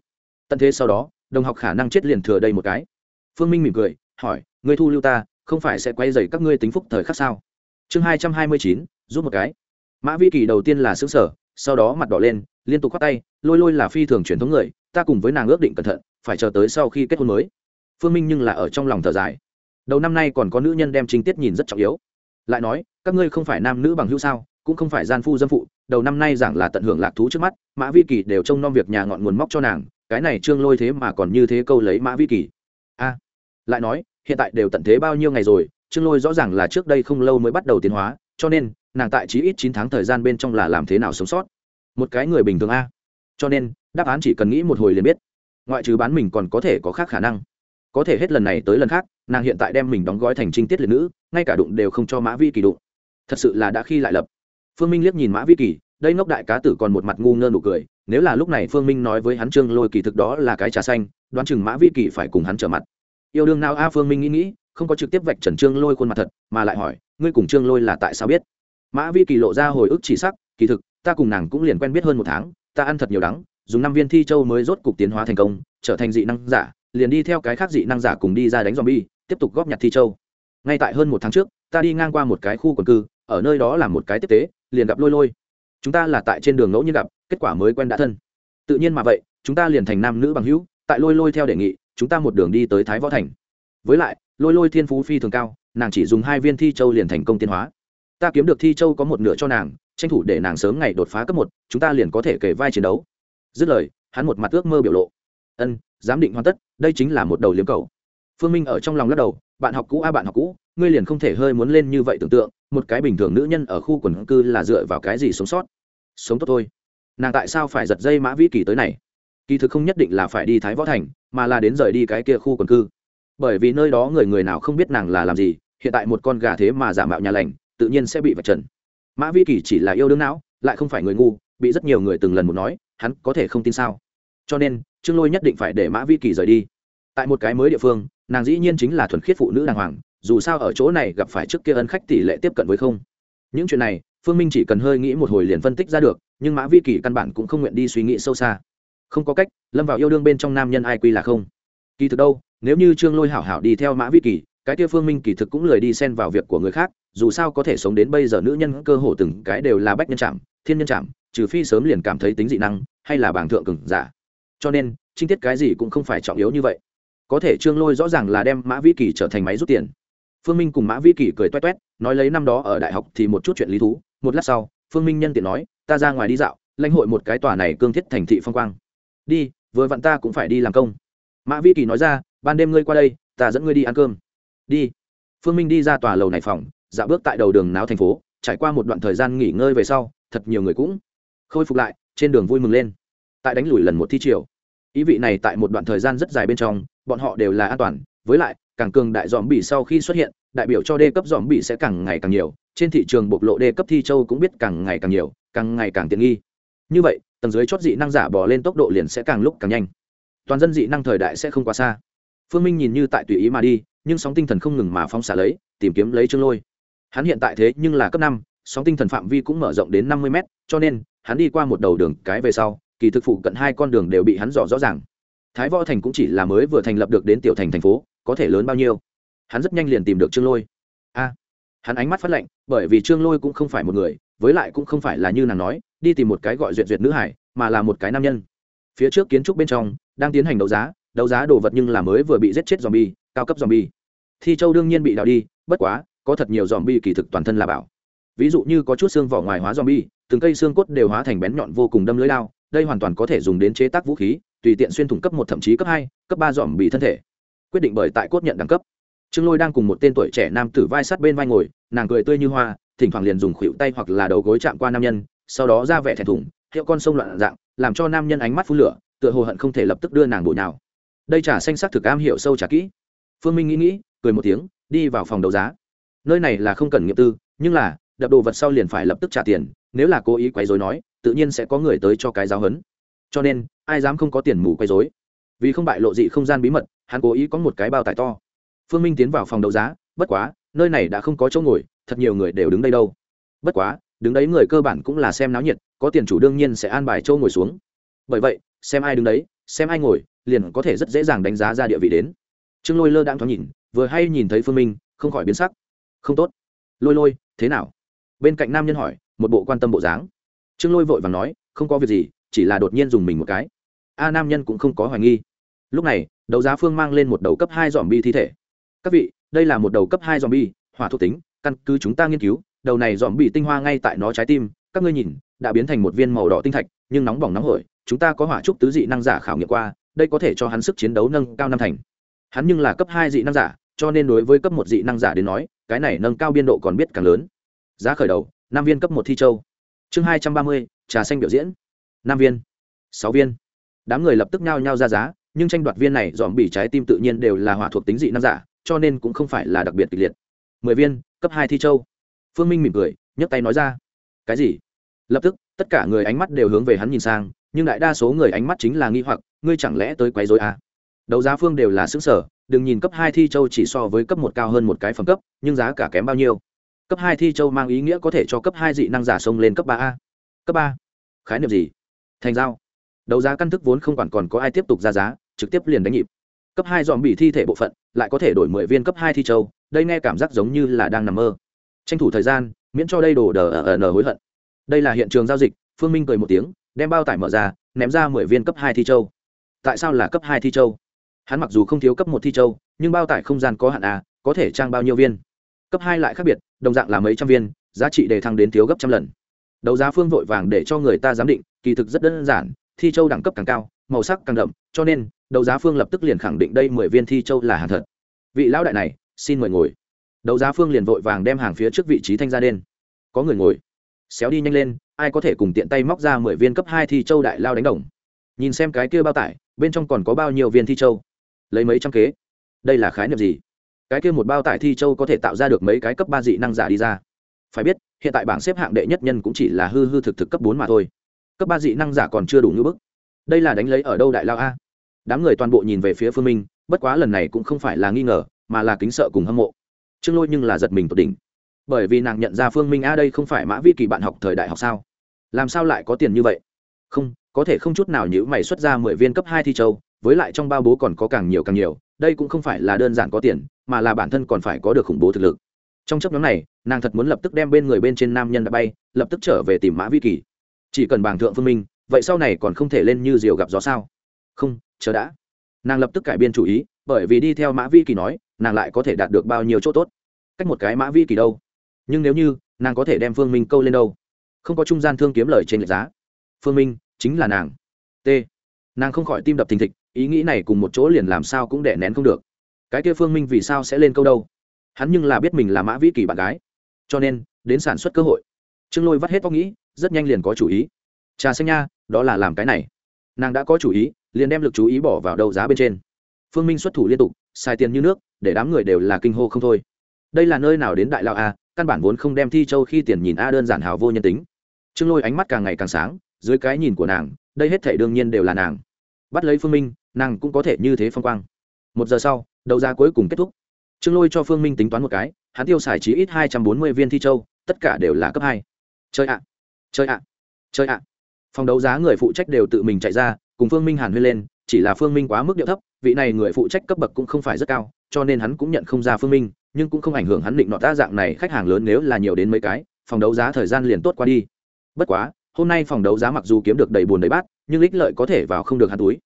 Tận thế sau đó, đồng học khả năng chết liền thừa đây một cái. Phương minh mỉm cười, hỏi người thu lưu ta, không phải sẽ quay dày các ngươi tính phúc thời khắc sao? Chương hai trăm hai mươi chín giúp một cái. Mã vi kỳ đầu tiên là xứ sở sau đó mặt đỏ lên, liên tục khoác tay, lôi lôi là phi thường truyền thống người, ta cùng với nàng ước định cẩn thận, phải chờ tới sau khi kết hôn mới. Phương minh nhưng là ở trong lòng thở dài đầu năm nay còn có nữ nhân đem trinh tiết nhìn rất trọng yếu. Lại nói, các ngươi không phải nam nữ bằng hữu sao, cũng không phải gian phu dâm phụ, đầu năm nay giảng là tận hưởng lạc thú trước mắt, mã vi kỳ đều trông nom việc nhà ngọn nguồn móc cho nàng, cái này trương lôi thế mà còn như thế câu lấy mã vi kỳ. A, lại nói, hiện tại đều tận thế bao nhiêu ngày rồi, trương lôi rõ ràng là trước đây không lâu mới bắt đầu tiến hóa, cho nên, nàng tại chí ít chín tháng thời gian bên trong là làm thế nào sống sót? Một cái người bình thường a. Cho nên, đáp án chỉ cần nghĩ một hồi liền biết. Ngoại trừ bán mình còn có thể có khác khả năng có thể hết lần này tới lần khác, nàng hiện tại đem mình đóng gói thành trinh tiết liệt nữ, ngay cả đụng đều không cho mã vi kỳ đụng. Thật sự là đã khi lại lập. Phương minh liếc nhìn mã vi kỳ, đây ngốc đại cá tử còn một mặt ngu ngơ nụ cười, nếu là lúc này phương minh nói với hắn trương lôi kỳ thực đó là cái trà xanh, đoán chừng mã vi kỳ phải cùng hắn trở mặt. Yêu đương nào a, phương minh nghĩ nghĩ, không có trực tiếp vạch trần trương lôi khuôn mặt thật, mà lại hỏi, ngươi cùng trương lôi là tại sao biết? Mã vi kỳ lộ ra hồi ức chỉ sắc, kỳ thực, ta cùng nàng cũng liền quen biết hơn một tháng, ta ăn thật nhiều đắng, dùng năm viên thi châu mới rốt cục tiến hóa thành công, trở thành dị năng giả liền đi theo cái khác dị năng giả cùng đi ra đánh zombie, tiếp tục góp nhặt thi châu. Ngay tại hơn một tháng trước, ta đi ngang qua một cái khu quần cư, ở nơi đó là một cái tiếp tế, liền gặp lôi lôi. Chúng ta là tại trên đường ngẫu nhiên gặp, kết quả mới quen đã thân. Tự nhiên mà vậy, chúng ta liền thành nam nữ bằng hữu, tại lôi lôi theo đề nghị, chúng ta một đường đi tới thái võ thành. Với lại, lôi lôi thiên phú phi thường cao, nàng chỉ dùng hai viên thi châu liền thành công tiến hóa. Ta kiếm được thi châu có một nửa cho nàng, tranh thủ để nàng sớm ngày đột phá cấp một, chúng ta liền có thể kề vai chiến đấu. Dứt lời, hắn một mặt ước mơ biểu lộ. Ân giám định hoàn tất, đây chính là một đầu liếm cầu. Phương minh ở trong lòng lắc đầu, bạn học cũ a, bạn học cũ, ngươi liền không thể hơi muốn lên như vậy tưởng tượng, một cái bình thường nữ nhân ở khu quần cư là dựa vào cái gì sống sót? Sống tốt thôi. Nàng tại sao phải giật dây mã vĩ kỳ tới này? Kỳ thực không nhất định là phải đi thái võ thành, mà là đến rời đi cái kia khu quần cư. Bởi vì nơi đó người người nào không biết nàng là làm gì, hiện tại một con gà thế mà giả mạo nhà lành, tự nhiên sẽ bị vạch trần. Mã vĩ kỳ chỉ là yêu đương não, lại không phải người ngu, bị rất nhiều người từng lần một nói, hắn có thể không tin sao? Cho nên trương lôi nhất định phải để mã Vi kỳ rời đi. Tại một cái mới địa phương, nàng dĩ nhiên chính là thuần khiết phụ nữ đàng hoàng, dù sao ở chỗ này gặp phải trước kia ân khách tỷ lệ tiếp cận với không. Những chuyện này, phương minh chỉ cần hơi nghĩ một hồi liền phân tích ra được, nhưng mã vi kỳ căn bản cũng không nguyện đi suy nghĩ sâu xa. Không có cách, lâm vào yêu đương bên trong nam nhân ai quy là không. Kỳ thực đâu, nếu như trương lôi hảo hảo đi theo mã vi kỳ, cái kia phương minh kỳ thực cũng lười đi xen vào việc của người khác, dù sao có thể sống đến bây giờ nữ nhân cơ hồ từng cái đều là bách nhân trạm thiên nhân trạm trừ phi sớm liền cảm thấy tính dị năng, hay là bảng thượng cừng giả cho nên chi tiết cái gì cũng không phải trọng yếu như vậy. Có thể trương lôi rõ ràng là đem mã vĩ kỳ trở thành máy rút tiền. Phương minh cùng mã vĩ kỳ cười toét toét, nói lấy năm đó ở đại học thì một chút chuyện lý thú. Một lát sau, phương minh nhân tiện nói, ta ra ngoài đi dạo, lãnh hội một cái tòa này cương thiết thành thị phong quang. Đi, vừa vặn ta cũng phải đi làm công. Mã vĩ kỳ nói ra, ban đêm ngươi qua đây, ta dẫn ngươi đi ăn cơm. Đi. Phương minh đi ra tòa lầu này phòng, dạo bước tại đầu đường náo thành phố, trải qua một đoạn thời gian nghỉ ngơi về sau, thật nhiều người cũng khôi phục lại, trên đường vui mừng lên. Tại đánh lùi lần một thi triều ý vị này tại một đoạn thời gian rất dài bên trong, bọn họ đều là an toàn. Với lại, càng cường đại dòm bỉ sau khi xuất hiện, đại biểu cho đê cấp dòm bỉ sẽ càng ngày càng nhiều. Trên thị trường bộc lộ đê cấp thi châu cũng biết càng ngày càng nhiều, càng ngày càng tiện nghi. Như vậy, tầng dưới chót dị năng giả bỏ lên tốc độ liền sẽ càng lúc càng nhanh. Toàn dân dị năng thời đại sẽ không quá xa. Phương minh nhìn như tại tùy ý mà đi, nhưng sóng tinh thần không ngừng mà phóng xả lấy, tìm kiếm lấy chương lôi. Hắn hiện tại thế nhưng là cấp năm, sóng tinh thần phạm vi cũng mở rộng đến năm mươi mét, cho nên, hắn đi qua một đầu đường cái về sau kỳ thực phụ cận hai con đường đều bị hắn dò rõ ràng. Thái võ thành cũng chỉ là mới vừa thành lập được đến tiểu thành thành phố, có thể lớn bao nhiêu? Hắn rất nhanh liền tìm được trương lôi. A! Hắn ánh mắt phát lệnh bởi vì trương lôi cũng không phải một người, với lại cũng không phải là như nàng nói, đi tìm một cái gọi duyệt duyệt nữ hải, mà là một cái nam nhân. Phía trước kiến trúc bên trong, đang tiến hành đấu giá đấu giá đồ vật nhưng là mới vừa bị giết chết dòm bi cao cấp dòm bi thi châu đương nhiên bị đào đi, bất quá, có thật nhiều dòm bi kỳ thực toàn thân là bảo. Ví dụ như có chút xương vỏ ngoài hóa dòm bi từng cây xương cốt đều hóa thành bén nhọn vô cùng đâm lưới lao đây hoàn toàn có thể dùng đến chế tác vũ khí, tùy tiện xuyên thủng cấp một, thậm chí cấp hai, cấp ba dòm bị thân thể. Quyết định bởi tại cốt nhận đẳng cấp. Trương lôi đang cùng một tên tuổi trẻ nam tử vai sát bên vai ngồi, nàng cười tươi như hoa, thỉnh thoảng liền dùng khuỷu tay hoặc là đầu gối chạm qua nam nhân, sau đó ra vẻ thẹn thùng, hiệu con sông loạn dạng, làm cho nam nhân ánh mắt phun lửa, tựa hồ hận không thể lập tức đưa nàng bụi nào đây trả xanh sắc thực am hiểu sâu trả kỹ. Phương minh nghĩ nghĩ, cười một tiếng, đi vào phòng đấu giá. Nơi này là không cần nghiệp tư, nhưng là, đập đồ vật sau liền phải lập tức trả tiền nếu là cố ý quấy rối nói tự nhiên sẽ có người tới cho cái giáo hấn. Cho nên ai dám không có tiền mù quay rối, vì không bại lộ dị không gian bí mật hắn cố ý có một cái bao tải to. Phương minh tiến vào phòng đấu giá bất quá nơi này đã không có chỗ ngồi thật nhiều người đều đứng đây đâu. Bất quá đứng đấy người cơ bản cũng là xem náo nhiệt có tiền chủ đương nhiên sẽ an bài chỗ ngồi xuống. Bởi vậy xem ai đứng đấy xem ai ngồi liền có thể rất dễ dàng đánh giá ra địa vị đến. Trương lôi lơ đang thoáng nhìn vừa hay nhìn thấy phương minh không khỏi biến sắc. Không tốt. Lôi lôi thế nào? Bên cạnh nam nhân hỏi một bộ quan tâm bộ dáng. Trương lôi vội và nói, không có việc gì, chỉ là đột nhiên dùng mình một cái. A nam nhân cũng không có hoài nghi. Lúc này, đấu giá phương mang lên một đầu cấp hai dòm bi thi thể. Các vị, đây là một đầu cấp hai dòm bi hỏa thuộc tính, căn cứ chúng ta nghiên cứu, đầu này dòm bị tinh hoa ngay tại nó trái tim, các ngươi nhìn, đã biến thành một viên màu đỏ tinh thạch, nhưng nóng bỏng nóng hổi, chúng ta có hỏa trúc tứ dị năng giả khảo nghiệm qua, đây có thể cho hắn sức chiến đấu nâng cao năm thành. Hắn nhưng là cấp hai dị năng giả, cho nên đối với cấp một dị năng giả đến nói, cái này nâng cao biên độ còn biết càng lớn. Giá khởi đầu năm viên cấp một thi châu. Chương hai trăm ba mươi, trà xanh biểu diễn. Năm viên. Sáu viên. Đám người lập tức nhao nhao ra giá, nhưng tranh đoạt viên này dòm bị trái tim tự nhiên đều là hỏa thuộc tính dị năng giả, cho nên cũng không phải là đặc biệt kịch liệt. Mười viên, cấp hai thi châu. Phương minh mỉm cười, nhấc tay nói ra. Cái gì? Lập tức, tất cả người ánh mắt đều hướng về hắn nhìn sang, nhưng đại đa số người ánh mắt chính là nghi hoặc, ngươi chẳng lẽ tới quấy dối à? đấu giá phương đều là xứng sở đừng nhìn cấp hai thi châu chỉ so với cấp một cao hơn một cái phẩm cấp, nhưng giá cả kém bao nhiêu? Cấp hai thi châu mang ý nghĩa có thể cho cấp hai dị năng giả sông lên cấp ba a. Cấp ba? Khái niệm gì? Thành giao. Đấu giá căn thức vốn không quản còn có ai tiếp tục ra giá, trực tiếp liền đánh nhịp. Cấp hai dòm bị thi thể bộ phận, lại có thể đổi mười viên cấp hai thi châu, đây nghe cảm giác giống như là đang nằm mơ. Tranh thủ thời gian, miễn cho đây đổ đờ ở nờ hối hận. Đây là hiện trường giao dịch, phương minh cười một tiếng, đem bao tải mở ra, ném ra mười viên cấp hai thi châu. Tại sao là cấp hai thi châu? Hắn mặc dù không thiếu cấp một thi châu, nhưng bao tải không gian có hạn à có thể trang bao nhiêu viên? Cấp hai lại khác biệt, đồng dạng là mấy trăm viên, giá trị đề thăng đến thiếu gấp trăm lần. Đấu giá phương vội vàng để cho người ta giám định, kỳ thực rất đơn giản, thi châu đẳng cấp càng cao, màu sắc càng đậm, cho nên, đấu giá phương lập tức liền khẳng định đây mười viên thi châu là hàng thật. Vị lão đại này, xin mời ngồi. Đấu giá phương liền vội vàng đem hàng phía trước vị trí thanh ra đen. Có người ngồi. Xéo đi nhanh lên, ai có thể cùng tiện tay móc ra mười viên cấp hai thi châu đại lao đánh đồng. Nhìn xem cái kia bao tải, bên trong còn có bao nhiêu viên thi châu? Lấy mấy trăm kế? Đây là khái niệm gì? Cái kia một bao tải thi châu có thể tạo ra được mấy cái cấp ba dị năng giả đi ra. Phải biết, hiện tại bảng xếp hạng đệ nhất nhân cũng chỉ là hư hư thực thực cấp bốn mà thôi. Cấp ba dị năng giả còn chưa đủ như bức. Đây là đánh lấy ở đâu đại lao a? Đám người toàn bộ nhìn về phía phương minh, bất quá lần này cũng không phải là nghi ngờ, mà là kính sợ cùng hâm mộ. Trương lôi nhưng là giật mình tột đỉnh. Bởi vì nàng nhận ra phương minh, a, đây không phải mã vi kỳ bạn học thời đại học sao? Làm sao lại có tiền như vậy? Không, có thể không chút nào nhữ mày xuất ra mười viên cấp hai thi châu, với lại trong bao bố còn có càng nhiều càng nhiều đây cũng không phải là đơn giản có tiền, mà là bản thân còn phải có được khủng bố thực lực. Trong chấp nhóm này, nàng thật muốn lập tức đem bên người bên trên nam nhân đã bay, lập tức trở về tìm mã vi kỳ. Chỉ cần bảng thượng phương minh, vậy sau này còn không thể lên như diều gặp gió sao? Không, chờ đã. Nàng lập tức cải biên chủ ý, bởi vì đi theo mã vi kỳ nói, nàng lại có thể đạt được bao nhiêu chỗ tốt. Cách một cái mã vi kỳ đâu? Nhưng nếu như, nàng có thể đem phương minh câu lên đâu? Không có trung gian thương kiếm lời trên lệch giá. Phương minh, chính là nàng. T. Nàng không khỏi tim đập thình thịch ý nghĩ này cùng một chỗ liền làm sao cũng đè nén không được. Cái kia phương minh vì sao sẽ lên câu đâu? Hắn nhưng là biết mình là mã vĩ kỳ bạn gái. Cho nên, đến sản xuất cơ hội. Trương lôi vắt hết tóc nghĩ, rất nhanh liền có chủ ý. Trà xanh nha, đó là làm cái này. Nàng đã có chủ ý, liền đem lực chú ý bỏ vào đầu giá bên trên. Phương minh xuất thủ liên tục, xài tiền như nước, để đám người đều là kinh hô không thôi. Đây là nơi nào đến đại lao a, căn bản vốn không đem thi châu khi tiền nhìn a đơn giản hào vô nhân tính. Trương lôi ánh mắt càng ngày càng sáng, dưới cái nhìn của nàng, đây hết thể đương nhiên đều là nàng. Bắt lấy phương minh nàng cũng có thể như thế phong quang. Một giờ sau đầu ra cuối cùng kết thúc. Trương lôi cho phương minh tính toán một cái, hắn tiêu xài chí ít hai trăm bốn mươi viên thi châu, tất cả đều là cấp hai. Chơi ạ chơi ạ chơi ạ. Phòng đấu giá người phụ trách đều tự mình chạy ra, cùng phương minh hàn huyên lên, chỉ là phương minh quá mức điệu thấp, vị này người phụ trách cấp bậc cũng không phải rất cao, cho nên hắn cũng nhận không ra phương minh, nhưng cũng không ảnh hưởng hắn định nọ đa dạng này khách hàng lớn nếu là nhiều đến mấy cái, phòng đấu giá thời gian liền tốt qua đi. Bất quá, hôm nay phòng đấu giá mặc dù kiếm được đầy bùn đầy bát, nhưng ích lợi có thể vào không được hạt túi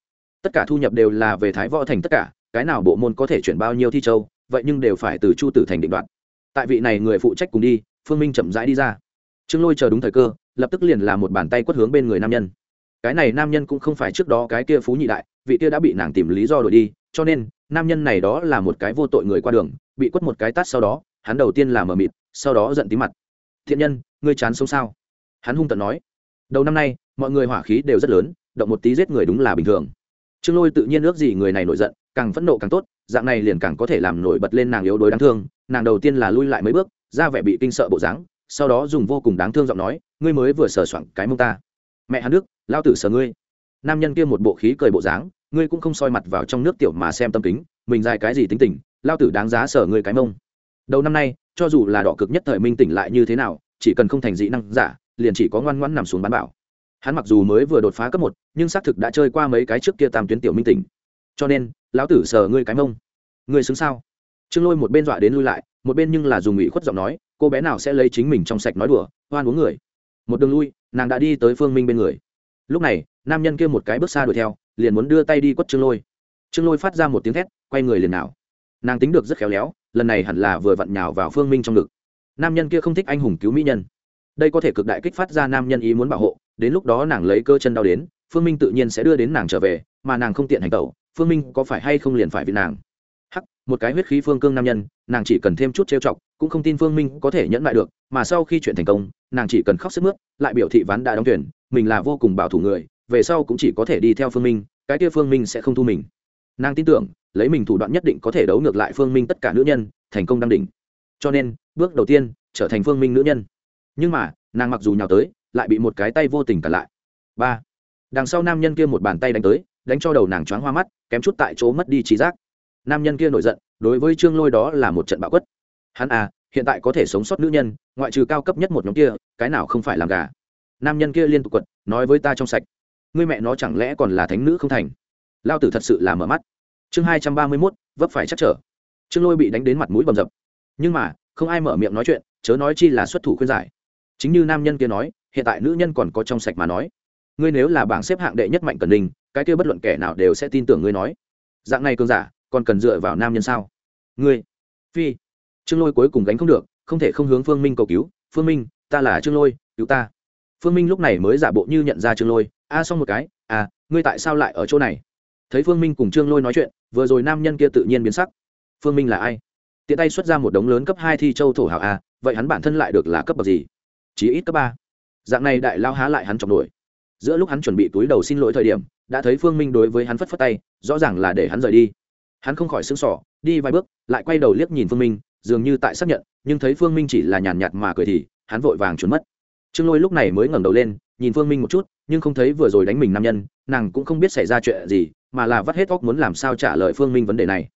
tất cả thu nhập đều là về thái võ thành tất cả, cái nào bộ môn có thể chuyển bao nhiêu thi châu, vậy nhưng đều phải từ chu tử thành định đoạt. Tại vị này người phụ trách cùng đi, phương minh chậm rãi đi ra. Trương lôi chờ đúng thời cơ, lập tức liền làm một bàn tay quất hướng bên người nam nhân. Cái này nam nhân cũng không phải trước đó cái kia phú nhị đại, vị kia đã bị nàng tìm lý do đổi đi, cho nên, nam nhân này đó là một cái vô tội người qua đường, bị quất một cái tát sau đó, hắn đầu tiên là mờ mịt, sau đó giận tí mặt. Thiện nhân, ngươi chán sống sao? Hắn hung tận nói. Đầu năm nay, mọi người hỏa khí đều rất lớn, động một tí giết người đúng là bình thường trương lôi tự nhiên ước gì người này nổi giận, càng phẫn nộ càng tốt, dạng này liền càng có thể làm nổi bật lên nàng yếu đuối đáng thương, nàng đầu tiên là lui lại mấy bước, ra vẻ bị kinh sợ bộ dáng, sau đó dùng vô cùng đáng thương giọng nói, ngươi mới vừa sờ soạn cái mông ta. Mẹ hắn đức, lao tử sờ ngươi. Nam nhân kia một bộ khí cười bộ dáng, ngươi cũng không soi mặt vào trong nước tiểu mà xem tâm kính, mình dài cái gì tính tình, lao tử đáng giá sờ ngươi cái mông. Đầu năm nay, cho dù là đỏ cực nhất thời minh tỉnh lại như thế nào, chỉ cần không thành dị năng giả, liền chỉ có ngoan ngoãn nằm xuống bán bảo hắn mặc dù mới vừa đột phá cấp một, nhưng xác thực đã chơi qua mấy cái trước kia tam tuyến tiểu minh tỉnh. Cho nên, lão tử sờ ngươi cái mông. Ngươi xứng sao? Trương lôi một bên dọa đến lui lại, một bên nhưng là dùng ủy khuất giọng nói, cô bé nào sẽ lấy chính mình trong sạch nói đùa, hoan uống người. Một đường lui, nàng đã đi tới phương minh bên người. Lúc này, nam nhân kia một cái bước xa đuổi theo, liền muốn đưa tay đi quất trương lôi. Trương lôi phát ra một tiếng thét, quay người liền nào. Nàng tính được rất khéo léo, lần này hẳn là vừa vặn nhào vào phương minh trong ngực. Nam nhân kia không thích anh hùng cứu mỹ nhân. Đây có thể cực đại kích phát ra nam nhân ý muốn bảo hộ đến lúc đó nàng lấy cơ chân đau đến, phương minh tự nhiên sẽ đưa đến nàng trở về, mà nàng không tiện hành tẩu, phương minh có phải hay không liền phải vì nàng? Hắc, một cái huyết khí phương cương nam nhân, nàng chỉ cần thêm chút trêu chọc, cũng không tin phương minh có thể nhẫn lại được, mà sau khi chuyện thành công, nàng chỉ cần khóc sức mướt, lại biểu thị ván đã đóng tuyển mình là vô cùng bảo thủ người, về sau cũng chỉ có thể đi theo phương minh, cái kia phương minh sẽ không thu mình. Nàng tin tưởng, lấy mình thủ đoạn nhất định có thể đấu ngược lại phương minh tất cả nữ nhân, thành công đăng đỉnh. Cho nên, bước đầu tiên, trở thành phương minh nữ nhân. Nhưng mà, nàng mặc dù nhào tới lại bị một cái tay vô tình cản lại. Ba. Đằng sau nam nhân kia một bàn tay đánh tới, đánh cho đầu nàng choáng hoa mắt, kém chút tại chỗ mất đi trí giác. Nam nhân kia nổi giận, đối với trương lôi đó là một trận bạo quất. Hắn à hiện tại có thể sống sót nữ nhân, ngoại trừ cao cấp nhất một nhóm kia, cái nào không phải làm gà? Nam nhân kia liên tục quật, nói với ta trong sạch, ngươi mẹ nó chẳng lẽ còn là thánh nữ không thành? Lao tử thật sự là mở mắt. Chương hai trăm ba mươi mốt, vấp phải chắc trở. Trương lôi bị đánh đến mặt mũi bầm dập. Nhưng mà, không ai mở miệng nói chuyện, chớ nói chi là xuất thủ khuyên giải chính như nam nhân kia nói, hiện tại nữ nhân còn có trong sạch mà nói. Ngươi nếu là bảng xếp hạng đệ nhất mạnh cần đình cái kia bất luận kẻ nào đều sẽ tin tưởng ngươi nói. Dạng này cơn giả, còn cần dựa vào nam nhân sao? Ngươi, phi, trương lôi cuối cùng gánh không được, không thể không hướng phương minh cầu cứu. Phương minh, ta là trương lôi, cứu ta. Phương minh lúc này mới giả bộ như nhận ra trương lôi. A, xong một cái. À ngươi tại sao lại ở chỗ này? Thấy phương minh cùng trương lôi nói chuyện, vừa rồi nam nhân kia tự nhiên biến sắc. Phương minh là ai? Tiện tay xuất ra một đống lớn cấp hai thi châu thổ hảo a, vậy hắn bản thân lại được là cấp bậc gì? Chỉ ít cấp ba. Dạng này đại lao há lại hắn chọc nổi. Giữa lúc hắn chuẩn bị túi đầu xin lỗi thời điểm, đã thấy phương minh đối với hắn phất phất tay, rõ ràng là để hắn rời đi. Hắn không khỏi xứng sỏ đi vài bước, lại quay đầu liếc nhìn phương minh, dường như tại xác nhận, nhưng thấy phương minh chỉ là nhàn nhạt mà cười thì, hắn vội vàng trốn mất. Trương lôi lúc này mới ngẩng đầu lên, nhìn phương minh một chút, nhưng không thấy vừa rồi đánh mình nam nhân, nàng cũng không biết xảy ra chuyện gì, mà là vắt hết óc muốn làm sao trả lời phương minh vấn đề này.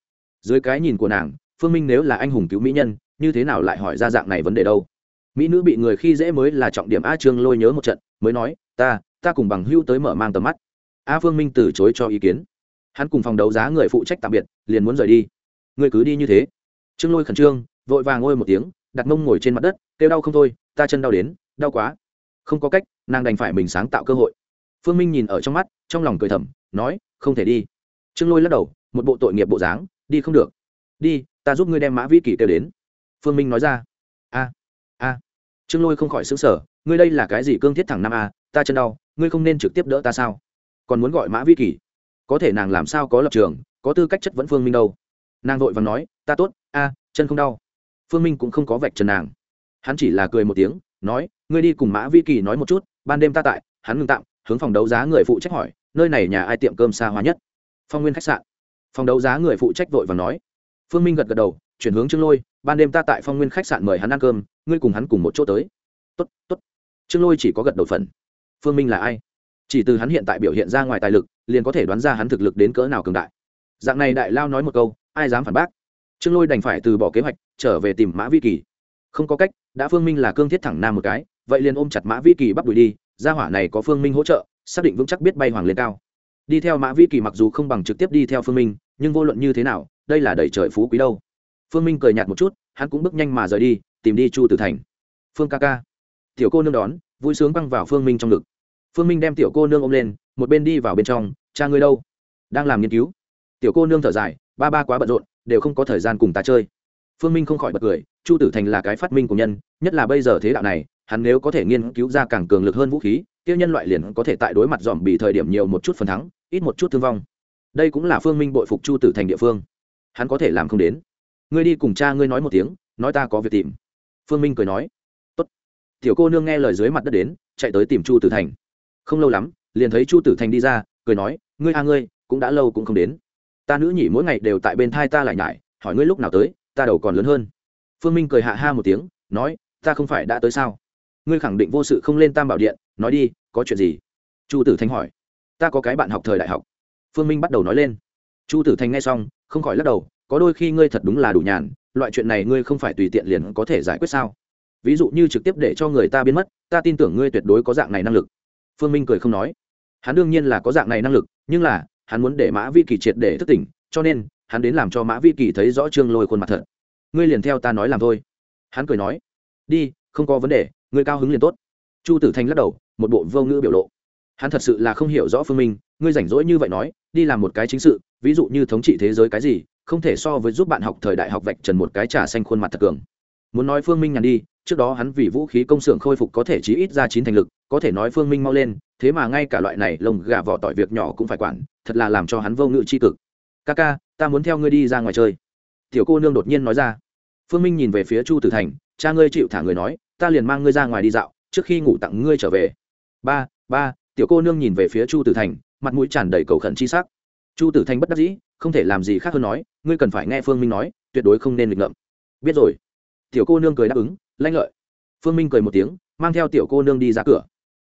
Dưới cái nhìn của nàng, phương minh nếu là anh hùng cứu mỹ nhân, như thế nào lại hỏi ra dạng này vấn đề đâu? Mỹ nữ bị người khi dễ mới là trọng điểm a trương lôi nhớ một trận, mới nói, ta ta cùng bằng hưu tới mở mang tầm mắt. A phương minh từ chối cho ý kiến. Hắn cùng phòng đấu giá người phụ trách tạm biệt, liền muốn rời đi. Người cứ đi như thế. Trương lôi khẩn trương, vội vàng ngôi một tiếng, đặt mông ngồi trên mặt đất, kêu đau không thôi, ta chân đau đến, đau quá. Không có cách, nàng đành phải mình sáng tạo cơ hội. Phương minh nhìn ở trong mắt, trong lòng cười thầm, nói, không thể đi. Trương lôi lắc đầu, một bộ tội nghiệp bộ dáng, đi không được. Đi, ta giúp ngươi đem mã vĩ kỳ kêu đến. Phương minh nói ra a a trương lôi không khỏi xứng sở ngươi đây là cái gì cương thiết thẳng năm a, ta chân đau, ngươi không nên trực tiếp đỡ ta sao? Còn muốn gọi mã Vi kỳ? Có thể nàng làm sao có lập trường, có tư cách chất vẫn phương minh đâu. Nàng vội và nói, ta tốt, a, chân không đau. Phương minh cũng không có vạch trần nàng. Hắn chỉ là cười một tiếng, nói, ngươi đi cùng mã Vi kỳ nói một chút, ban đêm ta tại, hắn ngừng tạm, hướng phòng đấu giá người phụ trách hỏi, nơi này nhà ai tiệm cơm xa hoa nhất? Phong nguyên khách sạn. Phòng đấu giá người phụ trách vội và nói. Phương minh gật gật đầu chuyển hướng trương lôi, ban đêm ta tại phong nguyên khách sạn mời hắn ăn cơm, ngươi cùng hắn cùng một chỗ tới. Tốt tốt. Trương lôi chỉ có gật đầu phần. Phương minh là ai? Chỉ từ hắn hiện tại biểu hiện ra ngoài tài lực, liền có thể đoán ra hắn thực lực đến cỡ nào cường đại. Dạng này đại lao nói một câu, ai dám phản bác? Trương lôi đành phải từ bỏ kế hoạch, trở về tìm mã vi kỳ. Không có cách, đã phương minh là cương thiết thẳng nam một cái, vậy liền ôm chặt mã vi kỳ bắt đuổi đi, gia hỏa này có phương minh hỗ trợ, xác định vững chắc biết bay hoàng lên cao. Đi theo mã vi kỳ mặc dù không bằng trực tiếp đi theo phương minh, nhưng vô luận như thế nào, đây là đẩy trời phú quý đâu phương minh cười nhạt một chút, hắn cũng bước nhanh mà rời đi, tìm đi chu tử thành. Phương ca ca. Tiểu cô nương đón, vui sướng băng vào phương minh trong ngực. Phương minh đem tiểu cô nương ôm lên, một bên đi vào bên trong, cha ngươi đâu? Đang làm nghiên cứu. Tiểu cô nương thở dài, ba ba quá bận rộn, đều không có thời gian cùng ta chơi. Phương minh không khỏi bật cười, chu tử thành là cái phát minh của nhân, nhất là bây giờ thế đạo này, hắn nếu có thể nghiên cứu ra càng cường lực hơn vũ khí tiêu nhân loại liền có thể tại đối mặt dòm bị thời điểm nhiều một chút phần thắng, ít một chút thương vong. Đây cũng là phương minh bội phục chu tử thành địa phương. Hắn có thể làm không đến ngươi đi cùng cha ngươi nói một tiếng, nói ta có việc tìm. Phương minh cười nói, Tốt. tiểu cô nương nghe lời dưới mặt đất đến, chạy tới tìm chu tử thành. Không lâu lắm, liền thấy chu tử thành đi ra, cười nói, ngươi a ngươi, cũng đã lâu cũng không đến. Ta nữ nhị mỗi ngày đều tại bên thai ta lại nhải, hỏi ngươi lúc nào tới, ta đầu còn lớn hơn. Phương minh cười hạ ha một tiếng, nói, ta không phải đã tới sao? Ngươi khẳng định vô sự không lên tam bảo điện, nói đi, có chuyện gì? Chu tử thành hỏi, ta có cái bạn học thời đại học. Phương minh bắt đầu nói lên. Chu tử thành nghe xong, không khỏi lắc đầu có đôi khi ngươi thật đúng là đủ nhàn, loại chuyện này ngươi không phải tùy tiện liền có thể giải quyết sao? Ví dụ như trực tiếp để cho người ta biến mất, ta tin tưởng ngươi tuyệt đối có dạng này năng lực. Phương minh cười không nói. Hắn đương nhiên là có dạng này năng lực, nhưng là, hắn muốn để mã vi kỳ triệt để thức tỉnh, cho nên, hắn đến làm cho mã vi kỳ thấy rõ trương lôi khuôn mặt thật. Ngươi liền theo ta nói làm thôi. Hắn cười nói. Đi, không có vấn đề, ngươi cao hứng liền tốt. Chu tử thành lắc đầu, một bộ vô ngữ biểu lộ. Hắn thật sự là không hiểu rõ phương minh, ngươi rảnh rỗi như vậy nói, đi làm một cái chính sự, ví dụ như thống trị thế giới cái gì không thể so với giúp bạn học thời đại học vạch trần một cái trà xanh khuôn mặt thật cường. Muốn nói phương minh nhàn đi, trước đó hắn vì vũ khí công xưởng khôi phục có thể chí ít ra chín thành lực, có thể nói phương minh mau lên, thế mà ngay cả loại này lồng gà vỏ tỏi việc nhỏ cũng phải quản, thật là làm cho hắn vô ngự c h i cực. Ca ca, ta muốn theo ngươi đi ra ngoài chơi. Tiểu cô nương đột nhiên nói ra. Phương minh nhìn về phía chu tử thành, cha ngươi chịu thả người nói, ta liền mang ngươi ra ngoài đi dạo, trước khi ngủ tặng ngươi trở về. Ba ba. Tiểu cô nương nhìn về phía chu tử thành, mặt mũi tràn đầy cầu khẩn chi sắc. Chu tử thành bất đắc dĩ không thể làm gì khác hơn nói, ngươi cần phải nghe phương minh nói, tuyệt đối không nên nghịch ngợm. Biết rồi. Tiểu cô nương cười đáp ứng, lanh lợi. Phương minh cười một tiếng, mang theo tiểu cô nương đi ra cửa.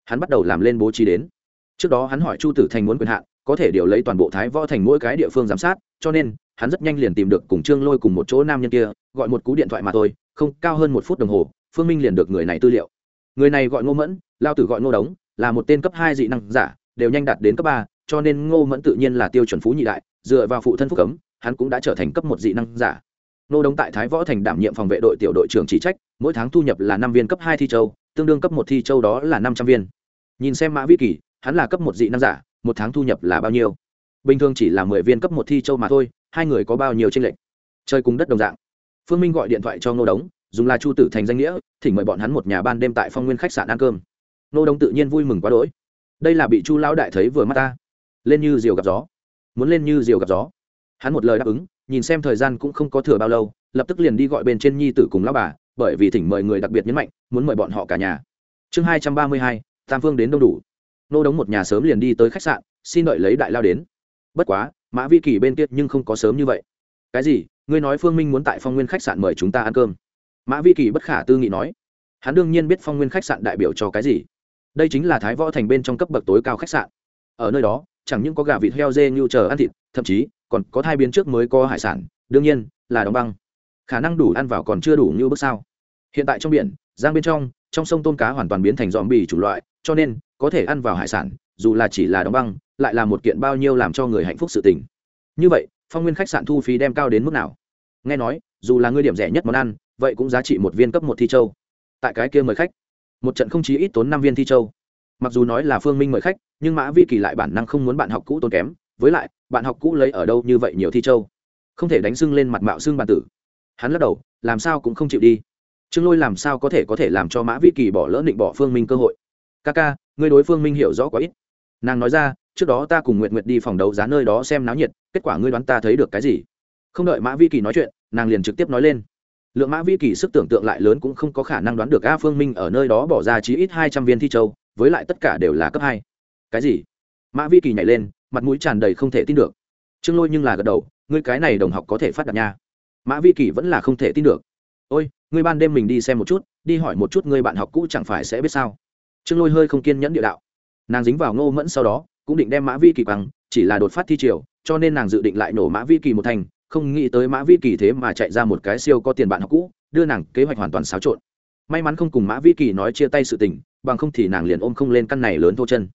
Hắn bắt đầu làm lên bố trí đến. Trước đó hắn hỏi chu tử thành muốn quyền hạn, có thể điều lấy toàn bộ thái võ thành mỗi cái địa phương giám sát, cho nên, hắn rất nhanh liền tìm được cùng trương lôi cùng một chỗ nam nhân kia, gọi một cú điện thoại mà thôi, không, cao hơn một phút đồng hồ, phương minh liền được người này tư liệu. Người này gọi ngô mẫn, lao tử gọi ngô đống, là một tên cấp hai dị năng giả, đều nhanh đạt đến cấp ba, cho nên ngô mẫn tự nhiên là tiêu chuẩn phú nhị đại dựa vào phụ thân phúc cấm, hắn cũng đã trở thành cấp một dị năng giả. Nô đống tại thái võ thành đảm nhiệm phòng vệ đội tiểu đội trưởng chỉ trách, mỗi tháng thu nhập là năm viên cấp hai thi châu, tương đương cấp một thi châu đó là năm trăm viên. Nhìn xem mã vi kỳ, hắn là cấp một dị năng giả, một tháng thu nhập là bao nhiêu? Bình thường chỉ là mười viên cấp một thi châu mà thôi, hai người có bao nhiêu tranh lệch? Chơi cùng đất đồng dạng. Phương minh gọi điện thoại cho nô đống, dùng là chu tử thành danh nghĩa, thỉnh mời bọn hắn một nhà ban đêm tại phong nguyên khách sạn ăn cơm. Nô đống tự nhiên vui mừng quá đỗi. Đây là bị chu lão đại thấy vừa mắt ta. Lên như diều gặp gió muốn lên như diều gặp gió. Hắn một lời đáp ứng, nhìn xem thời gian cũng không có thừa bao lâu, lập tức liền đi gọi bên trên nhi tử cùng lão bà, bởi vì thỉnh mời người đặc biệt nhấn mạnh, muốn mời bọn họ cả nhà. Chương hai trăm ba mươi hai, tam phương đến đông đủ. Nô đống một nhà sớm liền đi tới khách sạn, xin đợi lấy đại lao đến. Bất quá, mã vi kỳ bên kia nhưng không có sớm như vậy. Cái gì? Ngươi nói phương minh muốn tại phong nguyên khách sạn mời chúng ta ăn cơm. Mã vi kỳ bất khả tư nghị nói. Hắn đương nhiên biết phong nguyên khách sạn đại biểu cho cái gì. Đây chính là thái võ thành bên trong cấp bậc tối cao khách sạn. Ở nơi đó chẳng những có gà vịt heo dê như chờ ăn thịt, thậm chí còn có thai biến trước mới có hải sản, đương nhiên là đóng băng. Khả năng đủ ăn vào còn chưa đủ như bước sao hiện tại trong biển, giang bên trong trong sông tôm cá hoàn toàn biến thành dòm bì chủng loại, cho nên có thể ăn vào hải sản, dù là chỉ là đóng băng, lại là một kiện bao nhiêu làm cho người hạnh phúc sự tình. Như vậy, phong nguyên khách sạn thu phí đem cao đến mức nào? Nghe nói, dù là ngươi điểm rẻ nhất món ăn, vậy cũng giá trị một viên cấp một thi châu. Tại cái kia mời khách, một trận không chí ít tốn năm viên thi châu mặc dù nói là phương minh mời khách, nhưng mã vi kỳ lại bản năng không muốn bạn học cũ tốn kém, với lại, bạn học cũ lấy ở đâu như vậy nhiều thi châu. Không thể đánh sưng lên mặt mạo xưng bàn tử. Hắn lắc đầu, làm sao cũng không chịu đi. Trương lôi làm sao có thể có thể làm cho mã vi kỳ bỏ lỡ định bỏ phương minh cơ hội? Ca ca, ngươi đối phương minh hiểu rõ quá ít. Nàng nói ra, trước đó ta cùng nguyện nguyện đi phòng đấu giá nơi đó xem náo nhiệt, kết quả ngươi đoán ta thấy được cái gì? Không đợi mã vi kỳ nói chuyện, nàng liền trực tiếp nói lên. Lượng mã vi kỳ sức tưởng tượng lại lớn cũng không có khả năng đoán được a phương minh ở nơi đó bỏ ra chí ít hai trăm viên thi châu với lại tất cả đều là cấp hai. Cái gì? Mã vi kỳ nhảy lên, mặt mũi tràn đầy không thể tin được. Trương lôi nhưng là gật đầu, ngươi cái này đồng học có thể phát đạt nha. Mã vi kỳ vẫn là không thể tin được. Ôi, ngươi ban đêm mình đi xem một chút, đi hỏi một chút ngươi bạn học cũ chẳng phải sẽ biết sao? Trương lôi hơi không kiên nhẫn địa đạo. Nàng dính vào ngô mẫn sau đó, cũng định đem mã vi kỳ bằng chỉ là đột phát thi triều, cho nên nàng dự định lại nổ mã vi kỳ một thành, không nghĩ tới mã vi kỳ thế mà chạy ra một cái siêu có tiền bạn học cũ, đưa nàng kế hoạch hoàn toàn xáo trộn. May mắn không cùng mã vi kỳ nói chia tay sự tình bằng không thì nàng liền ôm không lên căn này lớn thô chân.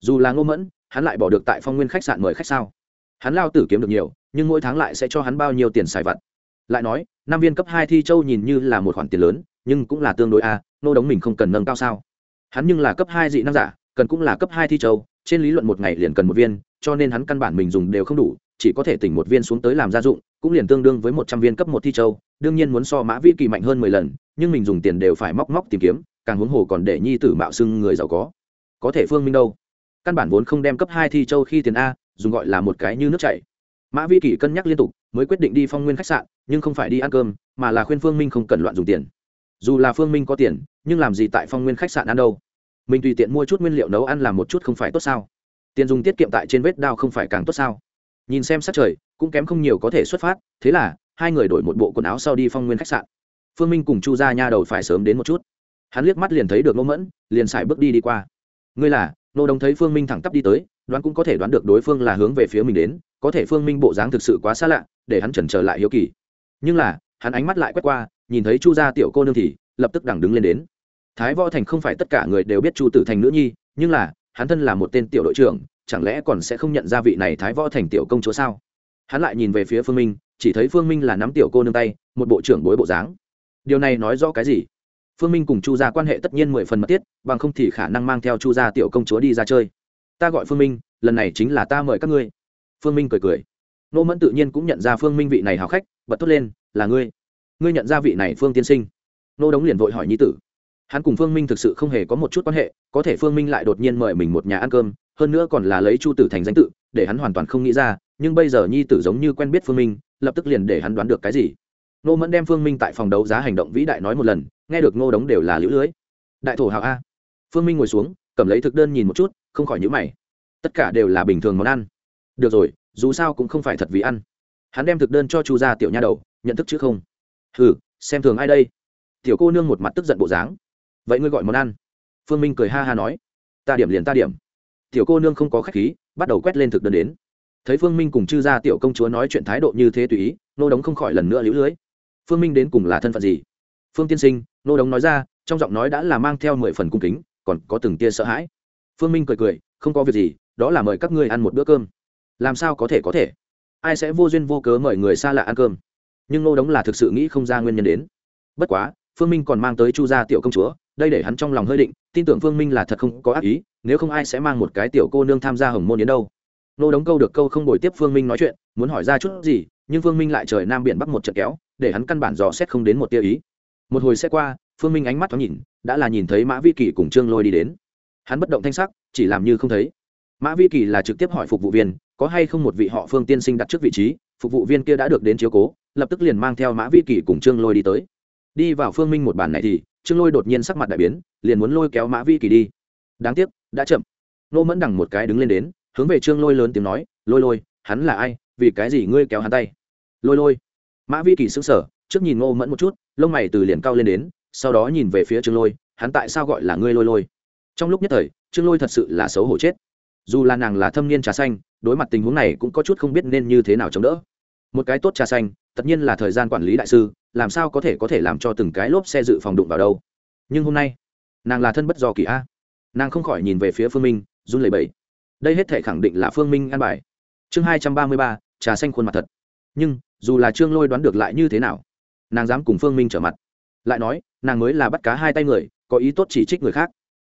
Dù là ngô mẫn, hắn lại bỏ được tại phong nguyên khách sạn mời khách sao? Hắn lao tử kiếm được nhiều, nhưng mỗi tháng lại sẽ cho hắn bao nhiêu tiền xài vặt. Lại nói, năm viên cấp hai thi châu nhìn như là một khoản tiền lớn, nhưng cũng là tương đối a nô đống mình không cần nâng cao sao? Hắn nhưng là cấp hai dị năng giả, cần cũng là cấp hai thi châu, trên lý luận một ngày liền cần một viên, cho nên hắn căn bản mình dùng đều không đủ, chỉ có thể tỉnh một viên xuống tới làm gia dụng, cũng liền tương đương với một trăm viên cấp một thi châu, đương nhiên muốn so mã vĩ kỳ mạnh hơn mười lần, nhưng mình dùng tiền đều phải móc móc tìm kiếm càng huống hồ còn để nhi tử mạo xưng người giàu có. Có thể phương minh đâu? Căn bản vốn không đem cấp hai thi châu khi tiền a, dùng gọi là một cái như nước chảy. Mã vi kỳ cân nhắc liên tục, mới quyết định đi phong nguyên khách sạn, nhưng không phải đi ăn cơm, mà là khuyên phương minh không cần loạn dùng tiền. Dù là phương minh có tiền, nhưng làm gì tại phong nguyên khách sạn ăn đâu? Mình tùy tiện mua chút nguyên liệu nấu ăn làm một chút không phải tốt sao? Tiền dùng tiết kiệm tại trên vết đao không phải càng tốt sao? Nhìn xem sát trời, cũng kém không nhiều có thể xuất phát, thế là hai người đổi một bộ quần áo sau đi phong nguyên khách sạn. Phương minh cùng chu ra nha đầu phải sớm đến một chút hắn liếc mắt liền thấy được ngô mẫn, liền xài bước đi đi qua. Ngươi là nô đồng thấy phương minh thẳng tắp đi tới, đoán cũng có thể đoán được đối phương là hướng về phía mình đến, có thể phương minh bộ dáng thực sự quá xa lạ, để hắn chần chờ lại hiếu kỳ. Nhưng là, hắn ánh mắt lại quét qua, nhìn thấy chu gia tiểu cô nương thì lập tức đằng đứng lên đến. Thái võ thành không phải tất cả người đều biết chu tử thành nữ nhi, nhưng là, hắn thân là một tên tiểu đội trưởng, chẳng lẽ còn sẽ không nhận ra vị này thái võ thành tiểu công chúa sao? Hắn lại nhìn về phía phương minh, chỉ thấy phương minh là nắm tiểu cô nương tay, một bộ trưởng bối bộ dáng. Điều này nói rõ cái gì? Phương minh cùng chu gia quan hệ tất nhiên mười phần mật thiết, bằng không thì khả năng mang theo chu gia tiểu công chúa đi ra chơi. Ta gọi phương minh, lần này chính là ta mời các ngươi. Phương minh cười cười. Nô mẫn tự nhiên cũng nhận ra phương minh vị này hào khách, bật thốt lên, là ngươi. Ngươi nhận ra vị này phương tiên sinh? Nô đống liền vội hỏi nhi tử. Hắn cùng phương minh thực sự không hề có một chút quan hệ, có thể phương minh lại đột nhiên mời mình một nhà ăn cơm, hơn nữa còn là lấy chu tử thành danh tự, để hắn hoàn toàn không nghĩ ra, nhưng bây giờ nhi tử giống như quen biết phương minh, lập tức liền để hắn đoán được cái gì nô mẫn đem phương minh tại phòng đấu giá hành động vĩ đại nói một lần, nghe được ngô đống đều là lũ lưới. Đại thổ hào a. Phương minh ngồi xuống, cầm lấy thực đơn nhìn một chút, không khỏi nhữ mày. Tất cả đều là bình thường món ăn. Được rồi, dù sao cũng không phải thật vì ăn. Hắn đem thực đơn cho chu gia tiểu nha đầu, nhận thức chứ không? Ừ xem thường ai đây? Tiểu cô nương một mặt tức giận bộ dáng. Vậy ngươi gọi món ăn. Phương minh cười ha ha nói. Ta điểm liền ta điểm. Tiểu cô nương không có khách khí, bắt đầu quét lên thực đơn đến. Thấy phương minh cùng chư gia tiểu công chúa nói chuyện thái độ như thế tùy ý nô đống không khỏi lần nữa lũ lưới phương minh đến cùng là thân phận gì? Phương tiên sinh, nô đống nói ra, trong giọng nói đã là mang theo mười phần cung kính, còn có từng tia sợ hãi. Phương minh cười cười, không có việc gì, đó là mời các ngươi ăn một bữa cơm. Làm sao có thể có thể? Ai sẽ vô duyên vô cớ mời người xa lạ ăn cơm? Nhưng nô đống là thực sự nghĩ không ra nguyên nhân đến. Bất quá, phương minh còn mang tới chu gia tiểu công chúa, đây để hắn trong lòng hơi định, tin tưởng phương minh là thật không có ác ý, nếu không ai sẽ mang một cái tiểu cô nương tham gia hồng môn đến đâu. Nô đống câu được câu không đổi tiếp phương minh nói chuyện, muốn hỏi ra chút gì, nhưng phương minh lại trời nam biển bắc một trận kéo để hắn căn bản dò xét không đến một tia ý. Một hồi xe qua, phương minh ánh mắt thoáng nhìn, đã là nhìn thấy mã vi kỳ cùng trương lôi đi đến. Hắn bất động thanh sắc, chỉ làm như không thấy. Mã vi kỳ là trực tiếp hỏi phục vụ viên, có hay không một vị họ phương tiên sinh đặt trước vị trí, phục vụ viên kia đã được đến chiếu cố, lập tức liền mang theo mã vi kỳ cùng trương lôi đi tới. Đi vào phương minh một bàn này thì, trương lôi đột nhiên sắc mặt đại biến, liền muốn lôi kéo mã vi kỳ đi. Đáng tiếc, đã chậm. Nô mẫn đằng một cái đứng lên đến, hướng về trương lôi lớn tiếng nói, lôi lôi, hắn là ai? Vì cái gì ngươi kéo hắn tay? Lôi lôi mã vi kỳ xứng sở trước nhìn ngô mẫn một chút, lông mày từ liền cao lên đến, sau đó nhìn về phía trương lôi, hắn tại sao gọi là ngươi lôi lôi? Trong lúc nhất thời, trương lôi thật sự là xấu hổ chết. Dù là nàng là thâm niên trà xanh, đối mặt tình huống này cũng có chút không biết nên như thế nào chống đỡ. Một cái tốt trà xanh, tất nhiên là thời gian quản lý đại sư, làm sao có thể có thể làm cho từng cái lốp xe dự phòng đụng vào đâu? Nhưng hôm nay, nàng là thân bất do kỳ a. Nàng không khỏi nhìn về phía phương minh, run lẩy bẩy. Đây hết thể khẳng định là phương minh an bài. Chương hai trăm ba mươi ba, trà xanh khuôn mặt thật nhưng dù là trương lôi đoán được lại như thế nào nàng dám cùng phương minh trở mặt lại nói nàng mới là bắt cá hai tay người có ý tốt chỉ trích người khác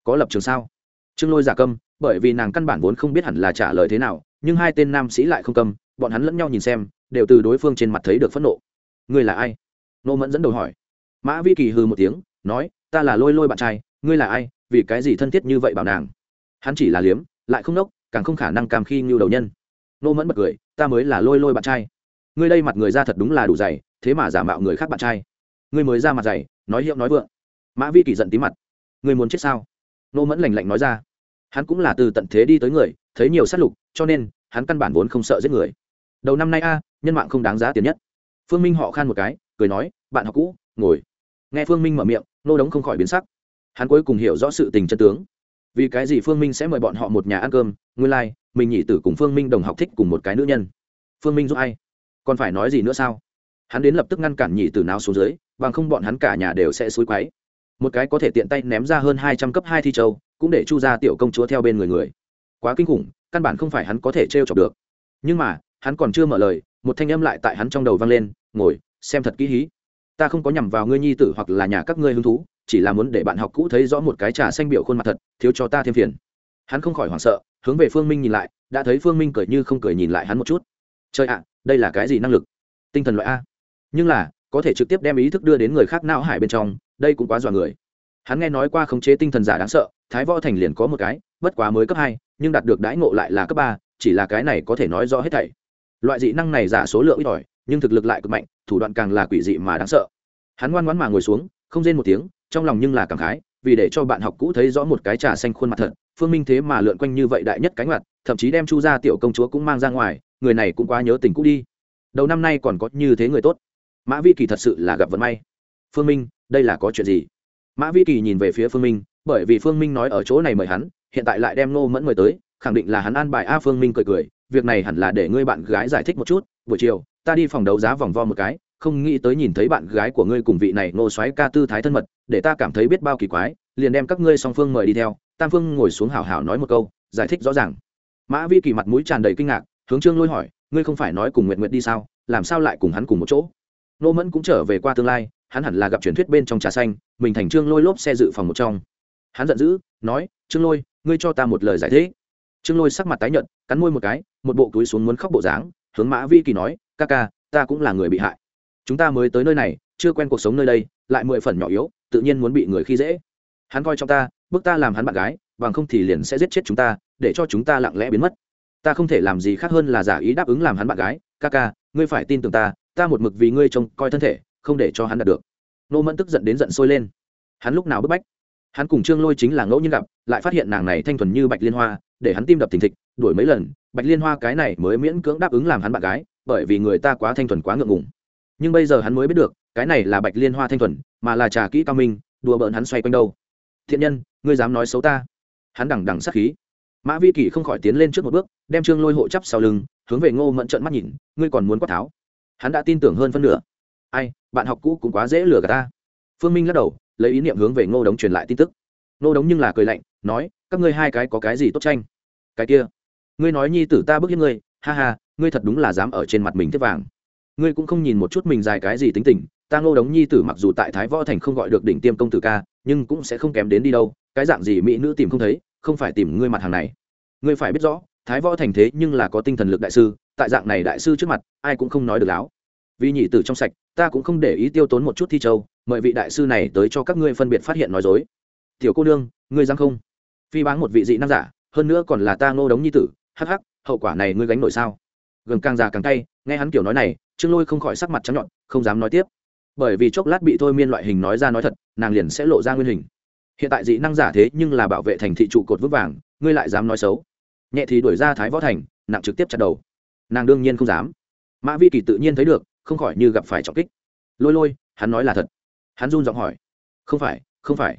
có lập trường sao trương lôi giả câm bởi vì nàng căn bản vốn không biết hẳn là trả lời thế nào nhưng hai tên nam sĩ lại không câm bọn hắn lẫn nhau nhìn xem đều từ đối phương trên mặt thấy được phẫn nộ ngươi là ai nô mẫn dẫn đầu hỏi mã vi kỳ hư một tiếng nói ta là lôi lôi bạn trai ngươi là ai vì cái gì thân thiết như vậy bảo nàng hắn chỉ là liếm lại không nốc càng không khả năng cam khi ngưu đầu nhân nô mẫn bật cười ta mới là lôi lôi bạn trai ngươi đây mặt người ra thật đúng là đủ dày thế mà giả mạo người khác bạn trai. Ngươi mới ra mặt dày nói hiệu nói vượng. Mã vi kỳ giận tí mặt. Ngươi muốn chết sao? Nô mẫn lành lạnh nói ra. Hắn cũng là từ tận thế đi tới người thấy nhiều sát lục cho nên hắn căn bản vốn không sợ giết người. Đầu năm nay a nhân mạng không đáng giá tiền nhất. Phương minh họ khan một cái cười nói bạn học cũ ngồi. Nghe phương minh mở miệng nô đống không khỏi biến sắc. Hắn cuối cùng hiểu rõ sự tình chân tướng. Vì cái gì phương minh sẽ mời bọn họ một nhà ăn cơm? Nguyên lai、like, mình nhị tử cùng phương minh đồng học thích cùng một cái nữ nhân. Phương minh giúp ai? Còn phải nói gì nữa sao? Hắn đến lập tức ngăn cản nhị tử nào xuống dưới, bằng không bọn hắn cả nhà đều sẽ xối quáy một cái có thể tiện tay ném ra hơn hai trăm cấp hai thi châu, cũng để chu ra tiểu công chúa theo bên người người. Quá kinh khủng, căn bản không phải hắn có thể t r e o chọc được. Nhưng mà, hắn còn chưa mở lời, một thanh âm lại tại hắn trong đầu vang lên, ngồi, xem thật kỹ hí. Ta không có nhằm vào ngươi nhi tử hoặc là nhà các ngươi hứng thú, chỉ là muốn để bạn học cũ thấy rõ một cái trà xanh biểu khuôn mặt thật, thiếu cho ta thêm phiền. Hắn không khỏi hoảng sợ, hướng về phương minh nhìn lại, đã thấy phương minh cười như không cười nhìn lại hắn một chút. Chơi ạ đây là cái gì năng lực? Tinh thần loại a. Nhưng là, có thể trực tiếp đem ý thức đưa đến người khác não hải bên trong, đây cũng quá dọa người. Hắn nghe nói qua khống chế tinh thần giả đáng sợ, thái võ thành liền có một cái, bất quá mới cấp hai, nhưng đạt được đãi ngộ lại là cấp ba, chỉ là cái này có thể nói rõ hết thảy. Loại dị năng này giả số lượng ít ỏi, nhưng thực lực lại cực mạnh, thủ đoạn càng là quỷ dị mà đáng sợ. Hắn ngoan ngoãn mà ngồi xuống, không rên một tiếng, trong lòng nhưng là cảm khái, vì để cho bạn học cũ thấy rõ một cái trà xanh khuôn mặt thật, phương minh thế mà lượn quanh như vậy đại nhất cánh mặt, thậm chí đem chu gia tiểu công chúa cũng mang ra ngoài người này cũng quá nhớ tình cũ đi. Đầu năm nay còn có như thế người tốt. Mã vi kỳ thật sự là gặp vận may. Phương minh, đây là có chuyện gì? Mã vi kỳ nhìn về phía phương minh, bởi vì phương minh nói ở chỗ này mời hắn, hiện tại lại đem ngô mẫn mời tới, khẳng định là hắn an bài a phương minh cười cười, việc này hẳn là để ngươi bạn gái giải thích một chút, buổi chiều, ta đi phòng đấu giá vòng vo một cái, không nghĩ tới nhìn thấy bạn gái của ngươi cùng vị này ngô xoáy ca tư thái thân mật, để ta cảm thấy biết bao kỳ quái, liền đem các ngươi song phương mời đi theo, tam phương ngồi xuống hào hào nói một câu, giải thích rõ ràng. Mã vi kỳ mặt mũi tràn đầy kinh ngạc hướng trương lôi hỏi, ngươi không phải nói cùng nguyện nguyện đi sao? Làm sao lại cùng hắn cùng một chỗ? Nô mẫn cũng trở về qua tương lai, hắn hẳn là gặp truyền thuyết bên trong trà xanh, mình thành trương lôi lốp xe dự phòng một trong. Hắn giận dữ, nói, trương lôi, ngươi cho ta một lời giải thích. Trương lôi sắc mặt tái nhợt, cắn môi một cái, một bộ túi xuống muốn khóc bộ dáng, hướng mã vi kỳ nói, ca ca, ta cũng là người bị hại. Chúng ta mới tới nơi này, chưa quen cuộc sống nơi đây, lại mười phần nhỏ yếu, tự nhiên muốn bị người khi dễ. Hắn coi trong ta bước ta làm hắn bạn gái, bằng không thì liền sẽ giết chết chúng ta, để cho chúng ta lặng lẽ biến mất ta không thể làm gì khác hơn là giả ý đáp ứng làm hắn bạn gái. Ca ca, ngươi phải tin tưởng ta ta một mực vì ngươi trông coi thân thể, không để cho hắn đạt được. Nô mẫn tức giận đến giận sôi lên. Hắn lúc nào bức bách? Hắn cùng trương lôi chính là ngẫu nhiên gặp, lại phát hiện nàng này thanh thuần như bạch liên hoa, để hắn tim đập thình thịch, đuổi mấy lần, bạch liên hoa cái này mới miễn cưỡng đáp ứng làm hắn bạn gái, bởi vì người ta quá thanh thuần quá ngượng ngùng. Nhưng bây giờ hắn mới biết được, cái này là bạch liên hoa thanh thuần, mà là trà kỹ cao minh, đùa bỡn hắn xoay quanh đâu. Thiện nhân, ngươi dám nói xấu ta. Hắn đằng đằng sát khí mã vi kỳ không khỏi tiến lên trước một bước, đem trương lôi hộ chắp sau lưng, hướng về ngô mẫn trợn mắt nhìn, ngươi còn muốn quát tháo? Hắn đã tin tưởng hơn phân nửa. Ai, bạn học cũ cũng quá dễ lừa cả ta. Phương minh lắc đầu, lấy ý niệm hướng về ngô đống truyền lại tin tức. Ngô đống nhưng là cười lạnh, nói, các ngươi hai cái có cái gì tốt tranh? Cái kia, ngươi nói nhi tử ta bức hiếp ngươi, ha ha, ngươi thật đúng là dám ở trên mặt mình tiếp vàng. Ngươi cũng không nhìn một chút mình dài cái gì tính tình, ta ngô đống nhi tử mặc dù tại thái võ thành không gọi được đỉnh tiêm công tử ca, nhưng cũng sẽ không kém đến đi đâu, cái dạng gì mỹ nữ tìm không thấy không phải tìm ngươi mặt hàng này. Ngươi phải biết rõ, thái võ thành thế nhưng là có tinh thần lực đại sư, tại dạng này đại sư trước mặt, ai cũng không nói được láo. Vì nhị tử trong sạch, ta cũng không để ý tiêu tốn một chút thi châu, mời vị đại sư này tới cho các ngươi phân biệt phát hiện nói dối. Tiểu cô nương, ngươi giang không? Phi báng một vị dị nam giả, hơn nữa còn là ta ngô đống nhi tử, hắc hắc, hậu quả này ngươi gánh nổi sao? Gần càng già càng tay nghe hắn kiểu nói này, trương lôi không khỏi sắc mặt trắng nhọn, không dám nói tiếp. Bởi vì chốc lát bị thôi miên loại hình nói ra nói thật, nàng liền sẽ lộ ra nguyên hình hiện tại dị năng giả thế nhưng là bảo vệ thành thị trụ cột vững vàng, ngươi lại dám nói xấu. Nhẹ thì đuổi ra thái võ thành, nặng trực tiếp chặt đầu. Nàng đương nhiên không dám. Mã vi kỳ tự nhiên thấy được, không khỏi như gặp phải trọng kích. Lôi lôi, hắn nói là thật. Hắn run giọng hỏi. Không phải không phải.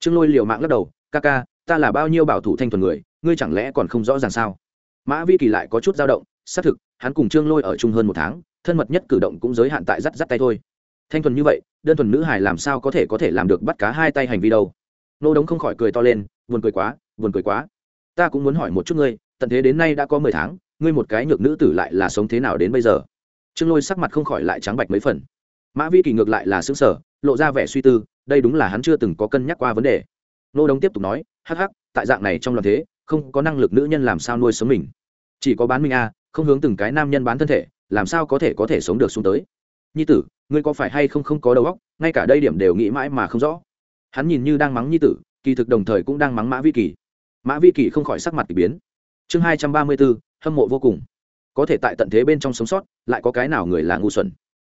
Trương lôi liều mạng lắc đầu, ca ca, ta là bao nhiêu bảo thủ thanh thuần người, ngươi chẳng lẽ còn không rõ ràng sao? Mã vi kỳ lại có chút dao động, xác thực, hắn cùng trương lôi ở chung hơn một tháng, thân mật nhất cử động cũng giới hạn tại rắt rắt tay thôi. Thanh thuần như vậy, đơn thuần nữ hải làm sao có thể có thể làm được bắt cá hai tay hành vi đâu? Nô đống không khỏi cười to lên, buồn cười quá, buồn cười quá. Ta cũng muốn hỏi một chút ngươi, tận thế đến nay đã có mười tháng, ngươi một cái nhược nữ tử lại là sống thế nào đến bây giờ? Trương lôi sắc mặt không khỏi lại trắng bạch mấy phần. Mã vi kỳ ngược lại là xứng sở lộ ra vẻ suy tư, đây đúng là hắn chưa từng có cân nhắc qua vấn đề. Nô đống tiếp tục nói, hắc hắc, tại dạng này trong loạn thế, không có năng lực nữ nhân làm sao nuôi sống mình. Chỉ có bán mình a không hướng từng cái nam nhân bán thân thể, làm sao có thể có thể sống được xuống tới? Nhi tử, ngươi có phải hay không không có đầu óc, ngay cả đây điểm đều nghĩ mãi mà không rõ hắn nhìn như đang mắng nhi tử, kỳ thực đồng thời cũng đang mắng mã vi kỳ. Mã vi kỳ không khỏi sắc mặt k ỳ biến. Chương hai trăm ba mươi bốn hâm mộ vô cùng. Có thể tại tận thế bên trong sống sót, lại có cái nào người là ngu xuẩn?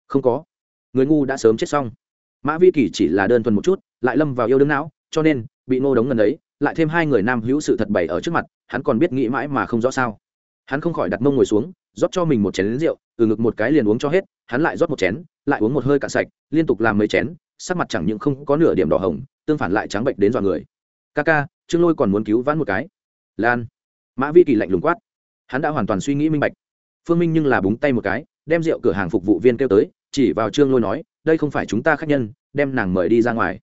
Không có. Người ngu đã sớm chết xong. Mã vi kỳ chỉ là đơn thuần một chút, lại lâm vào yêu đương não, cho nên, bị nô đống ngần ấy, lại thêm hai người nam hữu sự thật bày ở trước mặt, hắn còn biết nghĩ mãi mà không rõ sao. Hắn không khỏi đặt mông ngồi xuống, rót cho mình một chén lính rượu, từ ngực một cái liền uống cho hết, hắn lại rót một chén, lại uống một hơi cạn sạch, liên tục làm mấy chén sắc mặt chẳng những không có nửa điểm đỏ hồng, tương phản lại trắng bệnh đến dọa người. Ca ca, trương lôi còn muốn cứu vãn một cái. Lan. Mã vi kỳ lạnh lùng quát. Hắn đã hoàn toàn suy nghĩ minh bạch. Phương minh nhưng là búng tay một cái, đem rượu cửa hàng phục vụ viên kêu tới, chỉ vào trương lôi nói, đây không phải chúng ta khách nhân, đem nàng mời đi ra ngoài.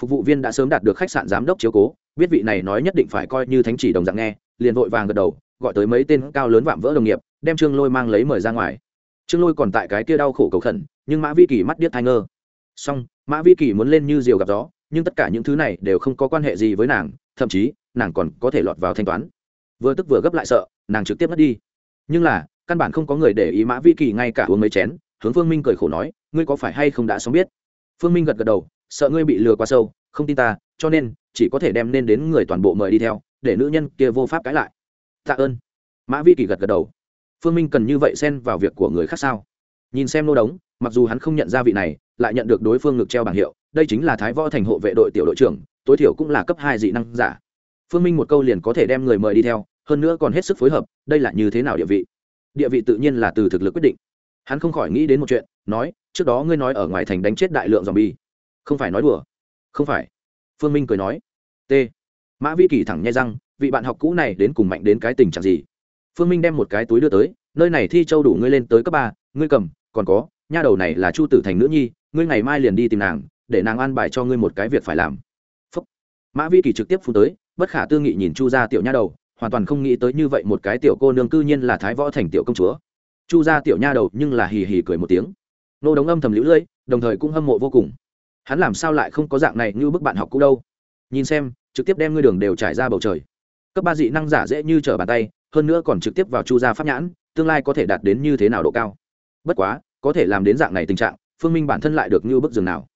Phục vụ viên đã sớm đạt được khách sạn giám đốc chiếu cố, biết vị này nói nhất định phải coi như thánh chỉ đồng dạng nghe, liền vội vàng gật đầu, gọi tới mấy tên cao lớn vạm vỡ đồng nghiệp, đem trương lôi mang lấy mời ra ngoài. Trương lôi còn tại cái kia đau khổ cầu khẩn, nhưng mã vi kỳ mắt điếc thai ngơ. Song mã vi kỳ muốn lên như diều gặp gió, nhưng tất cả những thứ này đều không có quan hệ gì với nàng, thậm chí, nàng còn có thể lọt vào thanh toán. Vừa tức vừa gấp lại sợ, nàng trực tiếp mất đi. Nhưng là, căn bản không có người để ý mã vi kỳ ngay cả uống mấy chén, hướng phương minh cười khổ nói, ngươi có phải hay không đã sống biết? Phương minh gật gật đầu, sợ ngươi bị lừa quá sâu, không tin ta, cho nên, chỉ có thể đem nên đến người toàn bộ mời đi theo, để nữ nhân kia vô pháp cãi lại. Tạ ơn. Mã vi kỳ gật gật đầu. Phương minh cần như vậy xen vào việc của người khác sao? Nhìn xem nô đống, mặc dù hắn không nhận ra vị này lại nhận được đối phương ngực treo bảng hiệu, đây chính là thái võ thành hộ vệ đội tiểu đội trưởng, tối thiểu cũng là cấp hai dị năng giả. Phương minh một câu liền có thể đem người mời đi theo, hơn nữa còn hết sức phối hợp, đây là như thế nào địa vị? Địa vị tự nhiên là từ thực lực quyết định. Hắn không khỏi nghĩ đến một chuyện, nói, trước đó ngươi nói ở ngoài thành đánh chết đại lượng dòm bi không phải nói đùa. Không phải. Phương minh cười nói. T. Mã vi kỳ thẳng nhai răng, vị bạn học cũ này đến cùng mạnh đến cái tình trạng gì? Phương minh đem một cái túi đưa tới, nơi này thi châu đủ ngươi lên tới cấp ba, ngươi cầm, còn có, nha đầu này là chu tử thành nữ nhi ngươi ngày mai liền đi tìm nàng, để nàng an bài cho ngươi một cái việc phải làm. Phúc. mã vi kỳ trực tiếp phụ tới, bất khả tư nghị nhìn chu gia tiểu nha đầu, hoàn toàn không nghĩ tới như vậy một cái tiểu cô nương cư nhiên là thái võ thành tiểu công chúa. Chu gia tiểu nha đầu nhưng là hì hì cười một tiếng. Nô đống âm thầm lũ lưỡi đồng thời cũng hâm mộ vô cùng. Hắn làm sao lại không có dạng này như bức bạn học cũ đâu? Nhìn xem, trực tiếp đem ngươi đường đều trải ra bầu trời. Cấp ba dị năng giả dễ như trở bàn tay, hơn nữa còn trực tiếp vào chu gia pháp nhãn, tương lai có thể đạt đến như thế nào độ cao? Bất quá, có thể làm đến dạng này tình trạng phương minh bản thân lại được như bức giường nào?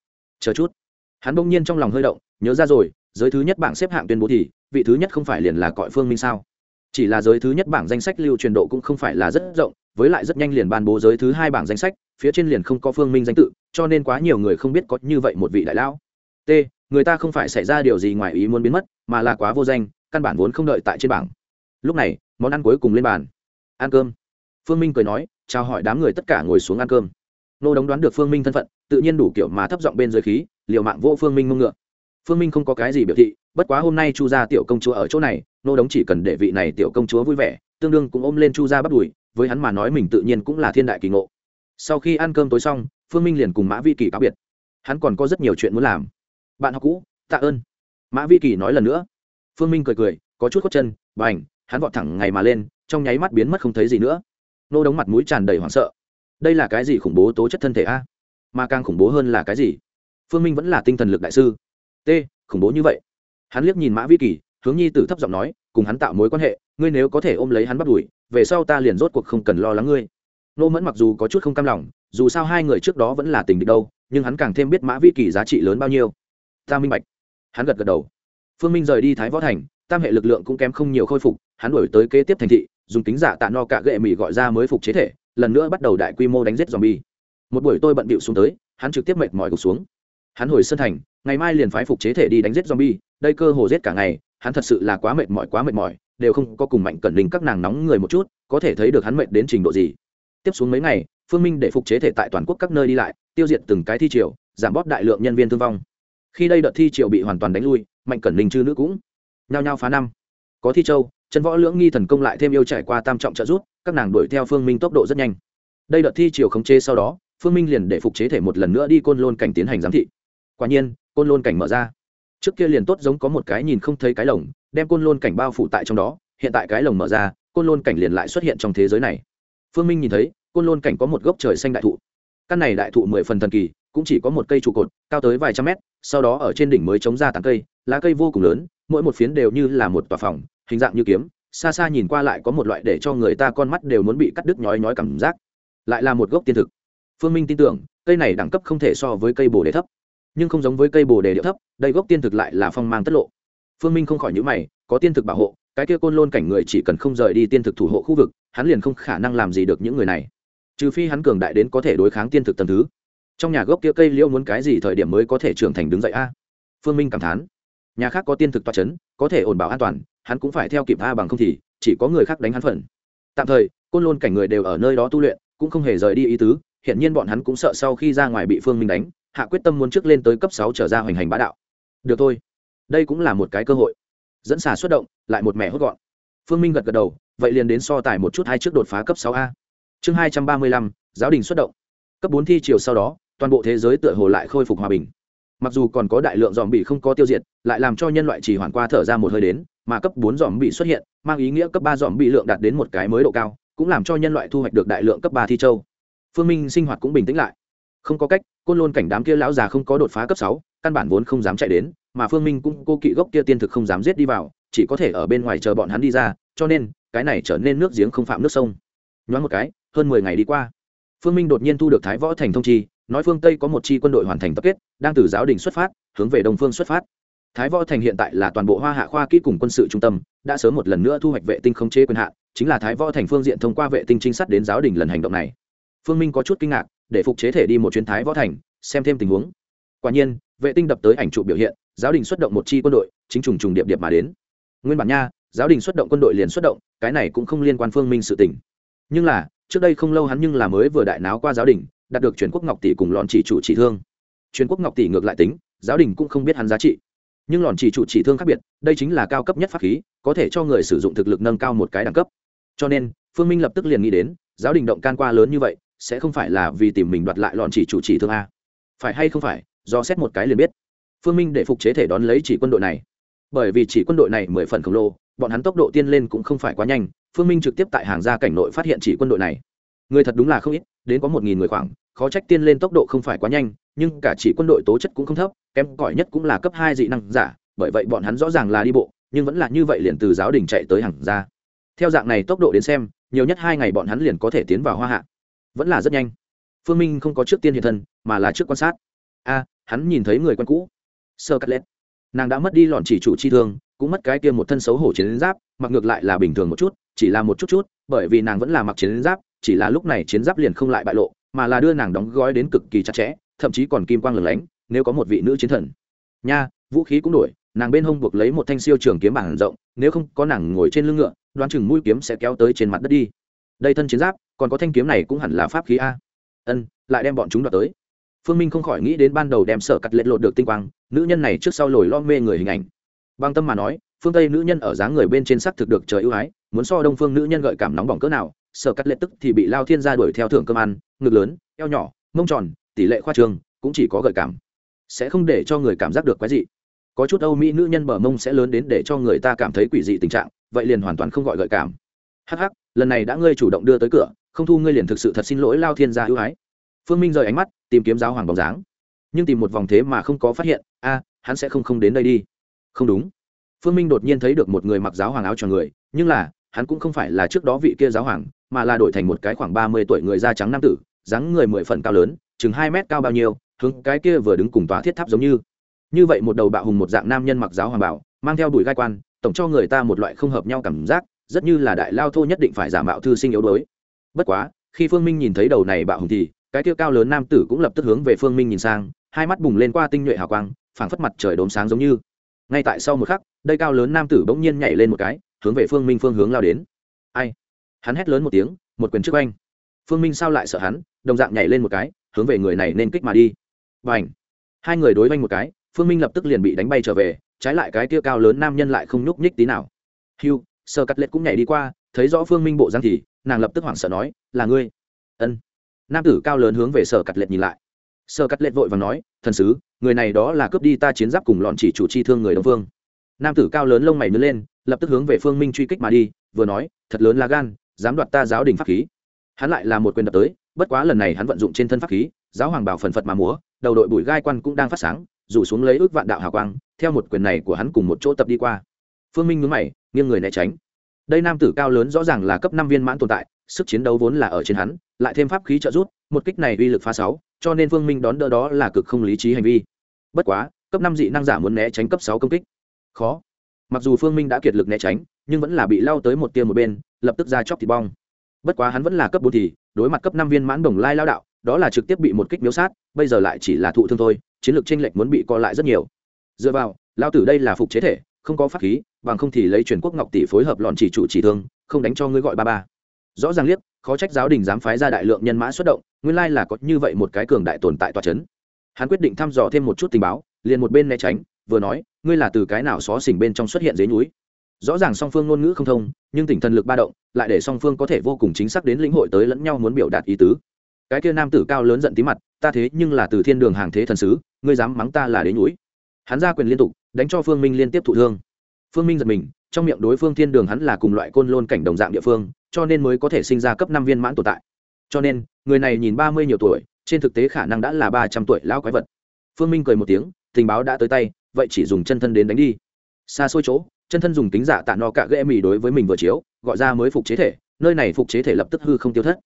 Chờ chút. Hắn bỗng nhiên trong lòng hơi động, nhớ ra rồi, giới thứ nhất bảng xếp hạng tuyên bố thì, vị thứ nhất không phải liền là cõi phương minh sao? Chỉ là giới thứ nhất bảng danh sách lưu truyền độ cũng không phải là rất rộng, với lại rất nhanh liền ban bố giới thứ hai bảng danh sách, phía trên liền không có phương minh danh tự, cho nên quá nhiều người không biết có như vậy một vị đại lão. T, người ta không phải xảy ra điều gì ngoài ý muốn biến mất, mà là quá vô danh, căn bản vốn không đợi tại trên bảng. Lúc này, món ăn cuối cùng lên bàn. Ăn cơm. Phương minh cười nói, chào hỏi đám người tất cả ngồi xuống ăn cơm nô đóng đoán được phương minh thân phận, tự nhiên đủ kiểu mà thấp giọng bên dưới khí, liều mạng vô phương minh mông ngựa. Phương minh không có cái gì biểu thị, bất quá hôm nay chu gia tiểu công chúa ở chỗ này, nô đóng chỉ cần để vị này tiểu công chúa vui vẻ, tương đương cũng ôm lên chu gia bắt đùi, với hắn mà nói mình tự nhiên cũng là thiên đại kỳ ngộ. Sau khi ăn cơm tối xong, phương minh liền cùng mã vi kỳ cáo biệt. Hắn còn có rất nhiều chuyện muốn làm. Bạn học cũ, tạ ơn. Mã vi kỳ nói lần nữa. Phương minh cười cười, có chút khuất chân và ảnh hắn vọt thẳng ngày mà lên, trong nháy mắt biến mất không thấy gì nữa. Nô đóng mặt mũi tràn đầy hoảng sợ đây là cái gì khủng bố tố chất thân thể a? Mà càng khủng bố hơn là cái gì? Phương minh vẫn là tinh thần lực đại sư. T, khủng bố như vậy. Hắn liếc nhìn mã vi kỳ, hướng nhi tử thấp giọng nói, cùng hắn tạo mối quan hệ, ngươi nếu có thể ôm lấy hắn bắt đùi về sau ta liền rốt cuộc không cần lo lắng ngươi. Nô mẫn mặc dù có chút không cam lòng, dù sao hai người trước đó vẫn là tình địch đâu, nhưng hắn càng thêm biết mã vi kỳ giá trị lớn bao nhiêu. Ta minh bạch. Hắn gật gật đầu. Phương minh rời đi thái võ thành, tam hệ lực lượng cũng kém không nhiều khôi phục, hắn đổi tới kế tiếp thành thị, dùng kính giả tạ no cả gệ mỹ gọi ra mới phục chế thể lần nữa bắt đầu đại quy mô đánh giết zombie. Một buổi tôi bận bịu xuống tới, hắn trực tiếp mệt mỏi gục xuống. Hắn hồi sân thành, ngày mai liền phái phục chế thể đi đánh giết zombie, đây cơ hồ giết cả ngày, hắn thật sự là quá mệt mỏi, quá mệt mỏi, đều không có cùng mạnh cẩn đình các nàng nóng người một chút, có thể thấy được hắn mệt đến trình độ gì. Tiếp xuống mấy ngày, phương minh để phục chế thể tại toàn quốc các nơi đi lại, tiêu diệt từng cái thi triều, giảm bóp đại lượng nhân viên thương vong. Khi đây đợt thi triều bị hoàn toàn đánh lui, mạnh cẩn đình chư nữ cũng nhao nhao phá năm. Có thi châu chân võ lưỡng nghi thần công lại thêm yêu trải qua tam trọng trợ rút các nàng đuổi theo phương minh tốc độ rất nhanh. Đây đợt thi chiều khống chế sau đó, phương minh liền để phục chế thể một lần nữa đi côn lôn cảnh tiến hành giám thị. Quả nhiên, côn lôn cảnh mở ra. Trước kia liền tốt giống có một cái nhìn không thấy cái lồng, đem côn lôn cảnh bao phủ tại trong đó, hiện tại cái lồng mở ra, côn lôn cảnh liền lại xuất hiện trong thế giới này. Phương minh nhìn thấy, côn lôn cảnh có một gốc trời xanh đại thụ. Căn này đại thụ mười phần thần kỳ, cũng chỉ có một cây trụ cột, cao tới vài trăm mét, sau đó ở trên đỉnh mới chống ra tảng cây, lá cây vô cùng lớn, mỗi một phiến đều như là một tòa phòng hình dạng như kiếm, xa xa nhìn qua lại có một loại để cho người ta con mắt đều muốn bị cắt đứt nhói nhói cảm giác. Lại là một gốc tiên thực. Phương minh tin tưởng, cây này đẳng cấp không thể so với cây bồ đề thấp, nhưng không giống với cây bồ đề điệu thấp, đây gốc tiên thực lại là phong mang tất lộ. Phương minh không khỏi nhữ mày, có tiên thực bảo hộ, cái kia côn lôn cảnh người chỉ cần không rời đi tiên thực thủ hộ khu vực, hắn liền không khả năng làm gì được những người này. Trừ phi hắn cường đại đến có thể đối kháng tiên thực tầm thứ. Trong nhà gốc kia cây liễu muốn cái gì thời điểm mới có thể trưởng thành đứng dậy a? Phương minh cảm thán. Nhà khác có tiên thực toa c h ấ n có thể ổn bảo an toàn hắn cũng phải theo kịp a bằng không thì chỉ có người khác đánh hắn phần. Tạm thời, côn lôn cảnh người đều ở nơi đó tu luyện, cũng không hề rời đi ý tứ hiện nhiên bọn hắn cũng sợ sau khi ra ngoài bị phương minh đánh, hạ quyết tâm muốn trước lên tới cấp sáu trở ra hoành hành bá đạo. Được thôi. Đây cũng là một cái cơ hội. Dẫn xà xuất động, lại một mẻ hốt gọn. Phương minh gật gật đầu, vậy liền đến so tài một chút hai trước đột phá cấp sáu a. Chương hai trăm ba mươi lăm, giáo đình xuất động. Cấp bốn thi chiều sau đó, toàn bộ thế giới tựa hồ lại khôi phục hòa bình mặc dù còn có đại lượng dòm bị không có tiêu diệt, lại làm cho nhân loại chỉ hoàn qua thở ra một hơi đến, mà cấp bốn dòm bị xuất hiện, mang ý nghĩa cấp ba dòm bị lượng đạt đến một cái mới độ cao, cũng làm cho nhân loại thu hoạch được đại lượng cấp ba thi châu. Phương minh sinh hoạt cũng bình tĩnh lại. Không có cách, côn lôn cảnh đám kia lão già không có đột phá cấp sáu, căn bản vốn không dám chạy đến, mà phương minh cũng cô kỵ gốc kia tiên thực không dám giết đi vào, chỉ có thể ở bên ngoài chờ bọn hắn đi ra, cho nên, cái này trở nên nước giếng không phạm nước sông. Nhoáng một cái, hơn mười ngày đi qua, phương minh đột nhiên thu được thái võ thành thông chi nói phương tây có một chi quân đội hoàn thành tập kết đang từ giáo đình xuất phát hướng về đông phương xuất phát thái võ thành hiện tại là toàn bộ hoa hạ khoa kỹ cùng quân sự trung tâm đã sớm một lần nữa thu hoạch vệ tinh khống chế quyền hạn chính là thái võ thành phương diện thông qua vệ tinh trinh sát đến giáo đình lần hành động này phương minh có chút kinh ngạc để phục chế thể đi một chuyến thái võ thành xem thêm tình huống quả nhiên vệ tinh đập tới ảnh trụ biểu hiện giáo đình xuất động một chi quân đội chính trùng trùng điệp điệp mà đến nguyên bản nha giáo đình xuất động quân đội liền xuất động cái này cũng không liên quan phương minh sự tình nhưng là trước đây không lâu hắn nhưng là mới vừa đại náo qua giáo đình đạt được truyền quốc ngọc tỷ cùng lòn chỉ chủ chỉ thương. Truyền quốc ngọc tỷ ngược lại tính, giáo đình cũng không biết hắn giá trị. Nhưng lòn chỉ chủ chỉ thương khác biệt, đây chính là cao cấp nhất pháp khí, có thể cho người sử dụng thực lực nâng cao một cái đẳng cấp. Cho nên, phương minh lập tức liền nghĩ đến, giáo đình động can qua lớn như vậy, sẽ không phải là vì tìm mình đoạt lại lòn chỉ chủ chỉ thương a. Phải hay không phải, do xét một cái liền biết. Phương minh để phục chế thể đón lấy chỉ quân đội này. Bởi vì chỉ quân đội này mười phần khổng lồ, bọn hắn tốc độ tiên lên cũng không phải quá nhanh, phương minh trực tiếp tại hàng gia cảnh nội phát hiện chỉ quân đội này. Người thật đúng là không ít đến có một nghìn người khoảng, khó trách tiên lên tốc độ không phải quá nhanh, nhưng cả chỉ quân đội tố chất cũng không thấp, kém cỏi nhất cũng là cấp hai dị năng giả, bởi vậy bọn hắn rõ ràng là đi bộ, nhưng vẫn là như vậy liền từ giáo đình chạy tới hàng ra. theo dạng này tốc độ đến xem, nhiều nhất hai ngày bọn hắn liền có thể tiến vào hoa hạ. Vẫn là rất nhanh. Phương minh không có trước tiên hiện thân, mà là trước quan sát. A, hắn nhìn thấy người quen cũ. Sơ cắt lét nàng đã mất đi lọn chỉ chủ chi thương, cũng mất cái kia một thân xấu hổ chiến giáp, mặc ngược lại là bình thường một chút, chỉ là một chút chút, bởi vì nàng vẫn là mặc chiến giáp chỉ là lúc này chiến giáp liền không lại bại lộ, mà là đưa nàng đóng gói đến cực kỳ chặt chẽ, thậm chí còn kim quang lửng lánh, nếu có một vị nữ chiến thần. Nha, vũ khí cũng đổi, nàng bên hông buộc lấy một thanh siêu trường kiếm bảng rộng, nếu không có nàng ngồi trên lưng ngựa, đoán chừng mũi kiếm sẽ kéo tới trên mặt đất đi. Đây thân chiến giáp, còn có thanh kiếm này cũng hẳn là pháp khí a. Ân, lại đem bọn chúng đoạt tới. Phương minh không khỏi nghĩ đến ban đầu đem sở cắt lệ lột được tinh quang, nữ nhân này trước sau lồi lo mê người hình ảnh. Bằng tâm mà nói, phương tây nữ nhân ở dáng người bên trên sắc thực được trời ưu ái, muốn so đông phương nữ nhân gợi cảm nóng bỏng cỡ nào sở cắt lệ tức thì bị lao thiên gia đuổi theo thưởng cơm ăn, ngực lớn, eo nhỏ, mông tròn, tỷ lệ khoa trương cũng chỉ có gợi cảm. Sẽ không để cho người cảm giác được quái dị. Có chút âu mỹ nữ nhân bờ mông sẽ lớn đến để cho người ta cảm thấy quỷ dị tình trạng, vậy liền hoàn toàn không gọi gợi cảm. Hắc hắc, lần này đã ngươi chủ động đưa tới cửa, không thu ngươi liền thực sự thật xin lỗi lao thiên gia ưu ái. Phương minh rời ánh mắt, tìm kiếm giáo hoàng bóng dáng. Nhưng tìm một vòng thế mà không có phát hiện, a, hắn sẽ không không đến đây đi. Không đúng. Phương minh đột nhiên thấy được một người mặc giáo hoàng áo cho người, nhưng là, hắn cũng không phải là trước đó vị kia giáo hoàng mà là đổi thành một cái khoảng ba mươi tuổi người da trắng nam tử, dáng người mười phần cao lớn, chừng hai mét cao bao nhiêu, hướng cái kia vừa đứng cùng tòa thiết tháp giống như. Như vậy một đầu bạo hùng một dạng nam nhân mặc giáo hoàng bảo, mang theo đùi gai quan, tổng cho người ta một loại không hợp nhau cảm giác, rất như là đại lao thô nhất định phải giả mạo thư sinh yếu đuối. Bất quá, khi phương minh nhìn thấy đầu này bạo hùng thì, cái kia cao lớn nam tử cũng lập tức hướng về phương minh nhìn sang, hai mắt bùng lên qua tinh nhuệ hào quang, phảng phất mặt trời đốm sáng giống như. Ngay tại sau một khắc, đây cao lớn nam tử bỗng nhiên nhảy lên một cái, hướng về phương minh phương hướng lao đến. Ai? Hắn hét lớn một tiếng, một quyền trước anh phương minh sao lại sợ hắn, đồng dạng nhảy lên một cái, hướng về người này nên kích mà đi. Và ảnh hai người đối vanh một cái, phương minh lập tức liền bị đánh bay trở về, trái lại cái kia cao lớn nam nhân lại không nhúc nhích tí nào. Hiu sơ cắt lết cũng nhảy đi qua, thấy rõ phương minh bộ răng thì, nàng lập tức hoảng sợ nói, là ngươi? Ân. Nam tử cao lớn hướng về sở cắt lệch nhìn lại. Sở cắt lệch vội và nói, thần sứ, người này đó là cướp đi ta chiến giáp cùng lọn chỉ chủ chi thương người đông phương. Nam tử cao lớn lông mày nứt lên, lập tức hướng về phương minh truy kích mà đi, vừa nói, thật lớn là gan dám đoạt ta giáo đình pháp khí. Hắn lại là một quyền đập tới, bất quá lần này hắn vận dụng trên thân pháp khí, giáo hoàng bảo phần phật mà múa, đầu đội bụi gai quan cũng đang phát sáng, rủ xuống lấy ước vạn đạo hào quang, theo một quyền này của hắn cùng một chỗ tập đi qua. Phương minh nhún mày, nghiêng người né tránh. Đây nam tử cao lớn rõ ràng là cấp năm viên mãn tồn tại, sức chiến đấu vốn là ở trên hắn, lại thêm pháp khí trợ rút một kích này uy lực phá sáu, cho nên phương minh đón đỡ đó là cực không lý trí hành vi. Bất quá, cấp năm dị năng giả muốn né tránh cấp sáu công kích. Khó. Mặc dù phương minh đã kiệt lực né tránh, nhưng vẫn là bị lao tới một tia một bên lập tức ra chóc thịt bong. Bất quá hắn vẫn là cấp bốn thì, đối mặt cấp năm viên mãn đồng lai lao đạo, đó là trực tiếp bị một kích miếu sát, bây giờ lại chỉ là thụ thương thôi, chiến lược tranh lệch muốn bị co lại rất nhiều. Dựa vào, lao tử đây là phục chế thể, không có pháp khí, bằng không thì lấy truyền quốc ngọc tỷ phối hợp lọn chỉ trụ chỉ thương, không đánh cho ngươi gọi ba ba. Rõ ràng liếc, khó trách giáo đình dám phái ra đại lượng nhân mã xuất động, nguyên lai là có như vậy một cái cường đại tồn tại tòa c h ấ n hắn quyết định thăm dò thêm một chút tình báo, liền một bên né tránh, vừa nói, ngươi là từ cái nào xó xỉnh bên trong xuất hiện dưới núi? Rõ ràng song phương ngôn ngữ không thông, nhưng tỉnh thần lực ba động, lại để song phương có thể vô cùng chính xác đến lĩnh hội tới lẫn nhau muốn biểu đạt ý tứ. Cái kia nam tử cao lớn giận tí mặt, ta thế nhưng là từ thiên đường hàng thế thần sứ, ngươi dám mắng ta là đến núi hắn ra quyền liên tục, đánh cho phương minh liên tiếp thụ thương. Phương minh giật mình, trong miệng đối phương thiên đường hắn là cùng loại côn lôn cảnh đồng dạng địa phương, cho nên mới có thể sinh ra cấp năm viên mãn tồn tại. Cho nên, người này nhìn ba mươi nhiều tuổi, trên thực tế khả năng đã là ba trăm tuổi lão quái vật. Phương minh cười một tiếng, tình báo đã tới tay, vậy chỉ dùng chân thân đến đánh đi. Xa xôi chỗ chân thân dùng tính giả tạ no cạ ghệ mì đối với mình vừa chiếu, gọi ra mới phục chế thể, nơi này phục chế thể lập tức hư không tiêu thất.